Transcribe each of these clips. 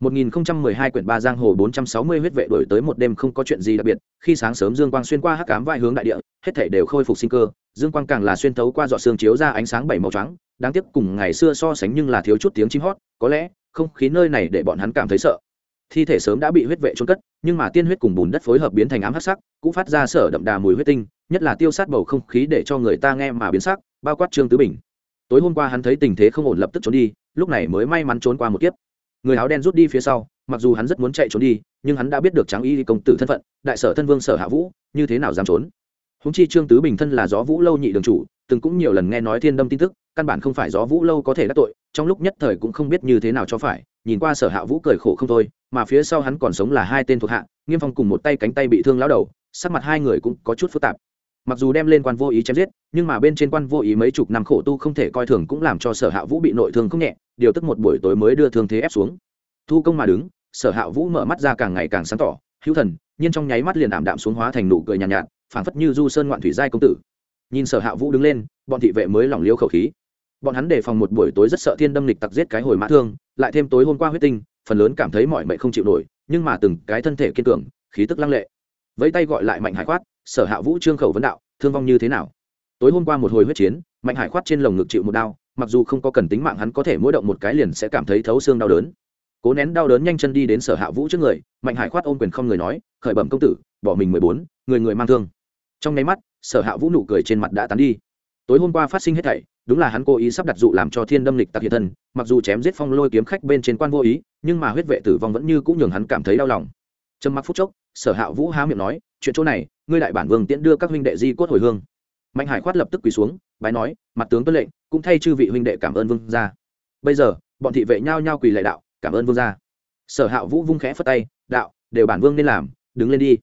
1012 quyển ba giang hồ 460 huyết vệ đổi tới một đêm không có chuyện gì đặc biệt, khi sáng sớm dương quang xuyên qua hắc ám vai hướng đại địa, hết thảy đều khôi phục sinh cơ, dương quang càng là xuyên thấu qua giọt sương chiếu ra ánh sáng bảy màu trắng, đáng tiếc cùng ngày xưa so sánh nhưng là thiếu chút tiếng chim hót, có lẽ không khí nơi này để bọn hắn cảm thấy sợ. Thi thể sớm đã bị huyết vệ chôn cất, nhưng mà tiên huyết cùng bùn đất phối hợp biến thành ám hắc sắc, cũng phát ra sở đậm đà mùi huyết tinh, nhất là tiêu sát bầu không khí để cho người ta nghe mà biến sắc, bao quát Trương Tứ Bình. Tối hôm qua hắn thấy tình thế không ổn lập tức trốn đi, lúc này mới may mắn trốn qua một kiếp người áo đen rút đi phía sau, mặc dù hắn rất muốn chạy trốn đi, nhưng hắn đã biết được tráng y công tử thân phận, đại sở thân vương sở hạ vũ, như thế nào dám trốn? Húng chi trương tứ bình thân là gió vũ lâu nhị đường chủ, từng cũng nhiều lần nghe nói thiên đâm tin tức, căn bản không phải gió vũ lâu có thể đắc tội, trong lúc nhất thời cũng không biết như thế nào cho phải, nhìn qua sở hạ vũ cười khổ không thôi, mà phía sau hắn còn sống là hai tên thuộc hạ, nghiêm phong cùng một tay cánh tay bị thương lao đầu, sắc mặt hai người cũng có chút phức tạp mặc dù đem lên quan vô ý chém giết nhưng mà bên trên quan vô ý mấy chục năm khổ tu không thể coi thường cũng làm cho sở hạ vũ bị nội thương không nhẹ điều tức một buổi tối mới đưa thương thế ép xuống. Thu công mà đứng sở hạ vũ mở mắt ra càng ngày càng sáng tỏ hữu thần. Nhưng trong nháy mắt liền ảm đạm xuống hóa thành nụ cười nhàn nhạt, nhạt phảng phất như du sơn ngoạn thủy giai công tử. Nhìn sở hạ vũ đứng lên bọn thị vệ mới lỏng liêu khẩu khí. Bọn hắn đề phòng một buổi tối rất sợ thiên đâm lịch tặc giết cái hồi mã thương lại thêm tối hôm qua huyết tinh phần lớn cảm thấy mọi mệnh không chịu nổi nhưng mà từng cái thân thể kiên cường khí tức lăng lệ. Vẫy tay gọi lại mạnh hải khoát sở hạ vũ trương khẩu vấn đạo thương vong như thế nào? Tối hôm qua một hồi huyết chiến, mạnh hải khoát trên lồng ngực chịu một đau, mặc dù không có cần tính mạng hắn có thể mỗi động một cái liền sẽ cảm thấy thấu xương đau đớn. Cố nén đau đớn nhanh chân đi đến sở hạ vũ trước người, mạnh hải khoát ôm quyền không người nói, khởi bẩm công tử, bỏ mình mười bốn, người người mang thương. Trong nháy mắt, sở hạ vũ nụ cười trên mặt đã tán đi. Tối hôm qua phát sinh hết thảy, đúng là hắn cố ý sắp đặt dụ làm cho thiên đâm lịch tặc hiện thân, mặc dù chém giết phong lôi kiếm khách bên trên quan vô ý, nhưng mà huyết vệ tử vong vẫn như cũng nhường hắn cảm thấy đau lòng. Trầm mặc phút chốc sở hạ vũ há miệng nói, chuyện chỗ này, ngươi đại bản vương tiễn đưa các huynh đệ di cốt hồi hương. Mạnh hải khoát lập tức quỳ xuống, bái nói, mặt tướng tuân lệnh, cũng thay chư vị huynh đệ cảm ơn vương gia. Bây giờ, bọn thị vệ nhao nhao quỳ lệ đạo, cảm ơn vương gia. Sở hạ vũ vung khẽ phất tay, đạo, đều bản vương nên làm, đứng lên đi.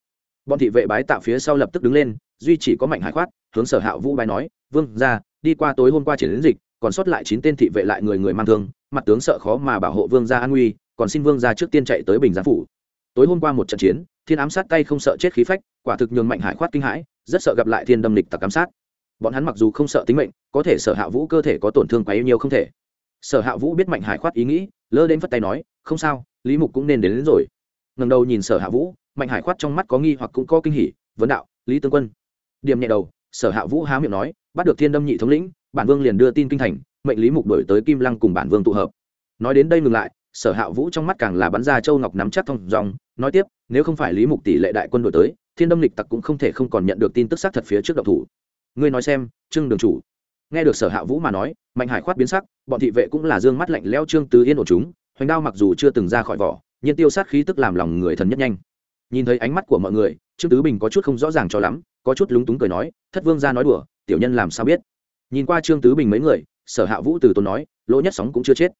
Bọn thị vệ bái tạo phía sau lập tức đứng lên, duy chỉ có mạnh hải khoát, hướng sở hạ vũ bái nói, vương gia, đi qua tối hôm qua triển đến dịch, còn sót lại chín tên thị vệ lại người người mang thương, mặt tướng sợ khó mà bảo hộ vương gia an nguy, còn xin vương gia trước tiên chạy tới bình giang phủ tối hôm qua một trận chiến thiên ám sát tay không sợ chết khí phách quả thực nhường mạnh hải khoát kinh hãi rất sợ gặp lại thiên đâm lịch tặc ám sát. Bọn hắn mặc dù không sợ tính mệnh có thể sở hạ vũ cơ thể có tổn thương quá yêu nhiều không thể. Sở hạ vũ biết mạnh hải khoát ý nghĩ lơ đến phất tay nói không sao lý mục cũng nên đến, đến rồi. Ngần đầu nhìn sở hạ vũ mạnh hải khoát trong mắt có nghi hoặc cũng có kinh hỉ vấn đạo lý tương quân. Điểm nhẹ đầu sở hạ vũ há miệng nói bắt được thiên đâm nhị thống lĩnh bản vương liền đưa tin kinh thành mệnh lý mục đổi tới kim lăng cùng bản vương tụ hợp. Nói đến đây ngừng lại sở hạ vũ trong mắt càng là bắn ra châu ngọc nắm chắc thông dòng nói tiếp, nếu không phải lý mục tỷ lệ đại quân đổi tới, thiên đâm lịch tặc cũng không thể không còn nhận được tin tức xác thật phía trước độc thủ. Ngươi nói xem, trương đường chủ. Nghe được sở hạ vũ mà nói, mạnh hải khoát biến sắc, bọn thị vệ cũng là dương mắt lạnh leo trương tứ yên ổ chúng, hoành đao mặc dù chưa từng ra khỏi vỏ, nhưng tiêu sát khí tức làm lòng người thần nhất nhanh. Nhìn thấy ánh mắt của mọi người, trương tứ bình có chút không rõ ràng cho lắm, có chút lúng túng cười nói, thất vương ra nói đùa, tiểu nhân làm sao biết? Nhìn qua trương tứ bình mấy người, sở hạ vũ từ tốn nói, lỗ nhất sóng cũng chưa chết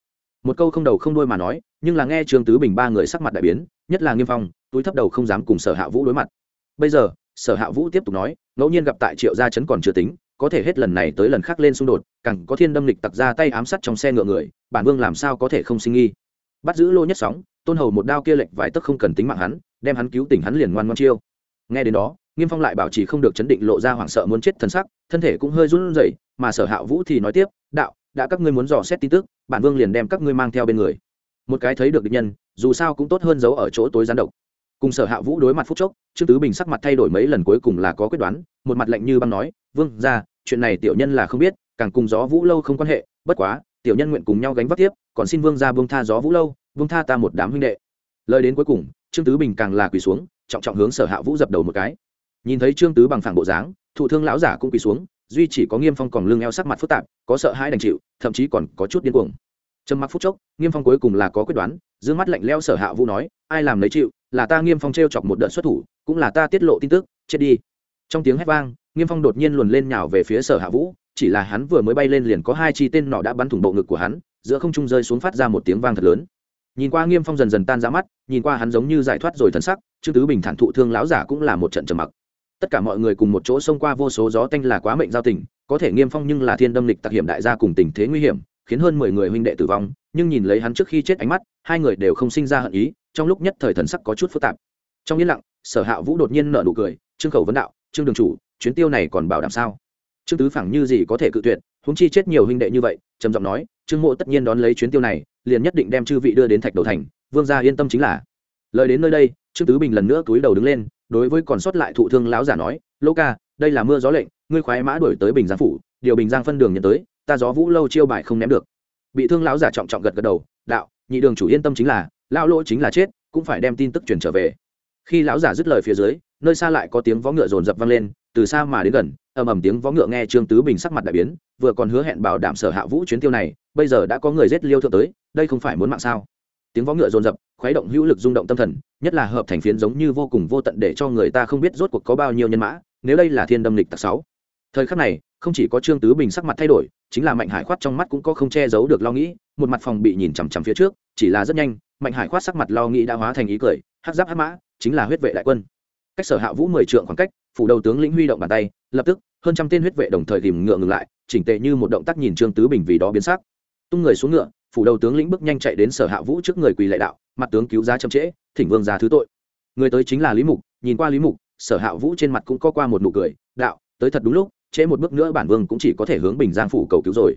một câu không đầu không đuôi mà nói, nhưng là nghe trương tứ bình ba người sắc mặt đại biến, nhất là nghiêm phong, túi thấp đầu không dám cùng sở hạ vũ đối mặt. Bây giờ, sở hạ vũ tiếp tục nói, ngẫu nhiên gặp tại triệu gia chấn còn chưa tính, có thể hết lần này tới lần khác lên xung đột, càng có thiên đâm lịch tặc ra tay ám sát trong xe ngựa người, bản vương làm sao có thể không sinh nghi? Bắt giữ lô nhất sóng, tôn hầu một đao kia lệnh vài tức không cần tính mạng hắn, đem hắn cứu tỉnh hắn liền ngoan ngoan chiêu. Nghe đến đó, nghiêm phong lại bảo trì không được chấn định lộ ra hoảng sợ muốn chết thân sắc, thân thể cũng hơi run rẩy, mà sở hạ vũ thì nói tiếp, đạo, đã các ngươi muốn dò xét tin tức bản vương liền đem các ngươi mang theo bên người. Một cái thấy được địch nhân, dù sao cũng tốt hơn giấu ở chỗ tối gián độc. Cùng sở hạ vũ đối mặt phút chốc, trương tứ bình sắc mặt thay đổi mấy lần cuối cùng là có quyết đoán, một mặt lạnh như băng nói, vương ra chuyện này tiểu nhân là không biết, càng cùng gió vũ lâu không quan hệ, bất quá, tiểu nhân nguyện cùng nhau gánh vác tiếp, còn xin vương ra vương tha gió vũ lâu vương tha ta một đám huynh đệ. Lời đến cuối cùng, trương tứ bình càng là quỳ xuống, trọng trọng hướng sở hạ vũ dập đầu một cái. Nhìn thấy trương tứ bằng phẳng bộ dáng, thụ thương lão giả cũng quỳ xuống duy chỉ có nghiêm phong còn lưng eo sắc mặt phức tạp, có sợ hãi đành chịu, thậm chí còn có chút điên cuồng. Trầm mặc phút chốc, nghiêm phong cuối cùng là có quyết đoán d mắt lạnh leo sở hạ vũ nói, ai làm lấy chịu, là ta nghiêm phong t chọc một đợt xuất thủ, cũng là ta tiết lộ tin tức, chết đi. Trong tiếng hét vang, nghiêm phong đột nhiên luồn lên nhào về phía sở hạ vũ, chỉ là hắn vừa mới bay lên liền có hai chi tên nọ đã bắn thủng bộ ngực của hắn, giữa không trung rơi xuống phát ra một tiếng vang thật lớn. Nhìn qua nghiêm phong dần dần tan ra mắt, nhìn qua hắn giống như giải thoát rồi thần sắc chứ tứ bình thản thụ thương lão giả cũng là một trận trầm mặc tất cả mọi người cùng một chỗ xông qua vô số gió tanh là quá mệnh giao tình, có thể nghiêm phong nhưng là thiên đâm lịch tặc hiểm đại gia cùng tình thế nguy hiểm, khiến hơn mười người huynh đệ tử vong, nhưng nhìn lấy hắn trước khi chết ánh mắt, hai người đều không sinh ra hận ý, trong lúc nhất thời thần sắc có chút phức tạp. Trong yên lặng, sở hạ vũ đột nhiên nở nụ cười, trương khẩu vấn đạo, trương đường chủ, chuyến tiêu này còn bảo đảm sao? Trương tứ phẳng như gì có thể cự tuyệt húng chi chết nhiều huynh đệ như vậy, trầm giọng nói, trương mộ tất nhiên đón lấy chuyến tiêu này, liền nhất định đem chư vị đưa đến thạch đầu thành, vương gia yên tâm chính là. Lời đến nơi đây, trương tứ bình lần nữa cúi đầu đứng lên đối với còn sót lại thụ thương lão giả nói lỗ ca, đây là mưa gió lệnh, ngươi khoái mã đuổi tới bình giang phủ, điều bình giang phân đường nhận tới, ta gió vũ lâu chiêu bài không ném được. Bị thương lão giả trọng trọng gật gật đầu, đạo, nhị đường chủ yên tâm chính là, lão lỗ chính là chết, cũng phải đem tin tức truyền trở về. Khi lão giả dứt lời phía dưới, nơi xa lại có tiếng vó ngựa rồn rập vang lên, từ xa mà đến gần, ầm ầm tiếng vó ngựa nghe trương tứ bình sắc mặt đại biến, vừa còn hứa hẹn bảo đảm sở hạ vũ chuyến tiêu này, bây giờ đã có người giết liêu thượng tới, đây không phải muốn mạng sao? Tiếng vó ngựa rồn rập khuấy động hữu lực rung động tâm thần, nhất là hợp thành phiến giống như vô cùng vô tận để cho người ta không biết rốt cuộc có bao nhiêu nhân mã, nếu đây là thiên đâm lịch tặc sáu. Thời khắc này, không chỉ có trương tứ bình sắc mặt thay đổi, chính là mạnh hải khoát trong mắt cũng có không che giấu được lo nghĩ, một mặt phòng bị nhìn chằm chằm phía trước, chỉ là rất nhanh, mạnh hải khoát sắc mặt lo nghĩ đã hóa thành ý cười, hắc giáp hắc mã, chính là huyết vệ đại quân. Cách sở hạ vũ mười trượng khoảng cách, phủ đầu tướng lĩnh huy động bàn tay, lập tức, hơn trăm tên huyết vệ đồng thời tìm ngựa ngừng lại, chỉnh tệ như một động tác nhìn trương tứ bình vì đó biến sắc. Tung người xuống ngựa phủ đầu tướng lĩnh bước nhanh chạy đến sở hạ vũ trước người quỳ lệ đạo, mặt tướng cứu giá chậm trễ, thỉnh vương ra thứ tội. Người tới chính là lý mục, nhìn qua lý mục, sở hạ vũ trên mặt cũng có qua một nụ cười, đạo, tới thật đúng lúc, trễ một bước nữa bản vương cũng chỉ có thể hướng bình giang phủ cầu cứu rồi.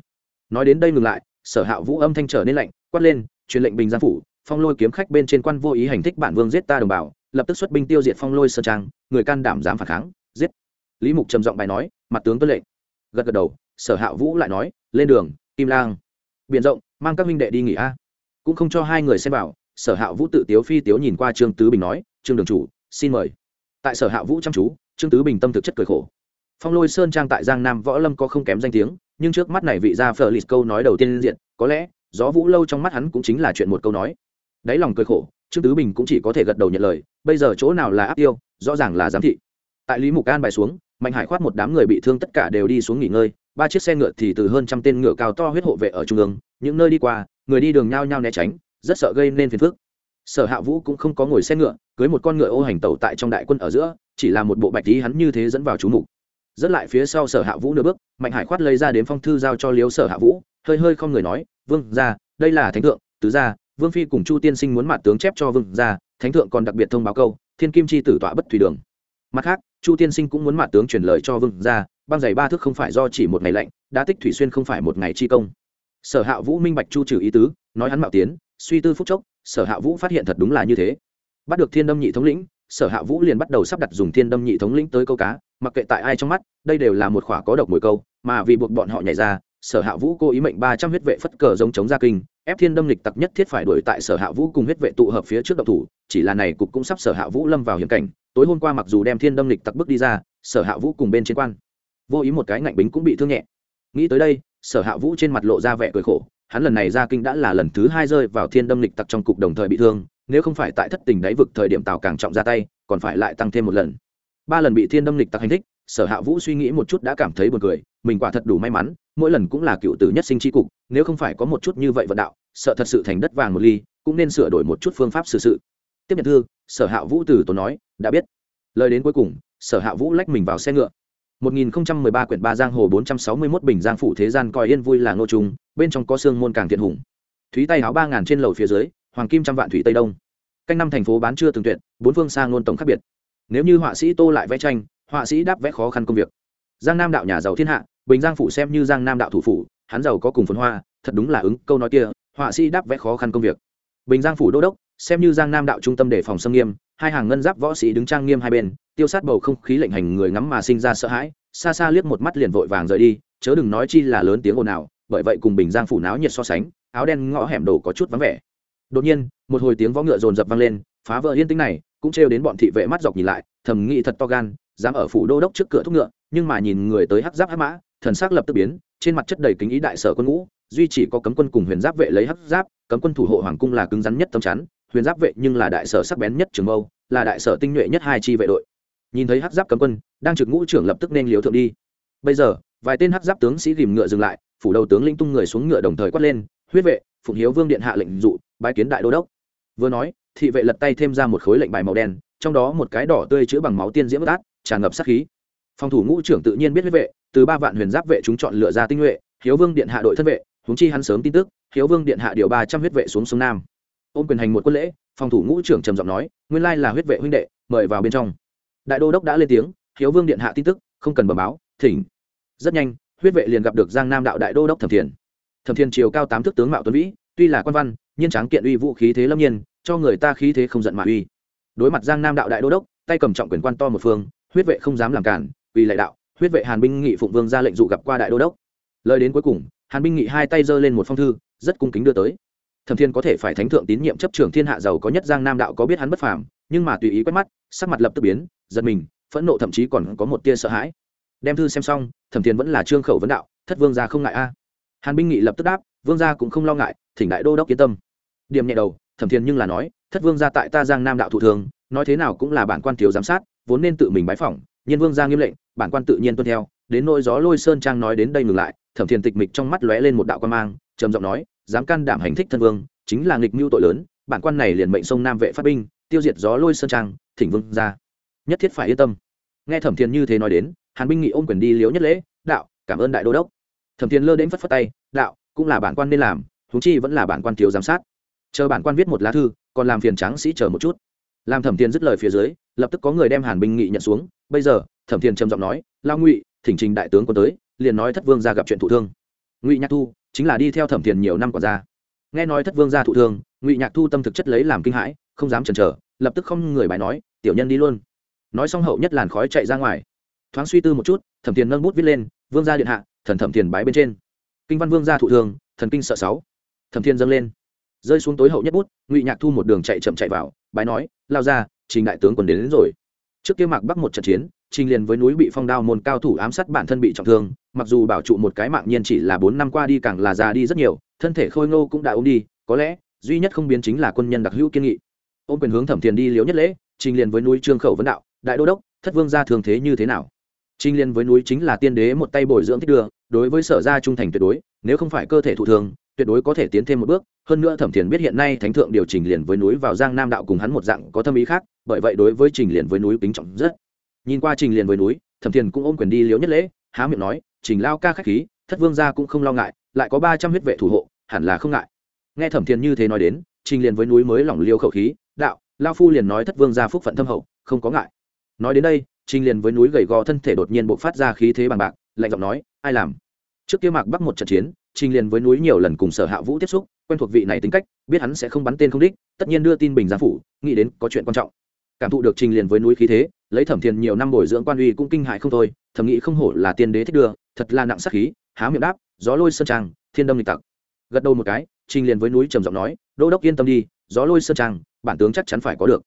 Nói đến đây ngừng lại, sở hạ vũ âm thanh trở nên lạnh, quát lên, truyền lệnh bình giang phủ, phong lôi kiếm khách bên trên quan vô ý hành thích bản vương giết ta đồng bào, lập tức xuất binh tiêu diệt phong lôi sơn trang, người can đảm dám phản kháng, giết. Lý mục trầm giọng bài nói, mặt tướng tuân lệnh. Gật gật đầu, sở hạ vũ lại nói, lên đường, kim lang. Biển rộng mang các huynh đệ đi nghỉ a. Cũng không cho hai người xem vào, sở hạ vũ tự tiếu phi tiếu nhìn qua trương tứ bình nói, trương đường chủ, xin mời. Tại sở hạ vũ chăm chú, trương tứ bình tâm thực chất cười khổ. Phong lôi sơn trang tại giang nam võ lâm có không kém danh tiếng, nhưng trước mắt này vị gia phờ lịt câu nói đầu tiên diện, có lẽ, gió vũ lâu trong mắt hắn cũng chính là chuyện một câu nói. Đáy lòng cười khổ, trương tứ bình cũng chỉ có thể gật đầu nhận lời, bây giờ chỗ nào là áp tiêu, rõ ràng là giám thị. Tại lý mục an bài xuống, mạnh hải khoát một đám người bị thương tất cả đều đi xuống nghỉ ngơi ba chiếc xe ngựa thì từ hơn trăm tên ngựa cao to huyết hộ vệ ở trung ương, những nơi đi qua, người đi đường nhao nhao né tránh, rất sợ gây nên phiền phức. Sở hạ vũ cũng không có ngồi xe ngựa, cưới một con ngựa ô hành tẩu tại trong đại quân ở giữa, chỉ là một bộ bạch tí hắn như thế dẫn vào chú mục. Dẫn lại phía sau sở hạ vũ nửa bước, mạnh hải khoát lấy ra đến phong thư giao cho liếu sở hạ vũ, hơi hơi không người nói, vương ra đây là thánh thượng, tứ gia, vương phi cùng chu tiên sinh muốn mặt tướng chép cho vương ra thánh thượng còn đặc biệt thông báo câu, thiên kim chi tử tọa bất thủy đường. Mặt khác, chu tiên sinh cũng muốn mặt tướng truyền lời cho vương ra băng giày ba thước không phải do chỉ một ngày lạnh, đã tích thủy xuyên không phải một ngày chi công. Sở hạ vũ minh bạch chu trừ ý tứ, nói hắn mạo tiến, suy tư phúc chốc, sở hạ vũ phát hiện thật đúng là như thế. Bắt được thiên đâm nhị thống lĩnh, sở hạ vũ liền bắt đầu sắp đặt dùng thiên đâm nhị thống lĩnh tới câu cá, mặc kệ tại ai trong mắt, đây đều là một khỏa có độc mồi câu, mà vì buộc bọn họ nhảy ra, sở hạ vũ cố ý mệnh ba trăm huyết vệ phất cờ giống chống gia kinh, ép thiên đâm lịch tặc nhất thiết phải đuổi tại sở hạ vũ cùng huyết vệ tụ hợp phía trước độc thủ, chỉ là này cục cũng sắp sở hạ vũ lâm vào hiểm cảnh, tối hôm qua mặc dù đem thiên đâm lịch tặc bước đi ra, sở hạ vũ cùng bên chiến quan vô ý một cái ngạnh bính cũng bị thương nhẹ. Nghĩ tới đây, sở hạ vũ trên mặt lộ ra vẻ cười khổ, hắn lần này ra kinh đã là lần thứ hai rơi vào thiên đâm lịch tặc trong cục đồng thời bị thương, nếu không phải tại thất tình đáy vực thời điểm tào càng trọng ra tay, còn phải lại tăng thêm một lần. Ba lần bị thiên đâm lịch tặc hành thích, sở hạ vũ suy nghĩ một chút đã cảm thấy buồn cười, mình quả thật đủ may mắn, mỗi lần cũng là cựu tử nhất sinh tri cục, nếu không phải có một chút như vậy vận đạo, sợ thật sự thành đất vàng một ly, cũng nên sửa đổi một chút phương pháp xử sự. Tiếp nhận thư, sở hạ vũ từ tốn nói, đã biết. Lời đến cuối cùng, sở hạ vũ lách mình vào xe ngựa. 1013 quyển ba giang hồ 461 bình giang phủ thế gian coi yên vui là ngô trung, bên trong có xương môn càng thiện hùng. Thúy tay áo 3000 trên lầu phía dưới, hoàng kim trăm vạn thủy tây đông. Canh năm thành phố bán chưa từng tuyệt, bốn phương sang ngôn tổng khác biệt. Nếu như họa sĩ Tô lại vẽ tranh, họa sĩ đáp vẽ khó khăn công việc. Giang Nam đạo nhà giàu thiên hạ, Bình Giang phủ xem như Giang Nam đạo thủ phủ, hắn giàu có cùng phồn hoa, thật đúng là ứng câu nói kia, họa sĩ đáp vẽ khó khăn công việc. Bình Giang phủ đô đốc, xem như Giang Nam đạo trung tâm để phòng xâm nghiêm, hai hàng ngân giáp võ sĩ đứng trang nghiêm hai bên, tiêu sát bầu không khí lệnh hành người ngắm mà sinh ra sợ hãi, xa xa liếc một mắt liền vội vàng rời đi chớ đừng nói chi là lớn tiếng ồn ào bởi vậy cùng bình giang phủ náo nhiệt so sánh áo đen ngõ hẻm đồ có chút vắng vẻ. Đột nhiên một hồi tiếng võ ngựa rồn rập vang lên phá vỡ yên tĩnh này cũng trêu đến bọn thị vệ mắt dọc nhìn lại thầm nghĩ thật to gan dám ở phủ đô đốc trước cửa thúc ngựa nhưng mà nhìn người tới hắc giáp hắc mã thần sắc lập tức biến trên mặt chất đầy kính ý đại sở quân ngũ duy chỉ có cấm quân cùng huyền giáp vệ lấy hắc giáp cấm quân thủ hộ hoàng cung là cứng rắn nhất tâm chắn huyền giáp vệ nhưng là đại sở sắc bén nhất trường mâu, là đại sở tinh nhuệ nhất hai chi vệ đội. Nhìn thấy hắc giáp cấm quân, đang trực ngũ trưởng lập tức nên liếu thượng đi. Bây giờ, vài tên hắc giáp tướng sĩ ghìm ngựa dừng lại, phủ đầu tướng linh tung người xuống ngựa đồng thời quát lên, huyết vệ, phụng hiếu vương điện hạ lệnh dụ, bái kiến đại đô đốc. Vừa nói, thị vệ lật tay thêm ra một khối lệnh bài màu đen, trong đó một cái đỏ tươi chứa bằng máu tiên diễm át, tràn ngập sát khí. Phòng thủ ngũ trưởng tự nhiên biết huyết vệ, từ ba vạn huyền giáp vệ chúng chọn lựa ra tinh nhuệ, hiếu vương điện hạ đội thân vệ húng chi hắn sớm tin tức, hiếu vương điện hạ điều ba trăm huyết vệ xuống sông nam ôm quyền hành một quân lễ, phòng thủ ngũ trưởng trầm giọng nói, nguyên lai là huyết vệ huynh đệ, mời vào bên trong. Đại đô đốc đã lên tiếng, hiếu vương điện hạ tin tức, không cần bờ báo, thỉnh. Rất nhanh, huyết vệ liền gặp được giang nam đạo đại đô đốc thẩm thiền. Thẩm thiền chiều cao tám thước tướng mạo tuấn vĩ tuy là quan văn nhiên tráng kiện uy vũ khí thế lâm nhiên, cho người ta khí thế không giận mà uy. Đối mặt giang nam đạo đại đô đốc, tay cầm trọng quyền quan to một phương, huyết vệ không dám làm cản, vì lại đạo, huyết vệ hàn binh nghị phụng vương ra lệnh dụ gặp qua đại đô đốc. Lời đến cuối cùng, hàn binh nghị hai tay giơ lên một phong thư, rất cung kính đưa tới thẩm thiên có thể phải thánh thượng tín nhiệm chấp trưởng thiên hạ giàu có nhất giang nam đạo có biết hắn bất phàm, nhưng mà tùy ý quét mắt, sắc mặt lập tức biến, giật mình, phẫn nộ thậm chí còn có một tia sợ hãi. Đem thư xem xong, thẩm thiên vẫn là trương khẩu vấn đạo, thất vương gia không ngại a. Hàn binh nghị lập tức đáp, vương gia cũng không lo ngại, thỉnh đại đô đốc yên tâm. Điểm nhẹ đầu, thẩm thiên nhưng là nói, thất vương gia tại ta giang nam đạo thủ thường, nói thế nào cũng là bản quan thiếu giám sát, vốn nên tự mình bái phỏng, nhiên vương gia nghiêm lệnh, bản quan tự nhiên tuân theo. Đến nỗi gió lôi sơn trang nói đến đây ngừng lại, thẩm Thiên tịch mịch trong mắt lóe lên một đạo quan mang, trầm giọng nói dám can đảm hành thích thân vương, chính là nghịch mưu tội lớn, bản quan này liền mệnh sông nam vệ phát binh, tiêu diệt gió lôi sơn trang, thỉnh vương ra. Nhất thiết phải yên tâm. Nghe thẩm thiền như thế nói đến, hàn binh nghị ôm quyền đi liếu nhất lễ, đạo, cảm ơn đại đô đốc. Thẩm thiền lơ đến phất phất tay, đạo, cũng là bản quan nên làm húng chi vẫn là bản quan thiếu giám sát. Chờ bản quan viết một lá thư, còn làm phiền tráng sĩ chờ một chút. Làm thẩm thiền dứt lời phía dưới, lập tức có người đem hàn binh nghị nhận xuống. Bây giờ, thẩm thiền trầm giọng nói, lao ngụy, thỉnh trình đại tướng quân tới, liền nói thất vương ra gặp chuyện thụ thương. Ngụy nhạc thu chính là đi theo thẩm thiền nhiều năm còn ra. Nghe nói thất vương gia thụ thương ngụy nhạc thu tâm thực chất lấy làm kinh hãi không dám chần chờ lập tức không người bài nói tiểu nhân đi luôn. Nói xong hậu nhất làn khói chạy ra ngoài. Thoáng suy tư một chút thẩm thiền nâng bút viết lên vương gia điện hạ thần thẩm thiền bái bên trên. Kinh văn vương gia thụ thương thần kinh sợ sáu. Thẩm thiền dâng lên. Rơi xuống tối hậu nhất bút ngụy nhạc thu một đường chạy chậm chạy vào bái nói lao ra trình đại tướng còn đến, đến rồi trước kia mạc bắc một trận chiến, trình liền với núi bị phong đao môn cao thủ ám sát bản thân bị trọng thương, mặc dù bảo trụ một cái mạng nhiên chỉ là bốn năm qua đi càng là già đi rất nhiều, thân thể khôi ngô cũng đã ôm đi, có lẽ, duy nhất không biến chính là quân nhân đặc hữu kiên nghị. Ôm quyền hướng thẩm thiền đi liếu nhất lễ, trình liền với núi trương khẩu vấn đạo, đại đô đốc, thất vương gia thường thế như thế nào? Trình liền với núi chính là tiên đế một tay bồi dưỡng thích đưa, đối với sở gia trung thành tuyệt đối, nếu không phải cơ thể thụ thường tuyệt đối có thể tiến thêm một bước. Hơn nữa thẩm thiền biết hiện nay thánh thượng điều chỉnh liền với núi vào giang nam đạo cùng hắn một dạng có tâm ý khác, bởi vậy đối với trình liền với núi kính trọng rất. Nhìn qua trình liền với núi, thẩm thiền cũng ôm quyền đi liếu nhất lễ, há miệng nói trình lao ca khách khí, thất vương gia cũng không lo ngại, lại có ba trăm huyết vệ thủ hộ, hẳn là không ngại. Nghe thẩm thiền như thế nói đến trình liền với núi mới lỏng liêu khẩu khí, đạo, lao phu liền nói thất vương gia phúc phận thâm hậu, không có ngại. Nói đến đây trình liền với núi gầy gò thân thể đột nhiên bộc phát ra khí thế bằng bạc, lạnh giọng nói, ai làm? Trước kia mạc bắc một trận chiến trình liền với núi nhiều lần cùng sở hạ vũ tiếp xúc, quen thuộc vị này tính cách, biết hắn sẽ không bắn tên không đích, tất nhiên đưa tin bình giang phủ, nghĩ đến có chuyện quan trọng. Cảm thụ được trình liền với núi khí thế, lấy thẩm thiền nhiều năm bồi dưỡng quan uy cũng kinh hại không thôi thẩm nghĩ không hổ là tiên đế thích đưa, thật là nặng sắc khí, há miệng đáp, gió lôi sơn trang thiên đâm lịch tặc. Gật đầu một cái, trình liền với núi trầm giọng nói, đô đốc yên tâm đi, gió lôi sơn trang bản tướng chắc chắn phải có được.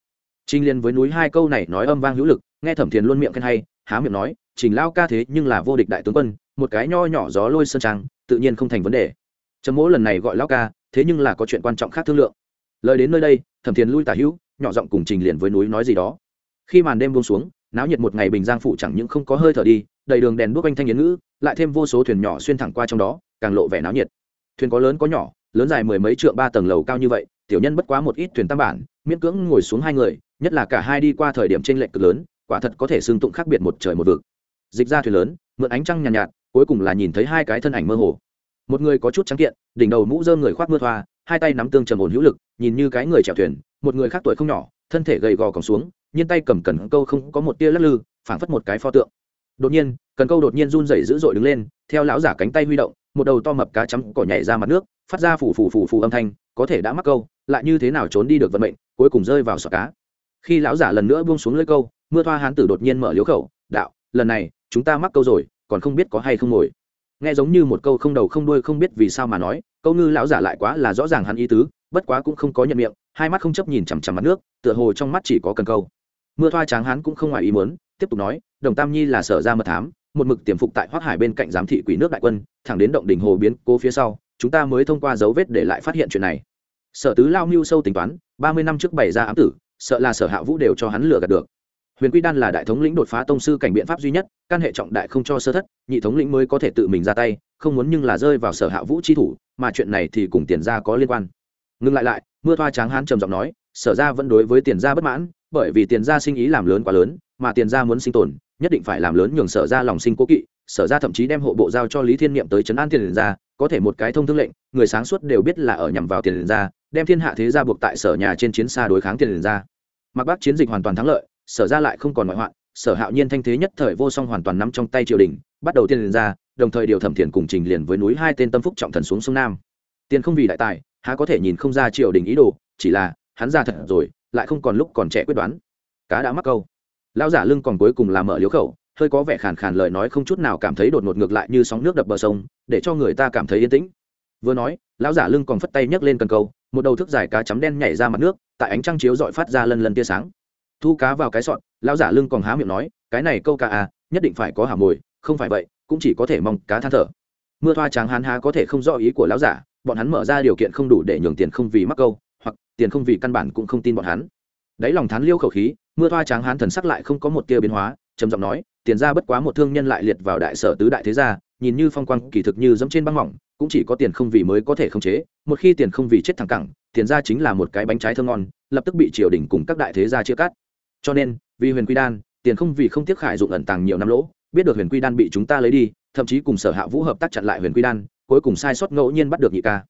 Trình liền với núi hai câu này nói âm vang hữu lực, nghe thẩm thiền luôn miệng khen hay, há miệng nói trình lao ca thế nhưng là vô địch đại tướng quân, một cái nho nhỏ gió lôi sơn trang, tự nhiên không thành vấn đề. Trầm mỗ lần này gọi lao ca, thế nhưng là có chuyện quan trọng khác thương lượng. Lời đến nơi đây, thẩm thiền lui tả hữu, nhỏ giọng cùng trình liền với núi nói gì đó. Khi màn đêm buông xuống, náo nhiệt một ngày bình giang phụ chẳng những không có hơi thở đi, đầy đường đèn đuốc anh thanh yến ngữ, lại thêm vô số thuyền nhỏ xuyên thẳng qua trong đó, càng lộ vẻ náo nhiệt. Thuyền có lớn có nhỏ, lớn dài mười mấy trượng ba tầng lầu cao như vậy, tiểu nhân bất quá một ít thuyền tam bản, miễn cưỡng ngồi xuống hai người, nhất là cả hai đi qua thời điểm trên lệch cực lớn, quả thật có thể xương tụng khác biệt một trời một vực dịch ra thuyền lớn mượn ánh trăng nhàn nhạt, nhạt cuối cùng là nhìn thấy hai cái thân ảnh mơ hồ. Một người có chút trắng kiện đỉnh đầu mũ dơm người khoác mưa thoa hai tay nắm tương trầm ổn hữu lực nhìn như cái người chèo thuyền một người khác tuổi không nhỏ thân thể gầy gò còng xuống nhiên tay cầm cần câu không có một tia lắc lư phảng phất một cái pho tượng. Đột nhiên cần câu đột nhiên run rẩy dữ dội đứng lên theo lão giả cánh tay huy động một đầu to mập cá chấm cỏ nhảy ra mặt nước phát ra phủ phủ phủ phủ âm thanh có thể đã mắc câu lại như thế nào trốn đi được vận mệnh cuối cùng rơi vào sọt cá. Khi lão giả lần nữa buông xuống lưỡi câu mưa thoa hán tử đột nhiên mở liếu khẩu đạo lần này, chúng ta mắc câu rồi, còn không biết có hay không ngồi. Nghe giống như một câu không đầu không đuôi không biết vì sao mà nói, câu ngư lão giả lại quá là rõ ràng hắn ý tứ, bất quá cũng không có nhận miệng, hai mắt không chấp nhìn chằm chằm mặt nước, tựa hồ trong mắt chỉ có cần câu. Mưa thoa tráng hắn cũng không ngoài ý muốn, tiếp tục nói, đồng tam nhi là sở ra mật thám, một mực tiềm phục tại hoác hải bên cạnh giám thị quỷ nước đại quân, thẳng đến động đỉnh hồ biến cố phía sau, chúng ta mới thông qua dấu vết để lại phát hiện chuyện này. Sở tứ lao mưu sâu tính toán, ba mươi năm trước bày ra ám tử, sợ là sở hạ vũ đều cho hắn lừa gạt được huyền quy đan là đại thống lĩnh đột phá tông sư cảnh biện pháp duy nhất căn hệ trọng đại không cho sơ thất, nhị thống lĩnh mới có thể tự mình ra tay, không muốn nhưng là rơi vào sở hạ vũ chi thủ, mà chuyện này thì cùng tiền gia có liên quan. Ngừng lại lại, mưa thoa tráng hán trầm giọng nói, sở ra vẫn đối với tiền gia bất mãn, bởi vì tiền gia sinh ý làm lớn quá lớn, mà tiền gia muốn sinh tồn, nhất định phải làm lớn nhường sở ra lòng sinh cố kỵ, sở ra thậm chí đem hộ bộ giao cho lý thiên niệm tới trấn an tiền ra có thể một cái thông thương lệnh, người sáng suốt đều biết là ở nhằm vào tiền ra đem thiên hạ thế gia buộc tại sở nhà trên chiến xa đối kháng tiền ra mặc bắc chiến dịch hoàn toàn thắng lợi sở ra lại không còn ngoại hoạn, sở hạo nhiên thanh thế nhất thời vô song hoàn toàn nắm trong tay triều đình, bắt đầu tiên liền ra, đồng thời điều thẩm thiền cùng trình liền với núi hai tên tâm phúc trọng thần xuống sông nam. Tiền không vì đại tài, há có thể nhìn không ra triều đình ý đồ, chỉ là, hắn ra thật rồi, lại không còn lúc còn trẻ quyết đoán. Cá đã mắc câu. Lão giả lưng còn cuối cùng là mở liếu khẩu, hơi có vẻ khàn khàn lời nói không chút nào cảm thấy đột ngột ngược lại như sóng nước đập bờ sông, để cho người ta cảm thấy yên tĩnh. Vừa nói, lão giả lưng còn phất tay nhấc lên cần câu, một đầu thức dài cá chấm đen nhảy ra mặt nước, tại ánh trăng chiếu dọi phát ra lần lần tia sáng thu cá vào cái sọn lão giả lưng còn há miệng nói, cái này câu cá à nhất định phải có hàm mồi, không phải vậy, cũng chỉ có thể mong cá than thở. Mưa thoa tráng hán há có thể không rõ ý của lão giả, bọn hắn mở ra điều kiện không đủ để nhường tiền không vì mắc câu, hoặc tiền không vì căn bản cũng không tin bọn hắn. Đáy lòng thán liêu khẩu khí, mưa thoa tráng hán thần sắc lại không có một tia biến hóa, trầm giọng nói, tiền ra bất quá một thương nhân lại liệt vào đại sở tứ đại thế gia, nhìn như phong quang kỳ thực như dẫm trên băng mỏng, cũng chỉ có tiền không vì mới có thể khống chế, một khi tiền không vì chết thẳng cẳng, tiền ra chính là một cái bánh trái thơ ngon, lập tức bị triều đình cùng các đại thế gia chia cắt cho nên, vì huyền quy đan, tiền không vì không tiếc khải dụng ẩn tàng nhiều năm lỗ, biết được huyền quy đan bị chúng ta lấy đi, thậm chí cùng sở hạ vũ hợp tác chặn lại huyền quy đan, cuối cùng sai sót ngẫu nhiên bắt được nhị ca.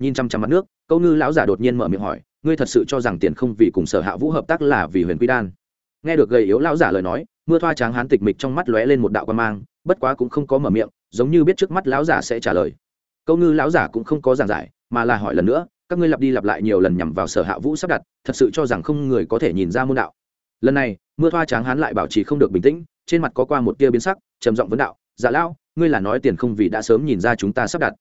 Nhìn chăm chăm mặt nước, câu ngư lão giả đột nhiên mở miệng hỏi, ngươi thật sự cho rằng tiền không vì cùng sở hạ vũ hợp tác là vì huyền quy đan? Nghe được gầy yếu lão giả lời nói, mưa thoa tráng hán tịch mịch trong mắt lóe lên một đạo quan mang, bất quá cũng không có mở miệng, giống như biết trước mắt lão giả sẽ trả lời. Câu ngư lão giả cũng không có giảng giải, mà là hỏi lần nữa, các ngươi lặp đi lặp lại nhiều lần nhằm vào sở hạ vũ sắp đặt, thật sự cho rằng không người có thể nhìn ra môn đạo? Lần này, mưa thoa tráng hán lại bảo trì không được bình tĩnh, trên mặt có qua một tia biến sắc, trầm giọng vấn đạo dạ lão, ngươi là nói tiền không vì đã sớm nhìn ra chúng ta sắp đặt.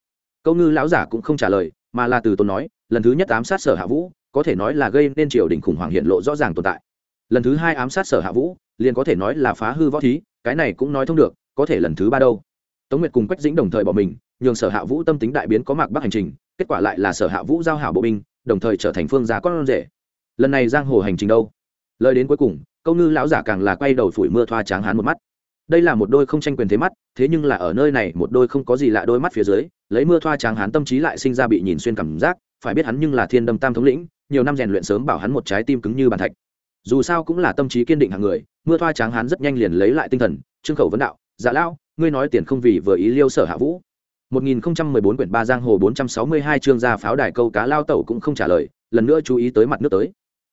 Câu ngư lão giả cũng không trả lời, mà là từ tốn nói, lần thứ nhất ám sát sở hạ vũ, có thể nói là gây nên triều đình khủng hoảng hiện lộ rõ ràng tồn tại. Lần thứ hai ám sát sở hạ vũ, liền có thể nói là phá hư võ thí, cái này cũng nói thông được, có thể lần thứ ba đâu. Tống nguyệt cùng quách dĩnh đồng thời bỏ mình, nhường sở hạ vũ tâm tính đại biến có mạc bắc hành trình, kết quả lại là sở hạ vũ giao hảo bộ binh, đồng thời trở thành phương gia con rể. Lần này giang hồ hành trình đâu? Lời đến cuối cùng, câu ngư lão giả càng là quay đầu phủi mưa thoa tráng hán một mắt. Đây là một đôi không tranh quyền thế mắt, thế nhưng là ở nơi này, một đôi không có gì lạ đôi mắt phía dưới, lấy mưa thoa tráng hán tâm trí lại sinh ra bị nhìn xuyên cảm giác, phải biết hắn nhưng là thiên đâm tam thống lĩnh, nhiều năm rèn luyện sớm bảo hắn một trái tim cứng như bàn thạch. Dù sao cũng là tâm trí kiên định hàng người, mưa thoa tráng hán rất nhanh liền lấy lại tinh thần, trương khẩu vấn đạo dạ lão, ngươi nói tiền không vì vừa ý liêu sở hạ vũ. 1014 quyển ba giang hồ 462 chương gia pháo đài câu cá lao tẩu cũng không trả lời, lần nữa chú ý tới mặt nước tới.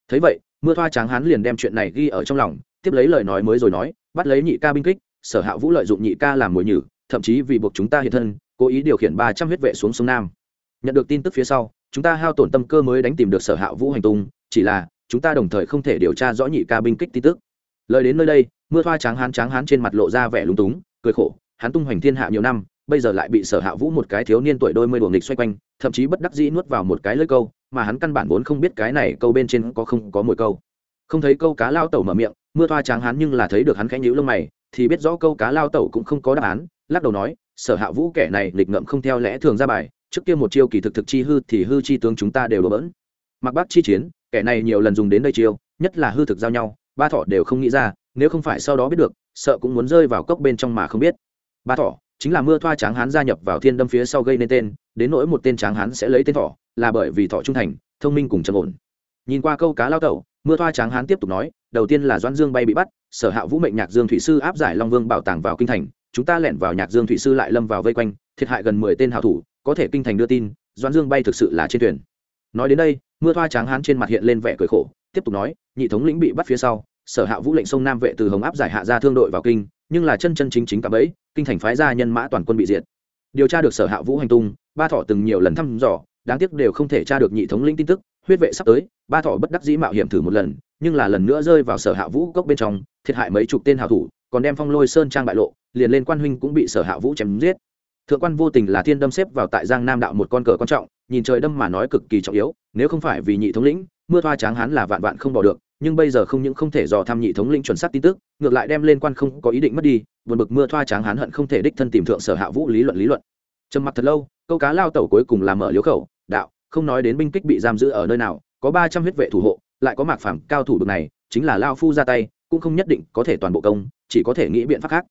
Thấy vậy mưa thoa tráng hán liền đem chuyện này ghi ở trong lòng, tiếp lấy lời nói mới rồi nói, bắt lấy nhị ca binh kích, sở hạ vũ lợi dụng nhị ca làm mồi nhử, thậm chí vì buộc chúng ta hiện thân, cố ý điều khiển ba trăm huyết vệ xuống sông nam. Nhận được tin tức phía sau, chúng ta hao tổn tâm cơ mới đánh tìm được sở hạ vũ hành tung, chỉ là, chúng ta đồng thời không thể điều tra rõ nhị ca binh kích tin tức. Lời đến nơi đây, mưa thoa tráng hán tráng hán trên mặt lộ ra vẻ lúng túng, cười khổ, hắn tung hoành thiên hạ nhiều năm, bây giờ lại bị sở hạ vũ một cái thiếu niên tuổi đôi mươi đuồng nghịch xoay quanh, thậm chí bất đắc dĩ nuốt vào một cái lưỡi câu mà hắn căn bản vốn không biết cái này câu bên trên có không có mồi câu. Không thấy câu cá lao tẩu mở miệng, mưa thoa tráng hắn nhưng là thấy được hắn khẽ nhíu lông mày, thì biết rõ câu cá lao tẩu cũng không có đáp án, lắc đầu nói, sở hạ vũ kẻ này lịch ngậm không theo lẽ thường ra bài, trước kia một chiêu kỳ thực thực chi hư thì hư chi tướng chúng ta đều đổ bỡn. Mặc bác chi chiến, kẻ này nhiều lần dùng đến đây chiêu, nhất là hư thực giao nhau, ba thọ đều không nghĩ ra, nếu không phải sau đó biết được, sợ cũng muốn rơi vào cốc bên trong mà không biết. Ba thọ chính là mưa thoa tráng hán gia nhập vào thiên đâm phía sau gây nên tên, đến nỗi một tên tráng hán sẽ lấy tên thọ là bởi vì thọ trung thành, thông minh cùng trầm ổn. Nhìn qua câu cá lao tẩu, mưa thoa tráng hán tiếp tục nói, đầu tiên là doãn dương bay bị bắt, sở hạ vũ mệnh nhạc dương thủy sư áp giải long vương bảo tàng vào kinh thành, chúng ta lẻn vào nhạc dương thủy sư lại lâm vào vây quanh, thiệt hại gần mười tên hảo thủ, có thể kinh thành đưa tin, doãn dương bay thực sự là trên thuyền. Nói đến đây, mưa thoa tráng hán trên mặt hiện lên vẻ cười khổ, tiếp tục nói, nhị thống lĩnh bị bắt phía sau, sở hạ vũ lệnh sông nam vệ từ hồng áp giải hạ ra thương đội vào kinh, nhưng là chân chân chính chính cả bấy kinh thành phái ra nhân mã toàn quân bị diệt. Điều tra được sở hạ vũ hành tung, ba thọ từng nhiều lần thăm dò đáng tiếc đều không thể tra được nhị thống lĩnh tin tức, huyết vệ sắp tới, ba thọ bất đắc dĩ mạo hiểm thử một lần, nhưng là lần nữa rơi vào sở hạ vũ cốc bên trong, thiệt hại mấy chục tên hào thủ, còn đem phong lôi sơn trang bại lộ, liền lên quan huynh cũng bị sở hạ vũ chém giết. Thượng quan vô tình là thiên đâm xếp vào tại giang nam đạo một con cờ quan trọng, nhìn trời đâm mà nói cực kỳ trọng yếu, nếu không phải vì nhị thống lĩnh, mưa thoa tráng hán là vạn vạn không bỏ được, nhưng bây giờ không những không thể dò thăm nhị thống lĩnh chuẩn xác tin tức, ngược lại đem lên quan không có ý định mất đi vượt bực mưa thoa tráng hán hận không thể đích thân tìm thượng sở hạ vũ lý luận lý luận. Trầm mặc thật lâu, câu cá lao tẩu cuối cùng là mở liếu khẩu đạo, không nói đến binh kích bị giam giữ ở nơi nào, có ba trăm huyết vệ thủ hộ, lại có mạc phẳng cao thủ bực này, chính là lao phu ra tay, cũng không nhất định có thể toàn bộ công, chỉ có thể nghĩ biện pháp khác.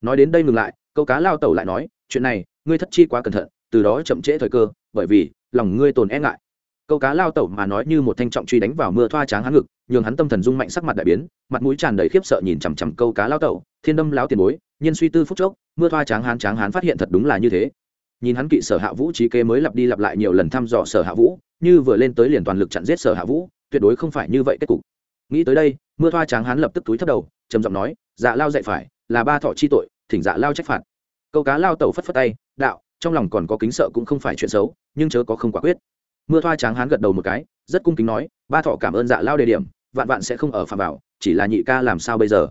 Nói đến đây ngừng lại, câu cá lao tẩu lại nói, chuyện này, ngươi thất chi quá cẩn thận, từ đó chậm trễ thời cơ, bởi vì, lòng ngươi tồn e ngại. Câu cá lao tẩu mà nói như một thanh trọng truy đánh vào mưa thoa tráng hắn ngực, nhường hắn tâm thần rung mạnh sắc mặt đại biến, mặt mũi tràn đầy khiếp sợ nhìn chằm chằm câu cá lao tẩu, thiên đâm láo tiền bối nhân suy tư phút chốc, mưa thoa tráng hán tráng hán phát hiện thật đúng là như thế nhìn hắn kỵ sở hạ vũ trí kế mới lặp đi lặp lại nhiều lần thăm dò sở hạ vũ, như vừa lên tới liền toàn lực chặn giết sở hạ vũ, tuyệt đối không phải như vậy kết cục. Nghĩ tới đây, mưa thoa tráng hắn lập tức túi thấp đầu, trầm giọng nói dạ lao dạy phải, là ba thọ chi tội, thỉnh dạ lao trách phạt. Câu cá lao tẩu phất phất tay, đạo, trong lòng còn có kính sợ cũng không phải chuyện xấu, nhưng chớ có không quả quyết. Mưa thoa tráng hắn gật đầu một cái, rất cung kính nói, ba thọ cảm ơn dạ lao đề điểm, vạn vạn sẽ không ở phạm bảo chỉ là nhị ca làm sao bây giờ?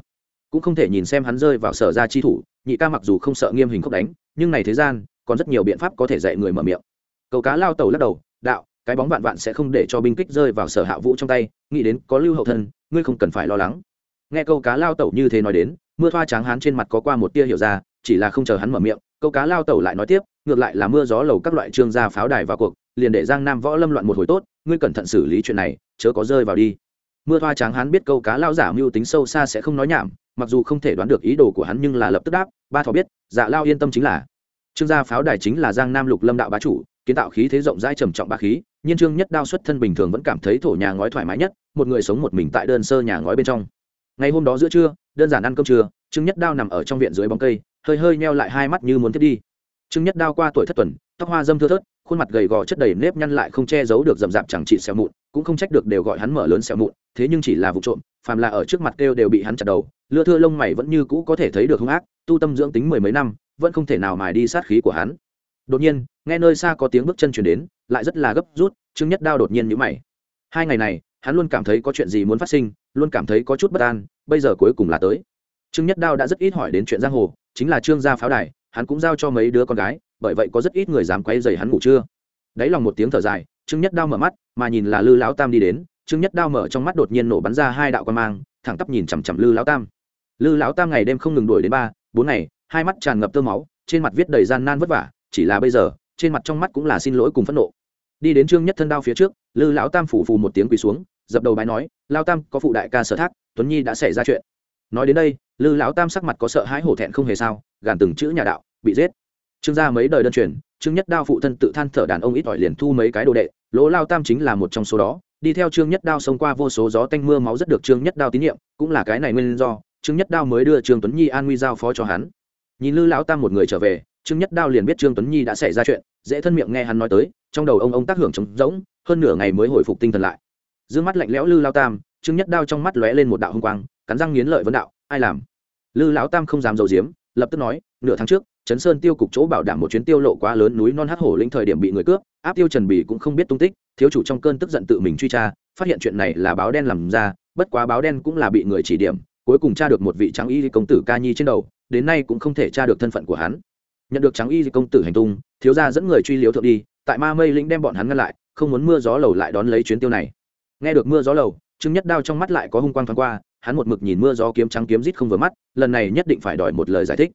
Cũng không thể nhìn xem hắn rơi vào sở ra chi thủ, nhị ca mặc dù không sợ nghiêm hình khốc đánh, nhưng này thế gian còn rất nhiều biện pháp có thể dạy người mở miệng. Cầu cá lao tàu lắc đầu, đạo, cái bóng vạn vạn sẽ không để cho binh kích rơi vào sở hạ vũ trong tay, nghĩ đến có lưu hậu thân, ngươi không cần phải lo lắng. Nghe câu cá lao tẩu như thế nói đến, mưa thoa tráng hán trên mặt có qua một tia hiểu ra, chỉ là không chờ hắn mở miệng, câu cá lao tẩu lại nói tiếp, ngược lại là mưa gió lầu các loại trương gia pháo đài vào cuộc, liền để giang nam võ lâm loạn một hồi tốt, ngươi cẩn thận xử lý chuyện này, chớ có rơi vào đi. Mưa thoa tráng hán biết câu cá lao giả mưu tính sâu xa sẽ không nói nhảm, mặc dù không thể đoán được ý đồ của hắn nhưng là lập tức đáp, ba thỏ biết dạ lao yên tâm chính là trương gia pháo đài chính là giang nam lục lâm đạo bá chủ, kiến tạo khí thế rộng rãi trầm trọng bá khí, nhiên trương nhất đao xuất thân bình thường vẫn cảm thấy thổ nhà ngói thoải mái nhất, một người sống một mình tại đơn sơ nhà ngói bên trong. Ngày hôm đó giữa trưa, đơn giản ăn cơm trưa, trương nhất đao nằm ở trong viện dưới bóng cây, hơi hơi meo lại hai mắt như muốn thiết đi. Trương nhất đao qua tuổi thất tuần, tóc hoa dâm thưa thớt, khuôn mặt gầy gò chất đầy nếp nhăn lại không che giấu được rậm rạp chẳng trị xẹo mụn, cũng không trách được đều gọi hắn mở lớn xẹo mụn, thế nhưng chỉ là vụ trộm, phàm là ở trước mặt kêu đều bị hắn chặt đầu, lưa thưa lông mày vẫn như cũ có thể thấy được hung ác, tu tâm dưỡng tính mười mấy năm vẫn không thể nào mài đi sát khí của hắn. Đột nhiên, nghe nơi xa có tiếng bước chân chuyển đến, lại rất là gấp rút, trương nhất đao đột nhiên nhữ mày. Hai ngày này, hắn luôn cảm thấy có chuyện gì muốn phát sinh, luôn cảm thấy có chút bất an, bây giờ cuối cùng là tới. Trương nhất đao đã rất ít hỏi đến chuyện giang hồ, chính là trương gia pháo đài, hắn cũng giao cho mấy đứa con gái, bởi vậy có rất ít người dám quay dày hắn ngủ trưa. Đáy lòng một tiếng thở dài, trương nhất đao mở mắt, mà nhìn là lư lão tam đi đến, trương nhất đao mở trong mắt đột nhiên nổ bắn ra hai đạo quan mang, thẳng tắp nhìn chằm chằm lư lão tam. Lư lão tam ngày đêm không ngừng đuổi đến ba, bốn ngày hai mắt tràn ngập tơ máu, trên mặt viết đầy gian nan vất vả, chỉ là bây giờ, trên mặt trong mắt cũng là xin lỗi cùng phẫn nộ. Đi đến trương nhất thân đao phía trước, lư lão tam phủ phù một tiếng quỳ xuống, dập đầu bái nói lao tam, có phụ đại ca sở thác, tuấn nhi đã xảy ra chuyện. Nói đến đây, lư lão tam sắc mặt có sợ hãi hổ thẹn không hề sao, gàn từng chữ nhà đạo, bị giết. Trương gia mấy đời đơn truyền, trương nhất đao phụ thân tự than thở đàn ông ít ỏi liền thu mấy cái đồ đệ, lỗ lao tam chính là một trong số đó. Đi theo trương nhất đao xông qua vô số gió tanh mưa máu rất được trương nhất đao tín nhiệm, cũng là cái này nguyên do, trương nhất đao mới đưa trương tuấn nhi an nguy giao phó cho hắn nhìn lư lão tam một người trở về, trương nhất đao liền biết trương tuấn nhi đã xảy ra chuyện, dễ thân miệng nghe hắn nói tới, trong đầu ông ông tác hưởng trống rỗng, hơn nửa ngày mới hồi phục tinh thần lại. D mắt lạnh lẽo lư lao tam, trương nhất đao trong mắt lóe lên một đạo hung quang, cắn răng nghiến lợi vấn đạo, ai làm? Lư lão tam không dám dầu diếm lập tức nói, nửa tháng trước chấn sơn tiêu cục chỗ bảo đảm một chuyến tiêu lộ quá lớn núi non hát hổ lĩnh thời điểm bị người cướp, áp tiêu trần bì cũng không biết tung tích, thiếu chủ trong cơn tức giận tự mình truy tra, phát hiện chuyện này là báo đen làm ra, bất quá báo đen cũng là bị người chỉ điểm, cuối cùng tra được một vị trắng y công tử ca nhi trên đầu đến nay cũng không thể tra được thân phận của hắn. Nhận được trắng y công tử hành tung, thiếu gia dẫn người truy liếu thượng đi, tại ma mây lĩnh đem bọn hắn ngăn lại, không muốn mưa gió lầu lại đón lấy chuyến tiêu này. Nghe được mưa gió lầu, trương nhất đao trong mắt lại có hung quang thoáng qua, hắn một mực nhìn mưa gió kiếm trắng kiếm rít không vừa mắt, lần này nhất định phải đòi một lời giải thích.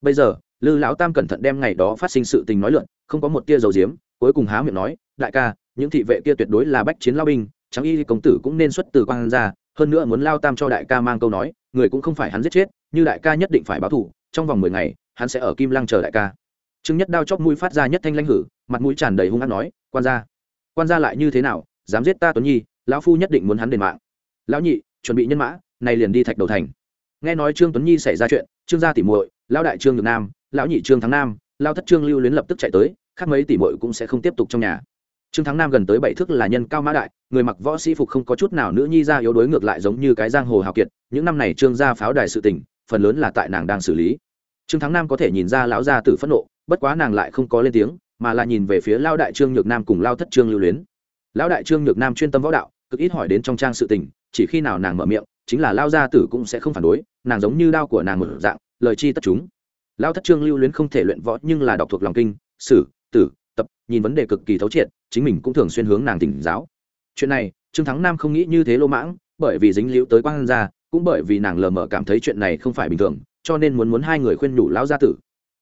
Bây giờ, lư lão tam cẩn thận đem ngày đó phát sinh sự tình nói luận không có một tia dầu diếm, cuối cùng há miệng nói, đại ca, những thị vệ kia tuyệt đối là bách chiến lao binh trắng y công tử cũng nên xuất từ quan ra hơn nữa muốn lao tam cho đại ca mang câu nói, người cũng không phải hắn giết chết, như đại ca nhất định phải báo thù, trong vòng mười ngày, hắn sẽ ở kim lăng chờ đại ca. Trương nhất đao chóc mũi phát ra nhất thanh lanh hử, mặt mũi tràn đầy hung hát nói, quan gia quan gia lại như thế nào, dám giết ta tuấn nhi, lão phu nhất định muốn hắn đền mạng. Lão nhị, chuẩn bị nhân mã, này liền đi thạch đầu thành. Nghe nói trương tuấn nhi xảy ra chuyện, trương gia tỉ muội, lão đại trương nhược nam, lão nhị trương thắng nam lao thất trương lưu luyến lập tức chạy tới, khác mấy tỉ muội cũng sẽ không tiếp tục trong nhà trương thắng nam gần tới bảy thước là nhân cao mã đại, người mặc võ sĩ phục không có chút nào nữ nhi ra yếu đuối ngược lại giống như cái giang hồ hào kiệt, những năm này trương gia pháo đài sự tình, phần lớn là tại nàng đang xử lý. Trương thắng nam có thể nhìn ra lão gia tử phẫn nộ, bất quá nàng lại không có lên tiếng, mà là nhìn về phía lao đại trương nhược nam cùng lao thất trương lưu luyến. Lão đại trương nhược nam chuyên tâm võ đạo, cực ít hỏi đến trong trang sự tình, chỉ khi nào nàng mở miệng, chính là lao gia tử cũng sẽ không phản đối, nàng giống như đao của nàng một dạng, lời chi tất chúng. Lao thất trương lưu luyến không thể luyện võ nhưng là đọc thuộc lòng kinh, sử, tử tập, nhìn vấn đề cực kỳ thấu triệt, chính mình cũng thường xuyên hướng nàng tỉnh giáo. Chuyện này, trương thắng nam không nghĩ như thế lô mãng, bởi vì dính liễu tới quang gia, cũng bởi vì nàng lờ mờ cảm thấy chuyện này không phải bình thường, cho nên muốn muốn hai người khuyên nhủ lão gia tử.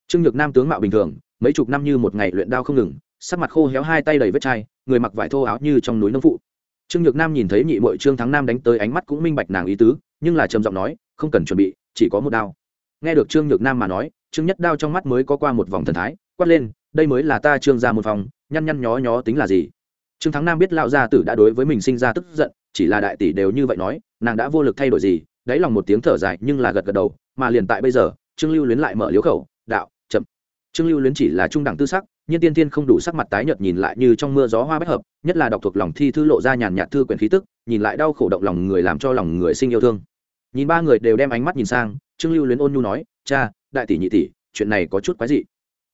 Trương nhược nam tướng mạo bình thường, mấy chục năm như một ngày luyện đao không ngừng, sắc mặt khô héo hai tay đầy vết chai, người mặc vải thô áo như trong núi nông phụ. Trương nhược nam nhìn thấy nhị mội trương thắng nam đánh tới ánh mắt cũng minh bạch nàng ý tứ, nhưng là trầm giọng nói, không cần chuẩn bị, chỉ có một đao. Nghe được trương nhược nam mà nói, trương nhất đao trong mắt mới có qua một vòng thần thái, quát lên đây mới là ta trương gia một phòng nhăn nhăn nhó nhó tính là gì? Trương thắng nam biết lão gia tử đã đối với mình sinh ra tức giận, chỉ là đại tỷ đều như vậy nói, nàng đã vô lực thay đổi gì, đáy lòng một tiếng thở dài nhưng là gật gật đầu, mà liền tại bây giờ, trương lưu luyến lại mở liếu khẩu, đạo, chậm. Trương lưu luyến chỉ là trung đẳng tư sắc nhưng tiên tiên không đủ sắc mặt tái nhợt nhìn lại như trong mưa gió hoa bách hợp, nhất là đọc thuộc lòng thi thư lộ ra nhàn nhạt thư quyển khí tức, nhìn lại đau khổ động lòng người làm cho lòng người sinh yêu thương. Nhìn ba người đều đem ánh mắt nhìn sang, trương lưu luyến ôn nhu nói, cha, đại tỷ nhị tỷ, chuyện này có chút quái dị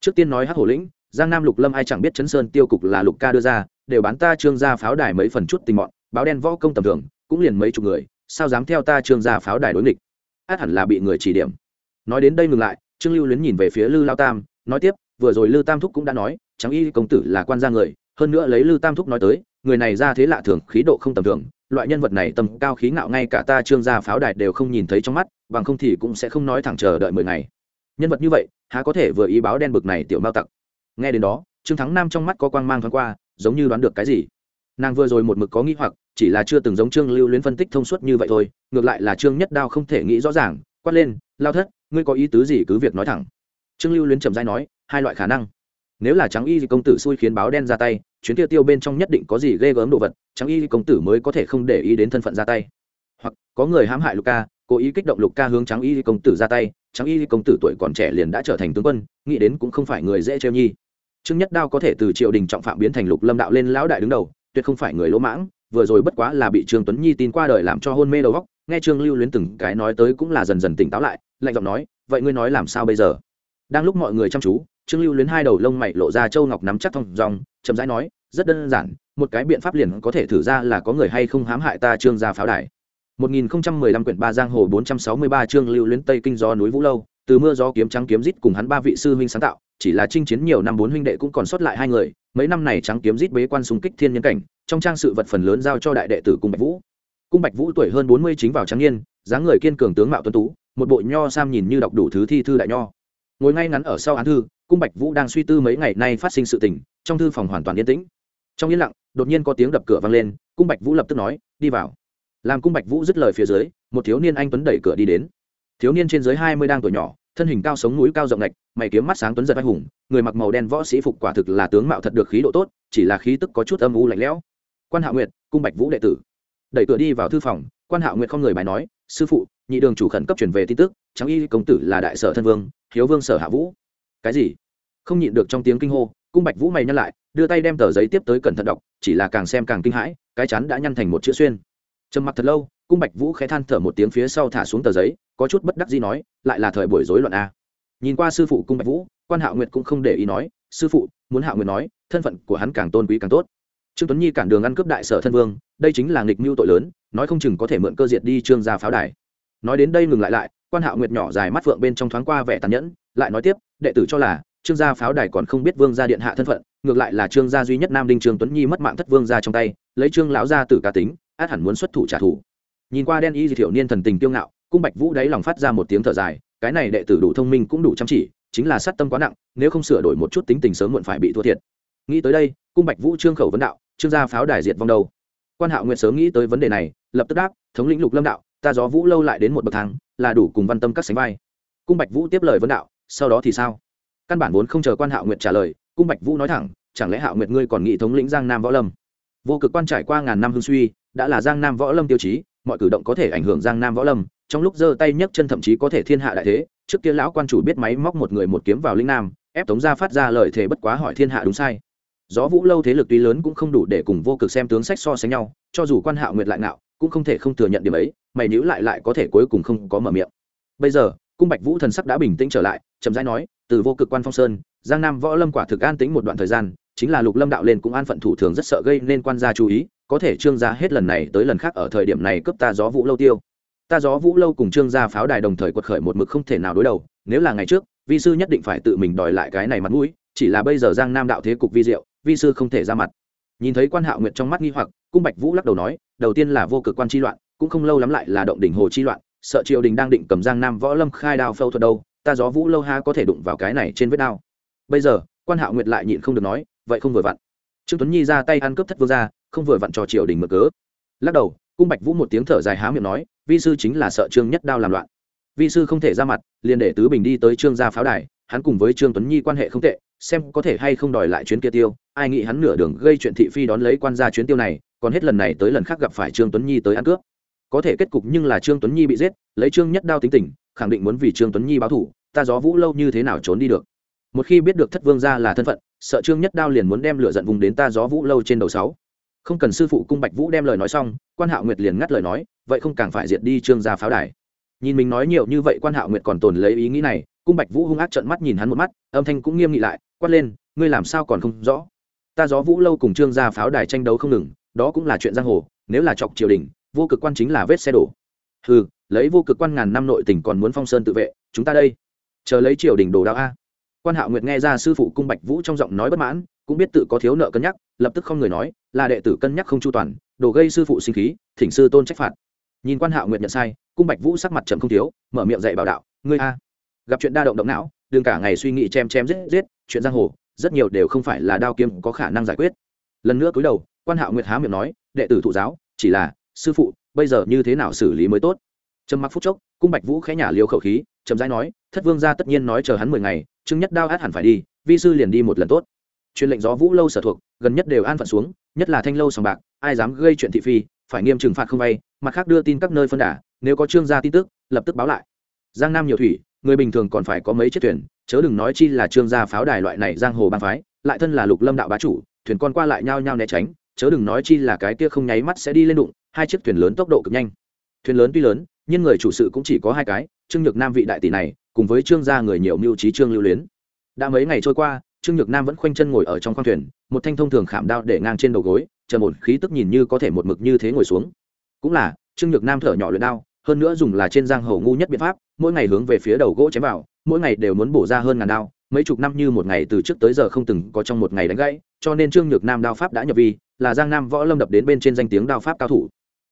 trước tiên nói hắc hổ lĩnh, giang nam lục lâm ai chẳng biết chấn sơn tiêu cục là lục ca đưa ra, đều bán ta trương gia pháo đài mấy phần chút tình mọn, báo đen võ công tầm thường, cũng liền mấy chục người, sao dám theo ta trương gia pháo đài đối nghịch? Át hẳn là bị người chỉ điểm. Nói đến đây ngừng lại, trương lưu luyến nhìn về phía lư lao tam, nói tiếp, vừa rồi lư tam thúc cũng đã nói trắng y công tử là quan gia người, hơn nữa lấy lư tam thúc nói tới, người này ra thế lạ thường, khí độ không tầm thường, loại nhân vật này tầm cao khí ngạo ngay cả ta trương gia pháo đài đều không nhìn thấy trong mắt, bằng không thì cũng sẽ không nói thẳng chờ đợi mười ngày nhân vật như vậy, há có thể vừa ý báo đen bực này tiểu mao tặc. Nghe đến đó, trương thắng nam trong mắt có quang mang thoáng qua, giống như đoán được cái gì. Nàng vừa rồi một mực có nghĩ hoặc, chỉ là chưa từng giống trương lưu luyến phân tích thông suốt như vậy thôi, ngược lại là trương nhất đao không thể nghĩ rõ ràng, quát lên, lao thất, ngươi có ý tứ gì cứ việc nói thẳng. Trương lưu luyến trầm dai nói, hai loại khả năng. Nếu là trắng y công tử xui khiến báo đen ra tay, chuyến tiêu tiêu bên trong nhất định có gì ghê gớm đồ vật trắng y công tử mới có thể không để ý đến thân phận ra tay. Hoặc, có người hãm hại lục ca cố ý kích động lục ca hướng trắng y công tử ra tay, trắng y công tử tuổi còn trẻ liền đã trở thành tướng quân, nghĩ đến cũng không phải người dễ trêu nhi. Trương nhất đao có thể từ triều đình trọng phạm biến thành lục lâm đạo lên lão đại đứng đầu, tuyệt không phải người lỗ mãng, vừa rồi bất quá là bị trương tuấn nhi tin qua đời làm cho hôn mê đầu góc, nghe trương lưu luyến từng cái nói tới cũng là dần dần tỉnh táo lại, lạnh giọng nói, vậy ngươi nói làm sao bây giờ? Đang lúc mọi người chăm chú, trương lưu luyến hai đầu lông mày lộ ra châu ngọc nắm chắc thong dòng chậm rãi nói, rất đơn giản, một cái biện pháp liền có thể thử ra là có người hay không hãm hại ta trương gia pháo đài. 1015 quyển ba giang hồ 463 chương lưu luyến tây kinh gió núi vũ lâu, từ mưa gió kiếm trắng kiếm rít cùng hắn ba vị sư huynh sáng tạo, chỉ là chinh chiến nhiều năm bốn huynh đệ cũng còn sót lại hai người, mấy năm này trắng kiếm rít bế quan xung kích thiên nhân cảnh, trong trang sự vật phần lớn giao cho đại đệ tử cung bạch vũ. Cung bạch vũ tuổi hơn bốn mươi chính vào trắng niên, dáng người kiên cường tướng mạo tuấn tú, một bộ nho sam nhìn như đọc đủ thứ thi thư đại nho. Ngồi ngay ngắn ở sau án thư, cung bạch vũ đang suy tư mấy ngày nay phát sinh sự tình, trong thư phòng hoàn toàn yên tĩnh. Trong yên lặng, đột nhiên có tiếng đập cửa vang lên, cung bạch vũ lập tức nói, đi vào làm cung bạch vũ dứt lời phía dưới, một thiếu niên anh tuấn đẩy cửa đi đến. Thiếu niên trên dưới hai mươi đang tuổi nhỏ, thân hình cao sống mũi cao rộng lạch mày kiếm mắt sáng tuấn giật anh hùng, người mặc màu đen võ sĩ phục quả thực là tướng mạo thật được khí độ tốt, chỉ là khí tức có chút âm u lạnh lẽo. Quan hạ nguyệt, cung bạch vũ đệ tử. Đẩy cửa đi vào thư phòng, quan hạ nguyệt không người bài nói, sư phụ, nhị đường chủ khẩn cấp chuyển về tin tức trắng y công tử là đại sở thân vương, hiếu vương sở hạ vũ. Cái gì? Không nhịn được trong tiếng kinh hô, cung bạch vũ mày nhăn lại, đưa tay đem tờ giấy tiếp tới cẩn thận đọc, chỉ là càng xem càng kinh hãi, cái chắn đã nhăn thành một chữ xuyên trầm mặc thật lâu, cung bạch vũ khẽ than thở một tiếng phía sau thả xuống tờ giấy, có chút bất đắc gì nói, lại là thời buổi rối loạn a. Nhìn qua sư phụ cung bạch vũ, quan hạo nguyệt cũng không để ý nói, sư phụ, muốn hạo nguyệt nói, thân phận của hắn càng tôn quý càng tốt. Trương tuấn nhi cản đường ăn cướp đại sở thân vương, đây chính là nghịch mưu tội lớn, nói không chừng có thể mượn cơ diệt đi trương gia pháo đài. Nói đến đây ngừng lại lại, quan hạo nguyệt nhỏ dài mắt phượng bên trong thoáng qua vẻ tàn nhẫn, lại nói tiếp, đệ tử cho là, trương gia pháo đài còn không biết vương gia điện hạ thân phận, ngược lại là trương gia duy nhất nam đinh trương tuấn nhi mất mạng thất vương gia trong tay, lấy trương lão gia tử cá tính át hẳn muốn xuất thủ trả thù. Nhìn qua đen y di thiểu niên thần tình kiêu ngạo, cung bạch vũ đáy lòng phát ra một tiếng thở dài, cái này đệ tử đủ thông minh cũng đủ chăm chỉ, chính là sát tâm quá nặng, nếu không sửa đổi một chút tính tình sớm muộn phải bị thua thiệt. Nghĩ tới đây, cung bạch vũ trương khẩu vấn đạo, trương gia pháo đài diệt vong đầu quan hạo nguyện sớm nghĩ tới vấn đề này, lập tức đáp, thống lĩnh lục lâm đạo, ta gió vũ lâu lại đến một bậc thang, là đủ cùng văn tâm các sánh vai. Cung bạch vũ tiếp lời vấn đạo, sau đó thì sao? Căn bản vốn không chờ quan hạo nguyệt trả lời, cung bạch vũ nói thẳng, chẳng lẽ hạo nguyệt ngươi còn nghĩ thống lĩnh giang nam võ lâm? Vô cực quan trải qua ngàn năm hương suy đã là giang nam võ lâm tiêu chí, mọi cử động có thể ảnh hưởng giang nam võ lâm, trong lúc giơ tay nhấc chân thậm chí có thể thiên hạ đại thế. Trước kia lão quan chủ biết máy móc một người một kiếm vào linh nam, ép tống ra phát ra lời thề bất quá hỏi thiên hạ đúng sai. Gió vũ lâu thế lực tuy lớn cũng không đủ để cùng vô cực xem tướng sách so sánh nhau, cho dù quan hạo nguyệt lại ngạo, cũng không thể không thừa nhận điểm ấy, mày níu lại lại có thể cuối cùng không có mở miệng. Bây giờ, cung bạch vũ thần sắc đã bình tĩnh trở lại, chậm rãi nói, từ vô cực quan phong sơn, giang nam võ lâm quả thực an tĩnh một đoạn thời gian, chính là lục lâm đạo lên cũng an phận thủ thường rất sợ gây nên quan gia chú ý có thể trương gia hết lần này tới lần khác ở thời điểm này cướp ta gió vũ lâu tiêu. Ta gió vũ lâu cùng trương gia pháo đài đồng thời quật khởi một mực không thể nào đối đầu, nếu là ngày trước, vi sư nhất định phải tự mình đòi lại cái này mặt mũi, chỉ là bây giờ giang nam đạo thế cục vi diệu, vi sư không thể ra mặt. Nhìn thấy quan hạo nguyệt trong mắt nghi hoặc, cung bạch vũ lắc đầu nói, đầu tiên là vô cực quan chi loạn, cũng không lâu lắm lại là động đỉnh hồ chi loạn, sợ triều đình đang định cầm giang nam võ lâm khai đao phâu thuật đâu, ta gió vũ lâu ha có thể đụng vào cái này trên vết đao. Bây giờ, quan hạo nguyệt lại nhịn không được nói, vậy không vừa vặn. Trương tuấn nhi ra tay ăn cướp thất vương ra không vừa vặn trò triều đình mở cớ. Lắc đầu, cung bạch vũ một tiếng thở dài há miệng nói, vi sư chính là sợ trương nhất đao làm loạn. Vi sư không thể ra mặt, liền để tứ bình đi tới trương gia pháo đài, hắn cùng với trương tuấn nhi quan hệ không tệ, xem có thể hay không đòi lại chuyến kia tiêu. Ai nghĩ hắn nửa đường gây chuyện thị phi đón lấy quan gia chuyến tiêu này, còn hết lần này tới lần khác gặp phải trương tuấn nhi tới ăn cướp. Có thể kết cục nhưng là trương tuấn nhi bị giết, lấy trương nhất đao tính tình, khẳng định muốn vì trương tuấn nhi báo thủ ta gió vũ lâu như thế nào trốn đi được? Một khi biết được thất vương gia là thân phận, sợ trương nhất đao liền muốn đem lửa giận vùng đến ta gió vũ lâu trên đầu sáu không cần sư phụ cung bạch vũ đem lời nói xong, quan hạo nguyệt liền ngắt lời nói, vậy không càng phải diệt đi trương gia pháo đài. Nhìn mình nói nhiều như vậy, quan hạo nguyệt còn tồn lấy ý nghĩ này, cung bạch vũ hung ác trợn mắt nhìn hắn một mắt, âm thanh cũng nghiêm nghị lại, quát lên, ngươi làm sao còn không rõ? Ta gió vũ lâu cùng trương gia pháo đài tranh đấu không ngừng, đó cũng là chuyện giang hồ, nếu là chọc triều đình, vô cực quan chính là vết xe đổ. Ừ lấy vô cực quan ngàn năm nội tỉnh còn muốn phong sơn tự vệ, chúng ta đây, chờ lấy triều đình đồ đạo a. Quan hạo nguyệt nghe ra sư phụ cung bạch vũ trong giọng nói bất mãn, cũng biết tự có thiếu nợ cân nhắc, lập tức không người nói là đệ tử cân nhắc không chu toàn, đồ gây sư phụ sinh khí, thỉnh sư tôn trách phạt. Nhìn quan hạo nguyệt nhận sai, cung bạch vũ sắc mặt trầm không thiếu, mở miệng dạy bảo đạo, ngươi a, gặp chuyện đa động động não, đừng cả ngày suy nghĩ chém chém giết giết, chuyện giang hồ, rất nhiều đều không phải là đao kiếm có khả năng giải quyết. Lần nữa cúi đầu, quan hạo nguyệt há miệng nói, đệ tử thụ giáo, chỉ là, sư phụ, bây giờ như thế nào xử lý mới tốt? Trầm mặc phút chốc, cung bạch vũ khẽ nhả liều khẩu khí trầm rãi nói, thất vương gia tất nhiên nói chờ hắn mười ngày, chứng nhất đao át hẳn phải đi, vi sư liền đi một lần tốt. Truyền lệnh gió vũ lâu sở thuộc, gần nhất đều an phận xuống nhất là thanh lâu sòng bạc, ai dám gây chuyện thị phi, phải nghiêm trừng phạt không vay, mặt khác đưa tin các nơi phân đả, nếu có trương gia tin tức, lập tức báo lại. Giang nam nhiều thủy, người bình thường còn phải có mấy chiếc thuyền, chớ đừng nói chi là trương gia pháo đài loại này giang hồ bang phái, lại thân là lục lâm đạo bá chủ, thuyền con qua lại nhau nhau né tránh, chớ đừng nói chi là cái kia không nháy mắt sẽ đi lên đụng, hai chiếc thuyền lớn tốc độ cực nhanh. Thuyền lớn tuy lớn, nhưng người chủ sự cũng chỉ có hai cái, trương nhược nam vị đại tỷ này, cùng với trương gia người nhiều mưu trí trương lưu luyến. Đã mấy ngày trôi qua, trương nhược nam vẫn khoanh chân ngồi ở trong khoang thuyền một thanh thông thường khảm đao để ngang trên đầu gối chờ một khí tức nhìn như có thể một mực như thế ngồi xuống. Cũng là, trương nhược nam thở nhỏ luyện đao, hơn nữa dùng là trên giang hồ ngu nhất biện pháp, mỗi ngày hướng về phía đầu gỗ chém vào, mỗi ngày đều muốn bổ ra hơn ngàn đao, mấy chục năm như một ngày từ trước tới giờ không từng có trong một ngày đánh gãy, cho nên trương nhược nam đao pháp đã nhập vi, là giang nam võ lâm đập đến bên trên danh tiếng đao pháp cao thủ.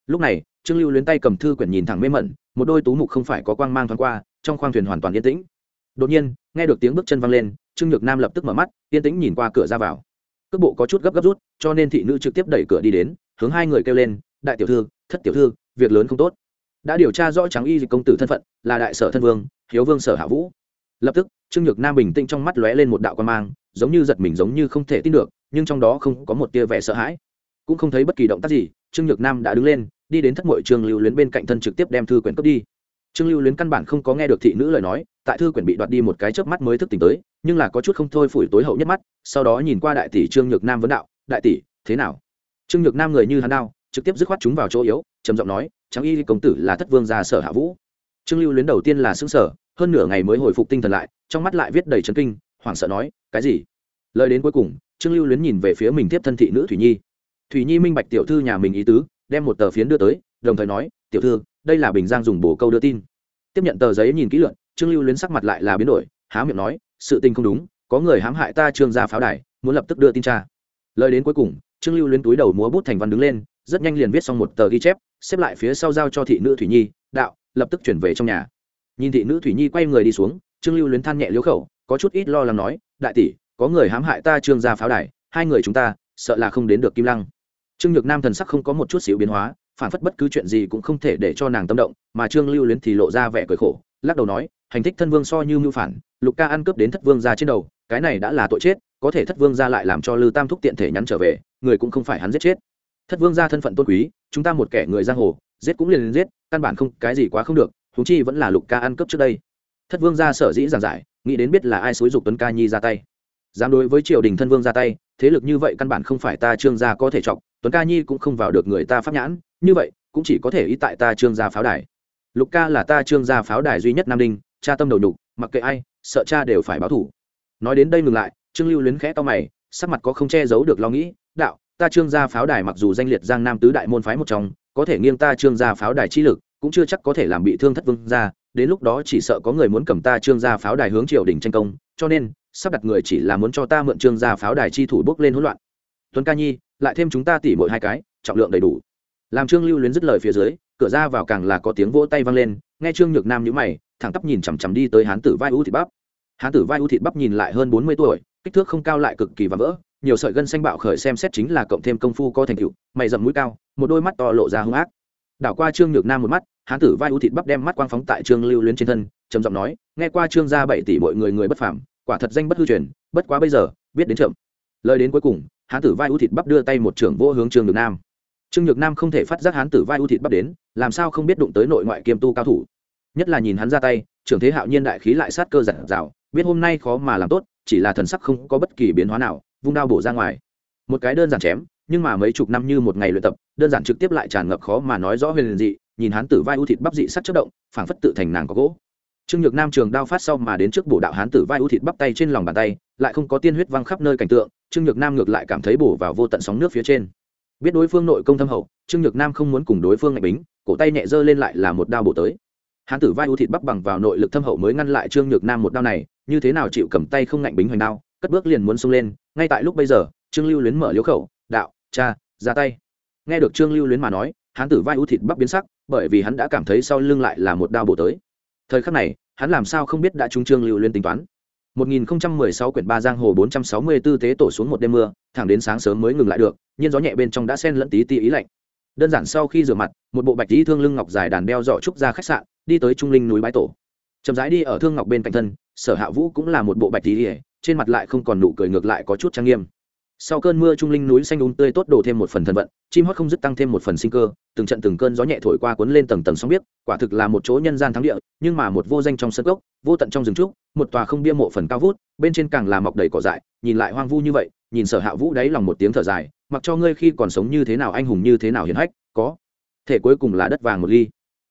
Lúc này, trương lưu luyến tay cầm thư quyển nhìn thẳng mê mẩn, một đôi tú mục không phải có quang mang thoáng qua, trong khoang thuyền hoàn toàn yên tĩnh. Đột nhiên, nghe được tiếng bước chân văng lên, trương nhược nam lập tức mở mắt, yên tĩnh nhìn qua cửa ra vào cước bộ có chút gấp gấp rút, cho nên thị nữ trực tiếp đẩy cửa đi đến, hướng hai người kêu lên, đại tiểu thư, thất tiểu thư, việc lớn không tốt. Đã điều tra rõ trắng y dịch công tử thân phận, là đại sở thân vương, hiếu vương sở hạ vũ. Lập tức, trương nhược nam bình tĩnh trong mắt lóe lên một đạo quan mang, giống như giật mình giống như không thể tin được, nhưng trong đó không có một tia vẻ sợ hãi. Cũng không thấy bất kỳ động tác gì, trương nhược nam đã đứng lên, đi đến thất mội trương lưu luyến bên cạnh thân trực tiếp đem thư quyển cướp đi trương lưu luyến căn bản không có nghe được thị nữ lời nói, tại thư quyển bị đoạt đi một cái chớp mắt mới thức tỉnh tới, nhưng là có chút không thôi phủi tối hậu nhất mắt, sau đó nhìn qua đại tỷ trương nhược nam vấn đạo, đại tỷ, thế nào? Trương nhược nam người như hắn đao trực tiếp dứt khoát chúng vào chỗ yếu, trầm giọng nói, trắng y công tử là thất vương gia sở hạ vũ. Trương lưu luyến đầu tiên là xứng sở hơn nửa ngày mới hồi phục tinh thần lại, trong mắt lại viết đầy trấn kinh, hoảng sợ nói, cái gì? Lời đến cuối cùng, trương lưu luyến nhìn về phía mình tiếp thân thị nữ thủy nhi. Thủy nhi minh bạch tiểu thư nhà mình ý tứ, đem một tờ phiến đưa tới, đồng thời nói, tiểu thư đây là bình giang dùng bổ câu đưa tin. Tiếp nhận tờ giấy nhìn kỹ lượn, trương lưu luyến sắc mặt lại là biến đổi, há miệng nói, sự tình không đúng, có người hãm hại ta trương gia pháo đài, muốn lập tức đưa tin tra. Lời đến cuối cùng, trương lưu luyến túi đầu múa bút thành văn đứng lên, rất nhanh liền viết xong một tờ ghi chép, xếp lại phía sau giao cho thị nữ thủy nhi, đạo, lập tức chuyển về trong nhà. Nhìn thị nữ thủy nhi quay người đi xuống, trương lưu luyến than nhẹ liếu khẩu, có chút ít lo lắng nói, đại tỷ, có người hãm hại ta trương gia pháo đài, hai người chúng ta, sợ là không đến được kim lăng. Trương nhược nam thần sắc không có một chút xíu biến hóa phản phất bất cứ chuyện gì cũng không thể để cho nàng tâm động, mà trương lưu luyến thì lộ ra vẻ cười khổ, lắc đầu nói, hành thích thân vương so như mưu phản, lục ca ăn cướp đến thất vương ra trên đầu, cái này đã là tội chết, có thể thất vương ra lại làm cho lư tam thúc tiện thể nhắn trở về, người cũng không phải hắn giết chết. Thất vương ra thân phận tôn quý, chúng ta một kẻ người giang hồ, giết cũng liền liền giết, căn bản không, cái gì quá không được thú chi vẫn là lục ca ăn cướp trước đây. Thất vương ra sở dĩ giảng giải, nghĩ đến biết là ai xúi dục tuấn ca nhi ra tay. Dám đối với triều đình thân vương ra tay, thế lực như vậy căn bản không phải ta, trương gia có thể chọc tuấn ca nhi cũng không vào được người ta pháp nhãn, như vậy, cũng chỉ có thể ý tại ta trương gia pháo đài. Lục ca là ta trương gia pháo đài duy nhất nam đinh, cha tâm đầu nhục, mặc kệ ai, sợ cha đều phải báo thủ. Nói đến đây ngừng lại, trương lưu luyến khẽ to mày, sắc mặt có không che giấu được lo nghĩ, đạo, ta trương gia pháo đài mặc dù danh liệt giang nam tứ đại môn phái một trong, có thể nghiêng ta trương gia pháo đài chi lực, cũng chưa chắc có thể làm bị thương thất vương gia, đến lúc đó chỉ sợ có người muốn cầm ta trương gia pháo đài hướng triều đình tranh công, cho nên, sắp đặt người chỉ là muốn cho ta mượn trương gia pháo đài chi thủ bước lên hỗn loạn. Tuấn ca nhi lại thêm chúng ta tỉ mỗi hai cái, trọng lượng đầy đủ. Làm trương lưu luyến dứt lời phía dưới, cửa ra vào càng là có tiếng vỗ tay vang lên, nghe trương nhược nam nhữ mày, thẳng tắp nhìn chằm chằm đi tới hán tử vai u thịt bắp. Hán tử vai u thịt bắp nhìn lại hơn bốn mươi tuổi, kích thước không cao lại cực kỳ và vỡ, nhiều sợi gân xanh bạo khởi xem xét chính là cộng thêm công phu có thành tựu, mày dầm mũi cao, một đôi mắt to lộ ra hung ác. Đảo qua trương nhược nam một mắt, hán tử vai u thịt bắp đem mắt quang phóng tại trương lưu luyến trên thân, trầm giọng nói, nghe qua trương gia bảy tỷ mọi người người bất phàm, quả thật danh bất hư truyền, bất quá bây giờ, biết đến chậm. Lời đến cuối cùng hán tử vai u thịt bắp đưa tay một trưởng vô hướng trương nhược nam trương nhược nam không thể phát giác hán tử vai u thịt bắp đến làm sao không biết đụng tới nội ngoại kiêm tu cao thủ nhất là nhìn hắn ra tay trưởng thế hạo nhiên đại khí lại sát cơ giặt rào biết hôm nay khó mà làm tốt chỉ là thần sắc không có bất kỳ biến hóa nào vung đao bổ ra ngoài một cái đơn giản chém nhưng mà mấy chục năm như một ngày luyện tập đơn giản trực tiếp lại tràn ngập khó mà nói rõ huyền dị nhìn hán tử vai u thịt bắp dị sắt chất động phảng phất tự thành nàng có gỗ trương nhược nam trường đao phát sau mà đến trước bổ đạo hán tử vai u thịt bắp tay trên lòng bàn tay lại không có tiên huyết văng khắp nơi cảnh tượng trương nhược nam ngược lại cảm thấy bổ vào vô tận sóng nước phía trên. Biết đối phương nội công thâm hậu, trương nhược nam không muốn cùng đối phương ngạch bính, cổ tay nhẹ dơ lên lại là một đao bổ tới. Hán tử vai ưu thịt bắp bằng vào nội lực thâm hậu mới ngăn lại trương nhược nam một đao này, như thế nào chịu cầm tay không ngạnh bính hoành đao, cất bước liền muốn xông lên, ngay tại lúc bây giờ, trương lưu luyến mở liếu khẩu, đạo, cha, ra tay. Nghe được trương lưu luyến mà nói, hán tử vai ưu thịt bắp biến sắc, bởi vì hắn đã cảm thấy sau lưng lại là một đao bổ tới. Thời khắc này, hắn làm sao không biết đã trúng trương lưu luyến tính toán. 1016 quyển ba giang hồ 464 tế tổ xuống một đêm mưa, thẳng đến sáng sớm mới ngừng lại được, nhiên gió nhẹ bên trong đã xen lẫn tí tí ý lạnh. Đơn giản sau khi rửa mặt, một bộ bạch tí thương lưng ngọc dài đàn đeo dọ trúc ra khách sạn, đi tới trung linh núi bái tổ. Chậm rãi đi ở thương ngọc bên cạnh thân, Sở Hạ Vũ cũng là một bộ bạch tí, trên mặt lại không còn nụ cười ngược lại có chút trang nghiêm sau cơn mưa trung linh núi xanh đúng tươi tốt đổ thêm một phần thần vận, chim hót không dứt tăng thêm một phần sinh cơ, từng trận từng cơn gió nhẹ thổi qua cuốn lên tầng tầng sóng biết quả thực là một chỗ nhân gian thắng địa, nhưng mà một vô danh trong sân gốc vô tận trong rừng trúc, một tòa không bia mộ phần cao vút, bên trên càng là mọc đầy cỏ dại, nhìn lại hoang vu như vậy, nhìn sở hạ vũ đáy lòng một tiếng thở dài, mặc cho ngươi khi còn sống như thế nào anh hùng như thế nào hiền hách, có thể cuối cùng là đất vàng một ly.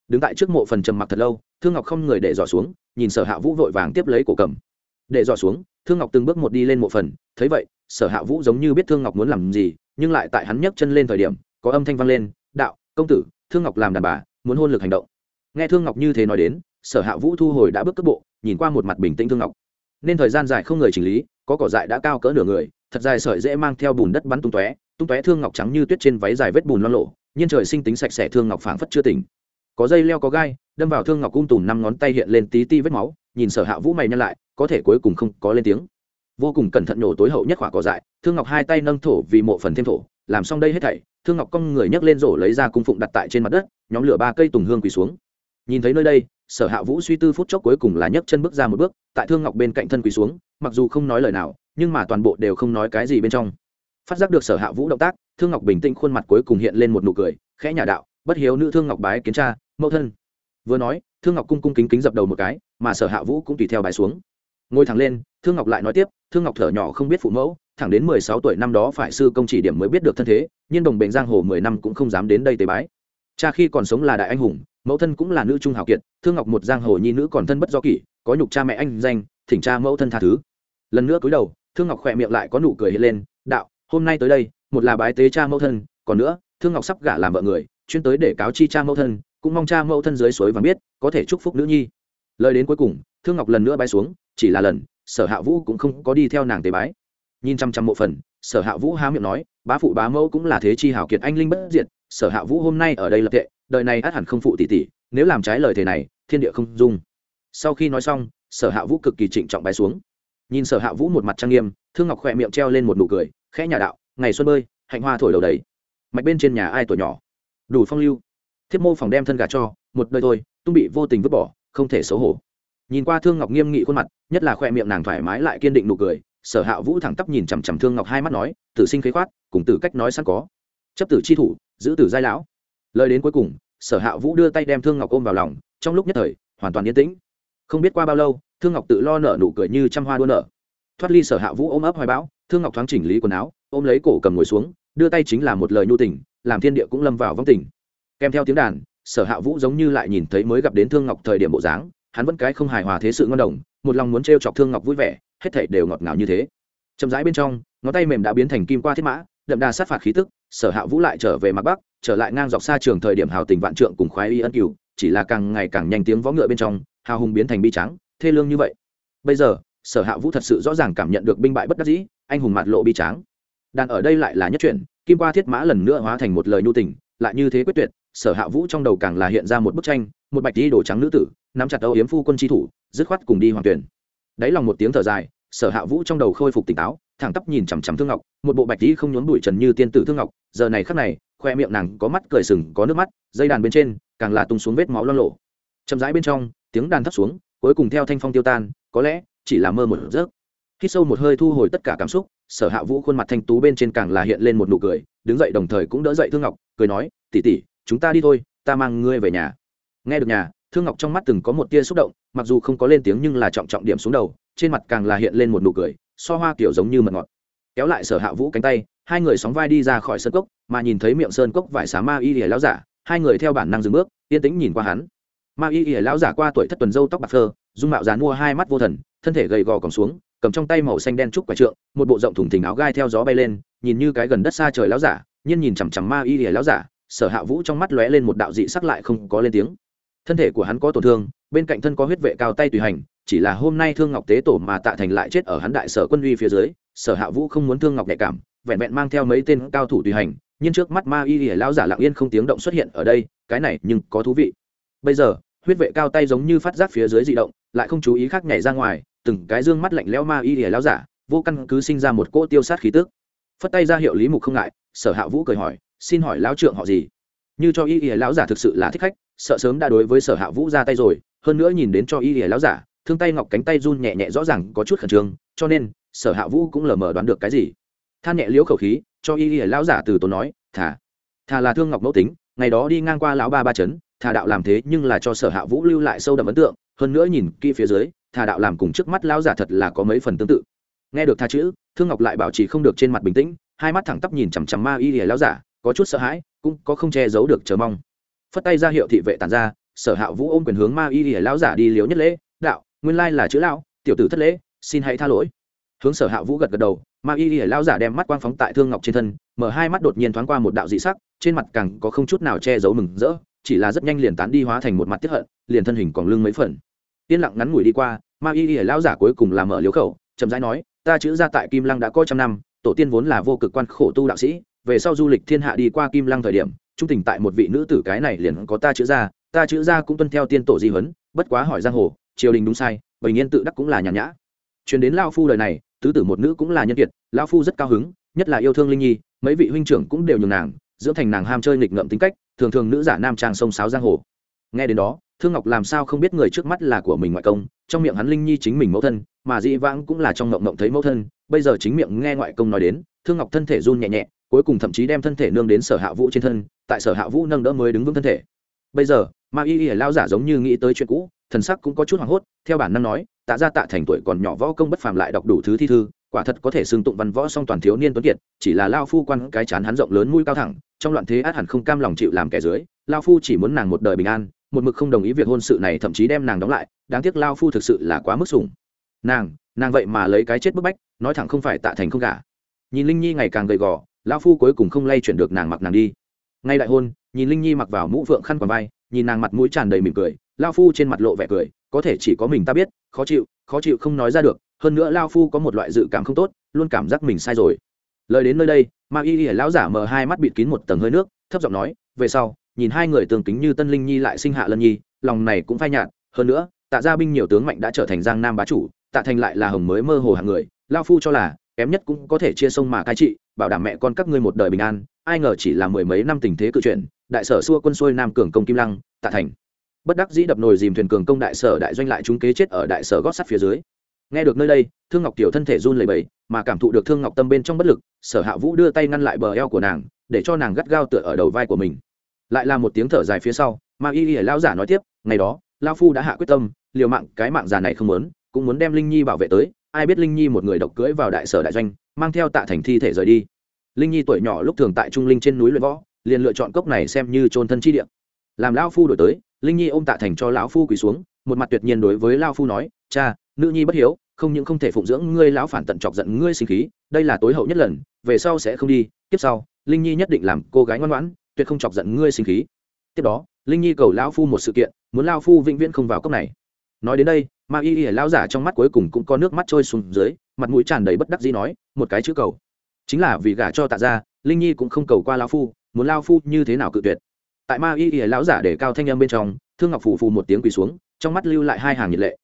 Đứng tại trước mộ phần trầm mặc thật lâu, thương ngọc không người để dò xuống, nhìn sở hạ vũ vội vàng tiếp lấy cổ cầm. Để dò xuống, thương ngọc từng bước một đi lên mộ phần, thấy vậy sở hạ vũ giống như biết thương ngọc muốn làm gì, nhưng lại tại hắn nhấc chân lên thời điểm, có âm thanh vang lên, đạo, công tử, thương ngọc làm đàn bà, muốn hôn lực hành động. Nghe thương ngọc như thế nói đến, sở hạ vũ thu hồi đã bước cước bộ, nhìn qua một mặt bình tĩnh thương ngọc. Nên thời gian dài không người chỉnh lý, có cỏ dại đã cao cỡ nửa người, thật dài sợi dễ mang theo bùn đất bắn tung tóe tung tóe thương ngọc trắng như tuyết trên váy dài vết bùn lo lộ nhiên trời sinh tính sạch sẽ thương ngọc phảng phất chưa tỉnh. Có dây leo có gai, đâm vào thương ngọc cung tùm năm ngón tay hiện lên tí ti vết máu, nhìn sở hạ vũ mày nhăn lại, có thể cuối cùng không có lên tiếng vô cùng cẩn thận nhổ tối hậu nhất khỏa cỏ dại, thương ngọc hai tay nâng thổ vì mộ phần thêm thổ, làm xong đây hết thảy, thương ngọc cong người nhấc lên rổ lấy ra cung phụng đặt tại trên mặt đất, nhóm lửa ba cây tùng hương quỳ xuống. Nhìn thấy nơi đây, sở hạ vũ suy tư phút chốc cuối cùng là nhấc chân bước ra một bước, tại thương ngọc bên cạnh thân quỳ xuống, mặc dù không nói lời nào, nhưng mà toàn bộ đều không nói cái gì bên trong. Phát giác được sở hạ vũ động tác, thương ngọc bình tĩnh khuôn mặt cuối cùng hiện lên một nụ cười, khẽ nhà đạo, bất hiếu nữ thương ngọc bái kiến cha, mẫu thân. Vừa nói, thương ngọc cung cung kính kính dập đầu một cái, mà sở hạ vũ cũng tùy theo bài xuống ngồi thẳng lên, thương ngọc lại nói tiếp, thương ngọc thở nhỏ không biết phụ mẫu, thẳng đến mười sáu tuổi năm đó phải sư công chỉ điểm mới biết được thân thế, nhưng đồng bệnh giang hồ mười năm cũng không dám đến đây tế bái. Cha khi còn sống là đại anh hùng, mẫu thân cũng là nữ trung hào kiệt, thương ngọc một giang hồ nhi nữ còn thân bất do kỷ, có nhục cha mẹ anh danh, thỉnh cha mẫu thân tha thứ. Lần nữa cúi đầu, thương ngọc khỏe miệng lại có nụ cười hiện lên, đạo, hôm nay tới đây, một là bái tế cha mẫu thân, còn nữa, thương ngọc sắp gả làm vợ người, chuyên tới để cáo chi cha mẫu thân, cũng mong cha mẫu thân dưới suối và biết, có thể chúc phúc nữ nhi. Lời đến cuối cùng, thương ngọc lần nữa bay xuống chỉ là lần, sở hạ vũ cũng không có đi theo nàng tế bái. Nhìn chăm chăm mộ phần, sở hạ vũ há miệng nói, bá phụ bá mẫu cũng là thế chi hảo kiệt anh linh bất diệt, sở hạ vũ hôm nay ở đây lập tệ đời này át hẳn không phụ tỷ tỷ, nếu làm trái lời thề này, thiên địa không dung. Sau khi nói xong, sở hạ vũ cực kỳ trịnh trọng bái xuống. Nhìn sở hạ vũ một mặt trang nghiêm, thương ngọc khỏe miệng treo lên một nụ cười, khẽ nhà đạo, ngày xuân bơi, hạnh hoa thổi đầu đầy. Mạch bên trên nhà ai tuổi nhỏ? Đủ phong lưu. Thiếp mô phòng đem thân gà cho, một đời thôi, tung bị vô tình vứt bỏ, không thể xấu hổ nhìn qua thương ngọc nghiêm nghị khuôn mặt, nhất là khoe miệng nàng thoải mái lại kiên định nụ cười, sở hạ vũ thẳng tắp nhìn chằm chằm thương ngọc hai mắt nói, tử sinh khế khoát, cùng tử cách nói sẵn có. Chấp tử chi thủ, giữ tử giai lão. Lời đến cuối cùng, sở hạ vũ đưa tay đem thương ngọc ôm vào lòng, trong lúc nhất thời, hoàn toàn yên tĩnh. Không biết qua bao lâu, thương ngọc tự lo nở nụ cười như trăm hoa đua nở. Thoát ly sở hạ vũ ôm ấp hoài bão, thương ngọc thoáng chỉnh lý quần áo, ôm lấy cổ cầm ngồi xuống, đưa tay chính là một lời nhu tình, làm thiên địa cũng lâm vào vong tình. Kèm theo tiếng đàn, sở hạ vũ giống như lại nhìn thấy mới gặp đến thương ngọc thời điểm bộ dáng hắn vẫn cái không hài hòa thế sự ngon đồng, một lòng muốn t chọc thương ngọc vui vẻ, hết thảy đều ngọt ngào như thế. Chậm rãi bên trong, ngón tay mềm đã biến thành kim qua thiết mã, đậm đà sát phạt khí tức, sở hạ vũ lại trở về mặt bắc, trở lại ngang dọc xa trường thời điểm hào tình vạn trượng cùng khoái y ân cửu, chỉ là càng ngày càng nhanh tiếng võ ngựa bên trong, hào hùng biến thành bi trắng thê lương như vậy. Bây giờ, sở hạ vũ thật sự rõ ràng cảm nhận được binh bại bất đắc dĩ, anh hùng mặt lộ bi tráng. Đàn ở đây lại là nhất chuyển kim qua thiết mã lần nữa hóa thành một lời nhu tình, lại như thế quyết tuyệt, sở hạ vũ trong đầu càng là hiện ra một bức tranh một bạch đi đồ trắng nữ tử, nắm chặt âu yếm phu quân tri thủ, dứt khoát cùng đi hoàng tuyển. Đáy lòng một tiếng thở dài, sở hạ vũ trong đầu khôi phục tỉnh táo, thẳng tắp nhìn chằm chằm thương ngọc, một bộ bạch tí không nhốn bụi trần như tiên tử thương ngọc, giờ này khắc này, khoe miệng nàng có mắt cười sừng, có nước mắt, dây đàn bên trên, càng là tung xuống vết máu lo lộ. Chậm rãi bên trong, tiếng đàn thấp xuống, cuối cùng theo thanh phong tiêu tan, có lẽ chỉ là mơ một giấc. Khi sâu một hơi thu hồi tất cả cảm xúc, sở hạ vũ khuôn mặt thanh tú bên trên càng là hiện lên một nụ cười, đứng dậy đồng thời cũng đỡ dậy thương ngọc, cười nói tỉ tỉ chúng ta đi thôi, ta mang ngươi về nhà nghe được nhà, thương ngọc trong mắt từng có một tia xúc động, mặc dù không có lên tiếng nhưng là trọng trọng điểm xuống đầu, trên mặt càng là hiện lên một nụ cười, so hoa kiểu giống như mật ngọt. Kéo lại sở hạ vũ cánh tay, hai người sóng vai đi ra khỏi sơn cốc, mà nhìn thấy miệng sơn cốc vải xá ma y ỉa lão giả, hai người theo bản năng dừng bước, yên tĩnh nhìn qua hắn. Ma y ỉa lão giả qua tuổi thất tuần dâu tóc bạc phơ, dung mạo dán mua hai mắt vô thần, thân thể gầy gò còng xuống, cầm trong tay màu xanh đen trúc quả trượng, một bộ rộng thùng thình áo gai theo gió bay lên, nhìn như cái gần đất xa trời lão giả, nhiên nhìn chằm chằm ma y ỉa lão giả, sở hạ vũ trong mắt lóe lên một đạo dị sắc lại không có lên tiếng thân thể của hắn có tổn thương, bên cạnh thân có huyết vệ cao tay tùy hành, chỉ là hôm nay thương ngọc tế tổ mà tạ thành lại chết ở hắn đại sở quân uy phía dưới, sở hạ vũ không muốn thương ngọc nhạy cảm, vẹn vẹn mang theo mấy tên cao thủ tùy hành, nhưng trước mắt ma y ỉa lão giả lặng yên không tiếng động xuất hiện ở đây, cái này nhưng có thú vị. Bây giờ, huyết vệ cao tay giống như phát giác phía dưới dị động, lại không chú ý khác nhảy ra ngoài, từng cái dương mắt lạnh lẽo ma y ỉa lão giả, vô căn cứ sinh ra một cỗ tiêu sát khí tức. Phất tay ra hiệu lý mục không ngại, sở hạ vũ cười hỏi, xin hỏi lão trượng họ gì? Như cho y ỉa lão giả thực sự là thích khách sợ sớm đã đối với sở hạ vũ ra tay rồi, hơn nữa nhìn đến cho y ỉa lão giả, thương tay ngọc cánh tay run nhẹ nhẹ rõ ràng có chút khẩn trương, cho nên, sở hạ vũ cũng lờ mờ đoán được cái gì. Than nhẹ liễu khẩu khí, cho y ỉa lão giả từ tốn nói, thả thà là thương ngọc mẫu tính, ngày đó đi ngang qua lão ba ba chấn thà đạo làm thế nhưng là cho sở hạ vũ lưu lại sâu đậm ấn tượng, hơn nữa nhìn kỹ phía dưới thà đạo làm cùng trước mắt lão giả thật là có mấy phần tương tự. Nghe được tha chữ, thương ngọc lại bảo trì không được trên mặt bình tĩnh, hai mắt thẳng tắp nhìn chằm chằm ma y lìa lão giả, có chút sợ hãi, cũng có không che giấu được chờ mong phất tay ra hiệu thị vệ tàn ra, sở hạ vũ ôm quyền hướng ma y lìa lão giả đi liếu nhất lễ, đạo, nguyên lai là chữ lão, tiểu tử thất lễ, xin hãy tha lỗi. Hướng sở hạ vũ gật gật đầu, ma y lìa lão giả đem mắt quang phóng tại thương ngọc trên thân, mở hai mắt đột nhiên thoáng qua một đạo dị sắc, trên mặt càng có không chút nào che giấu mừng rỡ, chỉ là rất nhanh liền tán đi hóa thành một mặt tiếp hận, liền thân hình còn lưng mấy phần. Yên lặng ngắn ngủi đi qua, ma y lìa lão giả cuối cùng làm mở liếu khẩu, chậm rãi nói, ta chữ ra tại kim lăng đã có trăm năm, tổ tiên vốn là vô cực quan khổ tu đạo sĩ, về sau du lịch thiên hạ đi qua kim lăng thời điểm trung tình tại một vị nữ tử cái này liền có ta chữ ra ta chữ ra cũng tuân theo tiên tổ di huấn, bất quá hỏi giang hồ, triều đình đúng sai, bình yên tự đắc cũng là nhàn nhã. Chuyển đến lao phu lời này, tứ tử một nữ cũng là nhân kiệt lao phu rất cao hứng, nhất là yêu thương linh nhi, mấy vị huynh trưởng cũng đều nhường nàng, dưỡng thành nàng ham chơi nghịch ngợm tính cách, thường thường nữ giả nam trang sông sáo giang hồ. Nghe đến đó, thương ngọc làm sao không biết người trước mắt là của mình ngoại công, trong miệng hắn linh nhi chính mình mẫu thân, mà dĩ vãng cũng là trong ngộng ngộng thấy mẫu thân, bây giờ chính miệng nghe ngoại công nói đến, thương ngọc thân thể run nhẹ nhẹ cuối cùng thậm chí đem thân thể nương đến sở hạ vũ trên thân, tại sở hạ vũ nâng đỡ mới đứng vững thân thể. Bây giờ, ma y y lao giả giống như nghĩ tới chuyện cũ, thần sắc cũng có chút hoảng hốt, theo bản năng nói, tạ ra tạ thành tuổi còn nhỏ võ công bất phàm lại đọc đủ thứ thi thư, quả thật có thể xưng tụng văn võ song toàn thiếu niên tuấn kiệt, chỉ là lao phu quan cái chán hắn rộng lớn mũi cao thẳng, trong loạn thế át hẳn không cam lòng chịu làm kẻ dưới, lao phu chỉ muốn nàng một đời bình an, một mực không đồng ý việc hôn sự này thậm chí đem nàng đóng lại, đáng tiếc lao phu thực sự là quá mức sủng. Nàng nàng vậy mà lấy cái chết bức bách, nói thẳng không phải tạ thành không cả nhìn linh nhi ngày càng gầy gò Lão phu cuối cùng không lay chuyển được nàng mặc nàng đi. Ngay đại hôn, nhìn linh nhi mặc vào mũ phượng khăn quàng vai, nhìn nàng mặt mũi tràn đầy mỉm cười lao phu trên mặt lộ vẻ cười, có thể chỉ có mình ta biết, khó chịu khó chịu không nói ra được, hơn nữa lao phu có một loại dự cảm không tốt, luôn cảm giác mình sai rồi. Lời đến nơi đây, ma y y lão giả mở hai mắt bịt kín một tầng hơi nước, thấp giọng nói, về sau, nhìn hai người tương kính như tân linh nhi lại sinh hạ lân nhi, lòng này cũng phai nhạt, hơn nữa, tạ gia binh nhiều tướng mạnh đã trở thành giang nam bá chủ, tạ thành lại là hồng mới mơ hồ hàng người lao phu cho là kém nhất cũng có thể chia sông mà cai trị, bảo đảm mẹ con các ngươi một đời bình an, ai ngờ chỉ là mười mấy năm tình thế cự chuyển, đại sở xua quân xuôi nam cường công kim lăng, tạ thành. Bất đắc dĩ đập nồi dìm thuyền cường công đại sở đại doanh lại chúng kế chết ở đại sở gót sắt phía dưới. Nghe được nơi đây, thương ngọc tiểu thân thể run lẩy bẩy, mà cảm thụ được thương ngọc tâm bên trong bất lực, sở hạ vũ đưa tay ngăn lại bờ eo của nàng, để cho nàng gắt gao tựa ở đầu vai của mình. Lại là một tiếng thở dài phía sau mà y y lao giả nói tiếp, ngày đó lao phu đã hạ quyết tâm, liều mạng, cái mạng già này không muốn, cũng muốn đem linh nhi bảo vệ tới ai biết linh nhi một người độc cưỡi vào đại sở đại doanh, mang theo tạ thành thi thể rời đi. Linh nhi tuổi nhỏ lúc thường tại trung linh trên núi luyện võ, liền lựa chọn cốc này xem như trôn thân chi địa. Làm lão phu đổi tới, linh nhi ôm tạ thành cho lão phu quỳ xuống, một mặt tuyệt nhiên đối với lão phu nói, cha, nữ nhi bất hiếu, không những không thể phụng dưỡng ngươi lão phản tận chọc giận ngươi sinh khí, đây là tối hậu nhất lần, về sau sẽ không đi tiếp sau, linh nhi nhất định làm cô gái ngoan ngoãn, tuyệt không chọc giận ngươi sinh khí. Tiếp đó, linh nhi cầu lão phu một sự kiện, muốn lao phu vĩnh viễn không vào cốc này nói đến đây, ma y y lão giả trong mắt cuối cùng cũng có nước mắt trôi xuống dưới, mặt mũi tràn đầy bất đắc dĩ nói, một cái chữ cầu. Chính là vì gả cho tạ ra linh nhi cũng không cầu qua lao phu, muốn lao phu như thế nào cự tuyệt. Tại ma y y lão giả để cao thanh âm bên trong, thương ngọc phù phù một tiếng quỳ xuống, trong mắt lưu lại hai hàng nhiệt lệ.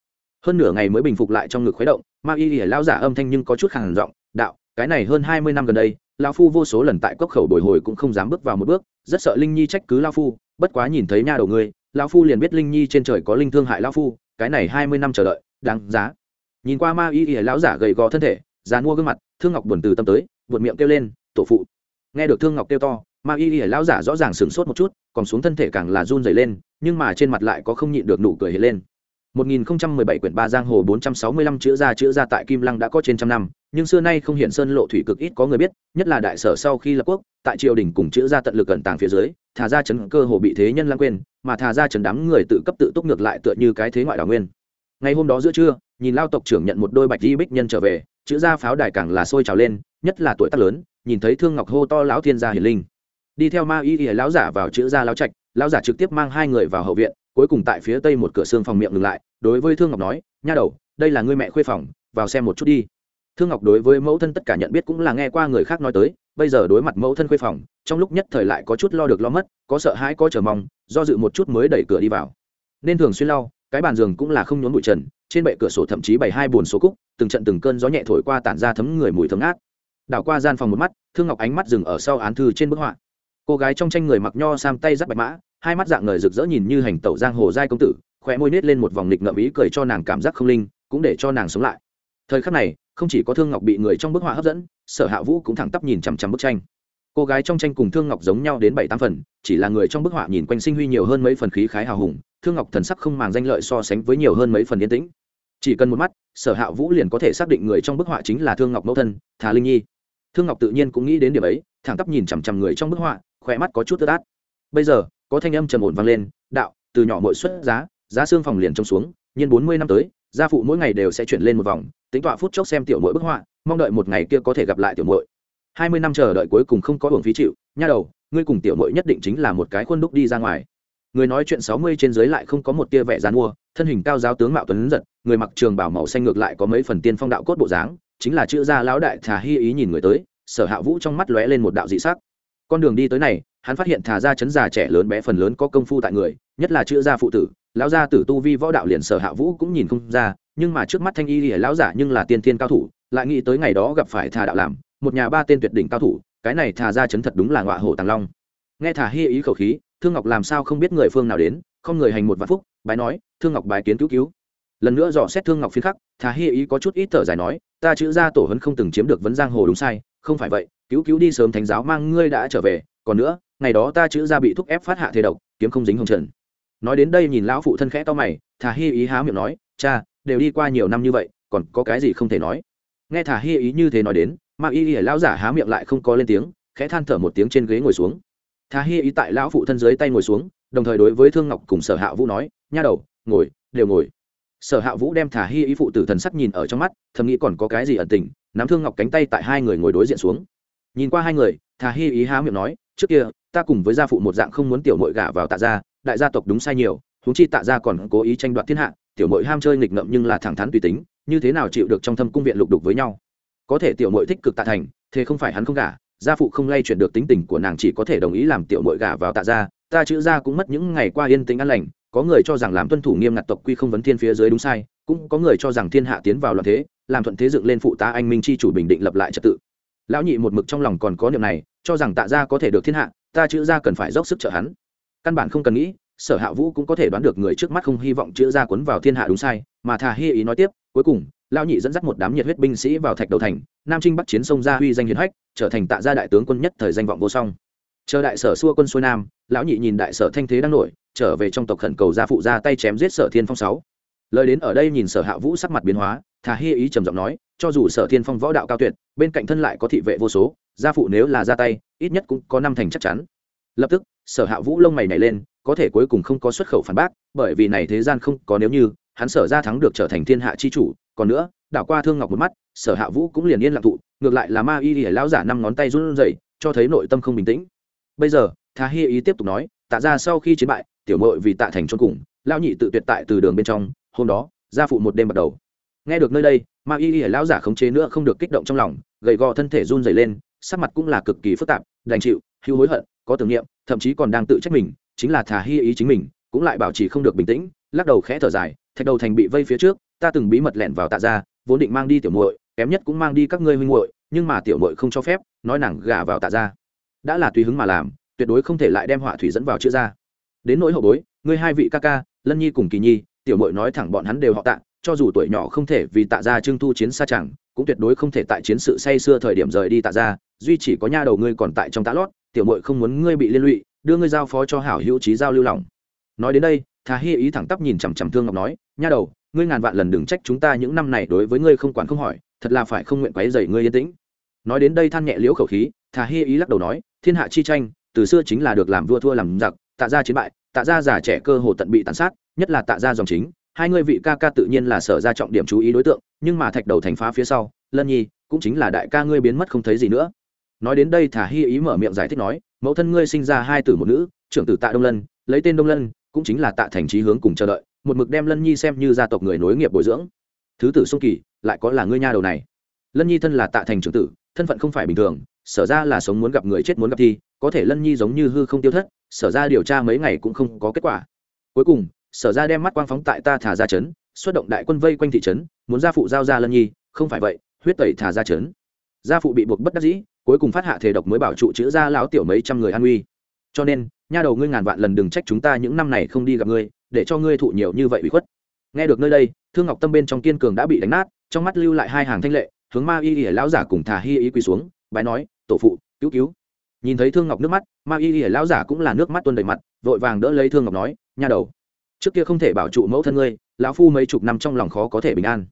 Hơn nửa ngày mới bình phục lại trong ngực khuấy động, ma y y lão giả âm thanh nhưng có chút khàn giọng, đạo, cái này hơn hai mươi năm gần đây lao phu vô số lần tại cốc khẩu bồi hồi cũng không dám bước vào một bước, rất sợ linh nhi trách cứ lao phu, bất quá nhìn thấy nha đầu ngươi lao phu liền biết linh nhi trên trời có linh thương hại lao phu cái này hai mươi năm chờ đợi đáng giá. Nhìn qua ma y y lão giả gầy gò thân thể dàn mua gương mặt thương ngọc buồn từ tâm tới buồn miệng kêu lên tổ phụ. Nghe được thương ngọc kêu to ma y y lão giả rõ ràng sửng sốt một chút còn xuống thân thể càng là run dày lên nhưng mà trên mặt lại có không nhịn được nụ cười hiện lên. 1017 quyển ba giang hồ 465 chữ ra chữ ra tại Kim Lăng đã có trên trăm năm, nhưng xưa nay không hiện sơn lộ thủy cực ít có người biết, nhất là đại sở sau khi lập quốc, tại triều đình cùng chữ ra tận lực cẩn tàng phía dưới, thả ra chấn cơ hồ bị thế nhân lãng quên, mà thả ra chấn đám người tự cấp tự túc ngược lại tựa như cái thế ngoại đảo nguyên. Ngày hôm đó giữa trưa, nhìn lao tộc trưởng nhận một đôi bạch di bích nhân trở về chữ ra pháo đài càng là sôi trào lên nhất là tuổi tác lớn nhìn thấy thương ngọc hô to lão thiên gia hiển linh đi theo ma y y lão giả vào chữ ra lão trạch lão giả trực tiếp mang hai người vào hậu viện cuối cùng tại phía tây một cửa xương phòng miệng ngừng lại đối với thương ngọc nói nha đầu đây là ngươi mẹ khuê phòng vào xem một chút đi thương ngọc đối với mẫu thân tất cả nhận biết cũng là nghe qua người khác nói tới, bây giờ đối mặt mẫu thân khuê phòng, trong lúc nhất thời lại có chút lo được lo mất, có sợ hãi, có chờ mong, do dự một chút mới đẩy cửa đi vào. Nên thường xuyên lau, cái bàn giường cũng là không nhốn bụi trần, trên bệ cửa sổ thậm chí bày hai bồn số cúc, từng trận từng cơn gió nhẹ thổi qua tản ra thấm người mùi thấm ác đảo qua gian phòng một mắt, thương ngọc ánh mắt dừng ở sau án thư trên bức họa. Cô gái trong tranh người mặc nho sam tay dắt bạch mã, hai mắt dạng người rực rỡ nhìn như hành tẩu giang hồ giai công tử khỏe môi nết lên một vòng nịch ngậm ý cười cho nàng cảm giác không linh, cũng để cho nàng sống lại thời khắc này, không chỉ có thương ngọc bị người trong bức họa hấp dẫn, sở hạ vũ cũng thẳng tắp nhìn chằm chằm bức tranh. Cô gái trong tranh cùng thương ngọc giống nhau đến bảy tám phần, chỉ là người trong bức họa nhìn quanh sinh huy nhiều hơn mấy phần khí khái hào hùng, thương ngọc thần sắc không màng danh lợi so sánh với nhiều hơn mấy phần yên tĩnh. Chỉ cần một mắt, sở hạ vũ liền có thể xác định người trong bức họa chính là thương ngọc mẫu thân, thà linh nhi. Thương ngọc tự nhiên cũng nghĩ đến điểm ấy, thẳng tắp nhìn chằm chằm người trong bức họa khỏe mắt có chút tơ át bây giờ, có thanh âm trầm ổn vang lên, đạo, từ nhỏ mỗi xuất giá giá xương phòng liền trông xuống, nhân bốn mươi năm tới gia phụ mỗi ngày đều sẽ chuyển lên một vòng, tính tọa phút chốc xem tiểu mỗi bức họa, mong đợi một ngày kia có thể gặp lại tiểu muội. Hai mươi năm chờ đợi cuối cùng không có hưởng phí chịu, nha đầu, ngươi cùng tiểu muội nhất định chính là một cái khuôn đúc đi ra ngoài. Người nói chuyện sáu mươi trên dưới lại không có một tia vẻ dàn mua, thân hình cao giáo tướng mạo tuấn giật, người mặc trường bảo màu xanh ngược lại có mấy phần tiên phong đạo cốt bộ dáng, chính là chữ gia lão đại thà hy ý nhìn người tới, sở hạ vũ trong mắt lóe lên một đạo dị sắc. Con đường đi tới này, hắn phát hiện thà gia chấn già trẻ lớn bé phần lớn có công phu tại người, nhất là chữ gia phụ tử lão gia tử tu vi võ đạo liền sở hạ vũ cũng nhìn không ra, nhưng mà trước mắt thanh y lìa lão giả nhưng là tiên thiên cao thủ, lại nghĩ tới ngày đó gặp phải thà đạo làm, một nhà ba tên tuyệt đỉnh cao thủ, cái này thà gia chấn thật đúng là ngọa hổ tàng long. Nghe thà hy ý khẩu khí, thương ngọc làm sao không biết người phương nào đến, không người hành một vạn phúc, bái nói, thương ngọc bái kiến cứu cứu. Lần nữa dò xét thương ngọc phiến khắc, thà hy ý có chút ít thở dài nói, ta chữ ra tổ hấn không từng chiếm được vấn giang hồ đúng sai, không phải vậy, cứu cứu đi sớm thánh giáo mang ngươi đã trở về, còn nữa, ngày đó ta chữ ra bị thúc ép phát hạ thế độc, kiếm không dính hồng trần nói đến đây nhìn lão phụ thân khẽ to mày Thả hy ý há miệng nói, cha, đều đi qua nhiều năm như vậy, còn có cái gì không thể nói? Nghe Thả hy ý như thế nói đến mà y ỉa lão giả há miệng lại không có lên tiếng, khẽ than thở một tiếng trên ghế ngồi xuống. Thả hy ý tại lão phụ thân dưới tay ngồi xuống, đồng thời đối với thương ngọc cùng sở hạ vũ nói, nha đầu, ngồi, đều ngồi. Sở hạ vũ đem thả hy ý phụ tử thần sắc nhìn ở trong mắt, thầm nghĩ còn có cái gì ẩn tình, nắm thương ngọc cánh tay tại hai người ngồi đối diện xuống. Nhìn qua hai người thả hy ý há miệng nói, trước kia, ta cùng với gia phụ một dạng không muốn tiểu mội gả vào tạ gia đại gia tộc đúng sai nhiều, huống chi tạ gia còn cố ý tranh đoạt thiên hạ, tiểu mội ham chơi nghịch ngợm nhưng là thẳng thắn tùy tính, như thế nào chịu được trong thâm cung viện lục đục với nhau? Có thể tiểu mội thích cực tạ thành, thế không phải hắn không gả, gia phụ không lay chuyển được tính tình của nàng chỉ có thể đồng ý làm tiểu mội gả vào tạ gia, ta chữ gia cũng mất những ngày qua yên tĩnh an lành, có người cho rằng làm tuân thủ nghiêm ngặt tộc quy không vấn thiên phía dưới đúng sai, cũng có người cho rằng thiên hạ tiến vào loạn thế, làm thuận thế dựng lên phụ tá anh minh chi chủ bình định lập lại trật tự. Lão nhị một mực trong lòng còn có niệm này, cho rằng tạ gia có thể được thiên hạ, ta chữ gia cần phải dốc sức trợ hắn căn bản không cần nghĩ, sở hạ vũ cũng có thể đoán được người trước mắt không hy vọng chữ gia quấn vào thiên hạ đúng sai, mà thà hy ý nói tiếp, cuối cùng, lão nhị dẫn dắt một đám nhiệt huyết binh sĩ vào thạch đầu thành, nam trinh bắc chiến sông gia huy danh hiến hách, trở thành tạ gia đại tướng quân nhất thời danh vọng vô song. Chờ đại sở xua quân xuôi nam, lão nhị nhìn đại sở thanh thế đang nổi, trở về trong tộc khẩn cầu gia phụ ra tay chém giết sở thiên phong sáu. Lời đến ở đây nhìn sở hạ vũ sắc mặt biến hóa, thà hy ý trầm giọng nói, cho dù sở thiên phong võ đạo cao tuyệt, bên cạnh thân lại có thị vệ vô số, gia phụ nếu là ra tay, ít nhất cũng có năm thành chắc chắn lập tức, sở hạ vũ lông mày nhảy lên, có thể cuối cùng không có xuất khẩu phản bác, bởi vì này thế gian không có nếu như, hắn sở ra thắng được trở thành thiên hạ chi chủ, còn nữa, đảo qua thương ngọc một mắt, sở hạ vũ cũng liền yên lặng thụ, ngược lại là ma y ỉa lão giả năm ngón tay run rẩy, cho thấy nội tâm không bình tĩnh. Bây giờ thà hi ý tiếp tục nói, tạ ra sau khi chiến bại, tiểu mội vì tạ thành trốn cùng, lão nhị tự tuyệt tại từ đường bên trong, hôm đó, gia phụ một đêm bắt đầu. Nghe được nơi đây, ma y y lão giả khống chế nữa không được kích động trong lòng, gầy gò thân thể run rẩy lên, sắc mặt cũng là cực kỳ phức tạp, đành chịu hữu hối hận có tưởng niệm, thậm chí còn đang tự trách mình, chính là thà hy ý chính mình, cũng lại bảo trì không được bình tĩnh, lắc đầu khẽ thở dài, thạch đầu thành bị vây phía trước, ta từng bí mật lẻn vào tạ ra vốn định mang đi tiểu muội, kém nhất cũng mang đi các ngươi huynh muội, nhưng mà tiểu muội không cho phép, nói nàng gả vào tạ ra đã là tùy hứng mà làm, tuyệt đối không thể lại đem họa thủy dẫn vào chữ ra đến nỗi hậu bối, ngươi hai vị ca ca, lân nhi cùng kỳ nhi, tiểu muội nói thẳng bọn hắn đều họ tạ, cho dù tuổi nhỏ không thể vì tạ ra trưng thu chiến xa chẳng, cũng tuyệt đối không thể tại chiến sự say xưa thời điểm rời đi tạ ra duy chỉ có nha đầu ngươi còn tại trong tạ lót tiểu mội không muốn ngươi bị liên lụy, đưa ngươi giao phó cho hảo hữu trí giao lưu lòng. Nói đến đây, thà hy ý thẳng tắp nhìn chằm chằm thương ngọc nói, nha đầu, ngươi ngàn vạn lần đừng trách chúng ta những năm này đối với ngươi không quản không hỏi, thật là phải không nguyện quấy dày ngươi yên tĩnh. Nói đến đây than nhẹ liễu khẩu khí, thà hy ý lắc đầu nói, thiên hạ chi tranh, từ xưa chính là được làm vua thua làm giặc, tạ ra chiến bại, tạ ra già trẻ cơ hồ tận bị tàn sát, nhất là tạ ra dòng chính, hai ngươi vị ca ca tự nhiên là sở ra trọng điểm chú ý đối tượng, nhưng mà thạch đầu thành phá phía sau, lân nhi, cũng chính là đại ca ngươi biến mất không thấy gì nữa nói đến đây thả hy ý mở miệng giải thích nói, mẫu thân ngươi sinh ra hai tử một nữ, trưởng tử tạ đông lân, lấy tên đông lân, cũng chính là tạ thành trí hướng cùng chờ đợi, một mực đem lân nhi xem như gia tộc người nối nghiệp bồi dưỡng. Thứ tử xuân kỳ, lại có là ngươi nha đầu này. Lân nhi thân là tạ thành trưởng tử, thân phận không phải bình thường, sở ra là sống muốn gặp người chết muốn gặp thi, có thể lân nhi giống như hư không tiêu thất, sở ra điều tra mấy ngày cũng không có kết quả. Cuối cùng, sở ra đem mắt quang phóng tại ta thả ra chấn xuất động đại quân vây quanh thị trấn, muốn gia phụ giao ra lân nhi, không phải vậy, huyết tẩy thả ra chấn gia phụ bị buộc bất đắc dĩ cuối cùng phát hạ thể độc mới bảo trụ chữ ra lão tiểu mấy trăm người an uy. Cho nên, nha đầu ngươi ngàn vạn lần đừng trách chúng ta những năm này không đi gặp ngươi, để cho ngươi thụ nhiều như vậy bị khuất. Nghe được nơi đây, thương ngọc tâm bên trong kiên cường đã bị đánh nát, trong mắt lưu lại hai hàng thanh lệ, hướng ma y ỉa lão giả cùng thả Hi ý quỳ xuống, bái nói, tổ phụ, cứu cứu. Nhìn thấy thương ngọc nước mắt, ma y ỉa lão giả cũng là nước mắt tuôn đầy mặt, vội vàng đỡ lấy thương ngọc nói, nha đầu, trước kia không thể bảo trụ mẫu thân ngươi, lão phu mấy chục năm trong lòng khó có thể bình an.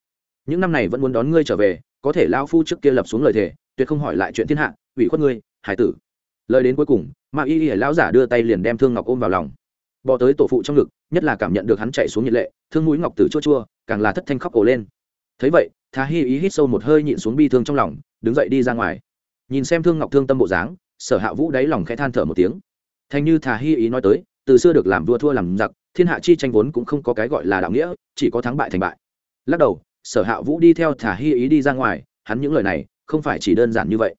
Những năm này vẫn muốn đón ngươi trở về, có thể lão phu trước kia lập xuống lời thề tuyệt không hỏi lại chuyện thiên hạ, ủy khuất ngươi, hải tử. Lời đến cuối cùng, ma y y lão giả đưa tay liền đem thương ngọc ôm vào lòng. Bỏ tới tổ phụ trong ngực, nhất là cảm nhận được hắn chạy xuống nhiệt lệ, thương mũi ngọc tử chua chua, càng là thất thanh khóc ổ lên. Thấy vậy thà hy ý hít sâu một hơi nhịn xuống bi thương trong lòng, đứng dậy đi ra ngoài. Nhìn xem thương ngọc thương tâm bộ dáng, sở hạ vũ đáy lòng khẽ than thở một tiếng. Thành như thà hy ý nói tới, từ xưa được làm vua thua làm giặc, thiên hạ chi tranh vốn cũng không có cái gọi là đạo nghĩa, chỉ có thắng bại thành bại. Lắc đầu, sở hạ vũ đi theo thà hy ý đi ra ngoài, hắn những lời này không phải chỉ đơn giản như vậy.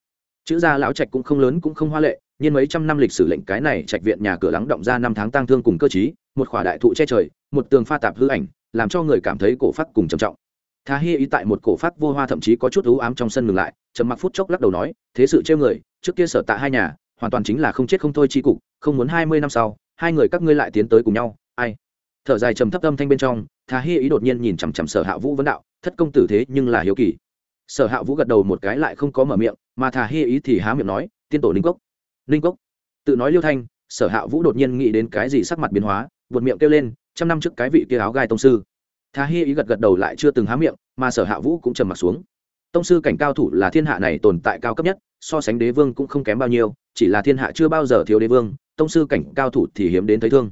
Chữ gia lão trạch cũng không lớn cũng không hoa lệ, nhưng mấy trăm năm lịch sử lệnh cái này trạch viện nhà cửa lắng động ra năm tháng tang thương cùng cơ chí một khỏa đại thụ che trời, một tường pha tạp hư ảnh, làm cho người cảm thấy cổ phát cùng trầm trọng. Thà hy ý tại một cổ phát vô hoa thậm chí có chút ưu ám trong sân ngừng lại, trầm mặc phút chốc lắc đầu nói, thế sự trêu người, trước kia sở tạ hai nhà, hoàn toàn chính là không chết không thôi chi cục, không muốn hai mươi năm sau, hai người các ngươi lại tiến tới cùng nhau, ai? Thở dài trầm thấp âm thanh bên trong thà hy ý đột nhiên nhìn chằm chằm sở hạ vũ vấn đạo, thất công tử thế nhưng là hiếu kỳ sở hạ vũ gật đầu một cái lại không có mở miệng, mà thà hy ý thì há miệng nói, tiên tổ ninh cốc. Ninh cốc? Tự nói liêu thanh, sở hạ vũ đột nhiên nghĩ đến cái gì sắc mặt biến hóa vượt miệng kêu lên, trăm năm trước cái vị kia áo gai tông sư. Thà hy ý gật gật đầu lại chưa từng há miệng, mà sở hạ vũ cũng trầm m ặ t xuống. Tông sư cảnh cao thủ là thiên hạ này tồn tại cao cấp nhất, so sánh đế vương cũng không kém bao nhiêu, chỉ là thiên hạ chưa bao giờ thiếu đế vương, tông sư cảnh cao thủ thì hiếm đến thấy thương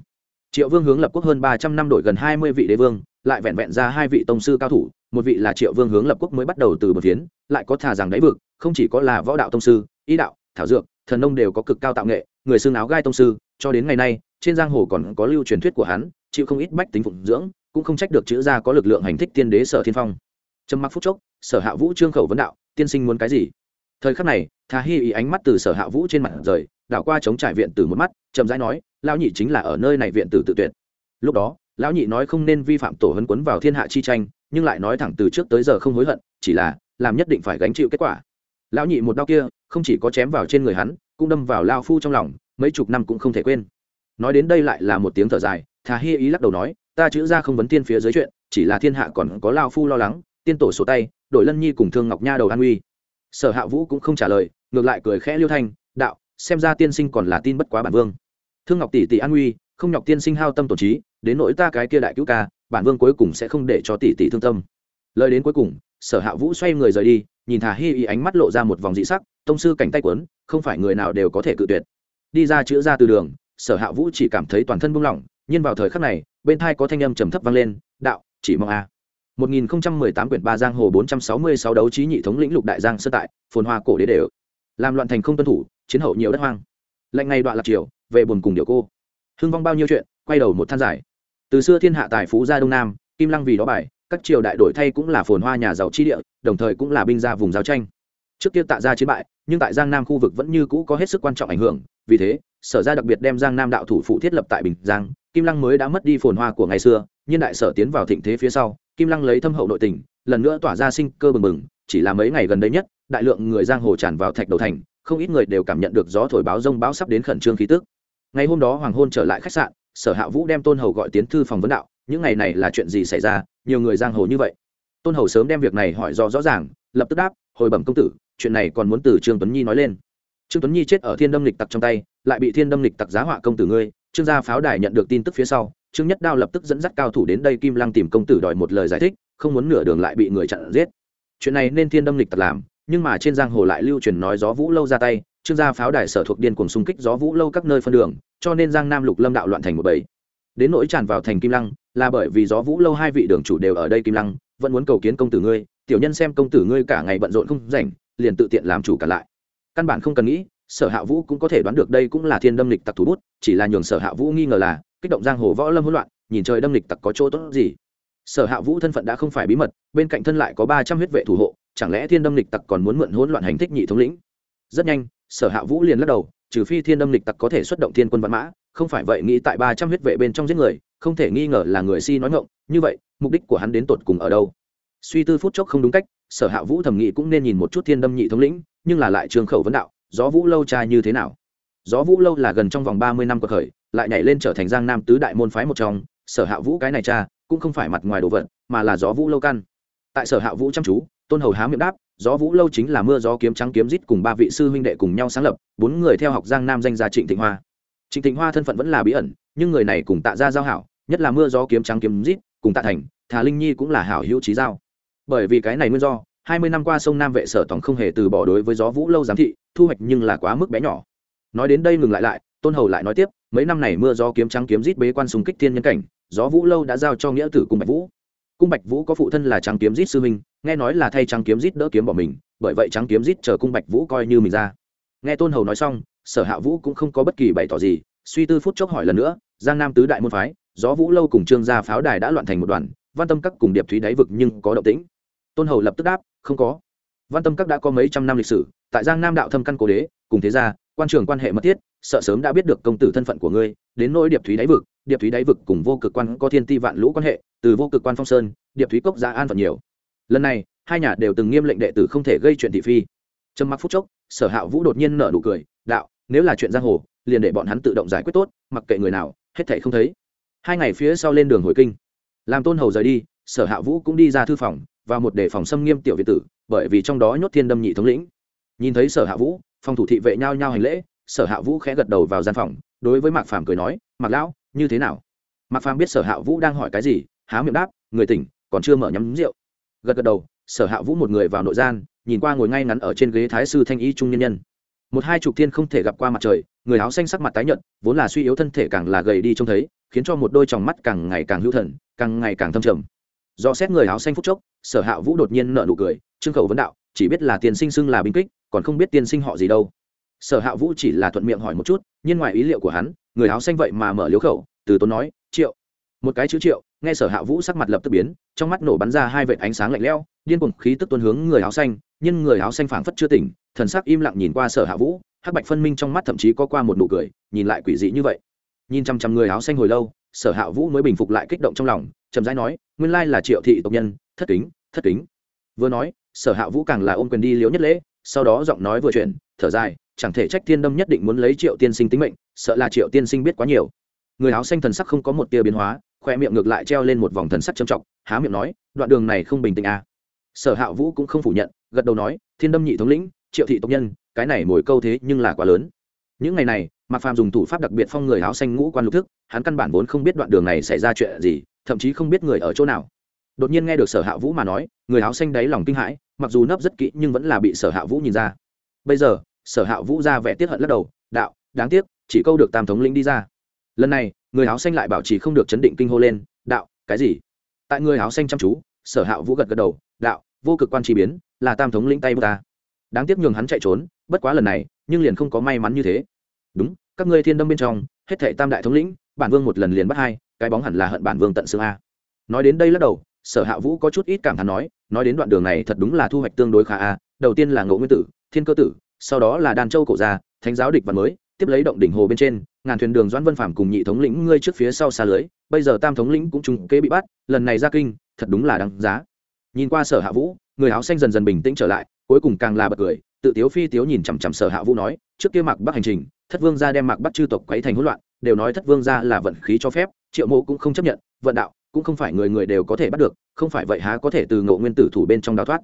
triệu vương hướng lập quốc hơn ba trăm năm đổi gần hai mươi vị đế vương, lại vẹn vẹn ra hai vị tông sư cao thủ, một vị là triệu vương hướng lập quốc mới bắt đầu từ bờ phiến, lại có thà rằng đáy vực, không chỉ có là võ đạo tông sư ý đạo, thảo dược, thần nông đều có cực cao tạo nghệ, người xương áo gai tông sư, cho đến ngày nay, trên giang hồ còn có lưu truyền thuyết của hắn, chịu không ít bách tính phụng dưỡng, cũng không trách được chữ ra có lực lượng hành thích tiên đế sở thiên phong. Trầm mặc phút chốc, sở hạ vũ trương khẩu vấn đạo, tiên sinh muốn cái gì? Thời khắc này thà hy ý ánh mắt từ sở hạ vũ trên mặt rời, đảo qua chống trải viện tử một mắt, chậm rãi nói, lão nhị chính là ở nơi này viện tử tự tuyệt. Lúc đó, lão nhị nói không nên vi phạm tổ hấn quấn vào thiên hạ chi tranh, nhưng lại nói thẳng từ trước tới giờ không hối hận, chỉ là, làm nhất định phải gánh chịu kết quả. Lão nhị một đau kia, không chỉ có chém vào trên người hắn, cũng đâm vào lao phu trong lòng, mấy chục năm cũng không thể quên. Nói đến đây lại là một tiếng thở dài thà hi ý lắc đầu nói, ta chữ ra không vấn tiên phía dưới chuyện, chỉ là thiên hạ còn có lao phu lo lắng, tiên tổ sổ tay đội lân nhi cùng thương ngọc nha đầu an uy sở hạ vũ cũng không trả lời, ngược lại cười khẽ liêu thanh, đạo, xem ra tiên sinh còn là tin bất quá bản vương. Thương ngọc tỷ tỷ an uy, không nhọc tiên sinh hao tâm tổn trí, đến nỗi ta cái kia đại cứu ca, bản vương cuối cùng sẽ không để cho tỷ tỷ thương tâm. Lời đến cuối cùng, sở hạ vũ xoay người rời đi, nhìn thả hi y ánh mắt lộ ra một vòng dị sắc, tông sư cảnh tay quấn, không phải người nào đều có thể cự tuyệt. Đi ra chữa ra từ đường, sở hạ vũ chỉ cảm thấy toàn thân buông lỏng, nhưng vào thời khắc này, bên thai có thanh âm trầm thấp vang lên, đạo, chỉ mong a. à. 1018 quyển ba giang hồ 466 đấu trí nhị thống lĩnh lục đại giang sơ tại, phồn hoa cổ đế đều. Làm loạn thành không tuân thủ, chiến hậu nhiều đất hoang. Lệnh ngày đoạn lạc triều, về buồn cùng điều cô. Hưng vong bao nhiêu chuyện, quay đầu một than giải từ xưa thiên hạ tài phú ra đông nam, kim lăng vì đó bài, các triều đại đổi thay cũng là phồn hoa nhà giàu chi địa, đồng thời cũng là binh gia vùng giao tranh. Trước kia tạ ra chiến bại, nhưng tại giang nam khu vực vẫn như cũ có hết sức quan trọng ảnh hưởng, vì thế, sở ra đặc biệt đem giang nam đạo thủ phụ thiết lập tại bình giang, kim lăng mới đã mất đi phồn hoa của ngày xưa nhiên đại sở tiến vào thịnh thế phía sau, kim lăng lấy thâm hậu nội tình, lần nữa tỏa ra sinh cơ bừng bừng, chỉ là mấy ngày gần đây nhất, đại lượng người giang hồ tràn vào thạch đầu thành, không ít người đều cảm nhận được gió thổi báo rông báo sắp đến khẩn trương khí tức. Ngày hôm đó hoàng hôn trở lại khách sạn, sở hạ vũ đem tôn hầu gọi tiến thư phòng vấn đạo, những ngày này là chuyện gì xảy ra, nhiều người giang hồ như vậy? Tôn hầu sớm đem việc này hỏi do rõ ràng, lập tức đáp, hồi bẩm công tử, chuyện này còn muốn từ trương tuấn nhi nói lên. Trương tuấn nhi chết ở thiên đâm lịch tặc trong tay, lại bị thiên đâm lịch tặc giá họa công tử ngươi, trương gia pháo đài nhận được tin tức phía sau trương nhất đao lập tức dẫn dắt cao thủ đến đây kim lăng tìm công tử đòi một lời giải thích, không muốn nửa đường lại bị người chặn giết. Chuyện này nên thiên đâm lịch thật làm, nhưng mà trên giang hồ lại lưu truyền nói gió vũ lâu ra tay, trương gia pháo đài sở thuộc điên cuồng xung kích gió vũ lâu các nơi phân đường, cho nên giang nam lục lâm đạo loạn thành một bầy. Đến nỗi tràn vào thành kim lăng, là bởi vì gió vũ lâu hai vị đường chủ đều ở đây kim lăng, vẫn muốn cầu kiến công tử ngươi, tiểu nhân xem công tử ngươi cả ngày bận rộn không rảnh, liền tự tiện làm chủ cả lại. Căn bản không cần nghĩ, sở hạ vũ cũng có thể đoán được đây cũng là thiên đâm lịch tặc thủ bút, chỉ là nhường sở hạ vũ nghi ngờ là kích động giang hồ võ lâm hỗn loạn, nhìn trời đâm lịch tặc có chỗ tốt gì? Sở hạ vũ thân phận đã không phải bí mật, bên cạnh thân lại có ba trăm huyết vệ thủ hộ, chẳng lẽ thiên đâm lịch tặc còn muốn mượn hỗn loạn hành thích nhị thống lĩnh? Rất nhanh, sở hạ vũ liền lắc đầu, trừ phi thiên đâm lịch tặc có thể xuất động thiên quân văn mã, không phải vậy nghĩ tại ba trăm huyết vệ bên trong giết người, không thể nghi ngờ là người si nói ngộng như vậy, mục đích của hắn đến tột cùng ở đâu? Suy tư phút chốc không đúng cách, sở hạ vũ thầm nghĩ cũng nên nhìn một chút thiên đâm nhị thống lĩnh, nhưng là lại trường khẩu vấn đạo, gió vũ lâu trai như thế nào? Gió vũ lâu là gần trong vòng ba mươi năm cuộc khởi lại nhảy lên trở thành giang nam tứ đại môn phái một trong, sở hạ vũ cái này cha, cũng không phải mặt ngoài đồ vật, mà là gió vũ lâu căn. Tại sở hạ vũ chăm chú, tôn hầu há miệng đáp, gió vũ lâu chính là mưa gió kiếm trắng kiếm rít cùng ba vị sư huynh đệ cùng nhau sáng lập, bốn người theo học giang nam danh gia trịnh thịnh hoa. Trịnh thịnh hoa thân phận vẫn là bí ẩn, nhưng người này cùng tạ ra giao hảo, nhất là mưa gió kiếm trắng kiếm rít, cùng tạ thành, thà linh nhi cũng là hảo hữu trí giao. Bởi vì cái này nguyên do, hai mươi năm qua sông nam vệ sở tổng không hề từ bỏ đối với gió vũ lâu giám thị, thu hoạch nhưng là quá mức bé nhỏ. Nói đến đây ngừng lại lại tôn hầu lại nói tiếp, mấy năm này mưa gió kiếm trắng kiếm rít bế quan súng kích thiên nhân cảnh, gió vũ lâu đã giao cho nghĩa tử cung bạch vũ. Cung bạch vũ có phụ thân là trắng kiếm rít sư minh nghe nói là thay trắng kiếm rít đỡ kiếm bỏ mình, bởi vậy trắng kiếm rít chờ cung bạch vũ coi như mình ra. Nghe tôn hầu nói xong, sở hạ vũ cũng không có bất kỳ bày tỏ gì, suy tư phút chốc hỏi lần nữa, giang nam tứ đại môn phái, gió vũ lâu cùng trương gia pháo đài đã loạn thành một đoàn, văn tâm các cùng điệp thúy đáy vực nhưng có động tĩnh. Tôn hầu lập tức đáp, không có. Văn tâm các đã có mấy trăm năm lịch sử, tại giang nam đạo thâm căn cố đế, cùng thế gia quan trường quan hệ mật thiết, sợ sớm đã biết được công tử thân phận của ngươi, đến nỗi điệp thúy đáy vực, điệp thúy đáy vực cùng vô cực quan có thiên ti vạn lũ quan hệ, từ vô cực quan phong sơn, điệp thúy cốc gia an phận nhiều. Lần này, hai nhà đều từng nghiêm lệnh đệ tử không thể gây chuyện thị phi. Trầm mặc phút chốc, sở hạ vũ đột nhiên nở nụ cười, đạo, nếu là chuyện giang hồ, liền để bọn hắn tự động giải quyết tốt, mặc kệ người nào, hết thảy không thấy. Hai ngày phía sau lên đường hồi kinh. Làm tôn hầu rời đi, sở hạ vũ cũng đi ra thư phòng và một đề phòng xâm nghiêm tiểu việt tử, bởi vì trong đó nhốt thiên đâm nhị thống lĩnh. Nhìn thấy sở hạ vũ phòng thủ thị vệ nhau nhau hành lễ, sở hạ vũ khẽ gật đầu vào gian phòng, đối với mạc phàm cười nói, mạc lão, như thế nào? Mạc phàm biết sở hạ vũ đang hỏi cái gì, há miệng đáp, người tỉnh, còn chưa mở nhắm rượu. Gật gật đầu, sở hạ vũ một người vào nội gian, nhìn qua ngồi ngay ngắn ở trên ghế thái sư thanh y trung nhân nhân. Một hai chục thiên không thể gặp qua mặt trời, người áo xanh sắc mặt tái nhợt, vốn là suy yếu thân thể càng là gầy đi trông thấy, khiến cho một đôi tròng mắt càng ngày càng hữu thần, càng ngày càng thâm trầm. Do xét người áo xanh phúc chốc, sở hạ vũ đột nhiên nợ nụ cười, trương khẩu vấn đạo chỉ biết là tiền sinh xưng là binh kích, còn không biết tiên sinh họ gì đâu. Sở hạ vũ chỉ là thuận miệng hỏi một chút, nhưng ngoài ý liệu của hắn, người áo xanh vậy mà mở liếu khẩu, từ tốn nói, triệu. Một cái chữ triệu nghe sở hạ vũ sắc mặt lập tức biến, trong mắt nổ bắn ra hai vệt ánh sáng lạnh lẽo, điên cuồng khí tức tuôn hướng người áo xanh, nhưng người áo xanh phảng phất chưa tỉnh, thần sắc im lặng nhìn qua sở hạ vũ, hắc bạch phân minh trong mắt thậm chí có qua một nụ cười, nhìn lại quỷ dị như vậy. Nhìn chăm chăm người áo xanh hồi lâu, sở hạ vũ mới bình phục lại kích động trong lòng, chậm rãi nói, nguyên lai là triệu thị tộc nhân, thất kính thất kính. Vừa nói sở hạ vũ càng là ôm quyền đi liễu nhất lễ, sau đó giọng nói vừa chuyển, thở dài, chẳng thể trách thiên đâm nhất định muốn lấy triệu tiên sinh tính mệnh, sợ là triệu tiên sinh biết quá nhiều. Người áo xanh thần sắc không có một tia biến hóa, khoe miệng ngược lại treo lên một vòng thần sắc trầm trọng, há miệng nói, đoạn đường này không bình tĩnh à. sở hạ vũ cũng không phủ nhận, gật đầu nói, thiên đâm nhị thống lĩnh, triệu thị tộc nhân, cái này mồi câu thế nhưng là quá lớn. Những ngày này, mạc phàm dùng thủ pháp đặc biệt phong người áo xanh ngũ quan lục thức, hắn căn bản vốn không biết đoạn đường này xảy ra chuyện gì, thậm chí không biết người ở chỗ nào đột nhiên nghe được sở hạ vũ mà nói, người áo xanh đáy lòng kinh hãi, mặc dù nấp rất kỹ nhưng vẫn là bị sở hạ vũ nhìn ra. Bây giờ, sở hạ vũ ra vẻ tiết hận lắc đầu, đạo, đáng tiếc, chỉ câu được tam thống lĩnh đi ra. Lần này, người áo xanh lại bảo trì không được chấn định kinh hô lên, đạo, cái gì? Tại người áo xanh chăm chú, sở hạ vũ gật gật đầu, đạo, vô cực quan chi biến, là tam thống lĩnh tay bờ ta. Đáng tiếc nhường hắn chạy trốn, bất quá lần này, nhưng liền không có may mắn như thế. Đúng, các ngươi thiên đâm bên trong, hết thệ tam đại thống lĩnh, bản vương một lần liền bắt hai, cái bóng hẳn là hận bản vương tận xương a. Nói đến đây lắc đầu sở hạ vũ có chút ít cảm thán nói nói đến đoạn đường này thật đúng là thu hoạch tương đối khá a, đầu tiên là ngộ nguyên tử, thiên cơ tử, sau đó là đàn châu cổ gia, thánh giáo địch văn mới, tiếp lấy động đỉnh hồ bên trên, ngàn thuyền đường doãn vân phạm cùng nhị thống lĩnh ngươi trước phía sau xa lưới, bây giờ tam thống lĩnh cũng trùng kế bị bắt, lần này ra kinh, thật đúng là đáng giá. Nhìn qua sở hạ vũ, người áo xanh dần dần bình tĩnh trở lại, cuối cùng càng là bật cười, tự tiếu phi tiếu nhìn chằm chằm sở hạ vũ nói, trước kia mặc bắc hành trình, thất vương gia đem mặc bắc chư tộc quấy thành hỗn loạn, đều nói thất vương gia là vận khí cho phép triệu mộ cũng không chấp nhận, vận đạo cũng không phải người người đều có thể bắt được, không phải vậy há có thể từ ngộ nguyên tử thủ bên trong đào thoát.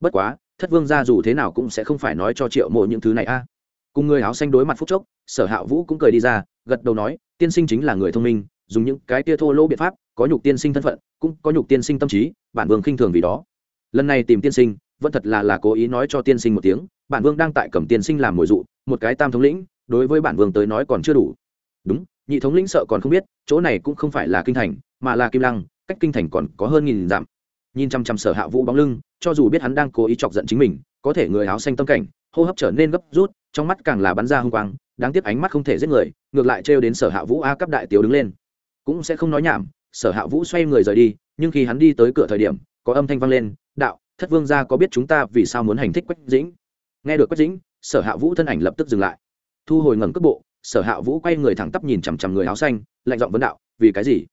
Bất quá, thất vương gia dù thế nào cũng sẽ không phải nói cho triệu mộ những thứ này a. Cùng người áo xanh đối mặt phúc chốc, sở hạ vũ cũng cười đi ra, gật đầu nói, tiên sinh chính là người thông minh, dùng những cái tia thô lỗ biện pháp, có nhục tiên sinh thân phận, cũng có nhục tiên sinh tâm trí, bản vương khinh thường vì đó. Lần này tìm tiên sinh, vẫn thật là là cố ý nói cho tiên sinh một tiếng, bản vương đang tại cầm tiên sinh làm mồi dụ, một cái tam thống lĩnh, đối với bản vương tới nói còn chưa đủ. Đúng nhị thống lĩnh sợ còn không biết, chỗ này cũng không phải là kinh thành, mà là kim lăng, cách kinh thành còn có hơn nghìn dặm. Nhìn chăm chăm sở hạ vũ bóng lưng, cho dù biết hắn đang cố ý chọc giận chính mình, có thể người áo xanh tâm cảnh, hô hấp trở nên gấp rút, trong mắt càng là bắn ra hung quang, đáng tiếc ánh mắt không thể giết người, ngược lại trêu đến sở hạ vũ a cấp đại tiểu đứng lên. Cũng sẽ không nói nhảm, sở hạ vũ xoay người rời đi, nhưng khi hắn đi tới cửa thời điểm, có âm thanh vang lên, đạo, thất vương gia có biết chúng ta vì sao muốn hành thích quách dĩnh? Nghe được quách dĩnh, sở hạ vũ thân ảnh lập tức dừng lại. Thu hồi ngẩng cước bộ sở hạ vũ quay người thẳng tắp nhìn chằm chằm người áo xanh, lạnh giọng vấn đạo, vì cái gì?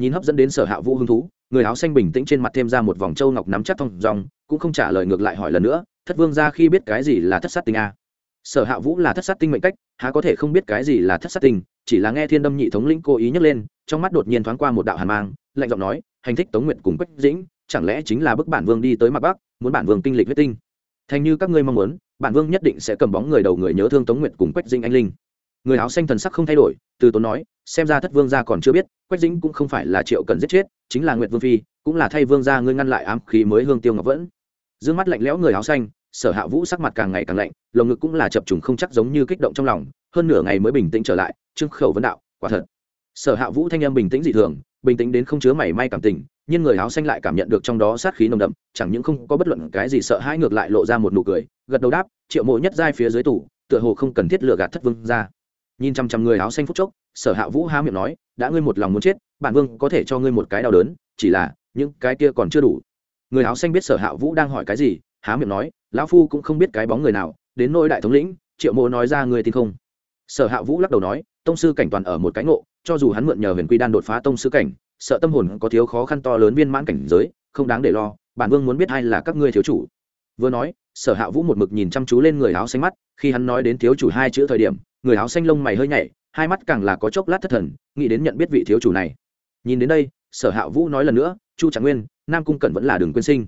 Nhìn hấp dẫn đến sở hạ vũ hứng thú, người áo xanh bình tĩnh trên mặt thêm ra một vòng trâu ngọc nắm chắc thong dòng cũng không trả lời ngược lại hỏi lần nữa, thất vương ra khi biết cái gì là thất sát tinh a? Sở hạ vũ là thất sát tinh mệnh cách, há có thể không biết cái gì là thất sát tinh, chỉ là nghe thiên đâm nhị thống lĩnh cố ý nhấc lên, trong mắt đột nhiên thoáng qua một đạo hàn mang, lạnh giọng nói, hành thích tống nguyện cùng quách dĩnh, chẳng lẽ chính là bức bản vương đi tới mặt bắc, muốn bản vương kinh lịch huyết tinh? Thành như các ngươi mong muốn, bản vương nhất định sẽ cầm bóng người đầu người nhớ thương tống nguyện cùng quách dĩnh anh linh người áo xanh thần sắc không thay đổi, từ tốn nói, xem ra thất vương gia còn chưa biết, quách dĩnh cũng không phải là triệu cần giết chết, chính là nguyệt vương phi, cũng là thay vương gia ngươi ngăn lại ám khí mới hương tiêu ngọc vẫn. D mắt lạnh lẽo người áo xanh, sở hạ vũ sắc mặt càng ngày càng lạnh, lồng ngực cũng là chập trùng không chắc giống như kích động trong lòng, hơn nửa ngày mới bình tĩnh trở lại, trương khẩu vấn đạo, quả thật. Sở hạ vũ thanh âm bình tĩnh dị thường, bình tĩnh đến không chứa mảy may cảm tình, nhưng người áo xanh lại cảm nhận được trong đó sát khí nồng đậm, chẳng những không có bất luận cái gì sợ hãi ngược lại lộ ra một nụ cười, gật đầu đáp, triệu mộ nhất giai phía dưới tủ tựa hồ không cần thiết lựa gạt thất vương ra nhìn chăm chăm người áo xanh phút chốc, sở hạ vũ há miệng nói, đã ngươi một lòng muốn chết, bản vương có thể cho ngươi một cái đau đớn, chỉ là, những cái kia còn chưa đủ. Người áo xanh biết sở hạ vũ đang hỏi cái gì, há miệng nói, lão phu cũng không biết cái bóng người nào, đến nôi đại thống lĩnh, triệu mộ nói ra người tin không? Sở hạ vũ lắc đầu nói, tông sư cảnh toàn ở một cái ngộ, cho dù hắn mượn nhờ huyền quy đan đột phá tông sư cảnh, sợ tâm hồn có thiếu khó khăn to lớn viên mãn cảnh giới, không đáng để lo, bản vương muốn biết ai là các ngươi thiếu chủ. Vừa nói, sở hạ vũ một mực nhìn chăm chú lên người áo xanh mắt, khi hắn nói đến thiếu chủ hai chữ thời điểm người áo xanh lông mày hơi nhảy, hai mắt càng là có chốc lát thất thần, nghĩ đến nhận biết vị thiếu chủ này. Nhìn đến đây, sở hạ vũ nói lần nữa, chu trạng nguyên, nam cung cẩn vẫn là đường quyên sinh.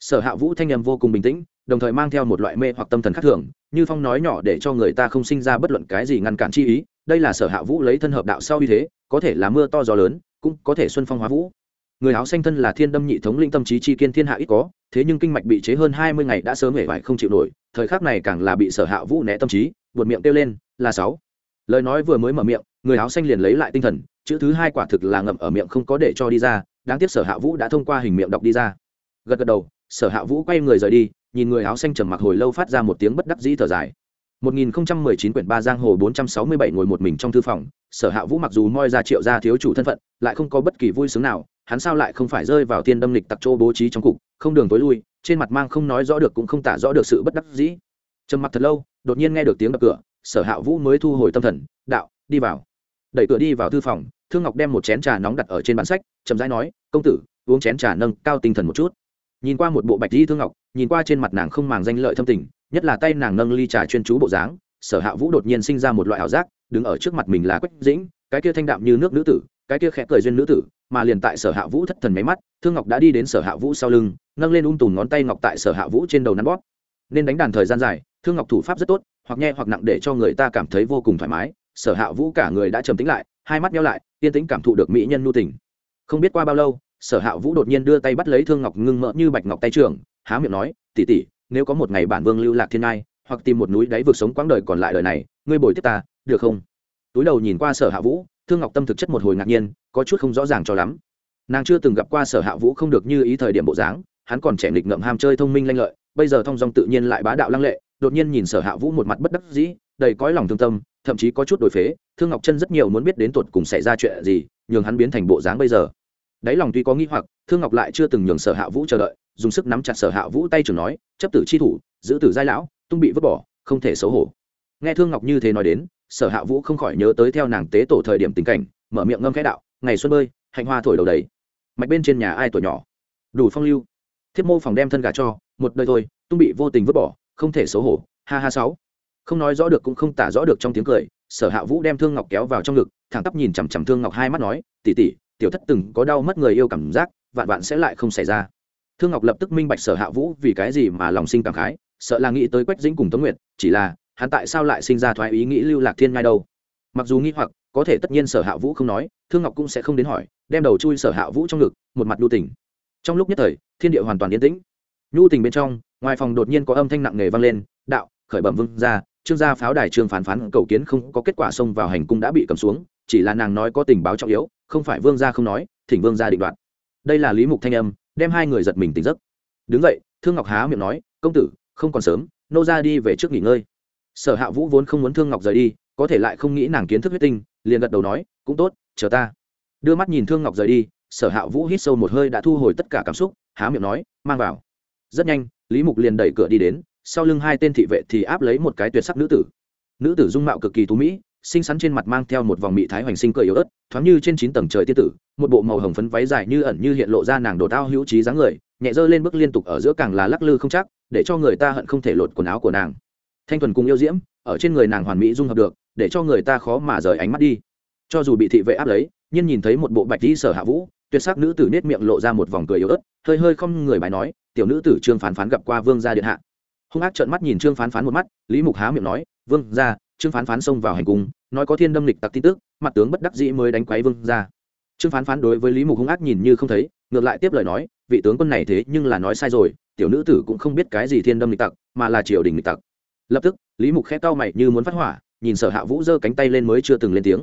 Sở hạ vũ thanh nhầm vô cùng bình tĩnh, đồng thời mang theo một loại mê hoặc tâm thần khác thường, như phong nói nhỏ để cho người ta không sinh ra bất luận cái gì ngăn cản chi ý, đây là sở hạ vũ lấy thân hợp đạo sau như thế, có thể là mưa to gió lớn, cũng có thể xuân phong hóa vũ. Người áo xanh thân là thiên đâm nhị thống linh tâm trí chi kiên thiên hạ ít có, thế nhưng kinh mạch bị chế hơn hai mươi ngày đã sớm hể vải không chịu nổi, thời khắc này càng là bị sở hạ vũ né tâm trí buột miệng kêu lên, là sáu. Lời nói vừa mới mở miệng, người áo xanh liền lấy lại tinh thần, chữ thứ hai quả thực là ngậm ở miệng không có để cho đi ra, đáng tiếc sở hạ vũ đã thông qua hình miệng đọc đi ra. Gật gật đầu, sở hạ vũ quay người rời đi, nhìn người áo xanh trầm mặc hồi lâu phát ra một tiếng bất đắc dĩ thở dài. 1019 quyển ba giang hồ 467 ngồi một mình trong thư phòng, sở hạ vũ mặc dù moi ra triệu gia thiếu chủ thân phận, lại không có bất kỳ vui sướng nào, hắn sao lại không phải rơi vào tiên đâm lịch tặc trô bố trí trong cục, không đường tối lui, trên mặt mang không nói rõ được cũng không tả rõ được sự bất đắc dĩ. Trầm mặc thật lâu đột nhiên nghe được tiếng đập cửa, sở hạ vũ mới thu hồi tâm thần, đạo, đi vào. Đẩy cửa đi vào thư phòng, thương ngọc đem một chén trà nóng đặt ở trên bàn sách, chậm rãi nói, công tử, uống chén trà nâng cao tinh thần một chút. Nhìn qua một bộ bạch di thương ngọc, nhìn qua trên mặt nàng không màng danh lợi thâm tình, nhất là tay nàng nâng ly trà chuyên chú bộ dáng, sở hạ vũ đột nhiên sinh ra một loại ảo giác, đứng ở trước mặt mình là quách dĩnh, cái kia thanh đạm như nước nữ tử, cái kia khẽ cười duyên nữ tử, mà liền tại sở hạ vũ thất thần máy mắt, thương ngọc đã đi đến sở hạ vũ sau lưng, nâng lên ung tùm ngón tay ngọc tại sở hạ vũ trên đầu nắn bóp nên đánh đàn thời gian dài, thương ngọc thủ pháp rất tốt, hoặc nhẹ hoặc nặng để cho người ta cảm thấy vô cùng thoải mái. Sở hạ vũ cả người đã trầm tính lại, hai mắt nhau lại, yên tĩnh cảm thụ được mỹ nhân nhu tình. Không biết qua bao lâu, sở hạ vũ đột nhiên đưa tay bắt lấy thương ngọc ngưng mỡ như bạch ngọc tay trường, há miệng nói tỉ tỉ nếu có một ngày bản vương lưu lạc thiên ngai, hoặc tìm một núi đáy vực sống quãng đời còn lại đời này, ngươi bồi tiếp ta, được không? Túi đầu nhìn qua sở hạ vũ, thương ngọc tâm thực chất một hồi ngạc nhiên, có chút không rõ ràng cho lắm. Nàng chưa từng gặp qua sở hạ vũ không được như ý thời điểm bộ dáng, hắn còn trẻ nghịch ngợm ham chơi thông minh lanh lợi bây giờ thong dong tự nhiên lại bá đạo lăng lệ, đột nhiên nhìn sở hạ vũ một mặt bất đắc dĩ, đầy cõi lòng thương tâm, thậm chí có chút đổi phế, thương ngọc chân rất nhiều muốn biết đến tuột cùng xảy ra chuyện gì, nhường hắn biến thành bộ dáng bây giờ. Đáy lòng tuy có nghi hoặc, thương ngọc lại chưa từng nhường sở hạ vũ chờ đợi, dùng sức nắm chặt sở hạ vũ tay trường nói, chấp tử chi thủ, giữ tử giai lão, tung bị vứt bỏ, không thể xấu hổ. Nghe thương ngọc như thế nói đến, sở hạ vũ không khỏi nhớ tới theo nàng tế tổ thời điểm tình cảnh, mở miệng ngâm khẽ đạo, ngày xuân bơi, hạnh hoa thổi đầu đầy. Mạch bên trên nhà ai tuổi nhỏ? Đủ phong lưu. Thiết mô phòng đem thân gà cho một đời thôi tung bị vô tình vứt bỏ không thể xấu hổ ha ha sáu. Không nói rõ được cũng không tả rõ được trong tiếng cười sở hạ vũ đem thương ngọc kéo vào trong ngực thẳng tắp nhìn chằm chằm thương ngọc hai mắt nói tỉ tỉ tiểu thất từng có đau mất người yêu cảm giác vạn vạn sẽ lại không xảy ra. Thương ngọc lập tức minh bạch sở hạ vũ vì cái gì mà lòng sinh cảm khái sợ là nghĩ tới quách dĩnh cùng tống nguyệt chỉ là hắn tại sao lại sinh ra thoái ý nghĩ lưu lạc thiên ngay đâu? Mặc dù nghĩ hoặc có thể tất nhiên sở hạ vũ không nói thương ngọc cũng sẽ không đến hỏi đem đầu chui sở hạ vũ trong ngực một mặt đu tỉnh, trong lúc nhất thời thiên địa hoàn toàn yên tĩnh nhu tình bên trong, ngoài phòng đột nhiên có âm thanh nặng nề vang lên, đạo, khởi bẩm vương ra trương gia pháo đài trương phán phán cầu kiến không có kết quả xông vào hành cung đã bị cầm xuống, chỉ là nàng nói có tình báo trọng yếu, không phải vương gia không nói, thỉnh vương gia định đoạt. Đây là lý mục thanh âm, đem hai người giật mình tỉnh giấc. Đứng vậy thương ngọc há miệng nói, công tử, không còn sớm, nô ra đi về trước nghỉ ngơi. Sở hạ vũ vốn không muốn thương ngọc rời đi, có thể lại không nghĩ nàng kiến thức huyết tinh, liền gật đầu nói, cũng tốt, chờ ta. Đưa mắt nhìn thương ngọc rời đi, sở hạ vũ hít sâu một hơi đã thu hồi tất cả cảm xúc, há miệng nói, mang vào rất nhanh, lý mục liền đẩy cửa đi đến, sau lưng hai tên thị vệ thì áp lấy một cái tuyệt sắc nữ tử. Nữ tử dung mạo cực kỳ tú mỹ, xinh xắn trên mặt mang theo một vòng mị thái hoành sinh cười yếu ớt, thoáng như trên chín tầng trời tiên tử, một bộ màu hồng phấn váy dài như ẩn như hiện lộ ra nàng đồ tao hữu trí dáng người, nhẹ dơ lên bước liên tục ở giữa càng là lắc lư không chắc, để cho người ta hận không thể lột quần áo của nàng. Thanh thuần cùng yêu diễm, ở trên người nàng hoàn mỹ dung hợp được, để cho người ta khó mà rời ánh mắt đi. Cho dù bị thị vệ áp lấy, nhưng nhìn thấy một bộ bạch đi sở hạ vũ, tuyệt sắc nữ tử nết miệng lộ ra một vòng cười yếu ớt, hơi hơi không người bài nói tiểu nữ tử trương phán phán gặp qua vương gia điện hạ. Hung ác trợn mắt nhìn trương phán phán một mắt, lý mục há miệng nói, vương gia, trương phán phán xông vào hành cung, nói có thiên đâm lịch tặc tin tức, mặt tướng bất đắc dĩ mới đánh quấy vương gia. Trương phán phán đối với lý mục hung ác nhìn như không thấy, ngược lại tiếp lời nói, vị tướng quân này thế nhưng là nói sai rồi, tiểu nữ tử cũng không biết cái gì thiên đâm lịch tặc, mà là triều đình lịch tặc. Lập tức, lý mục khẽ cau mày như muốn phát hỏa, nhìn sở hạ vũ giơ cánh tay lên mới chưa từng lên tiếng.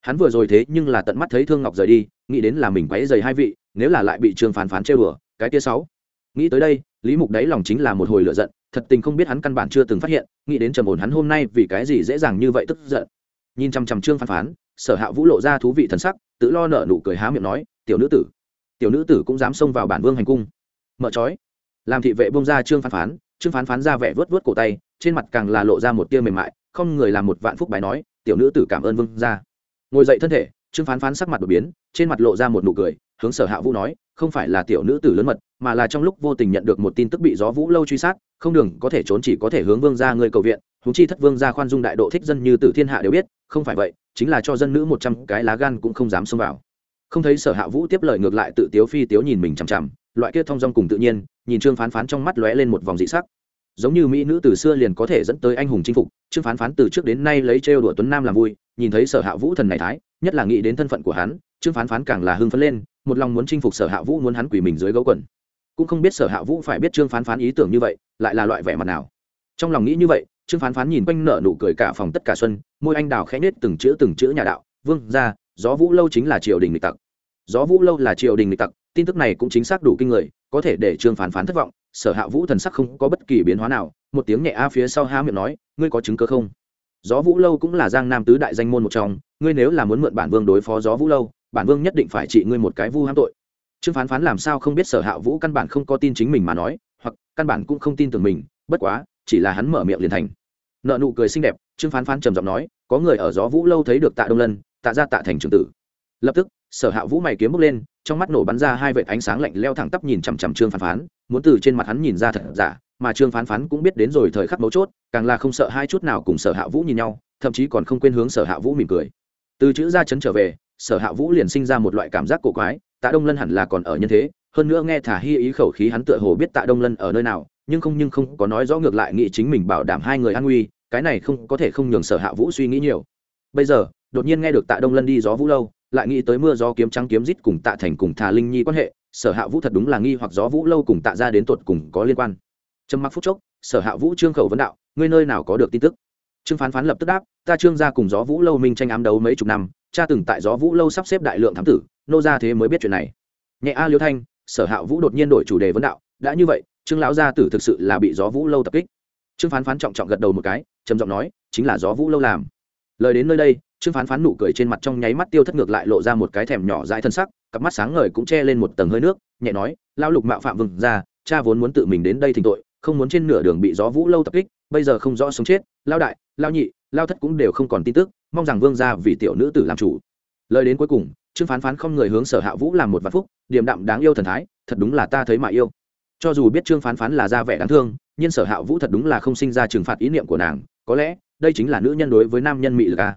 Hắn vừa rồi thế nhưng là tận mắt thấy thương ngọc rời đi, nghĩ đến là mình quấy dày hai vị, nếu là lại bị trương phán phán trêu đùa, cái tia sáu nghĩ tới đây, lý mục đáy lòng chính là một hồi lựa giận, thật tình không biết hắn căn bản chưa từng phát hiện, nghĩ đến trầm ổn hắn hôm nay vì cái gì dễ dàng như vậy tức giận. Nhìn chằm chằm trương phán phán, sở hạ vũ lộ ra thú vị thần sắc, tự lo nở nụ cười há miệng nói, tiểu nữ tử, tiểu nữ tử cũng dám xông vào bản vương hành cung. Mở trói làm thị vệ bông ra trương phán phán, trương phán phán ra vẻ vớt vớt cổ tay, trên mặt càng là lộ ra một tia mềm mại, không người làm một vạn phúc bài nói, tiểu nữ tử cảm ơn vương ra ngồi dậy thân thể, trương phán phán sắc mặt đột biến, trên mặt lộ ra một nụ cười hướng sở hạ vũ nói, không phải là tiểu nữ tử lớn mật, mà là trong lúc vô tình nhận được một tin tức bị gió vũ lâu truy sát, không đường có thể trốn chỉ có thể hướng vương ra người cầu viện húng chi thất vương ra khoan dung đại độ thích dân như tử thiên hạ đều biết, không phải vậy, chính là cho dân nữ một trăm cái lá gan cũng không dám xông vào. Không thấy sở hạ vũ tiếp lời ngược lại tự tiếu phi tiếu nhìn mình chằm chằm, loại kia thong dong cùng tự nhiên, nhìn trương phán phán trong mắt lóe lên một vòng dị sắc. Giống như mỹ nữ từ xưa liền có thể dẫn tới anh hùng chinh phục, trương phán phán từ trước đến nay lấy trêu đùa tuấn nam làm vui, nhìn thấy sở hạ vũ thần này thái, nhất là nghĩ đến thân phận của hắn, trương phán phán càng là hưng phấn lên một lòng muốn chinh phục sở hạ vũ muốn hắn quỳ mình dưới gấu quần. Cũng không biết sở hạ vũ phải biết trương phán phán ý tưởng như vậy, lại là loại vẻ mặt nào. Trong lòng nghĩ như vậy, trương phán phán nhìn quanh nở nụ cười cả phòng tất cả xuân, môi anh đào khẽ nết từng chữ từng chữ nhà đạo, vương ra gió vũ lâu chính là triều đình lịch tặc. Gió vũ lâu là triều đình lịch tặc, tin tức này cũng chính xác đủ kinh người, có thể để trương phán phán thất vọng, sở hạ vũ thần sắc không có bất kỳ biến hóa nào, một tiếng nhẹ a phía sau há miệng nói, ngươi có chứng cơ không? Gió vũ lâu cũng là giang nam tứ đại danh môn một trong, ngươi nếu là muốn mượn bản vương đối phó gió vũ lâu, bản vương nhất định phải trị ngươi một cái vu hãm tội. Trương phán phán làm sao không biết sở hạ vũ căn bản không có tin chính mình mà nói, hoặc căn bản cũng không tin tưởng mình, bất quá, chỉ là hắn mở miệng liền thành. Nợ nụ cười xinh đẹp, trương phán phán trầm giọng nói, có người ở gió vũ lâu thấy được tạ đông lân, tạ ra tạ thành trường tử. Lập tức, sở hạ vũ mày kiếm bước lên trong mắt nổ bắn ra hai vệt ánh sáng lạnh leo thẳng tắp nhìn chằm chằm trương phán phán, muốn từ trên mặt hắn nhìn ra thật giả, mà trương phán phán cũng biết đến rồi thời khắc mấu chốt, càng là không sợ hai chút nào cùng sở hạ vũ nhìn nhau, thậm chí còn không quên hướng sở hạ vũ mỉm cười. Từ chữ ra chấn trở về, sở hạ vũ liền sinh ra một loại cảm giác cổ quái, tạ đông lân hẳn là còn ở nhân thế, hơn nữa nghe thả hy ý khẩu khí hắn tựa hồ biết tạ đông lân ở nơi nào, nhưng không nhưng không có nói rõ ngược lại nghĩ chính mình bảo đảm hai người an nguy, cái này không có thể không nhường sở hạ vũ suy nghĩ nhiều. Bây giờ, đột nhiên nghe được tạ đông lân đi gió vũ lâu lại nghĩ tới mưa gió kiếm trắng kiếm rít cùng tạ thành cùng thà linh nhi quan hệ, sở hạ vũ thật đúng là nghi hoặc gió vũ lâu cùng tạ ra đến tột cùng có liên quan. Trầm mặc phút chốc, sở hạ vũ trương khẩu vấn đạo, ngươi nơi nào có được tin tức? Trương phán phán lập tức đáp, ta trương gia cùng gió vũ lâu minh tranh ám đấu mấy chục năm, cha từng tại gió vũ lâu sắp xếp đại lượng thám tử, nô ra thế mới biết chuyện này. Nhẹ a liêu thanh, sở hạ vũ đột nhiên đổi chủ đề vấn đạo, đã như vậy, trương lão gia tử thực sự là bị gió vũ lâu tập kích. Trương phán phán trọng trọng gật đầu một cái, trầm giọng nói, chính là gió vũ lâu làm lời đến nơi đây, trương phán phán nụ cười trên mặt trong nháy mắt tiêu thất ngược lại lộ ra một cái thèm nhỏ dãi thân sắc, cặp mắt sáng ngời cũng che lên một tầng hơi nước, nhẹ nói lao lục mạo phạm vừng ra cha vốn muốn tự mình đến đây thỉnh tội, không muốn trên nửa đường bị gió vũ lâu tập kích, bây giờ không rõ sống chết lao đại lao nhị lao thất cũng đều không còn tin tức, mong rằng vương gia vì tiểu nữ tử làm chủ. Lời đến cuối cùng, trương phán phán không người hướng sở hạ vũ làm một vạn phúc, điềm đạm đáng yêu thần thái, thật đúng là ta thấy mà yêu. Cho dù biết trương phán phán là ra vẻ đáng thương, nhưng sở hạ vũ thật đúng là không sinh ra trừng phạt ý niệm của nàng, có lẽ đây chính là nữ nhân đối với nam nhân mị lực a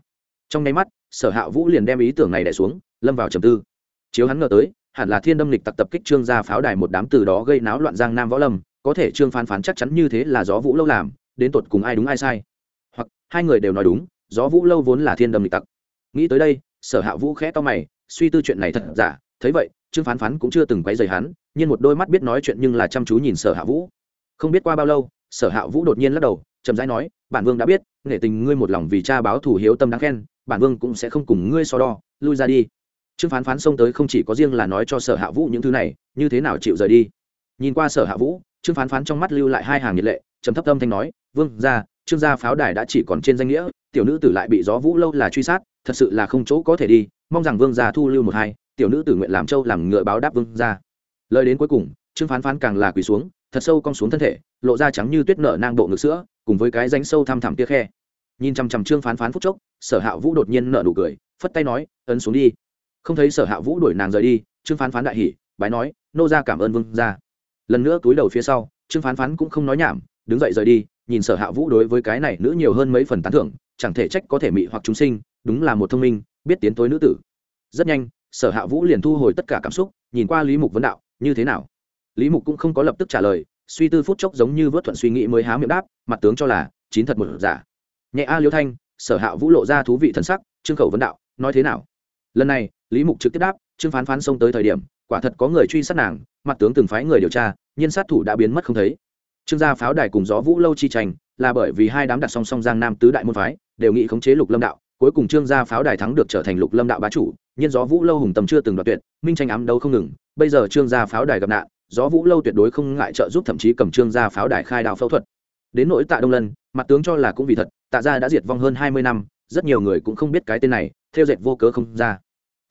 trong nháy mắt, sở hạ vũ liền đem ý tưởng này đẻ xuống, lâm vào trầm tư. Chiếu hắn ngờ tới, hẳn là thiên đâm lịch tập tập kích trương gia pháo đài một đám từ đó gây náo loạn giang nam võ lâm, có thể trương phán phán chắc chắn như thế là gió vũ lâu làm, đến tột cùng ai đúng ai sai. Hoặc, hai người đều nói đúng, gió vũ lâu vốn là thiên đâm lịch tặc. Nghĩ tới đây, sở hạ vũ khẽ to mày, suy tư chuyện này thật giả, thấy vậy, trương phán phán cũng chưa từng quấy rầy hắn, nhưng một đôi mắt biết nói chuyện nhưng là chăm chú nhìn sở hạ vũ. Không biết qua bao lâu sở hạ vũ đột nhiên lắc đầu, chậm rãi nói, bản vương đã biết nghệ tình ngươi một lòng vì cha báo thủ hiếu tâm đáng khen, bản vương cũng sẽ không cùng ngươi so đo, lui ra đi. Trương phán phán xông tới không chỉ có riêng là nói cho sở hạ vũ những thứ này, như thế nào chịu rời đi? Nhìn qua sở hạ vũ, trương phán phán trong mắt lưu lại hai hàng nhiệt lệ, trầm thấp tâm thanh nói, vương ra trương gia pháo đài đã chỉ còn trên danh nghĩa, tiểu nữ tử lại bị gió vũ lâu là truy sát, thật sự là không chỗ có thể đi, mong rằng vương gia thu lưu một hai, tiểu nữ tử nguyện làm châu làm ngựa báo đáp vương gia. Lời đến cuối cùng, trương phán phán càng là quỳ xuống thật sâu cong xuống thân thể, lộ ra trắng như tuyết nở nang bộ ngực sữa, cùng với cái ránh sâu thăm thẳm tia khe. Nhìn chằm chằm trương phán phán phút chốc, sở hạ vũ đột nhiên nở nụ cười, phất tay nói, ấn xuống đi. Không thấy sở hạ vũ đuổi nàng rời đi, trương phán phán đại hỉ, bái nói, nô ra cảm ơn vương ra lần nữa túi đầu phía sau, trương phán phán cũng không nói nhảm, đứng dậy rời đi, nhìn sở hạ vũ đối với cái này nữ nhiều hơn mấy phần tán thưởng, chẳng thể trách có thể mị hoặc chúng sinh, đúng là một thông minh, biết tiến tối nữ tử. Rất nhanh, sở hạ vũ liền thu hồi tất cả cảm xúc, nhìn qua lý mục vấn đạo, như thế nào? Lý mục cũng không có lập tức trả lời, suy tư phút chốc giống như vớt thuận suy nghĩ mới há miệng đáp, mặt tướng cho là chín thật một giả. Nhẹ a liêu thanh, sở hạ vũ lộ ra thú vị thần sắc, trương khẩu vấn đạo, nói thế nào? Lần này, lý mục trực tiếp đáp, trương phán phán xông tới thời điểm, quả thật có người truy sát nàng, mặt tướng từng phái người điều tra nhân sát thủ đã biến mất không thấy. Trương gia pháo đài cùng gió vũ lâu chi tranh, là bởi vì hai đám đặt song song giang nam tứ đại môn phái, đều nghị khống chế lục lâm đạo, cuối cùng trương gia pháo đài thắng được trở thành lục lâm đạo bá chủ nhân gió vũ lâu hùng tầm chưa từng đoạt tuyệt, minh tranh ám đấu không ngừng, bây giờ trương gia pháo đài gặp nạn gió vũ lâu tuyệt đối không ngại trợ giúp thậm chí cầm trương ra pháo đài khai đào phẫu thuật. Đến nỗi tạ đông lân, mặt tướng cho là cũng vì thật, tạ gia đã diệt vong hơn hai mươi năm, rất nhiều người cũng không biết cái tên này, theo dệt vô cớ không ra.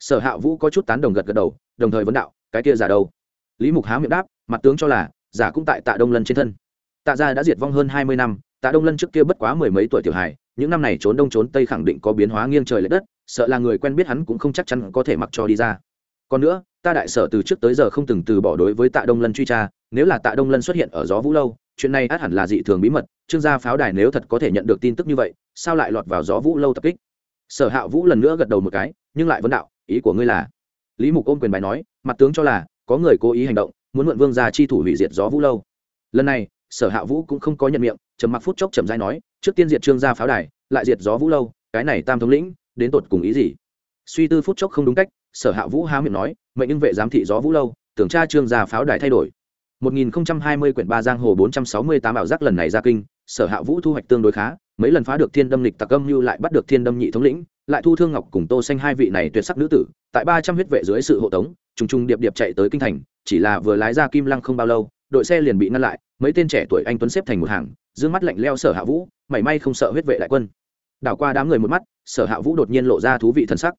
Sở hạ vũ có chút tán đồng gật gật đầu, đồng thời vấn đạo, cái kia giả đâu? Lý mục há miệng đáp, mặt tướng cho là, giả cũng tại tạ đông lân trên thân. Tạ gia đã diệt vong hơn hai mươi năm, tạ đông lân trước kia bất quá mười mấy tuổi tiểu hài, những năm này trốn đông trốn tây khẳng định có biến hóa nghiêng trời l ệ đất, sợ là người quen biết hắn cũng không chắc chắn có thể mặc cho đi ra. Còn nữa ta đại sở từ trước tới giờ không từng từ bỏ đối với tạ đông lân truy tra, nếu là tạ đông lân xuất hiện ở gió vũ lâu, chuyện này át hẳn là dị thường bí mật, trương gia pháo đài nếu thật có thể nhận được tin tức như vậy, sao lại lọt vào gió vũ lâu tập kích? Sở hạ vũ lần nữa gật đầu một cái, nhưng lại vấn đạo, ý của ngươi là? Lý mục ôm quyền bài nói, mặt tướng cho là, có người cố ý hành động, muốn mượn vương gia chi thủ hủy diệt gió vũ lâu. Lần này, sở hạ vũ cũng không có nhận miệng, trầm mặc phút chốc trầm dai nói, trước tiên diệt trương gia pháo đài, lại diệt gió vũ lâu, cái này tam thống lĩnh, đến tột cùng ý gì? Suy tư phút chốc không đúng cách, sở hạ vũ há miệng nói mệnh nhưng vệ giám thị gió vũ lâu, tưởng tra trương gia pháo đài thay đổi. 1020 quyển ba giang hồ 468 ảo giác lần này ra kinh, sở hạ vũ thu hoạch tương đối khá, mấy lần phá được thiên đâm lịch tặc âm như lại bắt được thiên đâm nhị thống lĩnh, lại thu thương ngọc cùng tô xanh hai vị này tuyệt sắc nữ tử, tại ba trăm huyết vệ dưới sự hộ tống, trùng trùng điệp điệp chạy tới kinh thành, chỉ là vừa lái ra kim lăng không bao lâu, đội xe liền bị ngăn lại, mấy tên trẻ tuổi anh tuấn xếp thành một hàng, dương mắt lạnh leo sở hạ vũ, mảy may không sợ huyết vệ đại quân. Đảo qua đám người một mắt, sở hạ vũ đột nhiên lộ ra thú vị thần sắc.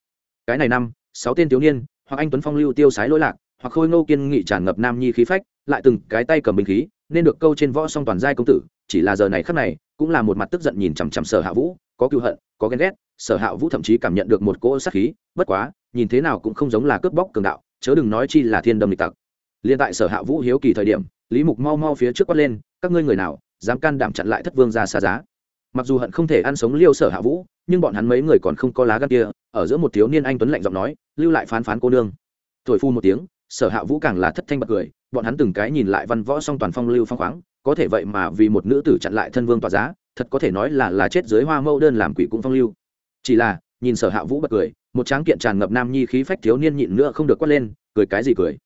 Cái này năm, sáu tên thiếu niên hoặc anh tuấn phong lưu tiêu sái lỗi lạc, hoặc khôi ngô kiên nghị tràn ngập nam nhi khí phách, lại từng cái tay cầm binh khí, nên được câu trên võ song toàn giai công tử, chỉ là giờ này khắc này, cũng là một mặt tức giận nhìn chằm chằm sở hạ vũ, có cựu hận, có ghen ghét, sở hạ vũ thậm chí cảm nhận được một cỗ sát khí, bất quá, nhìn thế nào cũng không giống là cướp bóc cường đạo, chớ đừng nói chi là thiên đâm lịch tặc. Liên tại sở hạ vũ hiếu kỳ thời điểm, lý mục mau mau phía trước quát lên, các ngươi người nào, dám can đảm chặn lại thất vương ra xa giá? Mặc dù hận không thể ăn sống liêu sở hạ vũ, nhưng bọn hắn mấy người còn không có lá gan kia, ở giữa một thiếu niên anh tuấn lạnh giọng nói, lưu lại phán phán cô nương. Thổi phu một tiếng, sở hạ vũ càng là thất thanh bật cười, bọn hắn từng cái nhìn lại văn võ song toàn phong lưu phong khoáng, có thể vậy mà vì một nữ tử chặn lại thân vương tòa giá, thật có thể nói là là chết dưới hoa mẫu đơn làm quỷ cũng phong lưu. Chỉ là, nhìn sở hạ vũ bật cười, một tráng kiện tràn ngập nam nhi khí phách thiếu niên nhịn nữa không được quát lên, cười cái gì cười?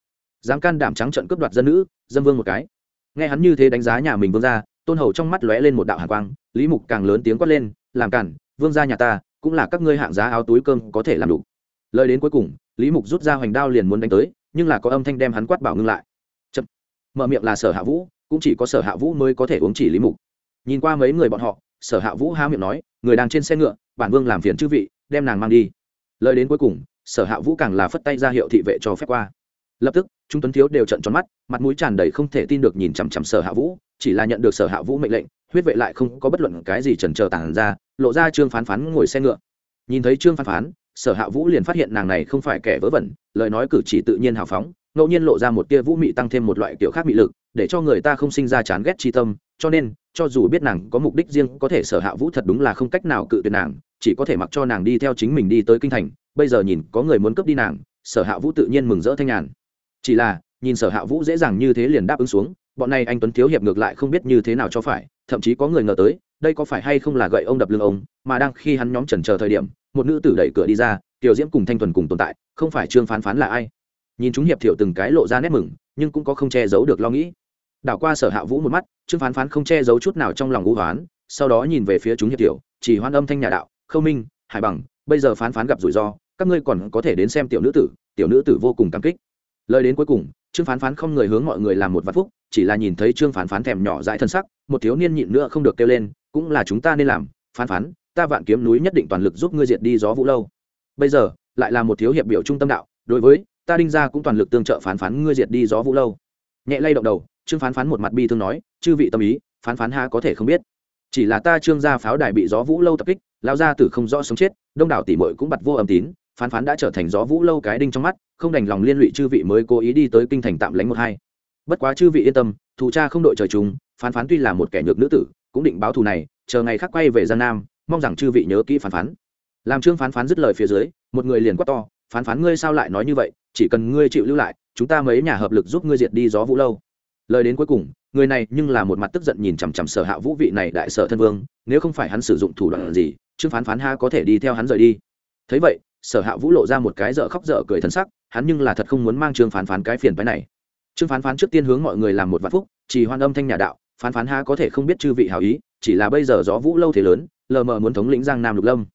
Dám can đảm trắng trận cướp đoạt dân nữ dân vương một cái. Nghe hắn như thế đánh giá nhà mình vương gia, tôn hầu trong mắt lóe lên một đạo hàn quang lý mục càng lớn tiếng quát lên, làm cản, vương gia nhà ta, cũng là các ngươi hạng giá áo túi cơm có thể làm đủ. Lời đến cuối cùng, lý mục rút ra hoành đao liền muốn đánh tới, nhưng là có âm thanh đem hắn quát bảo ngưng lại. Chậm. mở miệng là sở hạ vũ, cũng chỉ có sở hạ vũ mới có thể uống chỉ lý mục. Nhìn qua mấy người bọn họ, sở hạ vũ há miệng nói, người đang trên xe ngựa, bản vương làm phiền chư vị, đem nàng mang đi. Lời đến cuối cùng, sở hạ vũ càng là phất tay ra hiệu thị vệ cho phép qua. Lập tức chúng tuấn thiếu đều trận tròn mắt, mặt mũi tràn đầy không thể tin được nhìn chằm chằm sở hạ vũ, chỉ là nhận được sở hạ vũ mệnh lệnh huyết vệ lại không có bất luận cái gì chần chờ tàn ra, lộ ra trương phán phán ngồi xe ngựa. Nhìn thấy trương phán phán, sở hạ vũ liền phát hiện nàng này không phải kẻ vớ vẩn, lời nói cử chỉ tự nhiên hào phóng, ngẫu nhiên lộ ra một tia vũ mị tăng thêm một loại kiểu khác mị lực, để cho người ta không sinh ra chán ghét chi tâm, cho nên, cho dù biết nàng có mục đích riêng, có thể sở hạ vũ thật đúng là không cách nào cự tuyệt nàng, chỉ có thể mặc cho nàng đi theo chính mình đi tới kinh thành. Bây giờ nhìn, có người muốn cướp đi nàng, sở hạ vũ tự nhiên mừng rỡ thanh nhàn. Chỉ là, nhìn sở hạ vũ dễ dàng như thế liền đáp ứng xuống bọn này anh tuấn thiếu hiệp ngược lại không biết như thế nào cho phải, thậm chí có người ngờ tới, đây có phải hay không là gậy ông đập lưng ông, mà đang khi hắn nhóm trần chờ thời điểm, một nữ tử đẩy cửa đi ra tiểu diễm cùng thanh thuần cùng tồn tại, không phải trương phán phán là ai? Nhìn chúng hiệp thiệu từng cái lộ ra nét mừng, nhưng cũng có không che giấu được lo nghĩ. Đảo qua sở hạ vũ một mắt, trương phán phán không che giấu chút nào trong lòng ngũ hoán, sau đó nhìn về phía chúng hiệp thiệu, chỉ hoan âm thanh nhà đạo, khâu minh, hải bằng, bây giờ phán phán gặp rủi ro, các ngươi còn có thể đến xem tiểu nữ tử, tiểu nữ tử vô cùng cảm kích. Lời đến cuối cùng trương phán phán không người hướng mọi người làm một vạn phúc, chỉ là nhìn thấy trương phán phán thèm nhỏ dãi thân sắc, một thiếu niên nhịn nữa không được kêu lên, cũng là chúng ta nên làm, phán phán, ta vạn kiếm núi nhất định toàn lực giúp ngươi diệt đi gió vũ lâu. Bây giờ, lại là một thiếu hiệp biểu trung tâm đạo, đối với, ta đinh ra cũng toàn lực tương trợ phán phán ngươi diệt đi gió vũ lâu. Nhẹ lay động đầu, trương phán phán một mặt bi thương nói, chư vị tâm ý, phán phán ha có thể không biết. Chỉ là ta trương gia pháo đài bị gió vũ lâu tập kích lao ra từ không rõ sống chết, đông đảo tỷ mội cũng bật vô âm tín phán phán đã trở thành gió vũ lâu cái đinh trong mắt, không đành lòng liên lụy chư vị mới cố ý đi tới kinh thành tạm lánh một hai. Bất quá chư vị yên tâm, thù cha không đội trời chúng phán phán tuy là một kẻ nhược nữ tử, cũng định báo thù này, chờ ngày khác quay về giang nam, mong rằng chư vị nhớ kỹ phán phán. Làm trương phán phán dứt lời phía dưới, một người liền quát to, phán phán ngươi sao lại nói như vậy? Chỉ cần ngươi chịu lưu lại, chúng ta mấy nhà hợp lực giúp ngươi diệt đi gió vũ lâu. Lời đến cuối cùng, người này nhưng là một mặt tức giận nhìn chằm chằm sở hạ vũ vị này đại sở thân vương, nếu không phải hắn sử dụng thủ đoạn gì, trương phán phán ha có thể đi theo hắn rời đi. Thấy vậy sở hạ vũ lộ ra một cái dở khóc dở cười thân sắc, hắn nhưng là thật không muốn mang trương phán phán cái phiền phái này. Trương phán phán trước tiên hướng mọi người làm một vạn phúc, chỉ hoan âm thanh nhà đạo, phán phán ha có thể không biết chư vị hảo ý, chỉ là bây giờ gió vũ lâu thế lớn, lờ mờ muốn thống lĩnh giang nam lục lâm.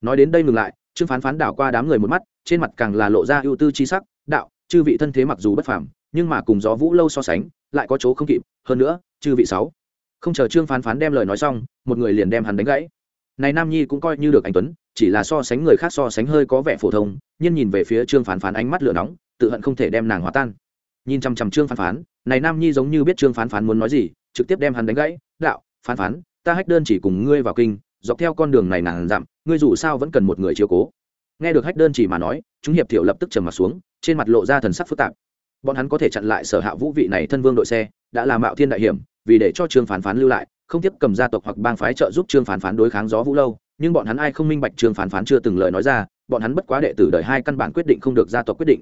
Nói đến đây ngừng lại, trương phán phán đảo qua đám người một mắt, trên mặt càng là lộ ra ưu tư chi sắc, đạo, chư vị thân thế mặc dù bất phàm, nhưng mà cùng gió vũ lâu so sánh, lại có chỗ không kịp, hơn nữa, chư vị sáu. Không chờ trương phán phán đem lời nói xong, một người liền đem hắn đánh gãy. Này nam nhi cũng coi như được anh tuấn chỉ là so sánh người khác so sánh hơi có vẻ phổ thông, nhưng nhìn về phía trương phán phán ánh mắt lửa nóng, tự hận không thể đem nàng hóa tan. Nhìn chăm chăm trương phán phán, này nam nhi giống như biết trương phán phán muốn nói gì, trực tiếp đem hắn đánh gãy, đạo, phán phán, ta hách đơn chỉ cùng ngươi vào kinh, dọc theo con đường này nàng dặm, ngươi dù sao vẫn cần một người chiếu cố. Nghe được hách đơn chỉ mà nói, chúng hiệp thiệu lập tức trầm mặt xuống, trên mặt lộ ra thần sắc phức tạp. Bọn hắn có thể chặn lại sở hạ vũ vị này thân vương đội xe, đã là mạo thiên đại hiểm, vì để cho trương phán phán lưu lại, không tiếp cầm gia tộc hoặc bang phái trợ giúp trương phán phán đối kháng gió vũ lâu nhưng bọn hắn ai không minh bạch trương phán phán chưa từng lời nói ra, bọn hắn bất quá đệ tử đời hai căn bản quyết định không được gia tộc quyết định.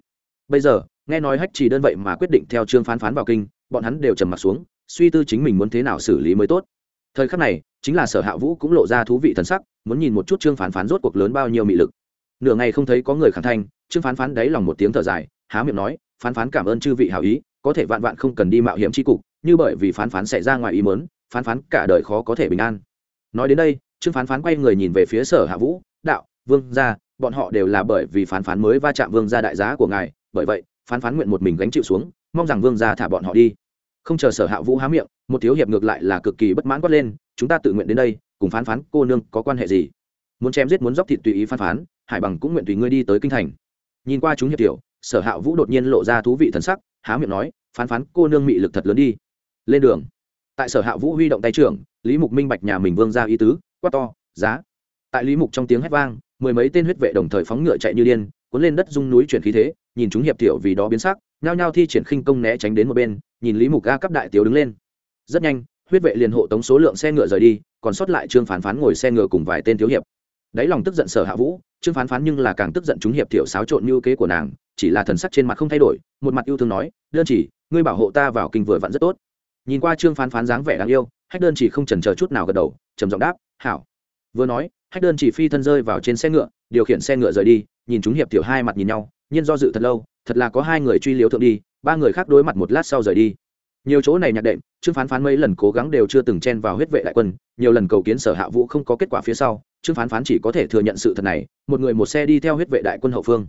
Bây giờ, nghe nói hách chỉ đơn vậy mà quyết định theo trương phán phán vào kinh, bọn hắn đều trầm mặt xuống, suy tư chính mình muốn thế nào xử lý mới tốt. Thời khắc này, chính là sở hạ vũ cũng lộ ra thú vị thần sắc, muốn nhìn một chút trương phán phán rốt cuộc lớn bao nhiêu mị lực. Nửa ngày không thấy có người khẳng thanh trương phán phán đáy lòng một tiếng thở dài, há miệng nói, phán phán cảm ơn chư vị hảo ý, có thể vạn vạn không cần đi mạo hiểm tri cục, như bởi vì phán phán xảy ra ngoài ý mớn phán phán cả đời khó có thể bình an. Nói đến đây trương phán phán quay người nhìn về phía sở hạ vũ, đạo, vương gia, bọn họ đều là bởi vì phán phán mới va chạm vương gia đại giá của ngài, bởi vậy, phán phán nguyện một mình gánh chịu xuống, mong rằng vương gia thả bọn họ đi. Không chờ sở hạ vũ há miệng, một thiếu hiệp ngược lại là cực kỳ bất mãn quát lên, chúng ta tự nguyện đến đây, cùng phán phán, cô nương có quan hệ gì? Muốn chém giết muốn dóc thịt tùy ý phán phán, hải bằng cũng nguyện tùy ngươi đi tới kinh thành. Nhìn qua chúng hiệp tiểu, sở hạ vũ đột nhiên lộ ra thú vị thần sắc, há miệng nói, phán phán, cô nương mị lực thật lớn đi. Lên đường. Tại sở hạ vũ huy động tay trưởng, lý mục minh bạch nhà mình vương ra ý tứ quát to, giá. Tại lý mục trong tiếng hét vang, mười mấy tên huyết vệ đồng thời phóng ngựa chạy như điên, cuốn lên đất dung núi chuyển khí thế, nhìn chúng hiệp tiểu vì đó biến sắc, nhao nhao thi triển khinh công né tránh đến một bên, nhìn lý mục ga cấp đại tiểu đứng lên. Rất nhanh, huyết vệ liền hộ tống số lượng xe ngựa rời đi, còn sót lại trương phán phán ngồi xe ngựa cùng vài tên thiếu hiệp. Đáy lòng tức giận sở hạ vũ, trương phán phán nhưng là càng tức giận chúng hiệp tiểu xáo trộn như kế của nàng, chỉ là thần sắc trên mặt không thay đổi, một mặt yêu thương nói, đơn chỉ, ngươi bảo hộ ta vào kinh vừa vặn rất tốt. Nhìn qua trương phán phán dáng vẻ đáng yêu, hách đơn chỉ không chần chờ chút nào gật đầu, trầm giọng đáp hảo. Vừa nói, hách đơn chỉ phi thân rơi vào trên xe ngựa, điều khiển xe ngựa rời đi, nhìn chúng hiệp tiểu hai mặt nhìn nhau, nhiên do dự thật lâu, thật là có hai người truy liếu thượng đi, ba người khác đối mặt một lát sau rời đi. Nhiều chỗ này nhạc đệm, trương phán phán mấy lần cố gắng đều chưa từng chen vào huyết vệ đại quân, nhiều lần cầu kiến sở hạ vũ không có kết quả phía sau, trương phán phán chỉ có thể thừa nhận sự thật này, một người một xe đi theo huyết vệ đại quân hậu phương.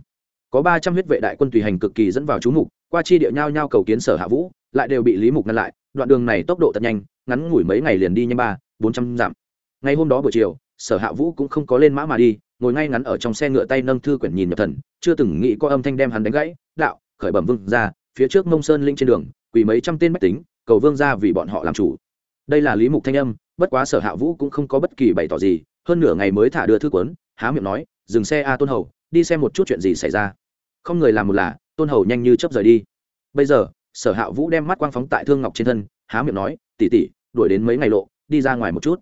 Có ba trăm huyết vệ đại quân tùy hành cực kỳ dẫn vào chú mục, qua chi địa nhau nhau cầu kiến sở hạ vũ, lại đều bị lý mục ngăn lại, đoạn đường này tốc độ thật nhanh, ngắn ngủi mấy ngày liền đi nhanh ba, bốn trăm dặm ngày hôm đó buổi chiều, sở hạ vũ cũng không có lên mã mà đi, ngồi ngay ngắn ở trong xe ngựa tay nâng thư quyển nhìn nhập thần, chưa từng nghĩ có âm thanh đem hắn đánh gãy, đạo, khởi bẩm vương ra phía trước mông sơn linh trên đường, quỳ mấy trăm tên bách tính, cầu vương ra vì bọn họ làm chủ. Đây là lý mục thanh âm, bất quá sở hạ vũ cũng không có bất kỳ bày tỏ gì, hơn nửa ngày mới thả đưa thư quấn há miệng nói, dừng xe a tôn hầu, đi xem một chút chuyện gì xảy ra. Không người làm một là, tôn hầu nhanh như chấp rời đi. Bây giờ, sở hạ vũ đem mắt quang phóng tại thương ngọc trên thân, há miệng nói tỉ tỉ đuổi đến mấy ngày lộ, đi ra ngoài một chút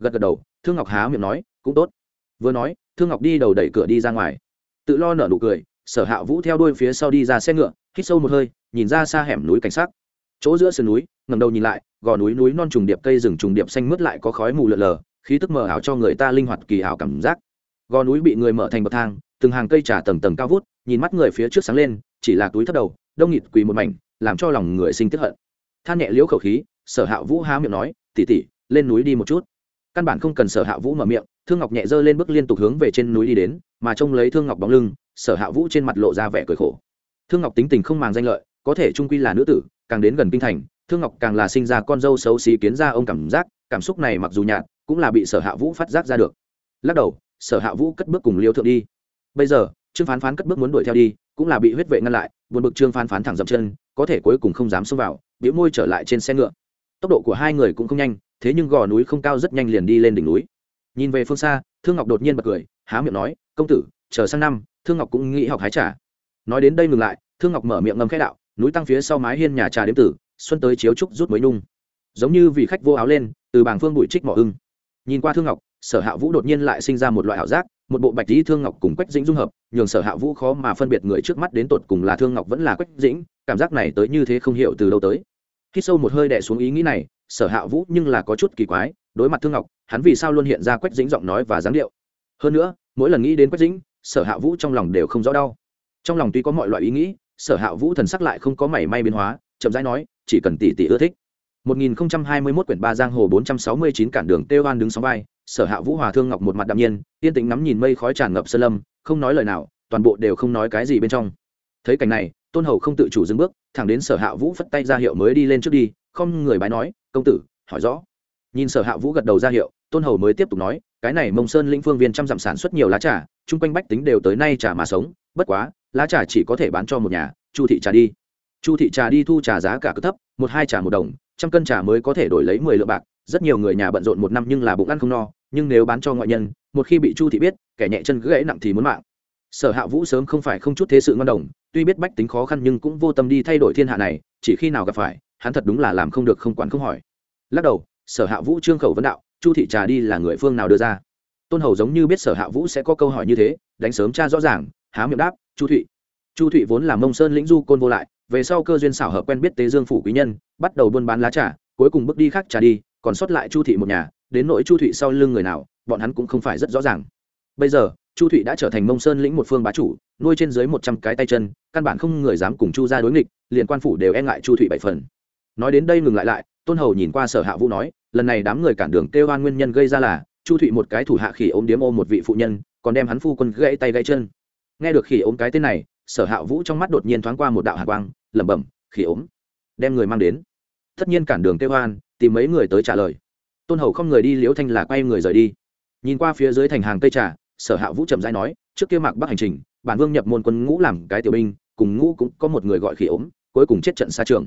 gật gật đầu, thương ngọc há miệng nói, cũng tốt. Vừa nói, thương ngọc đi đầu đẩy cửa đi ra ngoài. Tự lo nở nụ cười, sở hạ vũ theo đuôi phía sau đi ra xe ngựa, hít sâu một hơi, nhìn ra xa hẻm núi cảnh sát chỗ giữa sườn núi ngầm đầu nhìn lại, gò núi núi non trùng điệp, cây rừng trùng điệp xanh mướt lại có khói mù lợn lờ, khí tức mờ ảo cho người ta linh hoạt kỳ ảo cảm giác. Gò núi bị người mở thành bậc thang, từng hàng cây trà tầng tầng cao vút, nhìn mắt người phía trước sáng lên, chỉ là túi thấp đầu, đông nghịt quỳ một mảnh, làm cho lòng người sinh tức hận. Than nhẹ liễu khẩu khí, sở hạ vũ há miệng nói tỉ tỉ lên núi đi một chút căn bản không cần sở hạ vũ mở miệng, thương ngọc nhẹ dơ lên bước liên tục hướng về trên núi đi đến, mà trông lấy thương ngọc bóng lưng, sở hạ vũ trên mặt lộ ra vẻ cười khổ. Thương ngọc tính tình không màng danh lợi, có thể trung quy là nữ tử, càng đến gần kinh thành, thương ngọc càng là sinh ra con dâu xấu xí kiến ra ông cảm giác, cảm xúc này mặc dù nhạt, cũng là bị sở hạ vũ phát giác ra được. Lắc đầu, sở hạ vũ cất bước cùng liêu thượng đi. Bây giờ, trương phán phán cất bước muốn đuổi theo đi, cũng là bị huyết vệ ngăn lại, buồn bực trương phán phán thẳng dậm chân, có thể cuối cùng không dám xông vào biểu môi trở lại trên xe ngựa tốc độ của hai người cũng không nhanh, thế nhưng gò núi không cao rất nhanh liền đi lên đỉnh núi. Nhìn về phương xa, thương ngọc đột nhiên bật cười, há miệng nói, công tử, chờ sang năm, thương ngọc cũng nghĩ học hái trà. Nói đến đây ngừng lại, thương ngọc mở miệng ngâm khẽ đạo, núi tăng phía sau mái hiên nhà trà đếm tử, xuân tới chiếu trúc rút mới nung. Giống như vì khách vô áo lên, từ bảng phương bụi trích mỏ ưng. Nhìn qua thương ngọc, sở hạ vũ đột nhiên lại sinh ra một loại ảo giác, một bộ bạch lý thương ngọc cùng quách dĩnh dung hợp, nhường sở hạ vũ khó mà phân biệt người trước mắt đến tột cùng là thương ngọc vẫn là quách dĩnh, cảm giác này tới như thế không hiểu từ đâu tới khi sâu một hơi đẻ xuống ý nghĩ này sở hạ vũ nhưng là có chút kỳ quái đối mặt thương ngọc hắn vì sao luôn hiện ra quách dĩnh giọng nói và dáng điệu. Hơn nữa mỗi lần nghĩ đến quách dĩnh sở hạ vũ trong lòng đều không rõ đau. Trong lòng tuy có mọi loại ý nghĩ sở hạ vũ thần sắc lại không có mảy may biến hóa chậm rãi nói chỉ cần tỷ tỷ ưa thích. 1021 quyển 3 giang hồ 469 cản đường Têu Hoan đứng sóng vai, Sở Hạ Vũ Hòa Thương Ngọc một mặt đạm nhiên, yên tĩnh ngắm nhìn mây khói tràn ngập sơn lâm, không nói lời nào, toàn bộ đều không nói cái gì bên trong. Thấy cảnh này, Tôn Hầu không tự chủ dừng bước, thẳng đến Sở Hạ Vũ phất tay ra hiệu mới đi lên trước đi, không người bái nói, "Công tử, hỏi rõ." Nhìn Sở Hạ Vũ gật đầu ra hiệu, Tôn Hầu mới tiếp tục nói, "Cái này Mông Sơn lĩnh phương viên trăm dặm sản xuất nhiều lá trà, chung quanh bách tính đều tới nay trà mà sống, bất quá, lá trà chỉ có thể bán cho một nhà, Chu thị trà đi." Chu thị trà đi thu trà giá cả cứ thấp, một hai trà một đồng, trăm cân trà mới có thể đổi lấy mười lượng bạc rất nhiều người nhà bận rộn một năm nhưng là bụng ăn không no nhưng nếu bán cho ngoại nhân một khi bị chu thị biết kẻ nhẹ chân gãy nặng thì muốn mạng sở hạ vũ sớm không phải không chút thế sự ngon đồng, tuy biết bách tính khó khăn nhưng cũng vô tâm đi thay đổi thiên hạ này, chỉ khi nào gặp phải, hắn thật đúng là làm không được không quản không hỏi. Lắc đầu, sở hạ vũ trương khẩu vấn đạo, chu thị trà đi là người phương nào đưa ra? Tôn hầu giống như biết sở hạ vũ sẽ có câu hỏi như thế, đánh sớm cha rõ ràng, há miệng đáp, chu thụy chu thụy vốn là mông sơn lĩnh du côn vô lại, về sau cơ duyên xảo hợp quen biết tế dương phủ quý nhân, bắt đầu buôn bán lá trà, cuối cùng bước đi khác trà đi, còn sót lại chu thị một nhà, đến nỗi chu thụy sau lưng người nào, bọn hắn cũng không phải rất rõ ràng. Bây giờ chu thụy đã trở thành mông sơn lĩnh một phương bá chủ, nuôi trên dưới một trăm cái tay chân, căn bản không người dám cùng chu ra đối nghịch, liền quan phủ đều e ngại chu thụy bảy phần. Nói đến đây ngừng lại lại, tôn hầu nhìn qua sở hạ vũ nói, lần này đám người cản đường kêu oan nguyên nhân gây ra là, chu thụy một cái thủ hạ khỉ ôm điếm ôm một vị phụ nhân, còn đem hắn phu quân gãy tay gãy chân. Nghe được khỉ ôm cái tên này, sở hạ vũ trong mắt đột nhiên thoáng qua một đạo hạ quang, lẩm bẩm, khỉ ốm, đem người mang đến. Tất nhiên cản đường kêu hoan tìm mấy người tới trả lời. Tôn hầu không người đi, liễu thanh là quay người rời đi. Nhìn qua phía dưới thành hàng cây trà sở hạ vũ trầm dai nói, trước kia mạc bắc hành trình, bản vương nhập môn quân ngũ làm cái tiểu binh, cùng ngũ cũng có một người gọi khỉ ốm, cuối cùng chết trận xa trường.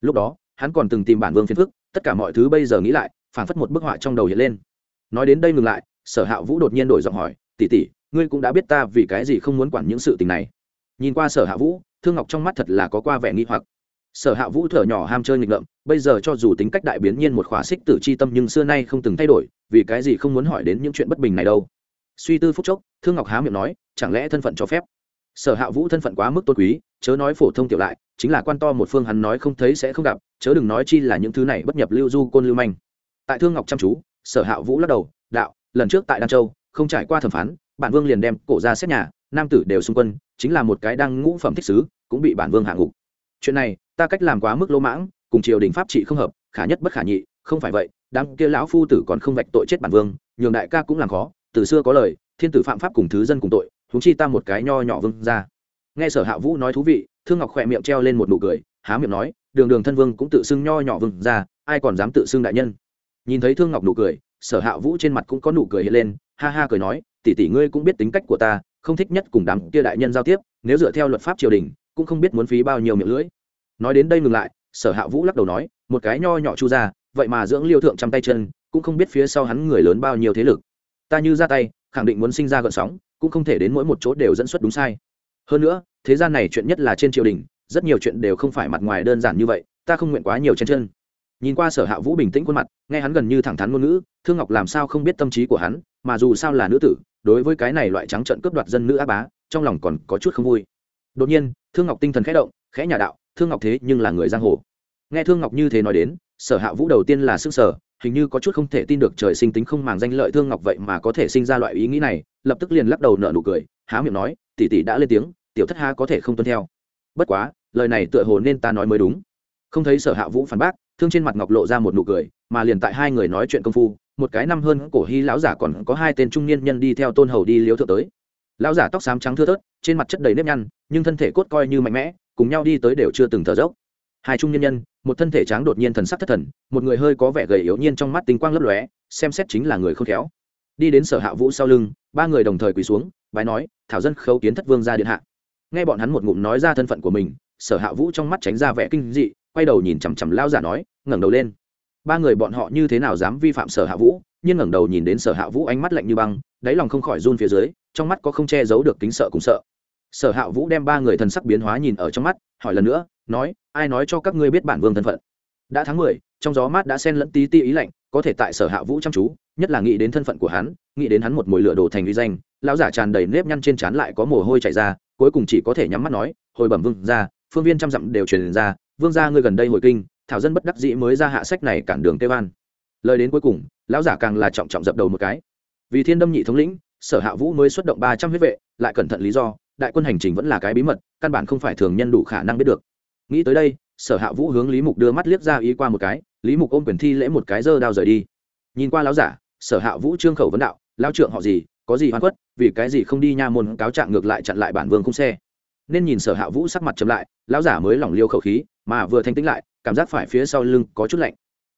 Lúc đó, hắn còn từng tìm bản vương phiền phức, tất cả mọi thứ bây giờ nghĩ lại, phảng phất một bức họa trong đầu hiện lên. Nói đến đây ngừng lại, sở hạ vũ đột nhiên đổi giọng hỏi tỉ tỉ ngươi cũng đã biết ta vì cái gì không muốn quản những sự tình này? Nhìn qua sở hạ vũ, thương ngọc trong mắt thật là có qua vẻ nghi hoặc. Sở hạ vũ thở nhỏ ham chơi nghịch ngợm, bây giờ cho dù tính cách đại biến nhiên một khỏa xích tử c h i tâm nhưng xưa nay không từng thay đổi, vì cái gì không muốn hỏi đến những chuyện bất bình này đâu? Suy tư phúc chốc, thương ngọc há miệng nói, chẳng lẽ thân phận cho phép? Sở hạ vũ thân phận quá mức tôn quý, chớ nói phổ thông tiểu lại, chính là quan to một phương hắn nói không thấy sẽ không gặp, chớ đừng nói chi là những thứ này bất nhập lưu du côn lưu manh. Tại thương ngọc chăm chú, sở hạ vũ lắc đầu, đạo, lần trước tại đan châu, không trải qua thẩm phán, bản vương liền đem cổ ra xét nhà, nam tử đều xung quân, chính là một cái đang ngũ phẩm thích sứ, cũng bị bản vương hạ ngục. Chuyện này, ta cách làm quá mức lỗ mãng, cùng triều đình pháp trị không hợp, khả nhất bất khả nhị, không phải vậy, đám kia lão phu tử còn không vạch tội chết bản vương, nhường đại ca cũng làm khó từ xưa có lời, thiên tử phạm pháp cùng thứ dân cùng tội húng chi ta một cái nho nhỏ vương ra nghe sở hạ vũ nói thú vị, thương ngọc khỏe miệng treo lên một nụ cười, há miệng nói, đường đường thân vương cũng tự xưng nho nhỏ vương ra ai còn dám tự xưng đại nhân. Nhìn thấy thương ngọc nụ cười, sở hạ vũ trên mặt cũng có nụ cười hiện lên, ha ha cười nói, tỷ tỷ ngươi cũng biết tính cách của ta, không thích nhất cùng đám kia đại nhân giao tiếp, nếu dựa theo luật pháp triều đình, cũng không biết muốn phí bao nhiêu miệng lưỡi. Nói đến đây ngừng lại, sở hạ vũ lắc đầu nói, một cái nho nhỏ chu ra vậy mà dưỡng liêu thượng trăm tay chân, cũng không biết phía sau hắn người lớn bao nhiêu thế lực ta như ra tay, khẳng định muốn sinh ra gợn sóng, cũng không thể đến mỗi một chỗ đều dẫn xuất đúng sai. Hơn nữa, thế gian này chuyện nhất là trên triều đình, rất nhiều chuyện đều không phải mặt ngoài đơn giản như vậy, ta không nguyện quá nhiều chen chân. Nhìn qua sở hạ vũ bình tĩnh khuôn mặt, nghe hắn gần như thẳng thắn ngôn ngữ, thương ngọc làm sao không biết tâm trí của hắn, mà dù sao là nữ tử, đối với cái này loại trắng trận cướp đoạt dân nữ á bá, trong lòng còn có chút không vui. Đột nhiên, thương ngọc tinh thần khẽ động, khẽ nhà đạo, thương ngọc thế nhưng là người giang hồ. Nghe thương ngọc như thế nói đến, sở hạ vũ đầu tiên là sức sở hình như có chút không thể tin được trời sinh tính không màng danh lợi thương ngọc vậy mà có thể sinh ra loại ý nghĩ này, lập tức liền lắc đầu nở nụ cười, há miệng nói, tỷ tỷ đã lên tiếng, tiểu thất ha có thể không tuân theo. Bất quá, lời này tựa hồ nên ta nói mới đúng. Không thấy sở hạ vũ phản bác, thương trên mặt ngọc lộ ra một nụ cười, mà liền tại hai người nói chuyện công phu, một cái năm hơn cổ hy lão giả còn có hai tên trung niên nhân đi theo tôn hầu đi liếu thượng tới. Lão giả tóc xám trắng thưa thớt, trên mặt chất đầy nếp nhăn, nhưng thân thể cốt coi như mạnh mẽ, cùng nhau đi tới đều chưa từng thở dốc. Hai trung nhân nhân một thân thể tráng đột nhiên thần sắc thất thần, một người hơi có vẻ gầy yếu nhiên trong mắt tinh quang lấp lóe, xem xét chính là người khôn khéo. Đi đến sở hạ vũ sau lưng, ba người đồng thời quỳ xuống, bái nói, thảo dân khấu kiến thất vương ra điện hạ. Nghe bọn hắn một ngụm nói ra thân phận của mình, sở hạ vũ trong mắt tránh ra vẻ kinh dị, quay đầu nhìn chằm chằm lao giả nói, ngẩng đầu lên. Ba người bọn họ như thế nào dám vi phạm sở hạ vũ, nhưng ngẩng đầu nhìn đến sở hạ vũ ánh mắt lạnh như băng, đáy lòng không khỏi run phía dưới, trong mắt có không che giấu được kính sợ cùng sợ. Sở hạ vũ đem ba người thần sắc biến hóa nhìn ở trong mắt, hỏi lần nữa, nói ai nói cho các ngươi biết bản vương thân phận? Đã tháng mười, trong gió mát đã xen lẫn tí ti ý lạnh, có thể tại sở hạ vũ chăm chú, nhất là nghĩ đến thân phận của hắn, nghĩ đến hắn một mồi lửa đồ thành uy danh, lão giả tràn đầy nếp nhăn trên trán lại có mồ hôi chảy ra, cuối cùng chỉ có thể nhắm mắt nói, hồi bẩm vương ra phương viên trăm dặm đều truyền ra, vương gia ngươi gần đây hồi kinh, thảo dân bất đắc dĩ mới ra hạ sách này cản đường tây an. Lời đến cuối cùng, lão giả càng là trọng trọng dập đầu một cái. Vì thiên đâm nhị thống lĩnh, sở hạ vũ mới xuất động ba trăm huyết vệ, lại cẩn thận lý do, đại quân hành trình vẫn là cái bí mật, căn bản không phải thường nhân đủ khả năng biết được nghĩ tới đây, sở hạ vũ hướng lý mục đưa mắt liếc ra ý qua một cái, lý mục ôm quyền thi lễ một cái dơ đao rời đi. Nhìn qua lão giả, sở hạ vũ trương khẩu vấn đạo lao trượng họ gì, có gì hoàn quất vì cái gì không đi nha môn cáo trạng ngược lại chặn lại bản vương không xe? Nên nhìn sở hạ vũ sắc mặt chậm lại, lão giả mới lỏng liêu khẩu khí, mà vừa thanh tĩnh lại, cảm giác phải phía sau lưng có chút lạnh.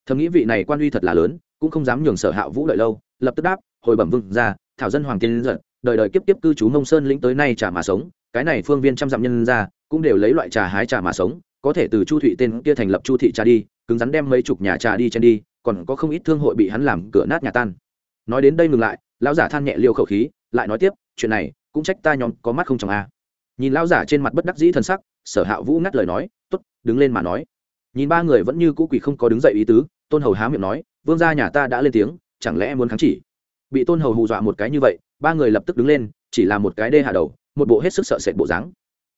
Thầm nghĩ vị này quan uy thật là lớn, cũng không dám nhường sở hạ vũ đợi lâu, lập tức đáp, hồi bẩm vương ra thảo dân hoàng tiên giật đời đời kiếp kiếp cư trú mông sơn lĩnh tới nay trả mà sống cái này phương viên trăm dặm nhân ra, cũng đều lấy loại trà hái trà mà sống, có thể từ chu thụy tên kia thành lập chu thị trà đi, cứng rắn đem mấy chục nhà trà đi trên đi, còn có không ít thương hội bị hắn làm cửa nát nhà tan. Nói đến đây ngừng lại, lão giả than nhẹ liêu khẩu khí, lại nói tiếp, chuyện này, cũng trách ta nhóm có mắt không chồng a. Nhìn lão giả trên mặt bất đắc dĩ thân sắc, sở hạ vũ ngắt lời nói t ố t đứng lên mà nói. Nhìn ba người vẫn như cũ quỷ không có đứng dậy ý tứ, tôn hầu há miệng nói, vương gia nhà ta đã lên tiếng, chẳng lẽ muốn kháng chỉ? Bị tôn hầu hù dọa một cái như vậy, ba người lập tức đứng lên, chỉ là một cái đê hạ đầu một bộ hết sức sợ sệt bộ dáng.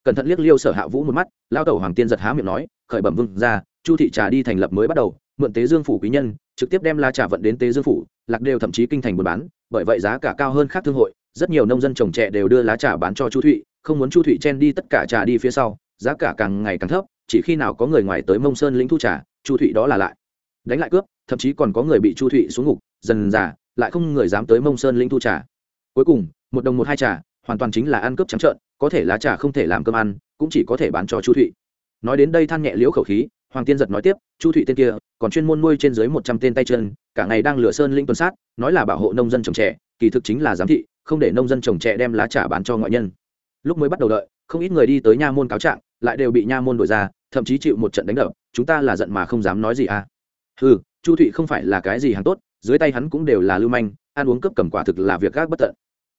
Cẩn thận liếc liêu sở hạ vũ một mắt lao tẩu hoàng tiên giật há miệng nói, khởi bẩm vương ra chu thị trà đi thành lập mới bắt đầu, mượn tế dương phủ quý nhân, trực tiếp đem la trà vận đến tế dương phủ, lạc đều thậm chí kinh thành buôn bán, bởi vậy giá cả cao hơn khác thương hội, rất nhiều nông dân trồng trẻ đều đưa lá trà bán cho chu thụy không muốn chu thụy chen đi tất cả trà đi phía sau, giá cả càng ngày càng thấp, chỉ khi nào có người ngoài tới mông sơn lĩnh thu trà, chu thụy đó là lại. Đánh lại cướp, thậm chí còn có người bị chu thụy xuống ngục, dần dà, lại không người dám tới mông sơn lĩnh thu trà. Cuối cùng, một đồng một hai trà hoàn toàn chính là ăn cướp trắng trợn, có thể lá trà không thể làm cơm ăn, cũng chỉ có thể bán cho chu thụy. Nói đến đây than nhẹ liễu khẩu khí, hoàng tiên giật nói tiếp, chu thụy tên kia, còn chuyên môn nuôi trên dưới một trăm tên tay chân, cả ngày đang lửa sơn linh tuần sát, nói là bảo hộ nông dân trồng trẻ kỳ thực chính là giám thị, không để nông dân trồng trẻ đem lá trà bán cho ngoại nhân. Lúc mới bắt đầu đợi, không ít người đi tới nha môn cáo trạng, lại đều bị nha môn đổi ra, thậm chí chịu một trận đánh đập, chúng ta là giận mà không dám nói gì à? Ừ chu thụy không phải là cái gì hàng tốt, dưới tay hắn cũng đều là lưu manh, ăn uống cướp cầm quả thực là việc gác bất tận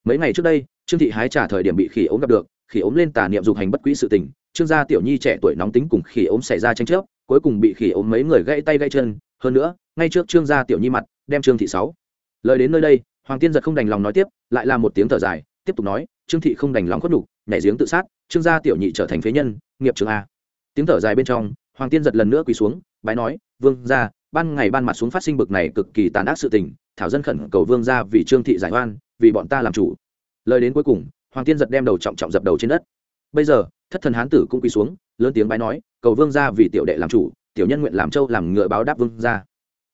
mấy ngày trước đây trương thị hái trả thời điểm bị khỉ ốm gặp được khỉ ốm lên tà niệm dục hành bất quỹ sự tình trương gia tiểu nhi trẻ tuổi nóng tính cùng khỉ ốm xảy ra tranh chấp cuối cùng bị khỉ ốm mấy người gãy tay gãy chân. Hơn nữa ngay trước trương gia tiểu nhi mặt đem trương thị sáu. Lời đến nơi đây hoàng tiên giật không đành lòng nói tiếp lại là một tiếng thở dài tiếp tục nói trương thị không đành lòng khuất đủ, nhảy giếng tự sát trương gia tiểu nhị trở thành phế nhân nghiệp trường a. Tiếng thở dài bên trong hoàng tiên giật lần nữa quỳ xuống bái nói vương gia ban ngày ban mặt xuống phát sinh bực này cực kỳ tàn ác sự tình thảo dân khẩn cầu vương gia vì trương thị giải oan vì bọn ta làm chủ. Lời đến cuối cùng, hoàng tiên giật đem đầu trọng trọng dập đầu trên đất. Bây giờ, thất thần hán tử cũng quỳ xuống, lớn tiếng bái nói, cầu vương gia vì tiểu đệ làm chủ, tiểu nhân nguyện làm châu làm ngựa báo đáp vương gia.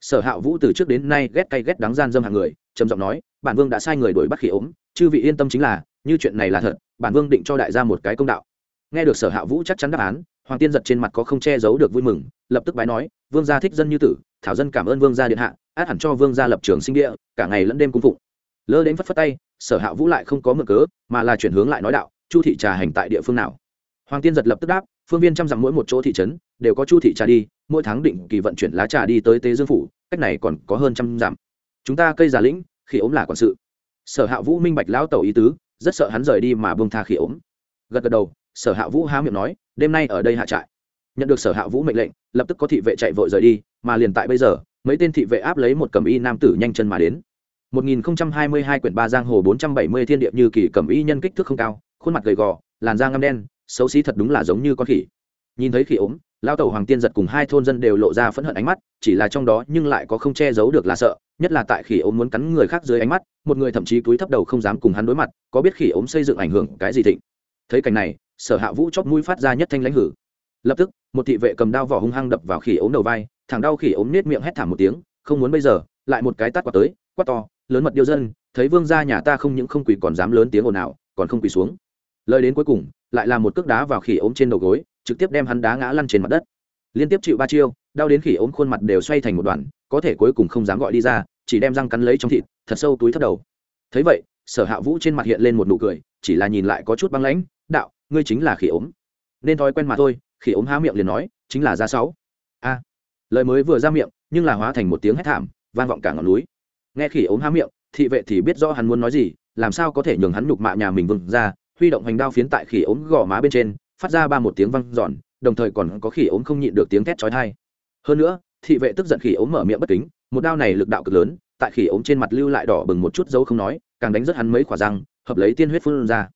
Sở hạ vũ từ trước đến nay ghét cay ghét đáng gian dâm hàng người, trầm giọng nói, bản vương đã sai người đuổi bắt khỉ ốm, chư vị yên tâm chính là, như chuyện này là thật, bản vương định cho đại gia một cái công đạo. Nghe được sở hạ vũ chắc chắn đáp án, hoàng tiên giật trên mặt có không che giấu được vui mừng, lập tức bái nói, vương gia thích dân như tử, thảo dân cảm ơn vương gia điện hạ, át hẳn cho vương gia lập trường sinh địa, cả ngày lẫn đêm cung phụng lơ đến phất phất tay, sở hạ vũ lại không có mực cớ, mà là chuyển hướng lại nói đạo, chu thị trà hành tại địa phương nào? Hoàng tiên giật lập tức đáp, phương viên trăm dặm mỗi một chỗ thị trấn, đều có chu thị trà đi, mỗi tháng định kỳ vận chuyển lá trà đi tới tế dương phủ, cách này còn có hơn trăm dặm. Chúng ta cây già lĩnh khi ốm là quản sự. Sở hạ vũ minh bạch lão tẩu ý tứ, rất sợ hắn rời đi mà bông tha khi ốm. Gật gật đầu, sở hạ vũ há miệng nói, đêm nay ở đây hạ trại. Nhận được sở hạ vũ mệnh lệnh, lập tức có thị vệ chạy vội rời đi, mà liền tại bây giờ, mấy tên thị vệ áp lấy một cầm y nam tử nhanh chân mà đến. 1022 quyển ba giang hồ 470 thiên địa như kỳ cẩm y nhân kích thước không cao, khuôn mặt gầy gò, làn da ngăm đen, xấu xí thật đúng là giống như con khỉ. Nhìn thấy khỉ ốm, lão tẩu hoàng tiên giật cùng hai thôn dân đều lộ ra phẫn hận ánh mắt, chỉ là trong đó nhưng lại có không che giấu được là sợ, nhất là tại khỉ ốm muốn cắn người khác dưới ánh mắt, một người thậm chí cúi thấp đầu không dám cùng hắn đối mặt, có biết khỉ ốm xây dựng ảnh hưởng cái gì thịnh. Thấy cảnh này, sở hạ vũ chóp mũi phát ra nhất thanh lãnh hử. Lập tức, một thị vệ cầm đao vỏ hung hăng đập vào khỉ ốm đầu vai, thằng đau khỉ ốm nết miệng hét thảm một tiếng, không muốn bây giờ, lại một cái tát quạt tới, quát to lớn mật điêu dân, thấy vương gia nhà ta không những không quỳ còn dám lớn tiếng ồn ào, còn không quỳ xuống. Lời đến cuối cùng, lại là một cước đá vào khỉ ốm trên đầu gối, trực tiếp đem hắn đá ngã lăn trên mặt đất. Liên tiếp chịu ba chiêu, đau đến khỉ ốm khuôn mặt đều xoay thành một đoàn, có thể cuối cùng không dám gọi đi ra, chỉ đem răng cắn lấy trong thịt, thật sâu túi thất đầu. Thấy vậy, sở hạ vũ trên mặt hiện lên một nụ cười, chỉ là nhìn lại có chút băng lãnh, đạo, ngươi chính là khỉ ốm. Nên thói quen mà thôi, khỉ ốm há miệng liền nói, chính là ra sáu. A. Lời mới vừa ra miệng, nhưng là hóa thành một tiếng hét thảm, vang vọng cả ngọn núi nghe khỉ ốm há miệng, thị vệ thì biết rõ hắn muốn nói gì, làm sao có thể nhường hắn nhục mạ nhà mình vừng ra, huy động hành đao phiến tại khỉ ốm gò má bên trên, phát ra ba một tiếng văng giòn đồng thời còn có khỉ ốm không nhịn được tiếng thét chói tai. Hơn nữa, thị vệ tức giận khỉ ốm mở miệng bất kính, một đao này lực đạo cực lớn, tại khỉ ốm trên mặt lưu lại đỏ bừng một chút dấu không nói, càng đánh rất hắn mấy khỏa răng, hợp lấy tiên huyết phun ra.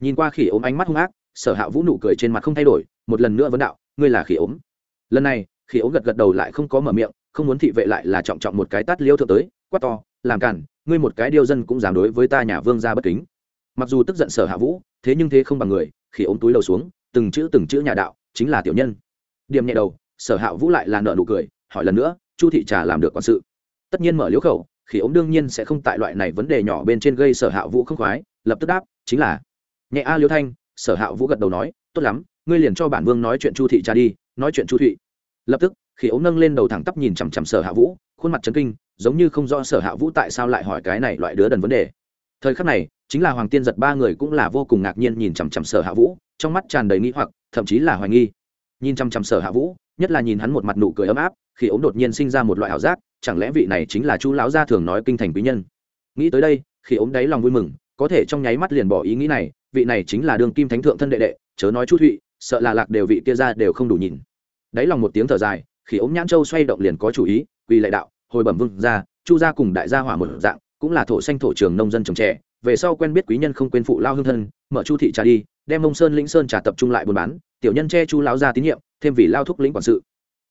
Nhìn qua khỉ ốm ánh mắt hung ác, sở hạ vũ nụ cười trên mặt không thay đổi, một lần nữa vấn đạo, ngươi là khỉ ốm? Lần này, khỉ ốm gật gật đầu lại không có mở miệng, không muốn thị vệ lại là trọng trọng một cái tát liêu thượng tới quát to, làm cản, ngươi một cái điêu dân cũng dám đối với ta nhà vương ra bất kính. Mặc dù tức giận sở hạ vũ, thế nhưng thế không bằng người khỉ ống túi đầu xuống, từng chữ từng chữ nhà đạo, chính là tiểu nhân. Điểm nhẹ đầu, sở hạ vũ lại là nợ nụ cười, hỏi lần nữa, chu thị trà làm được quản sự? Tất nhiên mở liễu khẩu khỉ ống đương nhiên sẽ không tại loại này vấn đề nhỏ bên trên gây sở hạ vũ không khoái, lập tức đáp, chính là. Nhẹ a liễu thanh, sở hạ vũ gật đầu nói, tốt lắm, ngươi liền cho bản vương nói chuyện chu thị trà đi, nói chuyện chu thụy lập tức khỉ ống nâng lên đầu thẳng tắp nhìn chằm chằm sở hạ vũ khuôn mặt trấn kinh, giống như không rõ sở hạ vũ tại sao lại hỏi cái này loại đứa đần vấn đề. Thời khắc này, chính là hoàng tiên giật ba người cũng là vô cùng ngạc nhiên nhìn chằm chằm sở hạ vũ, trong mắt tràn đầy nghĩ hoặc, thậm chí là hoài nghi. Nhìn chằm chằm sở hạ vũ, nhất là nhìn hắn một mặt nụ cười ấm áp, khi ống đột nhiên sinh ra một loại ảo giác, chẳng lẽ vị này chính là chú lão gia thường nói kinh thành quý nhân? Nghĩ tới đây, khi ống đáy lòng vui mừng, có thể trong nháy mắt liền bỏ ý nghĩ này, vị này chính là đường kim thánh thượng thân đệ đệ, chớ nói chú thụy, sợ là lạc đều vị kia ra đều không đủ nhìn. Đáy lòng một tiếng thở dài, khi ống nhãn châu xoay động liền có chủ ý, vì lệ đạo hồi bẩm vương gia, chu gia cùng đại gia hỏa một dạng cũng là thổ xanh thổ trường nông dân trồng trẻ về sau quen biết quý nhân không quên phụ lao hương thân mở chu thị trà đi đem mông sơn lĩnh sơn trà tập trung lại buôn bán tiểu nhân che chu lão gia tín nhiệm thêm vì lao thúc lĩnh quản sự.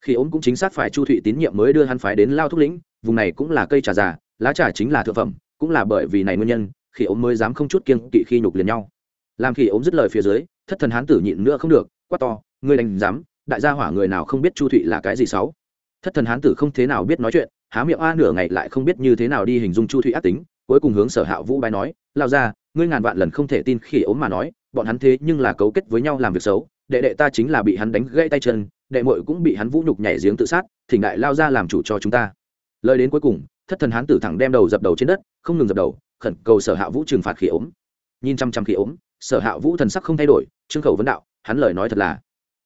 Khi ốm cũng chính xác phải chu thụy tín nhiệm mới đưa hắn phái đến lao thúc lĩnh vùng này cũng là cây trà già lá trà chính là thượng phẩm cũng là bởi vì này nguyên nhân khi ốm mới dám không chút kiêng kỵ khi nhục liền nhau. Làm khi ốm dứt lời phía dưới thất thần hán tử nhịn nữa không được quát to ngươi đánh dám đại gia hỏa người nào không biết chu thụy là cái gì xấu thất thần hán tử không thế nào biết nói chuyện há miệng a nửa ngày lại không biết như thế nào đi hình dung chu thụy ác tính, cuối cùng hướng sở hạ vũ bài nói, lao ra, ngươi ngàn vạn lần không thể tin khi ốm mà nói, bọn hắn thế nhưng là cấu kết với nhau làm việc xấu, đệ đệ ta chính là bị hắn đánh gãy tay chân, đệ muội cũng bị hắn vũ nhục nhảy giếng tự sát, thỉnh đại lao ra làm chủ cho chúng ta. Lời đến cuối cùng, thất thần hán tử thẳng đem đầu dập đầu trên đất, không ngừng dập đầu, khẩn cầu sở hạ vũ trừng phạt khi ốm. Nhìn chăm chăm khi ốm, sở hạ vũ thần sắc không thay đổi, trương khẩu vấn đạo, hắn lời nói thật là.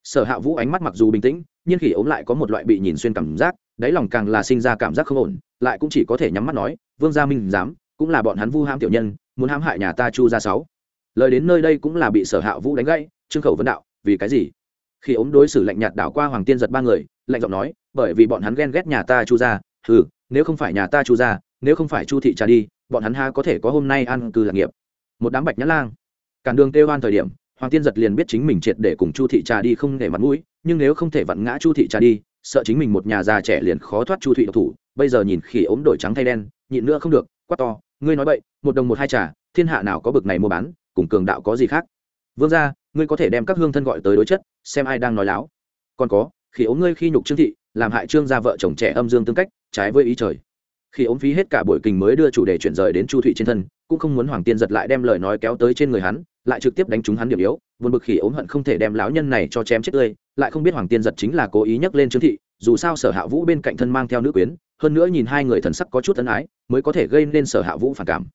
Sở hạ vũ ánh mắt mặc dù bình tĩnh, nhưng khi ốm lại có một loại bị nhìn xuyên cảm giác đáy lòng càng là sinh ra cảm giác không ổn lại cũng chỉ có thể nhắm mắt nói vương gia minh dám cũng là bọn hắn vu ham tiểu nhân muốn hãm hại nhà ta chu gia sáu. Lời đến nơi đây cũng là bị sở hạ vũ đánh gãy trương khẩu vấn đạo vì cái gì? Khi ống đối xử lạnh nhạt đảo qua hoàng tiên giật ba người lạnh giọng nói bởi vì bọn hắn ghen ghét nhà ta chu gia, ừ nếu không phải nhà ta chu gia, nếu không phải chu thị trà đi bọn hắn ha có thể có hôm nay ăn cư lạc nghiệp? Một đám bạch nhã lang cản đường kêu hoan thời điểm hoàng tiên giật liền biết chính mình triệt để cùng chu thị trà đi không để mặt mũi nhưng nếu không thể vặn ngã chu thị trà đi sợ chính mình một nhà già trẻ liền khó thoát chu Thụy độc thủ, bây giờ nhìn khỉ ốm đổi trắng thay đen, nhịn nữa không được, quát to, ngươi nói vậy một đồng một hai trà, thiên hạ nào có bực này mua bán, cùng cường đạo có gì khác? Vương ra ngươi có thể đem các hương thân gọi tới đối chất, xem ai đang nói láo. Còn có, khỉ ốm ngươi khi nhục trương thị, làm hại trương gia vợ chồng trẻ âm dương tương cách, trái với ý trời. Khi ốm phí hết cả buổi kình mới đưa chủ đề chuyển rời đến chu thụy trên thân, cũng không muốn hoàng tiên giật lại đem lời nói kéo tới trên người hắn, lại trực tiếp đánh trúng hắn điểm yếu vốn bực khi ốm hận không thể đem lão nhân này cho chém chết tươi lại không biết hoàng tiên giật chính là cố ý nhắc lên trương thị, dù sao sở hạ vũ bên cạnh thân mang theo nữ quyến, hơn nữa nhìn hai người thần sắc có chút ân ái, mới có thể gây nên sở hạ vũ phản cảm.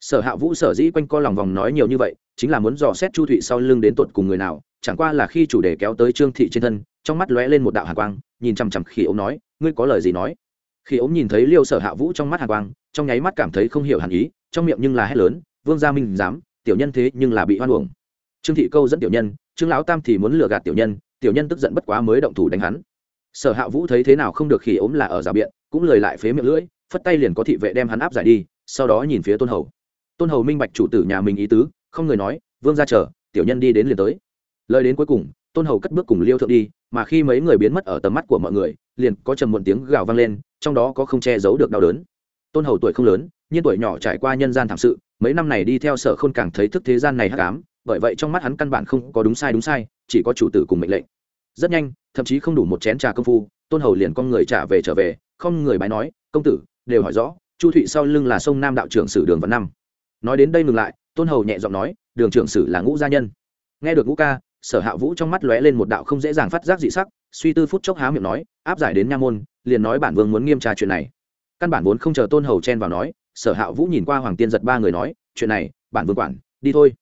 Sở hạ vũ sở dĩ quanh co lòng vòng nói nhiều như vậy, chính là muốn dò xét chu thụy sau lưng đến tột cùng người nào, chẳng qua là khi chủ đề kéo tới trương thị trên thân, trong mắt lóe lên một đạo hạ quang, nhìn chằm chằm khi ống nói, ngươi có lời gì nói? Khi ống nhìn thấy liêu sở hạ vũ trong mắt hạ quang, trong nháy mắt cảm thấy không hiểu hẳn ý, trong miệng nhưng là hét lớn, vương gia minh dám, tiểu nhân thế nhưng là bị hoan uổng. Trương thị câu dẫn tiểu nhân, trương lão tam thì muốn lừa gạt tiểu nhân tiểu nhân tức giận bất quá mới động thủ đánh hắn. Sở hạ vũ thấy thế nào không được khi ốm là ở rào biện, cũng lời lại phế miệng lưỡi, phất tay liền có thị vệ đem hắn áp giải đi, sau đó nhìn phía tôn hầu. Tôn hầu minh bạch chủ tử nhà mình ý tứ, không người nói, vương ra chờ, tiểu nhân đi đến liền tới. Lời đến cuối cùng, tôn hầu cất bước cùng liêu thượng đi, mà khi mấy người biến mất ở tầm mắt của mọi người, liền có trầm muộn tiếng gào vang lên, trong đó có không che giấu được đau đớn. Tôn hầu tuổi không lớn nhưng tuổi nhỏ trải qua nhân gian thảm sự, mấy năm này đi theo sở khôn càng thấy thức thế gian này hắc ám bởi vậy trong mắt hắn căn bản không có đúng sai đúng sai, chỉ có chủ tử cùng mệnh lệnh. Rất nhanh, thậm chí không đủ một chén trà công phu, tôn hầu liền con người trả về trở về, không người bái nói, công tử, đều hỏi rõ, chu thụy sau lưng là sông nam đạo trưởng sử đường văn năm nói đến đây ngừng lại, tôn hầu nhẹ giọng nói, đường trưởng sử là ngũ gia nhân. Nghe được ngũ ca, sở hạ vũ trong mắt lóe lên một đạo không dễ dàng phát giác dị sắc, suy tư phút chốc há miệng nói, áp giải đến nha môn, liền nói bản vương muốn nghiêm tra chuyện này. Căn bản vốn không chờ tôn hầu chen vào nói, sở hạ vũ nhìn qua hoàng tiên giật ba người nói, chuyện này, bản vương quản, đi thôi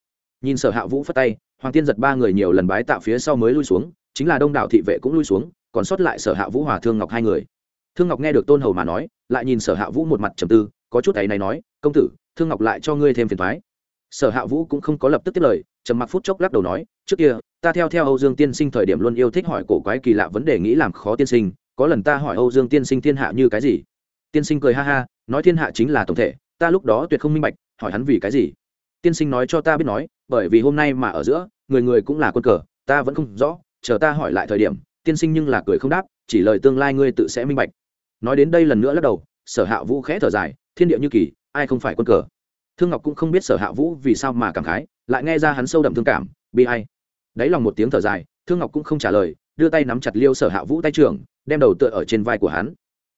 nhìn sở hạ vũ phất tay, hoàng tiên giật ba người nhiều lần bái tạo phía sau mới lui xuống, chính là đông đảo thị vệ cũng lui xuống, còn sót lại sở hạ vũ hòa thương ngọc hai người. Thương ngọc nghe được tôn hầu mà nói, lại nhìn sở hạ vũ một mặt trầm tư, có chút ấy này nói, công tử, thương ngọc lại cho ngươi thêm phiền thoái sở hạ vũ cũng không có lập tức tiếp lời, trầm mặc phút chốc lắc đầu nói, trước kia, ta theo theo âu dương tiên sinh thời điểm luôn yêu thích hỏi cổ quái kỳ lạ vấn đề nghĩ làm khó tiên sinh, có lần ta hỏi âu dương tiên sinh thiên hạ như cái gì? Tiên sinh cười ha ha, nói thiên hạ chính là tổng thể, ta lúc đó tuyệt không minh bạch, hỏi hắn vì cái gì? Tiên sinh nói cho ta biết nói, bởi vì hôm nay mà ở giữa, người người cũng là quân cờ, ta vẫn không rõ, chờ ta hỏi lại thời điểm, tiên sinh nhưng là cười không đáp, chỉ lời tương lai ngươi tự sẽ minh bạch. Nói đến đây lần nữa lắc đầu, sở hạ vũ khẽ thở dài, thiên địa như kỳ, ai không phải quân cờ? Thương ngọc cũng không biết sở hạ vũ vì sao mà cảm khái, lại nghe ra hắn sâu đậm thương cảm, bi hay đáy lòng một tiếng thở dài, thương ngọc cũng không trả lời, đưa tay nắm chặt liêu sở hạ vũ tay trưởng, đem đầu tựa ở trên vai của hắn.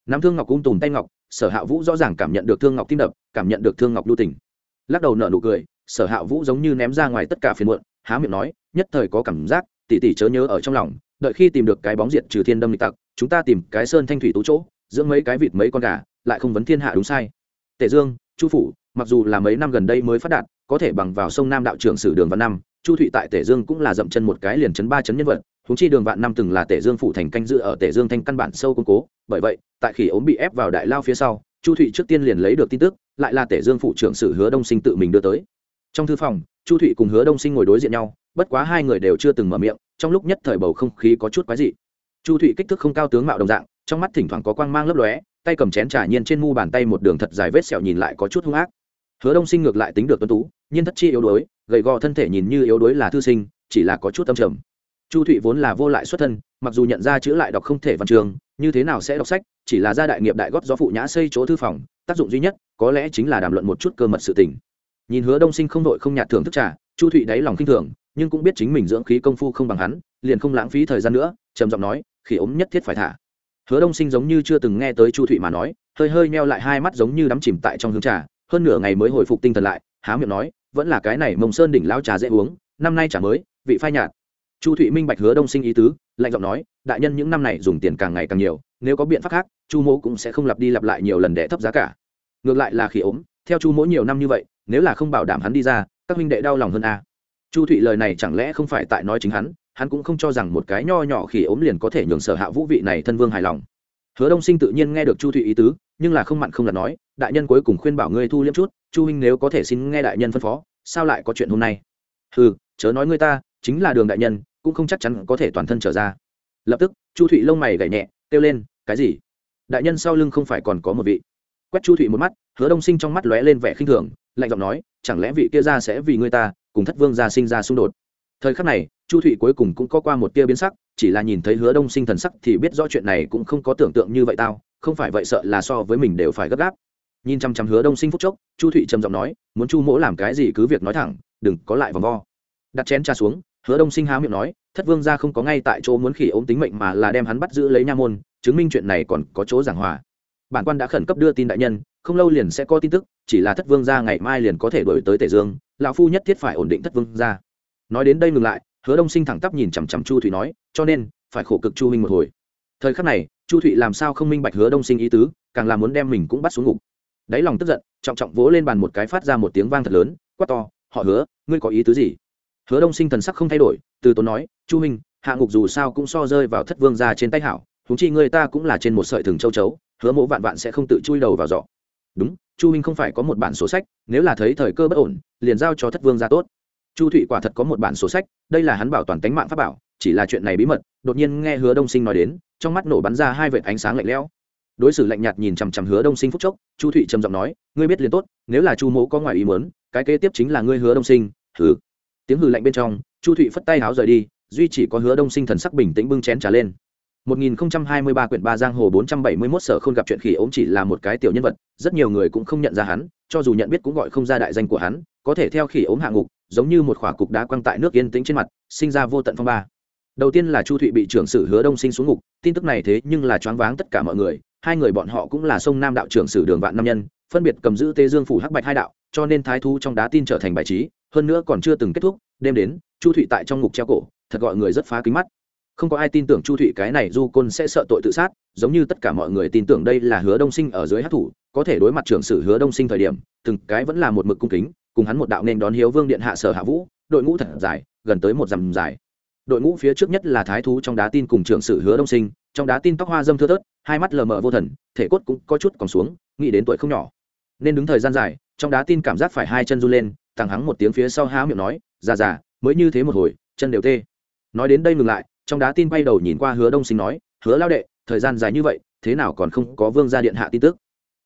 Nắm thương ngọc cung tùm tay ngọc, sở hạ vũ rõ ràng cảm nhận được thương ngọc tim đập, cảm nhận được thương ngọc lưu tình. Lắc đầu nở nụ cười sở hạ vũ giống như ném ra ngoài tất cả phiền muộn, há miệng nói, nhất thời có cảm giác, tỉ tỉ chớ nhớ ở trong lòng, đợi khi tìm được cái bóng diện trừ thiên đâm lịch tặc, chúng ta tìm cái sơn thanh thủy tú chỗ, dưỡng mấy cái vịt mấy con gà, lại không vấn thiên hạ đúng sai. Tể dương, chu phủ, mặc dù là mấy năm gần đây mới phát đạt, có thể bằng vào sông nam đạo trưởng sử đường vạn năm, chu thụy tại tể dương cũng là dậm chân một cái liền chấn ba chấn nhân vật húng chi đường vạn năm từng là tể dương phủ thành canh dự ở tể dương thanh căn bản sâu củng cố, bởi vậy, tại khi ốm bị ép vào đại lao phía sau, chu thụy trước tiên liền lấy được tin tức, lại là tể dương phủ trưởng sử hứa đông sinh tự mình đưa tới trong thư phòng, chu thụy cùng hứa đông sinh ngồi đối diện nhau, bất quá hai người đều chưa từng mở miệng, trong lúc nhất thời bầu không khí có chút quái dị. Chu thụy kích thước không cao tướng mạo đồng dạng, trong mắt thỉnh thoảng có quang mang lấp lóe, tay cầm chén trà nhiên trên mu bàn tay một đường thật dài vết sẹo nhìn lại có chút hung ác. Hứa đông sinh ngược lại tính được tuân tú, nhiên thất chi yếu đuối, gầy gò thân thể nhìn như yếu đuối là thư sinh, chỉ là có chút tâm trầm. Chu thụy vốn là vô lại xuất thân, mặc dù nhận ra chữ lại đọc không thể văn trường, như thế nào sẽ đọc sách, chỉ là gia đại nghiệp đại góp do phụ nhã xây chỗ thư phòng, tác dụng duy nhất, có lẽ chính là đàm luận một chút cơ mật sự tình nhìn hứa đông sinh không đội không nhạt thưởng thức trà, chu thụy đáy lòng khinh thường, nhưng cũng biết chính mình dưỡng khí công phu không bằng hắn, liền không lãng phí thời gian nữa, trầm giọng nói khi ốm nhất thiết phải thả. Hứa đông sinh giống như chưa từng nghe tới chu thụy mà nói, hơi hơi meo lại hai mắt giống như đắm chìm tại trong hương trà, hơn nửa ngày mới hồi phục tinh thần lại, há miệng nói, vẫn là cái này mông sơn đỉnh lao trà dễ uống, năm nay trà mới, vị phai nhạt. Chu thụy minh bạch hứa đông sinh ý tứ, lạnh giọng nói, đại nhân những năm này dùng tiền càng ngày càng nhiều, nếu có biện pháp khác, chu mỗ cũng sẽ không lặp đi lặp lại nhiều lần để thấp giá cả. Ngược lại là khi ốm theo chu mỗi nhiều năm như vậy, nếu là không bảo đảm hắn đi ra, các huynh đệ đau lòng hơn a chu thụy lời này chẳng lẽ không phải tại nói chính hắn hắn cũng không cho rằng một cái nho nhỏ khi ốm liền có thể nhường sở hạ vũ vị này thân vương hài lòng. Hứa đông sinh tự nhiên nghe được chu thụy ý tứ, nhưng là không mặn không là nói, đại nhân cuối cùng khuyên bảo ngươi thu liếm chút, chu huynh nếu có thể xin nghe đại nhân phân phó, sao lại có chuyện hôm nay? Ừ chớ nói ngươi ta, chính là đường đại nhân, cũng không chắc chắn có thể toàn thân trở ra. Lập tức, chu thụy lông mày gảy nhẹ, kêu lên, cái gì? Đại nhân sau lưng không phải còn có một vị? Quét chu thụy một mắt hứa đông sinh trong mắt lóe lên vẻ khinh thường, lạnh giọng nói, chẳng lẽ vị kia ra sẽ vì ngươi ta, cùng thất vương gia sinh ra xung đột? Thời khắc này, chu thụy cuối cùng cũng có qua một tia biến sắc, chỉ là nhìn thấy hứa đông sinh thần sắc thì biết rõ chuyện này cũng không có tưởng tượng như vậy tao, không phải vậy sợ là so với mình đều phải gấp gáp. Nhìn chăm chăm hứa đông sinh phúc chốc, chu thụy trầm giọng nói, muốn chu mỗ làm cái gì cứ việc nói thẳng, đừng có lại vòng vo. Đặt chén trà xuống, hứa đông sinh há miệng nói, thất vương gia không có ngay tại chỗ muốn khỉ ốm tính mệnh mà là đem hắn bắt giữ lấy nha môn, chứng minh chuyện này còn có chỗ giảng hòa bản quan đã khẩn cấp đưa tin đại nhân, không lâu liền sẽ có tin tức, chỉ là thất vương gia ngày mai liền có thể đổi tới tể dương, lão phu nhất thiết phải ổn định thất vương gia. Nói đến đây ngừng lại, hứa đông sinh thẳng tắp nhìn chằm chằm chu thụy nói, cho nên, phải khổ cực chu minh một hồi. Thời khắc này, chu thụy làm sao không minh bạch hứa đông sinh ý tứ, càng là muốn đem mình cũng bắt xuống ngục. Đáy lòng tức giận, trọng trọng vỗ lên bàn một cái phát ra một tiếng vang thật lớn, quát to, họ hứa, ngươi có ý tứ gì? Hứa đông sinh thần sắc không thay đổi, từ tốn nói, chu minh hạ ngục dù sao cũng so rơi vào thất vương ra trên tay hảo húng chi ngươi ta cũng là trên một sợi thừng châu chấu hứa mộ vạn vạn sẽ không tự chui đầu vào giỏ. Đúng, chu minh không phải có một bản sổ sách, nếu là thấy thời cơ bất ổn, liền giao cho thất vương ra tốt. Chu thụy quả thật có một bản sổ sách, đây là hắn bảo toàn tánh mạng pháp bảo, chỉ là chuyện này bí mật, đột nhiên nghe hứa đông sinh nói đến, trong mắt nổ bắn ra hai vệt ánh sáng lạnh lẽo. Đối xử lạnh nhạt nhìn chằm chằm hứa đông sinh phúc chốc, chu thụy trầm giọng nói, ngươi biết liền tốt, nếu là chu mỗ có ngoài ý mớn cái kế tiếp chính là ngươi hứa đông sinh Hứ. tiếng hừ lạnh bên trong, chu thụy phất tay háo rời đi, duy chỉ có hứa đông sinh thần sắc bình tĩnh bưng chén trả lên. 1023 quyển 3 giang hồ 471 sở không gặp chuyện khỉ ốm chỉ là một cái tiểu nhân vật, rất nhiều người cũng không nhận ra hắn, cho dù nhận biết cũng gọi không ra đại danh của hắn, có thể theo khỉ ốm hạ ngục, giống như một khỏa cục đá quăng tại nước yên tĩnh trên mặt, sinh ra vô tận phong ba. Đầu tiên là Chu Thụy bị trưởng sử Hứa Đông sinh xuống ngục, tin tức này thế nhưng là choáng váng tất cả mọi người, hai người bọn họ cũng là sông Nam đạo trưởng sử Đường Vạn năm nhân, phân biệt cầm giữ Tê Dương phủ Hắc Bạch hai đạo, cho nên thái thú trong đá tin trở thành bài trí hơn nữa còn chưa từng kết thúc đêm đến chu thụy tại trong ngục treo cổ thật gọi người rất phá kính mắt không có ai tin tưởng chu thụy cái này du côn sẽ sợ tội tự sát, giống như tất cả mọi người tin tưởng đây là hứa đông sinh ở dưới hát thủ, có thể đối mặt trưởng sử hứa đông sinh thời điểm, từng cái vẫn là một mực cung kính, cùng hắn một đạo nên đón hiếu vương điện hạ sở hạ vũ, đội ngũ thật dài, gần tới một dặm dài. Đội ngũ phía trước nhất là thái thú trong đá tin cùng trưởng sử hứa đông sinh, trong đá tin tóc hoa dâm thưa thớt, hai mắt lờ mờ vô thần, thể cốt cũng có chút còn xuống, nghĩ đến tuổi không nhỏ. Nên đứng thời gian dài, trong đá tin cảm giác phải hai chân run lên, thẳng hắng một tiếng phía sau há miệng nói, già già, mới như thế một hồi, chân đều tê. Nói đến đây ngừng lại trong đá tin bay đầu nhìn qua hứa đông sinh nói, hứa lao đệ, thời gian dài như vậy, thế nào còn không có vương ra điện hạ tin tức?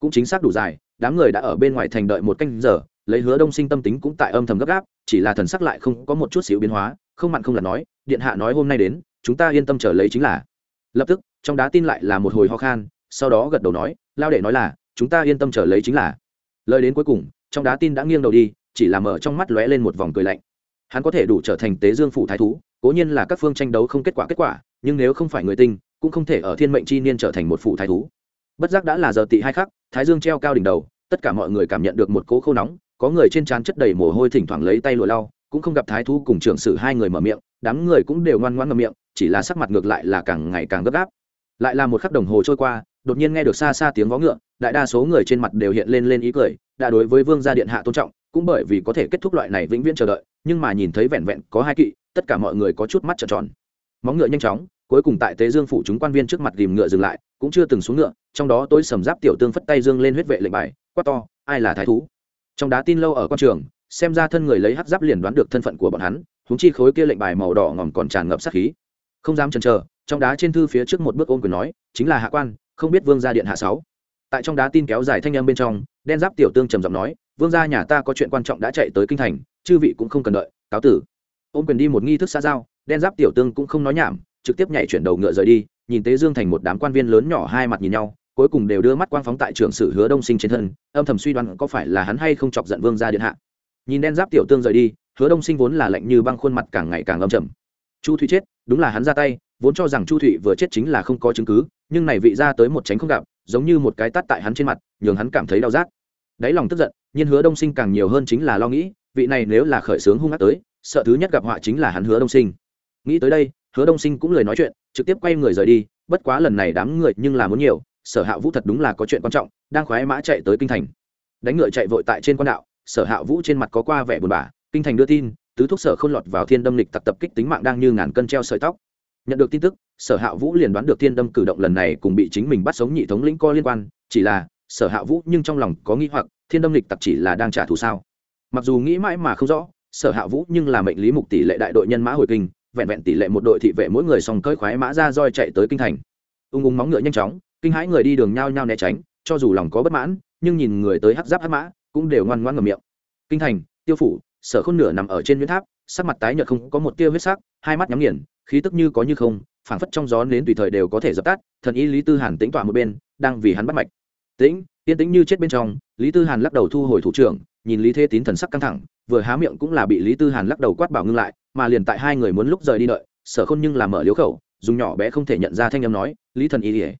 Cũng chính xác đủ dài, đám người đã ở bên ngoài thành đợi một canh giờ, lấy hứa đông sinh tâm tính cũng tại âm thầm gấp gáp, chỉ là thần sắc lại không có một chút xíu biến hóa, không mặn không là nói, điện hạ nói hôm nay đến, chúng ta yên tâm trở lấy chính là. Lập tức, trong đá tin lại là một hồi ho khan, sau đó gật đầu nói lao đệ nói là, chúng ta yên tâm trở lấy chính là. Lời đến cuối cùng, trong đá tin đã nghiêng đầu đi, chỉ là mở trong mắt lóe lên một vòng cười lạnh. Hắn có thể đủ trở thành tế dương phủ thái thú cố nhiên là các phương tranh đấu không kết quả kết quả, nhưng nếu không phải người tinh, cũng không thể ở thiên mệnh chi niên trở thành một phủ thái thú. Bất giác đã là giờ tị hai khắc, thái dương treo cao đỉnh đầu, tất cả mọi người cảm nhận được một cố khô nóng, có người trên trán chất đầy mồ hôi thỉnh thoảng lấy tay lụa lau, cũng không gặp thái thú cùng trưởng sử hai người mở miệng, đám người cũng đều ngoan ngoãn ngậm miệng, chỉ là sắc mặt ngược lại là càng ngày càng gấp gáp. Lại là một khắc đồng hồ trôi qua, đột nhiên nghe được xa xa tiếng vó ngựa, đại đa số người trên mặt đều hiện lên lên ý cười, đã đối với vương gia điện hạ tôn trọng cũng bởi vì có thể kết thúc loại này vĩnh viễn chờ đợi, nhưng mà nhìn thấy vẹn vẹn có hai kỵ, tất cả mọi người có chút mắt trợn tròn. Móng ngựa nhanh chóng, cuối cùng tại tế dương phủ chúng quan viên trước mặt tìm ngựa dừng lại, cũng chưa từng xuống ngựa, trong đó tôi sầm giáp tiểu tương phất tay dương lên huyết vệ lệnh bài, quát to, ai là thái thú? Trong đá tin lâu ở quan trường, xem ra thân người lấy hắc giáp liền đoán được thân phận của bọn hắn húng chi khối kia lệnh bài màu đỏ ngòm còn tràn ngập sát khí. Không dám chần chờ, trong đá trên thư phía trước một bước ôm quyền nói, chính là hạ quan, không biết vương gia điện hạ sáu. Tại trong đá tin kéo dài thanh âm bên trong, đen giáp tiểu tương trầm giọng nói vương gia nhà ta có chuyện quan trọng đã chạy tới kinh thành, chư vị cũng không cần đợi, cáo tử. Ôm quyền đi một nghi thức xa giao, đen giáp tiểu tương cũng không nói nhảm, trực tiếp nhảy chuyển đầu ngựa rời đi, nhìn tế dương thành một đám quan viên lớn nhỏ hai mặt nhìn nhau, cuối cùng đều đưa mắt quang phóng tại trưởng sử hứa đông sinh trên thân, âm thầm suy đoán có phải là hắn hay không chọc giận vương gia điện hạ. Nhìn đen giáp tiểu tương rời đi, hứa đông sinh vốn là lạnh như băng khuôn mặt càng ngày càng âm trầm. Chu thụy chết, đúng là hắn ra tay, vốn cho rằng chu thụy vừa chết chính là không có chứng cứ, nhưng này vị ra tới một tránh không gặp, giống như một cái tắt tại hắn trên mặt, nhường hắn cảm thấy đau rát. Đáy lòng tức giận nhưng hứa đông sinh càng nhiều hơn chính là lo nghĩ, vị này nếu là khởi sướng hung ác tới, sợ thứ nhất gặp họa chính là hắn hứa đông sinh. Nghĩ tới đây, hứa đông sinh cũng lời nói chuyện, trực tiếp quay người rời đi, bất quá lần này đám người nhưng là muốn nhiều, sở hạ vũ thật đúng là có chuyện quan trọng, đang khoái mã chạy tới kinh thành. Đánh ngựa chạy vội tại trên quan đạo, sở hạ vũ trên mặt có qua vẻ buồn bã, kinh thành đưa tin, tứ thuốc sở không lọt vào thiên đâm lịch tặc tập kích tính mạng đang như ngàn cân treo sợi tóc. Nhận được tin tức, sở hạ vũ liền đoán được thiên đâm cử động lần này cùng bị chính mình bắt sống nhị thống lĩnh co liên quan, chỉ là sở hạ vũ nhưng trong lòng có nghĩ hoặc, thiên đâm lịch tặc chỉ là đang trả thù sao? Mặc dù nghĩ mãi mà không rõ, sở hạ vũ nhưng là mệnh lý mục tỷ lệ đại đội nhân mã hồi kinh, vẹn vẹn tỷ lệ một đội thị vệ mỗi người xong cơi khoái mã ra roi chạy tới kinh thành. Ung ung móng ngựa nhanh chóng, kinh hãi người đi đường nhao nhao né tránh, cho dù lòng có bất mãn, nhưng nhìn người tới hắc giáp hắc mã, cũng đều ngoan ngoan ngầm miệng. Kinh thành, tiêu phủ, sở khôn nửa nằm ở trên nguyên tháp, sắc mặt tái nhợt không có một tia huyết sắc, hai mắt nhắm nghiền, khí tức như có như không, phảng phất trong gió nến tùy thời đều có thể dập tắt, thần y lý tư hàn tĩnh tỏa một bên, đang vì hắn bắt mạch tĩnh, yên tĩnh như chết bên trong, lý tư hàn lắc đầu thu hồi thủ trưởng, nhìn lý thế tín thần sắc căng thẳng, vừa há miệng cũng là bị lý tư hàn lắc đầu quát bảo ngưng lại, mà liền tại hai người muốn lúc rời đi đợi, sở khôn nhưng là mở liếu khẩu, dùng nhỏ bé không thể nhận ra thanh âm nói, lý thần y ỉa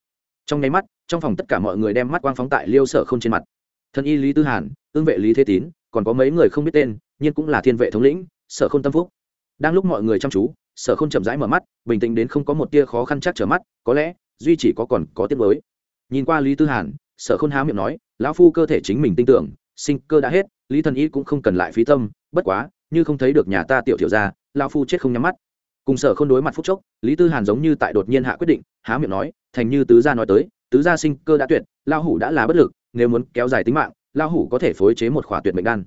trong nháy mắt, trong phòng tất cả mọi người đem mắt quang phóng tại liêu sở khôn trên mặt. Thần y lý tư hàn, ương vệ lý thế tín, còn có mấy người không biết tên, nhưng cũng là thiên vệ thống lĩnh, sở khôn tâm phúc. Đang lúc mọi người chăm chú, sở khôn chậm rãi mở mắt, bình tĩnh đến không có một tia khó khăn chắc trở mắt, có lẽ duy chỉ có còn có tiết mới nhìn qua lý tư hàn sở khôn há miệng nói, lão phu cơ thể chính mình tin tưởng, sinh cơ đã hết, lý thần y cũng không cần lại phí tâm, bất quá, như không thấy được nhà ta tiểu tiểu ra, lão phu chết không nhắm mắt. Cùng sở khôn đối mặt phúc chốc, lý tư hàn giống như tại đột nhiên hạ quyết định, há miệng nói, thành như tứ gia nói tới, tứ gia sinh cơ đã tuyệt lao hủ đã là bất lực, nếu muốn kéo dài tính mạng lao hủ có thể phối chế một khỏa tuyệt mệnh đan.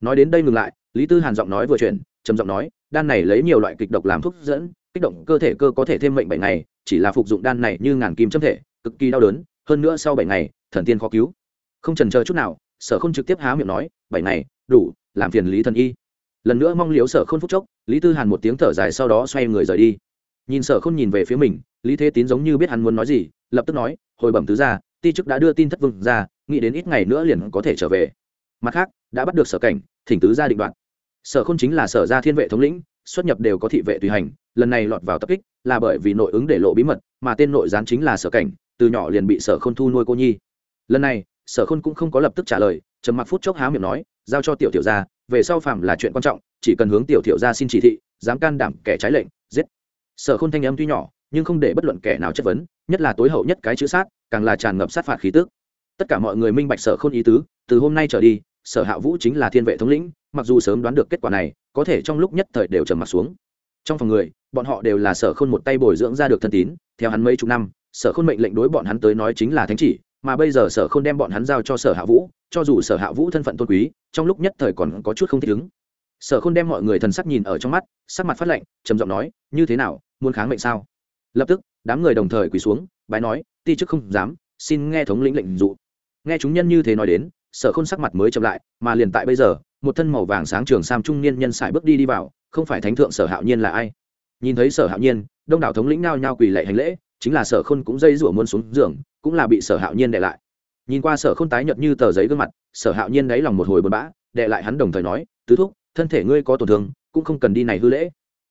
Nói đến đây ngừng lại, lý tư hàn giọng nói vừa chuyển, trầm giọng nói, đan này lấy nhiều loại kịch độc làm thuốc dẫn, kích động cơ thể cơ có thể thêm mệnh bảy ngày, chỉ là phục dụng đan này như ngàn kim châm thể, cực kỳ đau đớn, hơn nữa sau bảy ngày thần tiên khó cứu. Không trần chờ chút nào, sở không trực tiếp há miệng nói, bảy ngày, đủ, làm phiền lý thần y. Lần nữa mong liếu sở khôn phúc chốc, lý tư hàn một tiếng thở dài sau đó xoay người rời đi. Nhìn sở khôn nhìn về phía mình, lý thế tín giống như biết hắn muốn nói gì, lập tức nói, hồi bẩm tứ ra ti chức đã đưa tin thất vương ra, nghĩ đến ít ngày nữa liền có thể trở về. Mặt khác, đã bắt được sở cảnh, thỉnh tứ ra định đoạn sở khôn chính là sở gia thiên vệ thống lĩnh, xuất nhập đều có thị vệ tùy hành, lần này lọt vào tập kích là bởi vì nội ứng để lộ bí mật, mà tên nội gián chính là sở cảnh, từ nhỏ liền bị sở khôn thu nuôi cô nhi lần này, sở khôn cũng không có lập tức trả lời, trầm mặc phút chốc há miệng nói, giao cho tiểu tiểu gia, về sau phạm là chuyện quan trọng, chỉ cần hướng tiểu tiểu gia xin chỉ thị, dám can đảm kẻ trái lệnh, giết. Sở khôn thanh âm tuy nhỏ, nhưng không để bất luận kẻ nào chất vấn, nhất là tối hậu nhất cái chữ sát, càng là tràn ngập sát phạt khí tức. Tất cả mọi người minh bạch sở khôn ý tứ, từ hôm nay trở đi, sở hạ vũ chính là thiên vệ thống lĩnh, mặc dù sớm đoán được kết quả này, có thể trong lúc nhất thời đều trầm mặt xuống. Trong phòng người, bọn họ đều là sở khôn một tay bồi dưỡng ra được thân tín, theo hắn mấy chục năm, sở khôn mệnh lệnh đối bọn hắn tới nói chính là thánh chỉ mà bây giờ sở khôn đem bọn hắn giao cho sở hạ vũ, cho dù sở hạ vũ thân phận tôn quý, trong lúc nhất thời còn có chút không thích ứng. Sở khôn đem mọi người thần sắc nhìn ở trong mắt, sắc mặt phát lệnh trầm giọng nói, như thế nào, muốn kháng mệnh sao? Lập tức, đám người đồng thời quỳ xuống, bái nói, ti chức không dám, xin nghe thống lĩnh lệnh dụ. Nghe chúng nhân như thế nói đến, sở khôn sắc mặt mới chậm lại, mà liền tại bây giờ, một thân màu vàng sáng trường sam trung niên nhân sải bước đi đi vào, không phải thánh thượng sở hạo nhiên là ai? Nhìn thấy sở hạo nhiên, đông đảo thống lĩnh nao nhao quỳ lệ hành lễ chính là sở khôn cũng dây rủa muôn xuống giường, cũng là bị sở hạo nhiên đệ lại. Nhìn qua sở khôn tái nhợt như tờ giấy gương mặt, sở hạo nhiên đáy lòng một hồi buồn bã đệ lại hắn đồng thời nói, tứ thúc, thân thể ngươi có tổn thương, cũng không cần đi này hư lễ.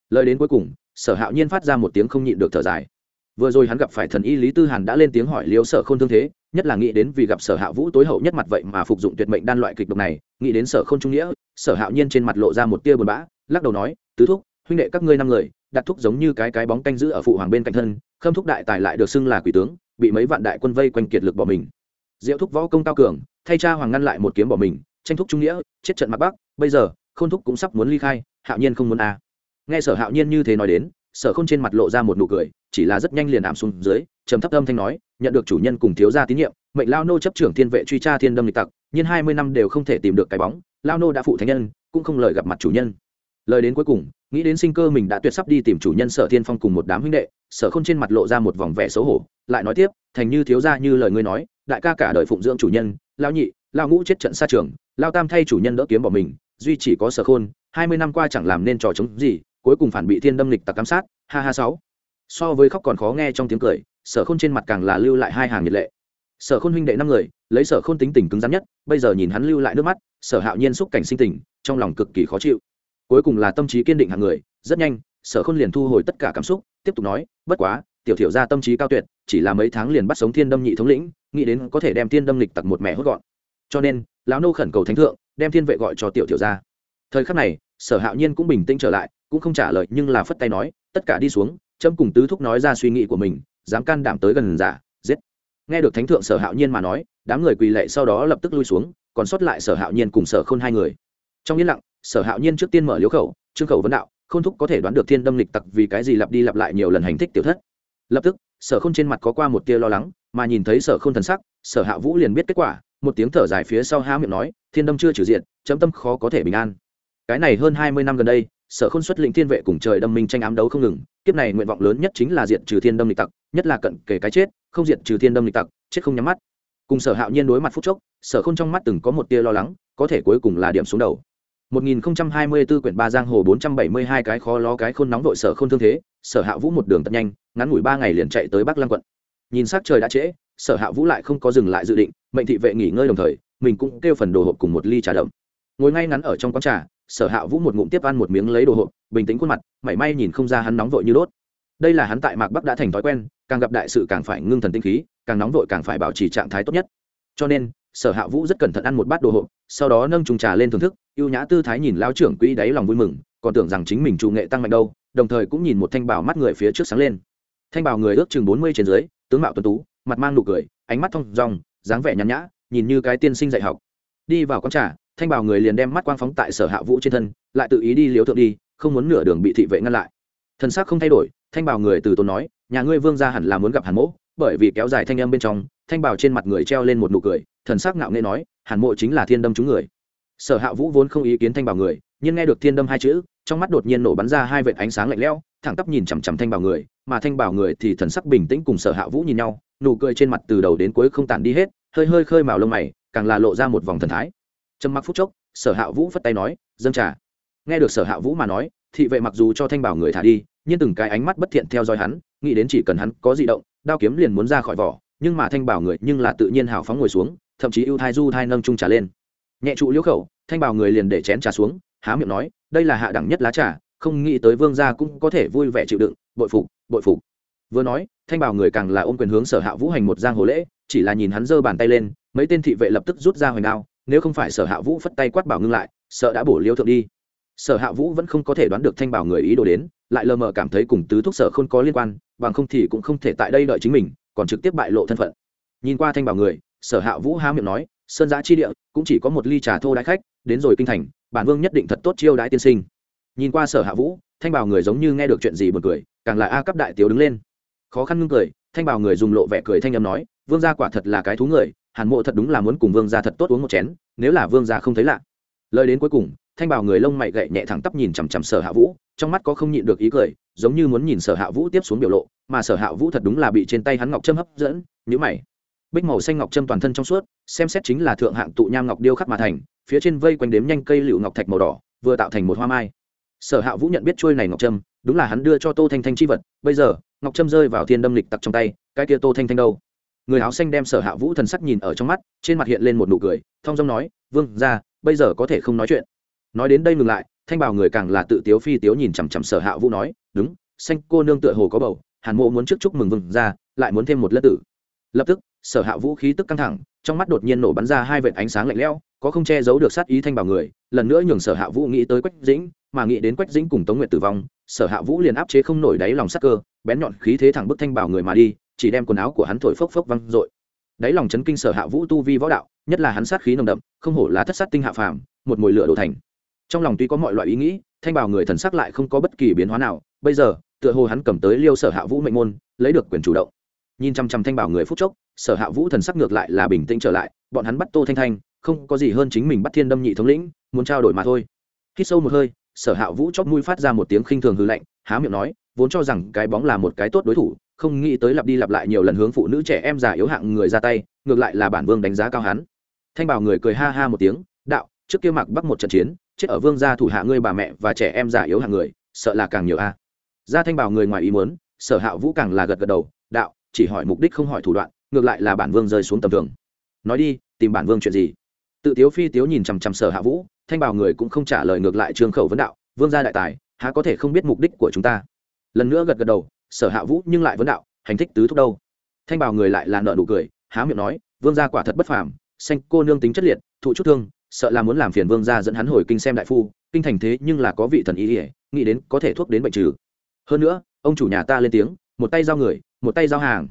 Lời đến cuối cùng, sở hạo nhiên phát ra một tiếng không nhịn được thở dài. Vừa rồi hắn gặp phải thần y lý tư hàn đã lên tiếng hỏi liếu sở không thương thế, nhất là nghĩ đến vì gặp sở hạ vũ tối hậu nhất mặt vậy mà phục dụng tuyệt mệnh đan loại kịch độc này, nghĩ đến sở không trung nghĩa, sở hạo nhiên trên mặt lộ ra một tia buồn bã, lắc đầu nói, tứ thúc, huynh đệ các ngươi năm người đặt thúc giống như cái cái bóng canh giữ ở phụ hoàng bên cạnh thân, khâm thúc đại tài lại được xưng là quỷ tướng, bị mấy vạn đại quân vây quanh kiệt lực bỏ mình diệu thúc võ công cao cường, thay cha hoàng ngăn lại một kiếm bỏ mình, tranh thúc trung nghĩa, chết trận mặt bắc, bây giờ k thúc cũng sắp muốn ly khai, hạo nhiên không muốn à. nghe sở hạo nhiên như thế nói đến, sở khôn trên mặt lộ ra một nụ cười, chỉ là rất nhanh liền ảm xuống dưới, trầm thấp âm thanh nói, nhận được chủ nhân cùng thiếu gia tín nhiệm, mệnh lao nô chấp trưởng thiên vệ truy tra thiên đâm lịch tặc nhưng hai mươi năm đều không thể tìm được cái bóng, lao nô đã phụ thánh nhân, cũng không lời gặp mặt chủ nhân lời đến cuối cùng nghĩ đến sinh cơ mình đã tuyệt sắp đi tìm chủ nhân sở thiên phong cùng một đám huynh đệ, sở khôn trên mặt lộ ra một vòng vẻ xấu hổ, lại nói tiếp, thành như thiếu gia như lời ngươi nói, đại ca cả đời phụng dưỡng chủ nhân lao nhị lao ngũ chết trận xa trường lao tam thay chủ nhân đỡ kiếm bỏ mình, duy chỉ có sở khôn, hai mươi năm qua chẳng làm nên trò chống gì, cuối cùng phản bị thiên đâm lịch tặc cám sát, ha ha sáu. So với khóc còn khó nghe trong tiếng cười, sở khôn trên mặt càng là lưu lại hai hàng nhiệt lệ. Sở khôn huynh đệ năm người, lấy sở khôn tính tình cứng rắn nhất, bây giờ nhìn hắn lưu lại nước mắt, sở hạo nhiên xúc cảnh sinh tình, trong lòng cực kỳ khó chịu cuối cùng là tâm trí kiên định hàng người, rất nhanh, sở khôn liền thu hồi tất cả cảm xúc, tiếp tục nói, bất quá, tiểu thiểu ra tâm trí cao tuyệt, chỉ là mấy tháng liền bắt sống thiên đâm nhị thống lĩnh, nghĩ đến có thể đem thiên đâm lịch tặc một mẹ hốt gọn. Cho nên, lão nô khẩn cầu thánh thượng, đem thiên vệ gọi cho tiểu thiểu ra. Thời khắc này, sở hạo nhiên cũng bình tĩnh trở lại, cũng không trả lời nhưng là phất tay nói, tất cả đi xuống trâm cùng tứ thúc nói ra suy nghĩ của mình, dám can đảm tới gần giả, giết. Nghe được thánh thượng sở hạo nhiên mà nói, đám người quỳ lệ sau đó lập tức lui xuống, còn sót lại sở hạo nhiên cùng sở khôn hai người. Trong yên lặng sở hạo nhiên trước tiên mở liếu khẩu, trương khẩu vấn đạo, khôn thúc có thể đoán được thiên đâm lịch tặc vì cái gì lặp đi lặp lại nhiều lần hành thích tiểu thất. Lập tức, sở khôn trên mặt có qua một tia lo lắng, mà nhìn thấy sở khôn thần sắc, sở hạ vũ liền biết kết quả, một tiếng thở dài phía sau há miệng nói, thiên đâm chưa trừ diện chấm tâm khó có thể bình an. Cái này hơn hai mươi năm gần đây, sở khôn xuất lĩnh thiên vệ cùng trời đâm minh tranh ám đấu không ngừng, kiếp này nguyện vọng lớn nhất chính là diện trừ thiên đâm lịch tặc, nhất là cận kể cái chết, không diện trừ thiên đâm lịch tặc, chết không nhắm mắt. Cùng sở hạo nhiên đối mặt phút chốc, sở khôn trong mắt từng có một tia lo lắng, có thể cuối cùng là điểm xuống đầu. 1024 quyển ba giang hồ 472 cái khó lo cái khôn nóng vội sở khôn thương thế, sở hạ vũ một đường tận nhanh, ngắn ngủi ba ngày liền chạy tới bắc lăng quận. Nhìn sắc trời đã trễ, sở hạ vũ lại không có dừng lại dự định, mệnh thị vệ nghỉ ngơi đồng thời, mình cũng kêu phần đồ hộp cùng một ly trà đậm. Ngồi ngay ngắn ở trong quán trà, sở hạ vũ một ngụm tiếp ăn một miếng lấy đồ hộp, bình tĩnh khuôn mặt, mảy may nhìn không ra hắn nóng vội như đốt. Đây là hắn tại mạc bắc đã thành thói quen, càng gặp đại sự càng phải ngưng thần tinh khí, càng nóng vội càng phải bảo trì trạng thái tốt nhất. Cho nên sở hạ vũ rất cẩn thận ăn một bát đồ hộp, sau đó nâng trùng trà lên thưởng thức, ưu nhã tư thái nhìn lao trưởng quỹ đáy lòng vui mừng, còn tưởng rằng chính mình trụ nghệ tăng mạnh đâu, đồng thời cũng nhìn một thanh bảo mắt người phía trước sáng lên. Thanh bảo người ước chừng bốn mươi trên dưới, tướng mạo tuấn tú, mặt mang nụ cười, ánh mắt thong rong dáng vẻ nhàn nhã, nhìn như cái tiên sinh dạy học. Đi vào con trà, thanh bảo người liền đem mắt quang phóng tại sở hạ vũ trên thân, lại tự ý đi liếu thượng đi, không muốn nửa đường bị thị vệ ngăn lại. Thân xác không thay đổi, thanh bảo người từ tốn nói, nhà ngươi vương ra hẳn là muốn gặp hàn mỗ, bởi vì kéo dài thanh âm bên trong thanh bảo trên mặt người treo lên một nụ cười, thần sắc ngạo nghễ nói, hàn mộ chính là thiên đâm chúng người. Sở hạ vũ vốn không ý kiến thanh bảo người, nhưng nghe được thiên đâm hai chữ, trong mắt đột nhiên nổ bắn ra hai vệt ánh sáng lạnh lẽo, thẳng tắp nhìn chằm chằm thanh bảo người, mà thanh bảo người thì thần sắc bình tĩnh cùng sở hạ vũ nhìn nhau, nụ cười trên mặt từ đầu đến cuối không tản đi hết, hơi hơi khơi màu lông mày, càng là lộ ra một vòng thần thái. Trầm mặc phút chốc, sở hạ vũ phất tay nói, dâng trà. Nghe được sở hạ vũ mà nói, thị vệ mặc dù cho thanh bảo người thả đi, nhưng từng cái ánh mắt bất thiện theo dõi hắn, nghĩ đến chỉ cần hắn có di động, đao kiếm liền muốn ra khỏi vỏ nhưng mà thanh bảo người nhưng là tự nhiên hào phóng ngồi xuống, thậm chí ưu thai du thai nâng trung trà lên. Nhẹ trụ liễu khẩu, thanh bảo người liền để chén trà xuống, há miệng nói, đây là hạ đẳng nhất lá trà, không nghĩ tới vương gia cũng có thể vui vẻ chịu đựng, bội phục bội phục. Vừa nói, thanh bảo người càng là ôm quyền hướng sở hạ vũ hành một giang hồ lễ, chỉ là nhìn hắn giơ bàn tay lên, mấy tên thị vệ lập tức rút ra hoành đao, nếu không phải sở hạ vũ phất tay quát bảo ngưng lại, sợ đã bổ liêu thượng đi. Sở hạ vũ vẫn không có thể đoán được thanh bảo người ý đồ đến, lại lờ mờ cảm thấy cùng tứ thúc sở không có liên quan, bằng không thì cũng không thể tại đây đợi chính mình còn trực tiếp bại lộ thân phận. Nhìn qua thanh bảo người, sở hạ vũ há miệng nói, sơn giã chi địa, cũng chỉ có một ly trà thô đái khách, đến rồi kinh thành, bản vương nhất định thật tốt chiêu đái tiên sinh. Nhìn qua sở hạ vũ, thanh bảo người giống như nghe được chuyện gì buồn cười, càng là a cấp đại tiếu đứng lên. Khó khăn ngưng cười, thanh bảo người dùng lộ vẻ cười thanh âm nói, vương gia quả thật là cái thú người, hàn mộ thật đúng là muốn cùng vương gia thật tốt uống một chén, nếu là vương gia không thấy lạ. Lời đến cuối cùng, thanh bảo người lông mày gậy nhẹ thẳng tắp nhìn chằm chằm sở hạ vũ trong mắt có không nhịn được ý cười, giống như muốn nhìn sở hạ vũ tiếp xuống biểu lộ, mà sở hạ vũ thật đúng là bị trên tay hắn ngọc trâm hấp dẫn nhữ mày. Bích màu xanh ngọc trâm toàn thân trong suốt, xem xét chính là thượng hạng tụ nham ngọc điêu khắc mà thành, phía trên vây quanh đếm nhanh cây lựu ngọc thạch màu đỏ, vừa tạo thành một hoa mai. Sở hạ vũ nhận biết trôi này ngọc trâm đúng là hắn đưa cho tô thanh thanh chi vật, bây giờ, ngọc trâm rơi vào thiên đâm lịch tặc trong tay, cái kia tô thanh thanh đâu? Người áo xanh đem sở hạ vũ thần sắc nhìn ở trong mắt, trên mặt hiện lên một nụ cười, thong dong nói, vương ra bây giờ có thể không nói chuyện. Nói đến đây ngừng lại thanh bảo người càng là tự tiếu phi tiếu nhìn chằm chằm sở hạ vũ nói, đúng, xanh cô nương tựa hồ có bầu, hàn mộ muốn trước chúc mừng vừng ra lại muốn thêm một lất tử. Lập tức, sở hạ vũ khí tức căng thẳng, trong mắt đột nhiên nổ bắn ra hai vệt ánh sáng lạnh lẽo, có không che giấu được sát ý thanh bảo người, lần nữa nhường sở hạ vũ nghĩ tới quách dĩnh, mà nghĩ đến quách dĩnh cùng tống nguyệt tử vong, sở hạ vũ liền áp chế không nổi đáy lòng sắc cơ, bén nhọn khí thế thẳng bức thanh bảo người mà đi, chỉ đem quần áo của hắn thổi phốc phốc văng dội đáy lòng chấn kinh sở hạ vũ tu vi võ đạo, nhất là hắn sát khí nồng đậm, không hổ là thất sát tinh hạ phàm, một mồi lửa đổ thành trong lòng tuy có mọi loại ý nghĩ, thanh bảo người thần sắc lại không có bất kỳ biến hóa nào, bây giờ, tựa hồ hắn cầm tới liêu sở hạ vũ mệnh môn, lấy được quyền chủ động. Nhìn chăm chăm thanh bảo người phút chốc, sở hạ vũ thần sắc ngược lại là bình tĩnh trở lại, bọn hắn bắt tô thanh thanh, không có gì hơn chính mình bắt thiên đâm nhị thống lĩnh, muốn trao đổi mà thôi. Khi sâu một hơi, sở hạ vũ chóp mũi phát ra một tiếng khinh thường hư lạnh, há miệng nói, vốn cho rằng cái bóng là một cái tốt đối thủ, không nghĩ tới lặp đi lặp lại nhiều lần hướng phụ nữ trẻ em già yếu hạng người ra tay, ngược lại là bản vương đánh giá cao hắn. Thanh bảo người cười ha ha một tiếng, đạo, trước kia mặc bắc một trận chiến chết ở vương gia thủ hạ ngươi bà mẹ và trẻ em già yếu hạng người, sợ là càng nhiều a. Gia thanh bảo người ngoài ý muốn, sở hạ vũ càng là gật gật đầu, đạo, chỉ hỏi mục đích không hỏi thủ đoạn, ngược lại là bản vương rơi xuống tầm thường. Nói đi, tìm bản vương chuyện gì? Tự tiếu phi tiếu nhìn chằm chằm sở hạ vũ, thanh bảo người cũng không trả lời ngược lại trương khẩu vấn đạo, vương gia đại tài, há có thể không biết mục đích của chúng ta? Lần nữa gật gật đầu, sở hạ vũ nhưng lại vấn đạo, hành thích tứ thúc đâu? Thanh bảo người lại là nợ nụ cười, há miệng nói, vương gia quả thật bất phàm xanh cô nương tính chất liệt, thụ chút thương sợ là muốn làm phiền vương gia dẫn hắn hồi kinh xem đại phu, kinh thành thế nhưng là có vị thần ý ỉa nghĩ đến có thể thuốc đến bệnh trừ. Hơn nữa, ông chủ nhà ta lên tiếng, một tay giao người, một tay giao hàng.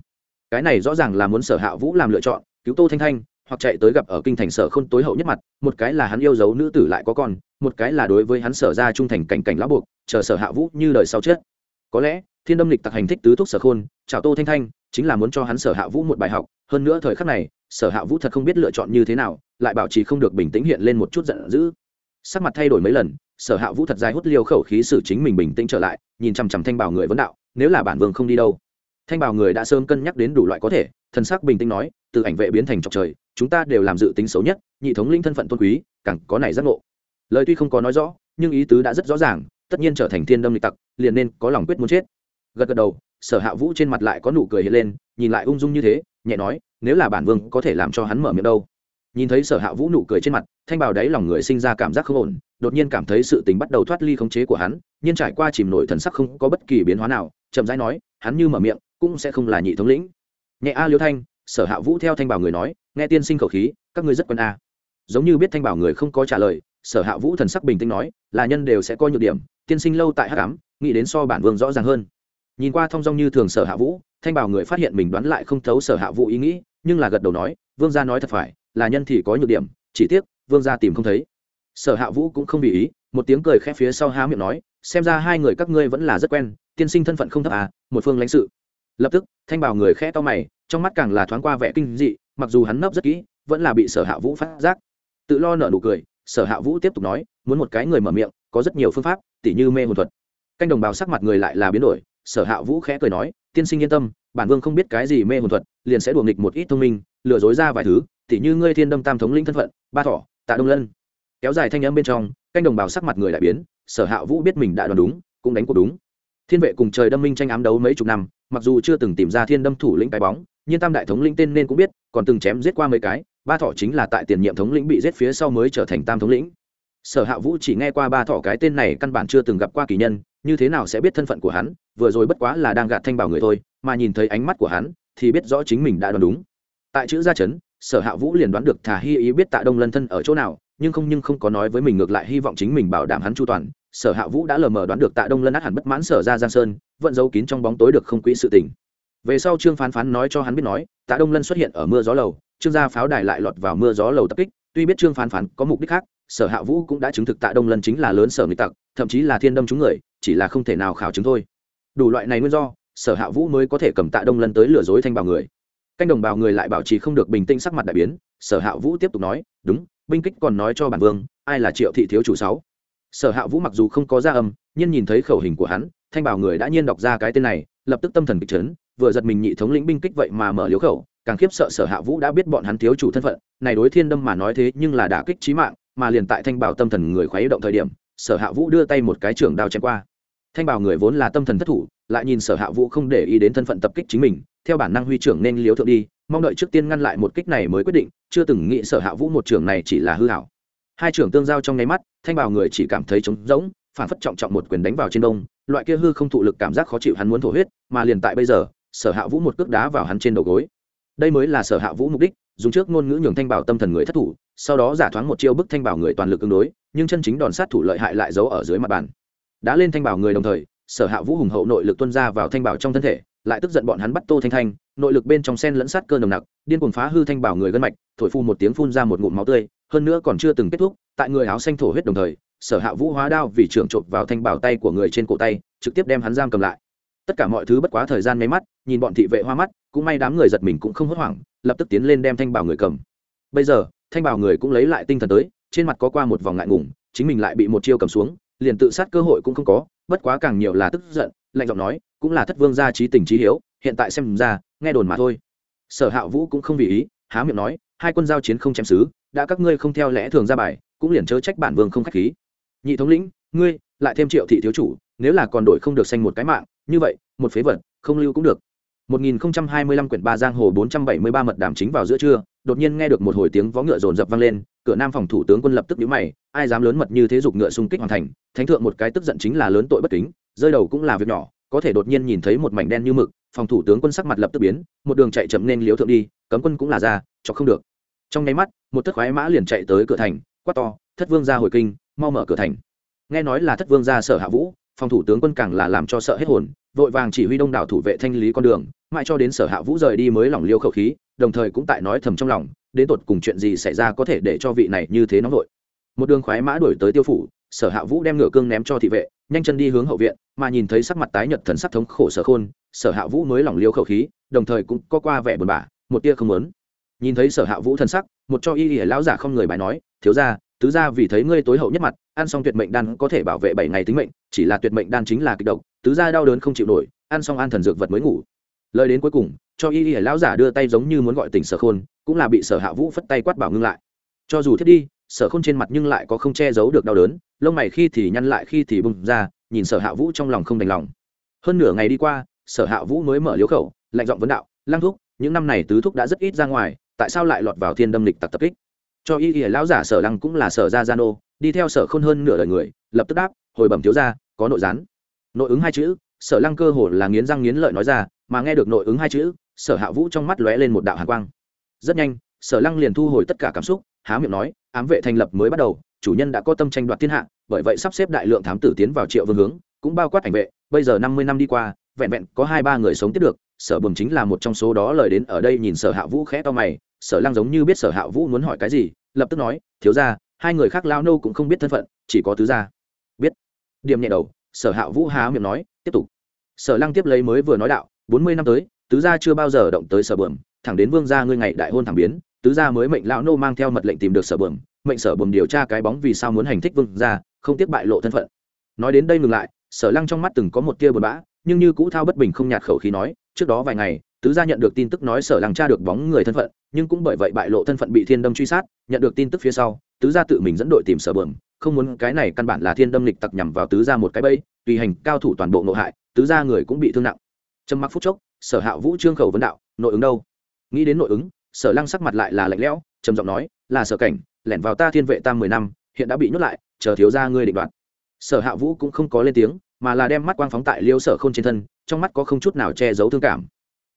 Cái này rõ ràng là muốn sở hạ vũ làm lựa chọn, cứu tô thanh thanh, hoặc chạy tới gặp ở kinh thành sở không tối hậu nhất mặt, một cái là hắn yêu dấu nữ tử lại có con, một cái là đối với hắn sở ra trung thành cảnh cảnh lão buộc, chờ sở hạ vũ như đời sau chết. Có lẽ, thiên đâm lịch tặc hành thích tứ thuốc sở khôn, chào tô thanh thanh, chính là muốn cho hắn sở hạ vũ một bài học. Hơn nữa thời khắc này, sở hạ vũ thật không biết lựa chọn như thế nào lại bảo trì không được bình tĩnh hiện lên một chút giận dữ. Sắc mặt thay đổi mấy lần, sở hạ vũ thật dài hút liều khẩu khí xử chính mình bình tĩnh trở lại, nhìn chằm chằm thanh bảo người vấn đạo, nếu là bản vương không đi đâu. Thanh bảo người đã sớm cân nhắc đến đủ loại có thể, thần sắc bình tĩnh nói, từ ảnh vệ biến thành trọc trời, chúng ta đều làm dự tính xấu nhất, nhị thống linh thân phận tôn quý, càng có này giác ngộ. Lời tuy không có nói rõ, nhưng ý tứ đã rất rõ ràng, tất nhiên trở thành thiên đâm lịch tặc, liền nên có lòng quyết muốn chết. Gật gật đầu, sở hạ vũ trên mặt lại có nụ cười hiện lên, nhìn lại ung dung như thế, nhẹ nói, nếu là bản vương có thể làm cho hắn mở miệng đâu nhìn thấy sở hạ vũ nụ cười trên mặt, thanh bào đáy lòng người sinh ra cảm giác không ổn, đột nhiên cảm thấy sự tình bắt đầu thoát ly khống chế của hắn, nhưng trải qua chìm nổi thần sắc không có bất kỳ biến hóa nào, chậm rãi nói, hắn như mở miệng, cũng sẽ không là nhị thống lĩnh. Nhẹ a liêu thanh, sở hạ vũ theo thanh bảo người nói, nghe tiên sinh khẩu khí, các ngươi rất quân a. Giống như biết thanh bảo người không có trả lời, sở hạ vũ thần sắc bình tĩnh nói, là nhân đều sẽ có nhược điểm, tiên sinh lâu tại hát cám nghĩ đến so bản vương rõ ràng hơn. Nhìn qua thong dong như thường sở hạ vũ, thanh bảo người phát hiện mình đoán lại không thấu sở hạ vũ ý nghĩ, nhưng là gật đầu nói, vương gia nói thật phải là nhân thì có nhược điểm, chỉ tiếc, vương gia tìm không thấy. Sở hạ vũ cũng không vì ý, một tiếng cười khẽ phía sau há miệng nói, xem ra hai người các ngươi vẫn là rất quen, tiên sinh thân phận không thấp à một phương lãnh sự. Lập tức, thanh bảo người khẽ to mày, trong mắt càng là thoáng qua vẻ kinh dị, mặc dù hắn nấp rất kỹ, vẫn là bị sở hạ vũ phát giác. Tự lo nở nụ cười, sở hạ vũ tiếp tục nói, muốn một cái người mở miệng, có rất nhiều phương pháp, tỉ như mê hồn thuật. Canh đồng bào sắc mặt người lại là biến đổi, sở hạ vũ khẽ cười nói, tiên sinh yên tâm, bản vương không biết cái gì mê hồn thuật, liền sẽ đùa nghịch một ít thông minh, lừa dối ra vài thứ tỉ như ngươi thiên đâm tam thống linh thân phận, ba thỏ, tạ đông lân. Kéo dài thanh âm bên trong, canh đồng bào sắc mặt người đại biến, sở hạ vũ biết mình đã đoán đúng, cũng đánh cuộc đúng. Thiên vệ cùng trời đâm minh tranh ám đấu mấy chục năm, mặc dù chưa từng tìm ra thiên đâm thủ lĩnh cái bóng, nhưng tam đại thống lĩnh tên nên cũng biết, còn từng chém giết qua mấy cái, ba thọ chính là tại tiền nhiệm thống lĩnh bị giết phía sau mới trở thành tam thống lĩnh. Sở hạ vũ chỉ nghe qua ba thọ cái tên này căn bản chưa từng gặp qua kỳ nhân, như thế nào sẽ biết thân phận của hắn, vừa rồi bất quá là đang gạt thanh bảo người thôi, mà nhìn thấy ánh mắt của hắn, thì biết rõ chính mình đã đoán đúng. Tại chữ gia chấn sở hạ vũ liền đoán được thả hy ý biết tạ đông lân thân ở chỗ nào, nhưng không nhưng không có nói với mình ngược lại hy vọng chính mình bảo đảm hắn chu toàn. Sở hạ vũ đã lờ mờ đoán được tạ đông lân át hẳn bất mãn sở ra giang sơn, vẫn giấu kín trong bóng tối được không quỹ sự tình. Về sau trương phán phán nói cho hắn biết nói, tạ đông lân xuất hiện ở mưa gió lầu, trương gia pháo đài lại lọt vào mưa gió lầu tập kích. Tuy biết trương phán phán có mục đích khác, sở hạ vũ cũng đã chứng thực tạ đông lân chính là lớn sở nghịch tặc, thậm chí là thiên đâm chúng người, chỉ là không thể nào khảo chứng thôi. Đủ loại này nguyên do, sở hạ vũ mới có thể cầm tạ đông lân tới lừa dối thanh bảo người canh đồng bào người lại bảo trì không được bình tĩnh sắc mặt đại biến, sở hạ vũ tiếp tục nói, đúng, binh kích còn nói cho bản vương, ai là triệu thị thiếu chủ sáu? Sở hạ vũ mặc dù không có gia âm, nhưng nhìn thấy khẩu hình của hắn, thanh bảo người đã nhiên đọc ra cái tên này, lập tức tâm thần kịch chấn, vừa giật mình nhị thống lĩnh binh kích vậy mà mở liếu khẩu, càng khiếp sợ sở hạ vũ đã biết bọn hắn thiếu chủ thân phận, này đối thiên đâm mà nói thế nhưng là đả kích trí mạng, mà liền tại thanh bảo tâm thần người khoái động thời điểm, sở hạ vũ đưa tay một cái trưởng đao chém qua thanh bảo người vốn là tâm thần thất thủ, lại nhìn sở hạ vũ không để ý đến thân phận tập kích chính mình, theo bản năng huy trưởng nên liếu thượng đi, mong đợi trước tiên ngăn lại một kích này mới quyết định, chưa từng nghĩ sở hạ vũ một trưởng này chỉ là hư hảo. Hai trưởng tương giao trong nháy mắt, thanh bảo người chỉ cảm thấy trống rỗng, phản phất trọng trọng một quyền đánh vào trên đông, loại kia hư không thụ lực cảm giác khó chịu hắn muốn thổ huyết, mà liền tại bây giờ, sở hạ vũ một cước đá vào hắn trên đầu gối. Đây mới là sở hạ vũ mục đích, dùng trước ngôn ngữ nhường thanh bảo tâm thần người thất thủ, sau đó giả thoáng một chiêu bức thanh bảo người toàn lực ứng đối, nhưng chân chính đòn sát thủ lợi hại lại giấu ở dưới mặt bàn đã lên thanh bảo người đồng thời, sở hạ vũ hùng hậu nội lực tuân ra vào thanh bảo trong thân thể, lại tức giận bọn hắn bắt tô thanh thanh, nội lực bên trong sen lẫn sát cơ nồng nặc, điên cuồng phá hư thanh bảo người gân mạch, thổi phu một tiếng phun ra một ngụm máu tươi, hơn nữa còn chưa từng kết thúc, tại người áo xanh thổ huyết đồng thời, sở hạ vũ hóa đao vì trưởng trộm vào thanh bảo tay của người trên cổ tay, trực tiếp đem hắn giam cầm lại. Tất cả mọi thứ bất quá thời gian mấy mắt, nhìn bọn thị vệ hoa mắt, cũng may đám người giật mình cũng không hốt hoảng, lập tức tiến lên đem thanh bảo người cầm. Bây giờ, thanh bảo người cũng lấy lại tinh thần tới, trên mặt có qua một vòng ngại ngùng, chính mình lại bị một chiêu cầm xuống liền tự sát cơ hội cũng không có bất quá càng nhiều là tức giận lạnh giọng nói cũng là thất vương gia trí tình trí hiếu hiện tại xem ra nghe đồn mà thôi. Sở hạ vũ cũng không vì ý há miệng nói hai quân giao chiến không chém xứ đã các ngươi không theo lẽ thường ra bài cũng liền chớ trách bản vương không khách khí. Nhị thống lĩnh ngươi lại thêm triệu thị thiếu chủ nếu là còn đổi không được xanh một cái mạng như vậy một phế vật không lưu cũng được. 1025 quyển ba giang hồ 473 mật đàm chính vào giữa trưa, đột nhiên nghe được một hồi tiếng vó ngựa rồn rập vang lên, cửa nam phòng thủ tướng quân lập tức nhíu mày, ai dám lớn mật như thế dục ngựa xung kích hoàn thành, thánh thượng một cái tức giận chính là lớn tội bất kính, rơi đầu cũng là việc nhỏ, có thể đột nhiên nhìn thấy một mảnh đen như mực, phòng thủ tướng quân sắc mặt lập tức biến, một đường chạy chậm nên liếu thượng đi, cấm quân cũng là ra, cho không được. Trong nháy mắt, một thất khoái mã liền chạy tới cửa thành, quát to, "Thất vương gia hồi kinh, mau mở cửa thành." Nghe nói là thất vương gia sở hạ vũ, phòng thủ tướng quân càng là làm cho sợ hết hồn, vội vàng chỉ huy đông đảo thủ vệ thanh lý con đường, mãi cho đến sở hạ vũ rời đi mới lỏng liêu khẩu khí đồng thời cũng tại nói thầm trong lòng đến tột cùng chuyện gì xảy ra có thể để cho vị này như thế nóng vội? Một đường khoái mã đuổi tới tiêu phủ, sở hạ vũ đem ngựa cương ném cho thị vệ, nhanh chân đi hướng hậu viện, mà nhìn thấy sắc mặt tái nhợt thần sắc thống khổ sở khôn, sở hạ vũ mới lỏng liêu khẩu khí, đồng thời cũng có qua vẻ buồn bã, một tia không lớn nhìn thấy sở hạ vũ thần sắc, một cho y ỉa lão giả không người bài nói, thiếu ra tứ ra vì thấy ngươi tối hậu nhất mặt, ăn xong tuyệt mệnh đan có thể bảo vệ bảy ngày tính mệnh, chỉ là tuyệt mệnh đan chính là kịch độc, tứ ra đau đớn không chịu nổi, ăn xong an thần dược vật mới ngủ. Lời đến cuối cùng, cho y y lão giả đưa tay giống như muốn gọi tỉnh sở khôn cũng là bị sở hạ vũ phất tay quát bảo ngưng lại. Cho dù thiết đi, sở khôn trên mặt nhưng lại có không che giấu được đau đớn, lông mày khi thì nhăn lại khi thì bung ra, nhìn sở hạ vũ trong lòng không đành lòng. Hơn nửa ngày đi qua, sở hạ vũ mới mở liếu khẩu, lạnh giọng vấn đạo lang thúc, những năm này tứ thúc đã rất ít ra ngoài, tại sao lại lọt vào thiên đâm lịch tặc tập kích? Cho y ỉa lão giả sở lăng cũng là sở gia gia nô, đi theo sở khôn hơn nửa đời người, lập tức đáp, hồi bẩm thiếu ra có nội gián. Nội ứng hai chữ, sở lăng cơ hồ là nghiến răng nghiến lợi nói ra, mà nghe được nội ứng hai chữ, sở hạ vũ trong mắt lóe lên một đạo hàn quang rất nhanh, sở lăng liền thu hồi tất cả cảm xúc, há miệng nói, ám vệ thành lập mới bắt đầu, chủ nhân đã có tâm tranh đoạt thiên hạ, bởi vậy sắp xếp đại lượng thám tử tiến vào triệu vương hướng, cũng bao quát ảnh vệ, bây giờ năm mươi năm đi qua, vẹn vẹn có hai ba người sống tiếp được, sở bừng chính là một trong số đó lời đến ở đây nhìn sở hạ vũ khẽ to mày, sở lăng giống như biết sở hạ vũ muốn hỏi cái gì, lập tức nói, thiếu ra hai người khác lao nô cũng không biết thân phận, chỉ có tứ gia. Biết. Điểm nhẹ đầu, sở hạ vũ há miệng nói, tiếp tục. Sở lăng tiếp lấy mới vừa nói đạo, bốn mươi năm tới, tứ gia chưa bao giờ động tới sở bờm thẳng đến vương gia ngươi ngày đại hôn thẳng biến, tứ gia mới mệnh lão nô mang theo mật lệnh tìm được sở bẩm mệnh sở bẩm điều tra cái bóng vì sao muốn hành thích vương gia, không tiếc bại lộ thân phận. Nói đến đây ngừng lại, sở lăng trong mắt từng có một tia buồn bã, nhưng như cũ thao bất bình không nhạt khẩu khí nói, trước đó vài ngày, tứ gia nhận được tin tức nói sở lăng tra được bóng người thân phận, nhưng cũng bởi vậy bại lộ thân phận bị thiên đâm truy sát, nhận được tin tức phía sau, tứ gia tự mình dẫn đội tìm sở bẩm không muốn cái này căn bản là thiên đâm lịch tặc nhằm vào tứ gia một cái bẫy, tùy hành cao thủ toàn bộ nội hại, tứ gia người cũng bị thương nặng. Trầm mặc phút chốc, sở hạ vũ trương khẩu vấn đạo, nội ứng đâu? Nghĩ đến nội ứng, sở lăng sắc mặt lại là lạnh lẽo, trầm giọng nói, là sở cảnh, lẻn vào ta thiên vệ tam mười năm, hiện đã bị nhốt lại, chờ thiếu ra ngươi định đoạt. Sở hạ vũ cũng không có lên tiếng, mà là đem mắt quang phóng tại liêu sở k h ô n trên thân, trong mắt có không chút nào che giấu thương cảm.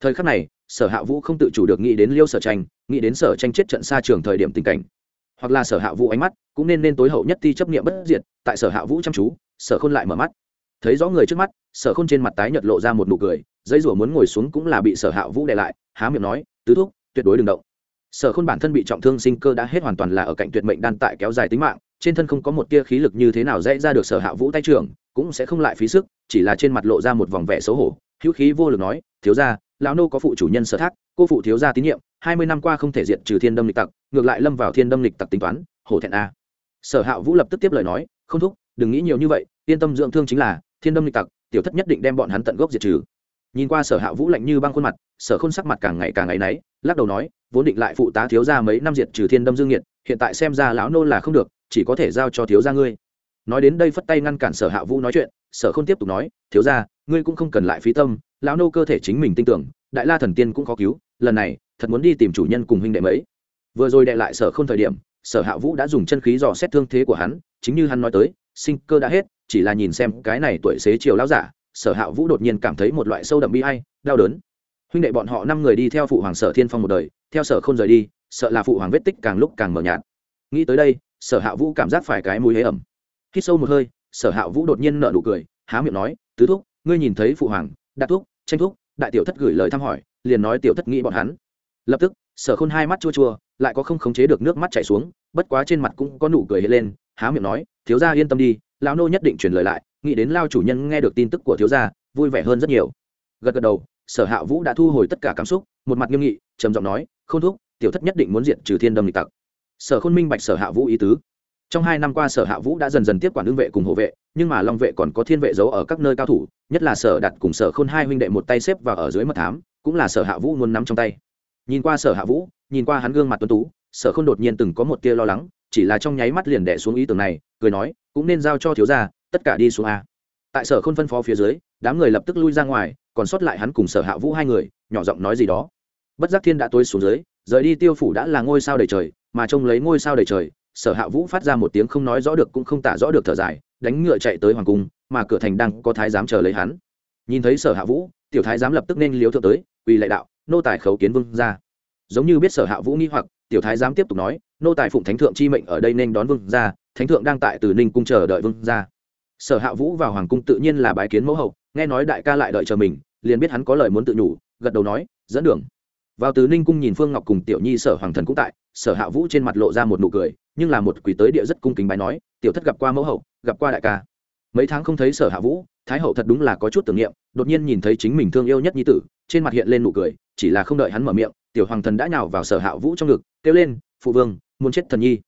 Thời khắc này, sở hạ vũ không tự chủ được nghĩ đến liêu sở tranh, nghĩ đến sở tranh chết trận xa trường thời điểm tình cảnh. Hoặc là sở hạ vũ ánh mắt cũng nên nên tối hậu nhất thi chấp nghiệm bất diệt, tại sở hạ vũ chăm chú, sở khôn lại mở mắt. Thấy rõ người trước mắt, sở khôn trên mặt tái nhợt lộ ra một nụ cười dây rủa muốn ngồi xuống cũng là bị sở hạ vũ để lại, há miệng nói tứ thúc, tuyệt đối đừng động. Sở khôn bản thân bị trọng thương sinh cơ đã hết hoàn toàn là ở cạnh tuyệt mệnh đan tại kéo dài tính mạng, trên thân không có một tia khí lực như thế nào dễ ra được sở hạ vũ tay trưởng, cũng sẽ không lại phí sức, chỉ là trên mặt lộ ra một vòng vẻ xấu hổ. Hữu khí vô lực nói, thiếu gia, lão nô có phụ chủ nhân sở thác, cô phụ thiếu gia tín nhiệm, hai mươi năm qua không thể diệt trừ thiên đâm lịch tặc, ngược lại lâm vào thiên đâm lịch tặc tính toán, hổ thẹn a. Sở hạ vũ lập tức tiếp lời nói, không thúc, đừng nghĩ nhiều như vậy, yên tâm dưỡng thương chính là thiên đâm lịch tặc, tiểu thất nhất định đem bọn hắn tận gốc diệt trừ. Nhìn qua sở hạ vũ lạnh như băng khuôn mặt sở khôn sắc mặt càng ngày càng ngày náy, lắc đầu nói, vốn định lại phụ tá thiếu gia mấy năm diệt trừ thiên đâm dương nhiệt hiện tại xem ra lão nô là không được, chỉ có thể giao cho thiếu gia ngươi. Nói đến đây phất tay ngăn cản sở hạ vũ nói chuyện, sở Khôn tiếp tục nói, thiếu gia, ngươi cũng không cần lại phí tâm, lão nô cơ thể chính mình tin tưởng, đại la thần tiên cũng khó cứu, lần này, thật muốn đi tìm chủ nhân cùng huynh đệ mấy. Vừa rồi đệ lại sở Khôn thời điểm, sở hạ vũ đã dùng chân khí dò xét thương thế của hắn, chính như hắn nói tới, sinh cơ đã hết, chỉ là nhìn xem cái này tuổi xế chiều lão giả, sở hạ vũ đột nhiên cảm thấy một loại sâu đậm bi hay đau đớn huynh đệ bọn họ năm người đi theo phụ hoàng sở thiên phong một đời, theo sở không rời đi, sợ là phụ hoàng vết tích càng lúc càng mờ nhạt. Nghĩ tới đây, sở hạ vũ cảm giác phải cái mùi hế ẩm. Hít sâu một hơi, sở hạ vũ đột nhiên nợ nụ cười, há miệng nói, tứ thúc, ngươi nhìn thấy phụ hoàng, đạt thúc, tranh thúc, đại tiểu thất gửi lời thăm hỏi, liền nói tiểu thất nghĩ bọn hắn. Lập tức, sở khôn hai mắt chua chua, lại có không khống chế được nước mắt chảy xuống, bất quá trên mặt cũng có nụ cười hết lên, há miệng nói, thiếu gia yên tâm đi, lão nô nhất định truyền lời lại, nghĩ đến lao chủ nhân nghe được tin tức của thiếu gia, vui vẻ hơn rất nhiều. Gật gật đầu sở hạ vũ đã thu hồi tất cả cảm xúc, một mặt nghiêm nghị, trầm giọng nói không thúc, tiểu thất nhất định muốn diện trừ thiên đâm lịch tặc. Sở khôn minh bạch sở hạ vũ ý tứ. Trong hai năm qua sở hạ vũ đã dần dần tiếp quản đương vệ cùng hộ vệ, nhưng mà long vệ còn có thiên vệ giấu ở các nơi cao thủ, nhất là sở đặt cùng sở khôn hai huynh đệ một tay xếp vào ở dưới mật thám, cũng là sở hạ vũ luôn nắm trong tay. Nhìn qua sở hạ vũ, nhìn qua hắn gương mặt tuấn tú, sở khôn đột nhiên từng có một tia lo lắng, chỉ là trong nháy mắt liền đẻ xuống ý tưởng này, cười nói, cũng nên giao cho thiếu gia, tất cả đi xuống a. Tại sở khôn phân phó phía dưới, đám người lập tức lui ra ngoài còn sót lại hắn cùng sở hạ vũ hai người, nhỏ giọng nói gì đó. Bất giác thiên đã tối xuống dưới, rời đi tiêu phủ đã là ngôi sao đầy trời, mà trông lấy ngôi sao đầy trời, sở hạ vũ phát ra một tiếng không nói rõ được cũng không tả rõ được thở dài, đánh ngựa chạy tới hoàng cung, mà cửa thành đang có thái giám chờ lấy hắn. Nhìn thấy sở hạ vũ, tiểu thái giám lập tức nên liếu thượng tới, quỳ lệ đạo, nô tài khấu kiến vương ra giống như biết sở hạ vũ nghi hoặc, tiểu thái giám tiếp tục nói, nô tài phụng thánh thượng chi mệnh ở đây nên đón vương ra thánh thượng đang tại từ ninh cung chờ đợi vương ra sở hạ vũ vào hoàng cung tự nhiên là bái kiến mẫu hậu nghe nói đại ca lại đợi chờ mình, liền biết hắn có lời muốn tự nhủ, gật đầu nói, dẫn đường. Vào từ ninh cung nhìn phương ngọc cùng tiểu nhi sở hoàng thần cũng tại, sở hạ vũ trên mặt lộ ra một nụ cười, nhưng là một quỷ tới địa rất cung kính bái nói, tiểu thất gặp qua mẫu hậu, gặp qua đại ca. Mấy tháng không thấy sở hạ vũ, thái hậu thật đúng là có chút tưởng niệm, đột nhiên nhìn thấy chính mình thương yêu nhất nhi tử, trên mặt hiện lên nụ cười, chỉ là không đợi hắn mở miệng, tiểu hoàng thần đã nhào vào sở hạ vũ trong ngực, kêu lên, phụ vương, muốn chết thần nhi.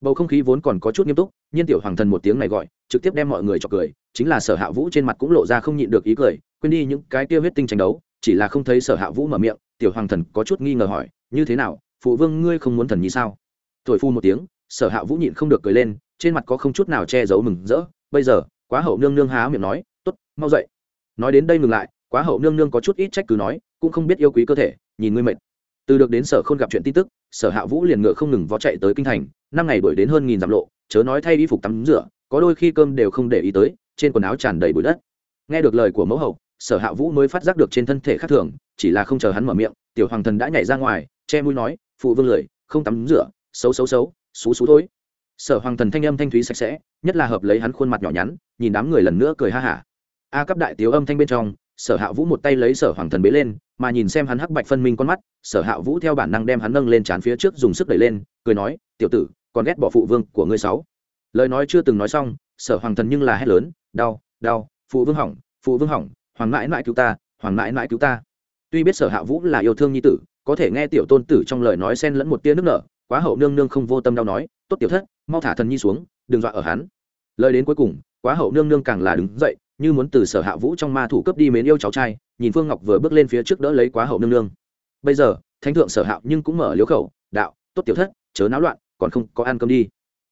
Bầu không khí vốn còn có chút nghiêm túc, nhưng tiểu hoàng thần một tiếng này gọi trực tiếp đem mọi người cho cười, chính là sở hạ vũ trên mặt cũng lộ ra không nhịn được ý cười, quên đi những cái tiêu huyết tinh tranh đấu, chỉ là không thấy sở hạ vũ mở miệng, tiểu hoàng thần có chút nghi ngờ hỏi, như thế nào, phụ vương ngươi không muốn thần nhi sao? Thổi phu một tiếng, sở hạ vũ nhịn không được cười lên, trên mặt có không chút nào che giấu mừng rỡ, bây giờ, quá hậu nương nương há miệng nói t ố t mau dậy. Nói đến đây ngừng lại, quá hậu nương nương có chút ít trách cứ nói, cũng không biết yêu quý cơ thể, nhìn ngươi mệt. Từ được đến sở không gặp chuyện tin tức, sở hạ vũ liền ngựa không ngừng vó chạy tới kinh thành, năm ngày đuổi đến hơn nghìn dặm lộ, chớ nói thay y phục tắm rửa có đôi khi cơm đều không để ý tới, trên quần áo tràn đầy bụi đất. Nghe được lời của mẫu hậu, sở hạ vũ mới phát giác được trên thân thể khác thường, chỉ là không chờ hắn mở miệng, tiểu hoàng thần đã nhảy ra ngoài, che mũi nói, phụ vương lười, không tắm rửa, xấu xấu xấu, xú xú thôi. Sở hoàng thần thanh âm thanh thúy sạch sẽ, nhất là hợp lấy hắn khuôn mặt nhỏ nhắn, nhìn đám người lần nữa cười ha hả. A cấp đại tiếu âm thanh bên trong, sở hạ vũ một tay lấy sở hoàng thần bế lên, mà nhìn xem hắn hắc bạch phân minh con mắt, sở hạ vũ theo bản năng đem hắn nâng lên trán phía trước dùng sức đẩy lên, cười nói, tiểu tử, còn ghét bỏ phụ vương của ngươi sáu lời nói chưa từng nói xong, sở hoàng thần nhưng là hét lớn, đau đau, phụ vương hỏng, phụ vương hỏng, hoàng mãi mãi cứu ta, hoàng mãi mãi cứu ta. Tuy biết sở hạ vũ là yêu thương nhi tử, có thể nghe tiểu tôn tử trong lời nói xen lẫn một tia nước nở, quá hậu nương nương không vô tâm đau nói, tốt tiểu thất, mau thả thần nhi xuống, đừng dọa ở hắn. Lời đến cuối cùng, quá hậu nương nương càng là đứng dậy, như muốn từ sở hạ vũ trong ma thủ cấp đi mến yêu cháu trai, nhìn phương ngọc vừa bước lên phía trước đỡ lấy quá hậu nương nương. Bây giờ, thánh thượng sở hạo nhưng cũng mở liếu khẩu, đạo, tốt tiểu thất, chớ náo loạn, còn không có ăn cơm đi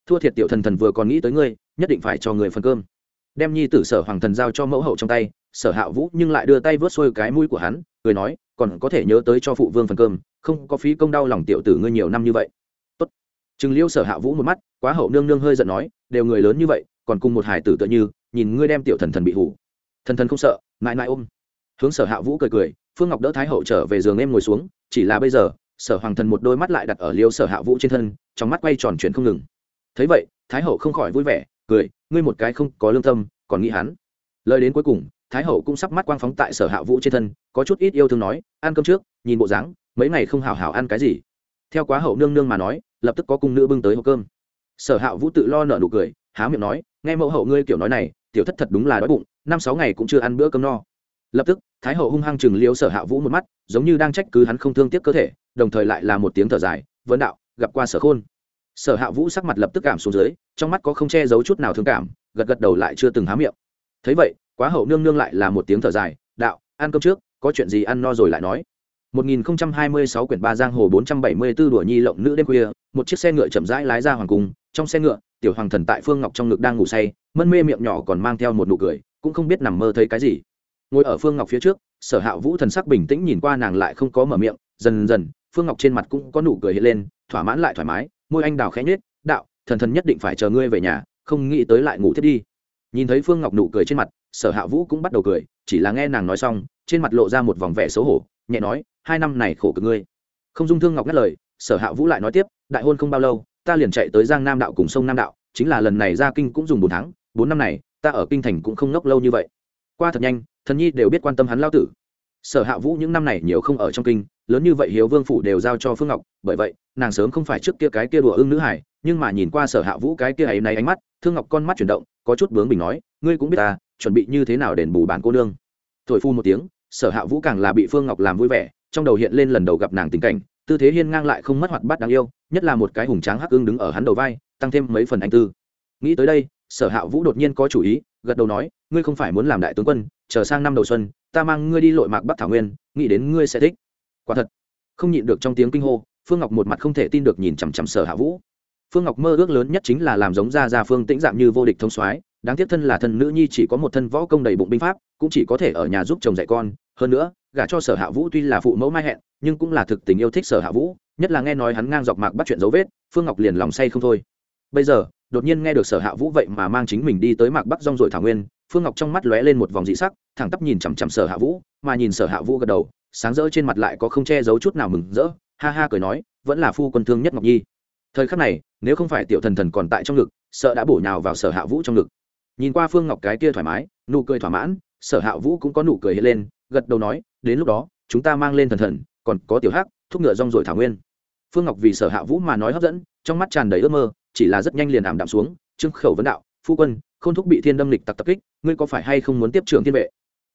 thua thiệt tiểu thần thần vừa còn nghĩ tới ngươi, nhất định phải cho người phần cơm. Đem nhi tử sở hoàng thần giao cho mẫu hậu trong tay, sở hạ vũ nhưng lại đưa tay vớt xuôi cái mũi của hắn, cười nói, còn có thể nhớ tới cho phụ vương phần cơm, không có phí công đau lòng tiểu tử ngươi nhiều năm như vậy. Tốt. Chừng liêu sở hạ vũ một mắt, quá hậu nương nương hơi giận nói, đều người lớn như vậy, còn cùng một hải tử tựa như, nhìn ngươi đem tiểu thần thần bị hủ. Thần thần không sợ, mãi mãi ôm. Hướng sở hạ vũ cười cười, phương ngọc đỡ thái hậu trở về giường em ngồi xuống, chỉ là bây giờ, sở hoàng thần một đôi mắt lại đặt ở liêu sở hạ vũ trên thân, trong mắt quay tròn chuyển không ngừng thấy vậy, thái hậu không khỏi vui vẻ, cười, ngươi một cái không có lương tâm, còn nghĩ hắn. Lời đến cuối cùng, thái hậu cũng sắp mắt quang phóng tại sở hạ vũ trên thân, có chút ít yêu thương nói, ăn cơm trước, nhìn bộ dáng, mấy ngày không hào hào ăn cái gì? Theo quá hậu nương nương mà nói, lập tức có cung nữ bưng tới hộp cơm. Sở hạ vũ tự lo nợ nụ cười, há miệng nói, nghe mẫu hậu ngươi kiểu nói này, tiểu thất thật đúng là đói bụng, năm sáu ngày cũng chưa ăn bữa cơm no. Lập tức, thái hậu hung hăng chừng liếu sở hạ vũ một mắt, giống như đang trách cứ hắn không thương tiếc cơ thể, đồng thời lại là một tiếng thở dài, vấn đạo, gặp qua sở khôn sở hạ vũ sắc mặt lập tức cảm xuống dưới trong mắt có không che giấu chút nào thương cảm gật gật đầu lại chưa từng há miệng. Thấy vậy quá hậu nương nương lại là một tiếng thở dài đạo ăn cơm trước có chuyện gì ăn no rồi lại nói. 1026 quyển ba giang hồ 474 đùa nhi lộng nữ đêm khuya, một chiếc xe ngựa chậm rãi lái ra hoàng cung, trong xe ngựa, tiểu hoàng thần tại Phương Ngọc trong ngực đang ngủ say, mân mê miệng nhỏ còn mang theo một nụ cười, cũng không biết nằm mơ thấy cái gì. Ngồi ở Phương Ngọc phía trước, Sở Hạ Vũ thần sắc bình tĩnh nhìn qua nàng lại không có mở miệng, dần dần, Phương Ngọc trên mặt cũng có nụ cười hiện lên, thỏa mãn lại thoải mái, môi anh đào khẽ nhếch, "Đạo, thần thần nhất định phải chờ ngươi về nhà, không nghĩ tới lại ngủ thiết đi." Nhìn thấy Phương Ngọc nụ cười trên mặt, Sở Hạ Vũ cũng bắt đầu cười, chỉ là nghe nàng nói xong, trên mặt lộ ra một vòng vẻ xấu hổ, nhẹ nói, hai năm này khổ cực ngươi. Không dung thương ngọc ngắt lời sở hạ vũ lại nói tiếp đại hôn không bao lâu ta liền chạy tới giang nam đạo cùng sông nam đạo chính là lần này ra kinh cũng dùng bốn tháng bốn năm này ta ở kinh thành cũng không ngốc lâu như vậy. Qua thật nhanh thần nhi đều biết quan tâm hắn lao tử. Sở hạ vũ những năm này nhiều không ở trong kinh lớn như vậy hiếu vương phủ đều giao cho phương ngọc, bởi vậy, nàng sớm không phải trước kia cái kia đùa ưng nữ hải nhưng mà nhìn qua sở hạ vũ cái kia ấy này ánh mắt, thương ngọc con mắt chuyển động, có chút bướng bình nói, ngươi cũng biết ta, chuẩn bị như thế nào đền bù bản cô nương. Thổi phu một tiếng, sở hạ vũ càng là bị phương ngọc làm vui vẻ, trong đầu hiện lên lần đầu gặp nàng tình cảnh, tư thế hiên ngang lại không mất hoạt bát đáng yêu, nhất là một cái hùng tráng hắc ưng đứng ở hắn đầu vai, tăng thêm mấy phần anh tư. Nghĩ tới đây, sở hạ vũ đột nhiên có chủ ý, gật đầu nói, ngươi không phải muốn làm đại tướng quân, chờ sang năm đầu xuân, ta mang ngươi đi lội mạc bắc thảo nguyên, nghĩ đến ngươi sẽ thích quả thật. Không nhịn được trong tiếng kinh hô, phương ngọc một mặt không thể tin được nhìn chằm chằm sở hạ vũ. Phương ngọc mơ ước lớn nhất chính là làm giống ra ra phương tĩnh dạng như vô địch thông soái, đáng tiếc thân là thân nữ nhi chỉ có một thân võ công đầy bụng binh pháp, cũng chỉ có thể ở nhà giúp chồng dạy con. Hơn nữa, gả cho sở hạ vũ tuy là phụ mẫu mai hẹn, nhưng cũng là thực tình yêu thích sở hạ vũ, nhất là nghe nói hắn ngang dọc mạc bắt chuyện dấu vết, phương ngọc liền lòng say không thôi. Bây giờ, đột nhiên nghe được sở hạ vũ vậy mà mang chính mình đi tới mạc bắc rong rồi thảo nguyên, phương ngọc trong mắt lóe lên một vòng dị sắc, thẳng tắp nhìn chằm chằm sở hạ vũ, mà nhìn sở hạ vũ gật đầu sáng rỡ trên mặt lại có không che giấu chút nào mừng rỡ, ha ha cười nói, vẫn là phu quân thương nhất ngọc nhi. Thời khắc này, nếu không phải tiểu thần thần còn tại trong ngực, sợ đã bổ nhào vào sở hạ vũ trong ngực. Nhìn qua phương ngọc cái kia thoải mái, nụ cười thỏa mãn, sở hạ vũ cũng có nụ cười hiện lên, gật đầu nói, đến lúc đó, chúng ta mang lên thần thần, còn có tiểu hắc, thúc ngựa rong rồi thảo nguyên. Phương ngọc vì sở hạ vũ mà nói hấp dẫn, trong mắt tràn đầy ước mơ, chỉ là rất nhanh liền ảm đạm xuống trưng khẩu vấn đạo, phu quân không thúc bị thiên đâm lịch tặc tập kích, ngươi có phải hay không muốn tiếp trưởng thiên vệ?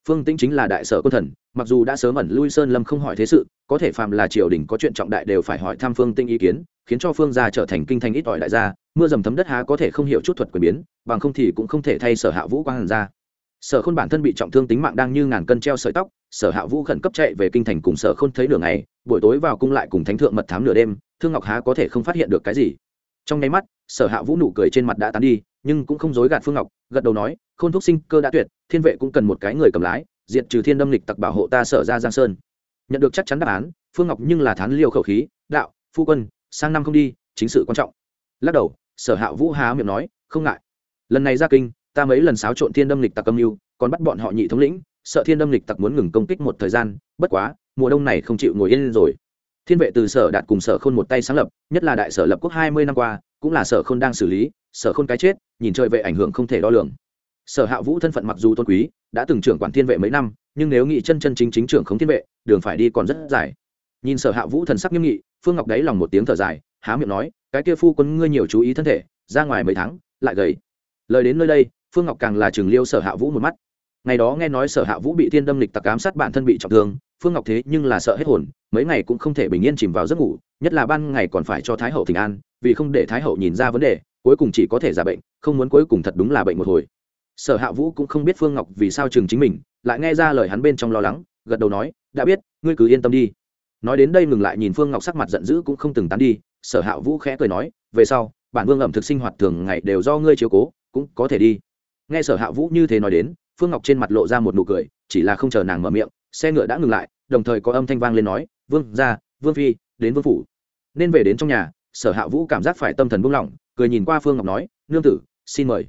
Phương tĩnh chính là đại sở quân thần, mặc dù đã sớm ẩn lui sơn lâm không hỏi thế sự, có thể phàm là triều đình có chuyện trọng đại đều phải hỏi thăm phương tinh ý kiến, khiến cho phương gia trở thành kinh thành ít ỏi đại gia, mưa dầm thấm đất há có thể không hiểu chút thuật quyền biến, bằng không thì cũng không thể thay sở hạ vũ quang hàn ra. Sở khôn bản thân bị trọng thương tính mạng đang như ngàn cân treo sợi tóc, sở hạ vũ khẩn cấp chạy về kinh thành cùng sở khôn thấy đường này buổi tối vào cung lại cùng thánh thượng mật thám nửa đêm, thương ngọc há có thể không phát hiện được cái gì. Trong nháy mắt, sở hạ vũ nụ cười trên mặt đã tán đi, nhưng cũng không dối gạt phương ngọc, gật đầu nói khôn thúc sinh cơ đã tuyệt, thiên vệ cũng cần một cái người cầm lái, diệt trừ thiên đâm lịch tặc bảo hộ ta sở ra giang sơn. Nhận được chắc chắn đáp án, phương ngọc nhưng là thán liêu khẩu khí, đạo, phu quân, sang năm không đi, chính sự quan trọng. Lắc đầu, sở hạ vũ há miệng nói, không ngại. Lần này ra kinh, ta mấy lần xáo trộn thiên đâm lịch tặc âm mưu, còn bắt bọn họ nhị thống lĩnh, sợ thiên đâm lịch tặc muốn ngừng công kích một thời gian, bất quá, mùa đông này không chịu ngồi yên rồi. Thiên vệ từ sở đạt cùng sở khôn một tay sáng lập, nhất là đại sở lập quốc hai mươi năm qua, cũng là sở khôn đang xử lý, sở khôn cái chết, nhìn chơi vệ ảnh hưởng không thể đo lường sở hạ vũ thân phận mặc dù tôn quý, đã từng trưởng quản thiên vệ mấy năm, nhưng nếu nghị chân chân chính chính trưởng không thiên vệ, đường phải đi còn rất dài. Nhìn sở hạ vũ thần sắc nghiêm nghị, phương ngọc đáy lòng một tiếng thở dài, há miệng nói, cái kia phu quân ngươi nhiều chú ý thân thể, ra ngoài mấy tháng, lại gầy. Lời đến nơi đây, phương ngọc càng là trường liêu sở hạ vũ một mắt. Ngày đó nghe nói sở hạ vũ bị thiên đâm lịch tặc ám sát bản thân bị trọng thương, phương ngọc thế nhưng là sợ hết hồn, mấy ngày cũng không thể bình yên chìm vào giấc ngủ, nhất là ban ngày còn phải cho thái hậu thỉnh an, vì không để thái hậu nhìn ra vấn đề, cuối cùng chỉ có thể giả bệnh, không muốn cuối cùng thật đúng là bệnh một hồi sở hạ vũ cũng không biết phương ngọc vì sao chừng chính mình, lại nghe ra lời hắn bên trong lo lắng, gật đầu nói, đã biết, ngươi cứ yên tâm đi. Nói đến đây ngừng lại nhìn phương ngọc sắc mặt giận dữ cũng không từng tán đi, sở hạ vũ khẽ cười nói, về sau, bản vương ẩm thực sinh hoạt thường ngày đều do ngươi chiếu cố, cũng có thể đi. Nghe sở hạ vũ như thế nói đến, phương ngọc trên mặt lộ ra một nụ cười, chỉ là không chờ nàng mở miệng, xe ngựa đã ngừng lại, đồng thời có âm thanh vang lên nói, vương ra vương phi, đến vương phủ. Nên về đến trong nhà, sở hạ vũ cảm giác phải tâm thần buông lỏng, cười nhìn qua phương ngọc nói, nương tử, xin mời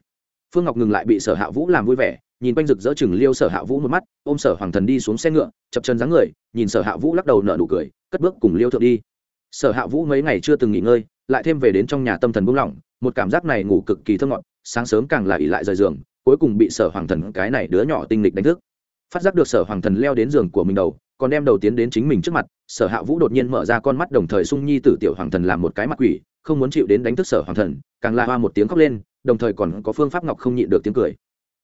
phương ngọc ngừng lại bị sở hạ vũ làm vui vẻ, nhìn quanh rực rỡ chừng liêu sở hạ vũ một mắt, ôm sở hoàng thần đi xuống xe ngựa, chập chân dáng người, nhìn sở hạ vũ lắc đầu nở nụ cười, cất bước cùng liêu thượng đi. Sở hạ vũ mấy ngày chưa từng nghỉ ngơi, lại thêm về đến trong nhà tâm thần buông lỏng, một cảm giác này ngủ cực kỳ thơ ngọt, sáng sớm càng là ỉ lại rời giường, cuối cùng bị sở hoàng thần cái này đứa nhỏ tinh lịch đánh thức. Phát giác được sở hoàng thần leo đến giường của mình đầu, còn đem đầu tiến đến chính mình trước mặt, sở hạ vũ đột nhiên mở ra con mắt đồng thời sung nhi tử tiểu hoàng thần làm một cái mặt quỷ, không muốn chịu đến đánh thức sở hoàng thần, càng la hoa một tiếng khóc lên đồng thời còn có phương pháp ngọc không nhịn được tiếng cười.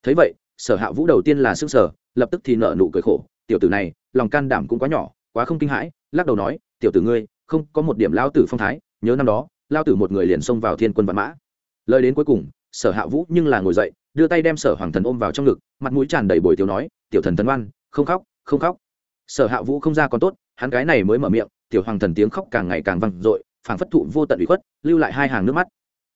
Thấy vậy, sở hạ vũ đầu tiên là s ư n g sở lập tức thì nợ nụ cười khổ, tiểu tử này, lòng can đảm cũng quá nhỏ, quá không kinh hãi. Lắc đầu nói, tiểu tử ngươi, không có một điểm lao tử phong thái, nhớ năm đó, lao tử một người liền xông vào thiên quân văn mã. Lời đến cuối cùng, sở hạ vũ nhưng là ngồi dậy, đưa tay đem sở hoàng thần ôm vào trong ngực, mặt mũi tràn đầy bồi tiểu nói, tiểu thần thần oan, không khóc không khóc. Sở hạ vũ không ra còn tốt, hắn cái này mới mở miệng, tiểu hoàng thần tiếng khóc càng ngày càng vang dội, phảng phất thụ vô tận bị khuất, lưu lại hai hàng nước mắt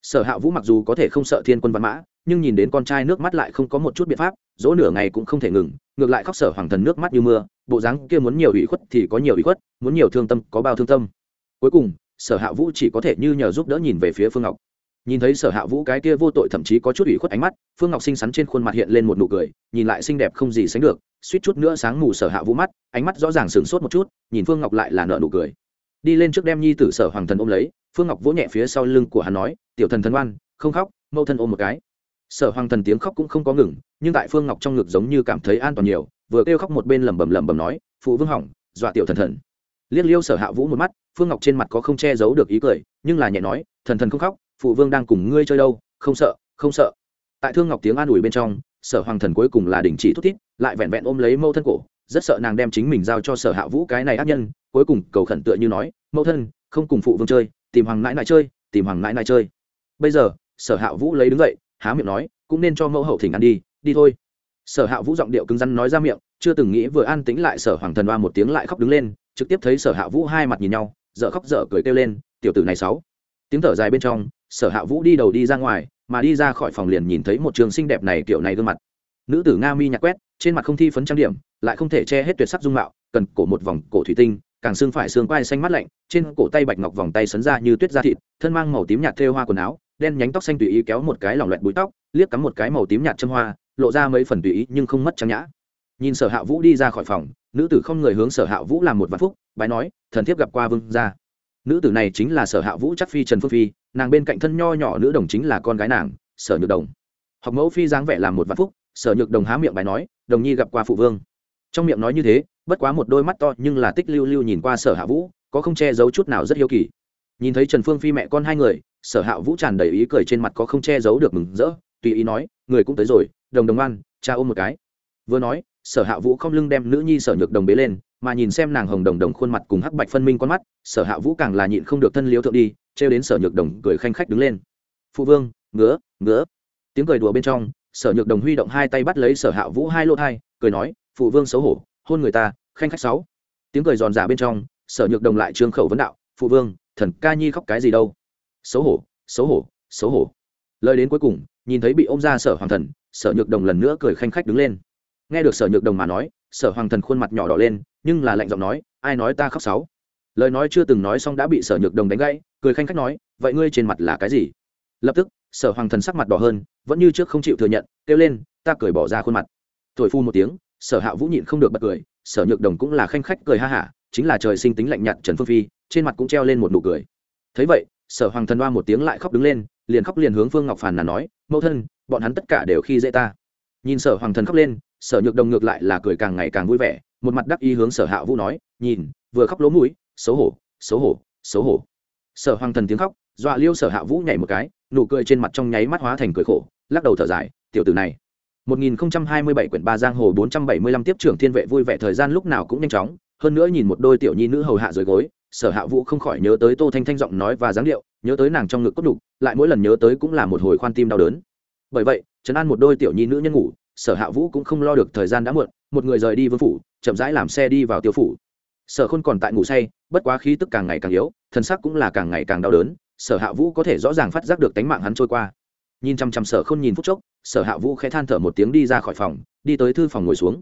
sở hạ vũ mặc dù có thể không sợ thiên quân văn mã, nhưng nhìn đến con trai nước mắt lại không có một chút biện pháp, dỗ nửa ngày cũng không thể ngừng, ngược lại khóc sở hoàng thần nước mắt như mưa, bộ dáng kia muốn nhiều ủy khuất thì có nhiều ủy khuất, muốn nhiều thương tâm có bao thương tâm. Cuối cùng, sở hạ vũ chỉ có thể như nhờ giúp đỡ nhìn về phía phương ngọc. Nhìn thấy sở hạ vũ cái kia vô tội thậm chí có chút ủy khuất ánh mắt, phương ngọc xinh xắn trên khuôn mặt hiện lên một nụ cười, nhìn lại xinh đẹp không gì sánh được, suýt chút nữa sáng mù sở hạ vũ mắt, ánh mắt rõ ràng sửng sốt một chút, nhìn phương ngọc lại là nợ nụ cười. Đi lên trước đem nhi tử sở hoàng thần ôm lấy, phương ngọc vỗ nhẹ phía sau lưng của hắn nói tiểu thần thần oan, không khóc mâu thân ôm một cái. Sở hoàng thần tiếng khóc cũng không có ngừng, nhưng tại phương ngọc trong ngực giống như cảm thấy an toàn nhiều, vừa kêu khóc một bên lẩm bẩm lẩm bẩm nói, phụ vương hỏng, dọa tiểu thần thần. Liếc liêu sở hạ vũ một mắt, phương ngọc trên mặt có không che giấu được ý cười, nhưng là nhẹ nói, thần thần không khóc, phụ vương đang cùng ngươi chơi đâu, không sợ không sợ. Tại thương ngọc tiếng an ủi bên trong, sở hoàng thần cuối cùng là đình chỉ thút thít, lại vẹn vẹn ôm lấy mâu thân cổ, rất sợ nàng đem chính mình giao cho sở hạ vũ cái này ác nhân, cuối cùng cầu khẩn tựa như nói mâu thân, không cùng phụ vương chơi, tìm hoàng nãi nãi chơi, tìm hoàng nãi nãi chơi bây giờ, sở hạ vũ lấy đứng dậy, há miệng nói, cũng nên cho mẫu hậu thỉnh ăn đi đi thôi. Sở hạ vũ giọng điệu cứng rắn nói ra miệng, chưa từng nghĩ vừa an tĩnh lại sở hoàng thần ba một tiếng lại khóc đứng lên, trực tiếp thấy sở hạ vũ hai mặt nhìn nhau dợ khóc dở cười kêu lên, tiểu tử này sáu. Tiếng thở dài bên trong, sở hạ vũ đi đầu đi ra ngoài, mà đi ra khỏi phòng liền nhìn thấy một trường xinh đẹp này kiểu này gương mặt. Nữ tử nga mi nhạc quét, trên mặt không thi phấn trang điểm, lại không thể che hết tuyệt sắc dung mạo, cần cổ một vòng cổ thủy tinh, càng xương phải xương quai xanh mắt lạnh, trên cổ tay bạch ngọc vòng tay sấn ra như tuyết da thịt, thân mang màu tím nhạt thêu hoa quần áo đen nhánh tóc xanh tùy ý kéo một cái lỏng loẹt búi tóc, liếc cắm một cái màu tím nhạt châm hoa, lộ ra mấy phần tùy ý nhưng không mất trang nhã. Nhìn sở hạ vũ đi ra khỏi phòng, nữ tử không người hướng sở hạ vũ làm một vạn phúc, bái nói, thần thiếp gặp qua vương gia. Nữ tử này chính là sở hạ vũ chắc phi trần phương phi, nàng bên cạnh thân nho nhỏ nữ đồng chính là con gái nàng, sở nhược đồng. Học mẫu phi dáng vẻ làm một vạn phúc, sở nhược đồng há miệng bài nói, đồng nhi gặp qua phụ vương. Trong miệng nói như thế, bất quá một đôi mắt to nhưng là tích lưu lưu nhìn qua sở hạ vũ, có không che giấu chút nào rất hiếu kỳ. Nhìn thấy trần phương phi mẹ con hai người sở hạ vũ tràn đầy ý cười trên mặt có không che giấu được mừng rỡ, tùy ý nói, người cũng tới rồi, đồng đồng ăn cha ôm một cái. Vừa nói, sở hạ vũ không lưng đem nữ nhi sở nhược đồng bế lên, mà nhìn xem nàng hồng đồng đồng khuôn mặt cùng hắc bạch phân minh con mắt, sở hạ vũ càng là nhịn không được thân liếu thượng đi, trêu đến sở nhược đồng cười khanh khách đứng lên. Phụ vương, ngứa ngứa. Tiếng cười đùa bên trong, sở nhược đồng huy động hai tay bắt lấy sở hạ vũ hai lỗ thai, cười nói, phụ vương xấu hổ, hôn người ta, khanh khách sáu. Tiếng cười giòn giả bên trong, sở nhược đồng lại trương khẩu vấn đạo, phụ vương, thần ca nhi khóc cái gì đâu? Xấu hổ xấu hổ xấu hổ. Lời đến cuối cùng, nhìn thấy bị ôm ra sở hoàng thần, sở nhược đồng lần nữa cười khanh khách đứng lên. Nghe được sở nhược đồng mà nói, sở hoàng thần khuôn mặt nhỏ đỏ lên, nhưng là lạnh giọng nói, ai nói ta khóc sáu lời nói chưa từng nói xong đã bị sở nhược đồng đánh gãy, cười khanh khách nói, vậy ngươi trên mặt là cái gì? Lập tức, sở hoàng thần sắc mặt đỏ hơn, vẫn như trước không chịu thừa nhận, kêu lên, ta cười bỏ ra khuôn mặt. Thổi phu một tiếng, sở hạ vũ nhịn không được bật cười, sở nhược đồng cũng là khanh khách cười ha hả, chính là trời sinh tính lạnh nhạt trần phương phi, trên mặt cũng treo lên một nụ cười. Thấy vậy sở hoàng thần đoa một tiếng lại khóc đứng lên, liền khóc liền hướng phương ngọc phàn là nói, mẫu thân, bọn hắn tất cả đều khi dễ ta. Nhìn sở hoàng thần khóc lên, sở nhược đồng ngược lại là cười càng ngày càng vui vẻ, một mặt đắc ý hướng sở hạ vũ nói, nhìn, vừa khóc lỗ mũi, xấu hổ xấu hổ xấu hổ. Sở hoàng thần tiếng khóc, dọa liêu sở hạ vũ nhảy một cái, nụ cười trên mặt trong nháy mắt hóa thành cười khổ, lắc đầu thở dài, tiểu tử này. 1027 quyển ba giang hồ 475 tiếp trưởng thiên vệ vui vẻ thời gian lúc nào cũng nhanh chóng, hơn nữa nhìn một đôi tiểu nhi nữ hầu hạ dưới gối sở hạ vũ không khỏi nhớ tới tô thanh thanh giọng nói và dáng điệu, nhớ tới nàng trong ngực cốt đục, lại mỗi lần nhớ tới cũng là một hồi khoan tim đau đớn. Bởi vậy, trấn an một đôi tiểu nhi nữ nhân ngủ, sở hạ vũ cũng không lo được thời gian đã muộn, một người rời đi vương phủ, chậm rãi làm xe đi vào tiêu phủ. Sở khôn còn tại ngủ say, bất quá khí tức càng ngày càng yếu, thân sắc cũng là càng ngày càng đau đớn, sở hạ vũ có thể rõ ràng phát giác được tánh mạng hắn trôi qua. Nhìn chăm chăm sở khôn nhìn phút chốc, sở hạ vũ khẽ than thở một tiếng đi ra khỏi phòng, đi tới thư phòng ngồi xuống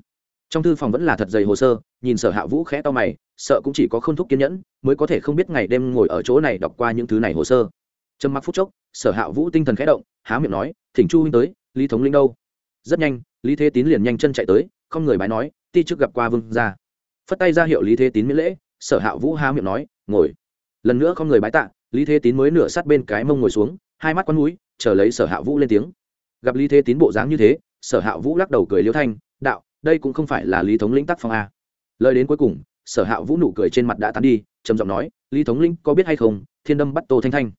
trong thư phòng vẫn là thật dày hồ sơ, nhìn sở hạ vũ khẽ to mày, sợ cũng chỉ có k h ô n thúc kiên nhẫn mới có thể không biết ngày đêm ngồi ở chỗ này đọc qua những thứ này hồ sơ. Trầm mặc phút chốc, sở hạ vũ tinh thần khẽ động, há miệng nói, thỉnh chu huynh tới, lý thống linh đâu? Rất nhanh, lý thế tín liền nhanh chân chạy tới, không người bái nói, ti trước gặp qua vương ra phất tay ra hiệu lý thế tín miễn lễ, sở hạ vũ há miệng nói, ngồi. Lần nữa không người bái tạ, lý thế tín mới nửa sát bên cái mông ngồi xuống, hai mắt con núi, chờ lấy sở hạ vũ lên tiếng. Gặp lý thế tín bộ dáng như thế, sở hạ vũ lắc đầu cười liêu thanh, đạo đây cũng không phải là lý thống lĩnh tác phong a. Lời đến cuối cùng, sở hạ vũ nụ cười trên mặt đã tán đi, trầm giọng nói, lý thống lĩnh có biết hay không, thiên đâm bắt tô thanh thanh?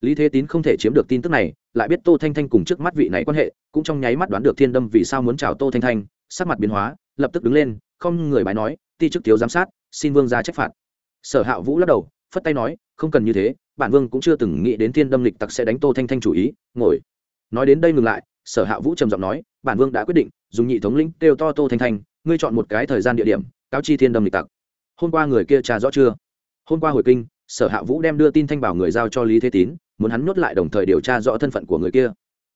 Lý thế tín không thể chiếm được tin tức này, lại biết tô thanh thanh cùng trước mắt vị này quan hệ, cũng trong nháy mắt đoán được thiên đâm vì sao muốn chào tô thanh thanh, sắc mặt biến hóa, lập tức đứng lên, không người bái nói, ti chức thiếu giám sát, xin vương ra trách phạt. Sở hạ vũ lắc đầu, phất tay nói, không cần như thế, bản vương cũng chưa từng nghĩ đến thiên đâm lịch tặc sẽ đánh tô thanh thanh chủ ý, ngồi. Nói đến đây ngừng lại, sở hạ vũ trầm giọng nói, bản vương đã quyết định dùng nhị thống lĩnh kêu to tô thanh thanh, ngươi chọn một cái thời gian địa điểm, cáo chi thiên đâm lịch tặc. Hôm qua người kia trà rõ chưa? Hôm qua hồi kinh, sở hạ vũ đem đưa tin thanh bảo người giao cho lý thế tín, muốn hắn nuốt lại đồng thời điều tra rõ thân phận của người kia.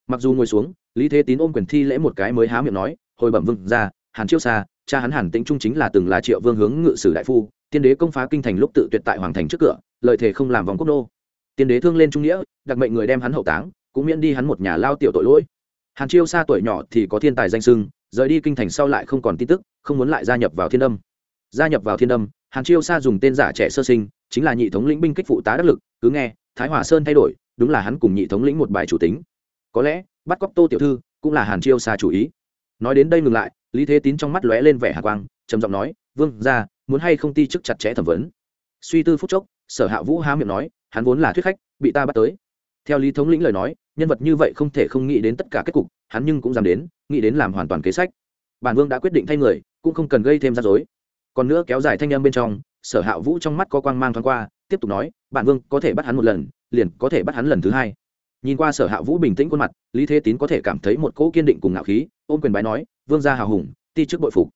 Mặc dù ngồi xuống, lý thế tín ôm quyền thi lễ một cái mới há miệng nói, hồi bẩm vương ra hàn chiêu xa cha hắn hàn tĩnh trung chính là từng là triệu vương hướng ngự sử đại phu, tiên đế công phá kinh thành lúc tự tuyệt tại hoàng thành trước cửa, lợi thể không làm vòng quốc đô tiên đế thương lên trung nghĩa, đặc mệnh người đem hắn hậu táng, cũng miễn đi hắn một nhà lao tiểu tội lỗi hàn chiêu xa tuổi nhỏ thì có thiên tài danh sưng, rời đi kinh thành sau lại không còn tin tức, không muốn lại gia nhập vào thiên âm. Gia nhập vào thiên âm, hàn chiêu xa dùng tên giả trẻ sơ sinh, chính là nhị thống lĩnh binh kích phụ tá đắc lực, cứ nghe, thái hòa sơn thay đổi, đúng là hắn cùng nhị thống lĩnh một bài chủ tính. Có lẽ, bắt cóc tô tiểu thư cũng là hàn chiêu xa chủ ý. Nói đến đây ngừng lại, lý thế tín trong mắt lóe lên vẻ hạ quang, trầm giọng nói, vương ra muốn hay không ti chức chặt chẽ thẩm vấn? Suy tư phút chốc, sở hạ vũ há miệng nói, hắn vốn là thuyết khách, bị ta bắt tới. Theo lý thống lĩnh lời nói nhân vật như vậy không thể không nghĩ đến tất cả kết cục, hắn nhưng cũng dám đến, nghĩ đến làm hoàn toàn kế sách. Bản vương đã quyết định thay người, cũng không cần gây thêm rắc rối. Còn nữa kéo dài thanh âm bên trong, sở hạ vũ trong mắt có quang mang thoáng qua, tiếp tục nói, bản vương có thể bắt hắn một lần, liền có thể bắt hắn lần thứ hai. Nhìn qua sở hạ vũ bình tĩnh khuôn mặt, lý thế tín có thể cảm thấy một cỗ kiên định cùng ngạo khí, ôm quyền bái nói, vương gia hào hùng, ti chức bội phục.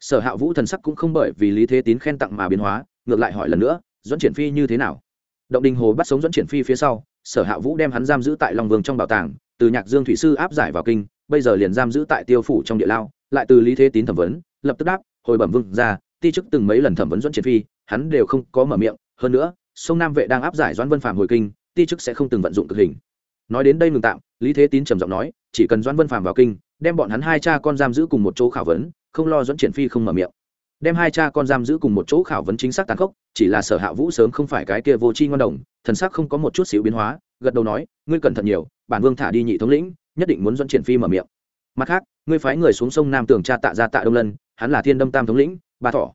Sở hạ vũ thần sắc cũng không bởi vì lý thế tín khen tặng mà biến hóa, ngược lại hỏi lần nữa dẫn triển phi như thế nào? Động đình hồ bắt sống dẫn triển phi phía sau sở hạ vũ đem hắn giam giữ tại long vương trong bảo tàng, từ nhạc dương thủy sư áp giải vào kinh, bây giờ liền giam giữ tại tiêu phủ trong địa lao, lại từ lý thế tín thẩm vấn, lập tức đáp, hồi bẩm vương ra ti chức từng mấy lần thẩm vấn dẫn triển phi, hắn đều không có mở miệng, hơn nữa, sông nam vệ đang áp giải doãn vân phạm hồi kinh, ti chức sẽ không từng vận dụng cực hình. Nói đến đây ngừng tạm, lý thế tín trầm giọng nói, chỉ cần doãn vân phạm vào kinh, đem bọn hắn hai cha con giam giữ cùng một chỗ khảo vấn, không lo dẫn triển phi không mở miệng. Đem hai cha con giam giữ cùng một chỗ khảo vấn chính xác tàn khốc chỉ là sở hạ vũ sớm không phải cái kia vô tri ngon đồng, thần sắc không có một chút xíu biến hóa, gật đầu nói, ngươi cẩn thận nhiều, bản vương thả đi nhị thống lĩnh, nhất định muốn dẫn triển phi mở miệng. Mặt khác, ngươi phái người xuống sông nam tường cha tạ ra tạ đông lân, hắn là thiên đâm tam thống lĩnh, ba thọ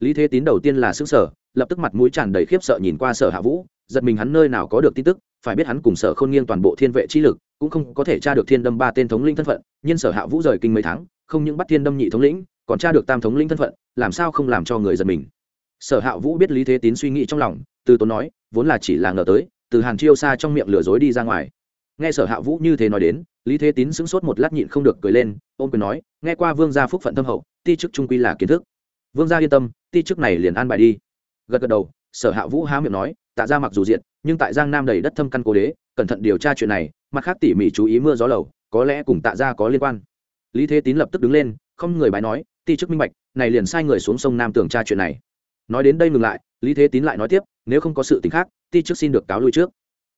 lý thế tín đầu tiên là xứ sở lập tức mặt mũi tràn đầy khiếp sợ nhìn qua sở hạ vũ, giật mình hắn nơi nào có được tin tức, phải biết hắn cùng sở khôn nghiêng toàn bộ thiên vệ chi lực, cũng không có thể tra được thiên đâm ba tên thống lĩnh thân phận, nhưng sở hạ vũ rời kinh mấy tháng, không những bắt thiên đâm nhị thống lĩnh, còn tra được tam thống lĩnh thân phận, làm sao không làm cho người giật mình sở hạ vũ biết lý thế tín suy nghĩ trong lòng, từ tốn nói, vốn là chỉ là ngờ tới, từ hàn chiêu xa trong miệng lừa dối đi ra ngoài. Nghe sở hạ vũ như thế nói đến, lý thế tín sững sốt một lát nhịn không được cười lên ôm quyền nói, nghe qua vương gia phúc phận thâm hậu, ti chức trung quy là kiến thức. Vương gia yên tâm, ti chức này liền an bài đi. Gật gật đầu, sở hạ vũ há miệng nói, tạ ra mặc dù diện nhưng tại giang nam đầy đất thâm căn cố đế, cẩn thận điều tra chuyện này, mặt khác tỉ mỉ chú ý mưa gió lầu, có lẽ cùng tạ ra có liên quan. Lý thế tín lập tức đứng lên, không người bài nói, ti chức minh bạch, này liền sai người xuống sông nam tường tra chuyện này nói đến đây ngừng lại, lý thế tín lại nói tiếp, nếu không có sự t khác, ti trước xin được cáo lui trước.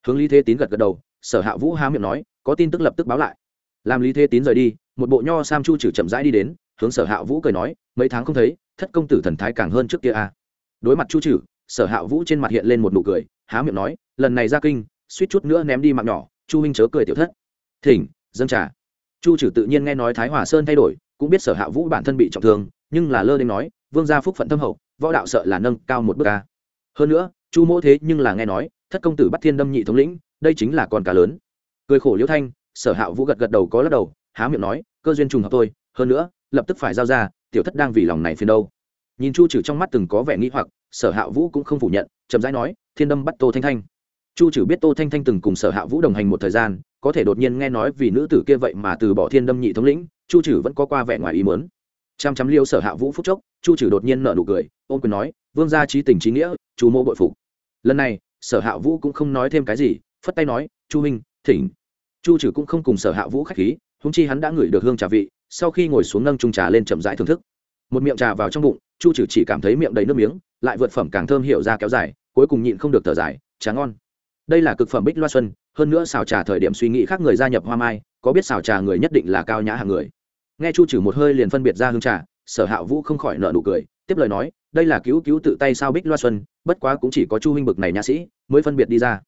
Hướng lý thế tín gật gật đầu, sở hạ vũ há miệng nói, có tin tức lập tức báo lại. Làm lý thế tín rời đi, một bộ nho sam chu trừ chậm rãi đi đến, hướng sở hạ vũ cười nói, mấy tháng không thấy, thất công tử thần thái càng hơn trước kia à. đối mặt chu trừ, sở hạ vũ trên mặt hiện lên một nụ cười, há miệng nói, lần này ra kinh, suýt chút nữa ném đi mạng nhỏ, chu minh chớ cười tiểu thất. Thỉnh, dâng trà. Chu trừ tự nhiên nghe nói thái hòa sơn thay đổi, cũng biết sở hạ vũ bản thân bị trọng thương, nhưng là lơ đến nói vương gia phúc phận thâm hậu, võ đạo sợ là nâng cao một bước ca hơn nữa, chu mỗ thế nhưng là nghe nói, thất công tử bắt thiên đâm nhị thống lĩnh, đây chính là con cá lớn. Cười khổ liễu thanh, sở hạ vũ gật gật đầu có lắc đầu, há miệng nói, cơ duyên trùng hợp tôi hơn nữa, lập tức phải giao ra, tiểu thất đang vì lòng này phiền đâu. Nhìn chu trừ trong mắt từng có vẻ nghĩ hoặc, sở hạ vũ cũng không phủ nhận, chậm rãi nói, thiên đâm bắt tô thanh thanh. Chu trừ biết tô thanh thanh từng cùng sở hạ vũ đồng hành một thời gian, có thể đột nhiên nghe nói vì nữ tử kia vậy mà từ bỏ thiên đâm nhị thống lĩnh, chu trừ vẫn có qua vẻ ngoài ý mớn chăm chăm liêu sở hạ vũ phúc chốc, chu trừ đột nhiên nợ nụ cười ôm quyền nói, vương gia trí tình trí nghĩa chú mô bội phục. Lần này, sở hạ vũ cũng không nói thêm cái gì, phất tay nói, chu minh thỉnh. Chu trừ cũng không cùng sở hạ vũ k h á c h khí húng chi hắn đã ngửi được hương trà vị, sau khi ngồi xuống nâng trung trà lên chậm rãi thưởng thức. Một miệng trà vào trong bụng, chu trừ chỉ cảm thấy miệng đầy nước miếng, lại vượt phẩm càng thơm hiệu ra kéo dài, cuối cùng nhịn không được thở dài, trà ngon. Đây là cực phẩm bích loa xuân, hơn nữa xào trà thời điểm suy nghĩ khác người gia nhập hoa mai, có biết xào trà người nhất định là cao nhã hàng người nghe chu trừ một hơi liền phân biệt ra hương trà, sở hạ vũ không khỏi nợ nụ cười, tiếp lời nói, đây là cứu cứu tự tay sao bích loa xuân, bất quá cũng chỉ có chu huynh bực này nha sĩ, mới phân biệt đi ra.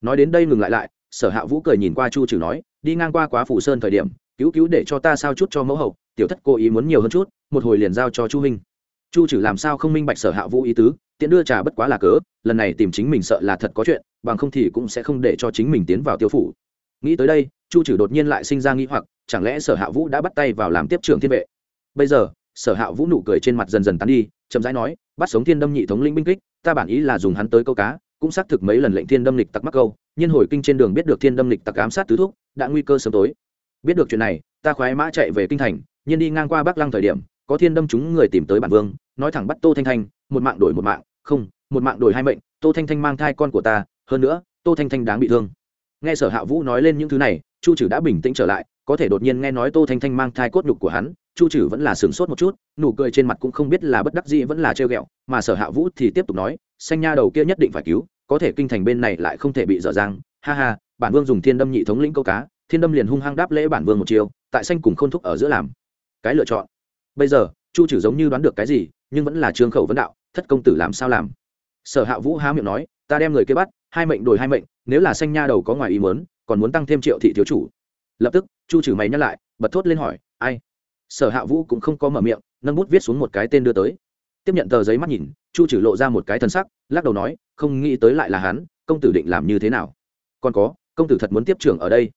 Nói đến đây ngừng lại lại, sở hạ vũ cười nhìn qua chu trừ nói, đi ngang qua quá phủ sơn thời điểm, cứu cứu để cho ta sao chút cho mẫu hậu, tiểu thất cố ý muốn nhiều hơn chút, một hồi liền giao cho chu huynh. Chu trừ làm sao không minh bạch sở hạ vũ ý tứ, tiện đưa trà bất quá là cớ, lần này tìm chính mình sợ là thật có chuyện, bằng không thì cũng sẽ không để cho chính mình tiến vào tiêu phủ. Nghĩ tới đây chu trừ đột nhiên lại sinh ra nghĩ hoặc, chẳng lẽ sở hạ vũ đã bắt tay vào làm tiếp trưởng thiên vệ? Bây giờ, sở hạ vũ nụ cười trên mặt dần dần tán đi, chậm rãi nói, bắt sống thiên đâm nhị thống linh binh kích, ta bản ý là dùng hắn tới câu cá, cũng xác thực mấy lần lệnh thiên đâm lịch tặc mắc câu nhiên hồi kinh trên đường biết được thiên đâm lịch tặc ám sát tứ thúc, đã nguy cơ sớm tối. Biết được chuyện này, ta khoái mã chạy về kinh thành nhân đi ngang qua bắc lăng thời điểm, có thiên đâm chúng người tìm tới bản vương, nói thẳng bắt tô thanh thanh, một mạng đổi một mạng, không, một mạng đổi hai mệnh, tô thanh thanh mang thai con của ta, hơn nữa, tô thanh thanh đáng bị thương. Nghe sở hạ vũ nói lên những thứ này chu trừ đã bình tĩnh trở lại, có thể đột nhiên nghe nói tô thanh thanh mang thai cốt nhục của hắn, chu trừ vẫn là sửng sốt một chút, nụ cười trên mặt cũng không biết là bất đắc dĩ vẫn là trêu ghẹo, mà sở hạ vũ thì tiếp tục nói, xanh nha đầu kia nhất định phải cứu, có thể kinh thành bên này lại không thể bị dở dang. Ha ha, bản vương dùng thiên đâm nhị thống lĩnh câu cá, thiên đâm liền hung hăng đáp lễ bản vương một chiều tại xanh cùng khôn thúc ở giữa làm cái lựa chọn. Bây giờ, chu trừ giống như đoán được cái gì, nhưng vẫn là trương khẩu vấn đạo, thất công tử làm sao làm? Sở hạ vũ há miệng nói, ta đem người kia bắt hai mệnh đổi hai mệnh, nếu là xanh nha đầu có ngoài ý mớn còn muốn tăng thêm triệu thị thiếu chủ. Lập tức, chu trừ mày nhắc lại, bật thốt lên hỏi, ai? Sở hạ vũ cũng không có mở miệng, nâng bút viết xuống một cái tên đưa tới. Tiếp nhận tờ giấy mắt nhìn, chu trừ lộ ra một cái thân sắc, lắc đầu nói, không nghĩ tới lại là hắn, công tử định làm như thế nào? Còn có, công tử thật muốn tiếp trưởng ở đây.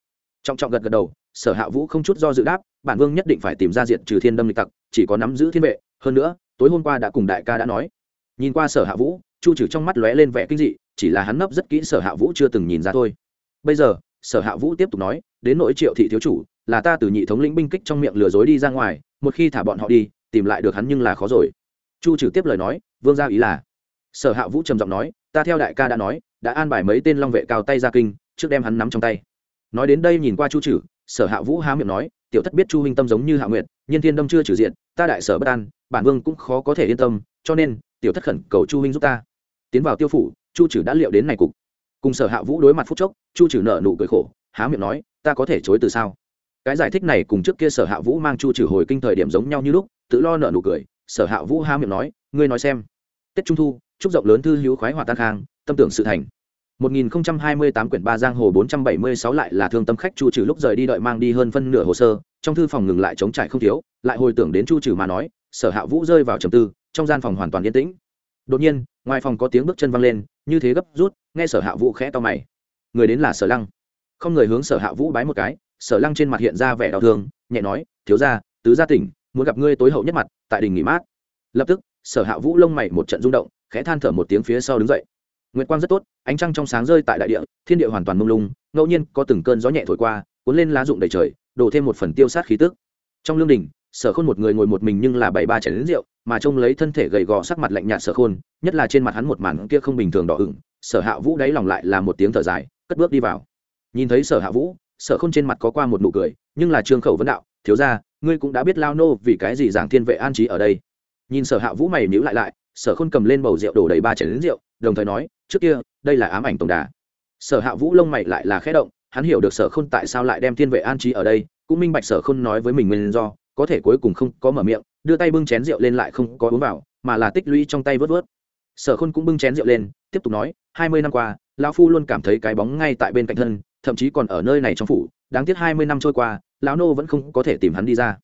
Trọng trọng gật gật đầu, sở hạ vũ không chút do dự đáp, bản vương nhất định phải tìm ra diện trừ thiên đâm lịch tặc, chỉ có nắm giữ thiên vệ, hơn nữa, tối hôm qua đã cùng đại ca đã nói. Nhìn qua sở hạ vũ, chu trừ trong mắt lóe lên vẻ kinh dị chỉ là hắn nấp rất kỹ sở hạ vũ chưa từng nhìn ra thôi. Bây giờ, sở hạ vũ tiếp tục nói, đến nỗi triệu thị thiếu chủ, là ta từ nhị thống lĩnh binh kích trong miệng lừa dối đi ra ngoài, một khi thả bọn họ đi, tìm lại được hắn nhưng là khó rồi. Chu trừ tiếp lời nói, vương gia ý là, sở hạ vũ trầm giọng nói, ta theo đại ca đã nói, đã an bài mấy tên long vệ cao tay ra kinh, trước đem hắn nắm trong tay. Nói đến đây nhìn qua chu trừ, sở hạ vũ há miệng nói, tiểu thất biết chu huynh tâm giống như hạ nguyệt nhân thiên đâm chưa trừ diện, ta đại sở bất an, bản vương cũng khó có thể yên tâm, cho nên, tiểu thất khẩn cầu chu huynh giúp ta. Tiến vào tiêu phủ chu trừ đã liệu đến này cục. Cùng sở hạ vũ đối mặt phút chốc, chu trừ nợ nụ cười khổ, há miệng nói, ta có thể chối từ sao? Cái giải thích này cùng trước kia sở hạ vũ mang chu trừ hồi kinh thời điểm giống nhau như lúc, tự lo nợ nụ cười, sở hạ vũ há miệng nói, ngươi nói xem. Tết trung thu chúc rộng lớn thư hữu khoái hòa tan khang, tâm tưởng sự thành. 1028 quyển ba giang hồ 476 lại là thương tâm khách chu trừ lúc rời đi đợi mang đi hơn phân nửa hồ sơ, trong thư phòng ngừng lại chống trải không thiếu, lại hồi tưởng đến chu trừ mà nói, sở hạ vũ rơi vào trầm tư, trong gian phòng hoàn toàn yên tĩnh. Đột nhiên, ngoài phòng có tiếng bước chân văng lên như thế gấp rút, nghe sở hạ vũ khẽ to mày. Người đến là sở lăng. Không người hướng sở hạ vũ bái một cái, sở lăng trên mặt hiện ra vẻ đau thương, nhẹ nói, thiếu ra tứ gia tỉnh, muốn gặp ngươi tối hậu nhất mặt, tại đình nghỉ mát. Lập tức, sở hạ vũ lông mày một trận rung động, khẽ than thở một tiếng phía sau đứng dậy. Nguyệt quang rất tốt, ánh trăng trong sáng rơi tại đại địa, thiên địa hoàn toàn mông lung, ngẫu nhiên có từng cơn gió nhẹ thổi qua, cuốn lên lá rụng đầy trời, đổ thêm một phần tiêu sát khí tức. Trong lương đình sở khôn một người ngồi một mình nhưng là bảy ba chén đến rượu, mà trông lấy thân thể gầy gò sắc mặt lạnh nhạt sở khôn, nhất là trên mặt hắn một màn kia không bình thường đỏ ửng, sở hạ vũ đáy lòng lại là một tiếng thở dài, cất bước đi vào. Nhìn thấy sở hạ vũ, sở khôn trên mặt có qua một nụ cười, nhưng là trương khẩu vấn đạo, thiếu ra ngươi cũng đã biết lao nô vì cái gì giảng thiên vệ an trí ở đây? Nhìn sở hạ vũ mày nhíu lại lại, sở khôn cầm lên bầu rượu đổ đầy ba chén đến rượu, đồng thời nói, trước kia, đây là ám ảnh tổng đà. Sở hạ vũ lông mày lại là khẽ động, hắn hiểu được sở khôn tại sao lại đem thiên vệ an trí ở đây, cũng minh bạch sở khôn nói với mình nguyên do có thể cuối cùng không có mở miệng, đưa tay bưng chén rượu lên lại không có uống vào, mà là tích lũy trong tay vớt vớt. Sở khôn cũng bưng chén rượu lên, tiếp tục nói, hai mươi năm qua, lão phu luôn cảm thấy cái bóng ngay tại bên cạnh thân, thậm chí còn ở nơi này trong phủ, đáng tiếc hai mươi năm trôi qua, lão nô vẫn không có thể tìm hắn đi ra.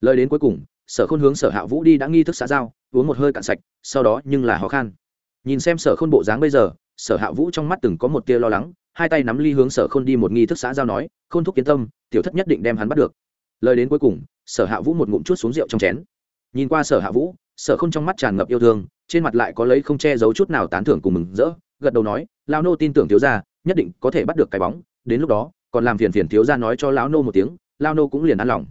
Lời đến cuối cùng, sở khôn hướng sở hạ vũ đi đã nghi thức xã giao, uống một hơi cạn sạch, sau đó nhưng là khó khăn nhìn xem sở khôn bộ dáng bây giờ, sở hạ vũ trong mắt từng có một tia lo lắng, hai tay nắm ly hướng sở khôn đi một nghi thức xã giao nói, khôn thúc kiến tâm, tiểu thất nhất định đem hắn bắt được lời đến cuối cùng, sở hạ vũ một ngụm chút xuống rượu trong chén. Nhìn qua sở hạ vũ, sở khôn trong mắt tràn ngập yêu thương, trên mặt lại có lấy không che giấu chút nào tán thưởng cùng mừng rỡ, gật đầu nói, lão nô tin tưởng thiếu gia, nhất định có thể bắt được cái bóng, đến lúc đó, còn làm phiền phiền thiếu gia nói cho lão nô một tiếng, lão nô cũng liền ăn lòng.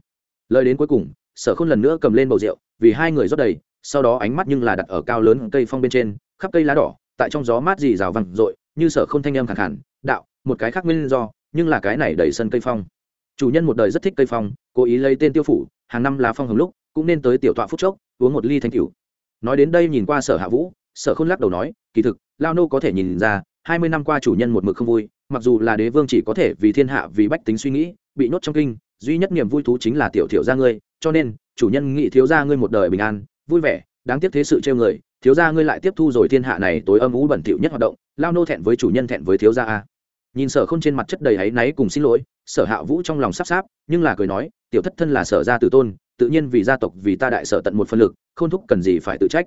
Lời đến cuối cùng, sở khôn lần nữa cầm lên bầu rượu, vì hai người rót đầy, sau đó ánh mắt nhưng là đặt ở cao lớn cây phong bên trên, khắp cây lá đỏ, tại trong gió mát dì rào vằn rội như sở khôn thanh âm khẳng hẳn đạo, một cái khác nguyên do, nhưng là cái này đầy sân cây phong. Chủ nhân một đời rất thích cây phong cố ý lấy tên tiêu phủ, hàng năm là phong hồng lúc, cũng nên tới tiểu tọa phúc chốc, uống một ly thanh cửu nói đến đây nhìn qua sở hạ vũ, sở khôn lắc đầu nói, kỳ thực, lao nô có thể nhìn ra, hai mươi năm qua chủ nhân một mực không vui, mặc dù là đế vương chỉ có thể vì thiên hạ vì bách tính suy nghĩ, bị nhốt trong kinh, duy nhất niềm vui thú chính là tiểu thiểu ra ngươi, cho nên, chủ nhân nghĩ thiếu gia ngươi một đời bình an, vui vẻ, đáng tiếc thế sự trêu người, thiếu gia ngươi lại tiếp thu rồi thiên hạ này tối âm ú bẩn thỉu nhất hoạt động, lao nô thẹn với chủ nhân thẹn với thiếu gia a. Nhìn sở không trên mặt chất đầy áy náy cùng xin lỗi sở hạ vũ trong lòng sắp sáp, nhưng là cười nói, tiểu thất thân là sở gia tử tôn, tự nhiên vì gia tộc, vì ta đại sở tận một phân lực, khôn thúc cần gì phải tự trách.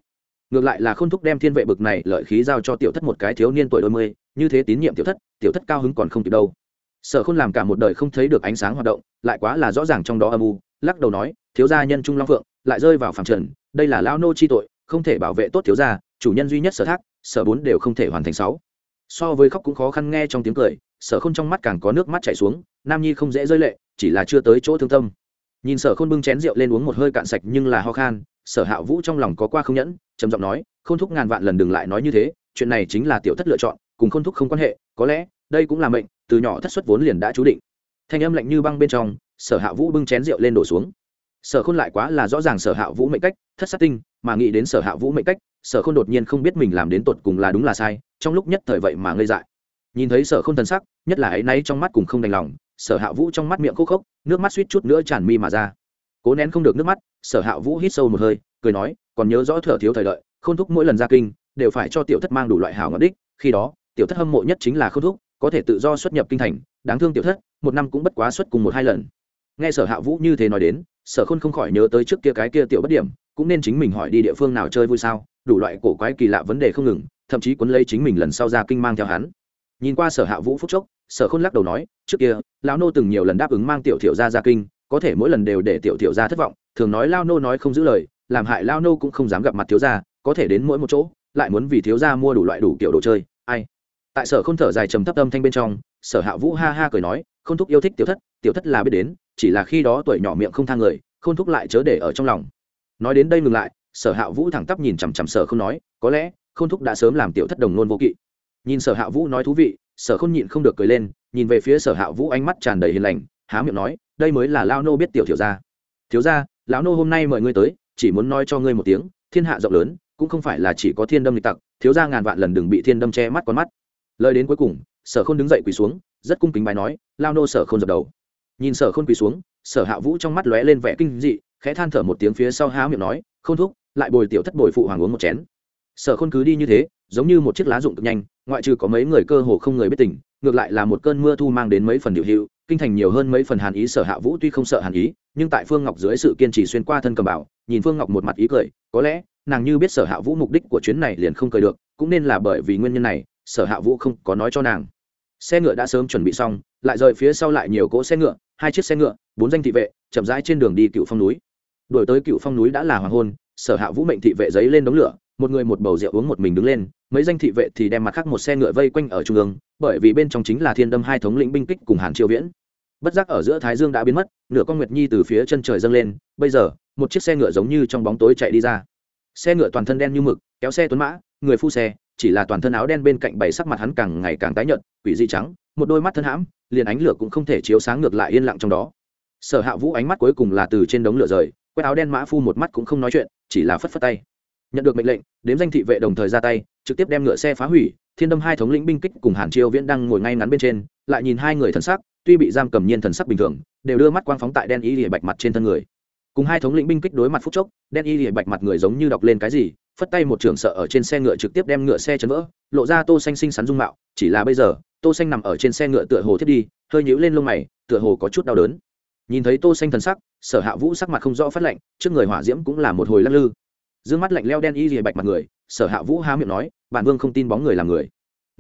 Ngược lại là khôn thúc đem thiên vệ bực này lợi khí giao cho tiểu thất một cái thiếu niên tuổi đôi mươi, như thế tín nhiệm tiểu thất tiểu thất cao hứng còn không kịp đâu. Sở khôn làm cả một đời không thấy được ánh sáng hoạt động, lại quá là rõ ràng trong đó âm u, lắc đầu nói, thiếu gia nhân trung long phượng, lại rơi vào phạm trần, đây là lao nô chi tội, không thể bảo vệ tốt thiếu gia, chủ nhân duy nhất sở thác, sở bốn đều không thể hoàn thành sáu. So với khóc cũng khó khăn nghe trong tiếng cười sở khôn trong mắt càng có nước mắt chảy xuống, nam nhi không dễ rơi lệ, chỉ là chưa tới chỗ thương tâm. Nhìn sở khôn bưng chén rượu lên uống một hơi cạn sạch nhưng là ho khan, sở hạ vũ trong lòng có qua không nhẫn, trầm giọng nói không thúc ngàn vạn lần đừng lại nói như thế, chuyện này chính là tiểu thất lựa chọn, cùng không thúc không quan hệ, có lẽ, đây cũng là mệnh, từ nhỏ thất xuất vốn liền đã chú định. Thanh âm lạnh như băng bên trong, sở hạ vũ bưng chén rượu lên đổ xuống. Sở khôn lại quá là rõ ràng sở hạ vũ mệnh cách, thất sát tinh, mà nghĩ đến sở hạ vũ mệnh cách, sở khôn đột nhiên không biết mình làm đến tột cùng là đúng là sai, trong lúc nhất thời vậy mà ngây dại nhìn thấy sở khôn thần sắc, nhất là ấy nay trong mắt cùng không đành lòng, sở hạ vũ trong mắt miệng khúc khốc, nước mắt suýt chút nữa tràn mi mà ra. Cố nén không được nước mắt, sở hạ vũ hít sâu một hơi, cười nói, còn nhớ rõ thở thiếu thời đợi k h ô n thúc mỗi lần ra kinh, đều phải cho tiểu thất mang đủ loại hảo ngọc đích, khi đó, tiểu thất hâm mộ nhất chính là k h ô n thúc, có thể tự do xuất nhập kinh thành, đáng thương tiểu thất, một năm cũng bất quá xuất cùng một hai lần. Nghe sở hạ vũ như thế nói đến, sở khôn không khỏi nhớ tới trước kia cái kia tiểu bất điểm, cũng nên chính mình hỏi đi địa phương nào chơi vui sao, đủ loại cổ quái kỳ lạ vấn đề không ngừng, thậm chí cuốn lấy chính mình lần sau ra kinh mang theo hắn nhìn qua sở hạ vũ phúc chốc, sở khôn lắc đầu nói, trước kia, lão nô từng nhiều lần đáp ứng mang tiểu thiểu ra ra kinh, có thể mỗi lần đều để tiểu thiểu ra thất vọng, thường nói lao nô nói không giữ lời, làm hại lao nô cũng không dám gặp mặt thiếu gia, có thể đến mỗi một chỗ, lại muốn vì thiếu gia mua đủ loại đủ kiểu đồ chơi, ai? Tại sở không thở dài trầm thấp âm thanh bên trong, sở hạ vũ ha ha cười nói không thúc yêu thích tiểu thất tiểu thất là biết đến, chỉ là khi đó tuổi nhỏ miệng không thang người không thúc lại chớ để ở trong lòng. Nói đến đây ngừng lại, sở hạ vũ thẳng tắp nhìn chằm chằm sở không nói, có lẽ không thúc đã sớm làm tiểu thất đồng nôn vô kỵ nhìn sở hạ vũ nói thú vị, sở khôn nhịn không được cười lên, nhìn về phía sở hạ vũ ánh mắt tràn đầy hiền lành, há miệng nói, đây mới là lao nô biết tiểu thiếu gia. Thiếu gia, lão nô hôm nay mời ngươi tới, chỉ muốn nói cho ngươi một tiếng, thiên hạ rộng lớn, cũng không phải là chỉ có thiên đâm lịch tặc, thiếu ra ngàn vạn lần đừng bị thiên đâm che mắt con mắt. Lời đến cuối cùng, sở k h ô n đứng dậy quỳ xuống, rất cung kính bài nói lao nô sở k h ô n dập đầu. Nhìn sở k h ô n quỳ xuống, sở hạ vũ trong mắt lóe lên vẻ kinh dị, khẽ than thở một tiếng phía sau há miệng nói không thúc, lại bồi tiểu thất bồi phụ hoàng uống một chén. Sở khôn cứ đi như thế giống như một chiếc lá rụng cực nhanh, ngoại trừ có mấy người cơ hồ không người biết tình, ngược lại là một cơn mưa thu mang đến mấy phần điều hữu kinh thành nhiều hơn mấy phần hàn ý sở hạ vũ tuy không sợ hàn ý, nhưng tại phương ngọc dưới sự kiên trì xuyên qua thân cầm bảo, nhìn phương ngọc một mặt ý cười, có lẽ nàng như biết sở hạ vũ mục đích của chuyến này liền không cười được, cũng nên là bởi vì nguyên nhân này, sở hạ vũ không có nói cho nàng. Xe ngựa đã sớm chuẩn bị xong, lại rời phía sau lại nhiều cỗ xe ngựa, hai chiếc xe ngựa, bốn danh thị vệ, chậm rãi trên đường đi cựu phong núi. Đổi tới cựu phong núi đã là hoàng hôn, sở hạ vũ mệnh thị vệ giấy lên đống lửa một người một bầu rượu uống một mình đứng lên, mấy danh thị vệ thì đem mặt khác một xe ngựa vây quanh ở trung ương, bởi vì bên trong chính là thiên đâm hai thống lĩnh binh kích cùng hàn chiêu viễn. Bất giác ở giữa thái dương đã biến mất, nửa con nguyệt nhi từ phía chân trời dâng lên, bây giờ, một chiếc xe ngựa giống như trong bóng tối chạy đi ra. Xe ngựa toàn thân đen như mực, kéo xe tuấn mã, người phu xe, chỉ là toàn thân áo đen bên cạnh bảy sắc mặt hắn càng ngày càng tái nhợt, quỷ dị trắng, một đôi mắt thân hãm, liền ánh lửa cũng không thể chiếu sáng ngược lại yên lặng trong đó. Sở hạ vũ ánh mắt cuối cùng là từ trên đống lửa rời, quét áo đen mã phu một mắt cũng không nói chuyện, chỉ là phất phất tay nhận được mệnh lệnh, đếm danh thị vệ đồng thời ra tay, trực tiếp đem ngựa xe phá hủy, thiên đâm hai thống lĩnh binh kích cùng hàn chiêu viễn đang ngồi ngay ngắn bên trên, lại nhìn hai người thần sắc, tuy bị giam cầm nhiên thần sắc bình thường, đều đưa mắt quang phóng tại đen Y lìa bạch mặt trên thân người. Cùng hai thống lĩnh binh kích đối mặt phút chốc, đen y lìa bạch mặt người giống như đọc lên cái gì, phất tay một trường sợ ở trên xe ngựa trực tiếp đem ngựa xe chấn vỡ, lộ ra tô xanh xinh xắn dung mạo, chỉ là bây giờ, tô xanh nằm ở trên xe ngựa tựa hồ thiết đi, hơi nhíu lên lông mày, tựa hồ có chút đau đớn. Nhìn thấy tô xanh thần sắc, sở hạ vũ sắc mặt không rõ phát lạnh trước người hỏa diễm cũng là một hồi lắc lư dương mắt lạnh leo đen y lìa bạch mặt người, sở hạ vũ há miệng nói, bản vương không tin bóng người là người.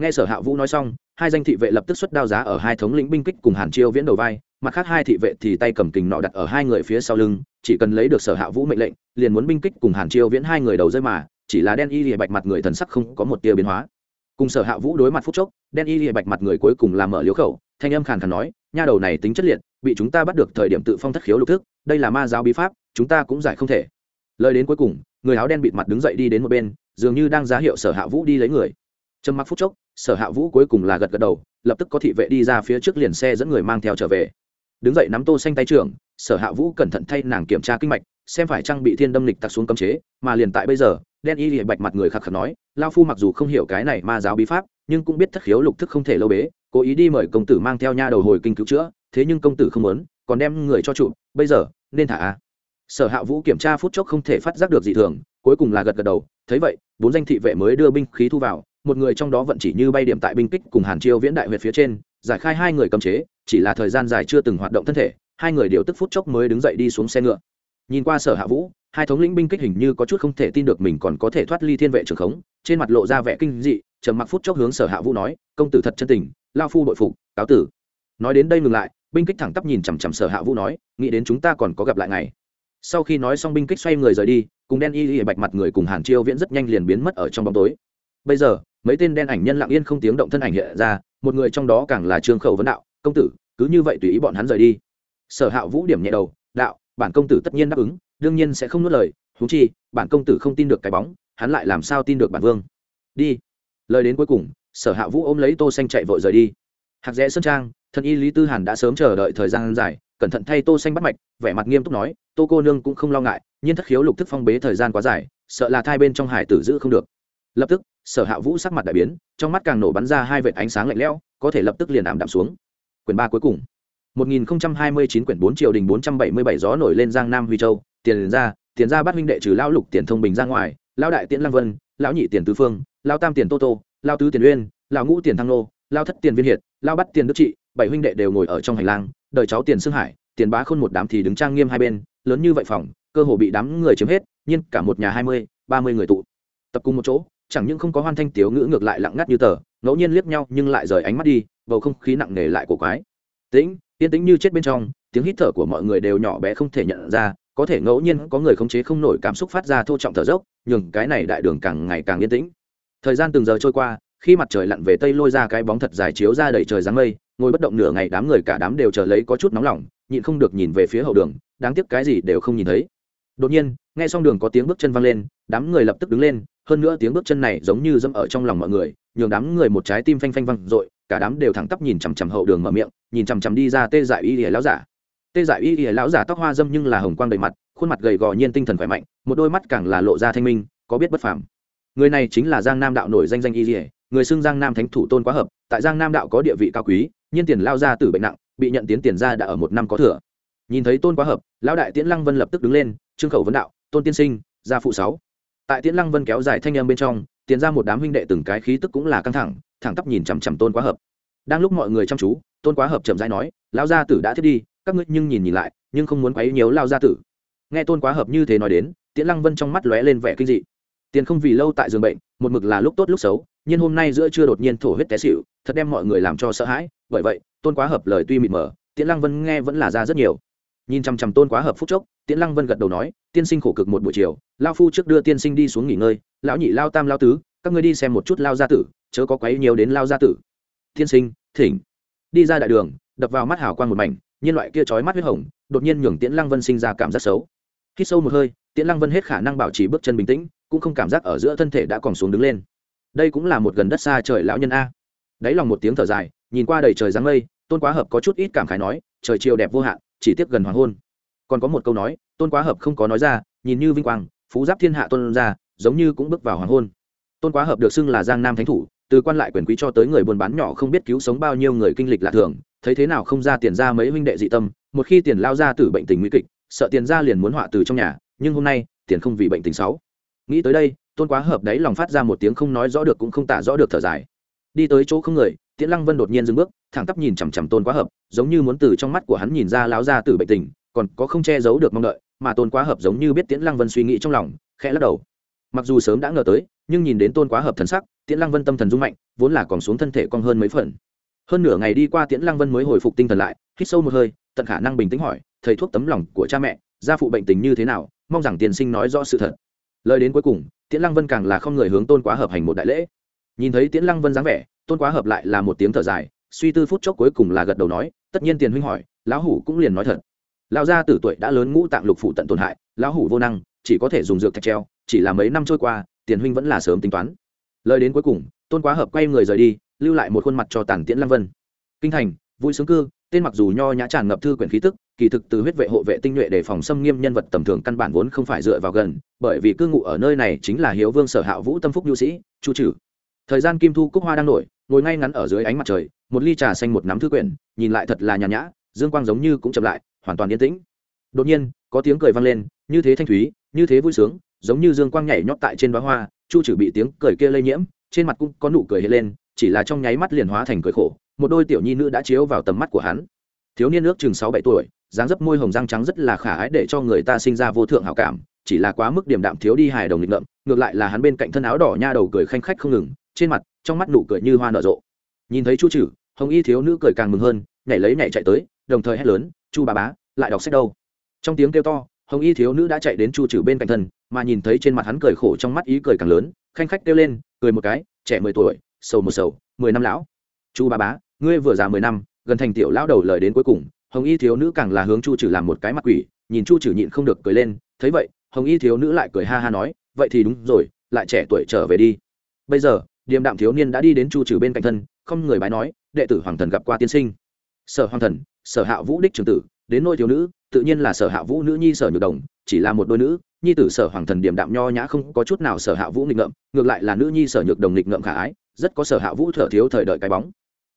Nghe sở hạ vũ nói xong, hai danh thị vệ lập tức xuất đao giá ở hai thống lĩnh binh kích cùng hàn chiêu viễn đầu vai, mặt khác hai thị vệ thì tay cầm kình nọ đặt ở hai người phía sau lưng, chỉ cần lấy được sở hạ vũ mệnh lệnh, liền muốn binh kích cùng hàn chiêu viễn hai người đầu rơi mà, chỉ là đen y lìa bạch mặt người thần sắc không có một tia biến hóa. Cùng sở hạ vũ đối mặt phút chốc, đen y lìa bạch mặt người cuối cùng làm mở liếu khẩu, thanh âm khàn khàn nói, nha đầu này tính chất liệt, bị chúng ta bắt được thời điểm tự phong thất khiếu lục thức, đây là ma giáo bí pháp, chúng ta cũng giải không thể. Lời đến cuối cùng người áo đen bịt mặt đứng dậy đi đến một bên, dường như đang giá hiệu sở hạ vũ đi lấy người. Trầm mặc phút chốc, sở hạ vũ cuối cùng là gật gật đầu, lập tức có thị vệ đi ra phía trước liền xe dẫn người mang theo trở về. Đứng dậy nắm tô xanh tay trưởng, sở hạ vũ cẩn thận thay nàng kiểm tra kinh mạch, xem phải trang bị thiên đâm lịch tặc xuống cấm chế, mà liền tại bây giờ, đen y lìa bạch mặt người khắc khắc nói lao phu mặc dù không hiểu cái này ma giáo bí pháp, nhưng cũng biết thất khiếu lục thức không thể lâu bế, cố ý đi mời công tử mang theo nha đầu hồi kinh cứu chữa, thế nhưng công tử không muốn, còn đem người cho trụ, bây giờ, nên thả a sở hạ vũ kiểm tra phút chốc không thể phát giác được gì thường, cuối cùng là gật gật đầu, thấy vậy, bốn danh thị vệ mới đưa binh khí thu vào, một người trong đó vận chỉ như bay điểm tại binh kích cùng hàn chiêu viễn đại huyệt phía trên, giải khai hai người cầm chế, chỉ là thời gian dài chưa từng hoạt động thân thể, hai người đều tức phút chốc mới đứng dậy đi xuống xe ngựa. Nhìn qua sở hạ vũ, hai thống lĩnh binh kích hình như có chút không thể tin được mình còn có thể thoát ly thiên vệ trường khống, trên mặt lộ ra vẻ kinh dị, trầm mặc phút chốc hướng sở hạ vũ nói, công tử thật chân tình, lao phu bội phục, cáo tử. Nói đến đây ngừng lại, binh kích thẳng tắp nhìn chằm chằm sở hạ vũ nói, nghĩ đến chúng ta còn có gặp lại ngày sau khi nói xong binh kích xoay người rời đi, cùng đen y y bạch mặt người cùng hàn chiêu viễn rất nhanh liền biến mất ở trong bóng tối. Bây giờ, mấy tên đen ảnh nhân lặng yên không tiếng động thân ảnh hiện ra, một người trong đó càng là trương khẩu vấn đạo, công tử, cứ như vậy tùy ý bọn hắn rời đi. Sở hạ vũ điểm nhẹ đầu, đạo, bản công tử tất nhiên đáp ứng, đương nhiên sẽ không nuốt lời húng chi, bản công tử không tin được cái bóng, hắn lại làm sao tin được bản vương? Đi. Lời đến cuối cùng, sở hạ vũ ôm lấy tô xanh chạy vội rời đi. Hạc rẽ sơn trang, thân y lý tư hàn đã sớm chờ đợi thời gian dài cẩn thận thay tô xanh bắt mạch vẻ mặt nghiêm túc nói tô cô nương cũng không lo ngại nhiên thất khiếu lục thức phong bế thời gian quá dài sợ là thai bên trong hải tử giữ không được. Lập tức sở hạ vũ sắc mặt đại biến trong mắt càng nổ bắn ra hai vệt ánh sáng lạnh lẽo có thể lập tức liền ảm đạm xuống. Quyển ba cuối cùng. 1029 quyển 4 triều đình 477 gió nổi lên Giang Nam Huy Châu, tiền ra, tiền ra bắt huynh đệ trừ lão lục tiền thông bình ra ngoài, lão đại tiễn Lăng Vân, lão nhị tiền tứ phương, lão tam tiền Tô Tô, lão tứ tiền Uyên, lão ngũ tiền Thăng Nô, lão thất tiền Viên Hiệt, lão bắt tiền Đức Trị, bảy huynh đệ đều ngồi ở trong hành lang, đời cháu tiền xương Hải, tiền bá khôn một đám thì đứng trang nghiêm hai bên, lớn như vậy phòng, cơ hồ bị đám người chiếm hết, nhưng cả một nhà 20, 30 người tụ tập cùng một chỗ, chẳng những không có hoan thanh tiếu ngữ ngược lại lặng ngắt như tờ, ngẫu nhiên liếc nhau nhưng lại rời ánh mắt đi, bầu không khí nặng nề lại của quái. Tĩnh, yên tĩnh như chết bên trong tiếng hít thở của mọi người đều nhỏ bé không thể nhận ra có thể ngẫu nhiên có người khống chế không nổi cảm xúc phát ra thô trọng thở dốc nhường cái này đại đường càng ngày càng yên tĩnh thời gian từng giờ trôi qua khi mặt trời lặn về tây lôi ra cái bóng thật dài chiếu ra đầy trời dáng mây ngồi bất động nửa ngày, đám người cả đám đều chờ lấy có chút nóng lòng, nhịn không được nhìn về phía hậu đường, đáng tiếc cái gì đều không nhìn thấy. Đột nhiên, nghe xong đường có tiếng bước chân văng lên, đám người lập tức đứng lên, hơn nữa tiếng bước chân này giống như dâm ở trong lòng mọi người, nhường đám người một trái tim phanh phanh văng r cả đám đều thẳng tắp nhìn chằm chằm hậu đường mở miệng, nhìn chằm chằm đi ra tê dại y ỉa lão giả. Tê dại y ỉa lão giả tóc hoa dâm nhưng là hồng quang đầy mặt, khuôn mặt gầy gò nhiên tinh thần khỏe mạnh, một đôi mắt càng là lộ ra thanh minh, có biết bất phàm. Người này chính là giang nam đạo nổi danh danh y ỉa người xưng giang nam thánh thủ tôn quá hợp, tại giang nam đạo có địa vị cao quý, nhiên tiền lao ra từ bệnh nặng, bị nhận tiến tiền ra đã ở một năm có thừa. Nhìn thấy tôn quá hợp, lão đại tiễn lăng vân lập tức đứng lên, trương khẩu vấn đạo, tôn tiên sinh, gia phụ sáu. Tại tiễn lăng vân kéo dài thanh âm bên trong, tiền ra một đám huynh đệ từng cái khí tức cũng là căng thẳng thẳng tắp nhìn chằm chằm tôn quá hợp. Đang lúc mọi người chăm chú, tôn quá hợp chậm rãi nói lao gia tử đã thiết đi, các ngươi nhưng nhìn nhìn lại, nhưng không muốn quấy nhiễu lao gia tử. Nghe tôn quá hợp như thế nói đến, tiễn lăng vân trong mắt lóe lên vẻ kinh dị tiền không vì lâu tại giường bệnh, một mực là lúc tốt lúc xấu, nhưng hôm nay giữa trưa đột nhiên thổ huyết té xịu thật đem mọi người làm cho sợ hãi, bởi vậy, tôn quá hợp lời tuy mịt mờ, tiễn lăng vân nghe vẫn là ra rất nhiều. Nhìn chằm chằm tôn quá hợp phúc chốc, tiễn lăng vân gật đầu nói, tiên sinh khổ cực một buổi chiều lao phu trước đưa tiên sinh đi xuống nghỉ ngơi, lão nhị lao tam lao tứ, các ngươi đi xem một chút lao gia tử, chớ có quấy nhiều đến lao gia tử. Tiên sinh, thỉnh. Đi ra đại đường, đập vào mắt hào quang một mảnh nhiên loại kia trói mắt huyết hồng, đột nhiên nhường tiễn lăng vân sinh ra cảm giác xấu. Khi sâu một hơi, tiễn lăng vân hết khả năng bảo trì bước chân bình tĩnh cũng không cảm giác ở giữa thân thể đã còn xuống đứng lên. Đây cũng là một gần đất xa trời lão nhân a. Đáy lòng một tiếng thở dài, nhìn qua đầy trời giáng mây, tôn quá hợp có chút ít cảm khái nói, trời chiều đẹp vô hạn, chỉ tiếc gần hoàng hôn. Còn có một câu nói, tôn quá hợp không có nói ra, nhìn như vinh quang, phú giáp thiên hạ tôn ra, giống như cũng bước vào hoàng hôn. Tôn quá hợp được xưng là giang nam thánh thủ, từ quan lại quyền quý cho tới người buôn bán nhỏ không biết cứu sống bao nhiêu người kinh lịch lạ thường, thấy thế nào không ra tiền ra mấy huynh đệ dị tâm, một khi tiền lao ra từ bệnh tình nguy kịch, sợ tiền ra liền muốn họa từ trong nhà, nhưng hôm nay, tiền không vì bệnh tình xấu nghĩ tới đây, tôn quá hợp đấy lòng phát ra một tiếng không nói rõ được cũng không tả rõ được thở dài. Đi tới chỗ không người, tiễn lăng vân đột nhiên dừng bước, thẳng tắp nhìn chằm chằm tôn quá hợp, giống như muốn từ trong mắt của hắn nhìn ra láo ra từ bệnh tình, còn có không che giấu được mong đợi, mà tôn quá hợp giống như biết tiễn lăng vân suy nghĩ trong lòng, khẽ lắc đầu. Mặc dù sớm đã ngờ tới, nhưng nhìn đến tôn quá hợp thần sắc, tiễn lăng vân tâm thần rung mạnh, vốn là còn xuống thân thể cong hơn mấy phần. Hơn nửa ngày đi qua, tiễn lăng vân mới hồi phục tinh thần lại, hít sâu một hơi, tận khả năng bình tĩnh hỏi, thầy thuốc tấm lòng của cha mẹ, gia phụ bệnh tình như thế nào? Mong rằng tiền sinh nói rõ sự thật lời đến cuối cùng, tiễn lăng vân càng là không người hướng tôn quá hợp hành một đại lễ. Nhìn thấy tiễn lăng vân dáng vẻ, tôn quá hợp lại là một tiếng thở dài, suy tư phút chốc cuối cùng là gật đầu nói, tất nhiên tiền huynh hỏi, lão hủ cũng liền nói thật. Lão gia tử tuổi đã lớn ngũ tạng lục phụ tận tổn hại, lão hủ vô năng, chỉ có thể dùng dược thạch treo, chỉ là mấy năm trôi qua, tiền huynh vẫn là sớm tính toán. Lời đến cuối cùng, tôn quá hợp quay người rời đi, lưu lại một khuôn mặt cho tàn tiễn lăng vân. Kinh thành, vui sướng cư tên mặc dù nho nhã tràn ngập thư quyển khí tức, kỳ thực từ huyết vệ hộ vệ tinh nhuệ để phòng xâm nghiêm nhân vật tầm thường căn bản vốn không phải dựa vào gần, bởi vì cư ngụ ở nơi này chính là hiếu vương sở hạ vũ tâm phúc nhu sĩ, chu trừ. Thời gian kim thu cúc hoa đang nổi, ngồi ngay ngắn ở dưới ánh mặt trời, một ly trà xanh một nắm thư quyển, nhìn lại thật là nhàn nhã, dương quang giống như cũng chậm lại, hoàn toàn yên tĩnh. Đột nhiên, có tiếng cười vang lên, như thế thanh thúy, như thế vui sướng, giống như dương quang nhảy nhót tại trên bá hoa, chu trừ bị tiếng cười kia lây nhiễm, trên mặt cũng có nụ cười hiện lên, chỉ là trong nháy mắt liền hóa thành cười khổ một đôi tiểu nhi nữ đã chiếu vào tầm mắt của hắn. Thiếu niên ước chừng sáu bảy tuổi, dáng dấp môi hồng răng trắng rất là khả ái để cho người ta sinh ra vô thượng hảo cảm, chỉ là quá mức điểm đạm thiếu đi hài đồng nghịch ngợm, ngược lại là hắn bên cạnh thân áo đỏ nha đầu cười khanh khách không ngừng, trên mặt, trong mắt nụ cười như hoa nở rộ. Nhìn thấy chu trừ hồng y thiếu nữ cười càng mừng hơn, nhảy lấy nhảy chạy tới, đồng thời hét lớn, chu bà bá, lại đọc sách đâu? Trong tiếng kêu to, hồng y thiếu nữ đã chạy đến chu trừ bên cạnh thân, mà nhìn thấy trên mặt hắn cười khổ trong mắt ý cười càng lớn, khanh khách kêu lên, cười một cái, trẻ mười tuổi, sầu một sầu, mười năm lão. Chu bà bá ngươi vừa già mười năm, gần thành tiểu lão đầu lời đến cuối cùng, hồng y thiếu nữ càng là hướng chu trừ làm một cái mặt quỷ, nhìn chu trừ nhịn không được cười lên, thấy vậy, hồng y thiếu nữ lại cười ha ha nói, vậy thì đúng rồi, lại trẻ tuổi trở về đi. Bây giờ, điềm đạm thiếu niên đã đi đến chu trừ bên cạnh thân, không người bái nói, đệ tử hoàng thần gặp qua tiên sinh. Sở hoàng thần, sở hạ vũ đích trường tử, đến nôi thiếu nữ, tự nhiên là sở hạ vũ nữ nhi sở nhược đồng, chỉ là một đôi nữ, nhi tử sở hoàng thần điểm đạm nho nhã không có chút nào sở hạ vũ nghịch ngợm, ngược lại là nữ nhi sở nhược đồng nghịch ngợm khả ái, rất có sở hạ vũ thở thiếu thời đợi cái bóng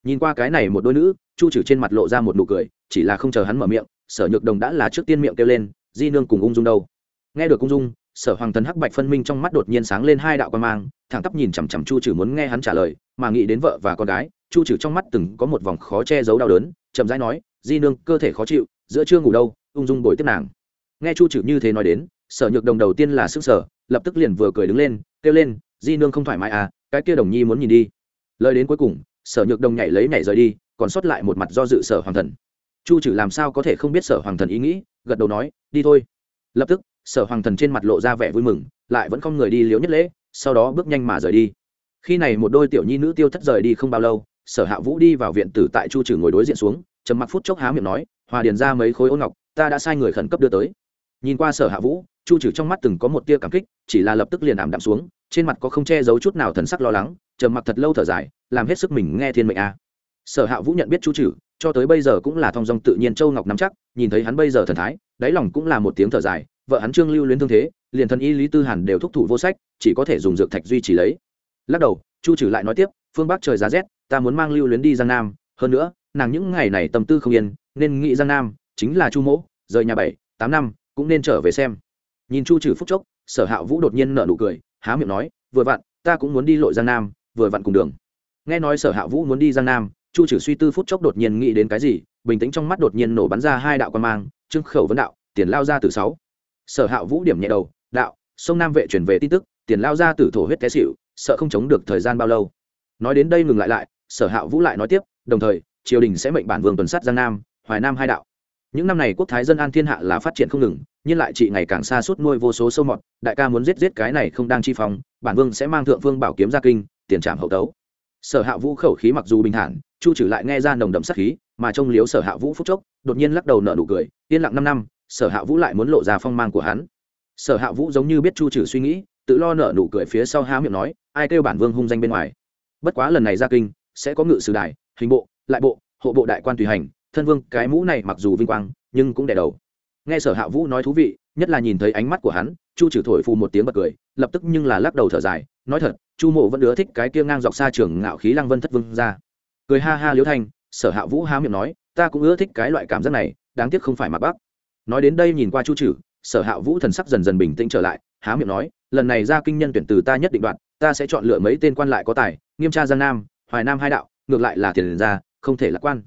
nhìn qua cái này một đôi nữ, chu trừ trên mặt lộ ra một nụ cười, chỉ là không chờ hắn mở miệng, sở nhược đồng đã là trước tiên miệng kêu lên, di nương cùng ung dung đâu? Nghe được ung dung, sở hoàng thần hắc bạch phân minh trong mắt đột nhiên sáng lên hai đạo quan mang, thẳng tắp nhìn chằm chằm chu trừ muốn nghe hắn trả lời, mà nghĩ đến vợ và con gái, chu trừ trong mắt từng có một vòng khó che giấu đau đớn, chậm rãi nói, di nương, cơ thể khó chịu, giữa chưa ngủ đâu, ung dung bồi tiếp nàng. Nghe chu trừ như thế nói đến, sở nhược đồng đầu tiên là sức sở lập tức liền vừa cười đứng lên, kêu lên, di nương không thoải mái à cái kia đồng nhi muốn nhìn đi. Lời đến cuối cùng sở nhược đồng nhảy lấy nhảy rời đi, còn sót lại một mặt do dự sở hoàng thần. Chu trừ làm sao có thể không biết sở hoàng thần ý nghĩ, gật đầu nói, đi thôi. Lập tức, sở hoàng thần trên mặt lộ ra vẻ vui mừng, lại vẫn không người đi liếu nhất lễ, sau đó bước nhanh mà rời đi. Khi này một đôi tiểu nhi nữ tiêu thất rời đi không bao lâu, sở hạ vũ đi vào viện tử tại chu trừ ngồi đối diện xuống, trầm mặc phút chốc há miệng nói, hòa điền ra mấy khối ôn ngọc, ta đã sai người khẩn cấp đưa tới. Nhìn qua sở hạ vũ, chu trừ trong mắt từng có một tia cảm kích, chỉ là lập tức liền ảm đạm xuống, trên mặt có không che giấu chút nào thần sắc lo lắng, trầm mặc thật lâu thở dài làm hết sức mình nghe thiên mệnh a. Sở hạ vũ nhận biết chu trừ, cho tới bây giờ cũng là thong dong tự nhiên châu ngọc nắm chắc, nhìn thấy hắn bây giờ thần thái, đáy lòng cũng là một tiếng thở dài, vợ hắn trương lưu luyến thương thế, liền thân y lý tư hàn đều thúc thủ vô sách, chỉ có thể dùng dược thạch duy trì lấy. Lắc đầu, chu trừ lại nói tiếp, phương bắc trời giá rét, ta muốn mang lưu luyến đi giang nam, hơn nữa, nàng những ngày này tâm tư không yên, nên nghĩ giang nam, chính là chu mỗ, rời nhà bảy, tám năm, cũng nên trở về xem. Nhìn chu trừ phúc chốc, sở hạ vũ đột nhiên nở nụ cười, há miệng nói, vừa vặn, ta cũng muốn đi lội giang nam, vừa vặn cùng đường nghe nói sở hạ vũ muốn đi giang nam, chu trừ suy tư phút chốc đột nhiên nghĩ đến cái gì, bình tĩnh trong mắt đột nhiên nổ bắn ra hai đạo quan mang trưng khẩu vấn đạo, tiền lao ra từ sáu. Sở hạ vũ điểm nhẹ đầu, đạo, sông nam vệ chuyển về tin tức, tiền lao ra từ thổ huyết té xịu sợ không chống được thời gian bao lâu? Nói đến đây ngừng lại lại, sở hạ vũ lại nói tiếp, đồng thời, triều đình sẽ mệnh bản vương tuần sát giang nam, hoài nam hai đạo. Những năm này quốc thái dân an thiên hạ là phát triển không ngừng, nhưng lại chị ngày càng xa suốt nuôi vô số sâu mọt, đại ca muốn giết giết cái này không đang chi phóng bản vương sẽ mang thượng vương bảo kiếm ra kinh, tiền trạm hậu tấu sở hạ vũ khẩu khí mặc dù bình thản, chu trừ lại nghe ra nồng đậm sắc khí, mà trông liếu sở hạ vũ phúc chốc, đột nhiên lắc đầu nở nụ cười, yên lặng năm năm, sở hạ vũ lại muốn lộ ra phong mang của hắn. Sở hạ vũ giống như biết chu trừ suy nghĩ, tự lo nở nụ cười phía sau há miệng nói, ai kêu bản vương hung danh bên ngoài? Bất quá lần này ra kinh, sẽ có ngự sử đài, hình bộ, lại bộ, hộ bộ đại quan tùy hành, thân vương cái mũ này mặc dù vinh quang, nhưng cũng đè đầu. Nghe sở hạ vũ nói thú vị, nhất là nhìn thấy ánh mắt của hắn, chu trừ thổi phù một tiếng bật cười, lập tức nhưng là lắc đầu thở dài, nói thật chu mộ vẫn ưa thích cái kia ngang dọc xa trường ngạo khí lăng vân thất vương ra. Cười ha ha liếu thanh, sở hạ vũ há miệng nói, ta cũng ưa thích cái loại cảm giác này, đáng tiếc không phải mặc bắc nói đến đây nhìn qua chu trừ sở hạ vũ thần sắc dần dần bình tĩnh trở lại, há miệng nói, lần này ra kinh nhân tuyển từ ta nhất định đoạt, ta sẽ chọn lựa mấy tên quan lại có tài, nghiêm tra giang nam, hoài nam hai đạo, ngược lại là tiền ra, không thể lạc quan.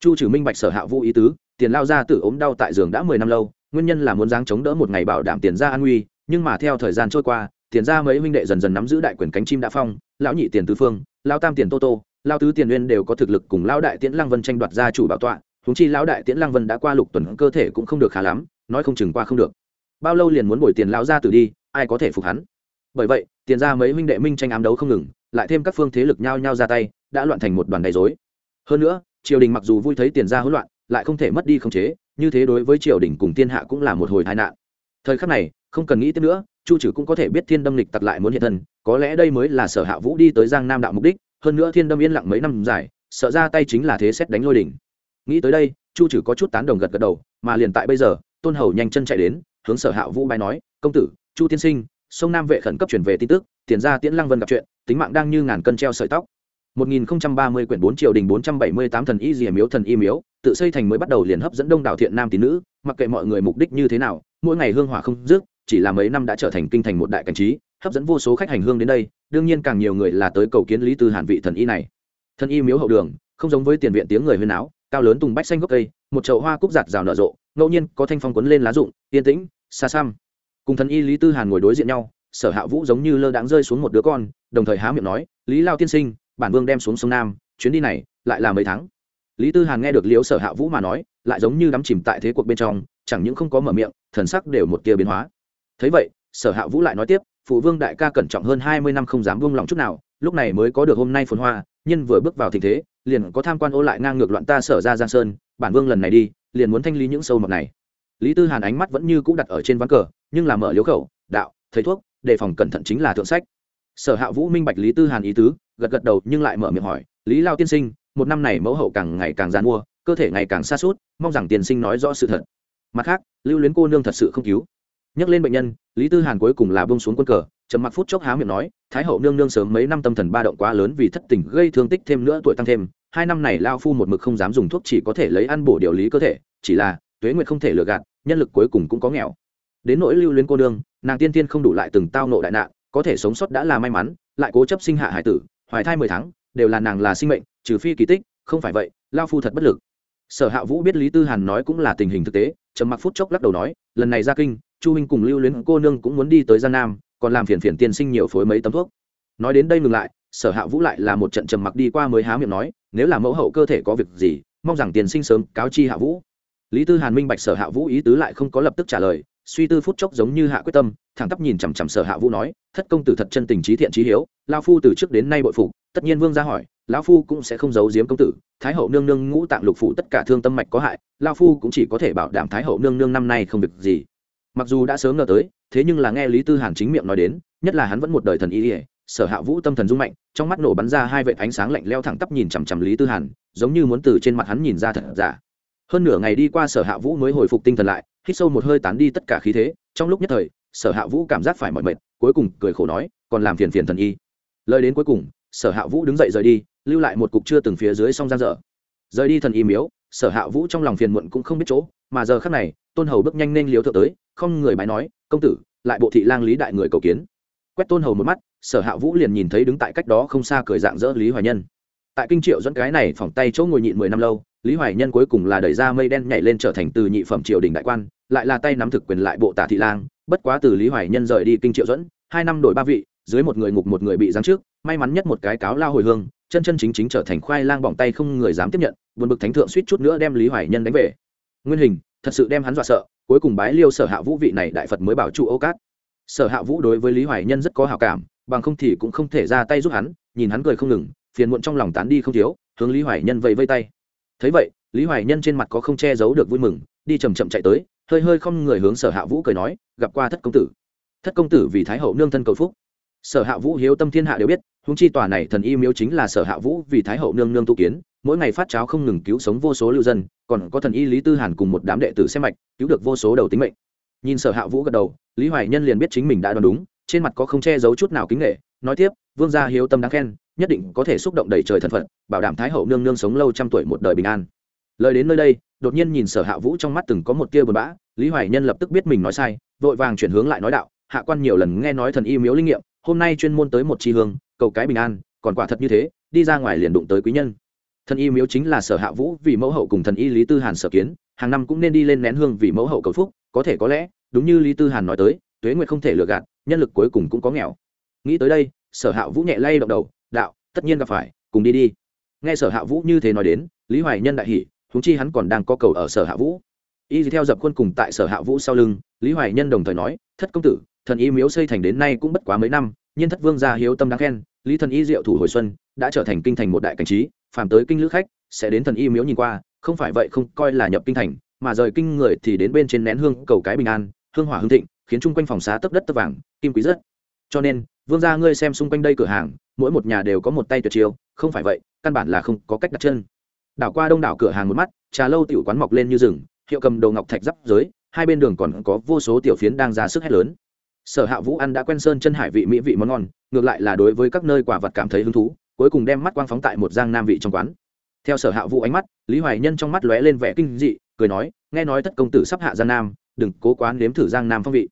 Chu trừ minh bạch sở hạ vũ ý tứ, tiền lao ra tử ốm đau tại giường đã mười năm lâu, nguyên nhân là muốn giáng chống đỡ một ngày bảo đảm tiền ra an nguy, nhưng mà theo thời gian trôi qua tiền ra mấy huynh đệ dần dần nắm giữ đại quyền cánh chim đã phong, lão nhị tiền tứ phương lao tam tiền tô tô lao tứ tiền uyên đều có thực lực cùng lao đại tiễn lăng vân tranh đoạt gia chủ bảo tọa húng chi lão đại tiễn lăng vân đã qua lục tuần cơ thể cũng không được khá lắm, nói không chừng qua không được. Bao lâu liền muốn bồi tiền lao ra từ đi, ai có thể phục hắn? Bởi vậy, tiền ra mấy huynh đệ minh tranh ám đấu không ngừng, lại thêm các phương thế lực nhao nhao ra tay, đã loạn thành một đoàn đầy dối hơn nữa, triều đình mặc dù vui thấy tiền ra hỗn loạn, lại không thể mất đi khống chế, như thế đối với triều đình cùng thiên hạ cũng là một hồi tai nạn. Thời khắc này, không cần nghĩ tiếp nữa chu trừ cũng có thể biết thiên đâm lịch tặc lại muốn hiện thân, có lẽ đây mới là sở hạ vũ đi tới giang nam đạo mục đích, hơn nữa thiên đâm yên lặng mấy năm dài, sợ ra tay chính là thế xét đánh lôi đỉnh. Nghĩ tới đây, chu trừ có chút tán đồng gật gật đầu, mà liền tại bây giờ, tôn hầu nhanh chân chạy đến, hướng sở hạ vũ bài nói, công tử, chu tiên sinh, sông nam vệ khẩn cấp chuyển về tin tức, tiền ra tiễn lăng vân gặp chuyện, tính mạng đang như ngàn cân treo sợi tóc. 1030 quyển 4 triều đình 478 thần y diệm miếu thần y miếu, tự xây thành mới bắt đầu liền hấp dẫn đông đảo thiện nam tín nữ, mặc kệ mọi người mục đích như thế nào, mỗi ngày hương hỏa không dứt chỉ là mấy năm đã trở thành kinh thành một đại cảnh trí, hấp dẫn vô số khách hành hương đến đây, đương nhiên càng nhiều người là tới cầu kiến lý tư hàn vị thần y này. Thần y miếu hậu đường, không giống với tiền viện tiếng người huyên áo cao lớn tùng bách xanh gốc cây, một chậu hoa cúc giạt rào nở rộ, ngẫu nhiên có thanh phong quấn lên lá rụng, yên tĩnh, xa xăm. Cùng thần y lý tư hàn ngồi đối diện nhau, sở hạ vũ giống như lơ đáng rơi xuống một đứa con, đồng thời há miệng nói, lý lao tiên sinh, bản vương đem xuống sông nam, chuyến đi này lại là mấy tháng. Lý tư hàn nghe được liếu sở hạ vũ mà nói, lại giống như đắm chìm tại thế cuộc bên trong, chẳng những không có mở miệng, thần sắc đều một tia biến hóa thấy vậy, sở hạ vũ lại nói tiếp phụ vương đại ca cẩn trọng hơn hai mươi năm không dám buông lòng chút nào, lúc này mới có được hôm nay phồn hoa, nhân vừa bước vào tình thế, liền có tham quan ô lại ngang ngược loạn ta sở ra giang sơn, bản vương lần này đi, liền muốn thanh lý những sâu mọc này. Lý tư hàn ánh mắt vẫn như cũ đặt ở trên ván cờ, nhưng là mở liếu khẩu, đạo, thầy thuốc, đề phòng cẩn thận chính là thượng sách. Sở hạ vũ minh bạch lý tư hàn ý tứ, gật gật đầu nhưng lại mở miệng hỏi, lý lao tiên sinh, một năm này mẫu hậu càng ngày càng g mua cơ thể ngày càng xa suốt mong rằng tiên sinh nói rõ sự thật. Mặt khác, lưu luyến cô nương thật sự không cứu nhắc lên bệnh nhân, lý tư hàn cuối cùng là bông xuống quân cờ, trầm mặc phút chốc há miệng nói, thái hậu nương nương sớm mấy năm tâm thần ba động quá lớn vì thất tình, gây thương tích thêm nữa tuổi tăng thêm. Hai năm này lao phu một mực không dám dùng thuốc chỉ có thể lấy ăn bổ điều lý cơ thể, chỉ là tuế nguyệt không thể lừa gạt, nhân lực cuối cùng cũng có nghèo. Đến nỗi lưu luyến cô nương, nàng tiên tiên không đủ lại từng tao nộ đại nạn, có thể sống sót đã là may mắn, lại cố chấp sinh hạ hải tử, hoài thai mười tháng, đều là nàng là sinh mệnh, trừ phi kỳ tích, không phải vậy lao phu thật bất lực. Sở hạ vũ biết lý tư hàn nói cũng là tình hình thực tế, trầm mặc phút chốc lắc đầu nói, lần này ra kinh chu huynh cùng lưu luyến cô nương cũng muốn đi tới gian nam, còn làm phiền phiền tiên sinh nhiều phối mấy tấm thuốc. Nói đến đây ngừng lại, sở hạ vũ lại là một trận trầm mặc đi qua mới há miệng nói, nếu là mẫu hậu cơ thể có việc gì, mong rằng tiền sinh sớm cáo chi hạ vũ. Lý tư hàn minh bạch sở hạ vũ ý tứ lại không có lập tức trả lời, suy tư phút chốc giống như hạ quyết tâm, thẳng tắp nhìn chằm chằm sở hạ vũ nói, thất công tử thật chân tình trí thiện trí hiếu lao phu từ trước đến nay bội phục, tất nhiên vương ra hỏi, lão phu cũng sẽ không giấu giếm công tử, thái hậu nương nương ngũ tạng lục phủ tất cả thương tâm mạch có hại lao phu cũng chỉ có thể bảo đảm thái hậu nương nương năm nay không việc gì mặc dù đã sớm ngờ tới thế nhưng là nghe lý tư hàn chính miệng nói đến nhất là hắn vẫn một đời thần y, ỉa sở hạ vũ tâm thần dung mạnh trong mắt nổ bắn ra hai vệt ánh sáng lạnh leo thẳng tắp nhìn chằm chằm lý tư hàn giống như muốn từ trên mặt hắn nhìn ra thật giả. Hơn nửa ngày đi qua sở hạ vũ mới hồi phục tinh thần lại hít sâu một hơi tán đi tất cả khí thế trong lúc nhất thời sở hạ vũ cảm giác phải mỏi mệt cuối cùng cười khổ nói còn làm phiền phiền thần y. Lời đến cuối cùng sở hạ vũ đứng dậy rời đi lưu lại một cục chưa từng phía dưới song gian dở. Rời đi thần y miếu sở hạ vũ trong lòng phiền muộn cũng không biết chỗ mà giờ khắc này tôn hầu bước nhanh nên liếu thượng tới không người bái nói, công tử, lại bộ thị lang lý đại người cầu kiến. Quét tôn hầu một mắt, sở hạ vũ liền nhìn thấy đứng tại cách đó không xa cười dạng dỡ lý hoài nhân. Tại kinh triệu dẫn cái này phỏng tay chỗ ngồi nhịn mười năm lâu, lý hoài nhân cuối cùng là đẩy ra mây đen nhảy lên trở thành từ nhị phẩm triều đình đại quan, lại là tay nắm thực quyền lại bộ tả thị lang. Bất quá từ lý hoài nhân rời đi kinh triệu dẫn, hai năm đổi ba vị, dưới một người ngục một người bị giáng trước, may mắn nhất một cái cáo lao hồi hương, chân chân chính chính trở thành khoai lang bỏng tay không người dám tiếp nhận, buồn bực thánh thượng suýt chút nữa đem lý hoài nhân đánh về. Nguyên hình, thật sự đem hắn dọa sợ cuối cùng bái liêu sở hạ vũ vị này đại phật mới bảo trụ ô cát. Sở hạ vũ đối với lý hoài nhân rất có hào cảm, bằng không thì cũng không thể ra tay giúp hắn, nhìn hắn cười không ngừng, phiền muộn trong lòng tán đi không thiếu, hướng lý hoài nhân vẫy vây tay. Thấy vậy, lý hoài nhân trên mặt có không che giấu được vui mừng, đi chầm chậm chạy tới, hơi hơi không người hướng sở hạ vũ cười nói, gặp qua thất công tử. Thất công tử vì thái hậu nương thân cầu phúc. Sở hạ vũ hiếu tâm thiên hạ đều biết húng chi tòa này thần y miếu chính là sở hạ vũ vì thái hậu nương nương tu kiến, mỗi ngày phát cháo không ngừng cứu sống vô số lưu dân còn có thần y lý tư hàn cùng một đám đệ tử xem mạch, cứu được vô số đầu tính mệnh. Nhìn sở hạ vũ gật đầu, lý hoài nhân liền biết chính mình đã đoán đúng, trên mặt có không che giấu chút nào kính nghệ nói tiếp, vương gia hiếu tâm đáng khen, nhất định có thể xúc động đầy trời thần phận bảo đảm thái hậu nương nương sống lâu trăm tuổi một đời bình an. Lời đến nơi đây, đột nhiên nhìn sở hạ vũ trong mắt từng có một tia buồn bã, lý hoài nhân lập tức biết mình nói sai, vội vàng chuyển hướng lại nói đạo, hạ quan nhiều lần nghe nói thần y miếu linh nghiệm, hôm nay chuyên môn tới một tri hương, cầu cái bình an, còn quả thật như thế, đi ra ngoài liền đụng tới quý nhân thần y miếu chính là sở hạ vũ vì mẫu hậu cùng thần y lý tư hàn sở kiến, hàng năm cũng nên đi lên nén hương vì mẫu hậu cầu phúc, có thể có lẽ, đúng như lý tư hàn nói tới, tuế nguyệt không thể lừa gạt, nhân lực cuối cùng cũng có nghèo. Nghĩ tới đây, sở hạ vũ nhẹ lay động đầu, đạo, tất nhiên gặp phải, cùng đi đi. Nghe sở hạ vũ như thế nói đến, lý hoài nhân đại hỷ húng chi hắn còn đang có cầu ở sở hạ vũ. Y theo dập quân cùng tại sở hạ vũ sau lưng, lý hoài nhân đồng thời nói, thất công tử, thần y miếu xây thành đến nay cũng bất quá mấy năm nhưng thất vương gia hiếu tâm đáng khen, lý thần y diệu thủ hồi xuân đã trở thành kinh thành một đại cảnh trí phàm tới kinh lữ khách, sẽ đến thần y miếu nhìn qua, không phải vậy không coi là nhập kinh thành, mà rời kinh người thì đến bên trên nén hương cầu cái bình an, hương hỏa hương thịnh, khiến chung quanh phòng xá tấp đất tấp vàng, kim quý rất. Cho nên, vương gia ngươi xem xung quanh đây cửa hàng, mỗi một nhà đều có một tay tuyệt chiêu, không phải vậy, căn bản là không có cách đặt chân. Đảo qua đông đảo cửa hàng một mắt, trà lâu tiểu quán mọc lên như rừng, hiệu cầm đồ ngọc thạch giáp giới, hai bên đường còn có vô số tiểu phiến đang ra sức hét lớn. Sở hạ vũ ăn đã quen sơn chân hải vị mỹ vị món ngon, ngược lại là đối với các nơi quả vật cảm thấy hứng thú cuối cùng đem mắt quang phóng tại một giang nam vị trong quán. Theo sở hạ vũ ánh mắt, lý hoài nhân trong mắt lóe lên vẻ kinh dị, cười nói, nghe nói thất công tử sắp hạ giang nam, đừng cố quán nếm thử giang nam phong vị.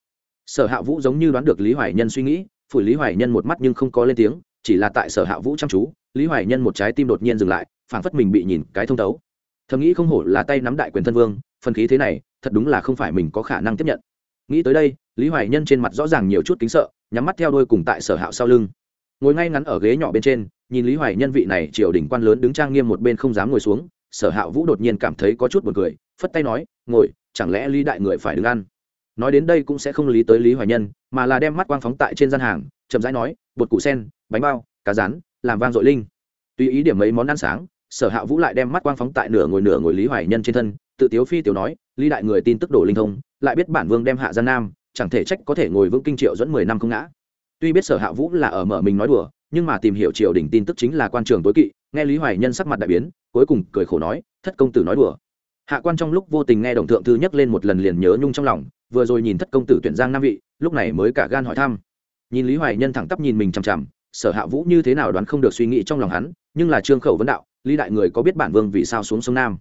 Sở hạ vũ giống như đoán được lý hoài nhân suy nghĩ, phủi lý hoài nhân một mắt nhưng không có lên tiếng, chỉ là tại sở hạ vũ chăm chú, lý hoài nhân một trái tim đột nhiên dừng lại, phảng phất mình bị nhìn cái thông tấu thầm nghĩ không hổ là tay nắm đại quyền thân vương, phần khí thế này, thật đúng là không phải mình có khả năng tiếp nhận. Nghĩ tới đây, lý hoài nhân trên mặt rõ ràng nhiều chút kính sợ, nhắm mắt theo đôi cùng tại sở hạo sau lưng. Ngồi ngay ngắn ở ghế nhỏ bên trên nhìn lý hoài nhân vị này triều đình quan lớn đứng trang nghiêm một bên không dám ngồi xuống, sở hạ vũ đột nhiên cảm thấy có chút b u ồ n cười, phất tay nói, ngồi, chẳng lẽ lý đại người phải đứng ăn? Nói đến đây cũng sẽ không lý tới lý hoài nhân, mà là đem mắt quang phóng tại trên gian hàng, chậm rãi nói, bột củ sen, bánh bao, cá rán, làm vang dội linh. Tùy ý điểm mấy món ăn sáng, sở hạ vũ lại đem mắt quang phóng tại nửa ngồi nửa ngồi lý hoài nhân trên thân, tự tiếu phi tiểu nói, lý đại người tin tức đổ linh thông, lại biết bản vương đem hạ gian nam, chẳng thể trách có thể ngồi vững kinh triệu dẫn mười năm không ngã. Tuy biết sở hạ vũ là ở mở mình nói đùa nhưng mà tìm hiểu triều đình tin tức chính là quan trường tối kỵ, nghe lý hoài nhân sắc mặt đại biến, cuối cùng cười khổ nói, thất công tử nói đùa. Hạ quan trong lúc vô tình nghe đồng thượng thư nhắc lên một lần liền nhớ nhung trong lòng, vừa rồi nhìn thất công tử tuyển giang nam vị, lúc này mới cả gan hỏi thăm. Nhìn lý hoài nhân thẳng tắp nhìn mình chằm chằm, sở hạ vũ như thế nào đoán không được suy nghĩ trong lòng hắn, nhưng là trương khẩu vấn đạo, lý đại người có biết bản vương vì sao xuống sông nam?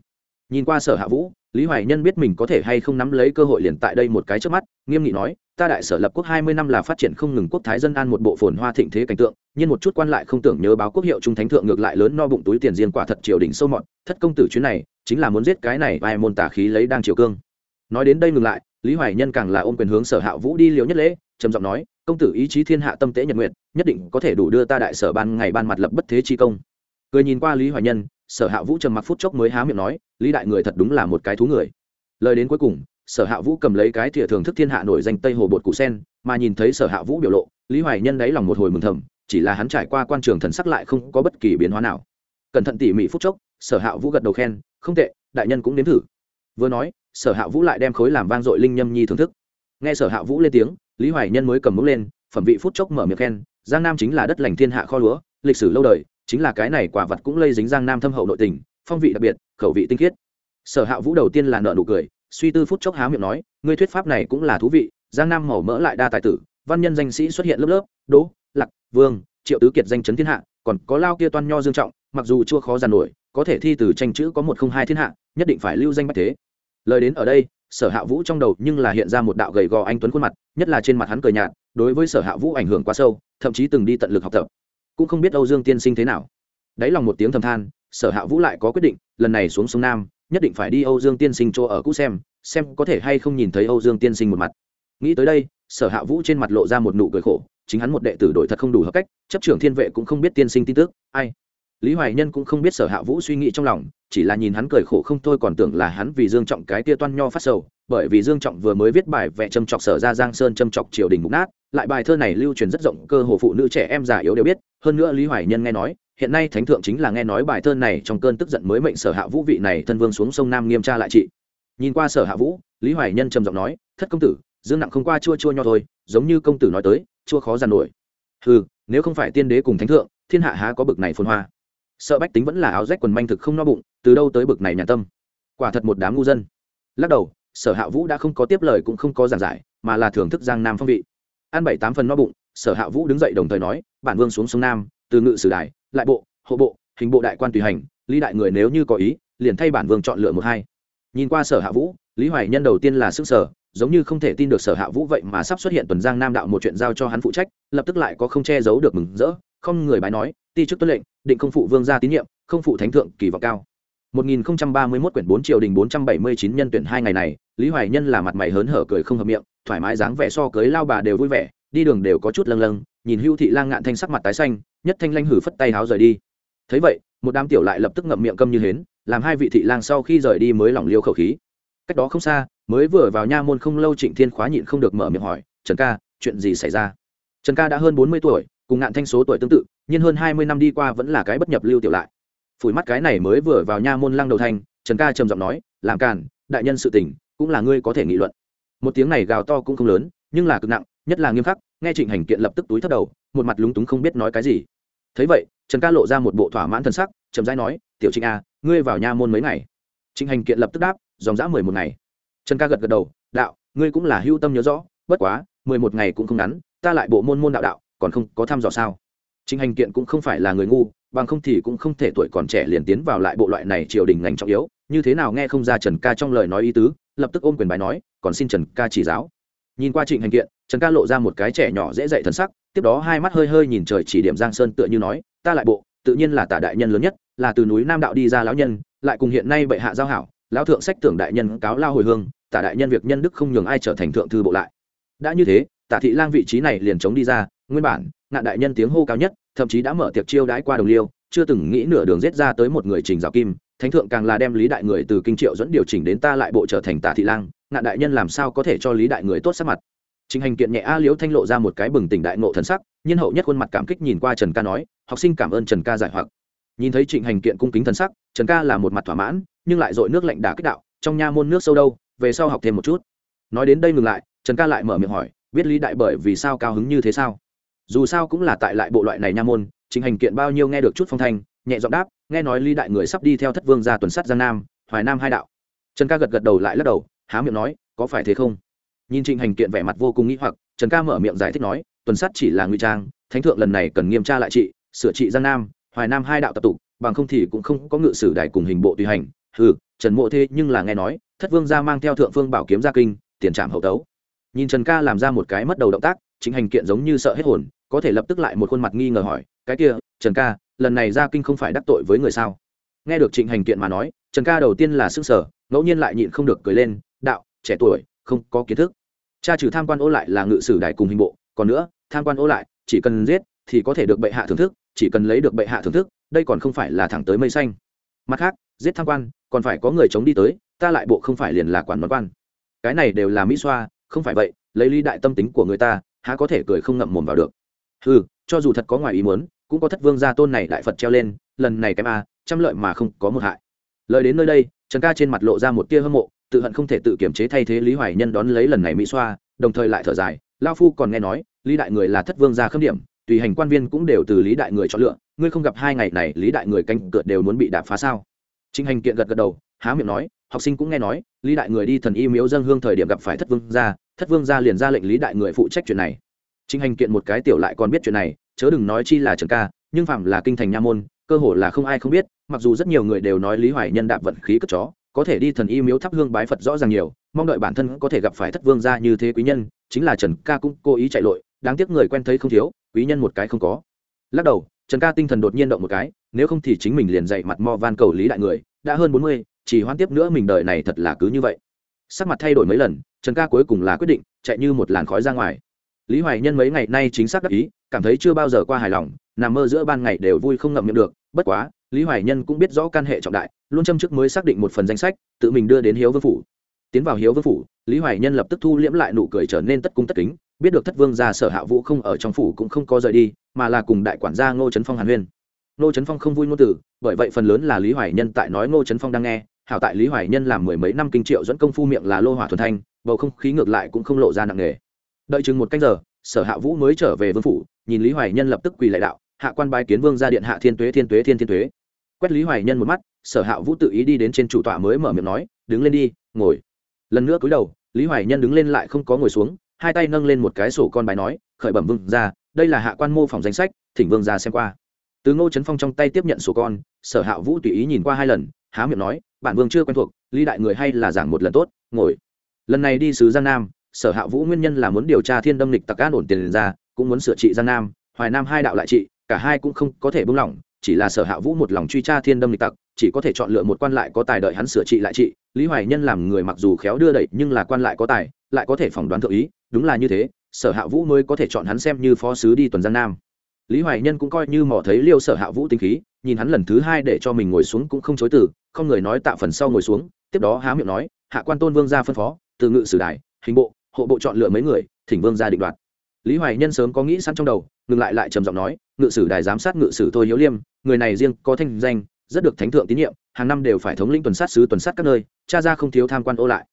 Nhìn qua sở hạ vũ lý hoài nhân biết mình có thể hay không nắm lấy cơ hội liền tại đây một cái trước mắt, nghiêm nghị nói, ta đại sở lập quốc hai mươi năm là phát triển không ngừng quốc thái dân an một bộ phồn hoa thịnh thế cảnh tượng, nhưng một chút quan lại không tưởng nhớ báo quốc hiệu trung thánh thượng ngược lại lớn no bụng túi tiền riêng quả thật triều đình sâu mọt, thất công tử chuyến này, chính là muốn giết cái này vài môn tả khí lấy đang triều cương. Nói đến đây ngừng lại, lý hoài nhân càng là ôm quyền hướng sở hạ vũ đi liều nhất lễ, trầm giọng nói, công tử ý chí thiên hạ tâm tế nhật nguyện nhất định có thể đủ đưa ta đại sở ban ngày ban mặt lập bất thế chi công. Cười nhìn qua lý hoài nhân sở hạ vũ trầm mặc phút chốc mới há miệng nói, lý đại người thật đúng là một cái thú người. Lời đến cuối cùng, sở hạ vũ cầm lấy cái thìa thưởng thức thiên hạ nổi danh tây hồ bột cụ sen, mà nhìn thấy sở hạ vũ biểu lộ, lý hoài nhân đáy lòng một hồi mừng thầm, chỉ là hắn trải qua quan trường thần sắc lại không có bất kỳ biến hóa nào. Cẩn thận tỉ mỉ phút chốc, sở hạ vũ gật đầu khen, không tệ, đại nhân cũng nếm thử. Vừa nói, sở hạ vũ lại đem khối làm vang dội linh nhâm nhi thưởng thức. Nghe sở hạ vũ lên tiếng, lý hoài nhân mới cầm múc lên, phẩm vị phút chốc mở miệng khen, giang nam chính là đất lành thiên hạ kho lúa, lịch sử lâu đời chính là cái này quả vật cũng lây dính giang nam thâm hậu nội tình, phong vị đặc biệt, khẩu vị tinh khiết. Sở hạ vũ đầu tiên là nợ nụ cười, suy tư phút chốc há miệng nói, ngươi thuyết pháp này cũng là thú vị, giang nam màu mỡ lại đa tài tử, văn nhân danh sĩ xuất hiện lớp lớp, đỗ, lạc, vương, triệu tứ kiệt danh chấn thiên hạ, còn có lao kia toan nho dương trọng, mặc dù chưa khó giàn nổi, có thể thi từ tranh chữ có một không hai thiên hạ, nhất định phải lưu danh bách thế. Lời đến ở đây, sở hạ vũ trong đầu nhưng là hiện ra một đạo gầy gò anh tuấn khuôn mặt, nhất là trên mặt hắn cười nhạt, đối với sở hạ vũ ảnh hưởng quá sâu, thậm chí từng đi tận lực học tập cũng không biết âu dương tiên sinh thế nào. Đáy lòng một tiếng thầm than, sở hạ vũ lại có quyết định, lần này xuống sông nam, nhất định phải đi âu dương tiên sinh chỗ ở cũ xem xem có thể hay không nhìn thấy âu dương tiên sinh một mặt. Nghĩ tới đây, sở hạ vũ trên mặt lộ ra một nụ cười khổ, chính hắn một đệ tử đội thật không đủ hợp cách, chấp trưởng thiên vệ cũng không biết tiên sinh tin tức, ai? Lý hoài nhân cũng không biết sở hạ vũ suy nghĩ trong lòng, chỉ là nhìn hắn cười khổ không thôi còn tưởng là hắn vì dương trọng cái tia toan nho phát sầu, bởi vì dương trọng vừa mới viết bài vẽ châm chọc sở ra giang sơn châm chọc triều đình mục nát, lại bài thơ này lưu truyền rất rộng, cơ hồ phụ nữ trẻ em già yếu đều biết, hơn nữa lý hoài nhân nghe nói, hiện nay thánh thượng chính là nghe nói bài thơ này trong cơn tức giận mới mệnh sở hạ vũ vị này thân vương xuống sông nam nghiêm tra lại trị. Nhìn qua sở hạ vũ, lý hoài nhân trầm giọng nói, thất công tử, dương nặng không qua chua chua nho thôi, giống như công tử nói tới, chua khó giàn nổi. Ừ nếu không phải tiên đế cùng thánh thượng, thiên hạ há có bực này phồn hoa? Sợ bách tính vẫn là áo rách quần manh thực không no bụng, từ đâu tới bực này nhà tâm. Quả thật một đám ngu dân. Lắc đầu, sở hạ vũ đã không có tiếp lời cũng không có giảng giải, mà là thưởng thức giang nam phong vị. Ăn bảy tám phần no bụng, sở hạ vũ đứng dậy đồng thời nói, bản vương xuống sông nam, từ ngự sử đài, lại bộ, hộ bộ, hình bộ đại quan tùy hành, lý đại người nếu như có ý, liền thay bản vương chọn lựa một hai. Nhìn qua sở hạ vũ, lý hoài nhân đầu tiên là sức sở giống như không thể tin được sở hạ vũ vậy mà sắp xuất hiện tuần giang nam đạo một chuyện giao cho hắn phụ trách, lập tức lại có không che giấu được mừng rỡ không người bái nói ti chức tuân lệnh định không phụ vương gia tín nhiệm không phụ thánh thượng kỳ vọng cao 1031 quyển 4 triều đình 479 nhân tuyển hai ngày này, Lý Hoài Nhân là mặt mày hớn hở cười không hợp miệng, thoải mái dáng vẻ so cưới lao bà đều vui vẻ, đi đường đều có chút lâng lâng, nhìn Hưu thị lang ngạn thanh sắc mặt tái xanh, nhất thanh lanh hử phất tay háo rời đi. Thấy vậy, một đám tiểu lại lập tức ngậm miệng câm như hến, làm hai vị thị lang sau khi rời đi mới lỏng liêu khẩu khí. Cách đó không xa, mới vừa vào nha môn không lâu Trịnh Thiên Khóa nhịn không được mở miệng hỏi, "Trần ca, chuyện gì xảy ra?" Trần ca đã hơn 40 tuổi, cùng ngạn thanh số tuổi tương tự, nhưng hơn 20 năm đi qua vẫn là cái bất nhập lưu tiểu lại. Phủi mắt cái này mới vừa vào nha môn lăng đầu thanh trần ca trầm giọng nói làm càn đại nhân sự tình cũng là ngươi có thể nghị luận. Một tiếng này gào to cũng không lớn nhưng là cực nặng nhất là nghiêm khắc nghe trịnh hành kiện lập tức túi thất đầu một mặt lúng túng không biết nói cái gì. Thấy vậy trần ca lộ ra một bộ thỏa mãn thân sắc chậm rãi nói tiểu trịnh a ngươi vào nha môn mấy ngày? Trịnh hành kiện lập tức đáp dòng dã mười một ngày. Trần ca gật gật đầu đạo ngươi cũng là hưu tâm nhớ rõ bất quá mười một ngày cũng không ngắn ta lại bộ môn môn đạo đạo còn không có thăm dò sao chính Hành Kiện cũng không phải là người ngu, bằng không thì cũng không thể tuổi còn trẻ liền tiến vào lại bộ loại này triều đình ngành trọng yếu, như thế nào nghe không ra Trần Ca trong lời nói ý tứ, lập tức ôm quyền bài nói, còn xin Trần Ca chỉ giáo. Nhìn qua Trịnh Hành Kiện, Trần Ca lộ ra một cái trẻ nhỏ dễ dạy thần sắc, tiếp đó hai mắt hơi hơi nhìn trời chỉ điểm Giang Sơn tựa như nói, ta lại bộ, tự nhiên là tả đại nhân lớn nhất, là từ núi Nam đạo đi ra lão nhân, lại cùng hiện nay bệ hạ giao hảo, lão thượng sách tưởng đại nhân cáo lao hồi hương, tả đại nhân việc nhân đức không nhường ai trở thành thượng thư bộ lại. Đã như thế, tả thị lang vị trí này liền chống đi ra, nguyên bản, ngạn đại nhân tiếng hô cao nhất, thậm chí đã mở tiệc chiêu đãi qua đồng liêu chưa từng nghĩ nửa đường giết ra tới một người trình giáo kim thánh thượng càng là đem lý đại người từ kinh triệu dẫn điều chỉnh đến ta lại bộ trở thành tả thị lang ngạn đại nhân làm sao có thể cho lý đại người tốt sắc mặt? Trình hành kiện nhẹ a liễu thanh lộ ra một cái bừng tỉnh đại ngộ thần sắc nhân hậu nhất khuôn mặt cảm kích nhìn qua trần ca nói học sinh cảm ơn trần ca giải hoặc. Nhìn thấy trịnh hành kiện cung kính thần sắc trần ca là một mặt thỏa mãn nhưng lại dội nước lạnh đà kích đạo trong nha môn nước sâu đâu về sau học thêm một chút. Nói đến đây ngừng lại trần ca lại mở miệng hỏi biết lý đại bởi vì sao cao hứng như thế sao? Dù sao cũng là tại lại bộ loại này nha môn chính hành kiện bao nhiêu nghe được chút phong thanh, nhẹ giọng đáp, nghe nói ly đại người sắp đi theo thất vương ra tuần sắt giang nam, hoài nam hai đạo. Trần ca gật gật đầu lại lắc đầu, há miệng nói, có phải thế không? Nhìn trịnh hành kiện vẻ mặt vô cùng nghĩ hoặc, trần ca mở miệng giải thích nói, tuần sắt chỉ là ngụy trang, thánh thượng lần này cần nghiêm tra lại trị, sửa trị giang nam, hoài nam hai đạo tập tục, bằng không thì cũng không có ngự sử đại cùng hình bộ tùy hành. Ừ trần mộ thế nhưng là nghe nói, thất vương ra mang theo thượng phương bảo kiếm gia kinh, tiền trạm hậu tấu. Nhìn trần ca làm ra một cái mất đầu động tác chính hành kiện giống như sợ hết hồn, có thể lập tức lại một khuôn mặt nghi ngờ hỏi, cái kia, trần ca, lần này ra kinh không phải đắc tội với người sao? Nghe được trịnh hành kiện mà nói, trần ca đầu tiên là s ư n g sở ngẫu nhiên lại nhịn không được cười lên, đạo, trẻ tuổi, không có kiến thức. Cha trừ tham quan ô lại là ngự sử đại cùng hình bộ, còn nữa, tham quan ô lại, chỉ cần giết thì có thể được bệ hạ thưởng thức, chỉ cần lấy được bệ hạ thưởng thức, đây còn không phải là thẳng tới mây xanh. Mặt khác, giết tham quan, còn phải có người chống đi tới, ta lại bộ không phải liền là quản món quan. Cái này đều là mỹ xoa, không phải vậy, lấy ly đại tâm tính của người ta há có thể cười không ngậm mồm vào được. Ừ cho dù thật có ngoài ý muốn, cũng có thất vương gia tôn này đại phật treo lên, lần này kém a, trăm lợi mà không có một hại. Lời đến nơi đây, trần ca trên mặt lộ ra một tia hâm mộ, tự hận không thể tự kiểm chế thay thế lý hoài nhân đón lấy lần này mỹ xoa, đồng thời lại thở dài lao phu còn nghe nói, lý đại người là thất vương gia khâm điểm, tùy hành quan viên cũng đều từ lý đại người chọn lựa, ngươi không gặp hai ngày này lý đại người canh cượt đều muốn bị đạp phá sao? Trinh hành kiện gật gật đầu, há miệng nói, học sinh cũng nghe nói, lý đại người đi thần y miếu dân hương thời điểm gặp phải thất vương gia thất vương gia liền ra lệnh lý đại người phụ trách chuyện này. Chính hành kiện một cái tiểu lại còn biết chuyện này, chớ đừng nói chi là trần ca, nhưng phạm là kinh thành nha môn, cơ hồ là không ai không biết, mặc dù rất nhiều người đều nói lý hoài nhân đạp vận khí cất chó, có thể đi thần y miếu thắp hương bái phật rõ ràng nhiều, mong đợi bản thân có thể gặp phải thất vương gia như thế quý nhân, chính là trần ca cũng cố ý chạy lội, đáng tiếc người quen thấy không thiếu, quý nhân một cái không có. Lắc đầu, trần ca tinh thần đột nhiên động một cái, nếu không thì chính mình liền dạy mặt mo van cầu lý đại người, đã hơn bốn mươi, chỉ hoan tiếp nữa mình đời này thật là cứ như vậy. Sắc mặt thay đổi mấy lần trần ca cuối cùng là quyết định, chạy như một làn khói ra ngoài. Lý hoài nhân mấy ngày nay chính xác đắc ý, cảm thấy chưa bao giờ qua hài lòng, nằm mơ giữa ban ngày đều vui không ngậm miệng được. Bất quá, lý hoài nhân cũng biết rõ căn hệ trọng đại, luôn châm chức mới xác định một phần danh sách, tự mình đưa đến hiếu vương phủ. Tiến vào hiếu vương phủ, lý hoài nhân lập tức thu liễm lại nụ cười trở nên tất cung tất kính, biết được thất vương gia sở hạ vũ không ở trong phủ cũng không có rời đi, mà là cùng đại quản gia ngô trấn phong hàn huyên. Ngô trấn phong không vui ngôn từ, bởi vậy phần lớn là lý hoài nhân tại nói ngô trấn phong đang nghe hảo tại lý hoài nhân làm mười mấy năm kinh triệu dẫn công phu miệng là lô hỏa thuần thanh, bầu không khí ngược lại cũng không lộ ra nặng nề. Đợi chừng một canh giờ, sở hạ vũ mới trở về vương phủ, nhìn lý hoài nhân lập tức quỳ lại đạo, hạ quan bái kiến vương ra điện hạ thiên tuế thiên tuế, thiên thiên tuế. Quét lý hoài nhân một mắt, sở hạ vũ tự ý đi đến trên chủ tọa mới mở miệng nói, đứng lên đi, ngồi. Lần nữa cúi đầu, lý hoài nhân đứng lên lại không có ngồi xuống, hai tay nâng lên một cái sổ con bài nói, khởi bẩm vương ra đây là hạ quan mô phỏng danh sách, thỉnh vương ra xem qua. Từ ngô trấn phong trong tay tiếp nhận sổ con, sở hạ vũ tùy ý nhìn qua hai lần, há miệng nói bản vương chưa quen thuộc, lý đại người hay là giảng một lần tốt, ngồi. Lần này đi sứ giang nam, sở hạ vũ nguyên nhân là muốn điều tra thiên đâm lịch tặc an ổn tiền ra, cũng muốn sửa trị giang nam, hoài nam hai đạo lại trị, cả hai cũng không có thể buông lỏng, chỉ là sở hạ vũ một lòng truy tra thiên đâm lịch tặc, chỉ có thể chọn lựa một quan lại có tài đợi hắn sửa trị lại trị. Lý hoài nhân làm người mặc dù khéo đưa đẩy, nhưng là quan lại có tài, lại có thể phỏng đoán thượng ý, đúng là như thế, sở hạ vũ mới có thể chọn hắn xem như phó sứ đi tuần giang nam. Lý hoài nhân cũng coi như mò thấy liêu sở hạ vũ tinh khí, nhìn hắn lần thứ hai để cho mình ngồi xuống cũng không chối từ không người nói tạo phần sau ngồi xuống, tiếp đó há miệng nói, hạ quan tôn vương gia phân phó, từ ngự sử đài hình bộ, hộ bộ chọn lựa mấy người, thỉnh vương gia định đoạt. Lý hoài nhân sớm có nghĩ sẵn trong đầu, ngừng lại lại trầm giọng nói, ngự sử đài giám sát ngự sử thôi hiếu liêm, người này riêng có thanh danh, rất được thánh thượng tín nhiệm, hàng năm đều phải thống lĩnh tuần sát sứ tuần sát các nơi, cha ra không thiếu tham quan ô lại.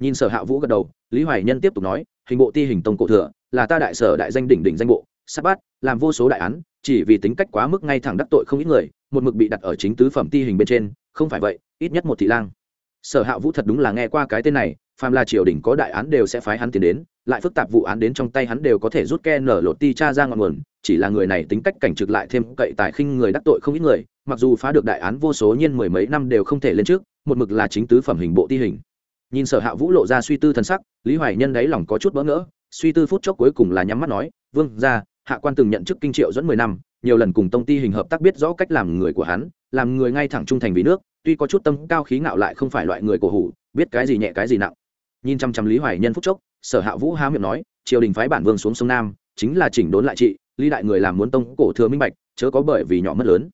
Nhìn sở hạ vũ gật đầu, lý hoài nhân tiếp tục nói, hình bộ ti hình tông cổ thừa, là ta đại sở đại danh đỉnh đỉnh danh bộ, sát bát, làm vô số đại án, chỉ vì tính cách quá mức ngay thẳng đắc tội không ít người, một mực bị đặt ở chính tứ phẩm ti hình bên trên không phải vậy, ít nhất một thị lang. Sở hạ vũ thật đúng là nghe qua cái tên này, phàm là triều đình có đại án đều sẽ phái hắn tiến đến, lại phức tạp vụ án đến trong tay hắn đều có thể rút ke nở lột ti cha ra ngọn nguồn, chỉ là người này tính cách cảnh trực lại thêm cậy tài khinh người đắc tội không ít người, mặc dù phá được đại án vô số nhiên mười mấy năm đều không thể lên trước, một mực là chính tứ phẩm hình bộ ti hình. Nhìn sở hạ vũ lộ ra suy tư thần sắc, lý hoài nhân đáy lòng có chút bỡ ngỡ, suy tư phút chốc cuối cùng là nhắm mắt nói, vương ra hạ quan từng nhận chức kinh triệu dẫn mười năm, nhiều lần cùng tông ti hình hợp tác biết rõ cách làm người của hắn, làm người ngay thẳng trung thành vì nước tuy có chút tâm cao khí ngạo lại không phải loại người cổ hủ, biết cái gì nhẹ cái gì nặng. Nhìn chăm chăm lý hoài nhân phúc chốc, sở hạ vũ há miệng nói, triều đình phái bản vương xuống sông nam, chính là chỉnh đốn lại trị, lý đại người làm muốn tông cổ thừa minh bạch, chớ có bởi vì nhỏ mất lớn.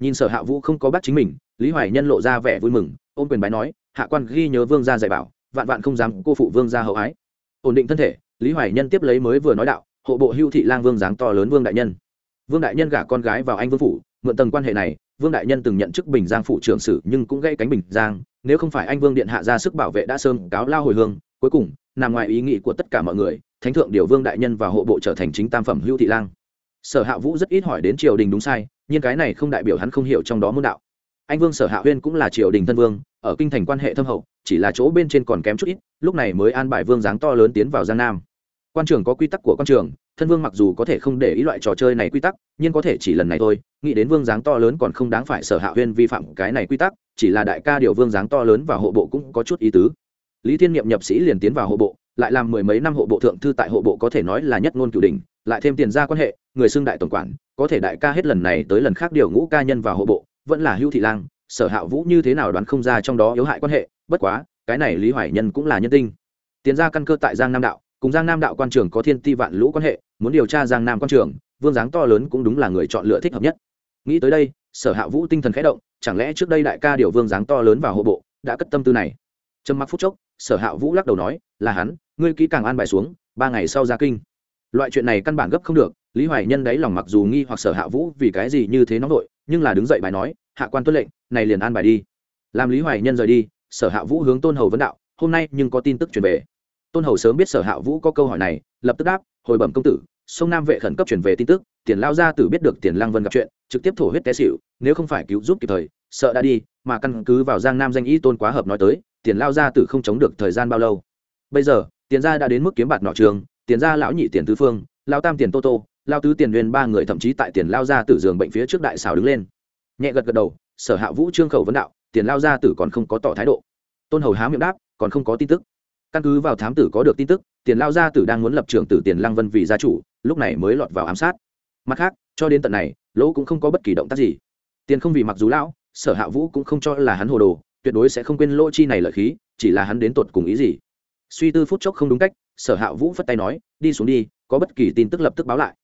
Nhìn sở hạ vũ không có bác chính mình, lý hoài nhân lộ ra vẻ vui mừng, ôm quyền bái nói, hạ quan ghi nhớ vương gia dạy bảo, vạn vạn không dám cô phụ vương gia hậu ái. Ổn định thân thể, lý hoài nhân tiếp lấy mới vừa nói đạo, hộ bộ hưu thị lang vương dáng to lớn vương đại nhân. Vương đại nhân gả con gái vào anh vương phủ, mượn tầng quan hệ này vương đại nhân từng nhận chức bình giang phụ trưởng sử nhưng cũng gây cánh bình giang, nếu không phải anh vương điện hạ ra sức bảo vệ đã sơn cáo lao hồi hương, cuối cùng, nằm ngoài ý nghĩ của tất cả mọi người, thánh thượng điều vương đại nhân và hộ bộ trở thành chính tam phẩm hưu thị lang. Sở hạ vũ rất ít hỏi đến triều đình đúng sai, nhưng cái này không đại biểu hắn không hiểu trong đó môn đạo. Anh vương sở hạ huyên cũng là triều đình thân vương, ở kinh thành quan hệ thâm hậu, chỉ là chỗ bên trên còn kém chút ít, lúc này mới an bài vương dáng to lớn tiến vào giang nam quan trường có quy tắc của quan trường, thân vương mặc dù có thể không để ý loại trò chơi này quy tắc, nhưng có thể chỉ lần này thôi, nghĩ đến vương dáng to lớn còn không đáng phải sở hạ huyên vi phạm cái này quy tắc, chỉ là đại ca điều vương dáng to lớn và hộ bộ cũng có chút ý tứ. Lý thiên nhiệm nhập sĩ liền tiến vào hộ bộ, lại làm mười mấy năm hộ bộ thượng thư tại hộ bộ có thể nói là nhất ngôn cửu đình lại thêm tiền ra quan hệ, người xưng đại tổng quản, có thể đại ca hết lần này tới lần khác điều ngũ ca nhân vào hộ bộ, vẫn là hưu thị lang, sở hạ vũ như thế nào đoán không ra trong đó yếu hại quan hệ, bất quá, cái này lý hoài nhân cũng là nhân tinh. Tiền ra căn cơ tại giang nam đạo cùng giang nam đạo quan trường có thiên ti vạn lũ quan hệ, muốn điều tra giang nam quan trường, vương dáng to lớn cũng đúng là người chọn lựa thích hợp nhất. Nghĩ tới đây, sở hạ vũ tinh thần khẽ động, chẳng lẽ trước đây đại ca điều vương dáng to lớn vào hộ bộ, đã cất tâm tư này? Trầm mặc phút chốc, sở hạ vũ lắc đầu nói, là hắn, ngươi kỹ càng an bài xuống, ba ngày sau ra kinh. Loại chuyện này căn bản gấp không được, lý hoài nhân đấy lòng mặc dù nghi hoặc sở hạ vũ vì cái gì như thế nóng vội nhưng là đứng dậy bài nói, hạ quan tuân lệnh, này liền an bài đi. Làm lý hoài nhân rời đi, sở hạ vũ hướng tôn hầu vấn đạo, hôm nay nhưng có tin tức truyền về tôn hầu sớm biết sở hạ vũ có câu hỏi này, lập tức đáp, hồi bẩm công tử, sông nam vệ khẩn cấp truyền về tin tức, tiền lao ra tử biết được tiền lang vân gặp chuyện, trực tiếp thổ huyết té xịu nếu không phải cứu giúp kịp thời, sợ đã đi, mà căn cứ vào giang nam danh y tôn quá hợp nói tới, tiền lao ra tử không chống được thời gian bao lâu. Bây giờ, tiền gia đã đến mức kiếm bạt nọ trường, tiền gia lão nhị tiền tứ phương, lao tam tiền tô tô, lao tứ tiền nguyên ba người thậm chí tại tiền lao ra tử giường bệnh phía trước đại xào đứng lên. Nhẹ gật gật đầu, sở hạ vũ trương khẩu vấn đạo, tiền lao ra tử còn không có tỏ thái độ. Tôn hầu há miệng đáp, còn không có tin tức căn cứ vào thám tử có được tin tức, tiền lao gia tử đang muốn lập trường tử tiền lăng vân vì gia chủ, lúc này mới lọt vào ám sát. Mặt khác, cho đến tận này, lỗ cũng không có bất kỳ động tác gì. Tiền không vì mặc dù lão, sở hạ vũ cũng không cho là hắn hồ đồ, tuyệt đối sẽ không quên lỗ chi này lợi khí, chỉ là hắn đến tột cùng ý gì. Suy tư phút chốc không đúng cách, sở hạ vũ phất tay nói, đi xuống đi, có bất kỳ tin tức lập tức báo lại.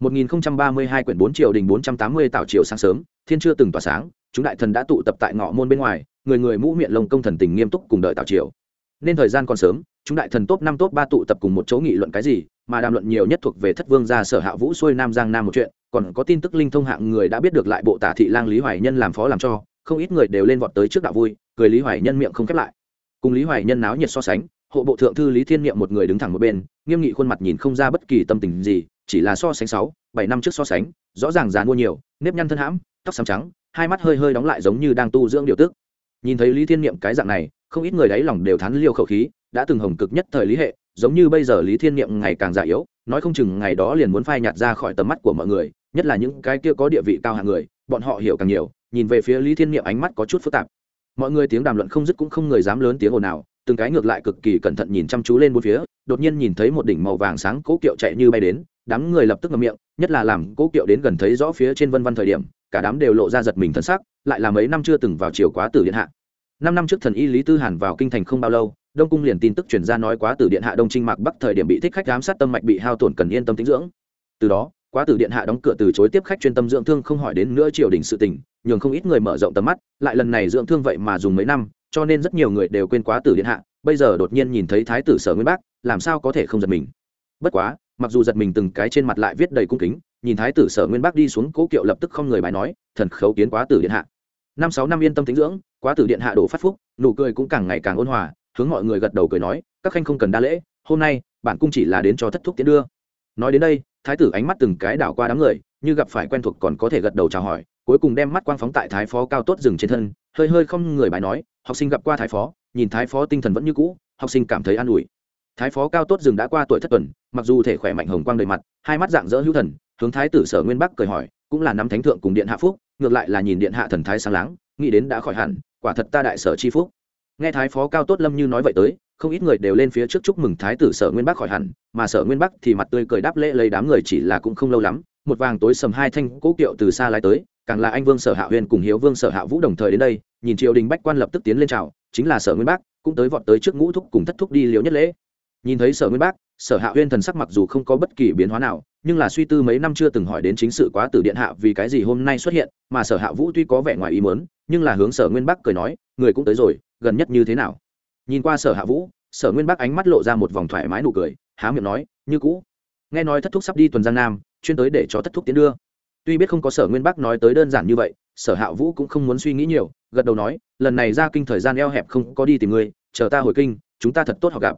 1032 quyển 4 triệu đình 480 tạo triều sáng sớm, thiên chưa từng tỏa sáng, chúng đại thần đã tụ tập tại ngõ môn bên ngoài, người người mũ miệng lông công thần tình nghiêm túc cùng đợi tạo triều nên thời gian còn sớm, chúng đại thần top năm, top ba tụ tập cùng một chỗ nghị luận cái gì, mà đàm luận nhiều nhất thuộc về thất vương gia sở hạ vũ xuôi nam giang nam một chuyện, còn có tin tức linh thông hạng người đã biết được lại bộ tả thị lang lý hoài nhân làm phó làm cho, không ít người đều lên vọt tới trước đạo vui, cười lý hoài nhân miệng không khép lại. Cùng lý hoài nhân náo nhiệt so sánh, hộ bộ thượng thư lý thiên niệm một người đứng thẳng một bên, nghiêm nghị khuôn mặt nhìn không ra bất kỳ tâm tình gì, chỉ là so sánh sáu, bảy năm trước so sánh, rõ ràng già mua nhiều, nếp nhăn thân hãm, tóc xám trắng, hai mắt hơi hơi đóng lại giống như đang tu dưỡng điều tức nhìn thấy lý thiên niệm cái dạng này, không ít người đáy lòng đều thán liêu khẩu khí, đã từng hồng cực nhất thời lý hệ, giống như bây giờ lý thiên niệm ngày càng già yếu, nói không chừng ngày đó liền muốn phai nhạt ra khỏi tầm mắt của mọi người, nhất là những cái kia có địa vị cao hạng người, bọn họ hiểu càng nhiều, nhìn về phía lý thiên niệm ánh mắt có chút phức tạp. Mọi người tiếng đàm luận không dứt cũng không người dám lớn tiếng ồn nào từng cái ngược lại cực kỳ cẩn thận nhìn chăm chú lên bốn phía, đột nhiên nhìn thấy một đỉnh màu vàng sáng cố kiệu chạy như bay đến, đám người lập tức ngậm miệng, nhất là làm cố kiệu đến gần thấy rõ phía trên vân vân thời điểm cả đám đều lộ ra giật mình thân sắc, lại là mấy năm chưa từng vào chiều quá tử điện hạ. Năm năm trước thần y lý tư hàn vào kinh thành không bao lâu, đông cung liền tin tức chuyển ra nói quá tử điện hạ đông trinh mạc bắc thời điểm bị thích khách giám sát tâm mạch bị hao tổn cần yên tâm tính dưỡng. Từ đó, quá tử điện hạ đóng cửa từ chối tiếp khách chuyên tâm dưỡng thương không hỏi đến nữa triều đình sự tình, nhường không ít người mở rộng tầm mắt, lại lần này dưỡng thương vậy mà dùng mấy năm, cho nên rất nhiều người đều quên quá tử điện hạ, bây giờ đột nhiên nhìn thấy thái tử sở nguyên bác, làm sao có thể không giật mình. Bất quá, mặc dù giật mình từng cái trên mặt lại viết đầy cung kính nhìn thái tử sở nguyên bác đi xuống cố kiệu lập tức không người bài nói, thần khấu kiến quá tử điện hạ. Năm sáu năm yên tâm tính dưỡng, quá tử điện hạ đổ phát phúc, nụ cười cũng càng ngày càng ôn hòa, hướng mọi người gật đầu cười nói, các khanh không cần đa lễ, hôm nay, bản cung chỉ là đến cho thất thúc tiến đưa. Nói đến đây, thái tử ánh mắt từng cái đảo qua đám người, như gặp phải quen thuộc còn có thể gật đầu chào hỏi, cuối cùng đem mắt quang phóng tại thái phó cao tốt dừng trên thân, hơi hơi không người bài nói, học sinh gặp qua thái phó, nhìn thái phó tinh thần vẫn như cũ, học sinh cảm thấy an ủi. Thái phó cao tốt dừng đã qua tuổi thất tuần, mặc dù thể khỏe mạnh hồng quang đầy mặt, hai mắt dạng dỡ hữu thần hướng thái tử sở nguyên bắc cười hỏi, cũng là năm thánh thượng cùng điện hạ phúc, ngược lại là nhìn điện hạ thần thái sáng láng, nghĩ đến đã khỏi hẳn, quả thật ta đại sở chi phúc. Nghe thái phó cao tốt lâm như nói vậy tới, không ít người đều lên phía trước chúc mừng thái tử sở nguyên bắc khỏi hẳn, mà sở nguyên bắc thì mặt tươi cười đáp lễ lấy đám người chỉ là cũng không lâu lắm, một vàng tối sầm hai thanh cố kiệu từ xa lái tới, càng là anh vương sở hạ huyền cùng hiếu vương sở hạ vũ đồng thời đến đây, nhìn triều đình bách quan lập tức tiến lên chào, chính là sở nguyên bắc, cũng tới vọt tới trước ngũ thúc cùng thất thúc đi liễu nhất lễ. Nhìn thấy sở nguyên bắc, sở hạ huyên thần sắc mặc dù không có bất kỳ biến hóa nào nhưng là suy tư mấy năm chưa từng hỏi đến chính sự quá tử điện hạ vì cái gì hôm nay xuất hiện, mà sở hạ vũ tuy có vẻ ngoài ý mớn nhưng là hướng sở nguyên bắc cười nói, người cũng tới rồi, gần nhất như thế nào? Nhìn qua sở hạ vũ, sở nguyên bắc ánh mắt lộ ra một vòng thoải mái nụ cười, há miệng nói, như cũ. Nghe nói thất thúc sắp đi tuần giang nam, chuyên tới để cho thất thúc tiến đưa. Tuy biết không có sở nguyên bắc nói tới đơn giản như vậy, sở hạ vũ cũng không muốn suy nghĩ nhiều, gật đầu nói, lần này ra kinh thời gian eo hẹp không có đi tìm ngươi chờ ta hồi kinh, chúng ta thật tốt học gặp.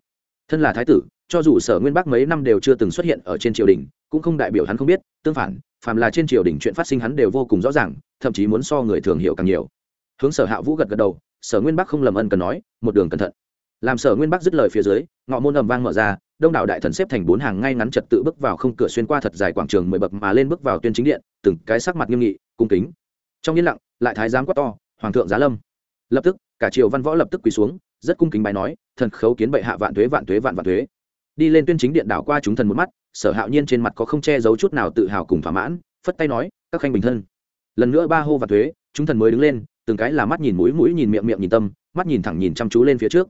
Thân là thái tử, cho dù sở nguyên bắc mấy năm đều chưa từng xuất hiện ở trên triều đình cũng không đại biểu hắn không biết, tương phản, phàm là trên triều đình chuyện phát sinh hắn đều vô cùng rõ ràng, thậm chí muốn so người thường hiểu càng nhiều. Hướng sở hạ vũ gật gật đầu, sở nguyên bắc không lầm ân cần nói, một đường cẩn thận. Làm sở nguyên bắc dứt lời phía dưới, ngọ môn ầm vang mở ra, đông đảo đại thần xếp thành bốn hàng ngay ngắn trật tự bước vào không cửa xuyên qua thật dài quảng trường mười bậc mà lên bước vào tuyên chính điện, từng cái sắc mặt nghiêm nghị, cung kính. Trong yên lặng, lại thái giám quát to, hoàng thượng giá lâm. Lập tức, cả triều văn võ lập tức quỳ xuống, rất cung kính bài nói, thần khấu kiến bệ hạ vạn tuế vạn tuế vạn vạn tuế đi lên tuyên chính điện đảo qua chúng thần một mắt sở hạo nhiên trên mặt có không che giấu chút nào tự hào cùng thỏa mãn phất tay nói các khanh bình thân. Lần nữa ba hô và thuế, chúng thần mới đứng lên từng cái là mắt nhìn mũi mũi nhìn miệng miệng nhìn tâm mắt nhìn thẳng nhìn chăm chú lên phía trước.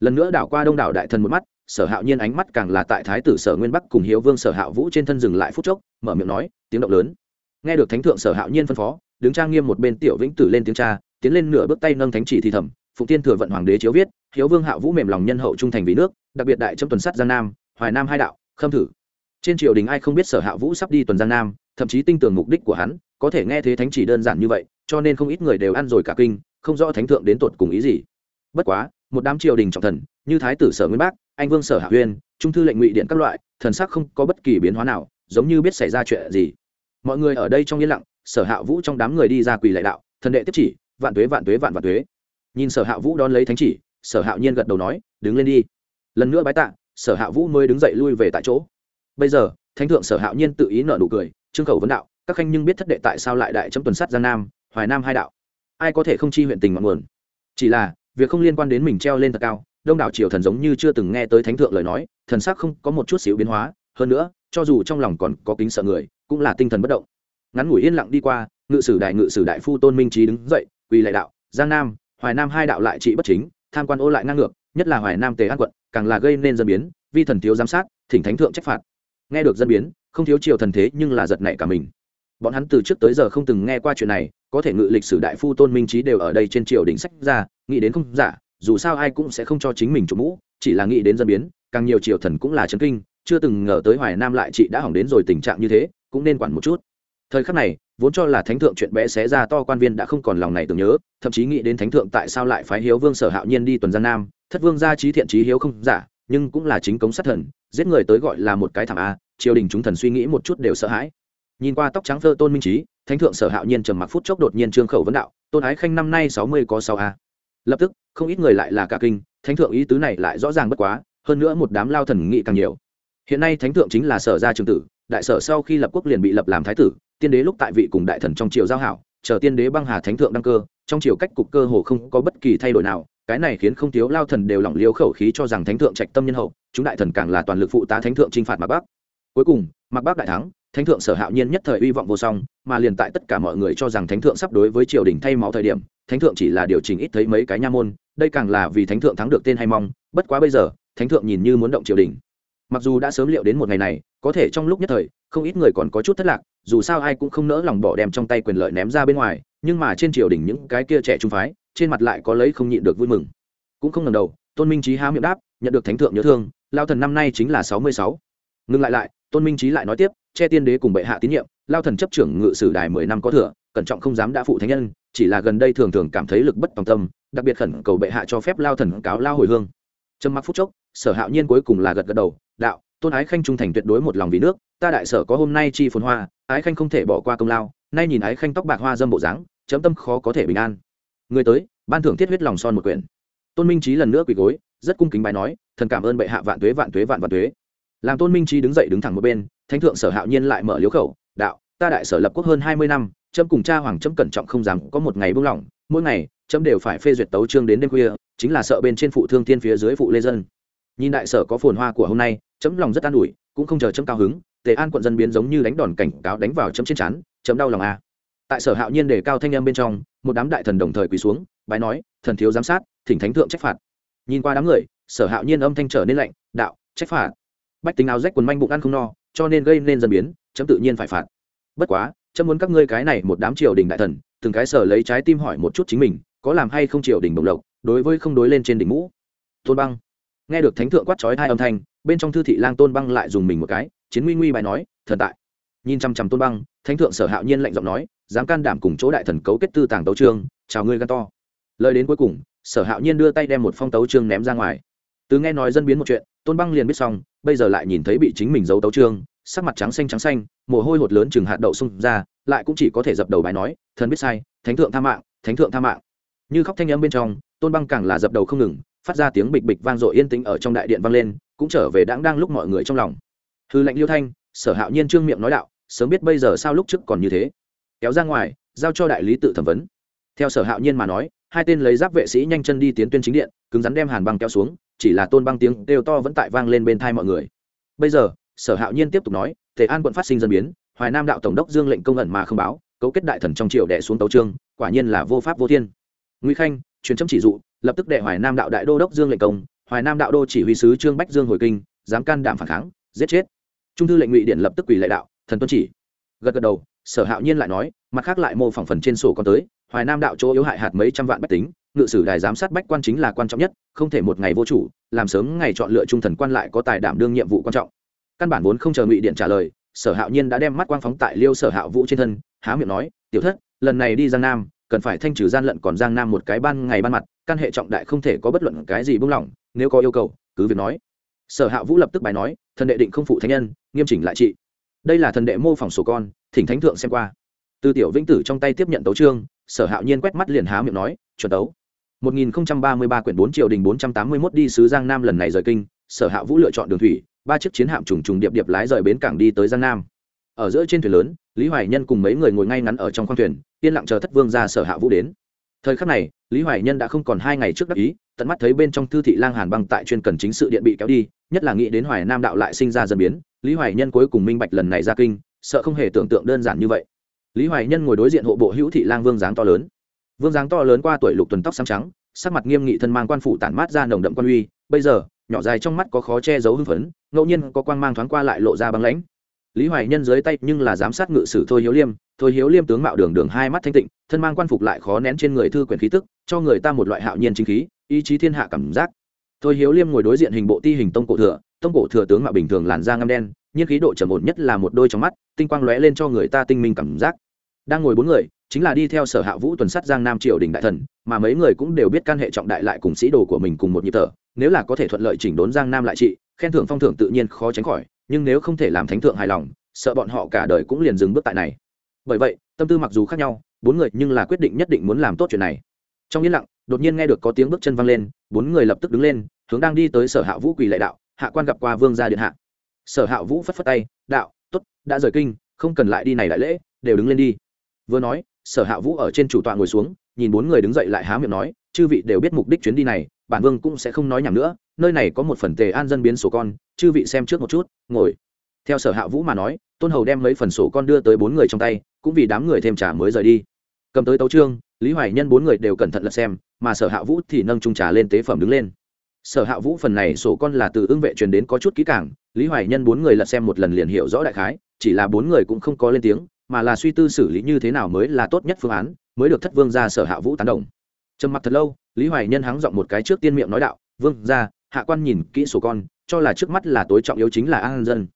Lần nữa đảo qua đông đảo đại thần một mắt sở hạo nhiên ánh mắt càng là tại thái tử sở nguyên bắc cùng hiếu vương sở hạo vũ trên thân dừng lại phút chốc mở miệng nói tiếng động lớn. Nghe được thánh thượng sở hạo nhiên phân phó đứng trang nghiêm một bên tiểu vĩnh tử lên tiếng cha tiến lên nửa bước tay nâng thánh chỉ thì thầm phụ tiên thừa vận hoàng đế chiếu viết, hiếu vương hạ vũ mềm lòng nhân hậu trung thành vì nước, đặc biệt đại trong tuần sắt giang nam, hoài nam hai đạo, khâm thử. Trên triều đình ai không biết sở hạ vũ sắp đi tuần giang nam, thậm chí tin tưởng mục đích của hắn, có thể nghe thế thánh chỉ đơn giản như vậy, cho nên không ít người đều ăn rồi cả kinh, không rõ thánh thượng đến tột cùng ý gì. Bất quá, một đám triều đình trọng thần, như thái tử sở nguyên bác, anh vương sở hạ huyên, trung thư lệnh ngụy điện các loại, thần sắc không có bất kỳ biến hóa nào, giống như biết xảy ra chuyện gì. Mọi người ở đây trong yên lặng, sở hạ vũ trong đám người đi ra quỳ lại đạo, thần đệ tiếp chỉ, vạn tuế vạn tuế, vạn vạn tuế nhìn sở hạ vũ đón lấy thánh chỉ, sở hạ nhiên gật đầu nói, đứng lên đi. Lần nữa bái tạ, sở hạ vũ mới đứng dậy lui về tại chỗ. Bây giờ, thánh thượng sở hạ nhiên tự ý nợ nụ cười, trương khẩu vấn đạo, các khanh nhưng biết thất đệ tại sao lại đại chấm tuần sát giang nam, hoài nam hai đạo. Ai có thể không chi huyện tình ngọn nguồn? Chỉ là, việc không liên quan đến mình treo lên thật cao, đông đảo triều thần giống như chưa từng nghe tới thánh thượng lời nói, thần sắc không có một chút xíu biến hóa. Hơn nữa, cho dù trong lòng còn có kính sợ người, cũng là tinh thần bất động. Ngắn ngủi yên lặng đi qua, ngự sử đại ngự sử đại phu tôn minh trí đứng dậy, quỳ lại đạo, giang nam hoài nam hai đạo lại trị bất chính, tham quan ô lại ngang ngược, nhất là hoài nam tề an quận, càng là gây nên dân biến, vi thần thiếu giám sát, thỉnh thánh thượng trách phạt. Nghe được dân biến, không thiếu triều thần thế nhưng là giật nảy cả mình. Bọn hắn từ trước tới giờ không từng nghe qua chuyện này, có thể ngự lịch sử đại phu tôn minh trí đều ở đây trên triều đình sách ra, nghĩ đến không giả, dù sao ai cũng sẽ không cho chính mình chủ mũ, chỉ là nghĩ đến dân biến, càng nhiều triều thần cũng là chấn kinh, chưa từng ngờ tới hoài nam lại chị đã hỏng đến rồi tình trạng như thế, cũng nên quản một chút. Thời khắc này vốn cho là thánh thượng chuyện bé xé ra to quan viên đã không còn lòng này tưởng nhớ, thậm chí nghĩ đến thánh thượng tại sao lại phái hiếu vương sở hạo nhiên đi tuần gian nam, thất vương gia trí thiện trí hiếu không giả, nhưng cũng là chính cống sát thần, giết người tới gọi là một cái thảm a, triều đình chúng thần suy nghĩ một chút đều sợ hãi. Nhìn qua tóc trắng phơ tôn minh trí, thánh thượng sở hạo nhiên trầm mặc phút chốc đột nhiên trương khẩu vấn đạo, tôn ái khanh năm nay sáu mươi có sáu a. Lập tức, không ít người lại là cả kinh, thánh thượng ý tứ này lại rõ ràng bất quá, hơn nữa một đám lao thần nghị càng nhiều. Hiện nay thánh thượng chính là sở gia trường tử, đại sở sau khi lập quốc liền bị lập làm thái tử tiên đế lúc tại vị cùng đại thần trong triều giao hảo, chờ tiên đế băng hà thánh thượng đăng cơ, trong triều cách cục cơ hồ không có bất kỳ thay đổi nào, cái này khiến không thiếu lao thần đều lỏng liêu khẩu khí cho rằng thánh thượng trạch tâm nhân hậu, chúng đại thần càng là toàn lực phụ tá thánh thượng chinh phạt mạc bắc. Cuối cùng, mạc bắc đại thắng, thánh thượng sở hạo nhiên nhất thời uy vọng vô song, mà liền tại tất cả mọi người cho rằng thánh thượng sắp đối với triều đình thay máu thời điểm, thánh thượng chỉ là điều chỉnh ít thấy mấy cái nha môn, đây càng là vì thánh thượng thắng được tên hay mong, bất quá bây giờ, thánh thượng nhìn như muốn động triều đình. Mặc dù đã sớm liệu đến một ngày này, có thể trong lúc nhất thời không ít người còn có chút thất lạc, dù sao ai cũng không nỡ lòng bỏ đem trong tay quyền lợi ném ra bên ngoài, nhưng mà trên triều đình những cái kia trẻ trung phái, trên mặt lại có lấy không nhịn được vui mừng. Cũng không ngần đầu, tôn minh trí há miệng đáp, nhận được thánh thượng nhớ thương, lao thần năm nay chính là sáu mươi sáu. Ngừng lại lại, tôn minh trí lại nói tiếp, che tiên đế cùng bệ hạ tín nhiệm, lao thần chấp trưởng ngự sử đài mười năm có thừa, cẩn trọng không dám đã phụ thánh nhân, chỉ là gần đây thường thường cảm thấy lực bất tòng tâm, đặc biệt khẩn cầu bệ hạ cho phép lao thần cáo lao hồi hương. Trầm mặc phút chốc, sở hạo nhiên cuối cùng là gật gật đầu, đạo, tôn ái khanh trung thành tuyệt đối một lòng vì nước ta đại sở có hôm nay chi phồn hoa, ái khanh không thể bỏ qua công lao, nay nhìn ái khanh tóc bạc hoa dâm bộ dáng, chấm tâm khó có thể bình an. Người tới, ban thưởng thiết huyết lòng son một quyển. Tôn minh trí lần nữa quỳ gối, rất cung kính bài nói, thần cảm ơn bệ hạ vạn tuế vạn tuế vạn vạn tuế. Làm tôn minh trí đứng dậy đứng thẳng một bên, thánh thượng sở hạo nhiên lại mở liếu khẩu, đạo, ta đại sở lập quốc hơn hai mươi năm trâm cùng cha hoàng trâm cẩn trọng không dám có một ngày buông lỏng, mỗi ngày trâm đều phải phê duyệt tấu trương đến đêm khuya, chính là sợ bên trên phụ thương thiên phía dưới phụ lê dân. Nhìn đại sở có phồn hoa của hôm nay trâm lòng rất an ủi, cũng không chờ trâm cao hứng tề an quận dân biến giống như đánh đòn cảnh cáo đánh vào chấm trên chắn chấm đau lòng a à. tại sở hạo nhiên đề cao thanh âm bên trong, một đám đại thần đồng thời quỳ xuống, bái nói, thần thiếu giám sát, thỉnh thánh thượng trách phạt. Nhìn qua đám người, sở hạo nhiên âm thanh trở nên lạnh, đạo, trách phạt. Bách tính áo rách quần manh bụng ăn không no, cho nên gây nên dân biến, chấm tự nhiên phải phạt. Bất quá, chấm muốn các ngươi cái này một đám triều đình đại thần, từng cái sở lấy trái tim hỏi một chút chính mình, có làm hay không triều đình đồng lộc, đối với không đối lên trên đỉnh mũ. Tôn băng nghe được thánh thượng quát trói hai âm thanh, bên trong thư thị lang tôn băng lại dùng mình một cái chiến nguy nguy bài nói, thần tại. Nhìn chăm chăm tôn băng, thánh thượng sở hạo nhiên lạnh giọng nói, dám can đảm cùng chỗ đại thần cấu kết tư tàng tấu trương chào ngươi gan to. Lời đến cuối cùng, sở hạo nhiên đưa tay đem một phong tấu trương ném ra ngoài. Từ nghe nói dân biến một chuyện, tôn băng liền biết xong, bây giờ lại nhìn thấy bị chính mình giấu tấu trương sắc mặt trắng xanh trắng xanh, mồ hôi hột lớn chừng hạt đậu xung ra, lại cũng chỉ có thể dập đầu bài nói, thần biết sai, thánh thượng tha mạng, thánh thượng tha mạng. Như khóc thanh âm bên trong, tôn băng càng là dập đầu không ngừng, phát ra tiếng bịch bịch vang dội yên tĩnh ở trong đại điện vang lên, cũng trở về đáng đang lúc mọi người trong lòng hư lệnh liêu thanh, sở hạo nhiên trương miệng nói đạo, sớm biết bây giờ sao lúc trước còn như thế. Kéo ra ngoài, giao cho đại lý tự thẩm vấn. Theo sở hạo nhiên mà nói, hai tên lấy giáp vệ sĩ nhanh chân đi tiến tuyên chính điện, cứng rắn đem hàn băng kéo xuống, chỉ là tôn băng tiếng đều to vẫn tại vang lên bên thai mọi người. Bây giờ, sở hạo nhiên tiếp tục nói, tề an quận phát sinh dân biến, hoài nam đạo tổng đốc dương lệnh công ẩn mà không báo, cấu kết đại thần trong triều đẻ xuống tấu trương, quả nhiên là vô pháp vô thiên. Nguy khanh, truyền chấm chỉ dụ, lập tức đệ hoài nam đạo đại đô đốc dương lệnh công, hoài nam đạo đô chỉ huy sứ trương bách dương hồi kinh, dám can đảm phản kháng, giết chết trung thư lệnh ngụy điện lập tức quỳ lệ đạo, thần tuân chỉ. Gật gật đầu, sở hạo nhiên lại nói, mặt khác lại mô phỏng phần trên sổ con tới, hoài nam đạo chỗ yếu hại hạt mấy trăm vạn bách tính, ngự sử đài giám sát bách quan chính là quan trọng nhất, không thể một ngày vô chủ, làm sớm ngày chọn lựa trung thần quan lại có tài đảm đương nhiệm vụ quan trọng. Căn bản vốn không chờ ngụy điện trả lời, sở hạo nhiên đã đem mắt quang phóng tại liêu sở hạo vũ trên thân, há miệng nói, tiểu thất, lần này đi giang nam, cần phải thanh trừ gian lận còn giang nam một cái ban ngày ban mặt, căn hệ trọng đại không thể có bất luận cái gì buông lỏng, nếu có yêu cầu, cứ việc nói. Sở hạ vũ lập tức bài nói thần đệ định không phụ thánh nhân nghiêm chỉnh lại trị đây là thần đệ mô phỏng sổ con thỉnh thánh thượng xem qua từ tiểu vĩnh tử trong tay tiếp nhận tấu trương sở hạo nhiên quét mắt liền há miệng nói chuẩn tấu 1033 quyển 4 triều đình 481 đi sứ Giang Nam lần này rời kinh, Sở Hạ Vũ lựa chọn đường thủy, ba chiếc chiến hạm trùng trùng điệp điệp lái rời bến cảng đi tới Giang Nam. Ở giữa trên thuyền lớn, Lý Hoài Nhân cùng mấy người ngồi ngay ngắn ở trong khoang thuyền, yên lặng chờ Thất Vương ra Sở Hạ Vũ đến. Thời khắc này, Lý Hoài Nhân đã không còn hai ngày trước đắc ý, tận mắt thấy bên trong thư thị Lang Hàn băng tại chuyên cần chính sự điện bị kéo đi, nhất là nghĩ đến Hoài Nam đạo lại sinh ra dân biến, Lý Hoài Nhân cuối cùng minh bạch lần này ra kinh, sợ không hề tưởng tượng đơn giản như vậy. Lý Hoài Nhân ngồi đối diện hộ bộ hữu thị Lang Vương dáng to lớn. Vương dáng to lớn qua tuổi lục tuần tóc xám trắng, sắc mặt nghiêm nghị thân mang quan phủ tản mát ra nồng đậm quan uy, bây giờ, nhỏ dài trong mắt có khó che giấu hưng phấn, ngẫu nhiên có quang mang thoáng qua lại lộ ra băng lãnh. Lý Hoài Nhân dưới tay nhưng là giám sát ngự sử Thôi Hiếu Liêm, Thôi Hiếu Liêm tướng mạo đường đường hai mắt thanh tịnh, thân mang quan phục lại khó nén trên người thư quyển khí tức, cho người ta một loại hạo nhiên chính khí, ý chí thiên hạ cảm giác. Thôi Hiếu Liêm ngồi đối diện hình bộ ti hình tông cổ thừa, tông cổ thừa tướng mạo bình thường làn da ngăm đen, nhưng khí độ trầm ổn nhất là một đôi trong mắt, tinh quang lóe lên cho người ta tinh minh cảm giác. Đang ngồi bốn người, chính là đi theo sở hạ vũ tuần sát giang nam triều đình đại thần mà mấy người cũng đều biết căn hệ trọng đại lại cùng sĩ đồ của mình cùng một nhịp thở nếu là có thể thuận lợi chỉnh đốn giang nam lại trị khen thưởng phong thưởng tự nhiên khó tránh khỏi nhưng nếu không thể làm thánh thượng hài lòng sợ bọn họ cả đời cũng liền dừng bước tại này bởi vậy, tâm tư mặc dù khác nhau, bốn người nhưng là quyết định nhất định muốn làm tốt chuyện này. Trong yên lặng, đột nhiên nghe được có tiếng bước chân văng lên, bốn người lập tức đứng lên, hướng đang đi tới sở hạ vũ quỳ lệ đạo, hạ quan gặp qua vương gia điện hạ. Sở hạ vũ phất phất tay, đạo t ố t đã rời kinh, không cần lại đi này đại lễ, đều đứng lên đi. Vừa nói, sở hạ vũ ở trên chủ tọa ngồi xuống, nhìn bốn người đứng dậy lại há miệng nói, chư vị đều biết mục đích chuyến đi này, bản vương cũng sẽ không nói nhảm nữa, nơi này có một phần tề an dân biến sổ con, chư vị xem trước một chút, ngồi. Theo sở hạ vũ mà nói, tôn hầu đem mấy phần sổ con đưa tới bốn người trong tay cũng vì đám người thêm trà mới rời đi. Cầm tới tấu trương, lý hoài nhân bốn người đều cẩn thận lật xem, mà sở hạ vũ thì nâng trung trà lên tế phẩm đứng lên. Sở hạ vũ phần này sổ con là từ ưng vệ truyền đến có chút kỹ cảng lý hoài nhân bốn người lật xem một lần liền hiểu rõ đại khái, chỉ là bốn người cũng không có lên tiếng, mà là suy tư xử lý như thế nào mới là tốt nhất phương án, mới được thất vương ra sở hạ vũ tán đồng. Trầm mặc thật lâu, lý hoài nhân hắng giọng một cái trước tiên miệng nói đạo, vương ra hạ quan nhìn kỹ sổ con, cho là trước mắt là tối trọng yếu chính là an dân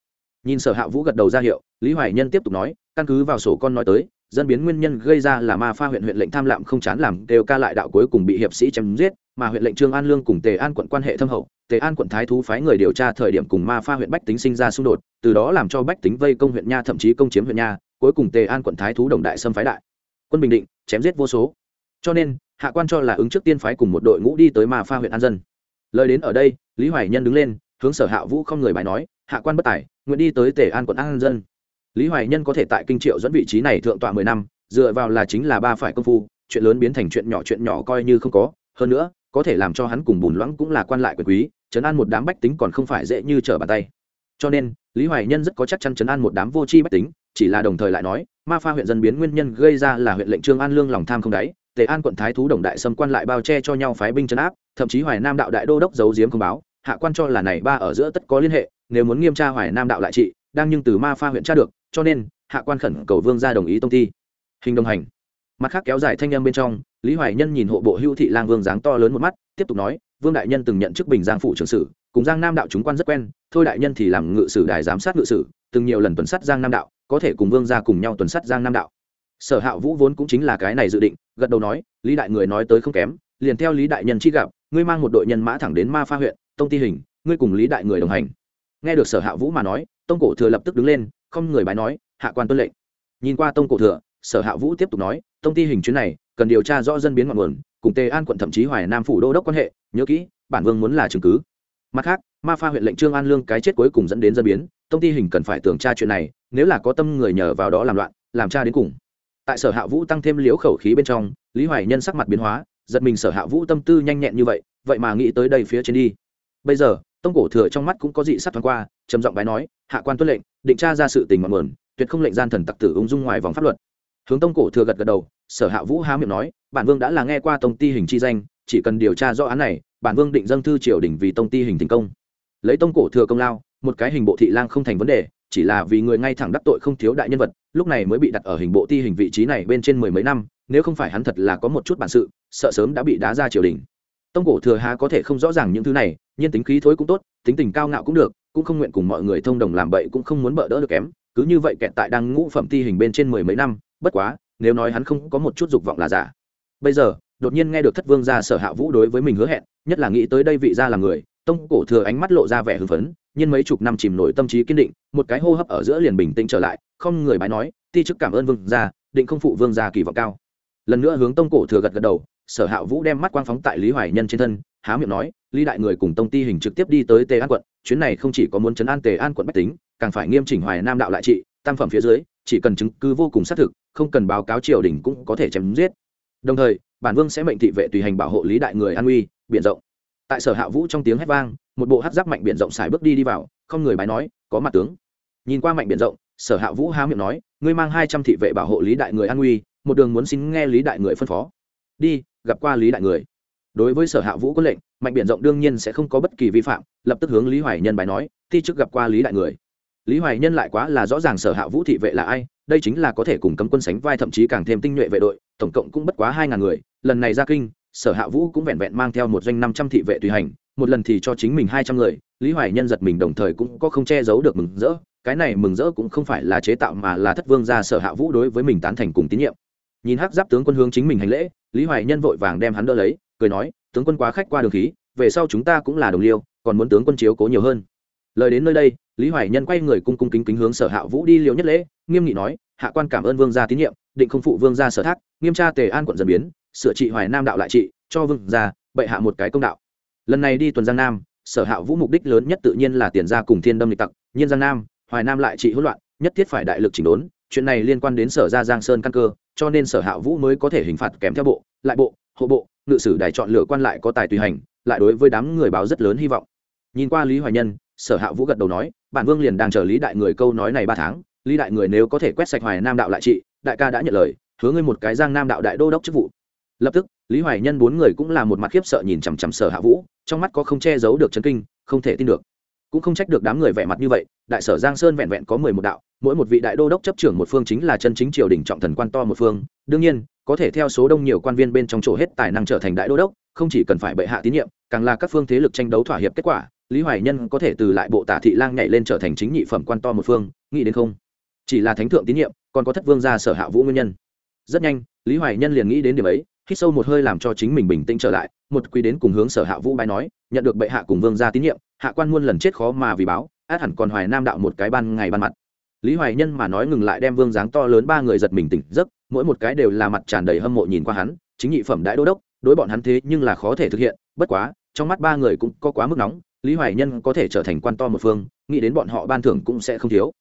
nhìn sở hạ vũ gật đầu ra hiệu, lý hoài nhân tiếp tục nói, căn cứ vào sổ con nói tới, dân biến nguyên nhân gây ra là ma pha huyện huyện lệnh tham lạm không chán làm đều ca lại đạo cuối cùng bị hiệp sĩ chém giết, mà huyện lệnh trương an lương cùng tề an quận quan hệ thâm hậu, tề an quận thái thú phái người điều tra thời điểm cùng ma pha huyện bách tính sinh ra xung đột, từ đó làm cho bách tính vây công huyện nha thậm chí công chiếm huyện nha, cuối cùng tề an quận thái thú đồng đại xâm phái đại. Quân bình định, chém giết vô số. Cho nên, hạ quan cho là ứng trước tiên phái cùng một đội ngũ đi tới ma pha huyện an dân. Lời đến ở đây, lý hoài nhân đứng lên hướng sở hạ vũ không người bài nói, hạ quan bất tài, nguyện đi tới tể an quận an dân. Lý hoài nhân có thể tại kinh triệu dẫn vị trí này thượng tọa mười năm, dựa vào là chính là ba phải công phu, chuyện lớn biến thành chuyện nhỏ chuyện nhỏ coi như không có. Hơn nữa, có thể làm cho hắn cùng bùn loãng cũng là quan lại quyền quý chấn an một đám bách tính còn không phải dễ như trở bàn tay. Cho nên, lý hoài nhân rất có chắc chắn chấn an một đám vô tri bách tính, chỉ là đồng thời lại nói, ma pha huyện dân biến nguyên nhân gây ra là huyện lệnh trương an lương lòng tham không đáy, tề an quận thái thú đồng đại xâm quan lại bao che cho nhau phái binh chấn áp, thậm chí hoài nam đạo đại đô đốc giấu giếm không báo hạ quan cho là này ba ở giữa tất có liên hệ, nếu muốn nghiêm tra hoài nam đạo lại trị, đang nhưng từ ma pha huyện tra được, cho nên, hạ quan khẩn cầu vương ra đồng ý tông thi. hình đồng hành mặt khác kéo dài thanh em bên trong, lý hoài nhân nhìn hộ bộ hưu thị lang vương dáng to lớn một mắt, tiếp tục nói, vương đại nhân từng nhận chức bình giang phủ trưởng sử, cùng giang nam đạo chúng quan rất quen, thôi đại nhân thì làm ngự sử đài giám sát ngự sử, từng nhiều lần tuần sát giang nam đạo, có thể cùng vương ra cùng nhau tuần sát giang nam đạo sở hạ vũ vốn cũng chính là cái này dự định, gật đầu nói, lý đại người nói tới không kém, liền theo lý đại nhân chi gặp, ngươi mang một đội nhân mã thẳng đến ma pha huyện tông ti hình, ngươi cùng lý đại người đồng hành. Nghe được sở hạ vũ mà nói, tông cổ thừa lập tức đứng lên, không người bái nói, hạ quan tuân lệnh. Nhìn qua tông cổ thừa, sở hạ vũ tiếp tục nói, tông ti hình chuyến này, cần điều tra rõ dân biến ngọn nguồn, cùng tề an quận thậm chí hoài nam phủ đô đốc quan hệ, nhớ kỹ, bản vương muốn là chứng cứ. Mặt khác, ma pha huyện lệnh trương an lương cái chết cuối cùng dẫn đến dân biến, tông ti hình cần phải tưởng tra chuyện này, nếu là có tâm người nhờ vào đó làm loạn, làm cha đến cùng. Tại sở hạ vũ tăng thêm liếu khẩu khí bên trong, lý hoài nhân sắc mặt biến hóa, giật mình sở hạ vũ tâm tư nhanh nhẹn như vậy vậy mà nghĩ tới đây phía trên đi bây giờ, tông cổ thừa trong mắt cũng có dị sắc thoáng qua, trầm giọng bái nói, hạ quan tuân lệnh, định tra ra sự tình mọn nguồn, tuyệt không lệnh gian thần tặc tử ung dung ngoài vòng pháp luật. Hướng tông cổ thừa gật gật đầu, sở hạ vũ há miệng nói, bản vương đã là nghe qua tông ti hình chi danh, chỉ cần điều tra rõ án này, bản vương định dâng thư triều đình vì tông ti hình thành công. Lấy tông cổ thừa công lao, một cái hình bộ thị lang không thành vấn đề, chỉ là vì người ngay thẳng đắc tội không thiếu đại nhân vật, lúc này mới bị đặt ở hình bộ ti hình vị trí này bên trên mười mấy năm, nếu không phải hắn thật là có một chút bản sự, sợ sớm đã bị đá ra triều đình tông cổ thừa há có thể không rõ ràng những thứ này, nhiên tính khí thối cũng tốt, tính tình cao ngạo cũng được, cũng không nguyện cùng mọi người thông đồng làm bậy cũng không muốn bỡ đỡ được kém, cứ như vậy kẹt tại đang ngũ phẩm ti hình bên trên mười mấy năm, bất quá, nếu nói hắn không có một chút dục vọng là giả. Bây giờ, đột nhiên nghe được thất vương gia sở hạ vũ đối với mình hứa hẹn, nhất là nghĩ tới đây vị gia là người, tông cổ thừa ánh mắt lộ ra vẻ hưng phấn nhưng mấy chục năm chìm nổi tâm trí kiên định, một cái hô hấp ở giữa liền bình tĩnh trở lại, không người bái nói, ti chức cảm ơn vương gia, định không phụ vương gia kỳ vọng cao. Lần nữa hướng tông cổ thừa gật gật đầu sở hạ vũ đem mắt quang phóng tại lý hoài nhân trên thân, há miệng nói, lý đại người cùng tông ti hình trực tiếp đi tới tề an quận, chuyến này không chỉ có muốn chấn an tề an quận bách tính, càng phải nghiêm chỉnh hoài nam đạo lại trị, tam phẩm phía dưới, chỉ cần chứng cứ vô cùng xác thực, không cần báo cáo triều đình cũng có thể chém giết. Đồng thời, bản vương sẽ mệnh thị vệ tùy hành bảo hộ lý đại người an uy biện rộng. Tại sở hạ vũ trong tiếng hét vang, một bộ hát giáp mạnh biện rộng xài bước đi đi vào, không người bái nói, có mặt tướng. Nhìn qua mạnh biện rộng, sở hạ vũ há miệng nói, ngươi mang hai trăm thị vệ bảo hộ lý đại người an uy, một đường muốn xin nghe lý đại người phân phó. Đi gặp qua lý đại người. Đối với sở hạ vũ có lệnh, mạnh biện rộng đương nhiên sẽ không có bất kỳ vi phạm, lập tức hướng lý hoài nhân bài nói thi chức gặp qua lý đại người. Lý hoài nhân lại quá là rõ ràng sở hạ vũ thị vệ là ai, đây chính là có thể cùng cấm quân sánh vai thậm chí càng thêm tinh nhuệ vệ đội, tổng cộng cũng bất quá hai ngàn người, lần này ra kinh, sở hạ vũ cũng vẹn vẹn mang theo một doanh năm trăm thị vệ tùy hành, một lần thì cho chính mình hai trăm người, lý hoài nhân giật mình đồng thời cũng có không che giấu được mừng rỡ, cái này mừng rỡ cũng không phải là chế tạo mà là thất vương ra sở hạ vũ đối với mình tán thành cùng tín nhiệm nhìn hắc giáp tướng quân hướng chính mình hành lễ, lý hoài nhân vội vàng đem hắn đỡ lấy, cười nói, tướng quân quá khách qua đường khí, về sau chúng ta cũng là đồng liêu, còn muốn tướng quân chiếu cố nhiều hơn. Lời đến nơi đây, lý hoài nhân quay người cung cung kính kính hướng sở hạ vũ đi liều nhất lễ, nghiêm nghị nói, hạ quan cảm ơn vương gia tín nhiệm, định không phụ vương gia sở thác, nghiêm tra tề an quận dần biến, sửa trị hoài nam đạo lại trị, cho vương gia, bệ hạ một cái công đạo. Lần này đi tuần giang nam, sở hạ vũ mục đích lớn nhất tự nhiên là tiền ra cùng thiên đâm lịch tặc, nhiên giang nam, hoài nam lại trị hỗn loạn, nhất thiết phải đại lực chỉnh đốn chuyện này liên quan đến sở gia giang sơn căn cơ, cho nên sở hạ vũ mới có thể hình phạt kèm theo bộ, lại bộ, hộ bộ, ngự sử đài chọn lựa quan lại có tài tùy hành, lại đối với đám người báo rất lớn hy vọng. Nhìn qua lý hoài nhân, sở hạ vũ gật đầu nói, bản vương liền đang chờ lý đại người câu nói này ba tháng, lý đại người nếu có thể quét sạch hoài nam đạo lại trị, đại ca đã nhận lời, hứa ngươi một cái giang nam đạo đại đô đốc chức vụ. Lập tức, lý hoài nhân bốn người cũng là một mặt khiếp sợ nhìn chằm chằm sở hạ vũ, trong mắt có không che giấu được chấn kinh, không thể tin được. Cũng không trách được đám người vẻ mặt như vậy, đại sở giang sơn vẹn vẹn có mười một đạo mỗi một vị đại đô đốc chấp trưởng một phương chính là chân chính triều đình trọng thần quan to một phương. Đương nhiên, có thể theo số đông nhiều quan viên bên trong chỗ hết tài năng trở thành đại đô đốc, không chỉ cần phải bệ hạ tín nhiệm, càng là các phương thế lực tranh đấu thỏa hiệp kết quả. Lý hoài nhân có thể từ lại bộ tả thị lang nhảy lên trở thành chính nhị phẩm quan to một phương, nghĩ đến không? Chỉ là thánh thượng tín nhiệm, còn có thất vương gia sở hạ vũ nguyên nhân. Rất nhanh, lý hoài nhân liền nghĩ đến điểm ấy, hít sâu một hơi làm cho chính mình bình tĩnh trở lại. Một quý đến cùng hướng sở hạ vũ bài nói, nhận được bệ hạ cùng vương gia tín nhiệm, hạ quan muôn lần chết khó mà vì báo, át hẳn còn hoài nam đạo một cái ban ngày ban mặt lý hoài nhân mà nói ngừng lại đem vương dáng to lớn ba người giật mình tỉnh giấc, mỗi một cái đều là mặt tràn đầy hâm mộ nhìn qua hắn, chính nhị phẩm đại đô đốc, đối bọn hắn thế nhưng là khó thể thực hiện, bất quá, trong mắt ba người cũng có quá mức nóng, lý hoài nhân có thể trở thành quan to một phương, nghĩ đến bọn họ ban thưởng cũng sẽ không thiếu.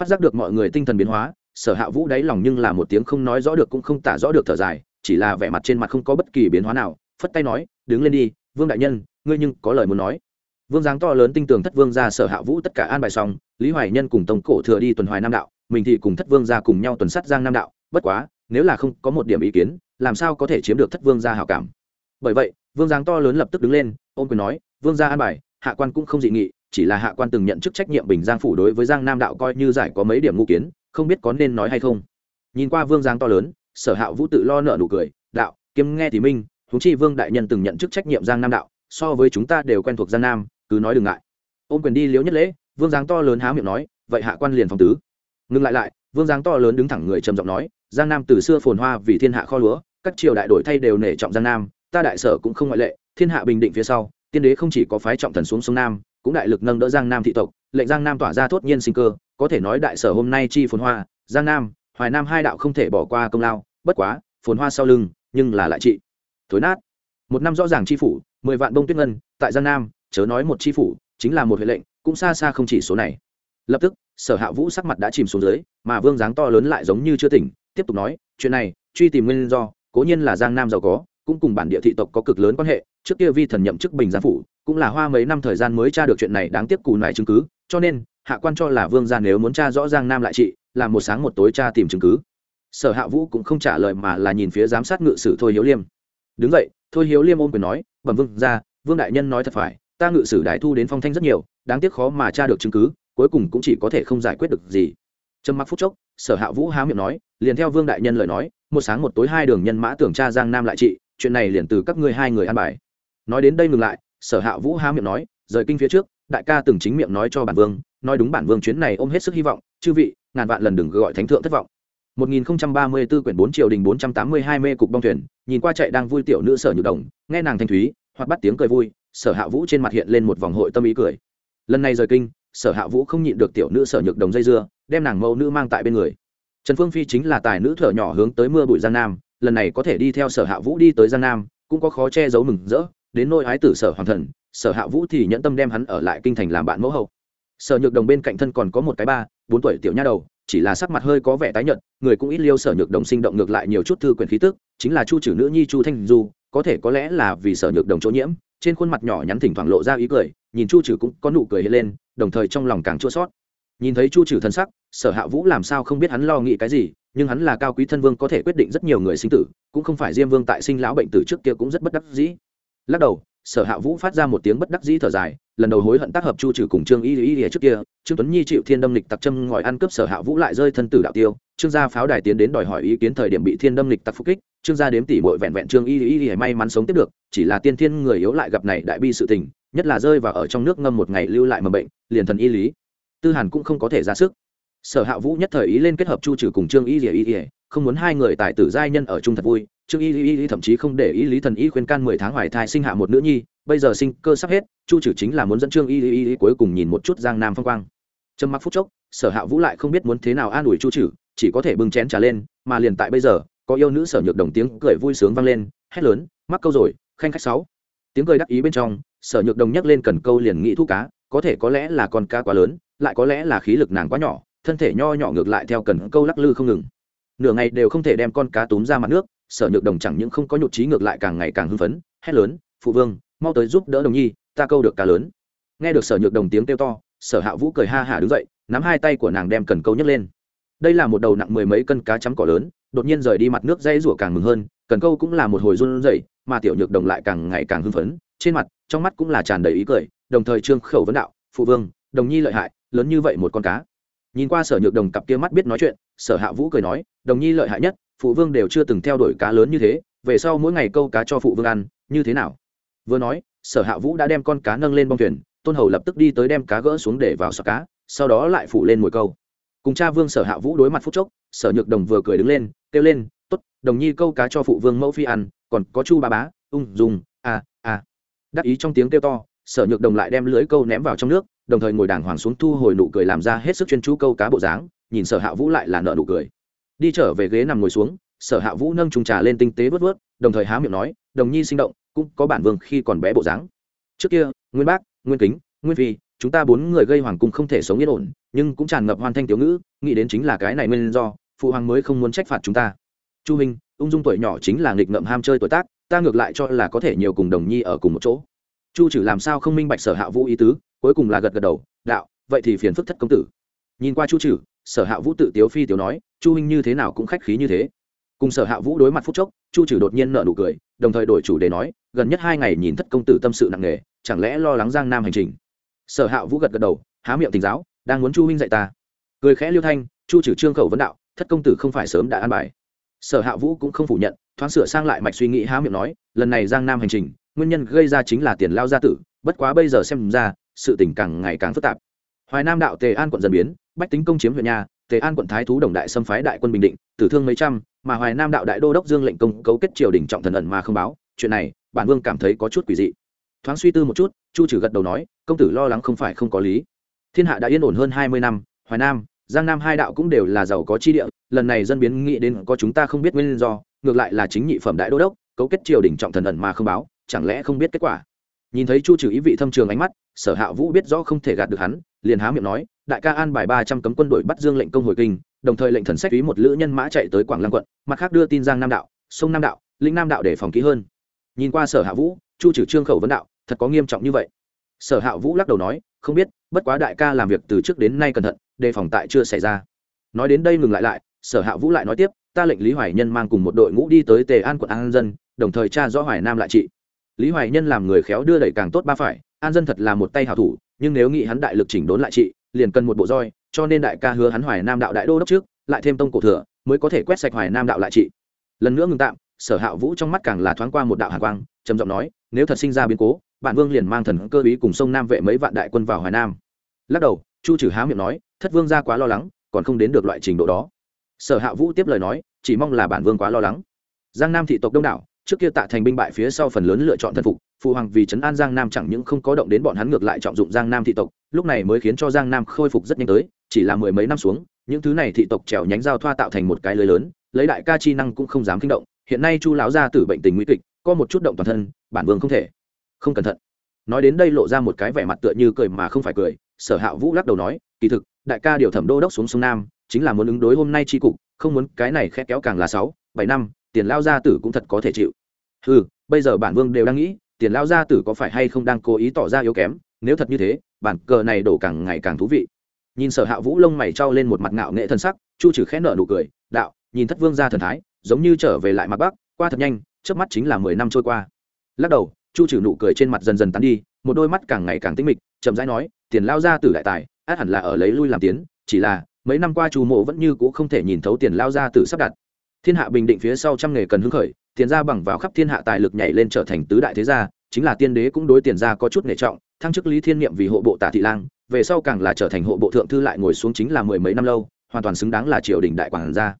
Phát giác được mọi người tinh thần biến hóa, sở hạ vũ đáy lòng nhưng là một tiếng không nói rõ được cũng không tả rõ được thở dài, chỉ là vẻ mặt trên mặt không có bất kỳ biến hóa nào, phất tay nói, đứng lên đi, vương đại nhân, ngươi nhưng có lời muốn nói vương giáng to lớn tinh tường thất vương ra sở hạ vũ tất cả an bài xong, lý hoài nhân cùng tông cổ thừa đi tuần hoài nam đạo, mình thì cùng thất vương ra cùng nhau tuần sắt giang nam đạo, bất quá, nếu là không có một điểm ý kiến, làm sao có thể chiếm được thất vương gia hảo cảm? Bởi vậy, vương giáng to lớn lập tức đứng lên, ôm quyền nói, vương gia an bài, hạ quan cũng không dị nghị, chỉ là hạ quan từng nhận chức trách nhiệm bình giang phủ đối với giang nam đạo coi như giải có mấy điểm ngu kiến, không biết có nên nói hay không. Nhìn qua vương giang to lớn, sở hạ vũ tự lo nợ nụ cười, đạo, kiếm nghe thì minh thú chi vương đại nhân từng nhận chức trách nhiệm giang nam đạo, so với chúng ta đều quen thuộc giang nam cứ nói đừng ngại. Ôm quyền đi liễu nhất lễ, vương giáng to lớn há miệng nói, vậy hạ quan liền phòng tứ. Ngừng lại lại, vương giáng to lớn đứng thẳng người trầm giọng nói, giang nam từ xưa phồn hoa vì thiên hạ kho lúa, các triều đại đổi thay đều nể trọng giang nam, ta đại sở cũng không ngoại lệ, thiên hạ bình định phía sau, tiên đế không chỉ có phái trọng thần xuống sông nam, cũng đại lực nâng đỡ giang nam thị tộc, lệnh giang nam tỏa ra thốt nhiên sinh cơ, có thể nói đại sở hôm nay chi phồn hoa, giang nam, hoài nam hai đạo không thể bỏ qua công lao, bất quá, phồn hoa sau lưng, nhưng là lại trị. Thối nát. Một năm rõ ràng chi phủ, mười vạn bông tuyết ngân, tại giang nam chớ nói một chi phủ, chính là một huệ lệnh, cũng xa xa không chỉ số này. Lập tức, sở hạ vũ sắc mặt đã chìm xuống dưới, mà vương dáng to lớn lại giống như chưa tỉnh, tiếp tục nói, chuyện này, truy tìm nguyên do, cố nhiên là giang nam giàu có, cũng cùng bản địa thị tộc có cực lớn quan hệ, trước kia vi thần nhậm chức bình giang phủ, cũng là hoa mấy năm thời gian mới tra được chuyện này đáng tiếc cù nải chứng cứ, cho nên, hạ quan cho là vương gia nếu muốn tra rõ giang nam lại trị, là một sáng một tối tra tìm chứng cứ. Sở hạ vũ cũng không trả lời mà là nhìn phía giám sát ngự sử thôi hiếu liêm. Đứng vậy thôi hiếu liêm ôm quyền nói, bẩm vương ra vương đại nhân nói thật phải ta ngự sử đại thu đến phong thanh rất nhiều đáng tiếc khó mà tra được chứng cứ cuối cùng cũng chỉ có thể không giải quyết được gì. Trầm mặc phút chốc sở hạ vũ há miệng nói liền theo vương đại nhân lời nói một sáng một tối hai đường nhân mã tưởng tra giang nam lại trị chuyện này liền từ các ngươi hai người an bài. Nói đến đây ngừng lại sở hạ vũ há miệng nói rời kinh phía trước đại ca từng chính miệng nói cho bản vương nói đúng bản vương chuyến này ôm hết sức hy vọng chư vị ngàn vạn lần đừng gọi thánh thượng thất vọng. 1034 quyển 4 triều đình 482 mê cục bong thuyền, nhìn qua chạy đang vui tiểu nữ sở nhược đồng, nghe nàng thanh thúy, hoặc bắt tiếng cười vui, sở hạ vũ trên mặt hiện lên một vòng hội tâm ý cười. Lần này rời kinh, sở hạ vũ không nhịn được tiểu nữ sở nhược đồng dây dưa, đem nàng mẫu nữ mang tại bên người. Trần Phương Phi chính là tài nữ thở nhỏ hướng tới mưa bụi Giang Nam, lần này có thể đi theo sở hạ vũ đi tới Giang Nam, cũng có khó che giấu mừng rỡ, đến nôi ái tử sở hoàng thần, sở hạ vũ thì nhẫn tâm đem hắn ở lại kinh thành làm bạn mẫu hậu sở nhược đồng bên cạnh thân còn có một cái ba bốn tuổi tiểu nha đầu chỉ là sắc mặt hơi có vẻ tái nhợt người cũng ít liêu sở nhược đồng sinh động ngược lại nhiều chút thư quyển khí tức chính là chu trừ nữ nhi chu thanh du có thể có lẽ là vì sở nhược đồng chỗ nhiễm trên khuôn mặt nhỏ nhắn thỉnh thoảng lộ ra ý cười, nhìn chu trừ cũng có nụ cười lên, đồng thời trong lòng càng chua sót nhìn thấy chu trừ thân sắc, sở hạ vũ làm sao không biết hắn lo nghĩ cái gì, nhưng hắn là cao quý thân vương có thể quyết định rất nhiều người sinh tử, cũng không phải diêm vương tại sinh lão bệnh tử trước kia cũng rất bất đắc dĩ. Lắc đầu, sở hạ vũ phát ra một tiếng bất đắc dĩ thở dài, lần đầu hối hận tác hợp chu trừ cùng trương y y y trước kia, trương tuấn nhi chịu thiên đâm lịch tặc châm ngòi ăn cướp sở hạ vũ lại rơi thân tử đạo tiêu trương gia pháo đài tiến đến đòi hỏi ý kiến thời điểm bị thiên đâm lịch tặc phục kích trương gia đếm tỷ bội vẹn vẹn trương y y y may mắn sống tiếp được chỉ là tiên thiên người yếu lại gặp này đại bi sự tình nhất là rơi vào ở trong nước ngâm một ngày lưu lại mầm bệnh liền thần y lý tư hàn cũng không có thể ra sức sở hạ vũ nhất thời ý lên kết hợp chu trừ cùng trương y y y không muốn hai người tài tử giai nhân ở chung thật vui trương y y y thậm chí không để ý lý thần y khuyên can mười tháng hoài thai sinh hạ một nữ nhi bây giờ sinh cơ sắp hết chu trừ chính là muốn dẫn trương y y y cuối cùng nhìn một chút giang nam phong quang trầm mặc phút chốc, sở hạ vũ lại không biết muốn thế nào an ủi chu trừ chỉ có thể bưng chén trà lên, mà liền tại bây giờ, có yêu nữ sở nhược đồng tiếng cười vui sướng vang lên, hét lớn, mắc câu rồi, khanh khách sáu. Tiếng cười đắc ý bên trong, sở nhược đồng nhắc lên cần câu liền nghĩ thu cá, có thể có lẽ là con cá quá lớn, lại có lẽ là khí lực nàng quá nhỏ, thân thể nho nhỏ ngược lại theo cần câu lắc lư không ngừng. Nửa ngày đều không thể đem con cá túm ra mặt nước, sở nhược đồng chẳng những không có nhụt trí ngược lại càng ngày càng hưng phấn, hét lớn, phụ vương, mau tới giúp đỡ đồng nhi, ta câu được cá lớn. Nghe được sở nhược đồng tiếng kêu to sở hạ vũ cười ha hả đứng dậy, nắm hai tay của nàng đem cần câu nhấc lên. Đây là một đầu nặng mười mấy cân cá chấm cỏ lớn, đột nhiên rời đi mặt nước dây rủa càng mừng hơn, cần câu cũng là một hồi run rẩy, mà tiểu nhược đồng lại càng ngày càng hưng phấn, trên mặt, trong mắt cũng là tràn đầy ý cười, đồng thời trương khẩu vấn đạo, phụ vương, đồng nhi lợi hại, lớn như vậy một con cá. Nhìn qua sở nhược đồng cặp kia mắt biết nói chuyện, sở hạ vũ cười nói, đồng nhi lợi hại nhất, phụ vương đều chưa từng theo đuổi cá lớn như thế, về sau mỗi ngày câu cá cho phụ vương ăn, như thế nào? Vừa nói, sở hạ vũ đã đem con cá nâng lên bông thuyền tôn hầu lập tức đi tới đem cá gỡ xuống để vào sọt cá, sau đó lại phủ lên mồi câu. Cùng cha vương sở hạ vũ đối mặt phút chốc, sở nhược đồng vừa cười đứng lên, kêu lên t ố t đồng nhi câu cá cho phụ vương mẫu phi ăn, còn có chu ba bá, ung, dùng à à. Đắc ý trong tiếng kêu to, sở nhược đồng lại đem lưới câu ném vào trong nước, đồng thời ngồi đàng hoàng xuống thu hồi nụ cười làm ra hết sức chuyên chú câu cá bộ dáng, nhìn sở hạ vũ lại là nợ nụ cười. Đi trở về ghế nằm ngồi xuống, sở hạ vũ nâng trùng trà lên tinh tế vớt vớt, đồng thời há miệng nói, đồng nhi sinh động, cũng có bản vương khi còn bé bộ dáng. Trước kia, nguyên bác nguyên kính, nguyên phi, chúng ta bốn người gây hoàng cung không thể sống yên ổn, nhưng cũng tràn ngập hoàn thanh tiểu ngữ, nghĩ đến chính là cái này nguyên do, phụ hoàng mới không muốn trách phạt chúng ta. Chu hình ung dung tuổi nhỏ chính là nghịch ngợm ham chơi tuổi tác, ta ngược lại cho là có thể nhiều cùng đồng nhi ở cùng một chỗ. Chu trừ làm sao không minh bạch sở hạ vũ ý tứ, cuối cùng là gật gật đầu, đạo, vậy thì phiền phức thất công tử. Nhìn qua chu trừ sở hạ vũ tự tiếu phi tiếu nói, chu huynh như thế nào cũng khách khí như thế. Cùng sở hạ vũ đối mặt phút chốc, chu trừ đột nhiên nợ nụ cười, đồng thời đổi chủ đề nói, gần nhất hai ngày nhìn thất công tử tâm sự nặng nề chẳng lẽ lo lắng giang nam hành trình? Sở hạ vũ gật gật đầu, há miệng tình giáo, đang muốn chu huynh dạy ta. Cười khẽ liêu thanh, chu trừ trương khẩu vấn đạo, thất công tử không phải sớm đã an bài. Sở hạ vũ cũng không phủ nhận, thoáng sửa sang lại mạch suy nghĩ há miệng nói, lần này giang nam hành trình, nguyên nhân gây ra chính là tiền lao gia tử, bất quá bây giờ xem ra, sự tình càng ngày càng phức tạp. Hoài nam đạo tề an quận dần biến, bách tính công chiếm huyện nhà, tề an quận thái thú đồng đại xâm phái đại quân bình định, tử thương mấy trăm, mà hoài nam đạo đại đô đốc dương lệnh công cấu kết triều đình trọng thần ẩn mà không báo, chuyện này, bản vương cảm thấy có chút quỷ dị thoáng suy tư một chút, chu trừ gật đầu nói, công tử lo lắng không phải không có lý. Thiên hạ đã yên ổn hơn hai mươi năm, hoài nam, giang nam hai đạo cũng đều là giàu có chi địa, lần này dân biến nghĩ đến có chúng ta không biết nguyên do, ngược lại là chính nhị phẩm đại đô đốc, cấu kết triều đình trọng thần ẩn mà không báo, chẳng lẽ không biết kết quả? Nhìn thấy chu trừ ý vị thâm trường ánh mắt, sở hạ vũ biết rõ không thể gạt được hắn, liền há miệng nói, đại ca an bài ba trăm cấm quân đội bắt dương lệnh công hồi kinh, đồng thời lệnh thần sách ý một lữ nhân mã chạy tới quảng lăng quận, mặt khác đưa tin giang nam đạo, sông nam đạo linh nam đạo để phòng kỹ hơn. Nhìn qua sở hạ vũ chu trừ trương khẩu vấn đạo, thật có nghiêm trọng như vậy? Sở hạ vũ lắc đầu nói, không biết, bất quá đại ca làm việc từ trước đến nay cẩn thận, đề phòng tại chưa xảy ra. Nói đến đây ngừng lại lại, sở hạ vũ lại nói tiếp, ta lệnh lý hoài nhân mang cùng một đội ngũ đi tới tề an quận an dân, đồng thời tra rõ hoài nam lại trị. Lý hoài nhân làm người khéo đưa đẩy càng tốt ba phải, an dân thật là một tay hảo thủ, nhưng nếu nghĩ hắn đại lực chỉnh đốn lại trị, liền cần một bộ roi, cho nên đại ca hứa hắn hoài nam đạo đại đô đốc trước, lại thêm tông cổ thừa, mới có thể quét sạch hoài nam đạo lại trị. Lần nữa ngừng tạm, sở hạ vũ trong mắt càng là thoáng qua một đạo hạ quang trầm giọng nói, nếu thật sinh ra biến cố bản vương liền mang thần cơ ý cùng sông nam vệ mấy vạn đại quân vào hoài nam. Lắc đầu, chu trừ há miệng nói, thất vương ra quá lo lắng, còn không đến được loại trình độ đó. Sở hạ vũ tiếp lời nói, chỉ mong là bản vương quá lo lắng. Giang nam thị tộc đông đảo, trước kia tạ thành binh bại phía sau phần lớn lựa chọn thần phục, phụ hoàng vì trấn an giang nam chẳng những không có động đến bọn hắn ngược lại trọng dụng giang nam thị tộc, lúc này mới khiến cho giang nam khôi phục rất nhanh tới, chỉ là mười mấy năm xuống, những thứ này thị tộc trèo nhánh giao thoa tạo thành một cái lưới lớn, lấy đại ca chi năng cũng không dám kinh động, hiện nay chu lão gia tử bệnh tình nguy kịch có một chút động toàn thân, bản vương không thể. Không cẩn thận. Nói đến đây lộ ra một cái vẻ mặt tựa như cười mà không phải cười, sở hạ vũ lắc đầu nói, kỳ thực, đại ca điều thẩm đô đốc xuống sông nam, chính là muốn ứng đối hôm nay tri cục, không muốn cái này khét kéo càng là sáu, bảy năm, tiền lao gia tử cũng thật có thể chịu. Ừ bây giờ bản vương đều đang nghĩ, tiền lao gia tử có phải hay không đang cố ý tỏ ra yếu kém, nếu thật như thế, bản cờ này đổ càng ngày càng thú vị. Nhìn sở hạ vũ lông mày trao lên một mặt ngạo nghệ thân sắc, chu trừ khẽ nở nụ cười, đạo, nhìn thất vương ra thần thái, giống như trở về lại mặt bắc, qua thật nhanh trước mắt chính là mười năm trôi qua. Lắc đầu, chu trừ nụ cười trên mặt dần dần tán đi, một đôi mắt càng ngày càng tinh mịch, chậm rãi nói, tiền lao ra từ đại tài, át hẳn là ở lấy lui làm tiến, chỉ là, mấy năm qua chu mộ vẫn như cũ không thể nhìn thấu tiền lao ra từ sắp đặt. Thiên hạ bình định phía sau trăm nghề cần hứng khởi, tiền ra bằng vào khắp thiên hạ tài lực nhảy lên trở thành tứ đại thế gia, chính là tiên đế cũng đối tiền ra có chút nể trọng, thăng chức lý thiên niệm vì hộ bộ tả thị lang, về sau càng là trở thành hộ bộ thượng thư lại ngồi xuống chính là mười mấy năm lâu, hoàn toàn xứng đáng là triều đình đại quản gia.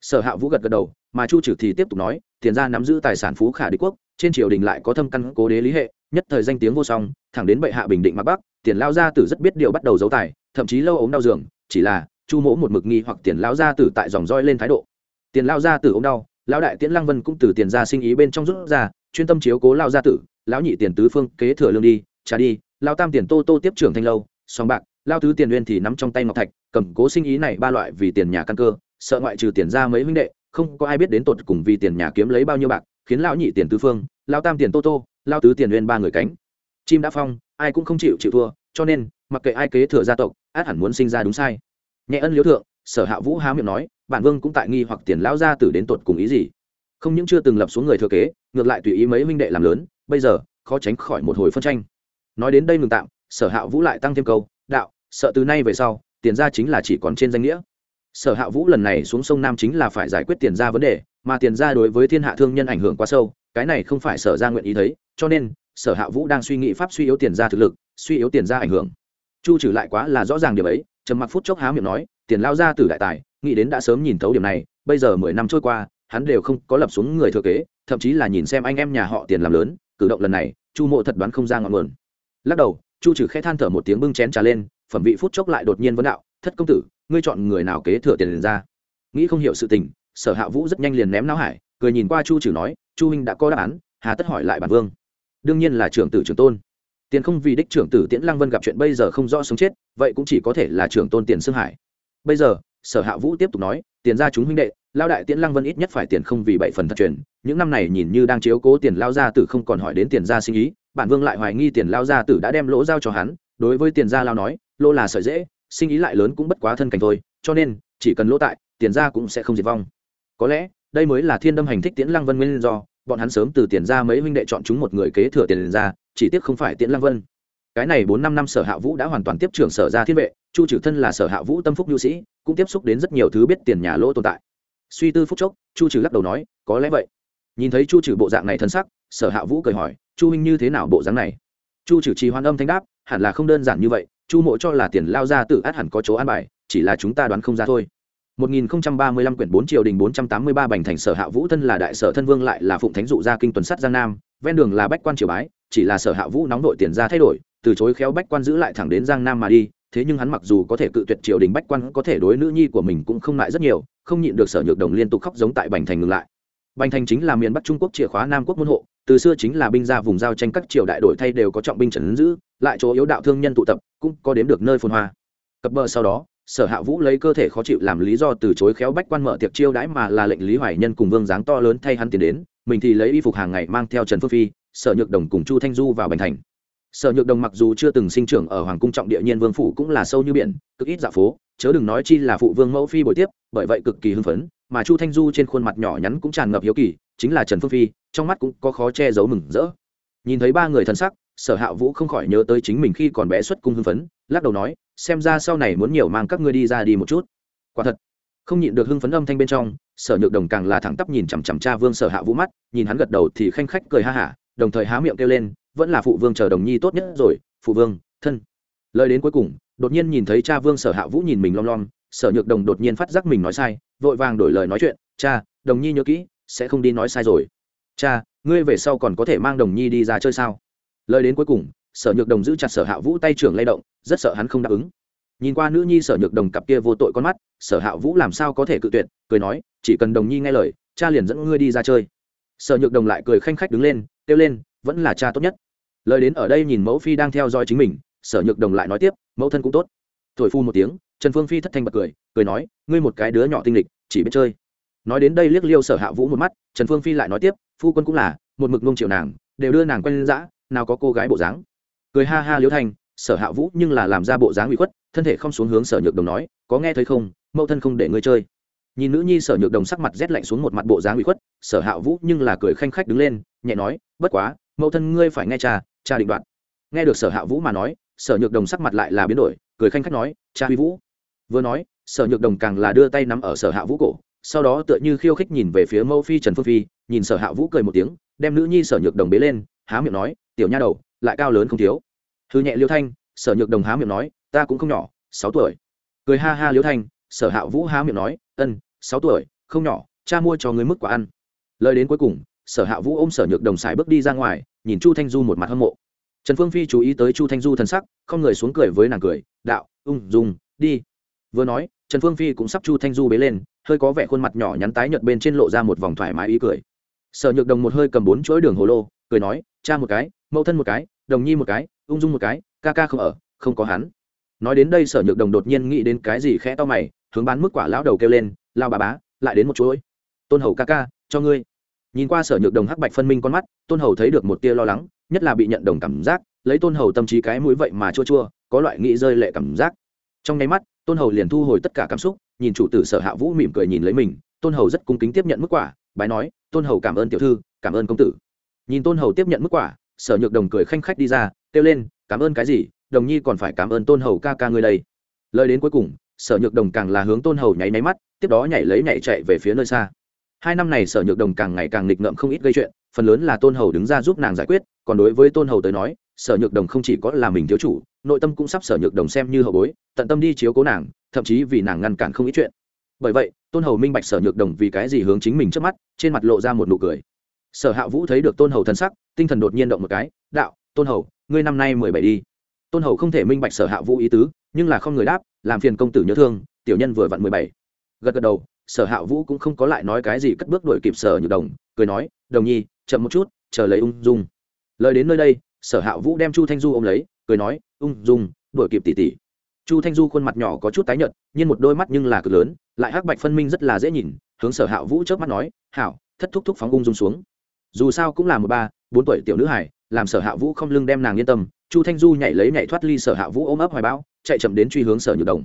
Sở hạ vũ gật gật đầu, mà chu trừ thì tiếp tục nói tiền ra nắm giữ tài sản phú khả đế quốc, trên triều đình lại có thâm căn cố đế lý hệ, nhất thời danh tiếng vô song, thẳng đến bệ hạ bình định mặc bắc, tiền lao gia tử rất biết điều bắt đầu giấu tài, thậm chí lâu ống đau giường, chỉ là, chu mỗ một mực nghi hoặc tiền lao gia tử tại dòng roi lên thái độ. Tiền lao gia tử ống đau, lão đại tiễn lăng vân cũng từ tiền ra sinh ý bên trong rút ra, chuyên tâm chiếu cố lao gia tử, lão nhị tiền tứ phương kế thừa lương đi, trả đi lao tam tiền tô tô tiếp trưởng thanh lâu, song bạc lao tứ tiền nguyên thì nắm trong tay ngọc thạch, cầm cố sinh ý này ba loại vì tiền nhà căn cơ, sợ ngoại trừ tiền ra mấy huynh đệ không có ai biết đến tột cùng vì tiền nhà kiếm lấy bao nhiêu bạc, khiến lão nhị tiền tứ phương lao tam tiền tô tô lao tứ tiền nguyên ba người cánh. Chim đã phong, ai cũng không chịu chịu thua, cho nên, mặc kệ ai kế thừa gia tộc, át hẳn muốn sinh ra đúng sai. Nhẹ ân liếu thượng, sở hạ vũ há miệng nói, bản vương cũng tại nghi hoặc tiền lão gia tử đến tột cùng ý gì. Không những chưa từng lập xuống người thừa kế, ngược lại tùy ý mấy minh đệ làm lớn, bây giờ, khó tránh khỏi một hồi phân tranh. Nói đến đây ngừng tạm, sở hạ vũ lại tăng thêm câu, đạo, sợ từ nay về sau, tiền ra chính là chỉ còn trên danh nghĩa sở hạ vũ lần này xuống sông nam chính là phải giải quyết tiền ra vấn đề, mà tiền ra đối với thiên hạ thương nhân ảnh hưởng quá sâu, cái này không phải sở ra nguyện ý thấy, cho nên, sở hạ vũ đang suy nghĩ pháp suy yếu tiền ra thực lực, suy yếu tiền ra ảnh hưởng. Chu trừ lại quá là rõ ràng điều ấy, trầm mặc phút chốc há miệng nói, tiền lao ra từ đại tài, nghĩ đến đã sớm nhìn thấu điểm này, bây giờ mười năm trôi qua, hắn đều không có lập xuống người thừa kế, thậm chí là nhìn xem anh em nhà họ tiền làm lớn, cử động lần này, chu mộ thật đoán không ra ngọn nguồn. Lắc đầu, chu trừ khẽ than thở một tiếng bưng chén trà lên, phẩm vị phút chốc lại đột nhiên vấn đạo thất công tử, ngươi chọn người nào kế thừa tiền ra. Nghĩ không hiểu sự tình, sở hạ vũ rất nhanh liền ném não hải, cười nhìn qua chu trừ nói, chu huynh đã có đáp án, hà tất hỏi lại bản vương. Đương nhiên là trưởng tử trưởng tôn. Tiền không vì đích trưởng tử tiễn lăng vân gặp chuyện bây giờ không rõ sống chết, vậy cũng chỉ có thể là trưởng tôn tiền xương hải. Bây giờ, sở hạ vũ tiếp tục nói, tiền ra chúng huynh đệ lao đại tiễn lăng vân ít nhất phải tiền không vì bảy phần thật truyền, những năm này nhìn như đang chiếu cố tiền lao gia tử không còn hỏi đến tiền ra sinh ý, bản vương lại hoài nghi tiền lao gia tử đã đem lỗ giao cho hắn, đối với tiền gia lao nói, lỗ là sợi dễ sinh ý lại lớn cũng bất quá thân cảnh thôi, cho nên, chỉ cần lỗ tại, tiền gia cũng sẽ không diệt vong. Có lẽ, đây mới là thiên đâm hành thích tiễn lăng vân nguyên do, bọn hắn sớm từ tiền ra mấy huynh đệ chọn chúng một người kế thừa tiền ra, chỉ tiếc không phải tiễn lăng vân. Cái này bốn năm năm sở hạ vũ đã hoàn toàn tiếp trưởng sở ra thiên vệ, chu trừ thân là sở hạ vũ tâm phúc nhu sĩ, cũng tiếp xúc đến rất nhiều thứ biết tiền nhà lỗ tồn tại. Suy tư phúc chốc, chu trừ lắc đầu nói, có lẽ vậy. Nhìn thấy chu trừ bộ dạng này thân sắc, sở hạ vũ cười hỏi, chu huynh như thế nào bộ dáng này? Chu trừ trì hoan âm thanh đáp, hẳn là không đơn giản như vậy chu mộ cho là tiền lao ra tự át hẳn có chỗ an bài, chỉ là chúng ta đoán không ra thôi. 1035 quyển 4 triều đình 483 bành thành sở hạ vũ thân là đại sở thân vương lại là phụng thánh dụ gia kinh tuần sắt giang nam, ven đường là bách quan triều bái, chỉ là sở hạ vũ nóng đội tiền ra thay đổi, từ chối khéo bách quan giữ lại thẳng đến giang nam mà đi, thế nhưng hắn mặc dù có thể cự tuyệt triều đình bách quan, có thể đối nữ nhi của mình cũng không lại rất nhiều, không nhịn được sở nhược đồng liên tục khóc giống tại bành thành ngừng lại. Bành thành chính là miền bắc trung quốc chìa khóa nam quốc môn hộ từ xưa chính là binh ra vùng giao tranh các triều đại đổi thay đều có trọng binh trấn giữ, lại chỗ yếu đạo thương nhân tụ tập, cũng có đếm được nơi phồn hoa. Cập bờ sau đó, sở hạ vũ lấy cơ thể khó chịu làm lý do từ chối khéo bách quan mở tiệc chiêu đãi mà là lệnh lý hoài nhân cùng vương dáng to lớn thay hắn tiến đến, mình thì lấy y phục hàng ngày mang theo trần phương phi, sở nhược đồng cùng chu thanh du vào bành thành. Sở nhược đồng mặc dù chưa từng sinh trưởng ở hoàng cung trọng địa nhiên vương phủ cũng là sâu như biển, cực ít dạ phố, chớ đừng nói chi là phụ vương mẫu phi buổi tiếp, bởi vậy cực kỳ hưng phấn mà chu thanh du trên khuôn mặt nhỏ nhắn cũng tràn ngập hiếu kỳ, chính là trần phương phi, trong mắt cũng có khó che giấu mừng rỡ. Nhìn thấy ba người thân sắc, sở hạ vũ không khỏi nhớ tới chính mình khi còn bé xuất cung hưng phấn, lắc đầu nói, xem ra sau này muốn nhiều mang các ngươi đi ra đi một chút. Quả thật, không nhịn được hưng phấn âm thanh bên trong, sở nhược đồng càng là thẳng tắp nhìn chằm chằm cha vương sở hạ vũ mắt, nhìn hắn gật đầu thì khanh khách cười ha hả, đồng thời há miệng kêu lên, vẫn là phụ vương chờ đồng nhi tốt nhất rồi, phụ vương, thân. Lời đến cuối cùng, đột nhiên nhìn thấy cha vương sở hạ vũ nhìn mình lom lom sở nhược đồng đột nhiên phát giác mình nói sai, vội vàng đổi lời nói chuyện, cha, đồng nhi nhớ kỹ, sẽ không đi nói sai rồi. Cha, ngươi về sau còn có thể mang đồng nhi đi ra chơi sao? Lời đến cuối cùng, sở nhược đồng giữ chặt sở hạ vũ tay trưởng lay động, rất sợ hắn không đáp ứng. Nhìn qua nữ nhi sở nhược đồng cặp kia vô tội con mắt, sở hạ vũ làm sao có thể cự tuyệt, cười nói, chỉ cần đồng nhi nghe lời, cha liền dẫn ngươi đi ra chơi. Sở nhược đồng lại cười khanh khách đứng lên, kêu lên, vẫn là cha tốt nhất. Lời đến ở đây nhìn mẫu phi đang theo dõi chính mình, sở nhược đồng lại nói tiếp, mẫu thân cũng tốt thổi phu một tiếng, trần phương phi thất thanh bật cười cười nói, ngươi một cái đứa nhỏ tinh lịch, chỉ biết chơi. Nói đến đây liếc liêu sở hạ vũ một mắt, trần phương phi lại nói tiếp, phu quân cũng là, một mực nông triệu nàng, đều đưa nàng quen lên dã, nào có cô gái bộ dáng. Cười ha ha liếu thành, sở hạ vũ nhưng là làm ra bộ dáng bị khuất, thân thể không xuống hướng sở nhược đồng nói, có nghe thấy không, mẫu thân không để ngươi chơi. Nhìn nữ nhi sở nhược đồng sắc mặt rét lạnh xuống một mặt bộ dáng bị khuất, sở hạ vũ nhưng là cười khanh khách đứng lên, nhẹ nói, bất quá, mẫu thân ngươi phải nghe cha cha định đoạt. Nghe được sở hạ vũ mà nói, sở nhược đồng sắc mặt lại là biến đổi cười khanh khách nói, cha huy vũ. Vừa nói, sở nhược đồng càng là đưa tay nắm ở sở hạ vũ cổ, sau đó tựa như khiêu khích nhìn về phía mẫu phi trần phương phi, nhìn sở hạ vũ cười một tiếng, đem nữ nhi sở nhược đồng bế lên, há miệng nói, tiểu nha đầu, lại cao lớn không thiếu. Hư nhẹ liêu thanh, sở nhược đồng há miệng nói, ta cũng không nhỏ, sáu tuổi. Cười ha ha liêu thanh, sở hạ vũ há miệng nói, ân, sáu tuổi, không nhỏ, cha mua cho người mức quả ăn. Lời đến cuối cùng, sở hạ vũ ôm sở nhược đồng xài bước đi ra ngoài, nhìn chu thanh du một mặt hâm mộ. Trần phương phi chú ý tới chu thanh du thân sắc, không người xuống cười với nàng cười đạo, ung, dung, đi. Vừa nói, trần phương phi cũng sắp chu thanh du bế lên, hơi có vẻ khuôn mặt nhỏ nhắn tái nhợt bên trên lộ ra một vòng thoải mái ý cười. Sở nhược đồng một hơi cầm bốn chuỗi đường hồ lô, cười nói, cha một cái, mẫu thân một cái, đồng nhi một cái, ung dung một cái, ca ca không ở, không có hắn. Nói đến đây sở nhược đồng đột nhiên nghĩ đến cái gì khẽ to mày, hướng bán mức quả lão đầu kêu lên, lao bà bá, lại đến một chuỗi. Tôn hầu ca ca, cho ngươi. Nhìn qua sở nhược đồng hắc bạch phân minh con mắt, tôn hầu thấy được một tia lo lắng, nhất là bị nhận đồng cảm giác, lấy tôn hầu tâm trí cái mũi vậy mà chua chua có loại nghĩ rơi lệ cảm giác. Trong nháy mắt, tôn hầu liền thu hồi tất cả cảm xúc, nhìn chủ tử sở hạ vũ mỉm cười nhìn lấy mình, tôn hầu rất cung kính tiếp nhận mức quả, bái nói, tôn hầu cảm ơn tiểu thư, cảm ơn công tử. Nhìn tôn hầu tiếp nhận mức quả, sở nhược đồng cười khanh khách đi ra, kêu lên, cảm ơn cái gì, đồng nhi còn phải cảm ơn tôn hầu ca ca ngươi đây. Lời đến cuối cùng, sở nhược đồng càng là hướng tôn hầu nháy máy mắt, tiếp đó nhảy lấy nhảy chạy về phía nơi xa. Hai năm này sở nhược đồng càng ngày càng nghịch ngợm không ít gây chuyện, phần lớn là tôn hầu đứng ra giúp nàng giải quyết, còn đối với tôn hầu tới nói, sở nhược đồng không chỉ có là mình thiếu chủ nội tâm cũng sắp sở nhược đồng xem như hậu bối, tận tâm đi chiếu cố nàng, thậm chí vì nàng ngăn cản không ít chuyện. Bởi vậy, tôn hầu minh bạch sở nhược đồng vì cái gì hướng chính mình trước mắt, trên mặt lộ ra một nụ cười. Sở hạ vũ thấy được tôn hầu thân sắc, tinh thần đột nhiên động một cái, đạo, tôn hầu, ngươi năm nay mười bảy đi. Tôn hầu không thể minh bạch sở hạ vũ ý tứ, nhưng là không người đáp, làm phiền công tử nhớ thương, tiểu nhân vừa vặn mười bảy. Gật gật đầu, sở hạ vũ cũng không có lại nói cái gì cất bước đuổi kịp sở nhược đồng, cười nói, đồng nhi, chậm một chút, chờ lấy ung dung. Lời đến nơi đây sở hạ vũ đem chu thanh du ôm lấy, cười nói, ung dung, đuổi kịp tỉ tỉ chu thanh du khuôn mặt nhỏ có chút tái nhợt, nhưng một đôi mắt nhưng là cực lớn, lại hắc bạch phân minh rất là dễ nhìn, hướng sở hạ vũ chớp mắt nói, hảo, thất thúc thúc phóng ung dung xuống. Dù sao cũng là một ba, bốn tuổi tiểu nữ hải làm sở hạ vũ không lưng đem nàng yên tâm, chu thanh du nhảy lấy nhảy thoát ly sở hạ vũ ôm ấp hoài bão, chạy chậm đến truy hướng sở nhược đồng.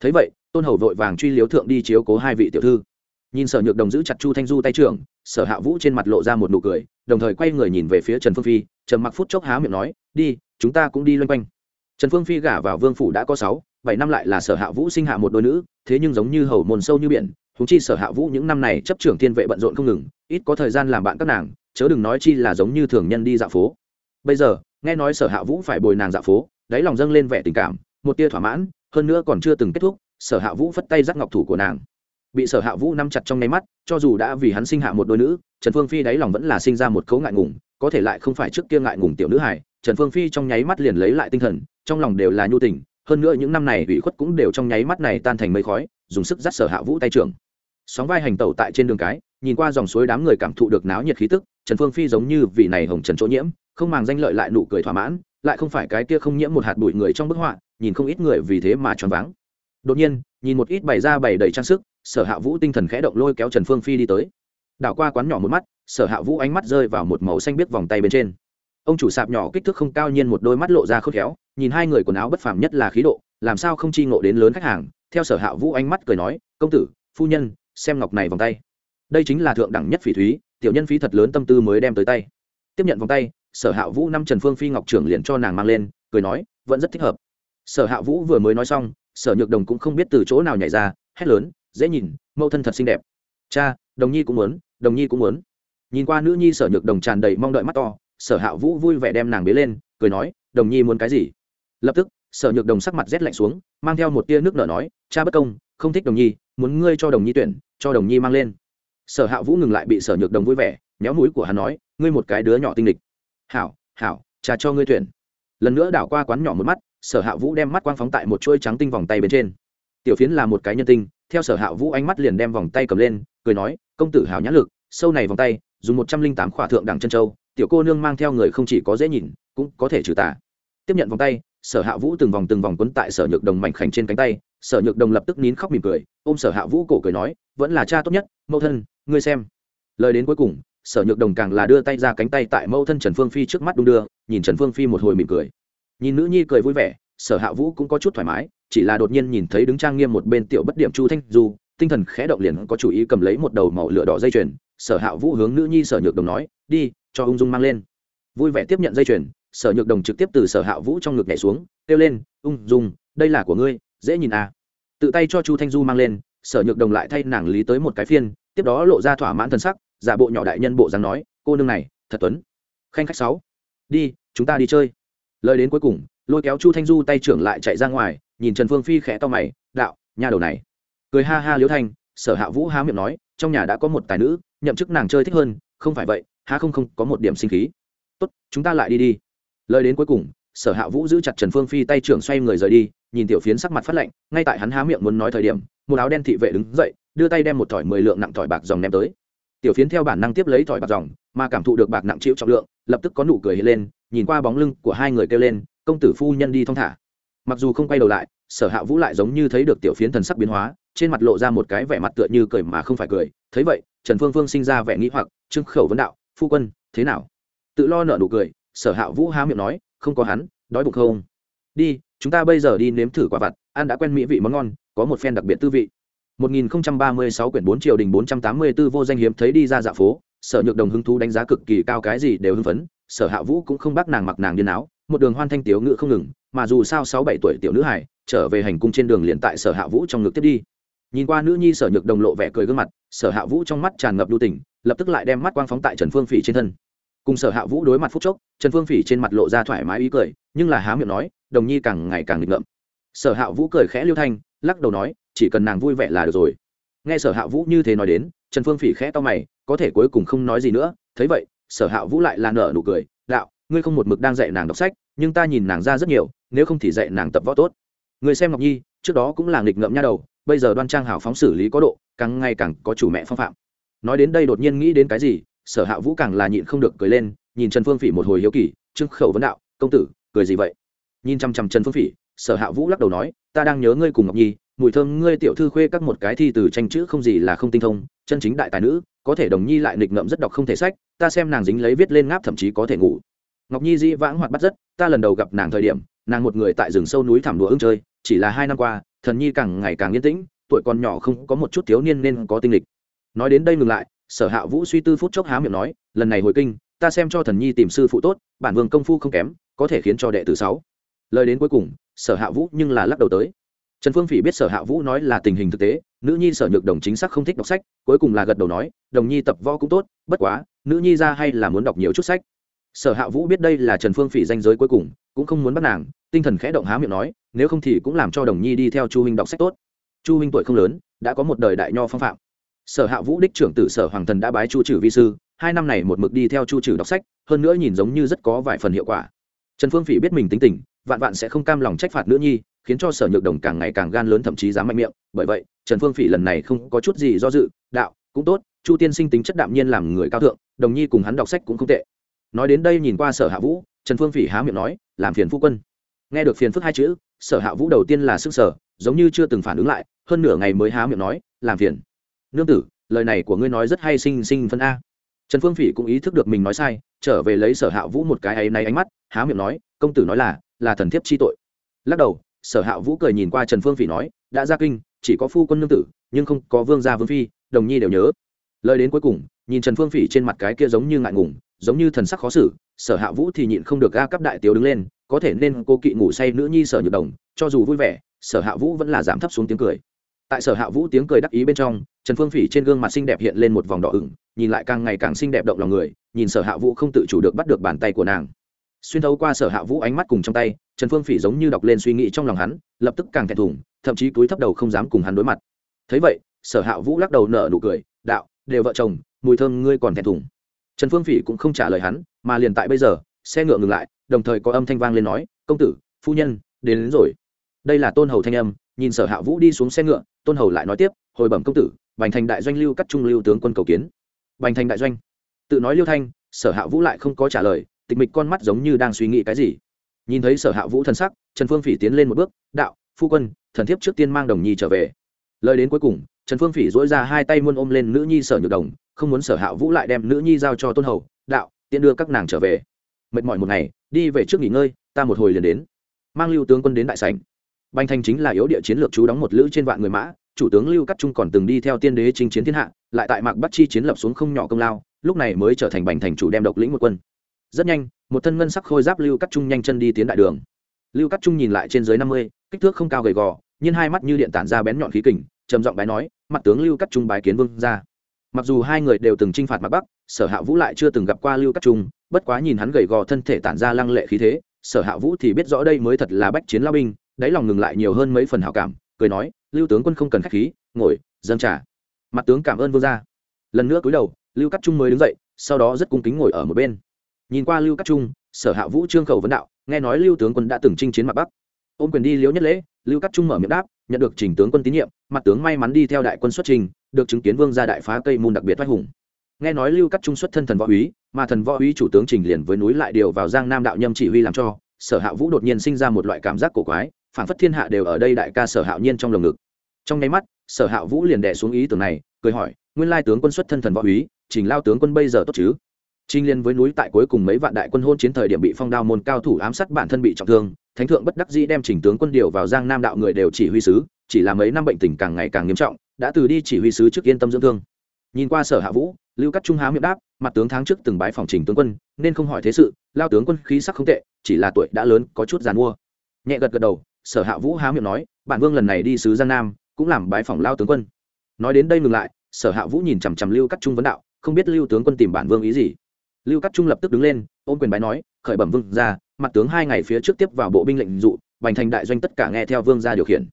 Thấy vậy, tôn hầu vội vàng truy liếu thượng đi chiếu cố hai vị tiểu thư. Nhìn sở nhược đồng giữ chặt chu thanh du tay trưởng, sở hạ vũ trên mặt lộ ra một nụ cười đồng thời quay người nhìn về phía trần phương phi trần mặc phút chốc há miệng nói, đi, chúng ta cũng đi loanh quanh. Trần phương phi gả vào vương phủ đã có sáu, bảy năm lại là sở hạ vũ sinh hạ một đôi nữ, thế nhưng giống như hầu mồn sâu như biển húng chi sở hạ vũ những năm này chấp trưởng thiên vệ bận rộn không ngừng, ít có thời gian làm bạn các nàng, chớ đừng nói chi là giống như thường nhân đi dạo phố. Bây giờ, nghe nói sở hạ vũ phải bồi nàng dạo phố, đáy lòng dâng lên vẻ tình cảm, một tia thỏa mãn, hơn nữa còn chưa từng kết thúc, sở hạ vũ phất tay dắt ngọc thủ của nàng bị sở hạ vũ nắm chặt trong nháy mắt, cho dù đã vì hắn sinh hạ một đôi nữ, trần phương phi đáy lòng vẫn là sinh ra một cấu ngại ngùng, có thể lại không phải trước kia ngại ngùng tiểu nữ hải trần phương phi trong nháy mắt liền lấy lại tinh thần, trong lòng đều là nhu tình, hơn nữa những năm này ủy khuất cũng đều trong nháy mắt này tan thành mây khói, dùng sức dắt sở hạ vũ tay trưởng. Sóng vai hành tẩu tại trên đường cái, nhìn qua dòng suối đám người cảm thụ được náo nhiệt khí tức, trần phương phi giống như vị này hồng trần chỗ nhiễm, không màng danh lợi lại nụ cười thỏa mãn, lại không phải cái kia không nhiễm một hạt bụi người trong bức họa, nhìn không ít người vì thế mà choáng váng đột nhiên, nhìn một ít bày ra bày đầy trang sức, sở hạ vũ tinh thần khẽ động lôi kéo trần phương phi đi tới. Đảo qua quán nhỏ một mắt, sở hạ vũ ánh mắt rơi vào một màu xanh biết vòng tay bên trên. Ông chủ sạp nhỏ kích thước không cao nhiên một đôi mắt lộ ra khớt khéo, nhìn hai người quần áo bất phàm nhất là khí độ, làm sao không chi ngộ đến lớn khách hàng, theo sở hạ vũ ánh mắt cười nói, công tử, phu nhân, xem ngọc này vòng tay. Đây chính là thượng đẳng nhất phỉ thúy, tiểu nhân phí thật lớn tâm tư mới đem tới tay. Tiếp nhận vòng tay, sở hạ vũ năm trần phương phi ngọc trưởng liền cho nàng mang lên, cười nói, vẫn rất thích hợp. Sở hạ vũ vừa mới nói xong sở nhược đồng cũng không biết từ chỗ nào nhảy ra, hét lớn, dễ nhìn, mẫu thân thật xinh đẹp. Cha, đồng nhi cũng muốn, đồng nhi cũng muốn. Nhìn qua nữ nhi sở nhược đồng tràn đầy mong đợi mắt to, sở hạ vũ vui vẻ đem nàng bế lên, cười nói, đồng nhi muốn cái gì? Lập tức, sở nhược đồng sắc mặt rét lạnh xuống, mang theo một tia nước nở nói, cha bất công, không thích đồng nhi, muốn ngươi cho đồng nhi tuyển, cho đồng nhi mang lên. Sở hạ vũ ngừng lại bị sở nhược đồng vui vẻ nhéo mũi của hắn nói, ngươi một cái đứa nhỏ tinh địch hảo hảo, cha cho ngươi tuyển. Lần nữa đảo qua quán nhỏ một mắt sở hạ vũ đem mắt quang phóng tại một chuôi trắng tinh vòng tay bên trên. Tiểu phiến là một cái nhân tinh, theo sở hạ vũ ánh mắt liền đem vòng tay cầm lên, cười nói, công tử hào nhã lực, sâu này vòng tay, dùng một trăm linh tám khỏa thượng đẳng chân châu, tiểu cô nương mang theo người không chỉ có dễ nhìn, cũng có thể trừ tà. Tiếp nhận vòng tay, sở hạ vũ từng vòng từng vòng quấn tại sở nhược đồng mảnh khảnh trên cánh tay, sở nhược đồng lập tức nín khóc mỉm cười, ôm sở hạ vũ cổ cười nói, vẫn là cha tốt nhất, mẫu thân, ngươi xem. Lời đến cuối cùng, sở nhược đồng càng là đưa tay ra cánh tay tại mẫu thân trần phương phi trước mắt đung đưa, nhìn trần phương phi một hồi mỉm cười nhìn nữ nhi cười vui vẻ, sở hạ vũ cũng có chút thoải mái, chỉ là đột nhiên nhìn thấy đứng trang nghiêm một bên tiểu bất điểm chu thanh du, tinh thần khẽ động liền có chủ ý cầm lấy một đầu màu lửa đỏ dây chuyền. Sở hạ vũ hướng nữ nhi sở nhược đồng nói, đi, cho ung dung mang lên. Vui vẻ tiếp nhận dây chuyền, sở nhược đồng trực tiếp từ sở hạ vũ trong ngực nhảy xuống, kêu lên, ung dung, đây là của ngươi, dễ nhìn à. Tự tay cho chu thanh du mang lên, sở nhược đồng lại thay nàng lý tới một cái phiên, tiếp đó lộ ra thỏa mãn thân sắc, giả bộ nhỏ đại nhân bộ dáng nói, cô nương này, thật tuấn. Khanh khách sáu, đi, chúng ta đi chơi lời đến cuối cùng, lôi kéo chu thanh du tay trưởng lại chạy ra ngoài, nhìn trần phương phi khẽ to mày, đạo nhà đầu này. Cười ha ha liễu thanh, sở hạ vũ há miệng nói, trong nhà đã có một tài nữ, nhậm chức nàng chơi thích hơn, không phải vậy, há không không, có một điểm sinh khí. Tốt, chúng ta lại đi đi. Lời đến cuối cùng, sở hạ vũ giữ chặt trần phương phi tay trưởng xoay người rời đi, nhìn tiểu phiến sắc mặt phát lạnh, ngay tại hắn há miệng muốn nói thời điểm, một áo đen thị vệ đứng dậy, đưa tay đem một thỏi mười lượng nặng thỏi bạc dòng ném tới. Tiểu phiến theo bản năng tiếp lấy thỏi bạc dòng, mà cảm thụ được bạc nặng chịu trọng lượng lập tức có nụ cười hiện lên, nhìn qua bóng lưng của hai người kêu lên, công tử phu nhân đi thong thả. Mặc dù không quay đầu lại, sở hạ vũ lại giống như thấy được tiểu phiến thần sắc biến hóa, trên mặt lộ ra một cái vẻ mặt tựa như cười mà không phải cười, thấy vậy, trần phương phương sinh ra vẻ nghĩ hoặc trưng khẩu vấn đạo, phu quân, thế nào? Tự lo nợ nụ cười, sở hạ vũ há miệng nói, không có hắn, đói bụng không? Đi, chúng ta bây giờ đi nếm thử quả vặt, ăn đã quen mỹ vị món ngon, có một phen đặc biệt tư vị. 1036 quyển 4 triều đình 484 vô danh hiếm thấy đi ra dạ phố sở nhược đồng hứng thú đánh giá cực kỳ cao cái gì đều hưng phấn, sở hạ vũ cũng không bác nàng mặc nàng điên áo, một đường hoan thanh tiếu ngự không ngừng, mà dù sao sáu bảy tuổi tiểu nữ hải trở về hành cung trên đường liền tại sở hạ vũ trong ngực tiếp đi. Nhìn qua nữ nhi sở nhược đồng lộ vẻ cười gương mặt, sở hạ vũ trong mắt tràn ngập lưu tình, lập tức lại đem mắt quang phóng tại trần phương phỉ trên thân. Cùng sở hạ vũ đối mặt phúc chốc, trần phương phỉ trên mặt lộ ra thoải mái ý cười, nhưng là há miệng nói, đồng nhi càng ngày càng nghịch ngợm. Sở hạ vũ cười khẽ liêu thanh, lắc đầu nói, chỉ cần nàng vui vẻ là được rồi. Nghe sở hạ vũ như thế nói đến, trần phương phỉ khẽ to mày có thể cuối cùng không nói gì nữa. Thấy vậy, sở hạ vũ lại là nở nụ cười, đạo, ngươi không một mực đang dạy nàng đọc sách, nhưng ta nhìn nàng ra rất nhiều, nếu không thì dạy nàng tập võ tốt. Người xem ngọc nhi, trước đó cũng là nghịch ngợm nha đầu, bây giờ đoan trang hào phóng xử lý có độ, càng ngày càng có chủ mẹ phong phạm. Nói đến đây đột nhiên nghĩ đến cái gì, sở hạ vũ càng là nhịn không được cười lên, nhìn trần phương phỉ một hồi hiếu kỳ, trương khẩu vấn đạo, công tử, cười gì vậy? Nhìn chăm chăm trần phương phỉ, sở hạ vũ lắc đầu nói, ta đang nhớ ngươi cùng ngọc nhi mùi thơm, ngươi tiểu thư khuê các một cái thi từ tranh chữ không gì là không tinh thông, chân chính đại tài nữ, có thể đồng nhi lại nghịch ngợm rất đọc không thể sách, ta xem nàng dính lấy viết lên ngáp thậm chí có thể ngủ. Ngọc nhi dĩ vãng hoạt bắt rất, ta lần đầu gặp nàng thời điểm, nàng một người tại rừng sâu núi thảm đùa ưng chơi, chỉ là hai năm qua, thần nhi càng ngày càng yên tĩnh, tuổi còn nhỏ không có một chút thiếu niên nên có tinh lịch. Nói đến đây ngừng lại, sở hạ vũ suy tư phút chốc há miệng nói, lần này hồi kinh, ta xem cho thần nhi tìm sư phụ tốt, bản vương công phu không kém, có thể khiến cho đệ tử sáu. Lời đến cuối cùng, sở hạ vũ nhưng là lắc đầu tới trần phương phỉ biết sở hạ vũ nói là tình hình thực tế, nữ nhi sở nhược đồng chính xác không thích đọc sách, cuối cùng là gật đầu nói, đồng nhi tập võ cũng tốt, bất quá, nữ nhi ra hay là muốn đọc nhiều chút sách. Sở hạ vũ biết đây là trần phương phỉ danh giới cuối cùng, cũng không muốn bắt nàng, tinh thần khẽ động há miệng nói, nếu không thì cũng làm cho đồng nhi đi theo chu huynh đọc sách tốt. Chu huynh tuổi không lớn, đã có một đời đại nho phong phạm. Sở hạ vũ đích trưởng tử sở hoàng thần đã bái chu trừ vi sư, hai năm này một mực đi theo chu trừ đọc sách, hơn nữa nhìn giống như rất có vài phần hiệu quả. Trần phương phỉ biết mình tính tình, vạn vạn sẽ không cam lòng trách phạt nữ nhi khiến cho sở nhược đồng càng ngày càng gan lớn thậm chí dám mạnh miệng. Bởi vậy, trần phương phỉ lần này không có chút gì do dự, đạo, cũng tốt, chu tiên sinh tính chất đạm nhiên làm người cao thượng, đồng nhi cùng hắn đọc sách cũng không tệ. Nói đến đây nhìn qua sở hạ vũ, trần phương phỉ há miệng nói, làm phiền phu quân. Nghe được phiền phức hai chữ, sở hạ vũ đầu tiên là sức sở, giống như chưa từng phản ứng lại, hơn nửa ngày mới há miệng nói, làm phiền. Nương tử, lời này của ngươi nói rất hay sinh sinh phân a. Trần phương phỉ cũng ý thức được mình nói sai, trở về lấy sở hạ vũ một cái ấy nay ánh mắt, há miệng nói, công tử nói là là thần thiếp chi tội. Lắc đầu sở hạ vũ cười nhìn qua trần phương phỉ nói, đã ra kinh, chỉ có phu quân nương tử, nhưng không có vương gia vương phi, đồng nhi đều nhớ. Lời đến cuối cùng, nhìn trần phương phỉ trên mặt cái kia giống như ngại ngùng, giống như thần sắc khó xử, sở hạ vũ thì nhịn không được ga cấp đại tiểu đứng lên, có thể nên cô kỵ ngủ say nữ nhi sở nhược đồng, cho dù vui vẻ, sở hạ vũ vẫn là giảm thấp xuống tiếng cười. Tại sở hạ vũ tiếng cười đắc ý bên trong, trần phương phỉ trên gương mặt xinh đẹp hiện lên một vòng đỏ ửng, nhìn lại càng ngày càng xinh đẹp động lòng người, nhìn sở hạ vũ không tự chủ được bắt được bàn tay của nàng xuyên thấu qua sở hạ vũ ánh mắt cùng trong tay trần phương phỉ giống như đọc lên suy nghĩ trong lòng hắn lập tức càng thẹn thùng thậm chí cúi thấp đầu không dám cùng hắn đối mặt. Thấy vậy sở hạ vũ lắc đầu nở nụ cười đạo đều vợ chồng mùi thơm ngươi còn thẹn thùng. Trần phương phỉ cũng không trả lời hắn mà liền tại bây giờ xe ngựa ngừng lại đồng thời có âm thanh vang lên nói công tử phu nhân đến, đến rồi. Đây là tôn hầu thanh âm nhìn sở hạ vũ đi xuống xe ngựa tôn hầu lại nói tiếp hồi bẩm công tử bành thành đại doanh lưu cắt trung lưu tướng quân cầu kiến. Bành thành đại doanh. Tự nói lưu thanh sở hạ vũ lại không có trả lời tịch mịch con mắt giống như đang suy nghĩ cái gì. Nhìn thấy sở hạ vũ thân sắc, trần phương phỉ tiến lên một bước, đạo, phu quân, thần thiếp trước tiên mang đồng nhi trở về. Lời đến cuối cùng, trần phương phỉ dỗi ra hai tay muôn ôm lên nữ nhi sở nhược đồng, không muốn sở hạ vũ lại đem nữ nhi giao cho tôn hầu. Đạo tiện đưa các nàng trở về. Mệt mỏi một ngày, đi về trước nghỉ ngơi, ta một hồi liền đến. Mang lưu tướng quân đến đại sảnh. Bành thành chính là yếu địa chiến lược chú đóng một lữ trên vạn người mã, chủ tướng lưu cắt trung còn từng đi theo tiên đế chinh chiến thiên hạ, lại tại mạc bắc chi chiến lập xuống không nhỏ công lao, lúc này mới trở thành bành thành chủ đem độc lĩnh một quân rất nhanh, một thân ngân sắc khôi giáp lưu cắt trung nhanh chân đi tiến đại đường. Lưu cắt trung nhìn lại trên dưới năm mươi, kích thước không cao gầy gò, nhưng hai mắt như điện tản ra bén nhọn khí kình, trầm giọng bái nói, mặt tướng lưu cắt trung bái kiến vương ra mặc dù hai người đều từng t r i n h phạt mặt bắc, sở hạ vũ lại chưa từng gặp qua lưu cắt trung, bất quá nhìn hắn gầy gò thân thể tản ra lăng lệ khí thế, sở hạ vũ thì biết rõ đây mới thật là bách chiến lao binh, đáy lòng ngừng lại nhiều hơn mấy phần hảo cảm, cười nói, lưu tướng quân không cần k h á c h khí, ngồi, dâng trả mặt tướng cảm ơn vương gia. Lần nữa cúi đầu, lưu cắt trung mới đứng dậy, sau đó rất cung kính ngồi ở một bên nhìn qua lưu các trung, sở hạ vũ trương khẩu vấn đạo, nghe nói lưu tướng quân đã từng chinh chiến mặt bắc. Ôm quyền đi liễu nhất lễ, lưu các trung mở miệng đáp, nhận được trình tướng quân tín nhiệm, mặt tướng may mắn đi theo đại quân xuất trình, được chứng kiến vương gia đại phá cây môn đặc biệt oai hùng. Nghe nói lưu các trung xuất thân thần võ úy, mà thần võ úy chủ tướng trình liền với núi lại điều vào giang nam đạo nhâm chỉ huy làm cho, sở hạ vũ đột nhiên sinh ra một loại cảm giác cổ quái phản phất thiên hạ đều ở đây đại ca sở hạo nhiên trong lồng ngực. Trong nháy mắt, sở hạ vũ liền đè xuống ý tưởng này, cười hỏi, nguyên lai tướng quân xuất thân thần võ úy, trình lao tướng quân bây giờ tốt chứ? Trình liên với núi tại cuối cùng mấy vạn đại quân hôn chiến thời điểm bị phong đao môn cao thủ ám sát bản thân bị trọng thương, thánh thượng bất đắc dĩ đem chỉnh tướng quân điều vào Giang Nam đạo người đều chỉ huy sứ, chỉ là mấy năm bệnh tình càng ngày càng nghiêm trọng, đã từ đi chỉ huy sứ trước yên tâm dưỡng thương. Nhìn qua Sở Hạ Vũ, Lưu Cắt Trung há miệng đáp, mặt tướng tháng trước từng bái phòng trình tướng quân, nên không hỏi thế sự, lao tướng quân khí sắc không tệ, chỉ là tuổi đã lớn, có chút giàn mua. Nhẹ gật gật đầu, Sở Hạ Vũ há miệng nói, bản vương lần này đi sứ Giang Nam, cũng làm bái phòng lao tướng quân. Nói đến đây ngừng lại, Sở Hạ Vũ nhìn chằm chằm Lưu Cắt Trung vấn đạo, không biết Lưu tướng quân tìm bản vương ý gì lưu cắt trung lập tức đứng lên, ôm quyền bái nói, khởi bẩm vương ra mặt tướng hai ngày phía trước tiếp vào bộ binh lệnh dụ, bành thành đại doanh tất cả nghe theo vương ra điều khiển.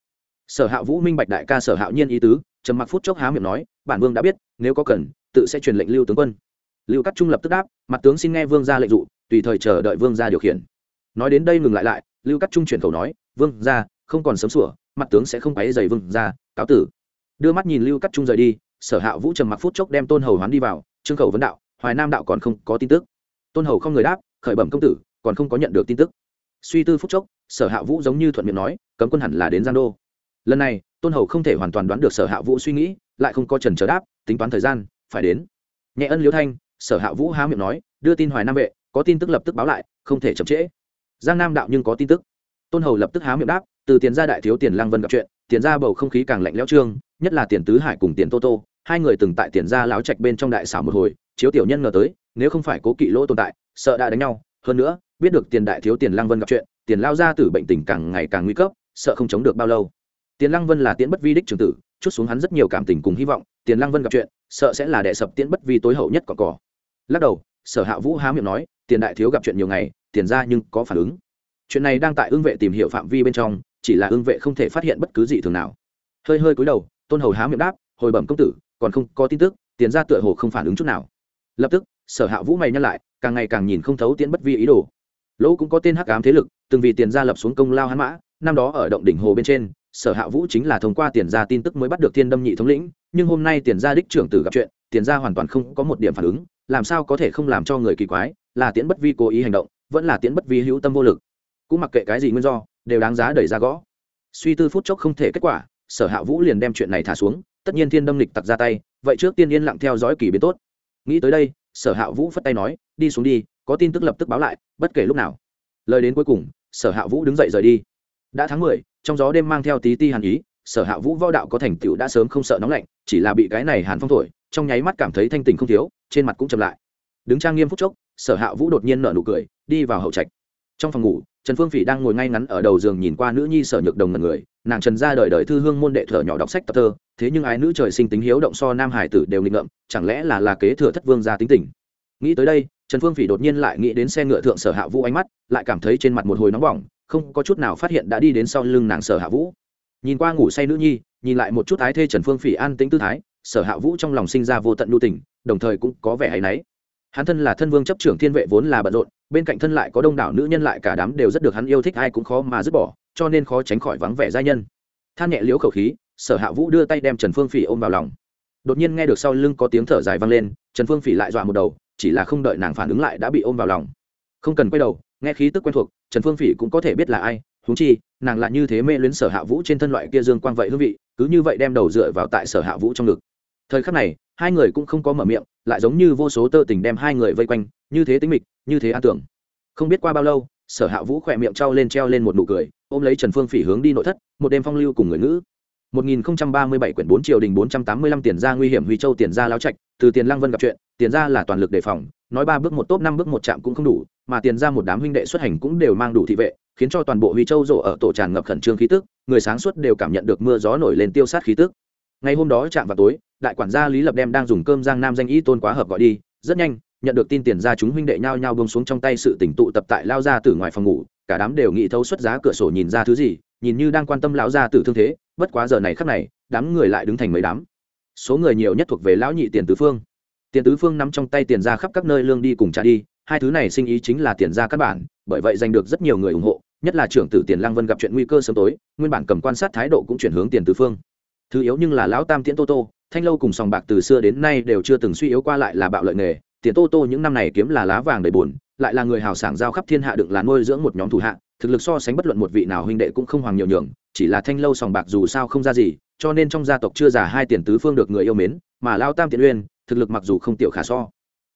Sở hạ vũ minh bạch đại ca sở hạo nhiên ý tứ, trầm mặc phút chốc há miệng nói, bản vương đã biết, nếu có cần, tự sẽ truyền lệnh lưu tướng quân. Lưu cắt trung lập tức đáp, mặt tướng xin nghe vương ra lệnh dụ, tùy thời chờ đợi vương ra điều khiển. Nói đến đây ngừng lại lại, lưu cắt trung chuyển khẩu nói, vương ra không còn sớm sủa, mặt tướng sẽ không quấy dày vương ra cáo tử. Đưa mắt nhìn lưu cắt trung rời đi, sở hạ vũ trầm mặc phút chốc đem tôn hầu hoán đi vào, trương khẩu vấn đạo hoài nam đạo còn không có tin tức. Tôn hầu không người đáp, khởi bẩm công tử, còn không có nhận được tin tức. Suy tư phúc chốc, sở hạ vũ giống như thuận miệng nói, cấm quân hẳn là đến giang đô. Lần này, tôn hầu không thể hoàn toàn đoán được sở hạ vũ suy nghĩ, lại không có trần trở đáp, tính toán thời gian, phải đến. Nhẹ ân liễu thanh, sở hạ vũ há miệng nói, đưa tin hoài nam vệ, có tin tức lập tức báo lại, không thể chậm trễ. Giang nam đạo nhưng có tin tức. Tôn hầu lập tức há miệng đáp, từ tiền gia đại thiếu tiền lang vân gặp chuyện, tiền gia bầu không khí càng lạnh lẽo trương, nhất là tiền tứ hải cùng tiền tô tô, hai người từng tại tiền gia láo trạch bên trong đại xảo một hồi chiếu tiểu nhân ngờ tới, nếu không phải cố kỵ lỗ tồn tại, sợ đã đánh nhau. Hơn nữa, biết được tiền đại thiếu tiền lang vân gặp chuyện, tiền lao ra từ bệnh tình càng ngày càng nguy cấp, sợ không chống được bao lâu. Tiền lăng vân là tiễn bất vi đích trường tử, chút xuống hắn rất nhiều cảm tình cùng hy vọng. Tiền lăng vân gặp chuyện, sợ sẽ là đệ sập tiễn bất vi tối hậu nhất cỏ cỏ. Lắc đầu, sở hạ vũ há miệng nói, tiền đại thiếu gặp chuyện nhiều ngày, tiền ra nhưng có phản ứng. Chuyện này đang tại ương vệ tìm hiểu phạm vi bên trong, chỉ là ương vệ không thể phát hiện bất cứ gì thường nào. Hơi hơi cúi đầu, tôn hầu há miệng đáp, hồi bẩm công tử, còn không có tin tức, tiền ra tựa hồ không phản ứng chút nào lập tức, sở hạ vũ mày nhắc lại, càng ngày càng nhìn không thấu tiễn bất vi ý đồ. Lỗ cũng có tên hắc ám thế lực, từng vì tiền ra lập xuống công lao hắn mã, năm đó ở động đỉnh hồ bên trên, sở hạ vũ chính là thông qua tiền ra tin tức mới bắt được thiên đâm nhị thống lĩnh, nhưng hôm nay tiền ra đích trưởng tử gặp chuyện, tiền ra hoàn toàn không có một điểm phản ứng, làm sao có thể không làm cho người kỳ quái, là tiễn bất vi cố ý hành động, vẫn là tiễn bất vi hữu tâm vô lực. Cũng mặc kệ cái gì nguyên do, đều đáng giá đẩy ra gõ. Suy tư phút chốc không thể kết quả, sở hạ vũ liền đem chuyện này thả xuống, tất nhiên thiên đâm lịch tặc ra tay, vậy trước tiên yên lặng theo dõi kỳ biến tốt nghĩ tới đây, sở hạ vũ phất tay nói, đi xuống đi, có tin tức lập tức báo lại, bất kể lúc nào. Lời đến cuối cùng, sở hạ vũ đứng dậy rời đi. Đã tháng mười, trong gió đêm mang theo tí ti hàn ý, sở hạ vũ võ đạo có thành tựu đã sớm không sợ nóng lạnh, chỉ là bị cái này hàn phong thổi, trong nháy mắt cảm thấy thanh tình không thiếu, trên mặt cũng chậm lại. Đứng trang nghiêm phút chốc, sở hạ vũ đột nhiên nở nụ cười, đi vào hậu trạch. Trong phòng ngủ trần phương phỉ đang ngồi ngay ngắn ở đầu giường nhìn qua nữ nhi sở nhược đồng ngần người, nàng trần ra đời đời thư hương môn đệ thở nhỏ đọc sách tập thơ, thế nhưng ái nữ trời sinh tính hiếu động so nam hải tử đều nghịch ngợm, chẳng lẽ là là kế thừa thất vương gia tính tình? Nghĩ tới đây, trần phương phỉ đột nhiên lại nghĩ đến xe ngựa thượng sở hạ vũ ánh mắt, lại cảm thấy trên mặt một hồi nóng bỏng, không có chút nào phát hiện đã đi đến sau lưng nàng sở hạ vũ. Nhìn qua ngủ say nữ nhi, nhìn lại một chút ái thê trần phương phỉ an tính tư thái, sở hạ vũ trong lòng sinh ra vô tận lưu tình, đồng thời cũng có vẻ hay náy. Hắn thân là thân vương chấp trưởng thiên vệ vốn là bận rộn bên cạnh thân lại có đông đảo nữ nhân lại cả đám đều rất được hắn yêu thích, ai cũng khó mà dứt bỏ, cho nên khó tránh khỏi vắng vẻ giai nhân. Than nhẹ liếu khẩu khí, sở hạ vũ đưa tay đem trần phương phỉ ôm vào lòng. Đột nhiên nghe được sau lưng có tiếng thở dài vang lên, trần phương phỉ lại dọa một đầu, chỉ là không đợi nàng phản ứng lại đã bị ôm vào lòng. Không cần quay đầu, nghe khí tức quen thuộc, trần phương phỉ cũng có thể biết là ai, huống chi, nàng lại như thế mê luyến sở hạ vũ trên thân loại kia dương quang vậy hương vị, cứ như vậy đem đầu dựa vào tại sở hạ vũ trong ngực. Thời khắc này hai người cũng không có mở miệng, lại giống như vô số tơ tình đem hai người vây quanh, như thế tính mịch, như thế an tưởng. Không biết qua bao lâu, sở hạ vũ khỏe miệng trao lên treo lên một nụ cười, ôm lấy trần phương phỉ hướng đi nội thất, một đêm phong lưu cùng người ngữ. 1037 quyển 4 triều đình 485 tiền ra nguy hiểm huy châu tiền ra láo trạch, từ tiền lăng vân gặp chuyện, tiền ra là toàn lực đề phòng, nói ba bước một tốt năm bước một chạm cũng không đủ, mà tiền ra một đám huynh đệ xuất hành cũng đều mang đủ thị vệ, khiến cho toàn bộ huy châu rộ ở tổ tràn ngập khẩn trương khí tức, người sáng suốt đều cảm nhận được mưa gió nổi lên tiêu sát khí tức. Ngày hôm đó chạm vào tối đại quản gia lý lập đem đang dùng cơm giang nam danh y tôn quá hợp gọi đi, rất nhanh, nhận được tin tiền ra chúng huynh đệ nhao nhao bông xuống trong tay sự tỉnh tụ tập tại lao ra từ ngoài phòng ngủ, cả đám đều nghĩ thấu xuất giá cửa sổ nhìn ra thứ gì, nhìn như đang quan tâm lão gia tử thương thế, bất quá giờ này khắc này, đám người lại đứng thành mấy đám. Số người nhiều nhất thuộc về lão nhị tiền tứ phương. Tiền tứ phương nắm trong tay tiền ra khắp các nơi lương đi cùng trả đi, hai thứ này sinh ý chính là tiền ra căn bản, bởi vậy giành được rất nhiều người ủng hộ, nhất là trưởng tử tiền lăng vân gặp chuyện nguy cơ sớm tối, nguyên bản cầm quan sát thái độ cũng chuyển hướng tiền tứ phương. Thứ yếu nhưng là lão tam tiễn tô tô thanh lâu cùng sòng bạc từ xưa đến nay đều chưa từng suy yếu qua lại là bạo lợi nghề. Tiền tô tô những năm này kiếm là lá vàng đầy bùn, lại là người hào sảng giao khắp thiên hạ đựng là nuôi dưỡng một nhóm thủ hạ, thực lực so sánh bất luận một vị nào huynh đệ cũng không hoàng nhiều nhường, chỉ là thanh lâu sòng bạc dù sao không ra gì, cho nên trong gia tộc chưa già hai tiền tứ phương được người yêu mến, mà lao tam tiện uyên, thực lực mặc dù không tiểu khả so.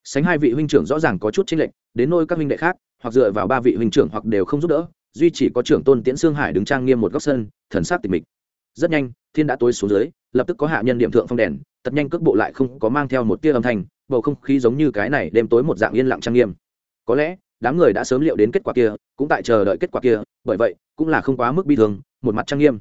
Sánh hai vị huynh trưởng rõ ràng có chút chênh lệch, đến nôi các huynh đệ khác, hoặc dựa vào ba vị huynh trưởng hoặc đều không giúp đỡ, duy chỉ có trưởng tôn tiễn sương hải đứng trang nghiêm một góc sân, thần sắc tịch mịch rất nhanh, thiên đã tối xuống dưới, lập tức có hạ nhân điểm thượng phong đèn tật nhanh cước bộ lại không có mang theo một tia âm thanh, bầu không khí giống như cái này đêm tối một dạng yên lặng trang nghiêm. Có lẽ, đám người đã sớm liệu đến kết quả kia, cũng tại chờ đợi kết quả kia, bởi vậy, cũng là không quá mức bi thường một mặt trang nghiêm.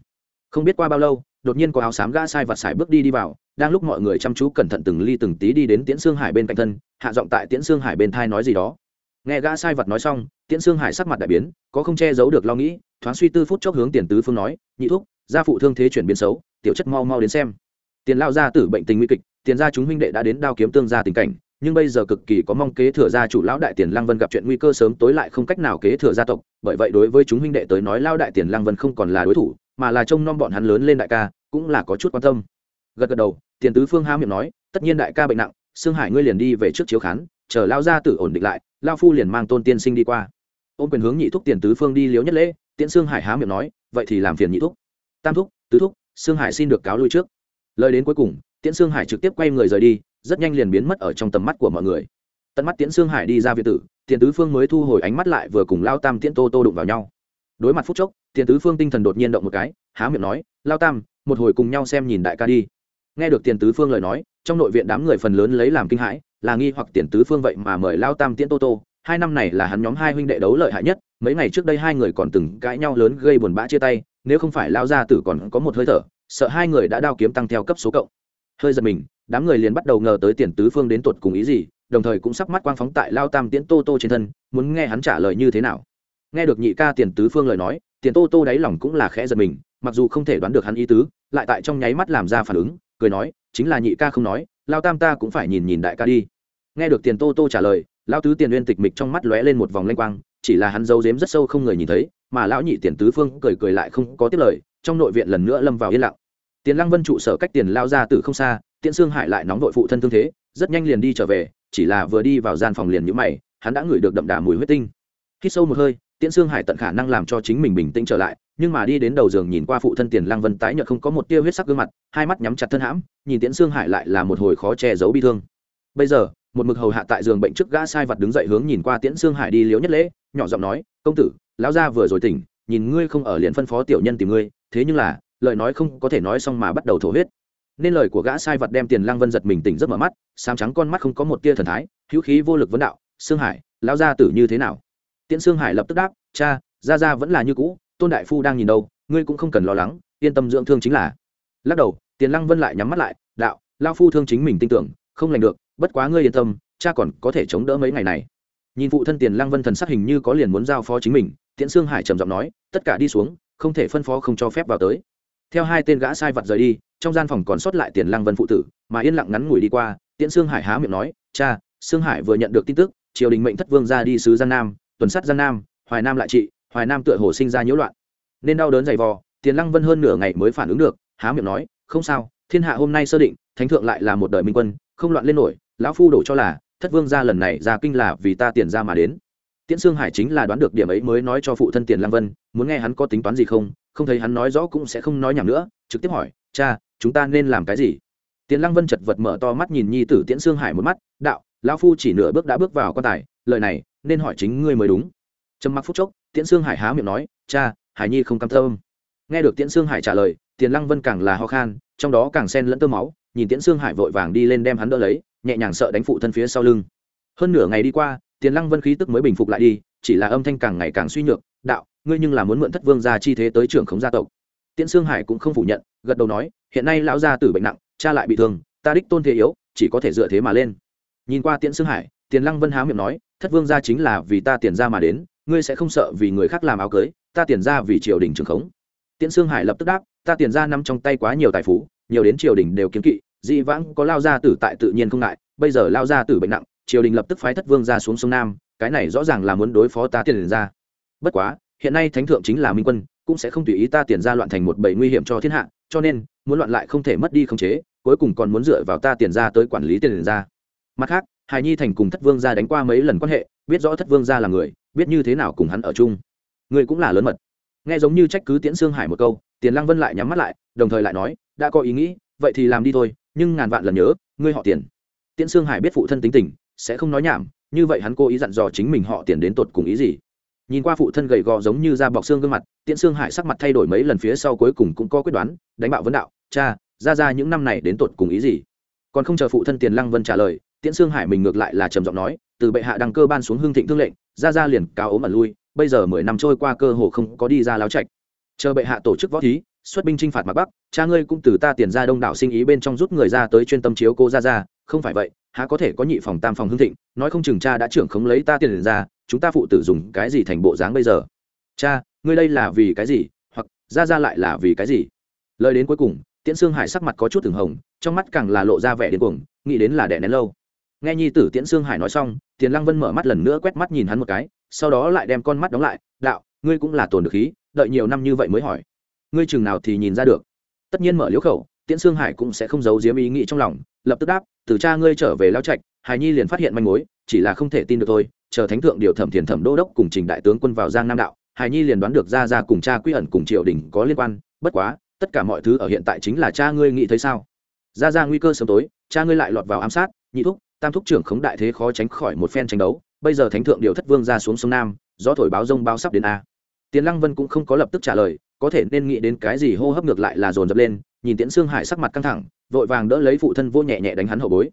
Không biết qua bao lâu, đột nhiên có áo xám gã sai vặt sải bước đi đi vào, đang lúc mọi người chăm chú cẩn thận từng ly từng tí đi đến tiễn xương hải bên cạnh thân, hạ giọng tại tiễn xương hải bên thai nói gì đó. Nghe gã sai vật nói xong, tiễn xương hải sắc mặt đại biến, có không che giấu được lo nghĩ, thoáng suy tư phút chốc hướng tiền tứ phương nói, nhị thúc gia phụ thương thế chuyển biến xấu, tiểu chất mau mau đến xem. Tiền lao gia tử bệnh tình nguy kịch, tiền gia chúng huynh đệ đã đến đao kiếm tương gia tình cảnh, nhưng bây giờ cực kỳ có mong kế thừa gia chủ lão đại tiền lăng vân gặp chuyện nguy cơ sớm tối lại không cách nào kế thừa gia tộc, bởi vậy đối với chúng huynh đệ tới nói lao đại tiền lăng vân không còn là đối thủ, mà là trông nom bọn hắn lớn lên đại ca, cũng là có chút quan tâm. Gật gật đầu, tiền tứ phương há miệng nói, tất nhiên đại ca bệnh nặng xương hải ngươi liền đi về trước chiếu khán, chờ lao gia tử ổn định lại lao phu liền mang tôn tiên sinh đi qua. Ôm quyền hướng nhị thúc tiền tứ phương đi liếu nhất lễ, tiễn sương hải há miệng nói, vậy thì làm phiền nhị thúc tam thúc, tứ thúc, sương hải xin được cáo lui trước. Lời đến cuối cùng, tiễn sương hải trực tiếp quay người rời đi, rất nhanh liền biến mất ở trong tầm mắt của mọi người. Tận mắt tiễn sương hải đi ra việt tử tiền tứ phương mới thu hồi ánh mắt lại vừa cùng lao tam tiễn tô tô đụng vào nhau. Đối mặt phút chốc tiền tứ phương tinh thần đột nhiên động một cái, há miệng nói, lao tam, một hồi cùng nhau xem nhìn đại ca đi. Nghe được tiền tứ phương lời nói, trong nội viện đám người phần lớn lấy làm kinh hãi, là nghi hoặc tiền tứ phương vậy mà mời lao tam tiễn tô tô. Hai năm này là hắn nhóm hai huynh đệ đấu lợi hại nhất, mấy ngày trước đây hai người còn từng cãi nhau lớn gây buồn bã chia tay nếu không phải lao gia tử còn có một hơi thở, sợ hai người đã đao kiếm tăng theo cấp số cộng. Hơi giật mình, đám người liền bắt đầu ngờ tới tiền tứ phương đến tuột cùng ý gì, đồng thời cũng sắp mắt quang phóng tại lao tam tiễn tô tô trên thân, muốn nghe hắn trả lời như thế nào. Nghe được nhị ca tiền tứ phương lời nói, tiền tô tô đáy lòng cũng là khẽ giật mình, mặc dù không thể đoán được hắn ý tứ, lại tại trong nháy mắt làm ra phản ứng, cười nói, chính là nhị ca không nói, lao tam ta cũng phải nhìn nhìn đại ca đi. Nghe được tiền tô tô trả lời lao tứ tiền uyên tịch mịch trong mắt lóe lên một vòng lanh quang, chỉ là hắn giấu giếm rất sâu không người nhìn thấy mà lão nhị tiền tứ phương cười cười lại không có tiếp lời, trong nội viện lần nữa lâm vào yên lặng. Tiền lăng vân trụ sở cách tiền lao ra từ không xa, tiễn xương hải lại nóng vội phụ thân thương thế, rất nhanh liền đi trở về, chỉ là vừa đi vào gian phòng liền nhũ mày, hắn đã ngửi được đậm đà mùi huyết tinh. Khi sâu một hơi, tiễn xương hải tận khả năng làm cho chính mình bình tĩnh trở lại, nhưng mà đi đến đầu giường nhìn qua phụ thân tiền lăng vân tái nhợt không có một tia huyết sắc gương mặt, hai mắt nhắm chặt thân hãm, nhìn tiễn xương hải lại là một hồi khó che giấu bi thương. Bây giờ, một mực hầu hạ tại giường bệnh trước gã sai vật đứng dậy hướng nhìn qua tiễn xương hải đi liếu nhất lễ, nhỏ giọng nói, công tử lão gia vừa rồi tỉnh, nhìn ngươi không ở liền phân phó tiểu nhân tìm ngươi, thế nhưng là, lời nói không có thể nói xong mà bắt đầu thổ huyết. Nên lời của gã sai vật đem tiền lăng vân giật mình tỉnh rất mở mắt, sám trắng con mắt không có một tia thần thái, hữu khí vô lực vấn đạo, Sương hải, lão gia tử như thế nào? Tiễn Sương hải lập tức đáp, cha, gia gia vẫn là như cũ, tôn đại phu đang nhìn đâu, ngươi cũng không cần lo lắng, yên tâm dưỡng thương chính là. Lắc đầu, tiền lăng vân lại nhắm mắt lại, đạo lao phu thương chính mình tin tưởng, không lành được, bất quá ngươi yên tâm, cha còn có thể chống đỡ mấy ngày này nhìn phụ thân tiền lăng vân thần sắc hình như có liền muốn giao phó chính mình, tiễn sương hải trầm giọng nói, tất cả đi xuống, không thể phân phó, không cho phép vào tới. Theo hai tên gã sai vật rời đi, trong gian phòng còn sót lại tiền lăng vân phụ tử, mà yên lặng ngắn ngủi đi qua, tiễn sương hải há miệng nói, cha, sương hải vừa nhận được tin tức, triều đình mệnh thất vương ra đi sứ gian nam, tuần sát gian nam, hoài nam lại trị, hoài nam tựa hồ sinh ra nhiễu loạn. Nên đau đớn dày vò, tiền lăng vân hơn nửa ngày mới phản ứng được, há miệng nói, không sao, thiên hạ hôm nay sơ định, thánh thượng lại là một đời minh quân, không loạn lên nổi, lão phu đổ cho là thất vương gia lần này ra kinh là vì ta tiền ra mà đến. Tiễn sương hải chính là đoán được điểm ấy mới nói cho phụ thân tiền lăng vân, muốn nghe hắn có tính toán gì không không thấy hắn nói rõ cũng sẽ không nói nhảm nữa, trực tiếp hỏi, cha, chúng ta nên làm cái gì? Tiền lăng vân chật vật mở to mắt nhìn nhi tử tiễn sương hải một mắt, đạo, lão phu chỉ nửa bước đã bước vào quan tài, lời này nên hỏi chính ngươi mới đúng. Trầm mặc phút chốc, tiễn sương hải há miệng nói, cha, hải nhi không cam tâm. Nghe được tiễn sương hải trả lời, tiền lăng vân càng là ho khan, trong đó càng sen lẫn tơ máu, nhìn tiễn sương hải vội vàng đi lên đem hắn đỡ lấy nhẹ nhàng sợ đánh phụ thân phía sau lưng. Hơn nửa ngày đi qua, tiền lăng vân khí tức mới bình phục lại đi, chỉ là âm thanh càng ngày càng suy nhược, đạo, ngươi nhưng là muốn mượn thất vương gia chi thế tới trưởng khống gia tộc. Tiễn sương hải cũng không phủ nhận, gật đầu nói, hiện nay lão gia tử bệnh nặng, cha lại bị thương, ta đích tôn thế yếu, chỉ có thể dựa thế mà lên. Nhìn qua tiễn sương hải, tiền lăng vân há miệng nói, thất vương gia chính là vì ta tiền ra mà đến, ngươi sẽ không sợ vì người khác làm áo cưới, ta tiền ra vì triều đình trưởng khống. Tiễn sương hải lập tức đáp, ta tiền ra nằm trong tay quá nhiều tài phú, nhiều đến triều đình đều kiếm kỵ dị vãng có lao gia tử tại tự nhiên không ngại, bây giờ lao gia tử bệnh nặng, triều đình lập tức phái thất vương ra xuống sông nam, cái này rõ ràng là muốn đối phó ta tiền ra. Bất quá, hiện nay thánh thượng chính là minh quân, cũng sẽ không tùy ý ta tiền ra loạn thành một bầy nguy hiểm cho thiên hạ, cho nên, muốn loạn lại không thể mất đi khống chế, cuối cùng còn muốn dựa vào ta tiền ra tới quản lý tiền ra. Mặt khác hài nhi thành cùng thất vương ra đánh qua mấy lần quan hệ, biết rõ thất vương ra là người, biết như thế nào cùng hắn ở chung. Người cũng là lớn mật. Nghe giống như trách cứ tiễn xương hải một câu, tiền lăng vân lại nhắm mắt lại, đồng thời lại nói, đã có ý nghĩ, vậy thì làm đi thôi nhưng ngàn vạn lần nhớ, ngươi họ tiền. Tiễn Sương hải biết phụ thân tính tình, sẽ không nói nhảm, như vậy hắn cố ý dặn dò chính mình họ tiền đến tột cùng ý gì. Nhìn qua phụ thân gầy gò giống như da bọc xương gương mặt, tiễn Sương hải sắc mặt thay đổi mấy lần phía sau cuối cùng cũng có quyết đoán, đánh bạo vấn đạo, cha, ra ra những năm này đến tột cùng ý gì? Còn không chờ phụ thân tiền lăng vân trả lời, tiễn Sương hải mình ngược lại là trầm giọng nói, từ bệ hạ đăng cơ ban xuống hương thịnh thương lệnh, ra ra liền cao ốm ẩn lui, bây giờ mười năm trôi qua cơ hồ không có đi ra láo trạch. Chờ bệ hạ tổ chức võ thí xuất binh chinh phạt mặt bắc, cha ngươi cũng từ ta tiền ra đông đảo sinh ý bên trong rút người ra tới chuyên tâm chiếu cô ra ra không phải vậy, há có thể có nhị phòng tam phòng hương thịnh, nói không chừng cha đã trưởng khống lấy ta tiền ra, chúng ta phụ tử dùng cái gì thành bộ dáng bây giờ? Cha, ngươi đây là vì cái gì? Hoặc ra ra lại là vì cái gì? Lời đến cuối cùng, tiễn sương hải sắc mặt có chút từng hồng, trong mắt càng là lộ ra vẻ đến cuồng, nghĩ đến là đẻ nén lâu. Nghe nhi tử tiễn sương hải nói xong, tiền lăng vân mở mắt lần nữa quét mắt nhìn hắn một cái, sau đó lại đem con mắt đóng lại, đạo, ngươi cũng là tồn được khí, đợi nhiều năm như vậy mới hỏi ngươi chừng nào thì nhìn ra được. Tất nhiên mở liễu khẩu, tiễn sương hải cũng sẽ không giấu giếm ý nghĩ trong lòng, lập tức đáp, từ cha ngươi trở về lao trạch hài nhi liền phát hiện manh mối, chỉ là không thể tin được thôi, chờ thánh thượng điều thẩm thiền thẩm đô đốc cùng trình đại tướng quân vào giang nam đạo hài nhi liền đoán được ra ra cùng cha quy ẩn cùng triều đình có liên quan, bất quá, tất cả mọi thứ ở hiện tại chính là cha ngươi nghĩ thấy sao? Ra ra nguy cơ sớm tối, cha ngươi lại lọt vào ám sát, nhị thúc, tam thúc trưởng khống đại thế khó tránh khỏi một phen tranh đấu, bây giờ thánh thượng điều thất vương ra xuống sông nam, gió thổi báo rông bao sắp đến a. Tiền lăng vân cũng không có lập tức trả lời có thể nên nghĩ đến cái gì hô hấp ngược lại là dồn dập lên, nhìn tiễn xương hải sắc mặt căng thẳng, vội vàng đỡ lấy phụ thân vô nhẹ nhẹ đánh hắn hậu bối.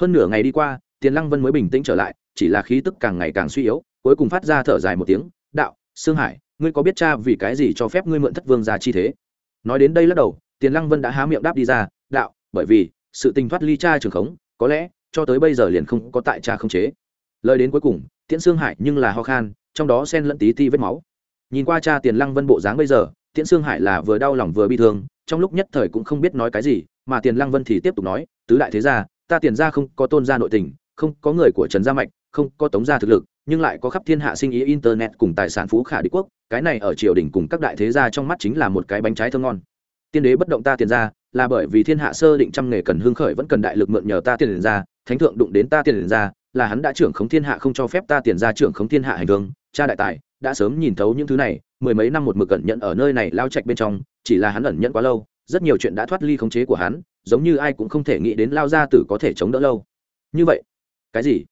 Hơn nửa ngày đi qua, tiền lăng vân mới bình tĩnh trở lại, chỉ là khí tức càng ngày càng suy yếu, cuối cùng phát ra thở dài một tiếng, đạo xương hải, ngươi có biết cha vì cái gì cho phép ngươi mượn thất vương ra chi thế? Nói đến đây lắc đầu, tiền lăng vân đã há miệng đáp đi ra, đạo, bởi vì, sự tình thoát ly cha trường khống, có lẽ, cho tới bây giờ liền không có tại cha không chế. Lời đến cuối cùng, tiễn xương hải nhưng là ho khan, trong đó xen lẫn tí ti vết máu. Nhìn qua cha tiền lăng vân bộ dáng bây giờ tiễn xương hải là vừa đau lòng vừa bi thương, trong lúc nhất thời cũng không biết nói cái gì, mà tiền lăng vân thì tiếp tục nói, tứ đại thế gia, ta tiền gia không có tôn gia nội tình, không có người của trần gia mạch, không có tống gia thực lực, nhưng lại có khắp thiên hạ sinh ý internet cùng tài sản phú khả đế quốc, cái này ở triều đình cùng các đại thế gia trong mắt chính là một cái bánh trái thơm ngon. Tiên đế bất động ta tiền gia, là bởi vì thiên hạ sơ định trăm nghề cần hương khởi vẫn cần đại lực mượn nhờ ta tiền gia, thánh thượng đụng đến ta tiền gia, là hắn đã trưởng khống thiên hạ không cho phép ta tiền gia trưởng khống thiên hạ hành hương, cha đại tài, đã sớm nhìn thấu những thứ này mười mấy năm một mực cẩn nhận ở nơi này lao trạch bên trong, chỉ là hắn ẩn nhận quá lâu, rất nhiều chuyện đã thoát ly khống chế của hắn, giống như ai cũng không thể nghĩ đến lao gia tử có thể chống đỡ lâu. Như vậy, cái gì?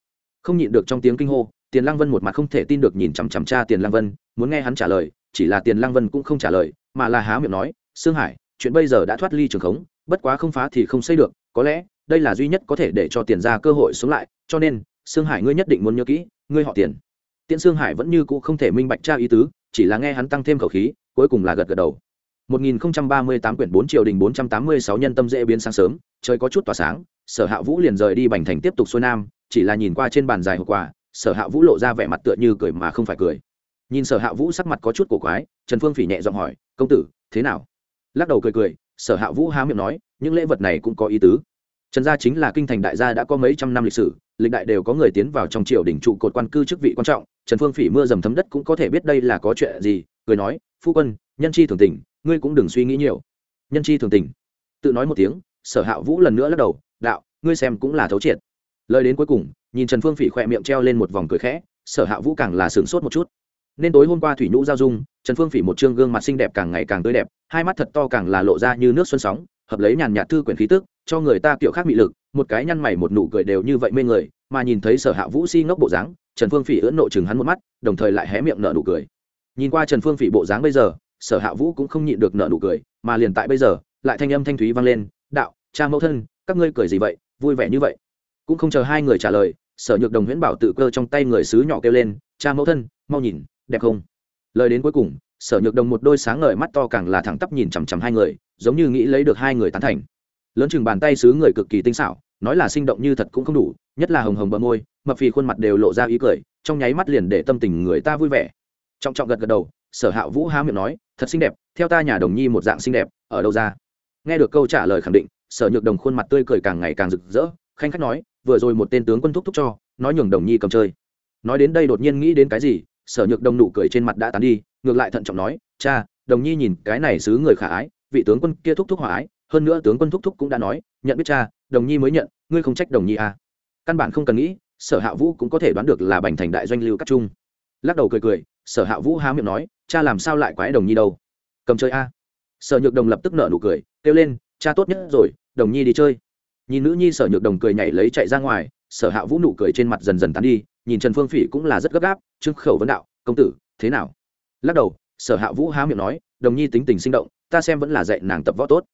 Không nhịn được trong tiếng kinh hô, tiền lăng vân một mặt không thể tin được nhìn chằm chằm cha tiền lăng vân, muốn nghe hắn trả lời, chỉ là tiền lăng vân cũng không trả lời, mà là há miệng nói, sương hải, chuyện bây giờ đã thoát ly trường khống, bất quá không phá thì không xây được, có lẽ, đây là duy nhất có thể để cho tiền ra cơ hội sống lại, cho nên, sương hải ngươi nhất định muốn nhớ kỹ, ngươi họ tiền. Tiễn sương hải vẫn như cũ không thể minh bạch tra ý tứ chỉ là nghe hắn tăng thêm khẩu khí cuối cùng là gật gật đầu 1038 quyển 4 triều đình 486 nhân tâm dễ biến sáng sớm, trời có chút tỏa sáng, Sở Hạ Vũ liền rời đi Bành Thành tiếp tục xuôi nam, chỉ là nhìn qua trên bàn dài hộp quà, Sở Hạ Vũ lộ ra vẻ mặt tựa như cười mà không phải cười. Nhìn Sở Hạ Vũ sắc mặt có chút cổ quái, Trần Phương Phỉ nhẹ giọng hỏi, "Công tử, thế nào?" Lắc đầu cười cười, Sở Hạ Vũ há miệng nói, "Những lễ vật này cũng có ý tứ." Trần gia chính là kinh thành đại gia đã có mấy trăm năm lịch sử, lịch đại đều có người tiến vào trong triều đình trụ cột quan cư chức vị quan trọng, Trần Phương Phỉ mưa dầm thấm đất cũng có thể biết đây là có chuyện gì, cười nói, "Phu quân, nhân chi thường tình, ngươi cũng đừng suy nghĩ nhiều. Nhân chi thường tình. Tự nói một tiếng sở hạ vũ lần nữa lắc đầu đạo ngươi xem cũng là thấu triệt. Lời đến cuối cùng nhìn trần phương phỉ khỏe miệng treo lên một vòng cười khẽ sở hạ vũ càng là sửng sốt một chút. Nên tối hôm qua thủy nhũ giao dung trần phương phỉ một chương gương mặt xinh đẹp càng ngày càng tươi đẹp hai mắt thật to càng là lộ ra như nước xuân sóng hợp lấy nhàn nhạt thư quyển khí tức cho người ta kiểu khác mị lực một cái nhăn mày một nụ cười đều như vậy mê người mà nhìn thấy sở hạ vũ si ngốc bộ dáng trần phương phỉ ưỡn nộ chừng hắn một mắt, đồng thời lại hé miệng nở nụ cười. Nhìn qua trần phương phỉ bộ dáng bây giờ, sở hạ vũ cũng không nhịn được nợ nụ cười, mà liền tại bây giờ, lại thanh âm thanh thúy vang lên, đạo, cha mẫu thân, các ngươi cười gì vậy? Vui vẻ như vậy. Cũng không chờ hai người trả lời, sở nhược đồng huyễn bảo tự cơ trong tay người sứ nhỏ kêu lên, cha mẫu thân, mau nhìn, đẹp không? Lời đến cuối cùng, sở nhược đồng một đôi sáng ngời mắt to càng là thẳng tắp nhìn chằm chằm hai người, giống như nghĩ lấy được hai người tán thành. Lớn chừng bàn tay sứ người cực kỳ tinh xảo, nói là sinh động như thật cũng không đủ nhất là hồng hồng bờ môi, mập phì khuôn mặt đều lộ ra ý cười, trong nháy mắt liền để tâm tình người ta vui vẻ. Trọng trọng gật gật đầu, sở hạ vũ há miệng nói, thật xinh đẹp, theo ta nhà đồng nhi một dạng xinh đẹp, ở đâu ra? Nghe được câu trả lời khẳng định, sở nhược đồng khuôn mặt tươi cười càng ngày càng rực rỡ, khanh khách nói, vừa rồi một tên tướng quân thúc thúc cho, nói nhường đồng nhi cầm chơi. Nói đến đây đột nhiên nghĩ đến cái gì, sở nhược đồng nụ cười trên mặt đã tán đi, ngược lại thận trọng nói, cha, đồng nhi nhìn cái này xứ người khả ái, vị tướng quân kia thúc thúc hòa ái, hơn nữa tướng quân thúc thúc cũng đã nói, nhận biết cha, đồng nhi mới nhận, ngươi không trách đồng nhi à căn bản không cần nghĩ, sở hạ vũ cũng có thể đoán được là bành thành đại doanh lưu các trung. Lắc đầu cười cười, sở hạ vũ há miệng nói, cha làm sao lại quái đồng nhi đâu? Cầm chơi a. Sở nhược đồng lập tức nở nụ cười, kêu lên, cha tốt nhất rồi, đồng nhi đi chơi. Nhìn nữ nhi sở nhược đồng cười nhảy lấy chạy ra ngoài, sở hạ vũ nụ cười trên mặt dần dần tán đi, nhìn trần phương phỉ cũng là rất gấp gáp trưng khẩu vấn đạo, công tử, thế nào? Lắc đầu, sở hạ vũ há miệng nói, đồng nhi tính tình sinh động, ta xem vẫn là dạy nàng tập võ tốt.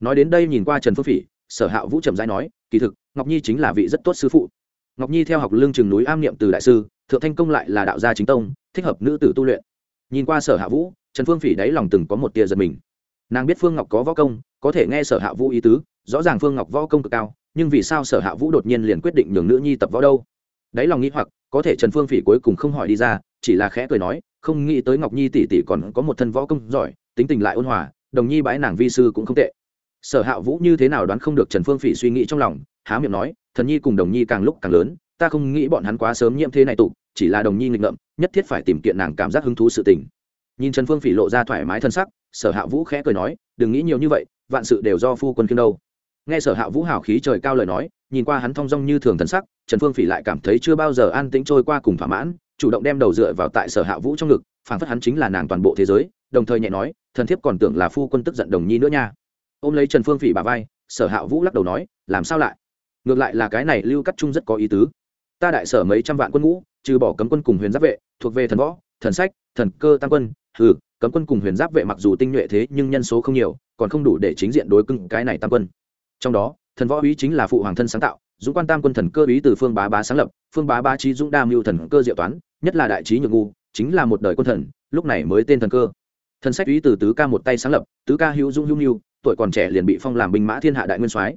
Nói đến đây nhìn qua trần phương phỉ, sở hạ vũ trầm dai nói kỳ thực, ngọc nhi chính là vị rất tốt sư phụ. Ngọc nhi theo học lương trường núi am niệm từ đại sư, thượng thanh công lại là đạo gia chính tông, thích hợp nữ tử tu luyện. Nhìn qua sở hạ vũ, trần phương phỉ đáy lòng từng có một tia giật mình. Nàng biết phương ngọc có võ công, có thể nghe sở hạ vũ ý tứ, rõ ràng phương ngọc võ công cực cao, nhưng vì sao sở hạ vũ đột nhiên liền quyết định nhường nữ nhi tập võ đâu? Đáy lòng nghĩ hoặc, có thể trần phương phỉ cuối cùng không hỏi đi ra, chỉ là khẽ cười nói, không nghĩ tới ngọc nhi tỷ tỷ còn có một thân võ công giỏi, tính tình lại ôn hòa, đồng nhi bãi nàng vi sư cũng không tệ sở hạ vũ như thế nào đoán không được trần phương phỉ suy nghĩ trong lòng, há miệng nói, thần nhi cùng đồng nhi càng lúc càng lớn, ta không nghĩ bọn hắn quá sớm nhiễm thế này tụ, chỉ là đồng nhi nghịch ngợm, nhất thiết phải tìm kiện nàng cảm giác hứng thú sự tình. Nhìn trần phương phỉ lộ ra thoải mái thân sắc, sở hạ vũ khẽ cười nói, đừng nghĩ nhiều như vậy, vạn sự đều do phu quân kiêng đâu. Nghe sở hạ vũ hào khí trời cao lời nói, nhìn qua hắn thong dong như thường thân sắc, trần phương phỉ lại cảm thấy chưa bao giờ an tĩnh trôi qua cùng thỏa mãn, chủ động đem đầu dựa vào tại sở hạ vũ trong ngực, phảng phất hắn chính là nàng toàn bộ thế giới, đồng thời nhẹ nói, thần thiếp còn tưởng là phu quân tức giận đồng nhi nữa nha ôm lấy trần phương phỉ bà vai, sở hạ vũ lắc đầu nói, làm sao lại? Ngược lại là cái này lưu cắt trung rất có ý tứ. Ta đại sở mấy trăm vạn quân ngũ, trừ bỏ cấm quân cùng huyền giáp vệ, thuộc về thần võ, thần sách, thần cơ tam quân, hừ, cấm quân cùng huyền giáp vệ mặc dù tinh nhuệ thế nhưng nhân số không nhiều, còn không đủ để chính diện đối cưng cái này tam quân. Trong đó, thần võ úy chính là phụ hoàng thân sáng tạo, dũng quan tam quân thần cơ úy từ phương bá bá sáng lập, phương bá bá trí dũng đa mưu thần cơ diệu toán, nhất là đại trí nhược ngu, chính là một đời quân thần, lúc này mới tên thần cơ. Thần sách úy từ tứ ca một tay sáng lập, tứ ca hữu dung hữu mưu tuổi còn trẻ liền bị phong làm binh mã thiên hạ đại nguyên soái.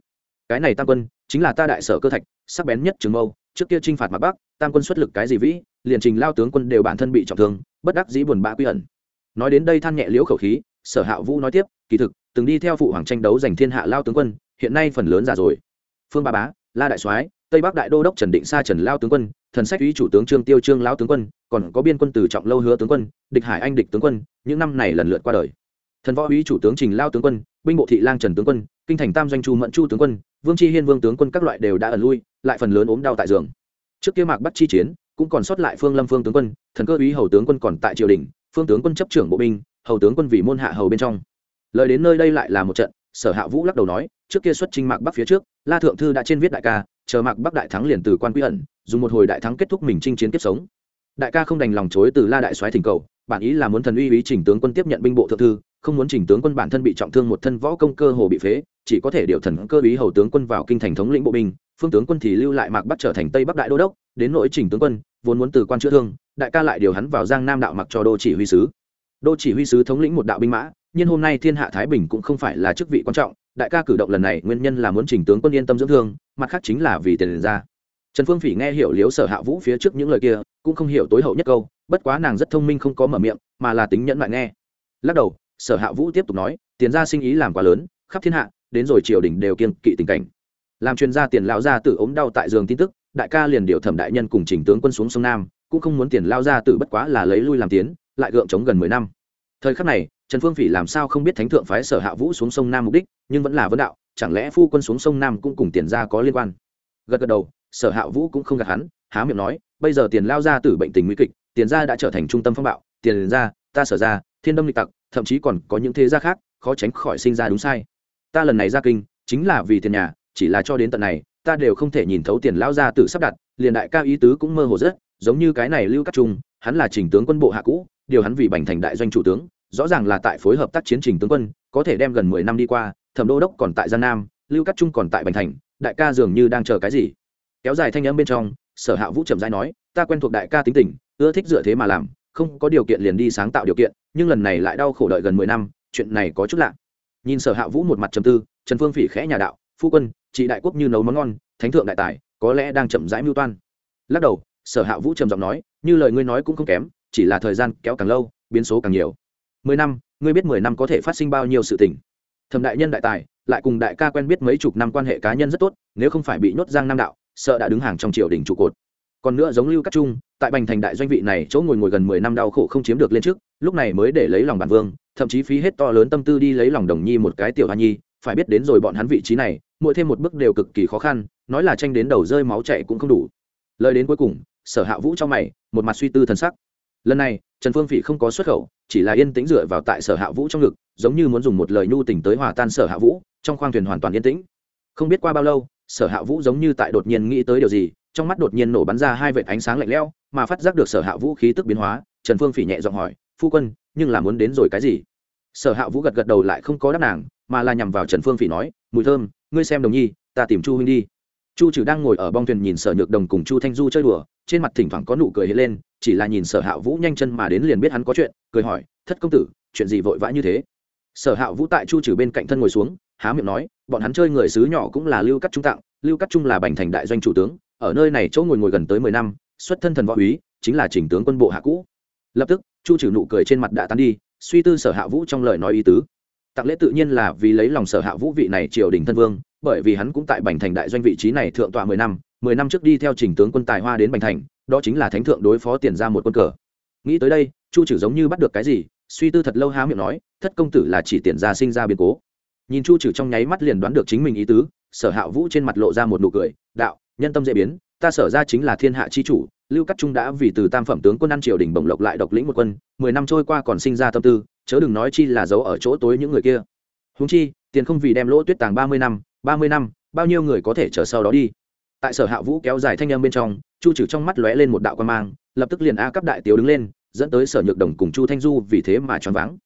Cái này tam quân, chính là ta đại sở cơ thạch, sắc bén nhất trường mâu, trước kia chinh phạt mặt bắc, tam quân xuất lực cái gì vĩ, liền trình lao tướng quân đều bản thân bị trọng thương, bất đắc dĩ buồn bã quy ẩn. Nói đến đây than nhẹ liễu khẩu khí, sở hạ vũ nói tiếp, kỳ thực, từng đi theo phụ hoàng tranh đấu giành thiên hạ lao tướng quân, hiện nay phần lớn già rồi. Phương ba bá, la đại soái, tây bắc đại đô đốc trần định sa trần lao tướng quân, thần sách ý chủ tướng trương tiêu trương lao tướng quân, còn có biên quân từ trọng lâu hứa tướng quân, địch hải anh địch tướng quân, những năm này lần lượt qua đời thần võ úy chủ tướng trình lao tướng quân, binh bộ thị lang trần tướng quân, kinh thành tam doanh chu mẫn chu tướng quân, vương tri hiên vương tướng quân các loại đều đã ẩn lui, lại phần lớn ốm đau tại giường. Trước kia mạc bắt chi chiến, cũng còn sót lại phương lâm phương tướng quân, thần cơ úy hầu tướng quân còn tại triều đình, phương tướng quân chấp trưởng bộ binh, hầu tướng quân vì môn hạ hầu bên trong. Lời đến nơi đây lại là một trận, sở hạ vũ lắc đầu nói, trước kia xuất trinh mạc bắc phía trước, la thượng thư đã trên viết đại ca, chờ mạc bắc đại thắng liền từ quan quy ẩn, dùng một hồi đại thắng kết thúc mình chinh chiến kiếp sống. Đại ca không đành lòng chối từ la đại soái thỉnh cầu, bản ý là muốn thần uy ý chỉnh tướng quân tiếp nhận binh bộ thượng thư không muốn chỉnh tướng quân bản thân bị trọng thương một thân võ công cơ hồ bị phế, chỉ có thể điều thần cơ ý hầu tướng quân vào kinh thành thống lĩnh bộ binh, phương tướng quân thì lưu lại mạc bắt trở thành tây bắc đại đô đốc, đến nỗi chỉnh tướng quân, vốn muốn từ quan chữa thương, đại ca lại điều hắn vào giang nam đạo mặc cho đô chỉ huy sứ. Đô chỉ huy sứ thống lĩnh một đạo binh mã, nhưng hôm nay thiên hạ thái bình cũng không phải là chức vị quan trọng, đại ca cử động lần này nguyên nhân là muốn chỉnh tướng quân yên tâm dưỡng thương, mặt khác chính là vì tiền ra. Trần phương phỉ nghe hiểu liếu sở hạ vũ phía trước những lời kia, cũng không hiểu tối hậu nhất câu, bất quá nàng rất thông minh không có mở miệng, mà là tính nhẫn lại nghe. Lắc đầu sở hạ vũ tiếp tục nói, tiền ra sinh ý làm quá lớn, khắp thiên hạ, đến rồi triều đình đều kiên kỵ tình cảnh. Làm chuyên gia tiền lao ra tự ốm đau tại giường tin tức, đại ca liền điều thẩm đại nhân cùng chỉnh tướng quân xuống sông nam, cũng không muốn tiền lao ra tự bất quá là lấy lui làm tiến, lại gượng chống gần mười năm. Thời khắc này, trần phương phỉ làm sao không biết thánh thượng phái sở hạ vũ xuống sông nam mục đích, nhưng vẫn là vấn đạo, chẳng lẽ phu quân xuống sông nam cũng cùng tiền ra có liên quan? Gật gật đầu, sở hạ vũ cũng không gạt hắn, há miệng nói, bây giờ tiền lao ra từ bệnh tình nguy kịch, tiền ra đã trở thành trung tâm phong bạo, tiền ra ta sở ra thiên đâm lịch tặc thậm chí còn có những thế gia khác, khó tránh khỏi sinh ra đúng sai. Ta lần này ra kinh, chính là vì tiền nhà, chỉ là cho đến tận này, ta đều không thể nhìn thấu tiền lao ra tử sắp đặt, liền đại ca ý tứ cũng mơ hồ rất, giống như cái này lưu cắt trung, hắn là trình tướng quân bộ hạ cũ, điều hắn vì bành thành đại doanh chủ tướng, rõ ràng là tại phối hợp tác chiến trình tướng quân, có thể đem gần mười năm đi qua, thẩm đô đốc còn tại gian nam, lưu cắt trung còn tại bành thành, đại ca dường như đang chờ cái gì. Kéo dài thanh âm bên trong, sở hạ vũ trầm dai nói, ta quen thuộc đại ca tính tình, ưa thích dựa thế mà làm không có điều kiện liền đi sáng tạo điều kiện, nhưng lần này lại đau khổ đợi gần mười năm, chuyện này có chút lạ. Nhìn sở hạ vũ một mặt trầm tư, trần phương phỉ khẽ nhà đạo, phu quân, chị đại quốc như nấu món ngon, thánh thượng đại tài, có lẽ đang chậm rãi mưu toan. Lắc đầu, sở hạ vũ trầm giọng nói, như lời ngươi nói cũng không kém, chỉ là thời gian kéo càng lâu, biến số càng nhiều. Mười năm, ngươi biết mười năm có thể phát sinh bao nhiêu sự tình? Thẩm đại nhân đại tài, lại cùng đại ca quen biết mấy chục năm quan hệ cá nhân rất tốt, nếu không phải bị nhốt giang nam đạo, sợ đã đứng hàng trong triều đình trụ cột còn nữa giống lưu cắt trung, tại bành thành đại doanh vị này chỗ ngồi ngồi gần mười năm đau khổ không chiếm được lên trước, lúc này mới để lấy lòng bản vương, thậm chí phí hết to lớn tâm tư đi lấy lòng đồng nhi một cái tiểu hoa nhi, phải biết đến rồi bọn hắn vị trí này, mỗi thêm một bước đều cực kỳ khó khăn, nói là tranh đến đầu rơi máu chạy cũng không đủ. Lời đến cuối cùng, sở hạ vũ trong mày, một mặt suy tư thần sắc. Lần này, trần phương phỉ không có xuất khẩu, chỉ là yên tĩnh dựa vào tại sở hạ vũ trong ngực, giống như muốn dùng một lời nhu tình tới hòa tan sở hạ vũ, trong khoang thuyền hoàn toàn yên tĩnh. Không biết qua bao lâu, sở hạ vũ giống như tại đột nhiên nghĩ tới điều gì trong mắt đột nhiên nổ bắn ra hai vệt ánh sáng lạnh lẽo, mà phát giác được sở hạ vũ khí tức biến hóa, trần phương phỉ nhẹ giọng hỏi, phu quân, nhưng là muốn đến rồi cái gì? Sở hạ vũ gật gật đầu lại không có đáp nàng, mà là nhằm vào trần phương phỉ nói, mùi thơm, ngươi xem đồng nhi, ta tìm chu huynh đi. Chu trừ đang ngồi ở bong thuyền nhìn sở nhược đồng cùng chu thanh du chơi đùa, trên mặt thỉnh thoảng có nụ cười hiện lên, chỉ là nhìn sở hạ vũ nhanh chân mà đến liền biết hắn có chuyện, cười hỏi, thất công tử, chuyện gì vội vã như thế? Sở hạ vũ tại chu trừ bên cạnh thân ngồi xuống, há miệng nói, bọn hắn chơi người sứ nhỏ cũng là lưu cắt trung tặng, lưu cắt trung là bành thành đại doanh chủ tướng ở nơi này chỗ ngồi ngồi gần tới mười năm, xuất thân thần võ úy, chính là chỉnh tướng quân bộ hạ cũ. Lập tức, chu trừ nụ cười trên mặt đã tan đi, suy tư sở hạ vũ trong lời nói ý tứ. Tặng lễ tự nhiên là vì lấy lòng sở hạ vũ vị này triều đình thân vương, bởi vì hắn cũng tại bành thành đại doanh vị trí này thượng tọa mười năm mười năm trước đi theo trình tướng quân tài hoa đến bành thành, đó chính là thánh thượng đối phó tiền ra một quân cờ. Nghĩ tới đây, chu trừ giống như bắt được cái gì, suy tư thật lâu há miệng nói, thất công tử là chỉ tiền ra sinh ra biến cố. Nhìn chu trừ trong nháy mắt liền đoán được chính mình ý tứ, sở hạ vũ trên mặt lộ ra một nụ cười, đạo nhân tâm dễ biến ta sở ra chính là thiên hạ chi chủ lưu cắt trung đã vì từ tam phẩm tướng quân ăn triều đình bổng lộc lại độc lĩnh một quân mười năm trôi qua còn sinh ra tâm tư chớ đừng nói chi là giấu ở chỗ tối những người kia. Húng chi tiền không vì đem lỗ tuyết tàng ba mươi năm ba mươi năm bao nhiêu người có thể chờ sau đó đi. Tại sở hạ vũ kéo dài thanh âm bên trong chu trừ trong mắt lóe lên một đạo quan mang lập tức liền a cấp đại tiểu đứng lên dẫn tới sở nhược đồng cùng chu thanh du vì thế mà choáng váng.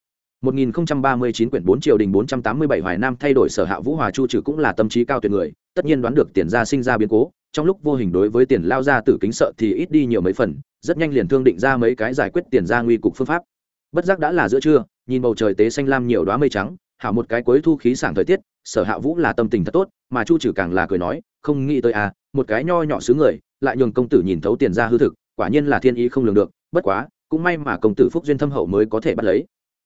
1039 quyển 4 triều đình 487 Hoài Nam thay đổi sở hạ Vũ Hòa Chu trừ cũng là tâm trí cao tuyệt người, tất nhiên đoán được tiền gia sinh ra biến cố, trong lúc vô hình đối với tiền lao ra tử kính sợ thì ít đi nhiều mấy phần, rất nhanh liền thương định ra mấy cái giải quyết tiền gia nguy cục phương pháp. Bất giác đã là giữa trưa, nhìn bầu trời tế xanh lam nhiều đóa mây trắng, hảo một cái cuối thu khí sảng thời tiết, sở hạ Vũ là tâm tình thật tốt, mà Chu trừ càng là cười nói, không nghĩ tới à, một cái nho nhỏ xứ người, lại nhường công tử nhìn thấu tiền gia hư thực, quả nhiên là thiên ý không lường được, bất quá, cũng may mà công tử phúc duyên thâm hậu mới có thể bắt lấy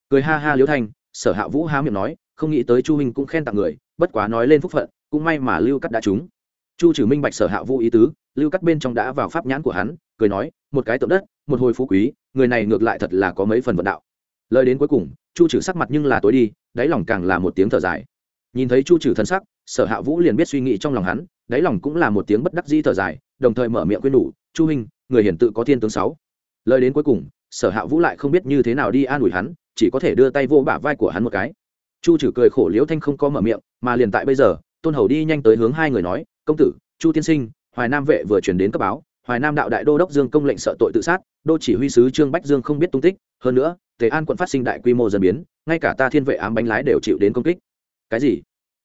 cười ha ha liễu thanh sở hạ vũ há miệng nói không nghĩ tới chu huynh cũng khen tặng người bất quá nói lên phúc phận cũng may mà lưu cắt đã trúng chu trừ minh bạch sở hạ vũ ý tứ lưu cắt bên trong đã vào pháp nhãn của hắn cười nói một cái tượng đất một hồi phú quý người này ngược lại thật là có mấy phần vận đạo. Lời đến cuối cùng chu trừ sắc mặt nhưng là tối đi đáy lòng càng là một tiếng thở dài. Nhìn thấy chu trừ thân sắc sở hạ vũ liền biết suy nghĩ trong lòng hắn đáy lòng cũng là một tiếng bất đắc dĩ thở dài đồng thời mở miệng quyên đủ, chu hình người hiển tự có thiên tướng sáu. Lời đến cuối cùng sở hạ vũ lại không biết như thế nào đi an ủi hắn chỉ có thể đưa tay vô bả vai của hắn một cái. Chu trừ cười khổ liễu thanh không có mở miệng mà liền tại bây giờ tôn hầu đi nhanh tới hướng hai người nói, công tử, chu tiên sinh, hoài nam vệ vừa chuyển đến cấp báo, hoài nam đạo đại đô đốc dương công lệnh sợ tội tự sát, đô chỉ huy sứ trương bách dương không biết tung tích, hơn nữa, tề an quận phát sinh đại quy mô dần biến, ngay cả ta thiên vệ ám bánh lái đều chịu đến công kích. Cái gì?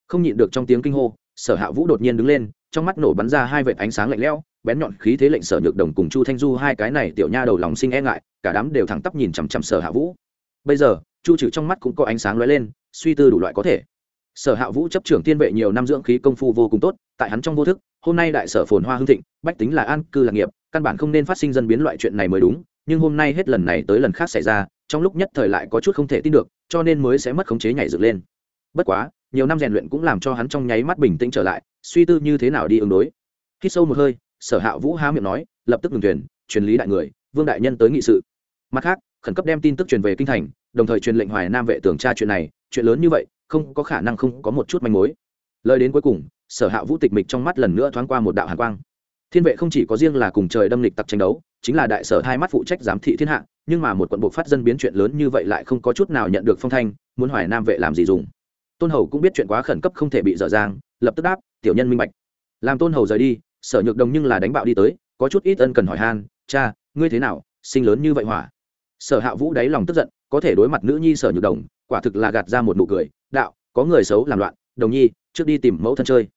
Không nhịn được trong tiếng kinh hô, sở hạ vũ đột nhiên đứng lên, trong mắt nổ bắn ra hai vệt ánh sáng lạnh lẽo, bén nhọn khí thế lệnh sở nhược đồng cùng chu thanh du hai cái này tiểu nha đầu lòng sinh e ngại, cả đám đều thẳng tắp nhìn chằm chằm sở hạ vũ. Bây giờ, chu trừ trong mắt cũng có ánh sáng lóe lên, suy tư đủ loại có thể sở hạ vũ chấp trưởng tiên vệ nhiều năm dưỡng khí công phu vô cùng tốt, tại hắn trong vô thức, hôm nay đại sở phồn hoa hưng thịnh, bách tính là an cư lạc nghiệp, căn bản không nên phát sinh dân biến loại chuyện này mới đúng, nhưng hôm nay hết lần này tới lần khác xảy ra, trong lúc nhất thời lại có chút không thể tin được, cho nên mới sẽ mất khống chế nhảy dựng lên. Bất quá, nhiều năm rèn luyện cũng làm cho hắn trong nháy mắt bình tĩnh trở lại, suy tư như thế nào đi ứng đối. Khi sâu một hơi, sở hạ vũ há miệng nói, lập tức ngừng thuyền, truyền lý đại người, vương đại nhân tới nghị sự. Mặt khác, khẩn cấp đem tin tức truyền về kinh thành, đồng thời truyền lệnh hoài nam vệ tưởng tra chuyện này, chuyện lớn như vậy không có khả năng không có một chút manh mối. Lời đến cuối cùng, sở hạ vũ tịch mịch trong mắt lần nữa thoáng qua một đạo hàn quang. Thiên vệ không chỉ có riêng là cùng trời đâm lịch tặc tranh đấu, chính là đại sở hai mắt phụ trách giám thị thiên hạ, nhưng mà một quận bộ phát dân biến chuyện lớn như vậy lại không có chút nào nhận được phong thanh, muốn hoài nam vệ làm gì dùng. Tôn hầu cũng biết chuyện quá khẩn cấp không thể bị dở dang, lập tức đáp, tiểu nhân minh bạch. Làm tôn hầu rời đi, sở nhược đồng nhưng là đánh bạo đi tới, có chút ít ân cần hỏi han, cha, ngươi thế nào? Sinh lớn như vậy hỏa? Sở hạ vũ đáy lòng tức giận, có thể đối mặt nữ nhi sở nhược đồng quả thực là gạt ra một nụ cười, đạo, có người xấu làm loạn, đồng nhi, trước đi tìm mẫu thân chơi.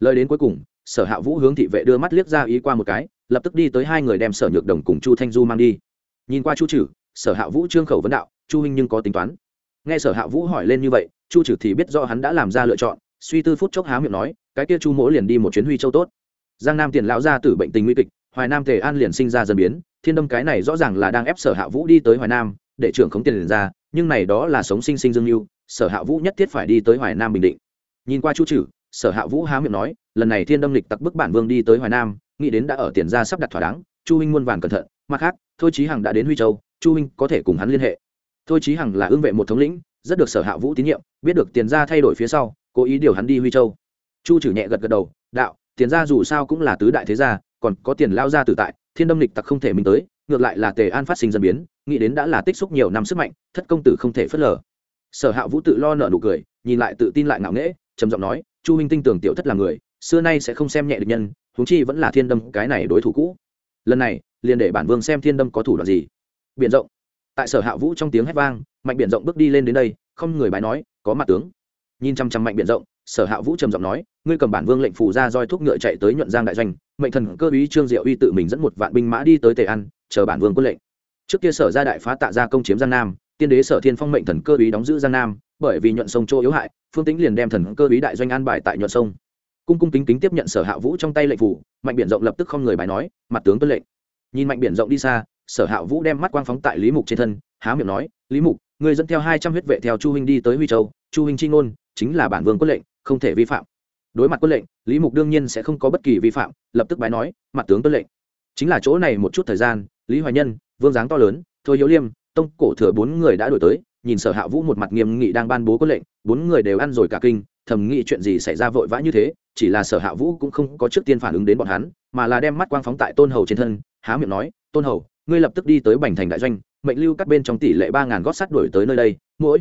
Lời đến cuối cùng, sở hạ vũ hướng thị vệ đưa mắt liếc ra ý qua một cái, lập tức đi tới hai người đem sở nhược đồng cùng chu thanh du mang đi. Nhìn qua chu trừ, sở hạ vũ trương khẩu vấn đạo, chu huynh nhưng có tính toán. Nghe sở hạ vũ hỏi lên như vậy, chu trừ thì biết do hắn đã làm ra lựa chọn, suy tư phút chốc há miệng nói, cái kia chu mỗ liền đi một chuyến huy châu tốt. Giang nam tiền lão gia tử bệnh tình nguy kịch, hoài nam tề an liền sinh ra dần biến, thiên đâm cái này rõ ràng là đang ép sở hạ vũ đi tới hoài nam để trưởng khống tiền liền ra, nhưng này đó là sống sinh sinh dương mưu, sở hạ vũ nhất thiết phải đi tới hoài nam bình định. Nhìn qua chu trừ sở hạ vũ há miệng nói, lần này thiên đâm lịch tặc bức bản vương đi tới hoài nam, nghĩ đến đã ở tiền ra sắp đặt thỏa đáng, chu huynh muôn vàn cẩn thận, mặt khác, thôi chí hằng đã đến huy châu, chu huynh có thể cùng hắn liên hệ. Thôi chí hằng là ương vệ một thống lĩnh, rất được sở hạ vũ tín nhiệm, biết được tiền ra thay đổi phía sau, cố ý điều hắn đi huy châu. Chu trừ nhẹ gật gật đầu, đạo, tiền ra dù sao cũng là tứ đại thế gia, còn có tiền lao ra tự tại, thiên đâm lịch tặc không thể mình tới, ngược lại là tề an phát sinh dân biến nghĩ đến đã là tích xúc nhiều năm sức mạnh, thất công tử không thể phớt lờ. Sở hạ vũ tự lo nợ nụ cười, nhìn lại tự tin lại ngạo nghễ, trầm giọng nói, chu minh tinh tưởng tiểu thất là người, xưa nay sẽ không xem nhẹ được nhân, huống chi vẫn là thiên đâm cái này đối thủ cũ. Lần này, liền để bản vương xem thiên đâm có thủ đoạn gì. Biển rộng. Tại sở hạ vũ trong tiếng hét vang, mạnh biển rộng bước đi lên đến đây, không người bài nói, có mặt tướng. Nhìn chăm chăm mạnh biển rộng, sở hạ vũ trầm giọng nói, ngươi cầm bản vương lệnh phủ ra roi thuốc ngựa chạy tới nhuận giang đại doanh, mệnh thần cơ ý trương diệu uy tự mình dẫn một vạn binh mã đi tới tề ăn chờ bản vương quân lệnh trước kia sở gia đại phá tạ gia công chiếm giang nam, tiên đế sở thiên phong mệnh thần cơ ý đóng giữ giang nam, bởi vì nhuận sông chỗ yếu hại, phương tĩnh liền đem thần cơ ý đại doanh an bài tại nhuận sông. Cung cung kính kính tiếp nhận sở hạ vũ trong tay lệnh phủ, mạnh biển rộng lập tức không người bài nói, mặt tướng tuân lệnh. Nhìn mạnh biển rộng đi xa, sở hạ vũ đem mắt quang phóng tại lý mục trên thân, há miệng nói, lý mục người dẫn theo hai trăm huyết vệ theo chu huynh đi tới huy châu, chu huynh chi ngôn, chính là bản vương quân lệnh, không thể vi phạm. Đối mặt quân lệnh, lý mục đương nhiên sẽ không có bất kỳ vi phạm, lập tức bái nói, mặt tướng tuân lệnh. Chính là chỗ này một chút thời gian, lý hoài nhân vương dáng to lớn, thôi hiếu liêm, tông cổ thừa bốn người đã đổi tới, nhìn sở hạ vũ một mặt nghiêm nghị đang ban bố quân lệnh, bốn người đều ăn rồi cả kinh, thầm nghĩ chuyện gì xảy ra vội vã như thế, chỉ là sở hạ vũ cũng không có trước tiên phản ứng đến bọn hắn, mà là đem mắt quang phóng tại tôn hầu trên thân, há miệng nói, tôn hầu, ngươi lập tức đi tới bành thành đại doanh, mệnh lưu các bên trong tỷ lệ ba ngàn gót sắt đổi tới nơi đây, mỗi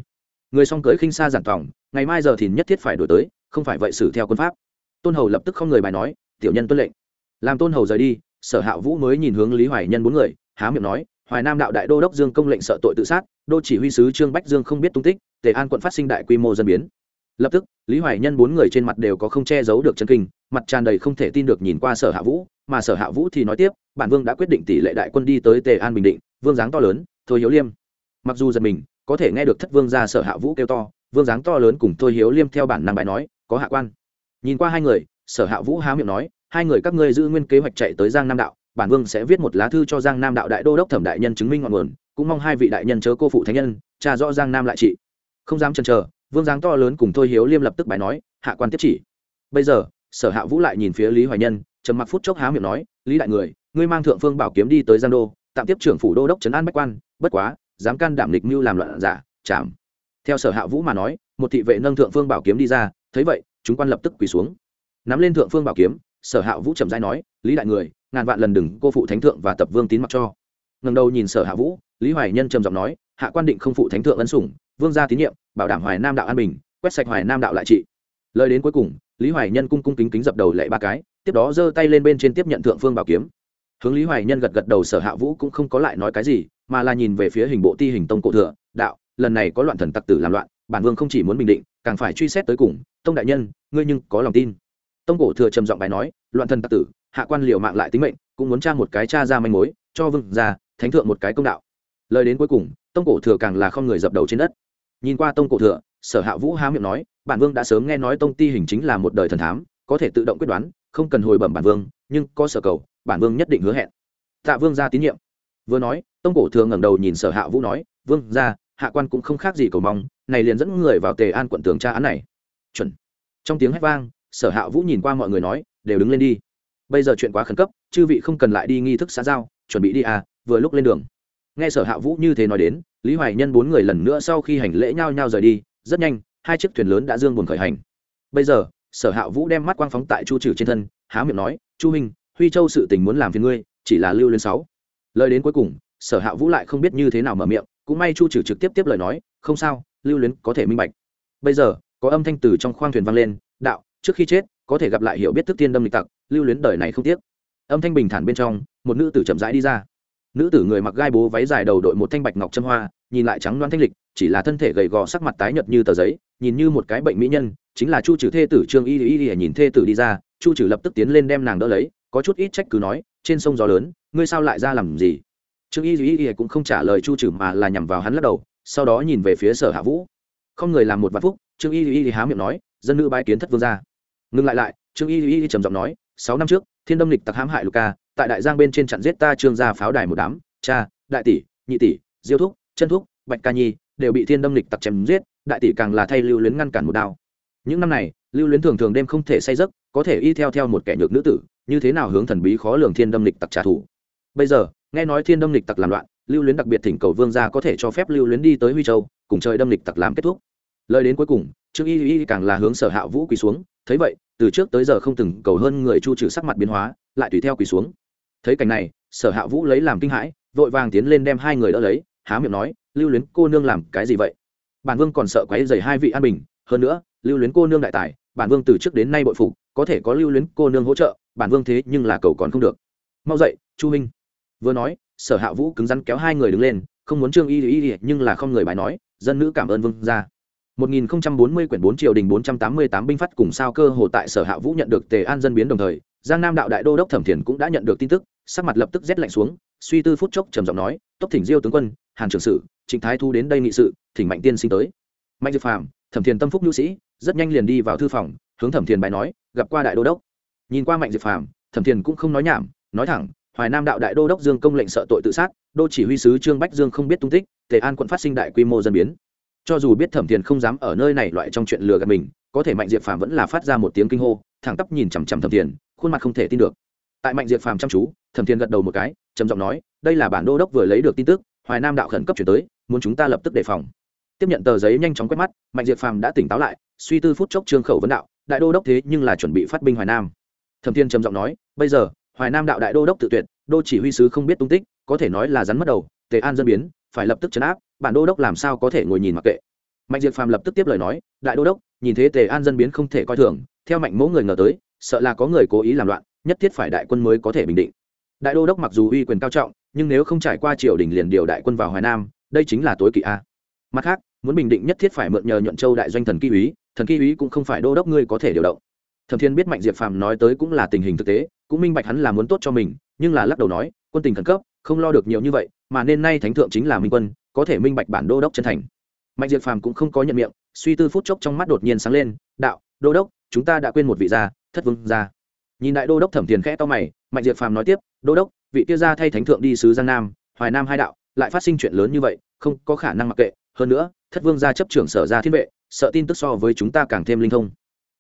người song cưới khinh xa giản tòng, ngày mai giờ thì nhất thiết phải đổi tới, không phải vậy xử theo quân pháp. Tôn hầu lập tức không người bài nói, tiểu nhân tuân lệnh. Làm tôn hầu rời đi, sở hạ vũ mới nhìn hướng lý hoài nhân bốn người há miệng nói, hoài nam đạo đại đô đốc dương công lệnh sợ tội tự sát, đô chỉ huy sứ trương bách dương không biết tung tích, tề an quận phát sinh đại quy mô dân biến. Lập tức, lý hoài nhân bốn người trên mặt đều có không che giấu được chân kinh, mặt tràn đầy không thể tin được nhìn qua sở hạ vũ, mà sở hạ vũ thì nói tiếp, bản vương đã quyết định tỷ lệ đại quân đi tới tề an bình định, vương dáng to lớn, thôi hiếu liêm. Mặc dù giật mình, có thể nghe được thất vương ra sở hạ vũ kêu to, vương dáng to lớn cùng thôi hiếu liêm theo bản năng bài nói, có hạ quan. Nhìn qua hai người, sở hạ vũ há miệng nói, hai người các ngươi giữ nguyên kế hoạch chạy tới giang nam đạo bản vương sẽ viết một lá thư cho giang nam đạo đại đô đốc thẩm đại nhân chứng minh ngọn nguồn, cũng mong hai vị đại nhân chớ cô phụ thánh nhân cha rõ giang nam lại trị. Không dám chần chờ, vương giáng to lớn cùng thôi hiếu liêm lập tức bài nói, hạ quan tiếp chỉ. Bây giờ, sở hạ vũ lại nhìn phía lý hoài nhân, trầm mặc phút chốc há miệng nói, lý đại người, ngươi mang thượng phương bảo kiếm đi tới giang đô, tạm tiếp trưởng phủ đô đốc trấn an bách quan, bất quá, dám can đảm lịch mưu làm loạn giả chạm theo sở hạ vũ mà nói, một thị vệ nâng thượng phương bảo kiếm đi ra, thấy vậy, chúng quan lập tức quỳ xuống. Nắm lên thượng phương bảo kiếm, sở hạ vũ trầm dai nói, lý đại người ngàn vạn lần đừng cô phụ thánh thượng và tập vương tín mặc cho. Ngần đầu nhìn sở hạ vũ, lý hoài nhân trầm giọng nói, hạ quan định không phụ thánh thượng ân sủng, vương gia tín nhiệm, bảo đảm hoài nam đạo an bình, quét sạch hoài nam đạo lại trị. Lời đến cuối cùng, lý hoài nhân cung cung kính kính dập đầu lệ ba cái, tiếp đó giơ tay lên bên trên tiếp nhận thượng phương bảo kiếm. Hướng lý hoài nhân gật gật đầu, sở hạ vũ cũng không có lại nói cái gì, mà là nhìn về phía hình bộ ti hình tông cổ thừa, đạo, lần này có loạn thần tặc tử làm loạn, bản vương không chỉ muốn bình định, càng phải truy xét tới cùng. Tông đại nhân, ngươi nhưng có lòng tin tông cổ thừa trầm giọng bài nói, loạn thần tặc tử, hạ quan liều mạng lại tính mệnh, cũng muốn tra một cái cha ra manh mối, cho vương ra thánh thượng một cái công đạo. Lời đến cuối cùng, tông cổ thừa càng là không người dập đầu trên đất. Nhìn qua tông cổ thừa, sở hạ vũ há miệng nói, bản vương đã sớm nghe nói tông ti hình chính là một đời thần thám, có thể tự động quyết đoán, không cần hồi bẩm bản vương, nhưng có sở cầu, bản vương nhất định hứa hẹn. Tạ vương ra tín nhiệm. Vừa nói, tông cổ thừa ngẩng đầu nhìn sở hạ vũ nói, vương ra hạ quan cũng không khác gì cầu mong, này liền dẫn người vào tề an quận tường tra án này. Chuẩn. Trong tiếng hét vang sở hạ vũ nhìn qua mọi người nói, đều đứng lên đi. Bây giờ chuyện quá khẩn cấp, chư vị không cần lại đi nghi thức xã giao, chuẩn bị đi à vừa lúc lên đường. Nghe sở hạ vũ như thế nói đến, lý hoài nhân bốn người lần nữa sau khi hành lễ nhao nhao rời đi, rất nhanh, hai chiếc thuyền lớn đã dương buồn khởi hành. Bây giờ, sở hạ vũ đem mắt quang phóng tại chu trừ trên thân, há miệng nói, chu minh huy châu sự tình muốn làm phiền ngươi, chỉ là lưu lên sáu. Lời đến cuối cùng, sở hạ vũ lại không biết như thế nào mở miệng, cũng may chu trừ trực tiếp tiếp lời nói, không sao, lưu luyến có thể minh bạch. Bây giờ, có âm thanh từ trong khoang thuyền vang lên, đạo trước khi chết, có thể gặp lại hiểu biết thức tiên đâm lịch tặc, lưu luyến đời này không tiếc. Âm thanh bình thản bên trong, một nữ tử chậm rãi đi ra. Nữ tử người mặc gai bố váy dài đầu đội một thanh bạch ngọc châm hoa, nhìn lại trắng loan thanh lịch, chỉ là thân thể gầy gò sắc mặt tái nhợt như tờ giấy, nhìn như một cái bệnh mỹ nhân, chính là chu trừ thê tử trương y y y nhìn thê tử đi ra, chu trừ lập tức tiến lên đem nàng đỡ lấy, có chút ít trách cứ nói, trên sông gió lớn, ngươi sao lại ra làm gì? Trương y y y cũng không trả lời chu trừ mà là nhằm vào hắn lắc đầu, sau đó nhìn về phía sở hạ vũ. Không người làm một vạn phúc, trương y y há miệng nói, dân nữ bái kiến thất vương gia ngừng lại lại, trương y y trầm giọng nói, sáu năm trước, thiên đâm lịch tặc hãm hại luka, tại đại giang bên trên chặn giết ta trương gia pháo đài một đám. Cha, đại tỷ, nhị tỷ, diêu thúc, chân thúc, bạch ca nhi đều bị thiên đâm lịch tặc chém giết, đại tỷ càng là thay lưu luyến ngăn cản một đao. Những năm này, lưu luyến thường thường đêm không thể say giấc, có thể y theo theo một kẻ nhược nữ tử, như thế nào hướng thần bí khó lường thiên đâm lịch tặc trả thù. Bây giờ, nghe nói thiên đâm lịch tặc làm loạn, lưu luyến đặc biệt thỉnh cầu vương gia có thể cho phép lưu luyến đi tới huy châu, cùng trời đâm lịch tặc làm kết thúc. Lời đến cuối cùng, trương y y càng là hướng sở hạ vũ quỳ xuống thấy vậy, từ trước tới giờ không từng cầu hơn người chu trừ sắc mặt biến hóa, lại tùy theo quỳ xuống. Thấy cảnh này, sở hạ vũ lấy làm kinh hãi, vội vàng tiến lên đem hai người đỡ lấy, há miệng nói, lưu luyến cô nương làm cái gì vậy? Bản vương còn sợ quấy dày hai vị an bình, hơn nữa, lưu luyến cô nương đại tài, bản vương từ trước đến nay bội phục, có thể có lưu luyến cô nương hỗ trợ, bản vương thế nhưng là cầu còn không được. Mau dậy, chu minh vừa nói, sở hạ vũ cứng rắn kéo hai người đứng lên, không muốn trương y y nhưng là không người bài nói, dân nữ cảm ơn vương ra 1040 quyển 4 triều đình 488 binh phát cùng sao cơ hồ tại Sở Hạ Vũ nhận được Tề An dân biến đồng thời, Giang Nam đạo đại đô đốc Thẩm Thiền cũng đã nhận được tin tức, sắc mặt lập tức rét lạnh xuống, suy tư phút chốc trầm giọng nói, "Tốc thỉnh Diêu tướng quân, Hàn trưởng sự, Trịnh Thái Thu đến đây nghị sự, thỉnh Mạnh tiên sinh tới." Mạnh Diệp Phàm, Thẩm Thiền tâm phúc nhu sĩ, rất nhanh liền đi vào thư phòng, hướng Thẩm Thiền bài nói, gặp qua đại đô đốc. Nhìn qua Mạnh Diệp Phàm, Thẩm Thiền cũng không nói nhảm, nói thẳng, Hoài Nam đạo đại đô đốc Dương công lệnh sợ tội tự sát, đô chỉ huy sứ Trương Bách Dương không biết tung tích, Tề An quận phát sinh đại quy mô dân biến cho dù biết thẩm thiền không dám ở nơi này loại trong chuyện lừa gạt mình, có thể mạnh diệp phàm vẫn là phát ra một tiếng kinh hô, thẳng tắp nhìn chằm chằm thẩm thiền, khuôn mặt không thể tin được. Tại mạnh diệp phàm chăm chú, thẩm thiền gật đầu một cái, trầm giọng nói, đây là bản đô đốc vừa lấy được tin tức, hoài nam đạo khẩn cấp chuyển tới, muốn chúng ta lập tức đề phòng. Tiếp nhận tờ giấy nhanh chóng quét mắt, mạnh Diệp phàm đã tỉnh táo lại, suy tư phút chốc trương khẩu vấn đạo, đại đô đốc thế nhưng là chuẩn bị phát binh hoài nam. Thẩm thiên trầm giọng nói, bây giờ, hoài nam đạo đại đô đốc tự tuyệt, đô chỉ huy sứ không biết tung tích, có thể nói là rắn mất đầu, tề an dân biến phải lập tức chấn áp, bản đô đốc làm sao có thể ngồi nhìn mặc kệ. Mạnh diệt phàm lập tức tiếp lời nói, đại đô đốc, nhìn thế tề an dân biến không thể coi thường, theo mạnh mẫu người ngờ tới, sợ là có người cố ý làm loạn, nhất thiết phải đại quân mới có thể bình định. Đại đô đốc mặc dù uy quyền cao trọng, nhưng nếu không trải qua triều đình liền điều đại quân vào hoài nam, đây chính là tối kỵ a. Mặt khác, muốn bình định nhất thiết phải mượn nhờ nhuận châu đại doanh thần ký úy, thần ký úy cũng không phải đô đốc ngươi có thể điều động. Thẩm thiên biết mạnh diệp phàm nói tới cũng là tình hình thực tế, cũng minh bạch hắn là muốn tốt cho mình, nhưng là lắc đầu nói quân tình khẩn cấp, không lo được nhiều như vậy, mà nên nay thánh thượng chính là minh quân, có thể minh bạch bản đô đốc chân thành. Mạnh diệt phàm cũng không có nhận miệng, suy tư phút chốc trong mắt đột nhiên sáng lên, đạo, đô đốc, chúng ta đã quên một vị gia, thất vương gia. Nhìn đại đô đốc thẩm tiền khẽ to mày, mạnh diệt phàm nói tiếp, đô đốc, vị kia gia thay thánh thượng đi sứ giang nam, hoài nam hai đạo, lại phát sinh chuyện lớn như vậy, không có khả năng mặc kệ. Hơn nữa, thất vương gia chấp trưởng sở gia thiên vệ, sợ tin tức so với chúng ta càng thêm linh thông.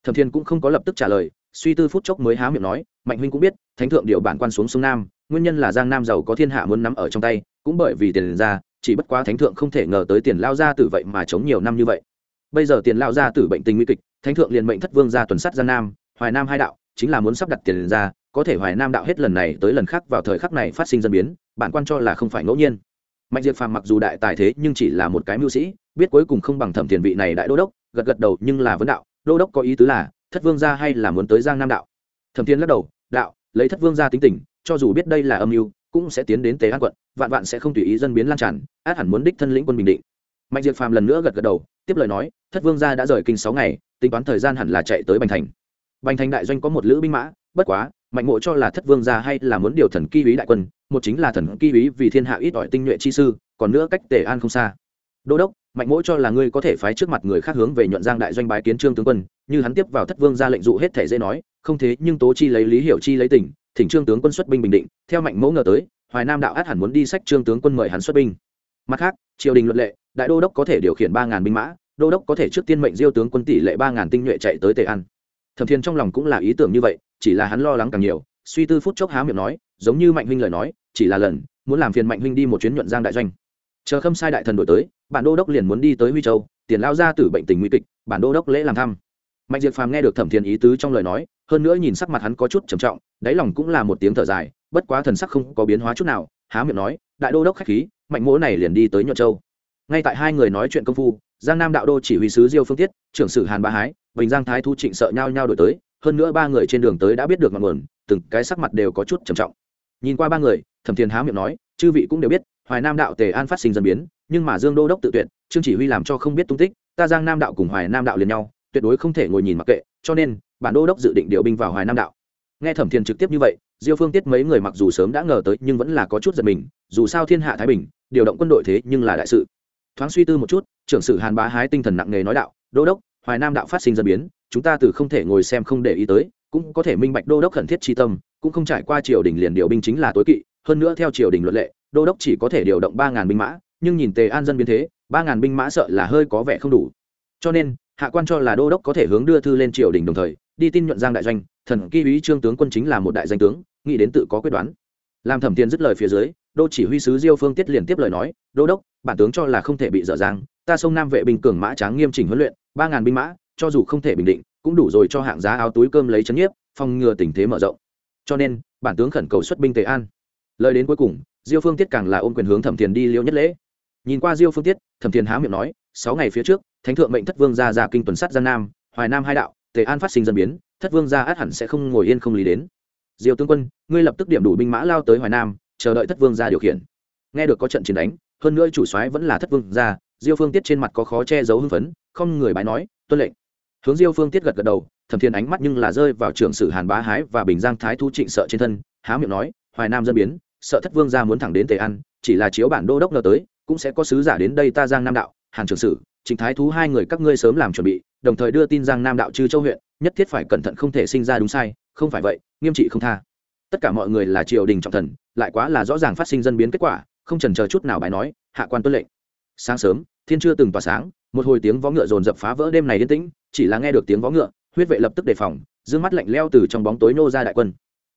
Thẩm thiên cũng không có lập tức trả lời, suy tư phút chốc mới há miệng nói, mạnh huynh cũng biết, thánh thượng điều bản quan xuống sông nam nguyên nhân là giang nam giàu có thiên hạ muốn nắm ở trong tay, cũng bởi vì tiền ra, chỉ bất quá thánh thượng không thể ngờ tới tiền lao ra tử vậy mà chống nhiều năm như vậy. Bây giờ tiền lao ra tử bệnh tình nguy kịch, thánh thượng liền mệnh thất vương ra tuần sát giang nam, hoài nam hai đạo, chính là muốn sắp đặt tiền ra, có thể hoài nam đạo hết lần này tới lần khác vào thời khắc này phát sinh dân biến, bản quan cho là không phải ngẫu nhiên. Mạnh diệt phàm mặc dù đại tài thế nhưng chỉ là một cái mưu sĩ, biết cuối cùng không bằng thẩm tiền vị này đại đô đốc, gật gật đầu nhưng là vấn đạo, đô đốc có ý tứ là, thất vương gia hay là muốn tới giang nam đạo? Thẩm tiên lắc đầu, đạo, lấy thất vương gia tính tình cho dù biết đây là âm mưu, cũng sẽ tiến đến tế an quận, vạn vạn sẽ không tùy ý dân biến lan tràn, át hẳn muốn đích thân lĩnh quân bình định mạnh diệt phàm lần nữa gật gật đầu, tiếp lời nói, thất vương gia đã rời kinh sáu ngày, tính toán thời gian hẳn là chạy tới bành thành bành thành đại doanh có một lữ binh mã, bất quá, mạnh mộ cho là thất vương gia hay là muốn điều thần ký ý đại quân, một chính là thần ký ý vì thiên hạ ít ỏi tinh nhuệ chi sư, còn nữa cách tề an không xa đô đốc, mạnh Mỗ cho là ngươi có thể phái trước mặt người khác hướng về nhuận giang đại doanh bái kiến trương tướng quân, như hắn tiếp vào thất vương ra lệnh dụ hết thể dễ nói, không thế nhưng tố chi lấy lý hiểu chi lấy tình thỉnh trương tướng quân xuất binh bình định, theo mạnh mẫu ngờ tới, hoài nam đạo át hẳn muốn đi sách trương tướng quân mời hắn xuất binh. Mặt khác, triều đình luật lệ, đại đô đốc có thể điều khiển ba ngàn binh mã, đô đốc có thể trước tiên mệnh diêu tướng quân tỷ lệ ba ngàn tinh nhuệ chạy tới tề an. Thẩm thiên trong lòng cũng là ý tưởng như vậy, chỉ là hắn lo lắng càng nhiều, suy tư phút chốc há miệng nói, giống như mạnh huynh lời nói, chỉ là lần, muốn làm phiền mạnh huynh đi một chuyến nhuận giang đại doanh. Chờ khâm sai đại thần đổi tới, bản đô đốc liền muốn đi tới huy châu, tiền lao ra từ bệnh tình nguy kịch, bản đô đốc lễ làm thăm. Mạnh diệt phàm nghe được thẩm thiền ý tứ trong lời nói hơn nữa nhìn sắc mặt hắn có chút trầm trọng, đáy lòng cũng là một tiếng thở dài, bất quá thần sắc không có biến hóa chút nào, há miệng nói, đại đô đốc khách khí, mạnh mỗ này liền đi tới nhuận châu. Ngay tại hai người nói chuyện công phu, giang nam đạo đô chỉ huy sứ diêu phương tiết, trưởng sử hàn ba hái, bình giang thái thu trịnh sợ nhau nhau đổi tới, hơn nữa ba người trên đường tới đã biết được ngọn nguồn, từng cái sắc mặt đều có chút trầm trọng. Nhìn qua ba người, thẩm thiền há miệng nói, chư vị cũng đều biết, hoài nam đạo tề an phát sinh dân biến, nhưng mà dương đô đốc tự tuyệt trương chỉ huy làm cho không biết tung tích, ta giang nam đạo cùng hoài nam đạo liền nhau tuyệt đối không thể ngồi nhìn mặc kệ, cho nên, bản đô đốc dự định điều binh vào hoài nam đạo. Nghe thẩm thiền trực tiếp như vậy, diêu phương tiết mấy người mặc dù sớm đã ngờ tới nhưng vẫn là có chút giật mình, dù sao thiên hạ thái bình, điều động quân đội thế nhưng là đại sự. Thoáng suy tư một chút, trưởng sử hàn bá hái tinh thần nặng nề nói đạo, đô đốc, hoài nam đạo phát sinh dân biến, chúng ta từ không thể ngồi xem không để ý tới, cũng có thể minh bạch đô đốc khẩn thiết tri tâm, cũng không trải qua triều đình liền điều binh chính là tối kỵ, hơn nữa theo triều đình luật lệ, đô đốc chỉ có thể điều động ba ngàn binh mã, nhưng nhìn tề an dân biến thế, ba ngàn binh mã sợ là hơi có vẻ không đủ. Cho nên hạ quan cho là đô đốc có thể hướng đưa thư lên triều đình đồng thời, đi tin nhuận giang đại doanh, thần kỳ úy trương tướng quân chính là một đại danh tướng, nghĩ đến tự có quyết đoán. Làm thẩm tiền dứt lời phía dưới, đô chỉ huy sứ diêu phương tiết liền tiếp lời nói, đô đốc, bản tướng cho là không thể bị dở dang, ta sông nam vệ binh cường mã tráng nghiêm chỉnh huấn luyện, ba ngàn binh mã, cho dù không thể bình định, cũng đủ rồi cho hạng giá áo túi cơm lấy chấn nhiếp, phòng ngừa tình thế mở rộng. Cho nên, bản tướng khẩn cầu xuất binh tề an. Lời đến cuối cùng, diêu phương tiết càng là ôm quyền hướng thẩm thiền đi liêu nhất lễ. Nhìn qua diêu phương tiết, thẩm thiền há miệng nói sáu ngày phía trước, thánh thượng mệnh thất vương ra ra kinh tuần sắt giang nam, hoài nam hai đạo, tề an phát sinh dân biến, thất vương ra át hẳn sẽ không ngồi yên không lý đến. Diêu tướng quân, ngươi lập tức điểm đủ binh mã lao tới hoài nam, chờ đợi thất vương ra điều khiển. Nghe được có trận chiến đánh, hơn nữa chủ soái vẫn là thất vương ra, diêu phương tiết trên mặt có khó che giấu hưng phấn, không người bái nói, tuân lệnh. Hướng diêu phương tiết gật gật đầu, thẩm thiên ánh mắt nhưng là rơi vào trưởng sử hàn bá hái và bình giang thái thu trịnh sợ trên thân, há miệng nói, hoài nam dân biến, sợ thất vương gia muốn thẳng đến tề ăn chỉ là chiếu bản đô đốc ngờ tới, cũng sẽ có sứ giả đến đây ta giang nam đạo hàn trường sử, trịnh thái thú hai người các ngươi sớm làm chuẩn bị, đồng thời đưa tin giang nam đạo chư châu huyện, nhất thiết phải cẩn thận không thể sinh ra đúng sai, không phải vậy, nghiêm trị không tha. Tất cả mọi người là triều đình trọng thần, lại quá là rõ ràng phát sinh dân biến kết quả, không trần chờ chút nào bài nói, hạ quan tuân lệnh. Sáng sớm, thiên chưa từng tỏa sáng, một hồi tiếng vó ngựa dồn dập phá vỡ đêm này yên tĩnh, chỉ là nghe được tiếng vó ngựa, huyết vệ lập tức đề phòng, dương mắt lạnh leo từ trong bóng tối nô ra đại quân.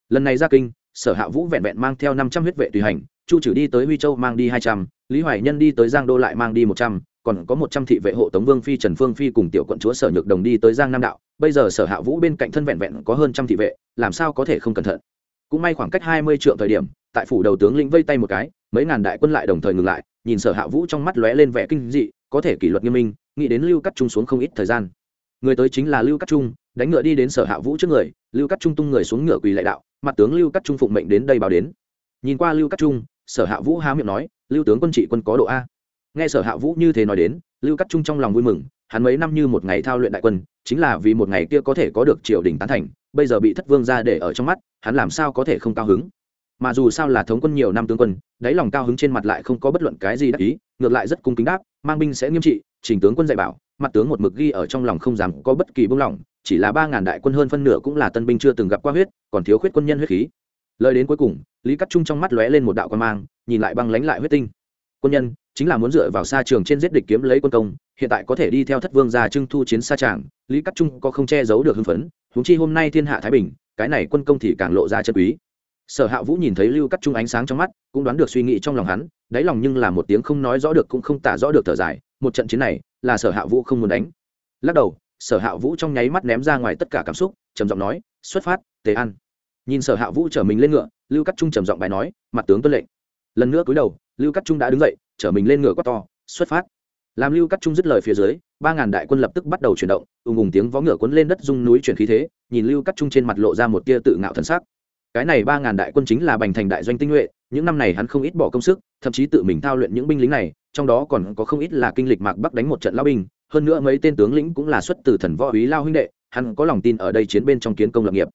Lần này ra kinh, sở hạ vũ vẹn vẹn mang theo năm trăm huyết vệ tùy hành, chu trừ đi tới huy châu mang đi hai trăm, lý hoài nhân đi tới giang đô lại mang đi một trăm còn có một trăm thị vệ hộ tống vương phi, trần phương phi cùng tiểu quận chúa sở nhược đồng đi tới giang nam đạo. Bây giờ sở hạ vũ bên cạnh thân vẹn vẹn có hơn trăm thị vệ, làm sao có thể không cẩn thận? Cũng may khoảng cách hai mươi triệu thời điểm, tại phủ đầu tướng lĩnh vây tay một cái, mấy ngàn đại quân lại đồng thời ngừng lại, nhìn sở hạ vũ trong mắt lóe lên vẻ kinh dị, có thể kỷ luật nghiêm minh, nghĩ đến lưu cắt trung xuống không ít thời gian. Người tới chính là lưu cắt trung, đánh ngựa đi đến sở hạ vũ trước người, lưu cắt trung tung người xuống ngựa quỳ lại đạo, mặt tướng lưu cắt trung phụng mệnh đến đây báo đến. Nhìn qua lưu cắt trung, sở hạ vũ há miệng nói, lưu tướng quân trị quân có độ a nghe sở hạ vũ như thế nói đến, lưu cắt trung trong lòng vui mừng, hắn mấy năm như một ngày thao luyện đại quân, chính là vì một ngày kia có thể có được triều đình tán thành, bây giờ bị thất vương ra để ở trong mắt, hắn làm sao có thể không cao hứng? Mà dù sao là thống quân nhiều năm tướng quân, đáy lòng cao hứng trên mặt lại không có bất luận cái gì đắc ý, ngược lại rất cung kính đáp, mang binh sẽ nghiêm trị trình tướng quân dạy bảo, mặt tướng một mực ghi ở trong lòng không dám có bất kỳ buông lỏng, chỉ là ba ngàn đại quân hơn phân nửa cũng là tân binh chưa từng gặp qua huyết, còn thiếu khuyết quân nhân huyết khí. Lời đến cuối cùng, lý cắt trung trong mắt lóe lên một đạo quan mang, nhìn lại băng lánh lại huyết tinh. Quân nhân chính là muốn dựa vào xa trường trên giết địch kiếm lấy quân công, hiện tại có thể đi theo thất vương ra trưng thu chiến xa tràng, lý cắt trung có không che giấu được hưng phấn húng chi hôm nay thiên hạ thái bình, cái này quân công thì càng lộ ra chân quý. Sở hạ vũ nhìn thấy lưu cắt trung ánh sáng trong mắt, cũng đoán được suy nghĩ trong lòng hắn, đáy lòng nhưng là một tiếng không nói rõ được cũng không tả rõ được thở dài, một trận chiến này, là sở hạ vũ không muốn đánh. Lắc đầu, sở hạ vũ trong nháy mắt ném ra ngoài tất cả cảm xúc, trầm giọng nói, xuất phát, tề ăn nhìn sở hạ vũ chở mình lên ngựa, lưu cắt trung trầm giọng bài nói, mặt tướng tuân lệnh. Lần nữa cúi đầu, lưu cắt trung đã đứng dậy chở mình lên ngựa quát to, xuất phát. Làm lưu cắt trung dứt lời phía dưới, ba ngàn đại quân lập tức bắt đầu chuyển động, ùng ùng tiếng vó ngựa cuốn lên đất dung núi chuyển khí thế, nhìn lưu cắt trung trên mặt lộ ra một tia tự ngạo thần sắc. Cái này ba ngàn đại quân chính là bành thành đại doanh tinh nhuệ, những năm này hắn không ít bỏ công sức, thậm chí tự mình thao luyện những binh lính này, trong đó còn có không ít là kinh lịch mạc bắc đánh một trận lao binh, hơn nữa mấy tên tướng lĩnh cũng là xuất từ thần võ úy lao huynh đệ, hắn có lòng tin ở đây chiến bên trong kiến công lập nghiệp.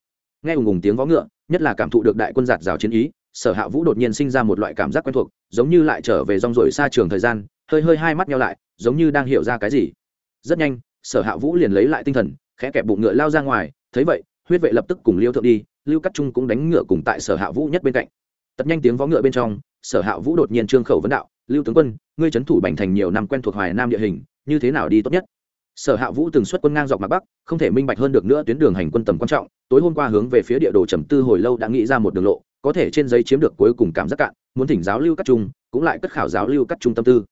Nghe ùng ùng tiếng vó ngựa, nhất là cảm thụ được đại quân giạt rào chiến ý sở hạ vũ đột nhiên sinh ra một loại cảm giác quen thuộc, giống như lại trở về rong rổi xa trường thời gian, hơi hơi hai mắt nhau lại, giống như đang hiểu ra cái gì. Rất nhanh, sở hạ vũ liền lấy lại tinh thần, khẽ kẹp bụng ngựa lao ra ngoài, thấy vậy, huyết vệ lập tức cùng liêu thượng đi, lưu cắt trung cũng đánh ngựa cùng tại sở hạ vũ nhất bên cạnh. Tật nhanh tiếng vó ngựa bên trong, sở hạ vũ đột nhiên trương khẩu vấn đạo, lưu tướng quân, ngươi trấn thủ bành thành nhiều năm quen thuộc hoài nam địa hình, như thế nào đi tốt nhất? Sở hạ vũ từng xuất quân ngang dọc mặt bắc, không thể minh bạch hơn được nữa tuyến đường hành quân tầm quan trọng, tối hôm qua hướng về phía địa đồ trầm tư hồi lâu đã nghĩ ra một đường lộ, có thể trên giấy chiếm được cuối cùng cảm giác cạn, muốn thỉnh giáo lưu cắt trung, cũng lại cất khảo giáo lưu cắt trung tâm tư.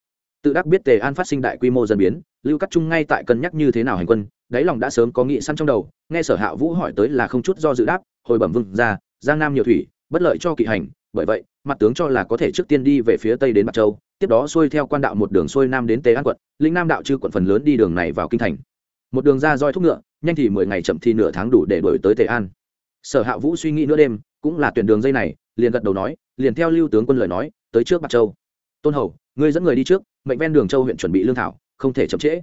Tự đắc biết tề an phát sinh đại quy mô dân biến, lưu cắt trung ngay tại cân nhắc như thế nào hành quân, đáy lòng đã sớm có nghị săn trong đầu, nghe sở hạ vũ hỏi tới là không chút do dự đáp, hồi bẩm vương ra giang nam nhiều thủy, bất lợi cho kỵ hành, bởi vậy, mặt tướng cho là có thể trước tiên đi về phía tây đến mặt châu tiếp đó xuôi theo quan đạo một đường xuôi nam đến tế an quận, linh nam đạo chư quận phần lớn đi đường này vào kinh thành. Một đường ra roi thúc ngựa, nhanh thì mười ngày chậm thì nửa tháng đủ để đổi tới tề an. Sở hạ vũ suy nghĩ nửa đêm, cũng là tuyển đường dây này, liền gật đầu nói, liền theo lưu tướng quân lời nói, tới trước bạc châu. Tôn hầu, ngươi dẫn người đi trước, mệnh ven đường châu huyện chuẩn bị lương thảo, không thể chậm trễ.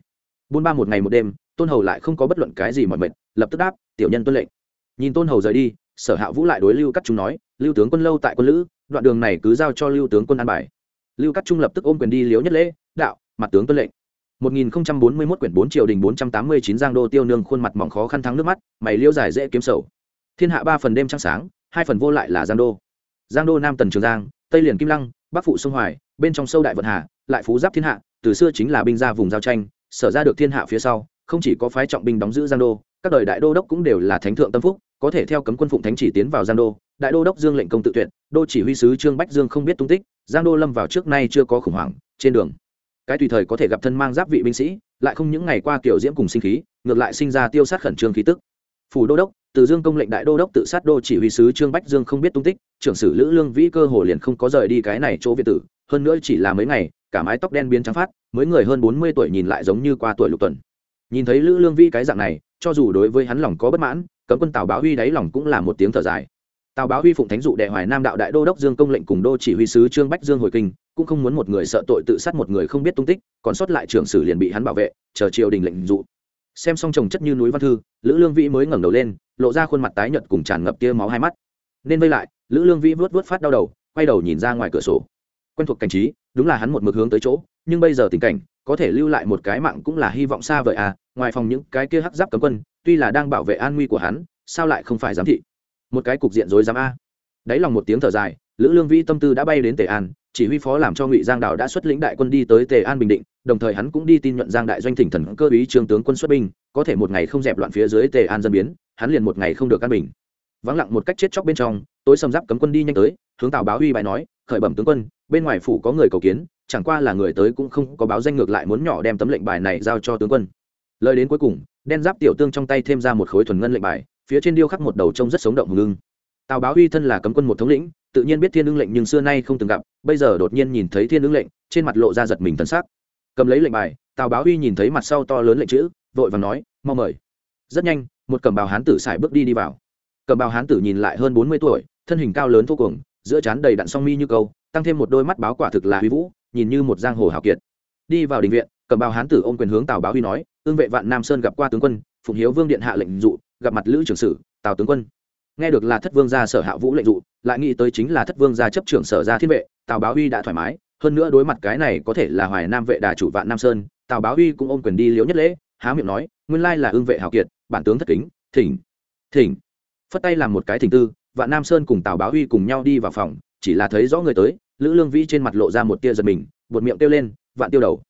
Buôn ba một ngày một đêm, tôn hầu lại không có bất luận cái gì mọi mệnh, lập tức đáp, tiểu nhân tuân lệnh. Nhìn tôn hầu rời đi, sở hạ vũ lại đối lưu cắt chúng nói, lưu tướng quân lâu tại quân lữ, đoạn đường này cứ giao cho lưu tướng quân an bài lưu cắt trung lập tức ôm quyền đi liếu nhất lễ, đạo, mặt tướng tuân lệnh. 1041 quyển 4 triều đình 489 giang đô tiêu nương khuôn mặt mỏng khó khăn thắng nước mắt, mày liêu dài dễ kiếm sầu. Thiên hạ ba phần đêm trăng sáng, hai phần vô lại là giang đô. Giang đô nam tần trường giang, tây liền kim lăng, bắc phụ sông hoài, bên trong sâu đại vận hà, lại phú giáp thiên hạ, từ xưa chính là binh gia vùng giao tranh, sở ra được thiên hạ phía sau, không chỉ có phái trọng binh đóng giữ giang đô, các đời đại đô đốc cũng đều là thánh thượng tâm phúc, có thể theo cấm quân phụng thánh chỉ tiến vào giang đô, đại đô đốc dương lệnh công tự tuyệt, đô chỉ huy sứ trương bách dương không biết tung tích giang đô lâm vào trước nay chưa có khủng hoảng, trên đường, cái tùy thời có thể gặp thân mang giáp vị binh sĩ, lại không những ngày qua kiểu diễm cùng sinh khí, ngược lại sinh ra tiêu sát khẩn trương khí tức. Phủ đô đốc, từ dương công lệnh đại đô đốc tự sát đô chỉ huy sứ trương bách dương không biết tung tích, trưởng sử lữ lương vĩ cơ hồ liền không có rời đi cái này chỗ việt tử, hơn nữa chỉ là mấy ngày, cả mái tóc đen biến trắng phát, mới người hơn bốn mươi tuổi nhìn lại giống như qua tuổi lục tuần. Nhìn thấy lữ lương vĩ cái dạng này, cho dù đối với hắn lòng có bất mãn, cấm quân tào báo huy đáy lòng cũng là một tiếng thở dài tào báo huy phụng thánh dụ đệ hoài nam đạo đại đô đốc dương công lệnh cùng đô chỉ huy sứ trương bách dương hồi kinh, cũng không muốn một người sợ tội tự sát một người không biết tung tích, còn sót lại trưởng sử liền bị hắn bảo vệ, chờ triều đình lệnh dụ. Xem xong trồng chất như núi văn thư, lữ lương vĩ mới ngẩng đầu lên, lộ ra khuôn mặt tái nhợt cùng tràn ngập tia máu hai mắt. Nên vây lại, lữ lương vĩ vớt vớt phát đau đầu, quay đầu nhìn ra ngoài cửa sổ. Quen thuộc cảnh trí, đúng là hắn một mực hướng tới chỗ, nhưng bây giờ tình cảnh, có thể lưu lại một cái mạng cũng là hy vọng xa vời à ngoài phòng những cái kia hắc giáp cấm quân, tuy là đang bảo vệ an nguy của hắn, sao lại không phải giám thị? Một cái cục diện rối rắm a. Đáy lòng một tiếng thở dài, lữ lương vĩ tâm tư đã bay đến tề an, chỉ huy phó làm cho ngụy giang đảo đã xuất lĩnh đại quân đi tới tề an bình định, đồng thời hắn cũng đi tin nhuận giang đại doanh thỉnh thần cơ ý trương tướng quân xuất binh, có thể một ngày không dẹp loạn phía dưới tề an dân biến, hắn liền một ngày không được an bình. Vắng lặng một cách chết chóc bên trong, tối sầm giáp cấm quân đi nhanh tới, hướng tào báo huy bài nói, khởi bẩm tướng quân, bên ngoài phủ có người cầu kiến, chẳng qua là người tới cũng không có báo danh ngược lại muốn nhỏ đem tấm lệnh bài này giao cho tướng quân. Lời đến cuối cùng, đen giáp tiểu tương trong tay thêm ra một khối thuần ngân lệnh bài phía trên điêu khắc một đầu trông rất sống động hùng ưng. Tào báo Huy thân là cấm quân một thống lĩnh, tự nhiên biết thiên ưng lệnh nhưng xưa nay không từng gặp, bây giờ đột nhiên nhìn thấy thiên ưng lệnh, trên mặt lộ ra giật mình thân xác cầm lấy lệnh bài, tào báo Huy nhìn thấy mặt sau to lớn lệnh chữ, vội và nói, mau mời. Rất nhanh, một cầm bào hán tử xài bước đi đi vào. Cầm bào hán tử nhìn lại hơn bốn mươi tuổi, thân hình cao lớn vô cùng giữa trán đầy đặn song mi như câu, tăng thêm một đôi mắt báo quả thực là huy vũ, nhìn như một giang hồ hào kiệt. Đi vào đình viện cầm bào hán tử ôm quyền hướng tào báo huy nói ương vệ vạn nam sơn gặp qua tướng quân, phụng hiếu vương điện hạ lệnh dụ gặp mặt lữ trưởng sử, tào tướng quân. Nghe được là thất vương gia sở hạ vũ lệnh dụ, lại nghĩ tới chính là thất vương gia chấp trưởng sở gia thiên vệ, tào báo huy đã thoải mái, hơn nữa đối mặt cái này có thể là hoài nam vệ đà chủ vạn nam sơn, tào báo huy cũng ôm quyền đi liễu nhất lễ, há miệng nói, nguyên lai là ương vệ hào kiệt, bản tướng thất kính, thỉnh thỉnh. Phất tay làm một cái thỉnh tư, vạn nam sơn cùng tào báo huy cùng nhau đi vào phòng, chỉ là thấy rõ người tới, lữ lương vĩ trên mặt lộ ra một tia giật mình, buột miệng kêu lên, vạn tiêu đầu.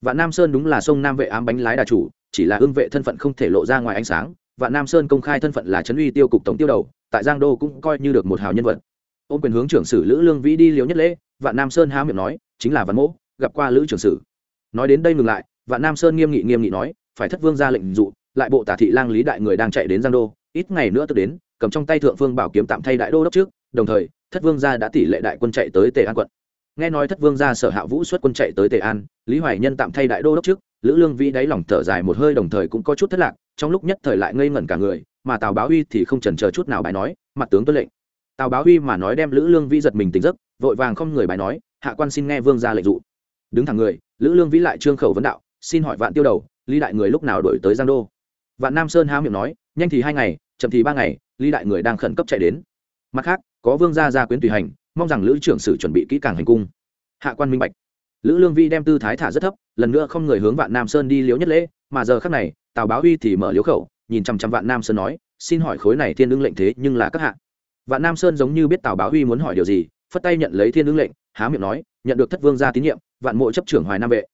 Vạn nam sơn đúng là sông nam vệ ám bánh lái đà chủ, chỉ là ương vệ thân phận không thể lộ ra ngoài ánh sáng vạn nam sơn công khai thân phận là trấn uy tiêu cục tổng tiêu đầu, tại giang đô cũng coi như được một hào nhân vật. Ôm quyền hướng trưởng sử lữ lương vĩ đi liều nhất lễ vạn nam sơn há miệng nói, chính là văn mỗ, gặp qua lữ trưởng sử. Nói đến đây ngừng lại vạn nam sơn nghiêm nghị nghiêm nghị nói, phải thất vương ra lệnh dụ, lại bộ tả thị lang lý đại người đang chạy đến giang đô, ít ngày nữa tức đến, cầm trong tay thượng phương bảo kiếm tạm thay đại đô đốc trước, đồng thời, thất vương gia đã tỷ lệ đại quân chạy tới tề an quận. Nghe nói thất vương gia sở hạ vũ xuất quân chạy tới tề an, lý hoài nhân tạm thay đại đô đốc trước, lữ lương vĩ đáy lòng thở dài một hơi đồng thời cũng có chút thất lạc trong lúc nhất thời lại ngây ngẩn cả người, mà tào báo huy thì không chần chờ chút nào bài nói, mặt tướng tuân lệnh. Tào báo huy mà nói đem lữ lương vĩ giật mình tỉnh giấc, vội vàng không người bài nói, hạ quan xin nghe vương ra lệnh dụ. Đứng thẳng người, lữ lương vĩ lại trương khẩu vấn đạo, xin hỏi vạn tiêu đầu, lý đại người lúc nào đổi tới giang đô? Vạn nam sơn há miệng nói, nhanh thì hai ngày, chậm thì ba ngày, lý đại người đang khẩn cấp chạy đến. Mặt khác, có vương gia gia quyến tùy hành, mong rằng lữ trưởng sử chuẩn bị kỹ càng hành cung. Hạ quan minh bạch. Lữ lương vi đem tư thái thả rất thấp, lần nữa không người hướng vạn nam sơn đi liếu nhất lễ, mà giờ khác này tào báo uy thì mở liếu khẩu, nhìn chăm chăm vạn nam sơn nói, xin hỏi khối này thiên ưng lệnh thế nhưng là các hạ? Vạn nam sơn giống như biết tào báo uy muốn hỏi điều gì, phất tay nhận lấy thiên ưng lệnh, há miệng nói, nhận được thất vương gia tín nhiệm, vạn mộ chấp trưởng hoài nam vệ.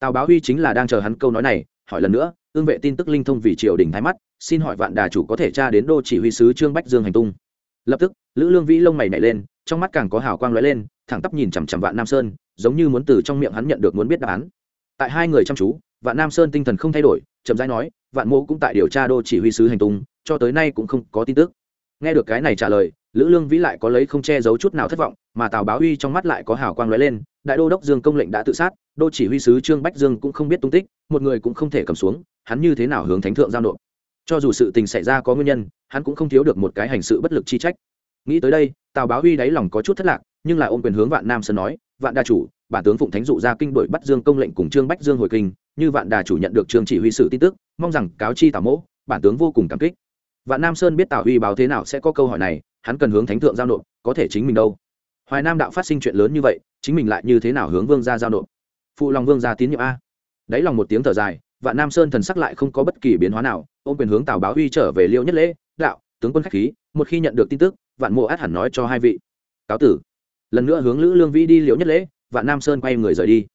Tào báo uy chính là đang chờ hắn câu nói này, hỏi lần nữa ương vệ tin tức linh thông vì triều đình thái mắt, xin hỏi vạn đà chủ có thể tra đến đô chỉ huy sứ trương bách dương hành tung? Lập tức, lữ lương vĩ lông mày nảy lên, trong mắt càng có hào quang lóe lên, thẳng tắp nhìn chằm chằm vạn nam sơn, giống như muốn từ trong miệng hắn nhận được muốn biết đáp án. Tại hai người chăm chú vạn nam sơn tinh thần không thay đổi, chậm rãi nói, vạn mô cũng tại điều tra đô chỉ huy sứ hành tung, cho tới nay cũng không có tin tức. Nghe được cái này trả lời, lữ lương vĩ lại có lấy không che giấu chút nào thất vọng, mà tào báo uy trong mắt lại có hào quang lóe lên, đại đô đốc dương công lệnh đã tự sát, đô chỉ huy sứ trương bách dương cũng không biết tung tích, một người cũng không thể cầm xuống, hắn như thế nào hướng thánh thượng giao nộp? Cho dù sự tình xảy ra có nguyên nhân, hắn cũng không thiếu được một cái hành sự bất lực chi trách. Nghĩ tới đây, tào báo Uy đáy lòng có chút thất lạc, nhưng lại ôm quyền hướng vạn nam sơn nói, vạn đa chủ, bản tướng phụng thánh dụ ra kinh đội bắt dương công lệnh cùng trương bách dương hồi kinh như vạn đà chủ nhận được trường chỉ huy sự tin tức, mong rằng cáo chi tào mỗ, bản tướng vô cùng cảm kích. Vạn nam sơn biết tào huy báo thế nào sẽ có câu hỏi này, hắn cần hướng thánh thượng giao nộp, có thể chính mình đâu. Hoài nam đạo phát sinh chuyện lớn như vậy, chính mình lại như thế nào hướng vương gia giao nộp? Phụ lòng vương gia tín nhiệm a. Đáy lòng một tiếng thở dài, vạn nam sơn thần sắc lại không có bất kỳ biến hóa nào, ôm quyền hướng tào báo huy trở về liêu nhất lễ, đạo, tướng quân khách khí, một khi nhận được tin tức, vạn mộ át hẳn nói cho hai vị. Cáo tử. Lần nữa hướng lữ lương vĩ đi liễu nhất lễ, vạn nam sơn quay người rời đi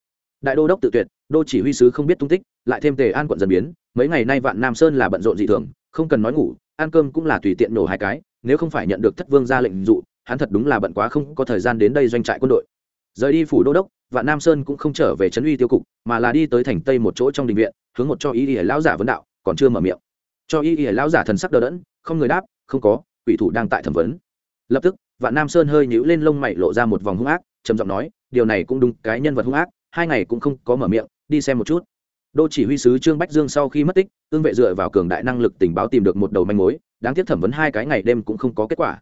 đại đô đốc tự tuyệt, đô chỉ huy sứ không biết tung tích, lại thêm tề an quận dần biến, mấy ngày nay vạn nam sơn là bận rộn dị thường, không cần nói ngủ, ăn cơm cũng là tùy tiện nổ hai cái, nếu không phải nhận được thất vương ra lệnh dụ, hắn thật đúng là bận quá không có thời gian đến đây doanh trại quân đội. Rời đi phủ đô đốc, vạn nam sơn cũng không trở về trấn uy tiêu cục, mà là đi tới thành tây một chỗ trong đình viện, hướng một cho y y lão giả vấn đạo, còn chưa mở miệng. Cho y y lão giả thần sắc đờ đẫn, không người đáp, không có, quỷ thủ đang tại thẩm vấn. Lập tức, vạn nam sơn hơi nhíu lên lông mày lộ ra một vòng hung ác, trầm giọng nói, điều này cũng đúng, cái nhân vật hung ác hai ngày cũng không có mở miệng, đi xem một chút. Đô chỉ huy sứ trương bách dương sau khi mất tích ương vệ dựa vào cường đại năng lực tình báo tìm được một đầu manh mối, đáng tiếc thẩm vấn hai cái ngày đêm cũng không có kết quả.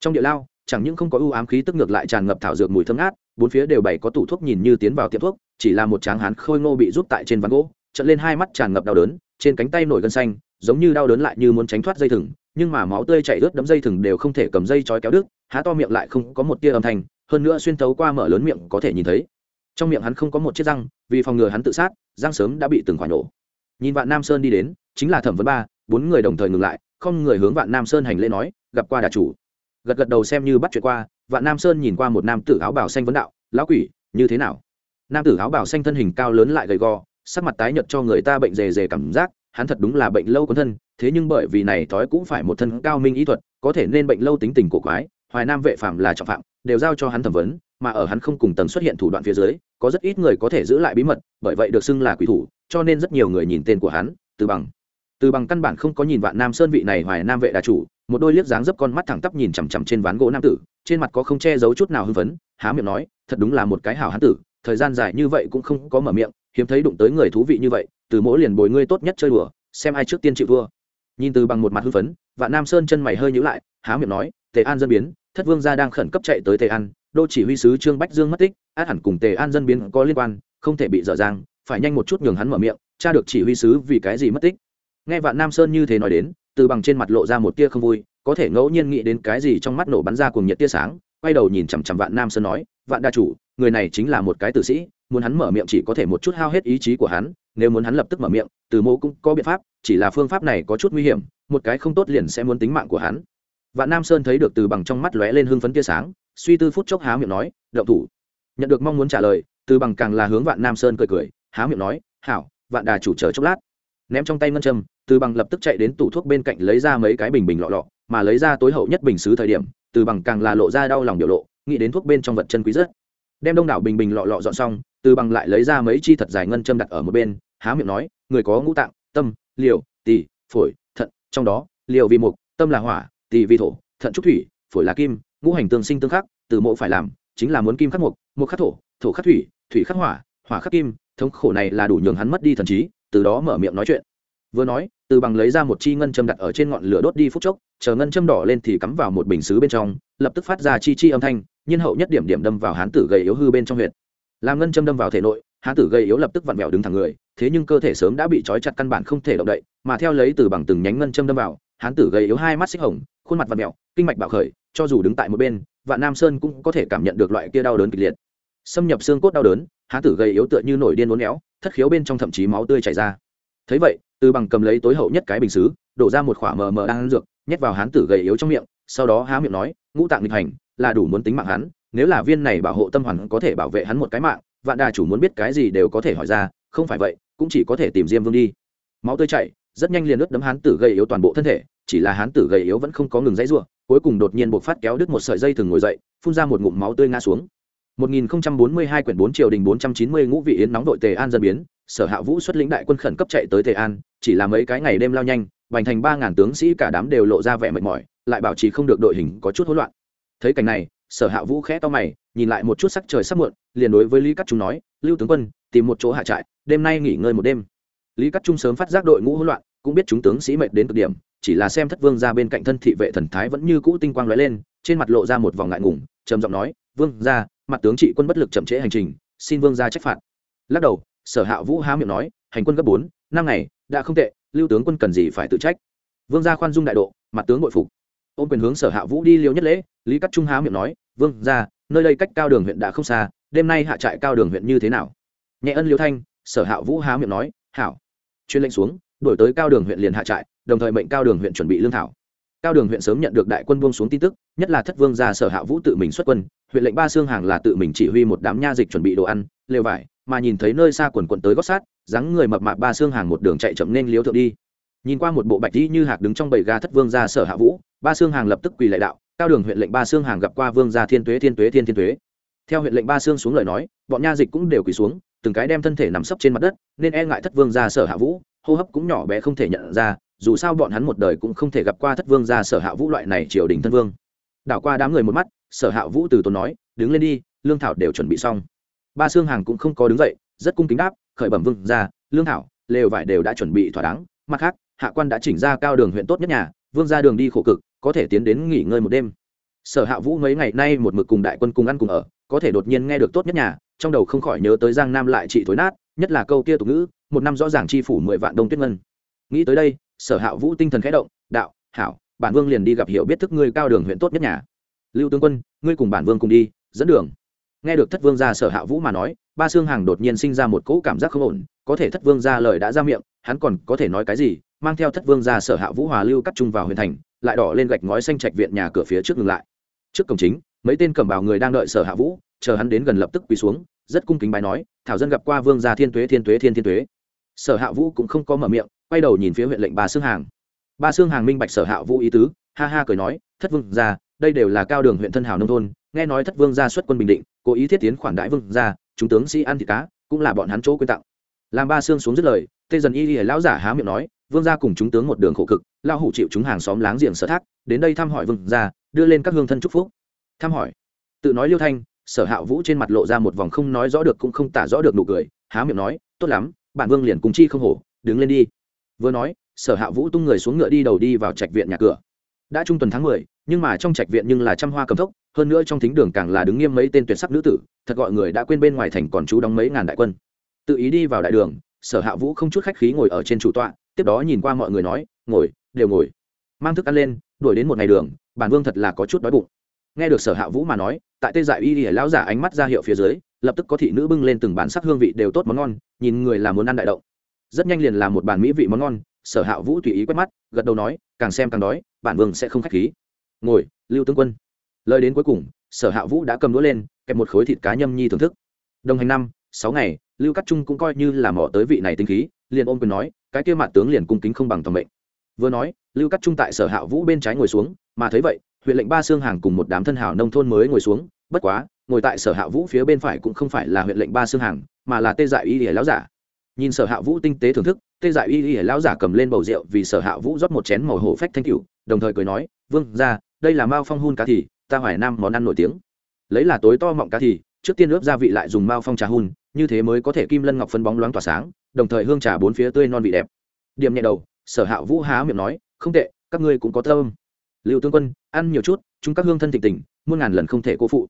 Trong địa lao, chẳng những không có ưu ám khí tức ngược lại tràn ngập thảo dược mùi thơm ngát, bốn phía đều bày có tủ thuốc nhìn như tiến vào tiệm thuốc, chỉ là một tráng hán khôi ngô bị rút tại trên ván gỗ trận lên hai mắt tràn ngập đau đớn, trên cánh tay nổi gân xanh, giống như đau đớn lại như muốn tránh thoát dây thừng, nhưng mà máu tươi chảy ướt đấm dây thừng đều không thể cầm dây chói kéo đứt, há to miệng lại không có một tia âm thanh, hơn nữa xuyên tấu qua mở lớn miệng có thể nhìn thấy trong miệng hắn không có một chiếc răng, vì phòng ngừa hắn tự sát, răng sớm đã bị từng khoản nổ. Nhìn vạn nam sơn đi đến, chính là thẩm vấn ba, bốn người đồng thời ngừng lại, không người hướng vạn nam sơn hành lễ nói, gặp qua đà chủ. Gật gật đầu xem như bắt chuyện qua, vạn nam sơn nhìn qua một nam tử áo bảo xanh vấn đạo, lão quỷ, như thế nào? Nam tử áo bảo xanh thân hình cao lớn lại gầy gò, sắc mặt tái nhợt cho người ta bệnh dề dề cảm giác, hắn thật đúng là bệnh lâu có thân, thế nhưng bởi vì này thói cũng phải một thân cao minh ý thuật, có thể nên bệnh lâu tính tình của quái, hoài nam vệ phạm là trọng phạm, đều giao cho hắn thẩm vấn mà ở hắn không cùng tầng xuất hiện thủ đoạn phía dưới, có rất ít người có thể giữ lại bí mật, bởi vậy được xưng là quỷ thủ, cho nên rất nhiều người nhìn tên của hắn từ bằng. Từ bằng căn bản không có nhìn vạn nam sơn vị này hoài nam vệ đà chủ, một đôi liếc dáng dấp con mắt thẳng tắp nhìn chằm chằm trên ván gỗ nam tử, trên mặt có không che giấu chút nào hưng phấn, há miệng nói, thật đúng là một cái hảo hán tử, thời gian dài như vậy cũng không có mở miệng, hiếm thấy đụng tới người thú vị như vậy, từ mỗi liền bồi ngươi tốt nhất chơi đùa, xem ai trước tiên chịu thua. Nhìn từ bằng một mặt hưng phấn, vạn nam sơn chân mày hơi nhíu lại, há miệng nói, tề an dân biến thất vương gia đang khẩn cấp chạy tới tề an, đô chỉ huy sứ trương bách dương mất tích, át hẳn cùng tề an dân biến có liên quan, không thể bị dở dang, phải nhanh một chút nhường hắn mở miệng cha được chỉ huy sứ vì cái gì mất tích. Nghe vạn nam sơn như thế nói đến, từ bằng trên mặt lộ ra một tia không vui, có thể ngẫu nhiên nghĩ đến cái gì trong mắt nổ bắn ra cùng nhiệt tia sáng, quay đầu nhìn chằm chằm vạn nam sơn nói, vạn đa chủ, người này chính là một cái tử sĩ, muốn hắn mở miệng chỉ có thể một chút hao hết ý chí của hắn, nếu muốn hắn lập tức mở miệng, từ mô cũng có biện pháp, chỉ là phương pháp này có chút nguy hiểm, một cái không tốt liền sẽ muốn tính mạng của hắn vạn nam sơn thấy được từ bằng trong mắt lóe lên hưng phấn tia sáng, suy tư phút chốc há miệng nói, động thủ. Nhận được mong muốn trả lời, từ bằng càng là hướng vạn nam sơn cười cười, há miệng nói, hảo, vạn đà chủ chờ chốc lát. Ném trong tay ngân châm, từ bằng lập tức chạy đến tủ thuốc bên cạnh lấy ra mấy cái bình bình lọ lọ, mà lấy ra tối hậu nhất bình xứ thời điểm, từ bằng càng là lộ ra đau lòng biểu lộ, nghĩ đến thuốc bên trong vật chân quý rất. Đem đông đảo bình bình lọ lọ dọn xong, từ bằng lại lấy ra mấy chi thật dài ngân châm đặt ở một bên, há miệng nói, người có ngũ tạng, tâm, liều, tỳ, phổi, thận, trong đó, liều vì mục, tâm là hỏa tỳ vi thổ, thận trúc thủy, phổi là kim, ngũ hành tương sinh tương khắc, từ mộ phải làm, chính là muốn kim khắc mục mục khắc thổ thổ khắc thủy thủy khắc hỏa hỏa khắc kim, thống khổ này là đủ nhường hắn mất đi thần trí, từ đó mở miệng nói chuyện. Vừa nói, từ bằng lấy ra một chi ngân châm đặt ở trên ngọn lửa đốt đi phút chốc, chờ ngân châm đỏ lên thì cắm vào một bình xứ bên trong, lập tức phát ra chi chi âm thanh, nhiên hậu nhất điểm điểm đâm vào hán tử gầy yếu hư bên trong huyệt. Làm ngân châm đâm vào thể nội, hán tử gầy yếu lập tức vặn vẹo đứng thẳng người, thế nhưng cơ thể sớm đã bị trói chặt căn bản không thể động đậy, mà theo lấy từ bằng từng nhánh ngân châm đâm vào hán tử gầy yếu hai mắt xích hồng, khuôn mặt vặn mẹo, kinh mạch bạo khởi, cho dù đứng tại một bên, vạn nam sơn cũng có thể cảm nhận được loại kia đau đớn kịch liệt. Xâm nhập xương cốt đau đớn, hán tử gầy yếu tựa như nổi điên uốn éo, thất khiếu bên trong thậm chí máu tươi chảy ra. Thấy vậy, từ bằng cầm lấy tối hậu nhất cái bình xứ, đổ ra một khỏa mờ mờ đang ăn dược, nhét vào hán tử gầy yếu trong miệng, sau đó há miệng nói, ngũ tạng nghịch hành, là đủ muốn tính mạng hắn, nếu là viên này bảo hộ tâm hoàn có thể bảo vệ hắn một cái mạng, vạn đà chủ muốn biết cái gì đều có thể hỏi ra, không phải vậy, cũng chỉ có thể tìm diêm vương đi. Máu tươi chảy rất nhanh liền ướt đấm hán tử gầy yếu toàn bộ thân thể chỉ là hán tử gầy yếu vẫn không có ngừng dãy ruộng cuối cùng đột nhiên buộc phát kéo đứt một sợi dây thừng ngồi dậy phun ra một ngụm máu tươi ngã xuống 1042 quyển 4 triều đình 490 ngũ vị yến nóng đội Tề An dân biến, Sở Hạ Vũ xuất lĩnh đại quân khẩn cấp chạy tới Tề An, chỉ là mấy cái ngày đêm lao nhanh, bành thành 3000 tướng sĩ cả đám đều lộ ra vẻ mệt mỏi, lại bảo trì không được đội hình có chút hỗn loạn. Thấy cảnh này, Sở Hạ Vũ khẽ to mày, nhìn lại một chút sắc trời sắp muộn, liền đối với Lý cắt chúng nói, "Lưu tướng quân, tìm một chỗ hạ trại, đêm nay nghỉ ngơi một đêm." Lý Cát Trung sớm phát giác đội ngũ hỗn loạn, cũng biết chúng tướng sĩ mệt đến cực điểm, chỉ là xem Thất Vương ra bên cạnh thân thị vệ thần thái vẫn như cũ tinh quang lóe lên, trên mặt lộ ra một vòng ngại ngùng, trầm giọng nói, "Vương gia, mặt tướng trị quân bất lực chậm trễ hành trình xin vương ra trách phạt. Lắc đầu sở hạ vũ há miệng nói hành quân gấp bốn năm ngày đã không tệ lưu tướng quân cần gì phải tự trách? Vương gia khoan dung đại độ mặt tướng bội phục. Ôm quyền hướng sở hạ vũ đi liêu nhất lễ lý cắt trung há miệng nói vương gia nơi đây cách cao đường huyện đã không xa đêm nay hạ trại cao đường huyện như thế nào? Nhẹ ân liêu thanh sở hạ vũ há miệng nói hảo chuyên lệnh xuống đổi tới cao đường huyện liền hạ trại, đồng thời mệnh cao đường huyện chuẩn bị lương thảo. Cao đường huyện sớm nhận được đại quân buông xuống tin tức, nhất là thất vương gia sở hạ vũ tự mình xuất quân, huyện lệnh ba xương hàng là tự mình chỉ huy một đám nha dịch chuẩn bị đồ ăn, lều vải, mà nhìn thấy nơi xa quần quận tới gót sát, dáng người mập mạp ba xương hàng một đường chạy chậm nên liếu thượng đi. Nhìn qua một bộ bạch đi như hạc đứng trong bầy ga thất vương gia sở hạ vũ, ba xương hàng lập tức quỳ lại đạo, cao đường huyện lệnh ba xương hàng gặp qua vương gia thiên tuế thiên tuế, thiên thiên tuế. Theo huyện lệnh ba xương xuống lời nói, bọn nha dịch cũng đều quỳ xuống từng cái đem thân thể nằm sấp trên mặt đất, nên e ngại thất vương gia sở hạ vũ, hô hấp cũng nhỏ bé không thể nhận ra, dù sao bọn hắn một đời cũng không thể gặp qua thất vương gia sở hạ vũ loại này triều đình thân vương. Đảo qua đám người một mắt, sở hạ vũ từ tốn nói, đứng lên đi, lương thảo đều chuẩn bị xong. Ba xương hàng cũng không có đứng dậy, rất cung kính đáp, khởi bẩm vương ra lương thảo, lều vải đều đã chuẩn bị thỏa đáng, mặt khác, hạ quan đã chỉnh ra cao đường huyện tốt nhất nhà, vương ra đường đi khổ cực, có thể tiến đến nghỉ ngơi một đêm. Sở hạ vũ mấy ngày nay một mực cùng đại quân cùng ăn cùng ở, có thể đột nhiên nghe được tốt nhất nhà trong đầu không khỏi nhớ tới giang nam lại trị thối nát, nhất là câu kia tục ngữ, một năm rõ ràng chi phủ mười vạn đông tuyết ngân. Nghĩ tới đây, sở hạ vũ tinh thần khẽ động, đạo, hảo, bản vương liền đi gặp hiểu biết thức ngươi cao đường huyện tốt nhất nhà. Lưu tướng quân, ngươi cùng bản vương cùng đi, dẫn đường. Nghe được thất vương gia sở hạ vũ mà nói, ba xương hàng đột nhiên sinh ra một cỗ cảm giác không ổn, có thể thất vương gia lời đã ra miệng, hắn còn có thể nói cái gì, mang theo thất vương gia sở hạ vũ hòa lưu cắt trung vào huyện thành, lại đỏ lên gạch ngói xanh trạch viện nhà cửa phía trước ngừng lại. Trước cổng chính, mấy tên cẩm bào người đang đợi sở hạ vũ chờ hắn đến gần lập tức quỳ xuống, rất cung kính bài nói, thảo dân gặp qua vương gia thiên tuế thiên tuế, thiên thiên tuế. Sở hạ vũ cũng không có mở miệng, quay đầu nhìn phía huyện lệnh bà xương hàng. Ba xương hàng minh bạch sở hạ vũ ý tứ, ha ha cười nói, thất vương gia, đây đều là cao đường huyện thân hào nông thôn, nghe nói thất vương gia xuất quân bình định, cố ý thiết tiến khoản đại vương gia, chúng tướng sĩ ăn thịt cá, cũng là bọn hắn chỗ quyên tặng. Làm ba xương xuống dứt lời, tê dần y y lão giả há miệng nói, vương gia cùng chúng tướng một đường khổ cực lao hủ chịu chúng hàng xóm láng giềng sở thác, đến đây thăm hỏi vương gia, đưa lên các hương thân chúc phúc. Thăm hỏi. Tự nói liêu thanh sở hạ vũ trên mặt lộ ra một vòng không nói rõ được cũng không tả rõ được nụ cười, há miệng nói, tốt lắm bản vương liền cùng chi không hổ, đứng lên đi. Vừa nói, sở hạ vũ tung người xuống ngựa đi đầu đi vào trạch viện nhà cửa. Đã trung tuần tháng mười, nhưng mà trong trạch viện nhưng là trăm hoa cầm thốc hơn nữa trong thính đường càng là đứng nghiêm mấy tên tuyệt sắc nữ tử, thật gọi người đã quên bên ngoài thành còn chú đóng mấy ngàn đại quân. Tự ý đi vào đại đường, sở hạ vũ không chút khách khí ngồi ở trên chủ tọa, tiếp đó nhìn qua mọi người nói, ngồi, đều ngồi. Mang thức ăn lên, đuổi đến một ngày đường bản vương thật là có chút đói bụng. Nghe được sở hạ vũ mà nói tại tê dại y ỉa lão giả ánh mắt ra hiệu phía dưới, lập tức có thị nữ bưng lên từng bản sắc hương vị đều tốt món ngon, nhìn người là muốn ăn đại động. Rất nhanh liền làm một bàn mỹ vị món ngon, sở hạ vũ tùy ý quét mắt, gật đầu nói, càng xem càng đói, bản vương sẽ không khách khí. Ngồi, lưu tướng quân. Lời đến cuối cùng, sở hạ vũ đã cầm đũa lên, kẹp một khối thịt cá nhâm nhi thưởng thức. Đồng hành năm, sáu ngày, lưu cắt trung cũng coi như là mỏ tới vị này tinh khí, liền ôm quyền nói, cái kia mặt tướng liền cung kính không bằng tầm mệnh. Vừa nói, lưu cắt trung tại sở hạ vũ bên trái ngồi xuống, mà thấy vậy, huyện lệnh ba xương hàng cùng một đám thân hảo nông thôn mới ngồi xuống bất quá, ngồi tại sở hạ vũ phía bên phải cũng không phải là huyện lệnh ba xương hàng, mà là tê dại y ỉa lão giả. Nhìn sở hạ vũ tinh tế thưởng thức, tê dại y ỉa lão giả cầm lên bầu rượu vì sở hạ vũ rót một chén màu hổ phách thanh cửu, đồng thời cười nói, vương ra đây là mao phong hun cá thì, ta hoài nam món ăn nổi tiếng. Lấy là tối to mọng cá thì, trước tiên ướp gia vị lại dùng mao phong trà hun, như thế mới có thể kim lân ngọc phân bóng loáng tỏa sáng, đồng thời hương trà bốn phía tươi non vị đẹp. Điểm nhẹ đầu, sở hạ vũ há miệng nói, không tệ, các ngươi cũng có thơm lưu tướng quân, ăn nhiều chút, chúng các hương thân thịnh tình, muôn ngàn lần không thể cô phụ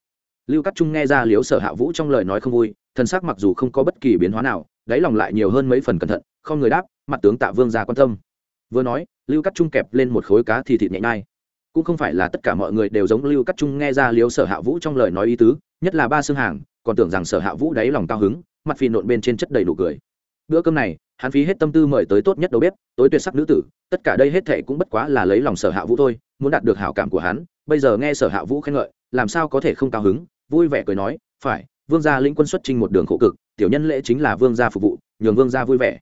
lưu cắt trung nghe ra liếu sở hạ vũ trong lời nói không vui thân xác mặc dù không có bất kỳ biến hóa nào, đáy lòng lại nhiều hơn mấy phần cẩn thận, không người đáp, mặt tướng tạ vương ra quan tâm. Vừa nói, lưu cắt trung kẹp lên một khối cá thì thịt nhẹ nhai. Cũng không phải là tất cả mọi người đều giống lưu cắt trung nghe ra liếu sở hạ vũ trong lời nói ý tứ, nhất là ba xương hàng, còn tưởng rằng sở hạ vũ đáy lòng cao hứng, mặt phì nộn bên trên chất đầy nụ cười. Bữa cơm này, hắn phí hết tâm tư mời tới tốt nhất đầu bếp, tối tuyệt sắc nữ tử, tất cả đây hết thệ cũng bất quá là lấy lòng sở hạ vũ thôi, muốn đạt được hảo cảm của hắn, bây giờ nghe sở hạ vũ khen ngợi, làm sao có thể không cao hứng vui vẻ cười nói, phải, vương gia lĩnh quân xuất trình một đường khổ cực, tiểu nhân lễ chính là vương gia phục vụ, nhường vương gia vui vẻ.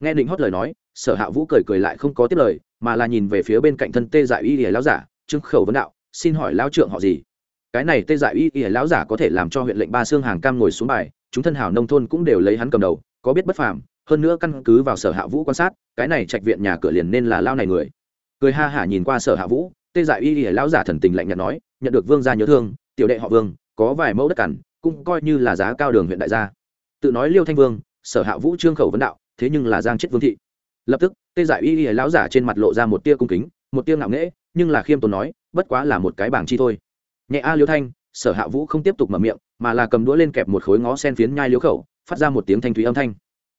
Nghe định hót lời nói, sở hạ vũ cười cười lại không có tiếp lời, mà là nhìn về phía bên cạnh thân tê dại y ỉa lão giả trưng khẩu vấn đạo, xin hỏi lao trượng họ gì? Cái này tê dại y ỉa lão giả có thể làm cho huyện lệnh ba xương hàng cam ngồi xuống bài, chúng thân hảo nông thôn cũng đều lấy hắn cầm đầu, có biết bất phàm, hơn nữa căn cứ vào sở hạ vũ quan sát, cái này trạch viện nhà cửa liền nên là lao này người. Cười ha hả nhìn qua sở hạ vũ, tê dại y ỉa lão giả thần tình lạnh nhạt nói, nhận được vương gia nhớ thương, tiểu đệ họ vương có vài mẫu đất cằn, cũng coi như là giá cao đường huyện đại gia. Tự nói liêu thanh vương, sở hạ vũ trương khẩu vấn đạo, thế nhưng là giang chết vương thị. Lập tức, tê dại y y lão giả trên mặt lộ ra một tia cung kính, một tia ngạo nghễ, nhưng là khiêm tốn nói, bất quá là một cái bảng chi thôi. Nhẹ a liêu thanh, sở hạ vũ không tiếp tục mở miệng, mà là cầm đũa lên kẹp một khối ngó sen phiến nhai liếu khẩu, phát ra một tiếng thanh thúy âm thanh.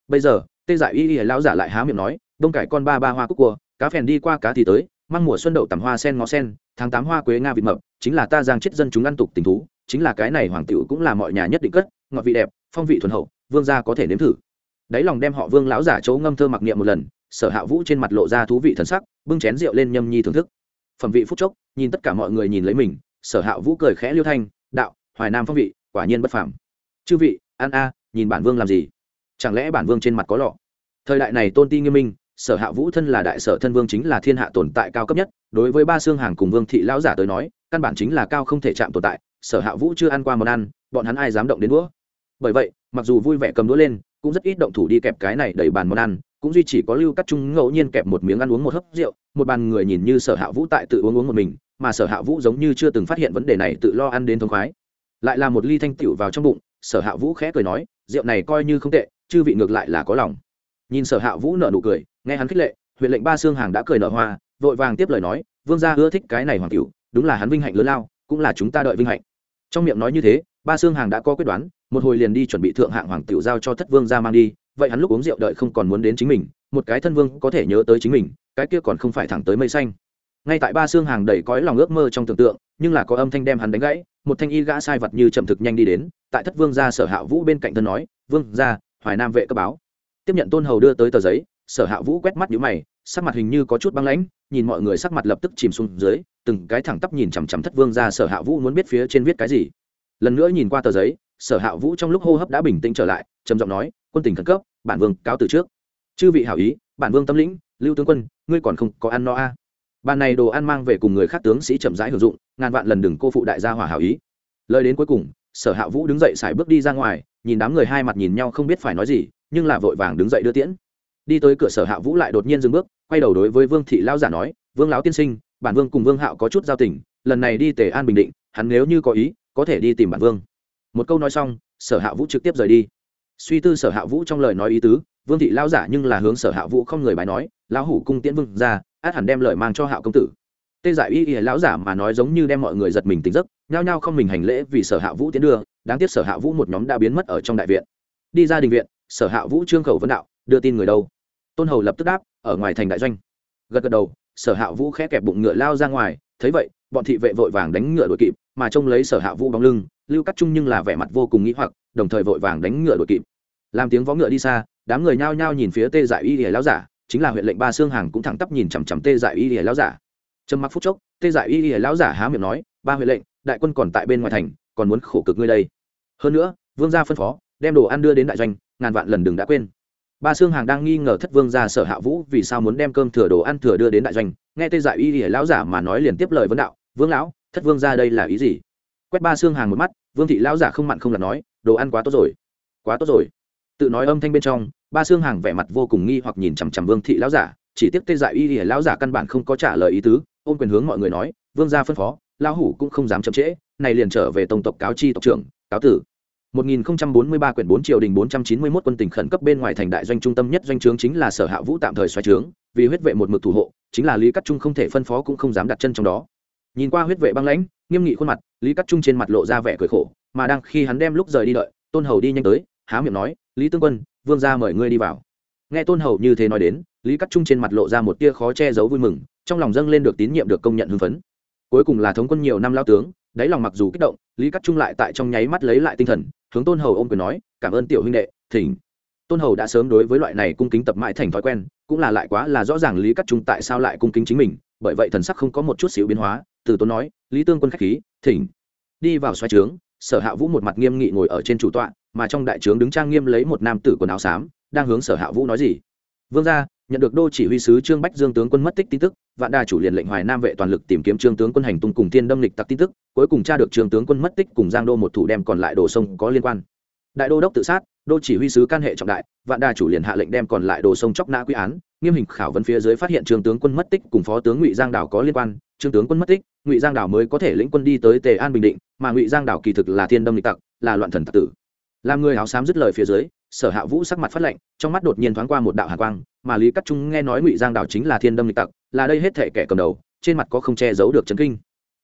Bây giờ, tê dại y y lão giả lại há miệng nói, đông cải con ba ba hoa cúc cua, cá phèn đi qua cá thì tới, mang mùa xuân đậu tầm hoa sen ngó sen, tháng tám hoa quế nga vịt mập, chính là ta giang chết dân chúng ăn tục tình thú chính là cái này hoàng tiểu cũng là mọi nhà nhất định cất, ngọt vị đẹp, phong vị thuần hậu, vương gia có thể nếm thử. Đáy lòng đem họ vương lão giả chấu ngâm thơ mặc niệm một lần, sở hạ vũ trên mặt lộ ra thú vị thần sắc, bưng chén rượu lên nhâm nhi thưởng thức. Phẩm vị phúc chốc, nhìn tất cả mọi người nhìn lấy mình, sở hạ vũ cười khẽ liêu thanh, đạo, hoài nam phong vị, quả nhiên bất phàm. Chư vị an a, nhìn bản vương làm gì? Chẳng lẽ bản vương trên mặt có lọ? Thời đại này tôn ti nghiêm minh, sở hạ vũ thân là đại sở thân vương chính là thiên hạ tồn tại cao cấp nhất, đối với ba xương hàng cùng vương thị lão giả tới nói căn bản chính là cao không thể chạm tồn tại, sở hạ vũ chưa ăn qua món ăn, bọn hắn ai dám động đến đũa? Bởi vậy, mặc dù vui vẻ cầm đũa lên, cũng rất ít động thủ đi kẹp cái này đầy bàn món ăn, cũng duy chỉ có lưu cắt trung ngẫu nhiên kẹp một miếng ăn uống một hớp rượu, một bàn người nhìn như sở hạ vũ tại tự uống uống một mình, mà sở hạ vũ giống như chưa từng phát hiện vấn đề này tự lo ăn đến thống khoái. Lại là một ly thanh tiểu vào trong bụng, sở hạ vũ khẽ cười nói, rượu này coi như không tệ, chư vị ngược lại là có lòng. Nhìn sở hạ vũ nở nụ cười, nghe hắn khích lệ, huyện lệnh ba xương hàng đã cười nở hoa, vội vàng tiếp lời nói, vương gia ưa thích cái này hoàng cửu đúng là hắn vinh hạnh lớn lao, cũng là chúng ta đợi vinh hạnh. Trong miệng nói như thế, ba xương hàng đã có quyết đoán, một hồi liền đi chuẩn bị thượng hạng hoàng tiểu giao cho thất vương ra mang đi, vậy hắn lúc uống rượu đợi không còn muốn đến chính mình, một cái thân vương có thể nhớ tới chính mình, cái kia còn không phải thẳng tới mây xanh. Ngay tại ba xương hàng đầy cõi lòng ước mơ trong tưởng tượng, nhưng là có âm thanh đem hắn đánh gãy, một thanh y gã sai vật như chậm thực nhanh đi đến, tại thất vương gia sở hạ vũ bên cạnh thân nói, vương gia, hoài nam vệ cấp báo. Tiếp nhận tôn hầu đưa tới tờ giấy sở hạ vũ quét mắt nhũ mày, sắc mặt hình như có chút băng lãnh, nhìn mọi người sắc mặt lập tức chìm xuống dưới, từng cái thẳng tắp nhìn chằm chằm thất vương ra sở hạ vũ muốn biết phía trên viết cái gì. Lần nữa nhìn qua tờ giấy, sở hạ vũ trong lúc hô hấp đã bình tĩnh trở lại, trầm giọng nói, quân tình khẩn cấp, bản vương cáo từ trước. Chư vị hảo ý, bản vương tâm lĩnh, lưu tướng quân, ngươi còn không có ăn no a? À. bàn này đồ ăn mang về cùng người khác tướng sĩ chậm rãi hưởng dụng, ngàn vạn lần đừng cô phụ đại gia hỏa hảo ý. Lời đến cuối cùng, sở hạ vũ đứng dậy xài bước đi ra ngoài, nhìn đám người hai mặt nhìn nhau không biết phải nói gì, nhưng là vội vàng đứng dậy đưa tiễn đi tới cửa sở hạ vũ lại đột nhiên dừng bước, quay đầu đối với vương thị lão giả nói, vương lão tiên sinh, bản vương cùng vương hạo có chút giao tình, lần này đi tề an bình định, hắn nếu như có ý, có thể đi tìm bản vương. Một câu nói xong, sở hạ vũ trực tiếp rời đi. Suy tư sở hạ vũ trong lời nói ý tứ, vương thị lão giả nhưng là hướng sở hạ vũ không người bài nói, lão hủ cung tiễn vương ra, át hẳn đem lời mang cho hạo công tử. Tê giải y y lão giả mà nói giống như đem mọi người giật mình tỉnh giấc, nhao nhao không mình hành lễ vì sở hạ vũ tiến đưa, đáng tiếc sở hạ vũ một nhóm đã biến mất ở trong đại viện. Đi ra đình viện, sở hạ vũ trương khẩu vấn đạo, đưa tin người đâu? Tôn hầu lập tức đáp, ở ngoài thành đại doanh. Gật gật đầu, sở hạ vũ khẽ kẹp bụng ngựa lao ra ngoài, thấy vậy, bọn thị vệ vội vàng đánh ngựa đuổi kịp, mà trông lấy sở hạ vũ bóng lưng, lưu cắt trung nhưng là vẻ mặt vô cùng nghĩ hoặc, đồng thời vội vàng đánh ngựa đuổi kịp. Làm tiếng vó ngựa đi xa, đám người nhao nhao nhìn phía tê dại y lìa lão giả, chính là huyện lệnh ba xương hàng cũng thẳng tắp nhìn chằm chằm tê dại y lìa lão giả. Trầm mặc phút chốc, tê dại y lìa lão giả há miệng nói, ba huyện lệnh, đại quân còn tại bên ngoài thành, còn muốn khổ cực ngươi đây. Hơn nữa, vương gia phân phó, đem đồ ăn đưa đến đại doanh, ngàn vạn lần đừng đã quên ba xương hàng đang nghi ngờ thất vương gia sở hạ vũ vì sao muốn đem cơm thừa đồ ăn thừa đưa đến đại doanh. Nghe tê dại y ỉa lão giả mà nói liền tiếp lời vấn đạo, vương lão, thất vương gia đây là ý gì? Quét ba xương hàng một mắt, vương thị lão giả không mặn không lặt nói, đồ ăn quá tốt rồi, quá tốt rồi. Tự nói âm thanh bên trong, ba xương hàng vẻ mặt vô cùng nghi hoặc nhìn chằm chằm vương thị lão giả, chỉ tiếp tê dại y ỉa lão giả căn bản không có trả lời ý tứ, ôm quyền hướng mọi người nói, vương gia phân phó, lão hủ cũng không dám chậm trễ, này liền trở về tông tộc cáo chi tộc trưởng, cáo tử. 1043 quyển 4 triều đình 491 quân tỉnh khẩn cấp bên ngoài thành đại doanh trung tâm nhất doanh trướng chính là Sở Hạ Vũ tạm thời xoáy trướng, vì huyết vệ một mực thủ hộ, chính là Lý Cắt Trung không thể phân phó cũng không dám đặt chân trong đó. Nhìn qua huyết vệ băng lãnh, nghiêm nghị khuôn mặt, Lý Cắt Trung trên mặt lộ ra vẻ cười khổ, mà đang khi hắn đem lúc rời đi đợi, Tôn Hầu đi nhanh tới, há miệng nói, "Lý Tương Quân, vương gia mời ngươi đi vào." Nghe Tôn Hầu như thế nói đến, Lý Cắt Trung trên mặt lộ ra một tia khó che giấu vui mừng, trong lòng dâng lên được tín nhiệm được công nhận hưng phấn. Cuối cùng là thống quân nhiều năm lao tướng, đáy lòng mặc dù kích động, Lý Cắt Trung lại tại trong nháy mắt lấy lại tinh thần, hướng tôn hầu ôm quyền nói, cảm ơn tiểu huynh đệ, thỉnh. Tôn hầu đã sớm đối với loại này cung kính tập mãi thành thói quen, cũng là lại quá là rõ ràng lý cắt trung tại sao lại cung kính chính mình, bởi vậy thần sắc không có một chút xíu biến hóa, từ tôn nói, lý tương quân khách khí, thỉnh. Đi vào xoay trướng, sở hạ vũ một mặt nghiêm nghị ngồi ở trên chủ tọa, mà trong đại trướng đứng trang nghiêm lấy một nam tử quần áo xám, đang hướng sở hạ vũ nói gì. Vương gia, nhận được đô chỉ huy sứ trương bách dương tướng quân mất tích tin tức vạn đà chủ liền lệnh hoài nam vệ toàn lực tìm kiếm trương tướng quân hành tung cùng tiên đâm lịch tặc tin tức, cuối cùng tra được trương tướng quân mất tích cùng giang đô một thủ đem còn lại đồ sông có liên quan. Đại đô đốc tự sát, đô chỉ huy sứ can hệ trọng đại, vạn đà chủ liền hạ lệnh đem còn lại đồ sông chóc nã quy án, nghiêm hình khảo vấn phía dưới phát hiện trương tướng quân mất tích cùng phó tướng ngụy giang đảo có liên quan. Trương tướng quân mất tích, ngụy giang đảo mới có thể lĩnh quân đi tới tề an bình định, mà ngụy giang đảo kỳ thực là thiên đâm lịch tặc, là loạn thần tặc tử. Làm người áo xám dứt lời phía dưới, sở hạ vũ sắc mặt phát lệnh, trong mắt đột nhiên thoáng qua một đạo hạ quang mà lý cắt trung nghe nói ngụy giang đảo chính là thiên đâm lịch tặc, là đây hết thể kẻ cầm đầu, trên mặt có không che giấu được chấn kinh.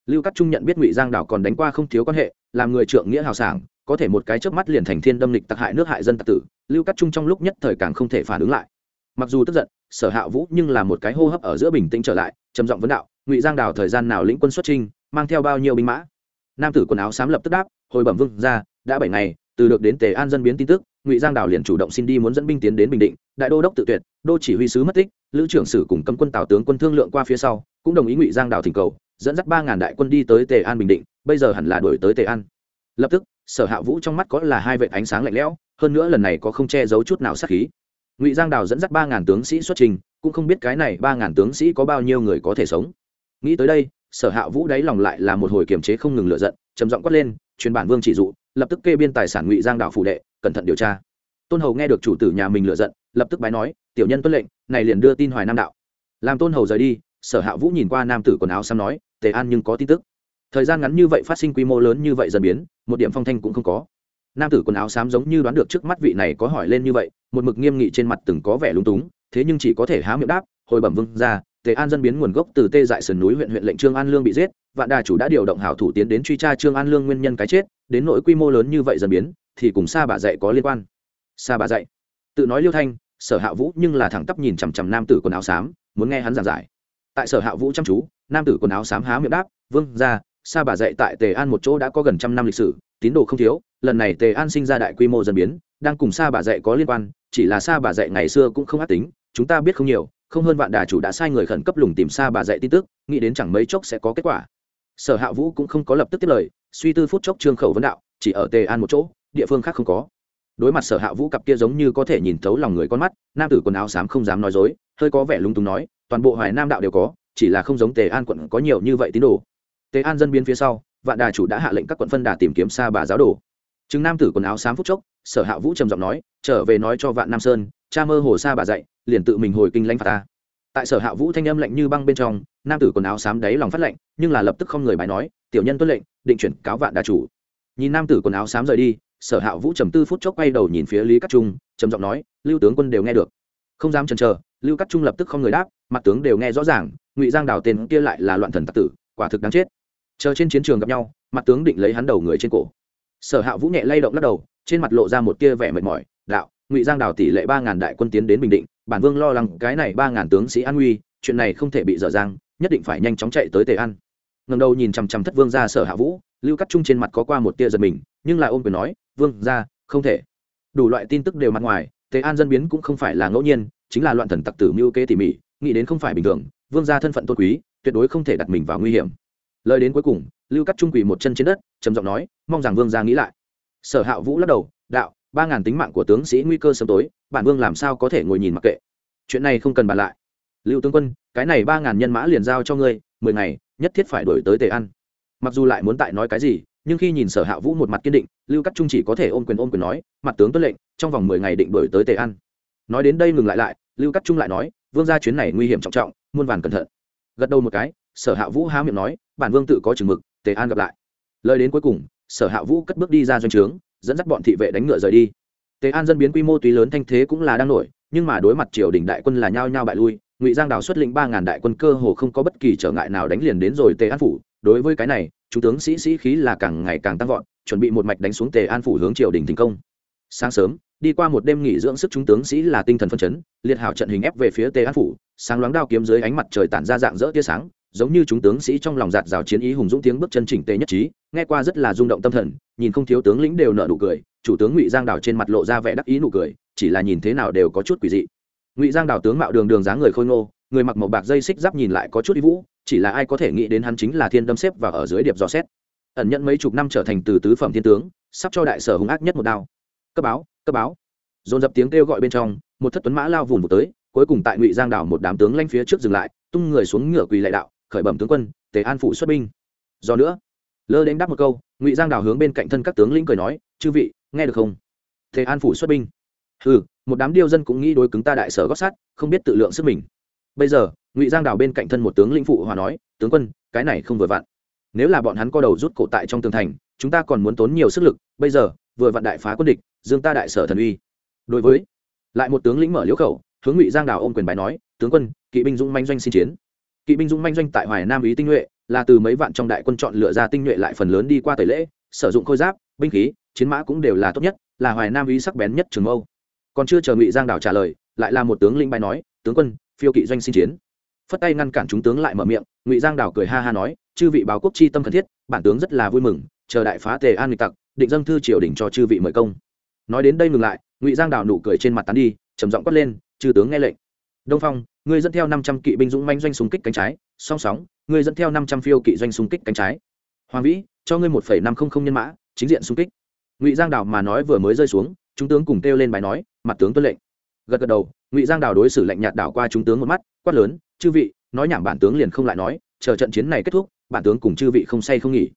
Lưu cắt trung nhận biết ngụy giang đảo còn đánh qua không thiếu quan hệ, làm người trượng nghĩa hào sảng, có thể một cái chớp mắt liền thành thiên đâm lịch tặc hại nước hại dân tặc tử, lưu cắt trung trong lúc nhất thời càng không thể phản ứng lại. Mặc dù tức giận, sở hạ vũ nhưng là một cái hô hấp ở giữa bình tĩnh trở lại, trầm giọng vấn đạo, ngụy giang đảo thời gian nào lĩnh quân xuất trinh mang theo bao nhiêu binh mã? Nam tử quần áo xám lập tức đáp, hồi bẩm vương ra đã bảy ngày từ được đến tề an dân biến tin tức, ngụy giang đào liền chủ động xin đi muốn dẫn binh tiến đến bình định, đại đô đốc tự tuyệt, đô chỉ huy sứ mất tích, lữ trưởng sử cùng cấm quân tào tướng quân thương lượng qua phía sau, cũng đồng ý ngụy giang đào thỉnh cầu, dẫn dắt ba ngàn đại quân đi tới tề an bình định, bây giờ hẳn là đổi tới tề an. Lập tức, sở hạ vũ trong mắt có là hai vệ ánh sáng lạnh lẽo, hơn nữa lần này có không che giấu chút nào sát khí. Ngụy giang đào dẫn dắt ba ngàn tướng sĩ xuất trình, cũng không biết cái này ba ngàn tướng sĩ có bao nhiêu người có thể sống. Nghĩ tới đây, sở hạ vũ đáy lòng lại là một hồi kiềm chế không ngừng lựa giận, trầm giọng quát lên, truyền bản vương chỉ dụ lập tức kê biên tài sản ngụy giang đảo phủ đệ, cẩn thận điều tra. Tôn hầu nghe được chủ tử nhà mình lựa giận, lập tức bái nói, tiểu nhân tuân lệnh, này liền đưa tin hoài nam đạo. Làm tôn hầu rời đi, sở hạ vũ nhìn qua nam tử quần áo xăm nói, tề an nhưng có tin tức. Thời gian ngắn như vậy phát sinh quy mô lớn như vậy dần biến, một điểm phong thanh cũng không có. Nam tử quần áo xám giống như đoán được trước mắt vị này có hỏi lên như vậy, một mực nghiêm nghị trên mặt từng có vẻ lúng túng, thế nhưng chỉ có thể há miệng đáp, hồi bẩm vương ra tề an dân biến nguồn gốc từ tê dại sườn núi huyện huyện lệnh trương an lương bị giết, vạn đà chủ đã điều động hảo thủ tiến đến truy tra trương an lương nguyên nhân cái chết, đến nỗi quy mô lớn như vậy dần biến, thì cùng sa bà dạy có liên quan. Sa bà dạy. Tự nói liêu thanh, sở hạ vũ nhưng là thẳng tắp nhìn chằm chằm nam tử quần áo xám, muốn nghe hắn giảng giải. Tại sở hạ vũ chăm chú, nam tử quần áo xám há miệng đáp, vương ra sa bà dạy tại tề an một chỗ đã có gần trăm năm lịch sử, tín đồ không thiếu, lần này tề an sinh ra đại quy mô dần biến, đang cùng sa bà dạy có liên quan, chỉ là sa bà dạy ngày xưa cũng không ác tính, chúng ta biết không nhiều không hơn vạn đà chủ đã sai người khẩn cấp lùng tìm xa bà dạy tin tức, nghĩ đến chẳng mấy chốc sẽ có kết quả. Sở hạ vũ cũng không có lập tức tiếp lời, suy tư phút chốc trương khẩu vấn đạo, chỉ ở tề an một chỗ, địa phương khác không có. Đối mặt sở hạ vũ cặp kia giống như có thể nhìn thấu lòng người con mắt, nam tử quần áo xám không dám nói dối, hơi có vẻ lung túng nói, toàn bộ hoài nam đạo đều có, chỉ là không giống tề an quận có nhiều như vậy tín đồ. Tề an dân biến phía sau, vạn đà chủ đã hạ lệnh các quận phân đà tìm kiếm xa bà giáo đồ. Chứng nam tử quần áo xám phúc chốc, sở hạ vũ trầm giọng nói, trở về nói cho vạn nam sơn, cha mơ hồ xa bà dạy liền tự mình hồi kinh lãnh phạt ta. Tại sở hạ vũ thanh âm lạnh như băng bên trong, nam tử quần áo xám đáy lòng phát lệnh, nhưng là lập tức không người bài nói, tiểu nhân tuân lệnh, định chuyển cáo vạn đà chủ. Nhìn nam tử quần áo xám rời đi, sở hạ vũ trầm tư phút chốc quay đầu nhìn phía lý cát trung, trầm giọng nói, lưu tướng quân đều nghe được. Không dám chần chờ, lưu cát trung lập tức không người đáp, mặt tướng đều nghe rõ ràng, ngụy giang đào tên kia lại là loạn thần tặc tử, quả thực đáng chết. Chờ trên chiến trường gặp nhau, mặt tướng định lấy hắn đầu người trên cổ. Sở hạ vũ nhẹ lay động lắc đầu, trên mặt lộ ra một tia vẻ mệt mỏi, đạo ngụy giang đào tỷ lệ ba ngàn đại quân tiến đến bình định bản vương lo lắng cái này ba ngàn tướng sĩ an nguy chuyện này không thể bị dở dang nhất định phải nhanh chóng chạy tới tề an ngầm đầu nhìn chằm chằm thất vương ra sở hạ vũ lưu cắt trung trên mặt có qua một tia giật mình nhưng lại ôm quyền nói vương ra không thể đủ loại tin tức đều mặt ngoài tề an dân biến cũng không phải là ngẫu nhiên chính là loạn thần tặc tử mưu kế tỉ mỉ nghĩ đến không phải bình thường vương gia thân phận tôn quý tuyệt đối không thể đặt mình vào nguy hiểm lời đến cuối cùng lưu cắt trung quỳ một chân trên đất trầm giọng nói mong rằng vương gia nghĩ lại sở hạ vũ lắc đầu đạo ba ngàn tính mạng của tướng sĩ nguy cơ sớm tối, bản vương làm sao có thể ngồi nhìn mặc kệ. Chuyện này không cần bàn lại. Lưu tướng quân, cái này ba ngàn nhân mã liền giao cho ngươi, mười ngày, nhất thiết phải đổi tới tề ăn mặc dù lại muốn tại nói cái gì, nhưng khi nhìn sở hạ vũ một mặt kiên định, lưu cắt trung chỉ có thể ôm quyền ôm quyền nói, mặt tướng tuân lệnh, trong vòng mười ngày định đổi tới tề ăn nói đến đây ngừng lại lại, lưu cắt trung lại nói, vương gia chuyến này nguy hiểm trọng trọng, muôn vàn cẩn thận. Gật đầu một cái, sở hạ vũ há miệng nói, bản vương tự có chừng mực, tề an gặp lại. Lời đến cuối cùng, sở hạ vũ cất bước đi ra doanh trướng dẫn dắt bọn thị vệ đánh ngựa rời đi. Tề an dân biến quy mô tuy lớn thanh thế cũng là đang nổi, nhưng mà đối mặt triều đình đại quân là nhao nhao bại lui, ngụy giang đào xuất lĩnh ba ngàn đại quân cơ hồ không có bất kỳ trở ngại nào đánh liền đến rồi tề an phủ. Đối với cái này chúng tướng sĩ sĩ khí là càng ngày càng tăng vọt, chuẩn bị một mạch đánh xuống tề an phủ hướng triều đình thành công. Sáng sớm, đi qua một đêm nghỉ dưỡng sức chúng tướng sĩ là tinh thần phân chấn, liệt hảo trận hình ép về phía tề an phủ, sáng loáng đao kiếm dưới ánh mặt trời tản ra dạng dỡ tia sáng, giống như chúng tướng sĩ trong lòng giạt rào chiến ý hùng dũng tiếng bước chân chỉnh tề nhất trí nghe qua rất là rung động tâm thần, nhìn không thiếu tướng lĩnh đều nở nụ cười, chủ tướng ngụy giang đào trên mặt lộ ra vẻ đắc ý nụ cười, chỉ là nhìn thế nào đều có chút quỷ dị. Ngụy giang đào tướng mạo đường đường dáng người khôi ngô, người mặc màu bạc dây xích giáp nhìn lại có chút ý vũ, chỉ là ai có thể nghĩ đến hắn chính là thiên đâm xếp và ở dưới điệp dò xét. Ẩn nhận mấy chục năm trở thành từ tứ phẩm thiên tướng, sắp cho đại sở hung ác nhất một đao. Cấp báo cấp báo. Dồn dập tiếng kêu gọi bên trong, một thất tuấn mã lao vùn một tới, cuối cùng tại ngụy giang đảo một đám tướng lanh phía trước dừng lại, tung người xuống ngựa quỳ lại đạo, khởi bẩm tướng quân, tề an phụ xuất binh. Do nữa lơ đến đáp một câu, ngụy giang Đào hướng bên cạnh thân các tướng lĩnh cười nói, chư vị, nghe được không? Thế an phủ xuất binh. Ừ một đám điêu dân cũng nghĩ đối cứng ta đại sở gót sát không biết tự lượng sức mình. Bây giờ, ngụy giang Đào bên cạnh thân một tướng lĩnh phụ hòa nói, tướng quân, cái này không vừa vặn. Nếu là bọn hắn co đầu rút cổ tại trong tường thành, chúng ta còn muốn tốn nhiều sức lực, bây giờ, vừa vặn đại phá quân địch, dương ta đại sở thần uy. Đối với, lại một tướng lĩnh mở liễu khẩu, hướng ngụy giang đào ôm quyền bài nói, tướng quân, kỵ binh dũng manh doanh xin chiến. Kỵ binh dũng manh doanh tại hoài nam ý tinh nhuệ là từ mấy vạn trong đại quân chọn lựa ra tinh nhuệ lại phần lớn đi qua tẩy lễ, sử dụng khôi giáp, binh khí, chiến mã cũng đều là tốt nhất, là hoài nam ý sắc bén nhất trường mâu. Còn chưa chờ ngụy giang đào trả lời, lại là một tướng lĩnh bài nói, tướng quân, phiêu kỵ doanh xin chiến. Phất tay ngăn cản chúng tướng lại mở miệng, ngụy giang đào cười ha ha nói, chư vị báo quốc chi tâm cần thiết, bản tướng rất là vui mừng, chờ đại phá tề an nghịch tặc, định dâng thư triều đình cho chư vị mời công. Nói đến đây ngừng lại, ngụy giang đào nụ cười trên mặt tán đi, trầm giọng quát lên, chư tướng nghe lệnh. Đông phong người dẫn theo năm trăm kỵ binh dũng manh doanh súng kích cánh trái, song sóng Ngươi dẫn theo năm trăm phiêu kỵ doanh xung kích cánh trái. Hoàng vĩ, cho ngươi một phẩy năm không không nhân mã, chính diện xung kích. Ngụy giang đào mà nói vừa mới rơi xuống, chúng tướng cùng kêu lên bài nói, mặt tướng tuân lệnh. Gật gật đầu, ngụy giang đào đối xử lệnh nhạt đảo qua chúng tướng một mắt, quát lớn, chư vị, nói nhảm bản tướng liền không lại nói, chờ trận chiến này kết thúc, bản tướng cùng chư vị không say không nghỉ.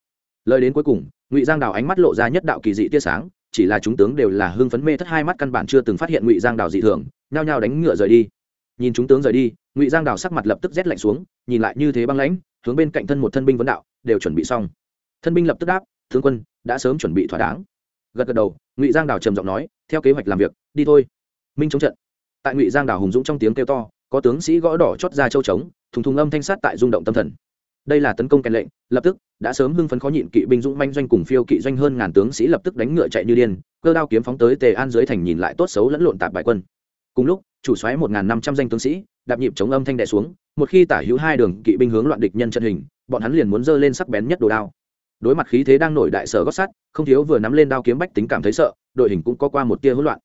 Lời đến cuối cùng, ngụy giang đào ánh mắt lộ ra nhất đạo kỳ dị tia sáng, chỉ là chúng tướng đều là hưng phấn mê thất hai mắt căn bản chưa từng phát hiện ngụy giang đào dị thường, nhao nhao đánh ngựa rời đi. Nhìn chúng tướng rời đi, ngụy giang đào sắc mặt lập tức rét lạnh xuống nhìn lại như thế băng lãnh, hướng bên cạnh thân một thân binh vấn đạo, đều chuẩn bị xong. Thân binh lập tức đáp, tướng quân, đã sớm chuẩn bị thỏa đáng. Gật gật đầu, ngụy giang đào trầm giọng nói, theo kế hoạch làm việc, đi thôi. Minh chống trận. Tại ngụy giang đào hùng dũng trong tiếng kêu to, có tướng sĩ gõ đỏ chót ra châu trống, thùng thùng âm thanh sát tại rung động tâm thần. Đây là tấn công kèn lệnh, lập tức, đã sớm hưng phấn khó nhịn kỵ binh dũng manh doanh cùng phiêu kỵ doanh hơn ngàn tướng sĩ lập tức đánh ngựa chạy như điên, cơ đao kiếm phóng tới tề an dưới thành nhìn lại tốt xấu lẫn lộn tạp bại quân. Cùng lúc chủ xoáy một ngàn năm trăm danh tướng sĩ, đạp nhịp chống âm thanh đệ xuống, một khi tả hữu hai đường kỵ binh hướng loạn địch nhân trận hình, bọn hắn liền muốn giơ lên sắc bén nhất đồ đao. Đối mặt khí thế đang nổi đại sở gót sắt, không thiếu vừa nắm lên đao kiếm bách tính cảm thấy sợ, đội hình cũng có qua một tia hỗn loạn.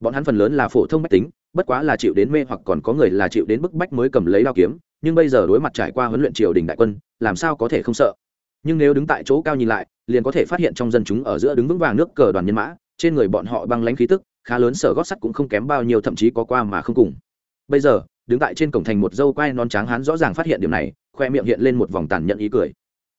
Bọn hắn phần lớn là phổ thông bách tính, bất quá là chịu đến mê hoặc còn có người là chịu đến bức bách mới cầm lấy đao kiếm, nhưng bây giờ đối mặt trải qua huấn luyện triều đình đại quân, làm sao có thể không sợ? Nhưng nếu đứng tại chỗ cao nhìn lại, liền có thể phát hiện trong dân chúng ở giữa đứng vững vàng nước cờ đoàn nhân mã, trên người bọn họ băng lãnh khí tức khá lớn sở gót sắt cũng không kém bao nhiêu thậm chí có qua mà không cùng bây giờ đứng tại trên cổng thành một dâu quai non tráng hán rõ ràng phát hiện điểm này khoe miệng hiện lên một vòng tàn nhẫn ý cười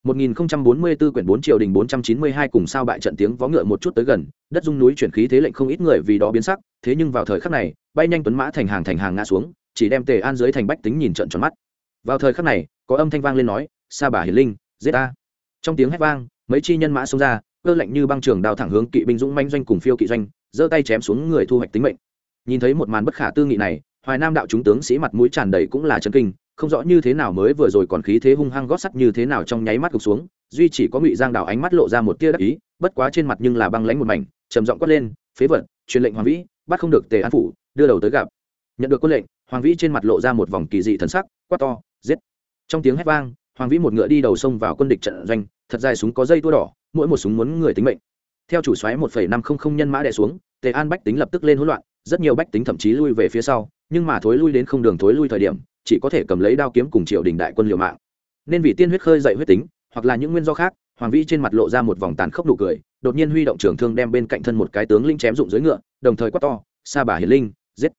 1044 quyển 4 triều đình 492 cùng sao bại trận tiếng vó ngựa một chút tới gần, đất dung núi chuyển khí thế lệnh không ít người vì đó biến sắc, thế nhưng vào thời khắc này, bay nhanh tuấn mã thành hàng thành hàng ngã xuống, chỉ đem Tề An dưới thành bách tính nhìn trận tròn mắt. Vào thời khắc này, có âm thanh vang lên nói, "Sa bà hiển linh, giết ta." Trong tiếng hét vang, mấy chi nhân mã xông ra, cơ lệnh như băng trường đao thẳng hướng kỵ binh dũng manh doanh cùng phiêu kỵ doanh, giơ tay chém xuống người thu hoạch tính mệnh. Nhìn thấy một màn bất khả tư nghị này, Hoài Nam đạo chúng tướng sĩ mặt mũi tràn đầy cũng là chấn kinh, không rõ như thế nào mới vừa rồi còn khí thế hung hăng gót sắt như thế nào trong nháy mắt gục xuống duy chỉ có ngụy giang đào ánh mắt lộ ra một tia đắc ý bất quá trên mặt nhưng là băng lãnh một mảnh trầm giọng quát lên phế vật truyền lệnh hoàng vĩ bắt không được tề an phủ đưa đầu tới gặp nhận được quân lệnh hoàng vĩ trên mặt lộ ra một vòng kỳ dị thần sắc quát to giết trong tiếng hét vang hoàng vĩ một ngựa đi đầu sông vào quân địch trận doanh thật dài súng có dây tua đỏ mỗi một súng muốn người tính mệnh. Theo chủ xoáy một phẩy năm không không nhân mã đè xuống, tề an bách tính lập tức lên hỗn loạn, rất nhiều bách tính thậm chí lui về phía sau, nhưng mà thối lui đến không đường thối lui thời điểm, chỉ có thể cầm lấy đao kiếm cùng triều đình đại quân liều mạng. Nên vì tiên huyết khơi dậy huyết tính, hoặc là những nguyên do khác, hoàng vĩ trên mặt lộ ra một vòng tàn khốc nụ cười, đột nhiên huy động trường thương đem bên cạnh thân một cái tướng linh chém dụng dưới ngựa, đồng thời quát to, sa bà hiền linh, giết!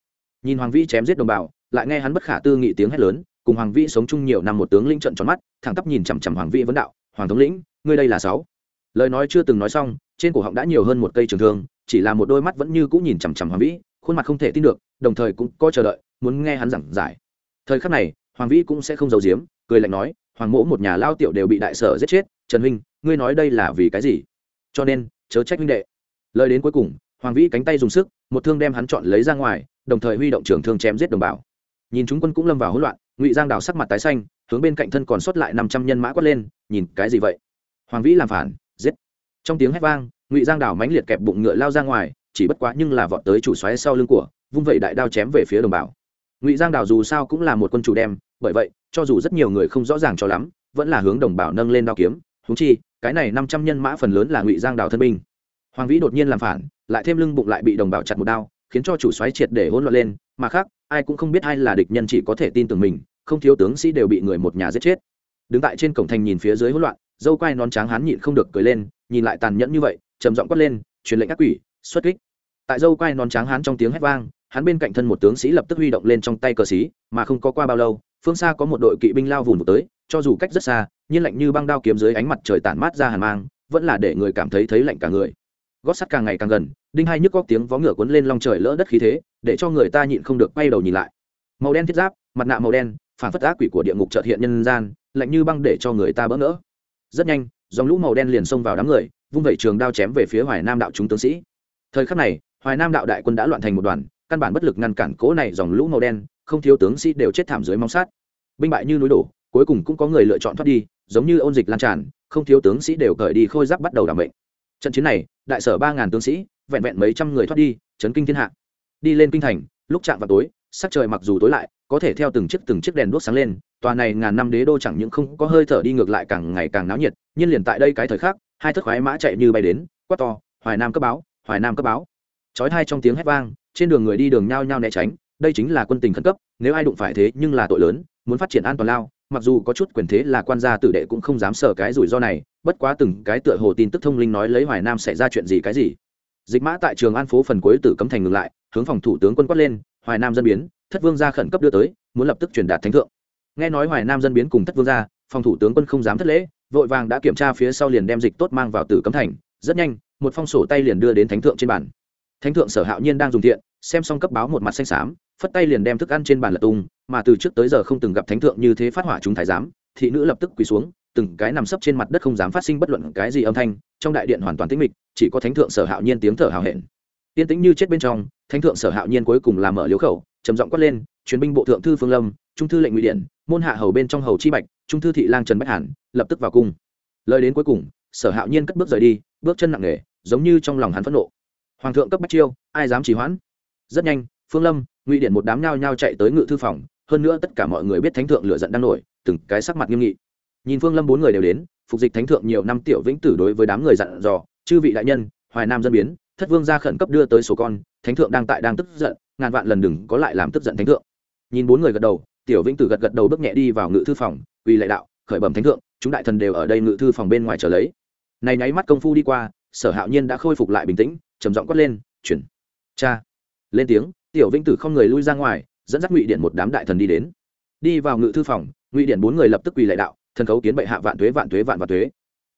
Nhìn hoàng vĩ chém giết đồng bào, lại nghe hắn bất khả tư nghị tiếng hét lớn, cùng hoàng vĩ sống chung nhiều năm một tướng linh trận tròn mắt, thẳng tắp nhìn chằm chằm hoàng vĩ vấn đạo, hoàng thống lĩnh, ngươi đây là sáu? Lời nói chưa từng nói xong, trên cổ họng đã nhiều hơn một cây trường thương, chỉ là một đôi mắt vẫn như cũng nhìn chằm chằm hoàng vĩ, khuôn mặt không thể tin được, đồng thời cũng có chờ đợi, muốn nghe hắn giảng giải. Thời khắc này, hoàng vĩ cũng sẽ không giấu giếm, cười lạnh nói, hoàng mỗ một nhà lao tiểu đều bị đại sở giết chết, trần huynh, ngươi nói đây là vì cái gì? Cho nên, chớ trách huynh đệ. Lời đến cuối cùng, hoàng vĩ cánh tay dùng sức, một thương đem hắn chọn lấy ra ngoài, đồng thời huy động trường thương chém giết đồng bào. Nhìn chúng quân cũng lâm vào hỗn loạn, ngụy giang đào sắc mặt tái xanh, hướng bên cạnh thân còn sót lại năm trăm nhân mã quát lên, nhìn cái gì vậy? Hoàng vĩ làm phản trong tiếng hét vang, ngụy giang đào mãnh liệt kẹp bụng ngựa lao ra ngoài, chỉ bất quá nhưng là vọt tới chủ xoáy sau lưng của, vung vẩy đại đao chém về phía đồng bào. Ngụy giang đào dù sao cũng là một quân chủ đem, bởi vậy, cho dù rất nhiều người không rõ ràng cho lắm, vẫn là hướng đồng bào nâng lên đao kiếm. Húng chi, cái này năm trăm nhân mã phần lớn là ngụy giang đào thân binh. Hoàng vĩ đột nhiên làm phản, lại thêm lưng bụng lại bị đồng bào chặt một đao, khiến cho chủ xoáy triệt để hỗn loạn lên. Mà khác, ai cũng không biết ai là địch nhân chỉ có thể tin tưởng mình, không thiếu tướng sĩ đều bị người một nhà giết chết. Đứng tại trên cổng thành nhìn phía dưới hỗn loạn, dâu quai non trắng hán nhịn không được cười lên nhìn lại tàn nhẫn như vậy, trầm giọng quát lên, truyền lệnh các quỷ, xuất kích. Tại dâu quai non trắng hán trong tiếng hét vang, hắn bên cạnh thân một tướng sĩ lập tức huy động lên trong tay cờ xí, mà không có qua bao lâu, phương xa có một đội kỵ binh lao vùng một tới, cho dù cách rất xa, nhưng lạnh như băng đao kiếm dưới ánh mặt trời tản mát ra hàn mang, vẫn là để người cảm thấy thấy lạnh cả người. Gót sắt càng ngày càng gần, đinh hai nhức góc tiếng vó ngựa cuốn lên long trời lỡ đất khí thế, để cho người ta nhịn không được quay đầu nhìn lại. Màu đen thiết giáp, mặt nạ màu đen, phản phất ác quỷ của địa ngục trợt hiện nhân gian, lạnh như băng để cho người ta bỡ ngỡ. Rất nhanh dòng lũ màu đen liền xông vào đám người, vung vẩy trường đao chém về phía hoài nam đạo chúng tướng sĩ. Thời khắc này, hoài nam đạo đại quân đã loạn thành một đoàn, căn bản bất lực ngăn cản cố này dòng lũ màu đen, không thiếu tướng sĩ đều chết thảm dưới móng sát. Binh bại như núi đổ, cuối cùng cũng có người lựa chọn thoát đi, giống như ôn dịch lan tràn, không thiếu tướng sĩ đều cởi đi khôi giáp bắt đầu đảm bệnh trận chiến này, đại sở ba ngàn tướng sĩ, vẹn vẹn mấy trăm người thoát đi, chấn kinh thiên hạ. Đi lên kinh thành, lúc chạm vào tối, sắc trời mặc dù tối lại, có thể theo từng chiếc từng chiếc đèn đuốc sáng lên tòa này ngàn năm đế đô chẳng những không có hơi thở đi ngược lại càng ngày càng náo nhiệt nhiên liền tại đây cái thời khắc, hai thất khoái mã chạy như bay đến, quát to, hoài nam cấp báo, hoài nam cấp báo. Chói hai trong tiếng hét vang, trên đường người đi đường nhao nhao né tránh, đây chính là quân tình khẩn cấp, nếu ai đụng phải thế nhưng là tội lớn, muốn phát triển an toàn lao, mặc dù có chút quyền thế là quan gia tử đệ cũng không dám sợ cái rủi ro này, bất quá từng cái tựa hồ tin tức thông linh nói lấy hoài nam xảy ra chuyện gì cái gì. Dịch mã tại trường an phố phần cuối tử cấm thành ngừng lại, hướng phòng thủ tướng quân quát lên, hoài nam dân biến, thất vương gia khẩn cấp đưa tới, muốn lập tức truyền đạt thánh thượng nghe nói hoài nam dân biến cùng thất vương ra, phòng thủ tướng quân không dám thất lễ vội vàng đã kiểm tra phía sau liền đem dịch tốt mang vào tử cấm thành. Rất nhanh một phong sổ tay liền đưa đến thánh thượng trên bàn. Thánh thượng sở hạo nhiên đang dùng thiện xem xong cấp báo một mặt xanh xám phất tay liền đem thức ăn trên bàn lật tung mà từ trước tới giờ không từng gặp thánh thượng như thế phát hỏa chúng thái giám thị nữ lập tức quỳ xuống từng cái nằm sấp trên mặt đất không dám phát sinh bất luận cái gì âm thanh trong đại điện hoàn toàn tĩnh mịch chỉ có thánh thượng sở hạo nhiên tiếng thở hào hẹn. Tiên tĩnh như chết bên trong thánh thượng sở hạo nhiên cuối cùng làm mở liếu khẩu trầm giọng quát lên truyền binh bộ thượng thư phương lâm trung thư lệnh ngụy điện môn hạ hầu bên trong hầu chi bạch, trung thư thị lang trần bách hàn, lập tức vào cung. Lời đến cuối cùng, sở hạo nhiên cất bước rời đi, bước chân nặng nề, giống như trong lòng hắn phẫn nộ. Hoàng thượng cấp bách chiêu, ai dám trì hoãn? Rất nhanh, phương lâm, ngụy điện một đám nhao nhao chạy tới ngự thư phòng, hơn nữa tất cả mọi người biết thánh thượng lựa giận đang nổi, từng cái sắc mặt nghiêm nghị. Nhìn phương lâm bốn người đều đến, phục dịch thánh thượng nhiều năm tiểu vĩnh tử đối với đám người dặn dò, chư vị đại nhân, hoài nam dân biến, thất vương ra khẩn cấp đưa tới số con, thánh thượng đang tại đang tức giận, ngàn vạn lần đừng có lại làm tức giận thánh thượng. Nhìn bốn người gật đầu tiểu vĩnh tử gật gật đầu bước nhẹ đi vào ngự thư phòng vì lệ đạo, khởi bẩm thánh thượng, chúng đại thần đều ở đây ngự thư phòng bên ngoài chờ lấy. Này nháy mắt công phu đi qua, sở hạo nhiên đã khôi phục lại bình tĩnh, trầm giọng quát lên, chuyển, cha. Lên tiếng, tiểu vĩnh tử không người lui ra ngoài, dẫn dắt ngụy điện một đám đại thần đi đến. Đi vào ngự thư phòng, ngụy điện bốn người lập tức quỳ lệ đạo, thần khấu kiến bệ hạ vạn tuế vạn tuế, vạn vạn tuế.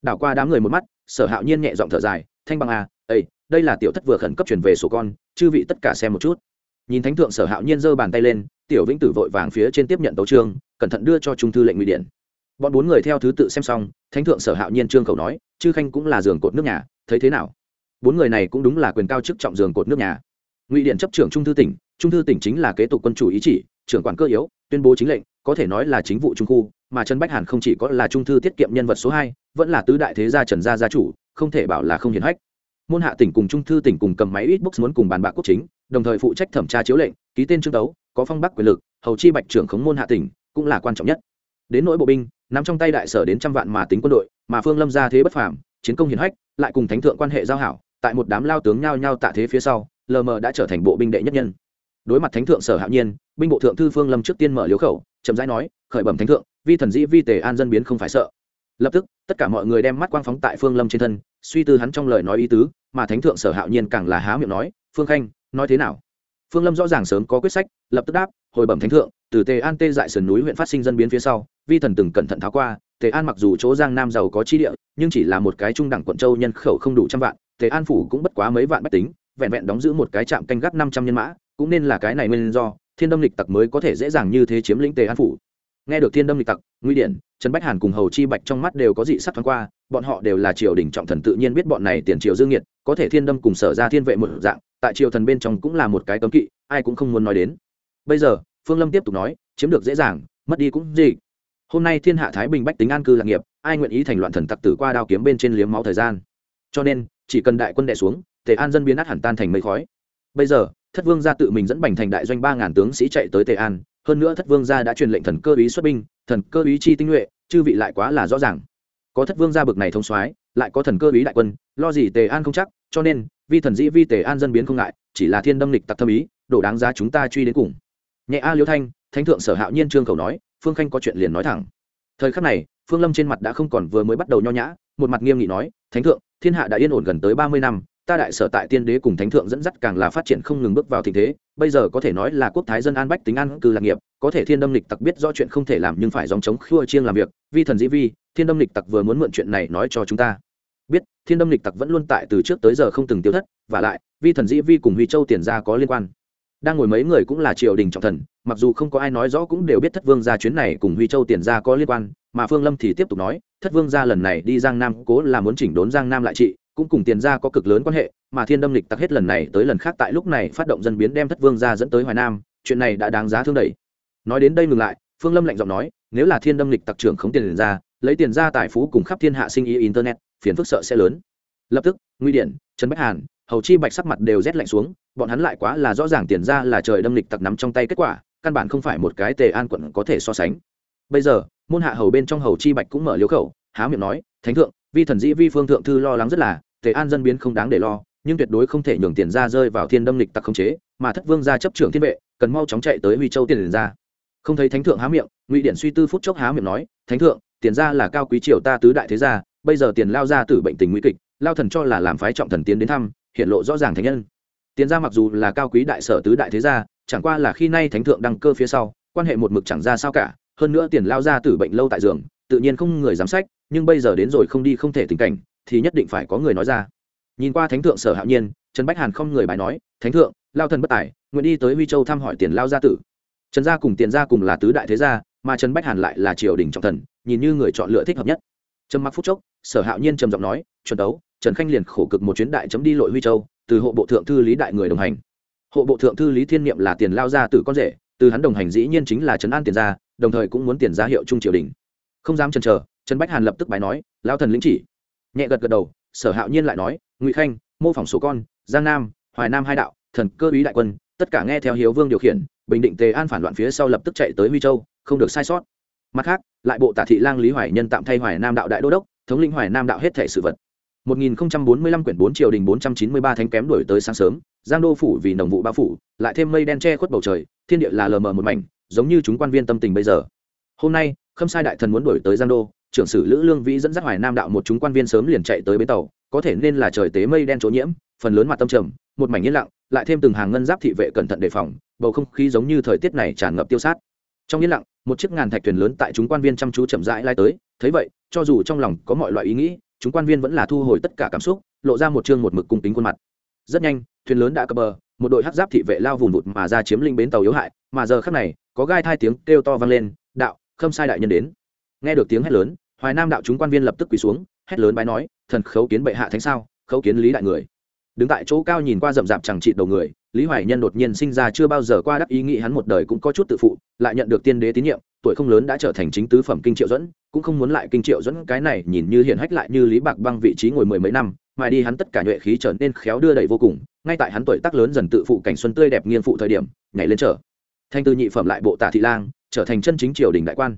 Đảo qua đám người một mắt, sở hạo nhiên nhẹ giọng thở dài, thanh bằng à ây đây là tiểu thất vừa khẩn cấp chuyển về sổ con, chư vị tất cả xem một chút nhìn thánh thượng sở hạo nhiên giơ bàn tay lên, tiểu vĩnh tử vội vàng phía trên tiếp nhận tấu trương cẩn thận đưa cho trung thư lệnh ngụy điện. Bọn bốn người theo thứ tự xem xong, thánh thượng sở hạo nhiên trương cầu nói, chư khanh cũng là giường cột nước nhà, thấy thế nào? Bốn người này cũng đúng là quyền cao chức trọng giường cột nước nhà. Ngụy điện chấp trưởng trung thư tỉnh, trung thư tỉnh chính là kế tục quân chủ ý chỉ, trưởng quản cơ yếu, tuyên bố chính lệnh, có thể nói là chính vụ trung khu, mà trần bách hàn không chỉ có là trung thư tiết kiệm nhân vật số hai, vẫn là tứ đại thế gia trần gia gia chủ, không thể bảo là không hiển hách môn hạ tỉnh cùng trung thư tỉnh cùng cầm máy ít books muốn cùng bàn bạc quốc chính, đồng thời phụ trách thẩm tra chiếu lệnh, ký tên trương đấu, có phong bắc quyền lực, hầu chi bạch trưởng khống môn hạ tỉnh, cũng là quan trọng nhất. Đến nỗi bộ binh, nắm trong tay đại sở đến trăm vạn mà tính quân đội, mà phương lâm ra thế bất phàm, chiến công hiển hách, lại cùng thánh thượng quan hệ giao hảo, tại một đám lao tướng nhao nhao tạ thế phía sau, lờ mờ đã trở thành bộ binh đệ nhất nhân. Đối mặt thánh thượng sở hạo nhiên, binh bộ thượng thư phương lâm trước tiên mở liếu khẩu, chậm rãi nói, khởi bẩm thánh thượng, vi thần dĩ vi tề an dân biến không phải sợ. Lập tức, tất cả mọi người đem mắt quang phóng tại phương lâm trên thân suy tư hắn trong lời nói ý tứ, mà thánh thượng sở hạo nhiên càng là há miệng nói, phương khanh, nói thế nào? Phương lâm rõ ràng sớm có quyết sách, lập tức đáp, hồi bẩm thánh thượng, từ tề an tê dại sườn núi huyện phát sinh dân biến phía sau, vi thần từng cẩn thận tháo qua, tề an mặc dù chỗ giang nam giàu có chi địa, nhưng chỉ là một cái trung đẳng quận châu nhân khẩu không đủ trăm vạn, tề an phủ cũng bất quá mấy vạn bách tính, vẹn vẹn đóng giữ một cái trạm canh gác năm trăm nhân mã, cũng nên là cái này nguyên do, thiên đâm lịch tặc mới có thể dễ dàng như thế chiếm lĩnh tề an phủ nghe được thiên đâm lịch tặc nguy điển, trần bách hàn cùng hầu chi bạch trong mắt đều có dị sắc thoáng qua, bọn họ đều là triều đình trọng thần tự nhiên biết bọn này tiền triều dương nhiệt có thể thiên đâm cùng sở ra thiên vệ một dạng, tại triều thần bên trong cũng là một cái cấm kỵ, ai cũng không muốn nói đến. Bây giờ, phương lâm tiếp tục nói, chiếm được dễ dàng, mất đi cũng gì hôm nay thiên hạ thái bình bách tính an cư lạc nghiệp, ai nguyện ý thành loạn thần tặc tử qua đao kiếm bên trên liếm máu thời gian? Cho nên, chỉ cần đại quân đẻ xuống, tề an dân biến át hẳn tan thành mây khói. Bây giờ, thất vương gia tự mình dẫn bành thành đại doanh ba ngàn tướng sĩ chạy tới tề an hơn nữa thất vương gia đã truyền lệnh thần cơ ý xuất binh, thần cơ ý chi tinh nhuệ, chư vị lại quá là rõ ràng. Có thất vương gia bực này thông soái, lại có thần cơ ý đại quân, lo gì tề an không chắc, cho nên, vi thần dĩ vi tề an dân biến không ngại, chỉ là thiên đâm lịch tặc thâm ý, đổ đáng giá chúng ta truy đến cùng. Nhẹ a liêu thanh, thánh thượng sở hạo nhiên trương cầu nói, phương khanh có chuyện liền nói thẳng. Thời khắc này, phương lâm trên mặt đã không còn vừa mới bắt đầu nho nhã, một mặt nghiêm nghị nói, thánh thượng, thiên hạ đã yên ổn gần tới ba mươi năm, ta đại sở tại tiên đế cùng thánh thượng dẫn dắt càng là phát triển không ngừng bước vào tình thế bây giờ có thể nói là quốc thái dân an bách tính an cư lạc nghiệp, có thể thiên đâm lịch tặc biết rõ chuyện không thể làm nhưng phải dòng chống khua chiêng làm việc. Vi thần dĩ vi, thiên đâm lịch tặc vừa muốn mượn chuyện này nói cho chúng ta. Biết, thiên đâm lịch tặc vẫn luôn tại từ trước tới giờ không từng tiêu thất, và lại, vi thần dĩ vi cùng huy châu tiền ra có liên quan. Đang ngồi mấy người cũng là triều đình trọng thần, mặc dù không có ai nói rõ cũng đều biết thất vương gia chuyến này cùng huy châu tiền ra có liên quan, mà phương lâm thì tiếp tục nói, thất vương gia lần này đi giang nam cố là muốn chỉnh đốn giang nam lại trị cũng cùng tiền gia có cực lớn quan hệ, mà thiên đâm lịch tặc hết lần này tới lần khác tại lúc này phát động dân biến đem thất vương ra dẫn tới hoài nam, chuyện này đã đáng giá thương đẩy nói đến đây ngừng lại, phương lâm lạnh giọng nói, nếu là thiên đâm lịch tặc trưởng không tiền ra lấy tiền ra tài phú cùng khắp thiên hạ sinh ý internet, phiền phức sợ sẽ lớn. Lập tức, nguy điện trần bách hàn, hầu chi bạch sắc mặt đều rét lạnh xuống, bọn hắn lại quá là rõ ràng tiền ra là trời đâm lịch tặc nắm trong tay kết quả, căn bản không phải một cái tề an quận có thể so sánh. Bây giờ, môn hạ hầu bên trong hầu chi bạch cũng mở liếu khẩu, há miệng nói, thánh thượng vi thần dĩ vi phương thượng thư lo lắng rất là, tề an dân biến không đáng để lo, nhưng tuyệt đối không thể nhường tiền ra rơi vào thiên đâm lịch tặc không chế, mà thất vương ra chấp trưởng thiên vệ, cần mau chóng chạy tới huy châu tiền ra không thấy thánh thượng há miệng, ngụy điện suy tư phút chốc há miệng nói, thánh thượng, tiền ra là cao quý triều ta tứ đại thế gia, bây giờ tiền lao ra tử bệnh tình nguy kịch, lao thần cho là làm phái trọng thần tiến đến thăm, hiện lộ rõ ràng thánh nhân. Tiền ra mặc dù là cao quý đại sở tứ đại thế gia, chẳng qua là khi nay thánh thượng đăng cơ phía sau, quan hệ một mực chẳng ra sao cả, hơn nữa tiền lao ra tử bệnh lâu tại giường tự nhiên không người giám sách nhưng bây giờ đến rồi không đi không thể tình cảnh, thì nhất định phải có người nói ra. Nhìn qua thánh thượng sở hạo nhiên, trần bách hàn không người bài nói, thánh thượng, lao thần bất tài, nguyện đi tới huy châu thăm hỏi tiền lao gia tử. Trần gia cùng tiền gia cùng là tứ đại thế gia, mà trần bách hàn lại là triều đình trọng thần, nhìn như người chọn lựa thích hợp nhất. Trầm mặc phúc chốc, sở hạo nhiên trầm giọng nói, chuẩn đấu, trần khanh liền khổ cực một chuyến đại chấm đi lội huy châu, từ hộ bộ thượng thư lý đại người đồng hành. Hộ bộ thượng thư lý thiên niệm là tiền lao gia tử con rể, từ hắn đồng hành dĩ nhiên chính là trấn an tiền gia, đồng thời cũng muốn tiền gia hiệu trung triều đình không dám chần chờ trần bách hàn lập tức bài nói lao thần lĩnh chỉ. Nhẹ gật gật đầu sở hạo nhiên lại nói ngụy khanh mô phỏng số con giang nam hoài nam hai đạo thần cơ ý đại quân tất cả nghe theo hiếu vương điều khiển bình định tề an phản loạn phía sau lập tức chạy tới huy châu không được sai sót. Mặt khác lại bộ tả thị lang lý hoài nhân tạm thay hoài nam đạo đại đô đốc thống lĩnh hoài nam đạo hết thể sự vật. 1045 quyển 4 triều đình 493 thánh kém đuổi tới sáng sớm, Giang đô phủ vì nồng vụ bao phủ, lại thêm mây đen che khuất bầu trời, thiên địa là lờ mờ một mảnh, giống như chúng quan viên tâm tình bây giờ. Hôm nay, Khâm Sai đại thần muốn đuổi tới Giang đô, trưởng sử Lữ Lương Vĩ dẫn dắt Hoài Nam đạo một chúng quan viên sớm liền chạy tới bến tàu, có thể nên là trời tế mây đen trố nhiễm, phần lớn mặt tâm trầm, một mảnh yên lặng, lại thêm từng hàng ngân giáp thị vệ cẩn thận đề phòng, bầu không khí giống như thời tiết này tràn ngập tiêu sát. Trong yên lặng, một chiếc ngàn thạch thuyền lớn tại chúng quan viên chăm chú chậm rãi lai tới, thấy vậy cho dù trong lòng có mọi loại ý nghĩ chúng quan viên vẫn là thu hồi tất cả cảm xúc lộ ra một chương một mực cung kính khuôn mặt rất nhanh thuyền lớn đã cập bờ một đội hắc giáp thị vệ lao vùng vụt mà ra chiếm linh bến tàu yếu hại mà giờ khắc này có gai thai tiếng kêu to vang lên khâm sai đại nhân đến. Nghe được tiếng hét lớn, hoài nam đạo chúng quan viên lập tức quỳ xuống, hét lớn bái nói, thần khấu kiến bệ hạ thánh sao, khấu kiến lý đại người. Đứng tại chỗ cao nhìn qua rậm rạp chẳng trị đầu người, lý hoài nhân đột nhiên sinh ra chưa bao giờ qua đắc ý nghĩ hắn một đời cũng có chút tự phụ, lại nhận được tiên đế tín nhiệm, tuổi không lớn đã trở thành chính tứ phẩm kinh triệu dẫn, cũng không muốn lại kinh triệu dẫn cái này nhìn như hiển hách lại như lý bạc băng vị trí ngồi mười mấy năm mà đi hắn tất cả nhuệ khí trở nên khéo đưa đẩy vô cùng, ngay tại hắn tuổi tác lớn dần tự phụ cảnh xuân tươi đẹp nghiên phụ thời điểm, nhảy lên trở thanh tư nhị phẩm lại bộ tả thị lang trở thành chân chính triều đình đại quan.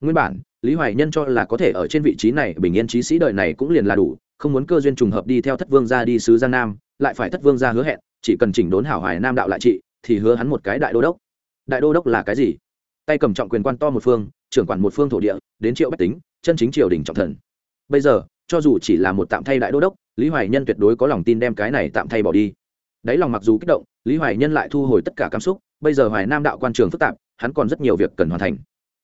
Nguyên bản, lý hoài nhân cho là có thể ở trên vị trí này, bình yên trí sĩ đời này cũng liền là đủ, không muốn cơ duyên trùng hợp đi theo thất vương ra đi sứ giang nam, lại phải thất vương ra hứa hẹn, chỉ cần chỉnh đốn hảo hoài nam đạo lại trị, thì hứa hắn một cái đại đô đốc. Đại đô đốc là cái gì? Tay cầm trọng quyền quan to một phương, trưởng quản một phương thổ địa, đến triệu bách tính, chân chính triều đình trọng thần. Bây giờ, cho dù chỉ là một tạm thay đại đô đốc, lý hoài nhân tuyệt đối có lòng tin đem cái này tạm thay bỏ đi. Đáy lòng mặc dù kích động, lý hoài nhân lại thu hồi tất cả cảm xúc, bây giờ hoài nam đạo quan trường phức tạp hắn còn rất nhiều việc cần hoàn thành.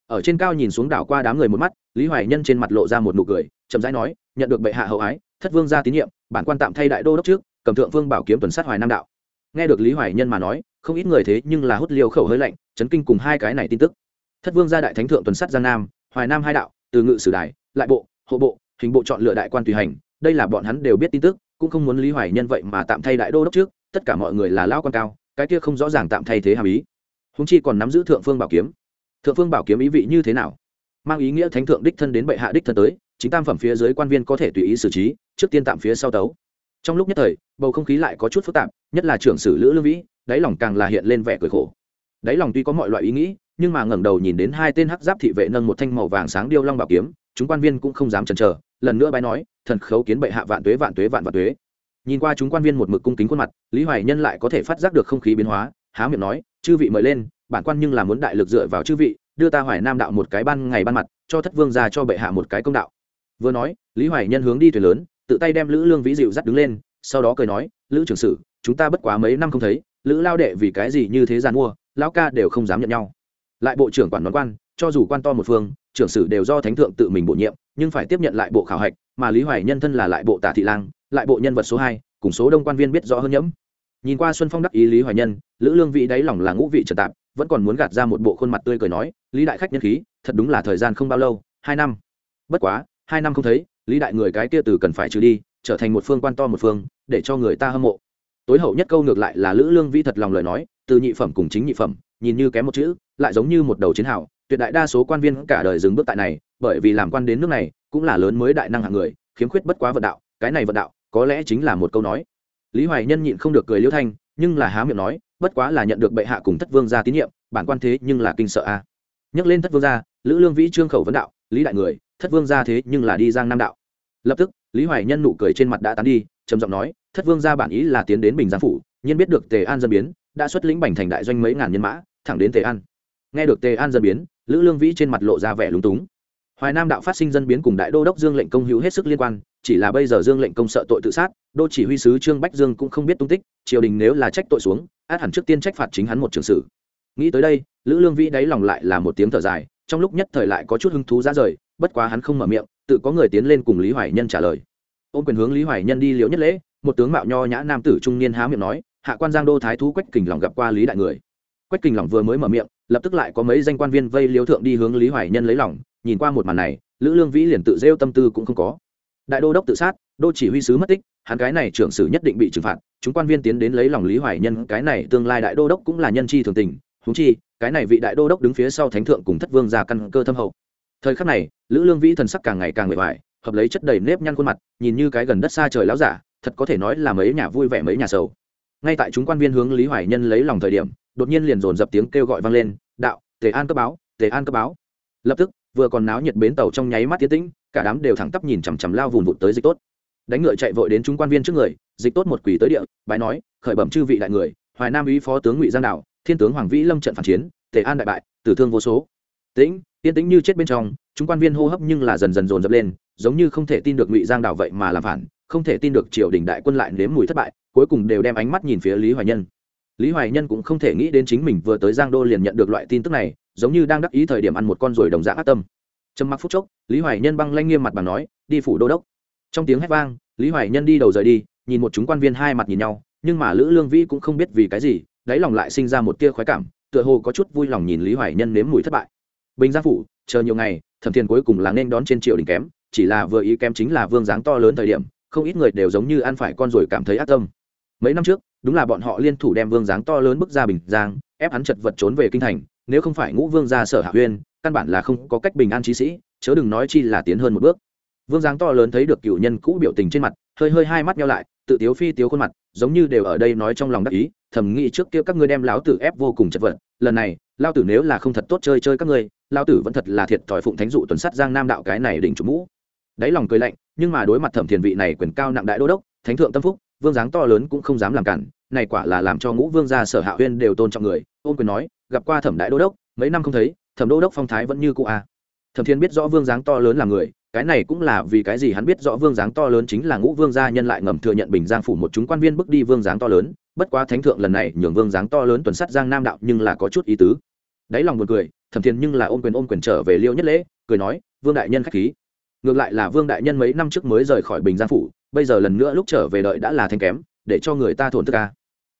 Ở trên cao nhìn xuống đảo qua đám người một mắt, lý hoài nhân trên mặt lộ ra một nụ cười, chậm rãi nói, nhận được bệ hạ hậu ái, thất vương ra tín nhiệm, bản quan tạm thay đại đô đốc trước, cầm thượng vương bảo kiếm tuần sát hoài nam đạo. Nghe được lý hoài nhân mà nói, không ít người thế nhưng là hút liều khẩu hơi lạnh, chấn kinh cùng hai cái này tin tức. Thất vương gia đại thánh thượng tuần sát giang nam, hoài nam hai đạo, từ ngự sử đài, lại bộ, hộ bộ, hình bộ chọn lựa đại quan tùy hành, đây là bọn hắn đều biết tin tức, cũng không muốn lý hoài nhân vậy mà tạm thay đại đô đốc trước, tất cả mọi người là lao quan cao, cái kia không rõ ràng tạm thay thế hàm ý húng chi còn nắm giữ thượng phương bảo kiếm. Thượng phương bảo kiếm ý vị như thế nào? Mang ý nghĩa thánh thượng đích thân đến bệ hạ đích thân tới, chính tam phẩm phía dưới quan viên có thể tùy ý xử trí, trước tiên tạm phía sau tấu. Trong lúc nhất thời, bầu không khí lại có chút phức tạp, nhất là trưởng sử lữ lương vĩ, đáy lòng càng là hiện lên vẻ cười khổ. Đáy lòng tuy có mọi loại ý nghĩ, nhưng mà ngẩng đầu nhìn đến hai tên hắc giáp thị vệ nâng một thanh màu vàng sáng điêu long bảo kiếm, chúng quan viên cũng không dám chần chờ, lần nữa bái nói, thần khấu kiến bệ hạ vạn tuế vạn tuế, vạn vạn tuế. Nhìn qua chúng quan viên một mực cung kính khuôn mặt, lý hoài nhân lại có thể phát giác được không khí biến hóa, há miệng nói chư vị mời lên, bản quan nhưng là muốn đại lực dựa vào chư vị, đưa ta hoài nam đạo một cái ban ngày ban mặt, cho thất vương ra cho bệ hạ một cái công đạo. Vừa nói, lý hoài nhân hướng đi thuyền lớn, tự tay đem lữ lương vĩ dịu dắt đứng lên, sau đó cười nói, lữ trưởng sử, chúng ta bất quá mấy năm không thấy, lữ lao đệ vì cái gì như thế gian mua lão ca đều không dám nhận nhau. Lại bộ trưởng quản đoán quan, cho dù quan to một phương, trưởng sử đều do thánh thượng tự mình bổ nhiệm, nhưng phải tiếp nhận lại bộ khảo hạch, mà lý hoài nhân thân là lại bộ tả thị lang, lại bộ nhân vật số hai, cùng số đông quan viên biết rõ hơn nhẫm nhìn qua xuân phong đắc ý lý hoài nhân, lữ lương vị đáy lòng là ngũ vị trật tạp, vẫn còn muốn gạt ra một bộ khuôn mặt tươi cười nói, lý đại khách nhân khí, thật đúng là thời gian không bao lâu, hai năm. Bất quá, hai năm không thấy, lý đại người cái kia từ cần phải trừ đi, trở thành một phương quan to một phương, để cho người ta hâm mộ. Tối hậu nhất câu ngược lại là lữ lương vĩ thật lòng lời nói, từ nhị phẩm cùng chính nhị phẩm, nhìn như kém một chữ, lại giống như một đầu chiến hào, tuyệt đại đa số quan viên cả đời dừng bước tại này, bởi vì làm quan đến nước này, cũng là lớn mới đại năng hạng người, khiếm khuyết bất quá vận đạo, cái này vận đạo, có lẽ chính là một câu nói lý hoài nhân nhịn không được cười liêu thanh, nhưng là há miệng nói, bất quá là nhận được bệ hạ cùng thất vương gia tín nhiệm, bản quan thế nhưng là kinh sợ a. Nhắc lên thất vương gia, lữ lương vĩ trương khẩu vấn đạo, lý đại người, thất vương gia thế nhưng là đi giang nam đạo. Lập tức, lý hoài nhân nụ cười trên mặt đã tán đi, trầm giọng nói, thất vương gia bản ý là tiến đến bình giang phủ, nhiên biết được tề an dân biến, đã xuất lĩnh bành thành đại doanh mấy ngàn nhân mã, thẳng đến tề an. Nghe được tề an dân biến, lữ lương vĩ trên mặt lộ ra vẻ lúng túng. Hoài nam đạo phát sinh dân biến cùng đại đô đốc dương lệnh công hữu hết sức liên quan chỉ là bây giờ dương lệnh công sợ tội tự sát, đô chỉ huy sứ trương bách dương cũng không biết tung tích, triều đình nếu là trách tội xuống, át hẳn trước tiên trách phạt chính hắn một trường sử nghĩ tới đây, lữ lương vĩ đáy lòng lại là một tiếng thở dài, trong lúc nhất thời lại có chút hứng thú ra rời, bất quá hắn không mở miệng, tự có người tiến lên cùng lý hoài nhân trả lời. Ôm quyền hướng lý hoài nhân đi liễu nhất lễ, một tướng mạo nho nhã nam tử trung niên há miệng nói, hạ quan giang đô thái thú quách kình lòng gặp qua lý đại người. Quách kình lòng vừa mới mở miệng, lập tức lại có mấy danh quan viên vây liếu thượng đi hướng lý hoài nhân lấy lòng, nhìn qua một màn này, lữ lương vĩ liền tự rêu tâm tư cũng không có đại đô đốc tự sát, đô chỉ huy sứ mất tích, hắn cái này trưởng sử nhất định bị trừng phạt. Chúng quan viên tiến đến lấy lòng lý hoài nhân, cái này tương lai đại đô đốc cũng là nhân chi thường tình. Húng chi, cái này vị đại đô đốc đứng phía sau thánh thượng cùng thất vương ra căn cơ thâm hậu. Thời khắc này, lữ lương vĩ thần sắc càng ngày càng mệt mỏi hợp lấy chất đầy nếp nhăn khuôn mặt, nhìn như cái gần đất xa trời láo giả, thật có thể nói là mấy nhà vui vẻ mấy nhà sầu. Ngay tại chúng quan viên hướng lý hoài nhân lấy lòng thời điểm, đột nhiên liền dồn dập tiếng kêu gọi vang lên, đạo, tề an cấp báo, tề an cấp báo. Lập tức, vừa còn náo nhiệt bến tàu trong nháy mắt tiến tĩnh cả đám đều thẳng tắp nhìn chằm chằm lao vùn vụt tới dịch tốt. Đánh ngựa chạy vội đến chúng quan viên trước người, dịch tốt một quỷ tới địa, bái nói, khởi bẩm chư vị đại người, hoài nam ý phó tướng ngụy giang đạo, thiên tướng hoàng vĩ lâm trận phản chiến, tề an đại bại, tử thương vô số. Tĩnh, yên tĩnh như chết bên trong. Chúng quan viên hô hấp nhưng là dần dần dồn dập lên, giống như không thể tin được ngụy giang đảo vậy mà làm phản, không thể tin được triều đình đại quân lại nếm mùi thất bại, cuối cùng đều đem ánh mắt nhìn phía lý hoài nhân. Lý hoài nhân cũng không thể nghĩ đến chính mình vừa tới giang đô liền nhận được loại tin tức này, giống như đang đắc ý thời điểm ăn một con ruồi đồng dạng ác tâm trầm mặc phút chốc, lý hoài nhân băng lanh nghiêm mặt bà nói, đi phủ đô đốc. Trong tiếng hét vang, lý hoài nhân đi đầu rời đi, nhìn một chúng quan viên hai mặt nhìn nhau, nhưng mà lữ lương vĩ cũng không biết vì cái gì, đáy lòng lại sinh ra một tia khoái cảm, tựa hồ có chút vui lòng nhìn lý hoài nhân nếm mùi thất bại. Bình giang phủ, chờ nhiều ngày, thẩm thiền cuối cùng là nên đón trên triều đình kém, chỉ là vừa ý kém chính là vương dáng to lớn thời điểm, không ít người đều giống như ăn phải con rồi cảm thấy ác tâm. Mấy năm trước, đúng là bọn họ liên thủ đem vương dáng to lớn bước ra bình giang, ép hắn chật vật trốn về kinh thành, nếu không phải ngũ vương ra sở hạ huyên căn bản là không có cách bình an trí sĩ, chớ đừng nói chi là tiến hơn một bước. Vương giáng to lớn thấy được cựu nhân cũ biểu tình trên mặt, hơi hơi hai mắt nhau lại, tự tiếu phi tiếu khuôn mặt, giống như đều ở đây nói trong lòng đắc ý, thầm nghĩ trước kia các ngươi đem lão tử ép vô cùng chật vật, lần này lao tử nếu là không thật tốt chơi chơi các ngươi lao tử vẫn thật là thiệt thòi phụng thánh dụ tuần sắt giang nam đạo cái này đỉnh chủ mũ. Đáy lòng cười lạnh, nhưng mà đối mặt thẩm thiền vị này quyền cao nặng đại đô đốc, thánh thượng tâm phúc, vương dáng to lớn cũng không dám làm cản, này quả là làm cho ngũ vương gia sở hạ huyên đều tôn trọng người ôm quyền nói, gặp qua thẩm đại đô đốc, mấy năm không thấy thẩm đô đốc phong thái vẫn như cũ a à. thẩm thiên biết rõ vương dáng to lớn là người, cái này cũng là vì cái gì hắn biết rõ vương dáng to lớn chính là ngũ vương gia nhân lại ngầm thừa nhận bình giang phủ một chúng quan viên bước đi vương dáng to lớn, bất quá thánh thượng lần này nhường vương dáng to lớn tuần sắt giang nam đạo nhưng là có chút ý tứ. Đáy lòng buồn cười, thẩm thiên nhưng là ôm quyền ôm quyền trở về liêu nhất lễ, cười nói, vương đại nhân khách khí. Ngược lại là vương đại nhân mấy năm trước mới rời khỏi bình giang phủ, bây giờ lần nữa lúc trở về đợi đã là thanh kém, để cho người ta thổn thức ca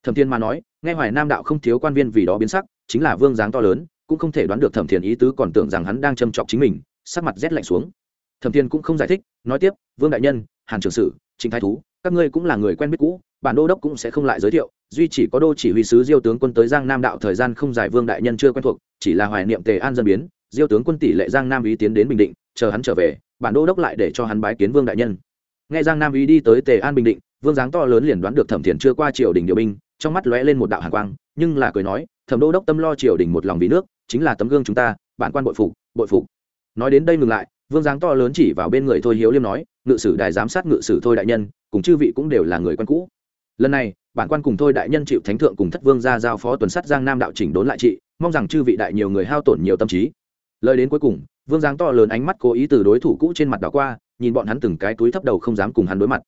thẩm thiên mà nói, nghe hoài nam đạo không thiếu quan viên vì đó biến sắc, chính là vương dáng to lớn cũng không thể đoán được thẩm thiền ý tứ còn tưởng rằng hắn đang châm chọc chính mình, sắc mặt rét lạnh xuống. Thẩm thiên cũng không giải thích, nói tiếp, vương đại nhân, hàn trường sử trịnh thái thú, các ngươi cũng là người quen biết cũ, bản đô đốc cũng sẽ không lại giới thiệu, duy chỉ có đô chỉ huy sứ diêu tướng quân tới giang nam đạo thời gian không dài vương đại nhân chưa quen thuộc, chỉ là hoài niệm tề an dân biến, diêu tướng quân tỷ lệ giang nam ý tiến đến bình định, chờ hắn trở về, bản đô đốc lại để cho hắn bái kiến vương đại nhân. Nghe giang nam ý đi tới tề an bình định, vương dáng to lớn liền đoán được thẩm thiền chưa qua triều đình điều binh, trong mắt lóe lên một đạo hàn quang, nhưng là cười nói thẩm đô đốc tâm lo triều đình một lòng vì nước, chính là tấm gương chúng ta, bản quan bội phục bội phục. Nói đến đây ngừng lại, vương giáng to lớn chỉ vào bên người thôi hiếu liêm nói, ngự sử đài giám sát ngự sử thôi đại nhân, cùng chư vị cũng đều là người quen cũ. Lần này, bản quan cùng thôi đại nhân chịu thánh thượng cùng thất vương ra giao phó tuần sắt giang nam đạo chỉnh đốn lại trị, mong rằng chư vị đại nhiều người hao tổn nhiều tâm trí. Lời đến cuối cùng, vương giáng to lớn ánh mắt cố ý từ đối thủ cũ trên mặt đảo qua, nhìn bọn hắn từng cái túi thấp đầu không dám cùng hắn đối mặt.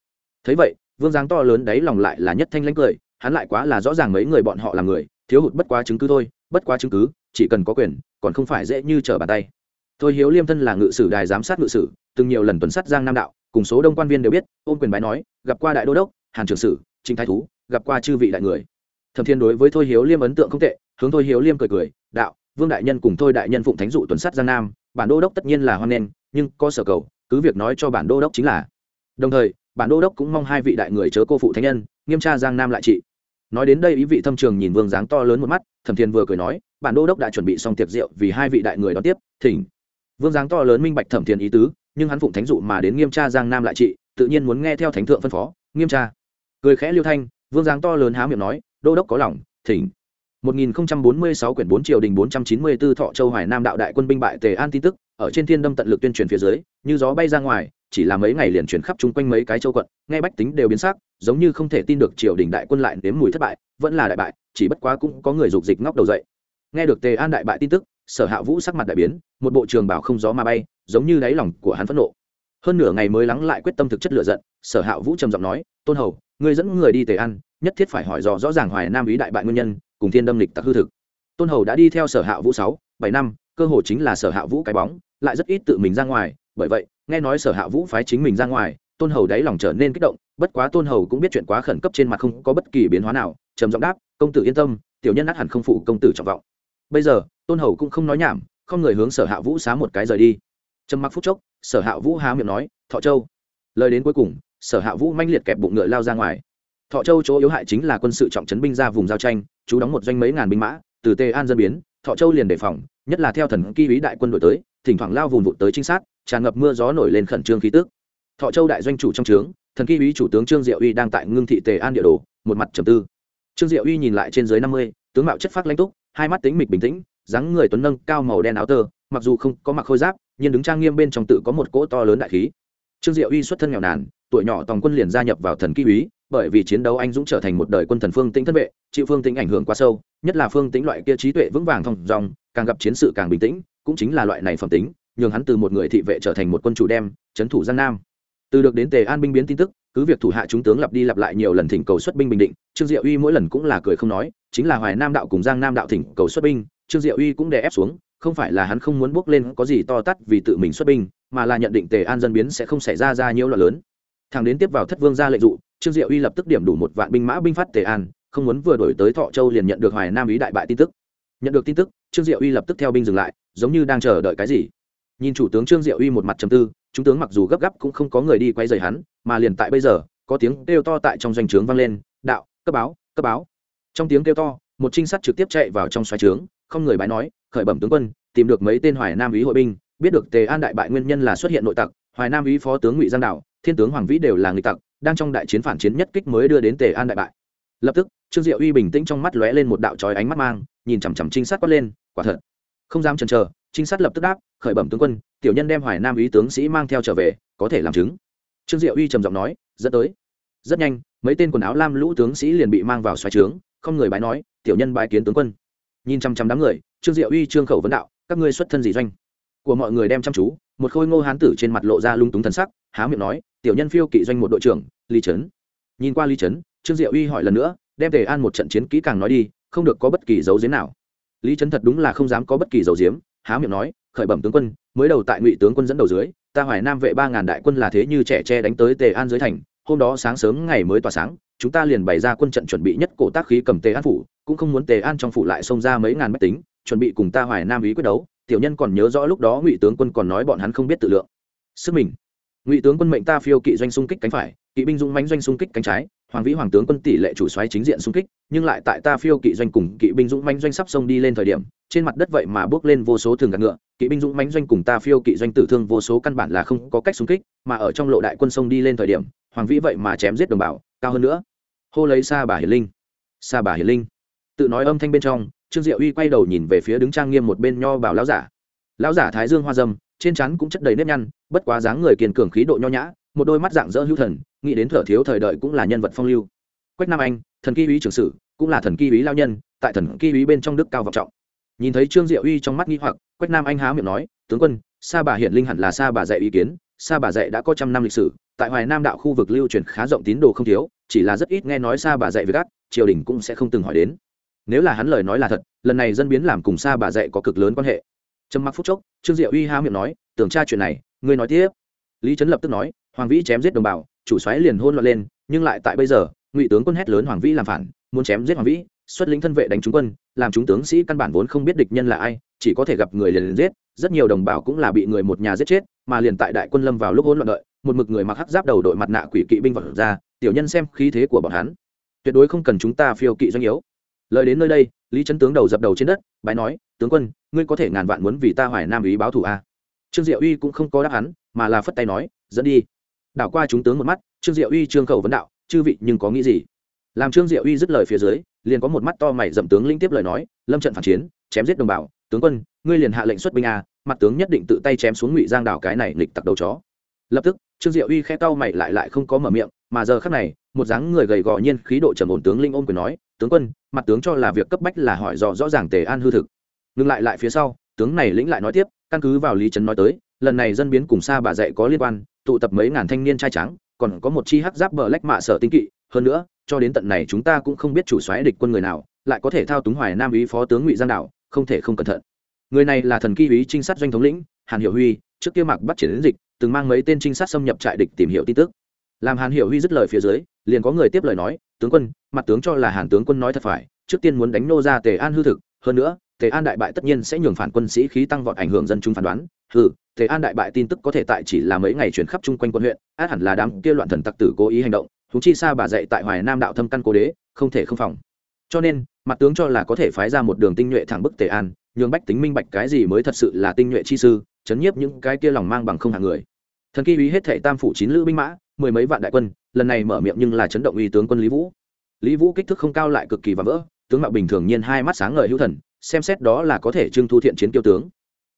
Thấy vậy, vương giáng to lớn đấy lòng lại là nhất thanh lãnh cười, hắn lại quá là rõ ràng mấy người bọn họ là người thiếu hụt bất quá chứng cứ thôi, bất quá chứng cứ, chỉ cần có quyền, còn không phải dễ như trở bàn tay. Thôi hiếu liêm thân là ngự sử đài giám sát ngự sử, từng nhiều lần tuần sát giang nam đạo, cùng số đông quan viên đều biết, ôm quyền bái nói, gặp qua đại đô đốc, hàn trường sử trinh thái thú, gặp qua chư vị đại người. Thẩm thiên đối với thôi hiếu liêm ấn tượng không tệ, hướng thôi hiếu liêm cười cười, đạo, vương đại nhân cùng thôi đại nhân phụng thánh dụ tuần sát giang nam, bản đô đốc tất nhiên là hoan nghênh, nhưng có sở cầu, cứ việc nói cho bản đô đốc chính là. Đồng thời, bản đô đốc cũng mong hai vị đại người chớ cô phụ thánh nhân, nghiêm tra giang nam lại trị nói đến đây ý vị thâm trường nhìn vương dáng to lớn một mắt thẩm thiên vừa cười nói bản đô đốc đã chuẩn bị xong tiệc rượu vì hai vị đại người đón tiếp thỉnh. Vương dáng to lớn minh bạch thẩm thiên ý tứ nhưng hắn phụng thánh dụ mà đến nghiêm tra giang nam lại trị tự nhiên muốn nghe theo thánh thượng phân phó nghiêm tra cười khẽ liêu thanh vương dáng to lớn há miệng nói đô đốc có lòng thỉnh. 1046 quyển 4 triều đình 494 thọ châu Hoài Nam đạo đại quân binh bại Tề An tin tức, ở trên thiên đâm tận lực tuyên truyền phía dưới, như gió bay ra ngoài, chỉ là mấy ngày liền chuyển khắp chung quanh mấy cái châu quận, nghe bách tính đều biến sắc, giống như không thể tin được triều đình đại quân lại nếm mùi thất bại, vẫn là đại bại, chỉ bất quá cũng có người dục dịch ngóc đầu dậy. Nghe được Tề An đại bại tin tức, Sở Hạ Vũ sắc mặt đại biến, một bộ trường bảo không gió mà bay, giống như đáy lòng của hắn phẫn nộ. Hơn nửa ngày mới lắng lại quyết tâm thực chất lửa giận, Sở Hạ Vũ trầm giọng nói, "Tôn hầu, ngươi dẫn người đi Tề An, nhất thiết phải hỏi rõ rõ ràng Hoài Nam ý đại bại nguyên nhân, cùng thiên đâm lịch tặc hư thực tôn hầu đã đi theo sở hạ vũ sáu bảy năm cơ hồ chính là sở hạ vũ cái bóng lại rất ít tự mình ra ngoài bởi vậy, nghe nói sở hạ vũ phái chính mình ra ngoài, tôn hầu đáy lòng trở nên kích động, bất quá tôn hầu cũng biết chuyện quá khẩn cấp trên mặt không có bất kỳ biến hóa nào, trầm giọng đáp, công tử yên tâm, tiểu nhân át hẳn không phụ công tử trọng vọng. Bây giờ, tôn hầu cũng không nói nhảm, không người hướng sở hạ vũ xá một cái rời đi. Trầm mặc phút chốc, sở hạ vũ há miệng nói, thọ châu. Lời đến cuối cùng, sở hạ vũ manh liệt kẹp bụng ngựa lao ra ngoài. Thọ châu chỗ yếu hại chính là quân sự trọng trấn binh ra vùng giao tranh, chú đóng một doanh mấy ngàn binh mã, từ tề an dân biến, thọ châu liền đề phòng, nhất là theo thần kỳ ý đại quân đội tới, thỉnh thoảng lao vùng vụt tới trinh sát tràn ngập mưa gió nổi lên khẩn trương khí tức. thọ châu đại doanh chủ trong trướng, thần kỳ ý chủ tướng trương diệu uy đang tại ngưng thị tề an địa đồ, một mặt trầm tư. Trương diệu uy nhìn lại trên dưới năm mươi, tướng mạo chất phác lãnh túc, hai mắt tính mịch bình tĩnh, dáng người tuấn nâng, cao màu đen áo tơ, mặc dù không có mặc khôi giáp, nhưng đứng trang nghiêm bên trong tự có một cỗ to lớn đại khí. Trương diệu uy xuất thân nghèo nàn, tuổi nhỏ tòng quân liền gia nhập vào thần kỳ úy bởi vì chiến đấu anh dũng trở thành một đời quân thần phương tĩnh thân vệ, chịu phương tĩnh ảnh hưởng quá sâu, nhất là phương tĩnh loại kia trí tuệ vững vàng thông dòng, càng gặp chiến sự càng bình tĩnh, cũng chính là loại này phẩm tính nhường hắn từ một người thị vệ trở thành một quân chủ đem trấn thủ giang nam. Từ được đến tề an binh biến tin tức, cứ việc thủ hạ chúng tướng lặp đi lặp lại nhiều lần thỉnh cầu xuất binh bình định, trương diệu uy mỗi lần cũng là cười không nói, chính là hoài nam đạo cùng giang nam đạo thỉnh cầu xuất binh, trương diệu uy cũng đè ép xuống, không phải là hắn không muốn bước lên có gì to tát vì tự mình xuất binh, mà là nhận định tề an dân biến sẽ không xảy ra ra nhiều loạn lớn. Thằng đến tiếp vào thất vương ra lệnh dụ, trương diệu uy lập tức điểm đủ một vạn binh mã binh phát tề an, không muốn vừa đổi tới thọ châu liền nhận được hoài nam ý đại bại tin tức. Nhận được tin tức, trương diệu uy lập tức theo binh dừng lại, giống như đang chờ đợi cái gì nhìn chủ tướng trương diệu uy một mặt trầm tư, chúng tướng mặc dù gấp gáp cũng không có người đi quay dày hắn, mà liền tại bây giờ, có tiếng kêu to tại trong doanh trướng vang lên, đạo, cấp báo cấp báo. Trong tiếng kêu to, một trinh sát trực tiếp chạy vào trong xoáy trướng, không người bái nói, khởi bẩm tướng quân, tìm được mấy tên hoài nam ý hội binh, biết được tề an đại bại nguyên nhân là xuất hiện nội tặc, hoài nam ý phó tướng ngụy giang đạo, thiên tướng hoàng vĩ đều là người tặc, đang trong đại chiến phản chiến nhất kích mới đưa đến tề an đại bại. Lập tức, trương diệu uy bình tĩnh trong mắt lóe lên một đạo trói ánh mắt mang, nhìn chằm chằm trinh sát quát lên, quả thật, không dám chần chờ trinh sát lập tức đáp, khởi bẩm tướng quân, tiểu nhân đem hoài nam ý tướng sĩ mang theo trở về, có thể làm chứng. Trương diệu uy trầm giọng nói, dẫn tới. Rất nhanh, mấy tên quần áo lam lũ tướng sĩ liền bị mang vào xoáy trướng, không người bái nói, tiểu nhân bái kiến tướng quân. Nhìn chăm chăm đám người, trương diệu uy trương khẩu vấn đạo, các ngươi xuất thân gì doanh? Của mọi người đem chăm chú, một khôi ngô hán tử trên mặt lộ ra lung túng thần sắc, há miệng nói, tiểu nhân phiêu kỵ doanh một đội trưởng, lý trấn. Nhìn qua lý trấn, trương diệu uy hỏi lần nữa, đem tề an một trận chiến kỹ càng nói đi, không được có bất kỳ dấu diếm nào. Lý trấn thật đúng là không dám có bất kỳ dấu diếm há miệng nói, khởi bẩm tướng quân, mới đầu tại ngụy tướng quân dẫn đầu dưới, ta hoài nam vệ ba ngàn đại quân là thế như trẻ tre đánh tới tề an dưới thành, hôm đó sáng sớm ngày mới tỏa sáng, chúng ta liền bày ra quân trận chuẩn bị nhất cổ tác khí cầm tề an phủ, cũng không muốn tề an trong phủ lại xông ra mấy ngàn máy tính, chuẩn bị cùng ta hoài nam ý quyết đấu. Tiểu nhân còn nhớ rõ lúc đó ngụy tướng quân còn nói bọn hắn không biết tự lượng. Sức mình. Ngụy tướng quân mệnh ta phiêu kỵ doanh xung kích cánh phải, kỵ binh dũng mãnh doanh xung kích cánh trái hoàng vĩ hoàng tướng quân tỷ lệ chủ xoáy chính diện xung kích, nhưng lại tại ta phiêu kỵ doanh cùng kỵ binh dũng mãnh doanh sắp sông đi lên thời điểm, trên mặt đất vậy mà bước lên vô số thường gạt ngựa. Kỵ binh dũng mãnh doanh cùng ta phiêu kỵ doanh tử thương vô số căn bản là không có cách xung kích, mà ở trong lộ đại quân sông đi lên thời điểm, hoàng vĩ vậy mà chém giết đồng bào, cao hơn nữa. Hô lấy xa bà hiền linh. Xa bà hiền linh. Tự nói âm thanh bên trong, trương diệu uy quay đầu nhìn về phía đứng trang nghiêm một bên nho bảo lão giả. Lão giả thái dương hoa dâm, trên trán cũng chất đầy nếp nhăn, bất quá dáng người kiên cường khí độ nho nhã, một đôi mắt dạng dỡ hữu thần nghĩ đến thở thiếu thời đợi cũng là nhân vật phong lưu. Quách nam anh, thần ký uý trưởng sử, cũng là thần ký uý lao nhân, tại thần ký uý bên trong đức cao vọng trọng. Nhìn thấy trương diệu uy trong mắt nghi hoặc, quách nam anh há miệng nói, tướng quân, sa bà hiển linh hẳn là sa bà dạy ý kiến, sa bà dạy đã có trăm năm lịch sử, tại hoài nam đạo khu vực lưu truyền khá rộng tín đồ không thiếu, chỉ là rất ít nghe nói sa bà dạy với các triều đình cũng sẽ không từng hỏi đến. Nếu là hắn lời nói là thật, lần này dân biến làm cùng sa bà dạy có cực lớn quan hệ. Trầm mặc phút chốc, trương diệu uy há miệng nói, tưởng tra chuyện này, ngươi nói tiếp. Lý trấn lập tức nói, hoàng vĩ chém giết đồng bào chủ xoáy liền hôn loạn lên nhưng lại tại bây giờ ngụy tướng quân hét lớn hoàng vĩ làm phản muốn chém giết hoàng vĩ xuất lĩnh thân vệ đánh chúng quân làm chúng tướng sĩ căn bản vốn không biết địch nhân là ai chỉ có thể gặp người liền, liền giết rất nhiều đồng bào cũng là bị người một nhà giết chết mà liền tại đại quân lâm vào lúc hỗn loạn đợi một mực người mặc hắc giáp đầu đội mặt nạ quỷ kỵ binh vật ra tiểu nhân xem khí thế của bọn hắn. Tuyệt đối không cần chúng ta phiêu kỵ doanh yếu. Lời đến nơi đây lý trấn tướng đầu dập đầu trên đất bái nói tướng quân ngươi có thể ngàn vạn muốn vì ta hoài nam ý báo thù a. À? trương diệu uy cũng không có đáp hắn mà là phất tay nói dẫn đi đảo qua chúng tướng một mắt, trương diệu uy, trương khẩu vấn đạo, chư vị nhưng có nghĩ gì? Làm trương diệu uy dứt lời phía dưới, liền có một mắt to mày dậm tướng linh tiếp lời nói, lâm trận phản chiến, chém giết đồng bào, tướng quân, ngươi liền hạ lệnh xuất binh a, mặt tướng nhất định tự tay chém xuống ngụy giang đảo cái này nghịch tặc đầu chó. Lập tức, trương diệu uy khẽ cau mày lại lại không có mở miệng, mà giờ khắc này, một dáng người gầy gò nhiên khí độ trầm ổn tướng linh ôm quyền nói, tướng quân, mặt tướng cho là việc cấp bách là hỏi rõ rõ ràng tề an hư thực. Ngừng lại lại phía sau, tướng này lĩnh lại nói tiếp, căn cứ vào lý trấn nói tới, lần này dân biến cùng xa bà dạy có liên quan tụ tập mấy ngàn thanh niên trai trắng, còn có một chi hắc giáp bờ lách mạ sở tinh kỵ. Hơn nữa, cho đến tận này chúng ta cũng không biết chủ xoáy địch quân người nào, lại có thể thao túng hoài nam ý phó tướng ngụy giang đạo không thể không cẩn thận. Người này là thần kỳ ý trinh sát doanh thống lĩnh, hàn hiệu huy, trước kia mặc bắt triển đến dịch, từng mang mấy tên trinh sát xâm nhập trại địch tìm hiểu tin tức. Làm hàn hiệu huy dứt lời phía dưới, liền có người tiếp lời nói, tướng quân, mặt tướng cho là hàn tướng quân nói thật phải, trước tiên muốn đánh nô ra tề an hư thực, hơn nữa, tề an đại bại tất nhiên sẽ nhường phản quân sĩ khí tăng vọt ảnh hưởng dân chúng phán đoán. Hừ tề an đại bại tin tức có thể tại chỉ là mấy ngày chuyển khắp chung quanh quân huyện, át hẳn là đám kia loạn thần tặc tử cố ý hành động thú chi xa bà dạy tại hoài nam đạo thâm căn cố đế, không thể không phòng. Cho nên, mặt tướng cho là có thể phái ra một đường tinh nhuệ thẳng bức tề an, nhường bách tính minh bạch cái gì mới thật sự là tinh nhuệ chi sư, chấn nhiếp những cái kia lòng mang bằng không hạng người. Thần kỳ uy hết thể tam phủ chín lữ binh mã, mười mấy vạn đại quân, lần này mở miệng nhưng là chấn động uy tướng quân lý vũ. Lý vũ kích thước không cao lại cực kỳ và vỡ, tướng mạo bình thường nhiên hai mắt sáng ngời hữu thần, xem xét đó là có thể trưng thu thiện chiến tiêu tướng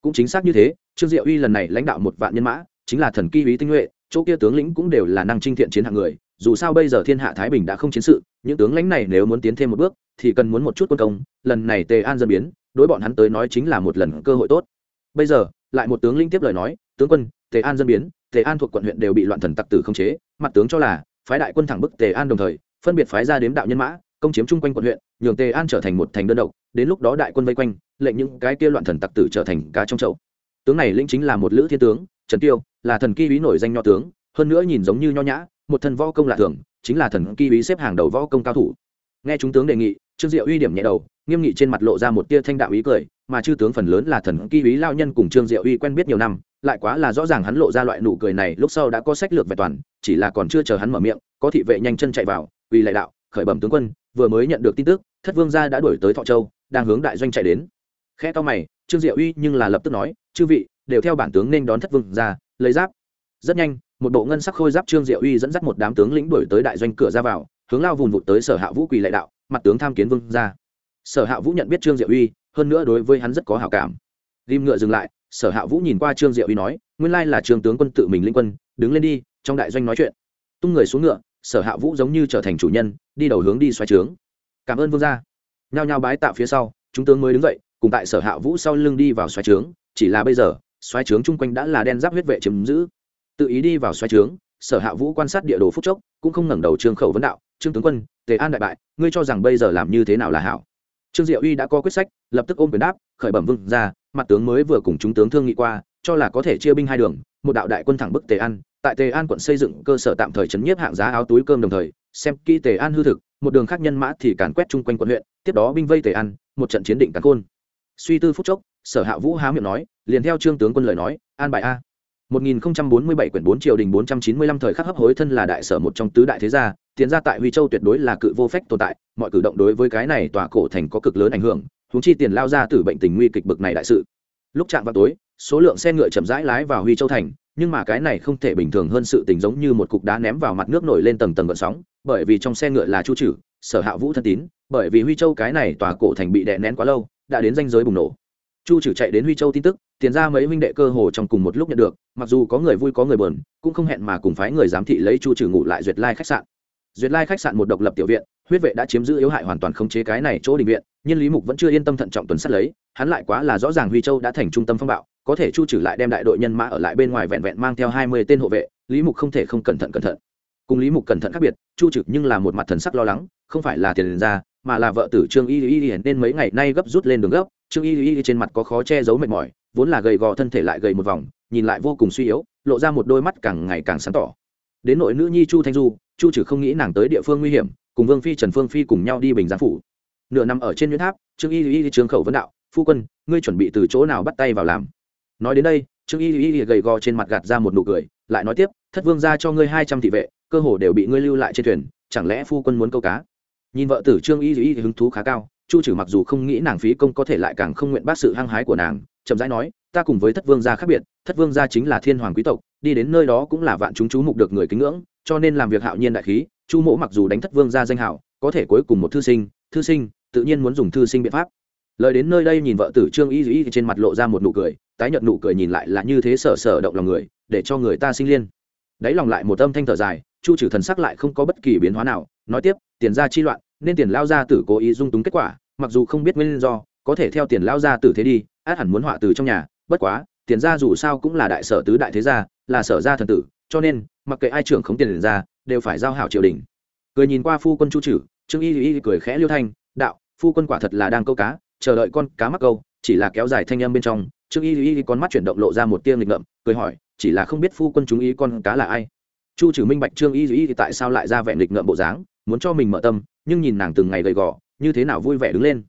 cũng chính xác như thế, trương diệu uy lần này lãnh đạo một vạn nhân mã, chính là thần kỳ uy tinh nhuệ, chỗ kia tướng lĩnh cũng đều là năng trinh thiện chiến hạng người, dù sao bây giờ thiên hạ thái bình đã không chiến sự, những tướng lãnh này nếu muốn tiến thêm một bước, thì cần muốn một chút quân công, lần này tề an dân biến, đối bọn hắn tới nói chính là một lần cơ hội tốt. Bây giờ, lại một tướng lĩnh tiếp lời nói, tướng quân, tề an dân biến, tề an thuộc quận huyện đều bị loạn thần tặc tử khống chế, mặt tướng cho là, phái đại quân thẳng bức tề an đồng thời, phân biệt phái ra đếm đạo nhân mã, công chiếm chung quanh quận huyện nhường tề an trở thành một thành đơn độc, đến lúc đó đại quân vây quanh, lệnh những cái kia loạn thần tặc tử trở thành cá trong chậu. Tướng này linh chính là một lữ thiên tướng, trần tiêu, là thần kỳ bí nổi danh nho tướng, hơn nữa nhìn giống như nho nhã, một thần võ công lạ thường, chính là thần kỳ bí xếp hàng đầu võ công cao thủ. Nghe chúng tướng đề nghị, trương diệu uy điểm nhẹ đầu, nghiêm nghị trên mặt lộ ra một tia thanh đạo ý cười, mà chư tướng phần lớn là thần kỳ bí lao nhân cùng trương diệu uy quen biết nhiều năm, lại quá là rõ ràng hắn lộ ra loại nụ cười này lúc sau đã có sách lược vẹn toàn, chỉ là còn chưa chờ hắn mở miệng, có thị vệ nhanh chân chạy vào, uy lại đạo, khởi bẩm tướng quân vừa mới nhận được tin tức, thất vương gia đã đuổi tới thọ châu, đang hướng đại doanh chạy đến. Khe to mày, trương diệu uy nhưng là lập tức nói, chư vị, đều theo bản tướng nên đón thất vương gia, lấy giáp. Rất nhanh, một bộ ngân sắc khôi giáp trương diệu uy dẫn dắt một đám tướng lĩnh đuổi tới đại doanh cửa ra vào, hướng lao vùng vụt tới sở hạ vũ quỳ lại đạo, mặt tướng tham kiến vương gia. Sở hạ vũ nhận biết trương diệu uy, hơn nữa đối với hắn rất có hảo cảm. Ghim ngựa dừng lại, sở hạ vũ nhìn qua trương diệu uy nói, nguyên lai là trương tướng quân tự mình linh quân, đứng lên đi, trong đại doanh nói chuyện. Tung người xuống ngựa sở hạ vũ giống như trở thành chủ nhân, đi đầu hướng đi xoáy trướng. Cảm ơn vương gia. Nhao nhao bái tạ phía sau, chúng tướng mới đứng dậy, cùng tại sở hạ vũ sau lưng đi vào xoáy trướng. Chỉ là bây giờ xoáy trướng chung quanh đã là đen giáp huyết vệ chiếm giữ. Tự ý đi vào xoáy trướng, sở hạ vũ quan sát địa đồ phúc chốc, cũng không ngẩng đầu trương khẩu vấn đạo, trương tướng quân, tề an đại bại, ngươi cho rằng bây giờ làm như thế nào là hảo? Trương diệu uy đã có quyết sách, lập tức ôm quyền đáp, khởi bẩm vương ra mặt tướng mới vừa cùng chúng tướng thương nghị qua, cho là có thể chia binh hai đường, một đạo đại quân thẳng bức tề an tại tề an quận xây dựng cơ sở tạm thời chấn nhiếp hạng giá áo túi cơm đồng thời xem kỹ tề an hư thực một đường khác nhân mã thì càn quét chung quanh quận huyện tiếp đó binh vây tề an một trận chiến định càn côn suy tư phút chốc sở hạ vũ há miệng nói liền theo trương tướng quân lời nói an bài a 1047 quyển 4 triều đình 495 thời khắc hấp hối thân là đại sở một trong tứ đại thế gia, tiến ra tại Huy Châu tuyệt đối là cự vô phách tồn tại, mọi cử động đối với cái này tòa cổ thành có cực lớn ảnh hưởng, huống chi tiền lao ra tử bệnh tình nguy kịch bực này đại sự. Lúc chạm vào tối, số lượng xe ngựa chậm rãi lái vào Huy Châu thành, nhưng mà cái này không thể bình thường hơn sự tình giống như một cục đá ném vào mặt nước nổi lên tầng tầng gợn sóng, bởi vì trong xe ngựa là Chu Trử, Sở Hạ Vũ thân tín, bởi vì Huy Châu cái này tòa cổ thành bị đè nén quá lâu, đã đến ranh giới bùng nổ. Chu Trử chạy đến Huy Châu tin tức, tiền ra mấy huynh đệ cơ hồ trong cùng một lúc nhận được, mặc dù có người vui có người buồn, cũng không hẹn mà cùng phái người giám thị lấy Chu Trử ngủ lại duyệt lai khách sạn. Duyệt lai khách sạn một độc lập tiểu viện, huyết vệ đã chiếm giữ yếu hại hoàn toàn khống chế cái này chỗ đình viện, nhưng Lý Mục vẫn chưa yên tâm thận trọng tuần sát lấy, hắn lại quá là rõ ràng Huy Châu đã thành trung tâm phong bạo, có thể Chu trừ lại đem đại đội nhân mã ở lại bên ngoài vẹn vẹn mang theo hai mươi tên hộ vệ, Lý Mục không thể không cẩn thận cẩn thận. Cùng Lý Mục cẩn thận khác biệt, Chu trừ nhưng là một mặt thần sắc lo lắng, không phải là tiền ra, mà là vợ tử Trương Y Y nên mấy ngày nay gấp rút lên đường gấp, Trương Y Y trên mặt có khó che giấu mệt mỏi, vốn là gầy gò thân thể lại gầy một vòng nhìn lại vô cùng suy yếu lộ ra một đôi mắt càng ngày càng sáng tỏ. Đến nội nữ nhi chu thanh du chu trừ không nghĩ nàng tới địa phương nguy hiểm cùng vương phi trần phương phi cùng nhau đi bình giang phủ. Nửa năm ở trên nhuyễn tháp trương y y trương khẩu vấn đạo phu quân ngươi chuẩn bị từ chỗ nào bắt tay vào làm? Nói đến đây, trương y y gầy gò trên mặt gạt ra một nụ cười, lại nói tiếp, thất vương ra cho ngươi hai trăm thị vệ, cơ hồ đều bị ngươi lưu lại trên thuyền, chẳng lẽ phu quân muốn câu cá? Nhìn vợ tử trương y y hứng thú khá cao, chu trừ mặc dù không nghĩ nàng phí công có thể lại càng không nguyện bác sự hăng hái của nàng, chậm rãi nói, ta cùng với thất vương gia khác biệt, thất vương gia chính là thiên hoàng quý tộc, đi đến nơi đó cũng là vạn chúng chú mục được người kính ngưỡng, cho nên làm việc hạo nhiên đại khí, chu mỗ mặc dù đánh thất vương gia danh hảo, có thể cuối cùng một thư sinh thư sinh, tự nhiên muốn dùng thư sinh biện pháp. Lời đến nơi đây nhìn vợ tử trương y y trên mặt lộ ra một nụ cười tái nhợt nụ cười nhìn lại là như thế sở sở động lòng người, để cho người ta sinh liên. Đáy lòng lại một âm thanh thở dài, chu trừ thần sắc lại không có bất kỳ biến hóa nào, nói tiếp, tiền ra chi loạn, nên tiền lao ra tử cố ý dung túng kết quả, mặc dù không biết nguyên do, có thể theo tiền lao ra tử thế đi, át hẳn muốn họa từ trong nhà, bất quá, tiền gia dù sao cũng là đại sở tứ đại thế gia, là sở gia thần tử, cho nên, mặc kệ ai trưởng khống tiền ra đều phải giao hảo triều đình. Cười nhìn qua phu quân chu trừ trương y y cười khẽ liêu thanh, đạo, phu quân quả thật là đang câu cá, chờ đợi con cá mắc câu, chỉ là kéo dài thanh âm bên trong trương y y con mắt chuyển động lộ ra một tia nghịch ngợm, cười hỏi, chỉ là không biết phu quân chúng ý con cá là ai? Chu trừ minh bạch trương y y tại sao lại ra vẻ nghịch ngợm bộ dáng, muốn cho mình mở tâm, nhưng nhìn nàng từng ngày gầy gò, như thế nào vui vẻ đứng lên.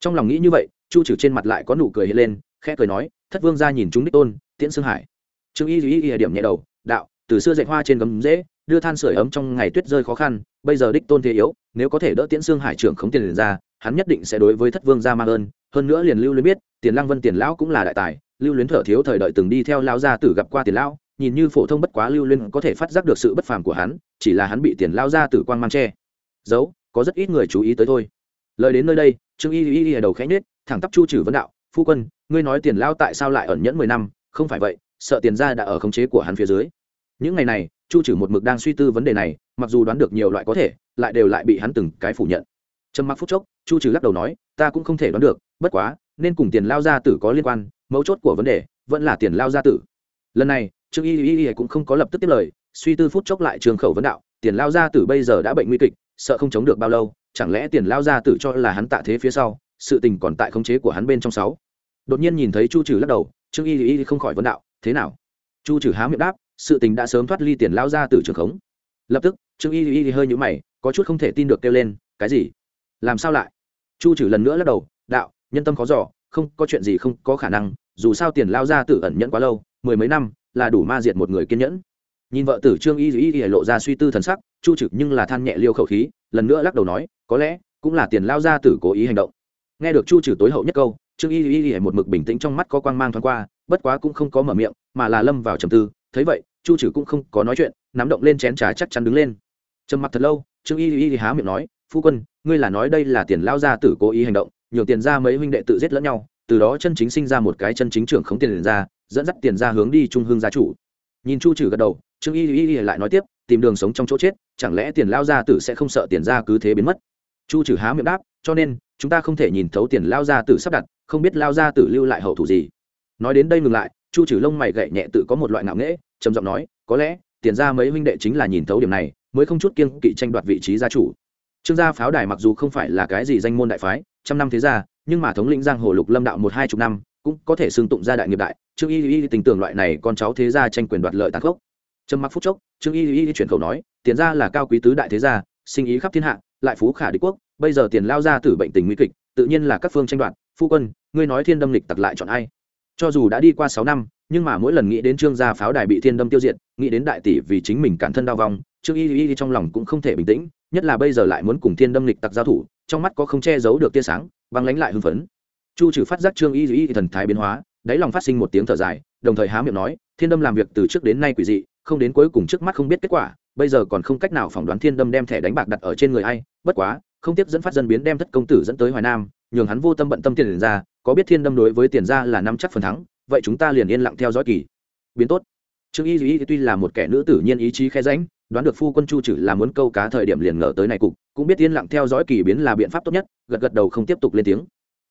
Trong lòng nghĩ như vậy, chu trừ trên mặt lại có nụ cười hiện lên, khẽ cười nói, thất vương ra nhìn chúng đích tôn, tiễn xương hải. Trương y y y điểm nhẹ đầu, đạo, từ xưa dạy hoa trên gấm dễ, đưa than sửa ấm trong ngày tuyết rơi khó khăn, bây giờ đích tôn thế yếu, nếu có thể đỡ tiễn xương hải trưởng khống tiền ra, hắn nhất định sẽ đối với thất vương ra mang ơn hơn nữa liền lưu luyến biết, tiền lăng vân tiền lão cũng là đại tài, lưu luyến thở thiếu thời đợi từng đi theo lao gia tử gặp qua tiền lão, nhìn như phổ thông bất quá lưu luyến có thể phát giác được sự bất phàm của hắn, chỉ là hắn bị tiền lao gia tử quang mang che. Giấu, có rất ít người chú ý tới thôi. Lời đến nơi đây, trương y y y đầu khẽ nết thẳng tắp chu trừ vấn đạo, phu quân, ngươi nói tiền lao tại sao lại ẩn nhẫn mười năm, không phải vậy, sợ tiền ra đã ở khống chế của hắn phía dưới. Những ngày này, chu trừ một mực đang suy tư vấn đề này, mặc dù đoán được nhiều loại có thể, lại đều lại bị hắn từng cái phủ nhận. Trầm mặc phút chốc, chu trừ lắc đầu nói ta cũng không thể đoán được, bất quá, nên cùng tiền lao gia tử có liên quan, mấu chốt của vấn đề, vẫn là tiền lao gia tử. Lần này, trương y y y cũng không có lập tức tiếp lời, suy tư phút chốc lại trường khẩu vấn đạo, tiền lao gia tử bây giờ đã bệnh nguy kịch, sợ không chống được bao lâu, chẳng lẽ tiền lao gia tử cho là hắn tạ thế phía sau, sự tình còn tại khống chế của hắn bên trong sáu. Đột nhiên nhìn thấy chu trừ lắc đầu, trương y y không khỏi vấn đạo, thế nào? Chu trừ há miệng đáp, sự tình đã sớm thoát ly tiền lao gia tử trường khống. Lập tức, trương y y hơi nhũ mày, có chút không thể tin được kêu lên, cái gì? Làm sao lại? Chu trừ lần nữa lắc đầu, đạo, nhân tâm khó giỏ không có chuyện gì không có khả năng, dù sao tiền lao ra tử ẩn nhẫn quá lâu, mười mấy năm là đủ ma diệt một người kiên nhẫn. Nhìn vợ tử trương y y y lộ ra suy tư thần sắc, chu trực nhưng là than nhẹ liêu khẩu khí, lần nữa lắc đầu nói, có lẽ cũng là tiền lao ra tử cố ý hành động. Nghe được chu trừ tối hậu nhất câu, trương y y y một mực bình tĩnh trong mắt có quang mang thoáng qua, bất quá cũng không có mở miệng, mà là lâm vào trầm tư. Thấy vậy, chu trừ cũng không có nói chuyện, nắm động lên chén trà chắc chắn đứng lên. Trầm mặt thật lâu, trương y y há miệng nói phu quân, ngươi là nói đây là tiền lao ra tử cố ý hành động, nhường tiền ra mấy huynh đệ tự giết lẫn nhau, từ đó chân chính sinh ra một cái chân chính trưởng khống tiền ra dẫn dắt tiền ra hướng đi trung hương gia chủ. Nhìn chu trừ gật đầu, trương y y lại nói tiếp, tìm đường sống trong chỗ chết, chẳng lẽ tiền lao gia tử sẽ không sợ tiền ra cứ thế biến mất? Chu trừ há miệng đáp, cho nên, chúng ta không thể nhìn thấu tiền lao gia tử sắp đặt, không biết lao gia tử lưu lại hậu thủ gì. Nói đến đây ngừng lại, chu trừ lông mày gậy nhẹ tự có một loại ngạo nghễ, trầm giọng nói, có lẽ, tiền ra mấy huynh đệ chính là nhìn thấu điểm này, mới không chút kiêng kỵ tranh đoạt vị trí gia chủ trương gia pháo đài mặc dù không phải là cái gì danh môn đại phái, trăm năm thế gia, nhưng mà thống lĩnh giang hồ lục lâm đạo một hai chục năm, cũng có thể xưng tụng gia đại nghiệp đại. Trương y y tình tưởng loại này con cháu thế gia tranh quyền đoạt lợi tàn khốc. Trầm mặc phút chốc, trương y y chuyển khẩu nói, tiền gia là cao quý tứ đại thế gia, sinh ý khắp thiên hạ, lại phú khả đế quốc, bây giờ tiền lao ra tử bệnh tình nguy kịch, tự nhiên là các phương tranh đoạt. Phu quân, ngươi nói thiên đâm lịch tặc lại chọn ai? Cho dù đã đi qua sáu năm, nhưng mà mỗi lần nghĩ đến trương gia pháo đài bị thiên đâm tiêu diệt, nghĩ đến đại tỷ vì chính mình cản thân đau vong, trương y y trong lòng cũng không thể bình tĩnh nhất là bây giờ lại muốn cùng thiên đâm lịch tặc giao thủ, trong mắt có không che giấu được tia sáng, băng lánh lại hưng phấn. Chu trừ phát giác trương y y thần thái biến hóa, đáy lòng phát sinh một tiếng thở dài, đồng thời há miệng nói, thiên đâm làm việc từ trước đến nay quỷ dị, không đến cuối cùng trước mắt không biết kết quả, bây giờ còn không cách nào phỏng đoán thiên đâm đem thẻ đánh bạc đặt ở trên người ai, bất quá, không tiếp dẫn phát dân biến đem thất công tử dẫn tới hoài nam, nhường hắn vô tâm bận tâm tiền ra, có biết thiên đâm đối với tiền ra là năm chắc phần thắng, vậy chúng ta liền yên lặng theo dõi kỳ. Biến tốt. Trương y dĩ tuy là một kẻ nữ tử, nhiên ý chí khe ránh đoán được phu quân chu trừ là muốn câu cá thời điểm liền ngờ tới này cục, cũng biết yên lặng theo dõi kỳ biến là biện pháp tốt nhất, gật gật đầu không tiếp tục lên tiếng.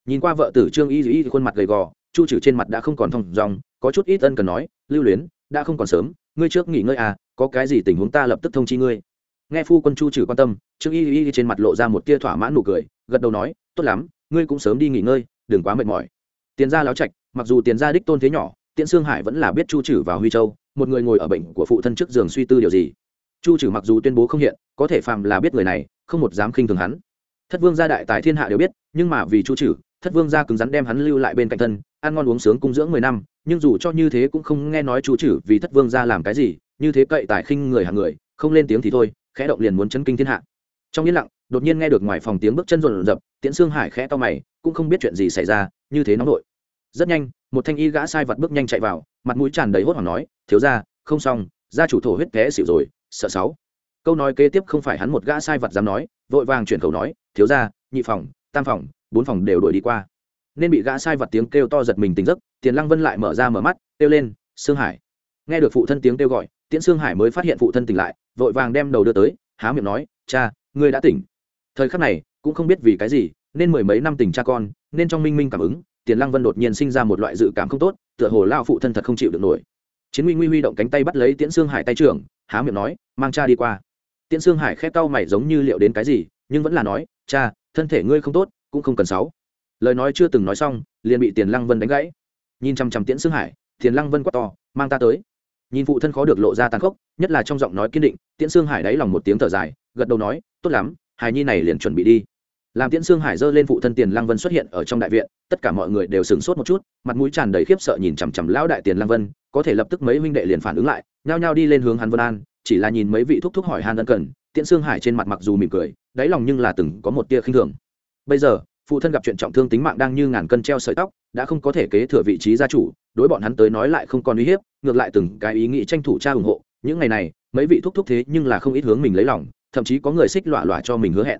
Nhìn qua vợ tử trương y dĩ khuôn mặt gầy gò, chu trừ trên mặt đã không còn thong dòng, có chút ít ân cần nói, lưu luyến, đã không còn sớm, ngươi trước nghỉ ngơi à có cái gì tình huống ta lập tức thông chi ngươi. Nghe phu quân chu trừ quan tâm, trương y y trên mặt lộ ra một tia thỏa mãn nụ cười, gật đầu nói, tốt lắm, ngươi cũng sớm đi nghỉ ngơi, đừng quá mệt mỏi. Tiền gia láo trạch, mặc dù tiền gia đích tôn thế nhỏ, tiễn sương hải vẫn là biết chu trừ vào huy châu, một người ngồi ở bệnh của phụ thân trước giường suy tư điều gì chu trừ mặc dù tuyên bố không hiện, có thể phàm là biết người này, không một dám khinh thường hắn. Thất vương gia đại tài thiên hạ đều biết, nhưng mà vì chu trừ, thất vương gia cứng rắn đem hắn lưu lại bên cạnh thân, ăn ngon uống sướng cung dưỡng mười năm, nhưng dù cho như thế cũng không nghe nói chu trừ vì thất vương gia làm cái gì, như thế cậy tài khinh người hàng người, không lên tiếng thì thôi, khẽ động liền muốn chấn kinh thiên hạ. Trong yên lặng, đột nhiên nghe được ngoài phòng tiếng bước chân rộn rập, tiễn xương hải khẽ to mày, cũng không biết chuyện gì xảy ra, như thế nóng nội. Rất nhanh, một thanh y gã sai vật bước nhanh chạy vào, mặt mũi tràn đầy hốt hoảng nói, thiếu ra không xong, gia chủ thổ huyết té xỉu rồi sợ sáu. Câu nói kế tiếp không phải hắn một gã sai vật dám nói, vội vàng chuyển khẩu nói, thiếu ra nhị phòng, tam phòng, bốn phòng đều đuổi đi qua. Nên bị gã sai vật tiếng kêu to giật mình tỉnh giấc, tiền lăng vân lại mở ra mở mắt, kêu lên, sương hải. Nghe được phụ thân tiếng kêu gọi, tiễn sương hải mới phát hiện phụ thân tỉnh lại, vội vàng đem đầu đưa tới, há miệng nói, cha, ngươi đã tỉnh. Thời khắc này, cũng không biết vì cái gì, nên mười mấy năm tình cha con, nên trong minh minh cảm ứng, tiền lăng vân đột nhiên sinh ra một loại dự cảm không tốt, tựa hồ lao phụ thân thật không chịu được nổi. Chiến nguy nguy huy động cánh tay bắt lấy tiễn sương hải tay trưởng há miệng nói, mang cha đi qua. Tiễn sương hải khét cau mày giống như liệu đến cái gì, nhưng vẫn là nói, cha, thân thể ngươi không tốt, cũng không cần sáu. Lời nói chưa từng nói xong, liền bị tiền lăng vân đánh gãy. Nhìn chằm chằm tiễn sương hải, tiền lăng vân quát to, mang ta tới. Nhìn phụ thân khó được lộ ra tàn khốc, nhất là trong giọng nói kiên định, tiễn sương hải đáy lòng một tiếng thở dài, gật đầu nói, tốt lắm, hài nhi này liền chuẩn bị đi. Làm tiễn sương hải giơ lên phụ thân tiền lăng vân xuất hiện ở trong đại viện, tất cả mọi người đều sửng sốt một chút, mặt mũi tràn đầy khiếp sợ nhìn chằm chằm lão đại tiền lăng vân có thể lập tức mấy huynh đệ liền phản ứng lại, nhao nhao đi lên hướng hắn vân an, chỉ là nhìn mấy vị thúc thúc hỏi Hàn ân cần, tiễn sương hải trên mặt mặc dù mỉm cười, đáy lòng nhưng là từng có một tia khinh thường. Bây giờ, phụ thân gặp chuyện trọng thương tính mạng đang như ngàn cân treo sợi tóc, đã không có thể kế thừa vị trí gia chủ, đối bọn hắn tới nói lại không còn uy hiếp, ngược lại từng cái ý nghĩ tranh thủ cha ủng hộ, những ngày này, mấy vị thúc thúc thế nhưng là không ít hướng mình lấy lòng, thậm chí có người xích lọa lọa cho mình hứa hẹn.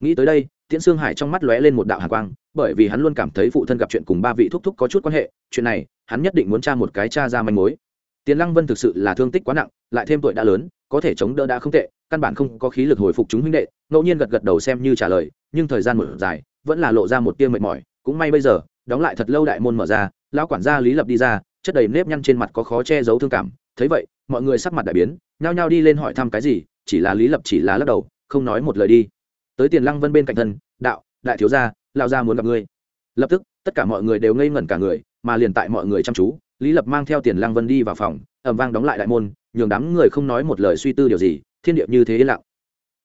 Nghĩ tới đây, tiễn sương hải trong mắt lóe lên một đạo hạ quang bởi vì hắn luôn cảm thấy phụ thân gặp chuyện cùng ba vị thúc thúc có chút quan hệ, chuyện này, hắn nhất định muốn tra một cái tra ra manh mối. Tiền lăng vân thực sự là thương tích quá nặng, lại thêm tuổi đã lớn, có thể chống đỡ đã không tệ, căn bản không có khí lực hồi phục chúng huynh đệ, ngẫu nhiên gật gật đầu xem như trả lời, nhưng thời gian một dài, vẫn là lộ ra một tia mệt mỏi. Cũng may bây giờ, đóng lại thật lâu đại môn mở ra, lão quản gia lý lập đi ra, chất đầy nếp nhăn trên mặt có khó che giấu thương cảm. Thấy vậy, mọi người sắc mặt đại biến, nhao nhao đi lên hỏi thăm cái gì, chỉ là lý lập chỉ là lắc đầu, không nói một lời đi. Tới tiền lăng vân bên cạnh thân, đạo, đại thiếu gia lao gia muốn gặp ngươi. Lập tức, tất cả mọi người đều ngây ngẩn cả người, mà liền tại mọi người chăm chú, lý lập mang theo tiền Lang vân đi vào phòng ẩm vang đóng lại đại môn, nhường đám người không nói một lời suy tư điều gì, thiên địa như thế lặng.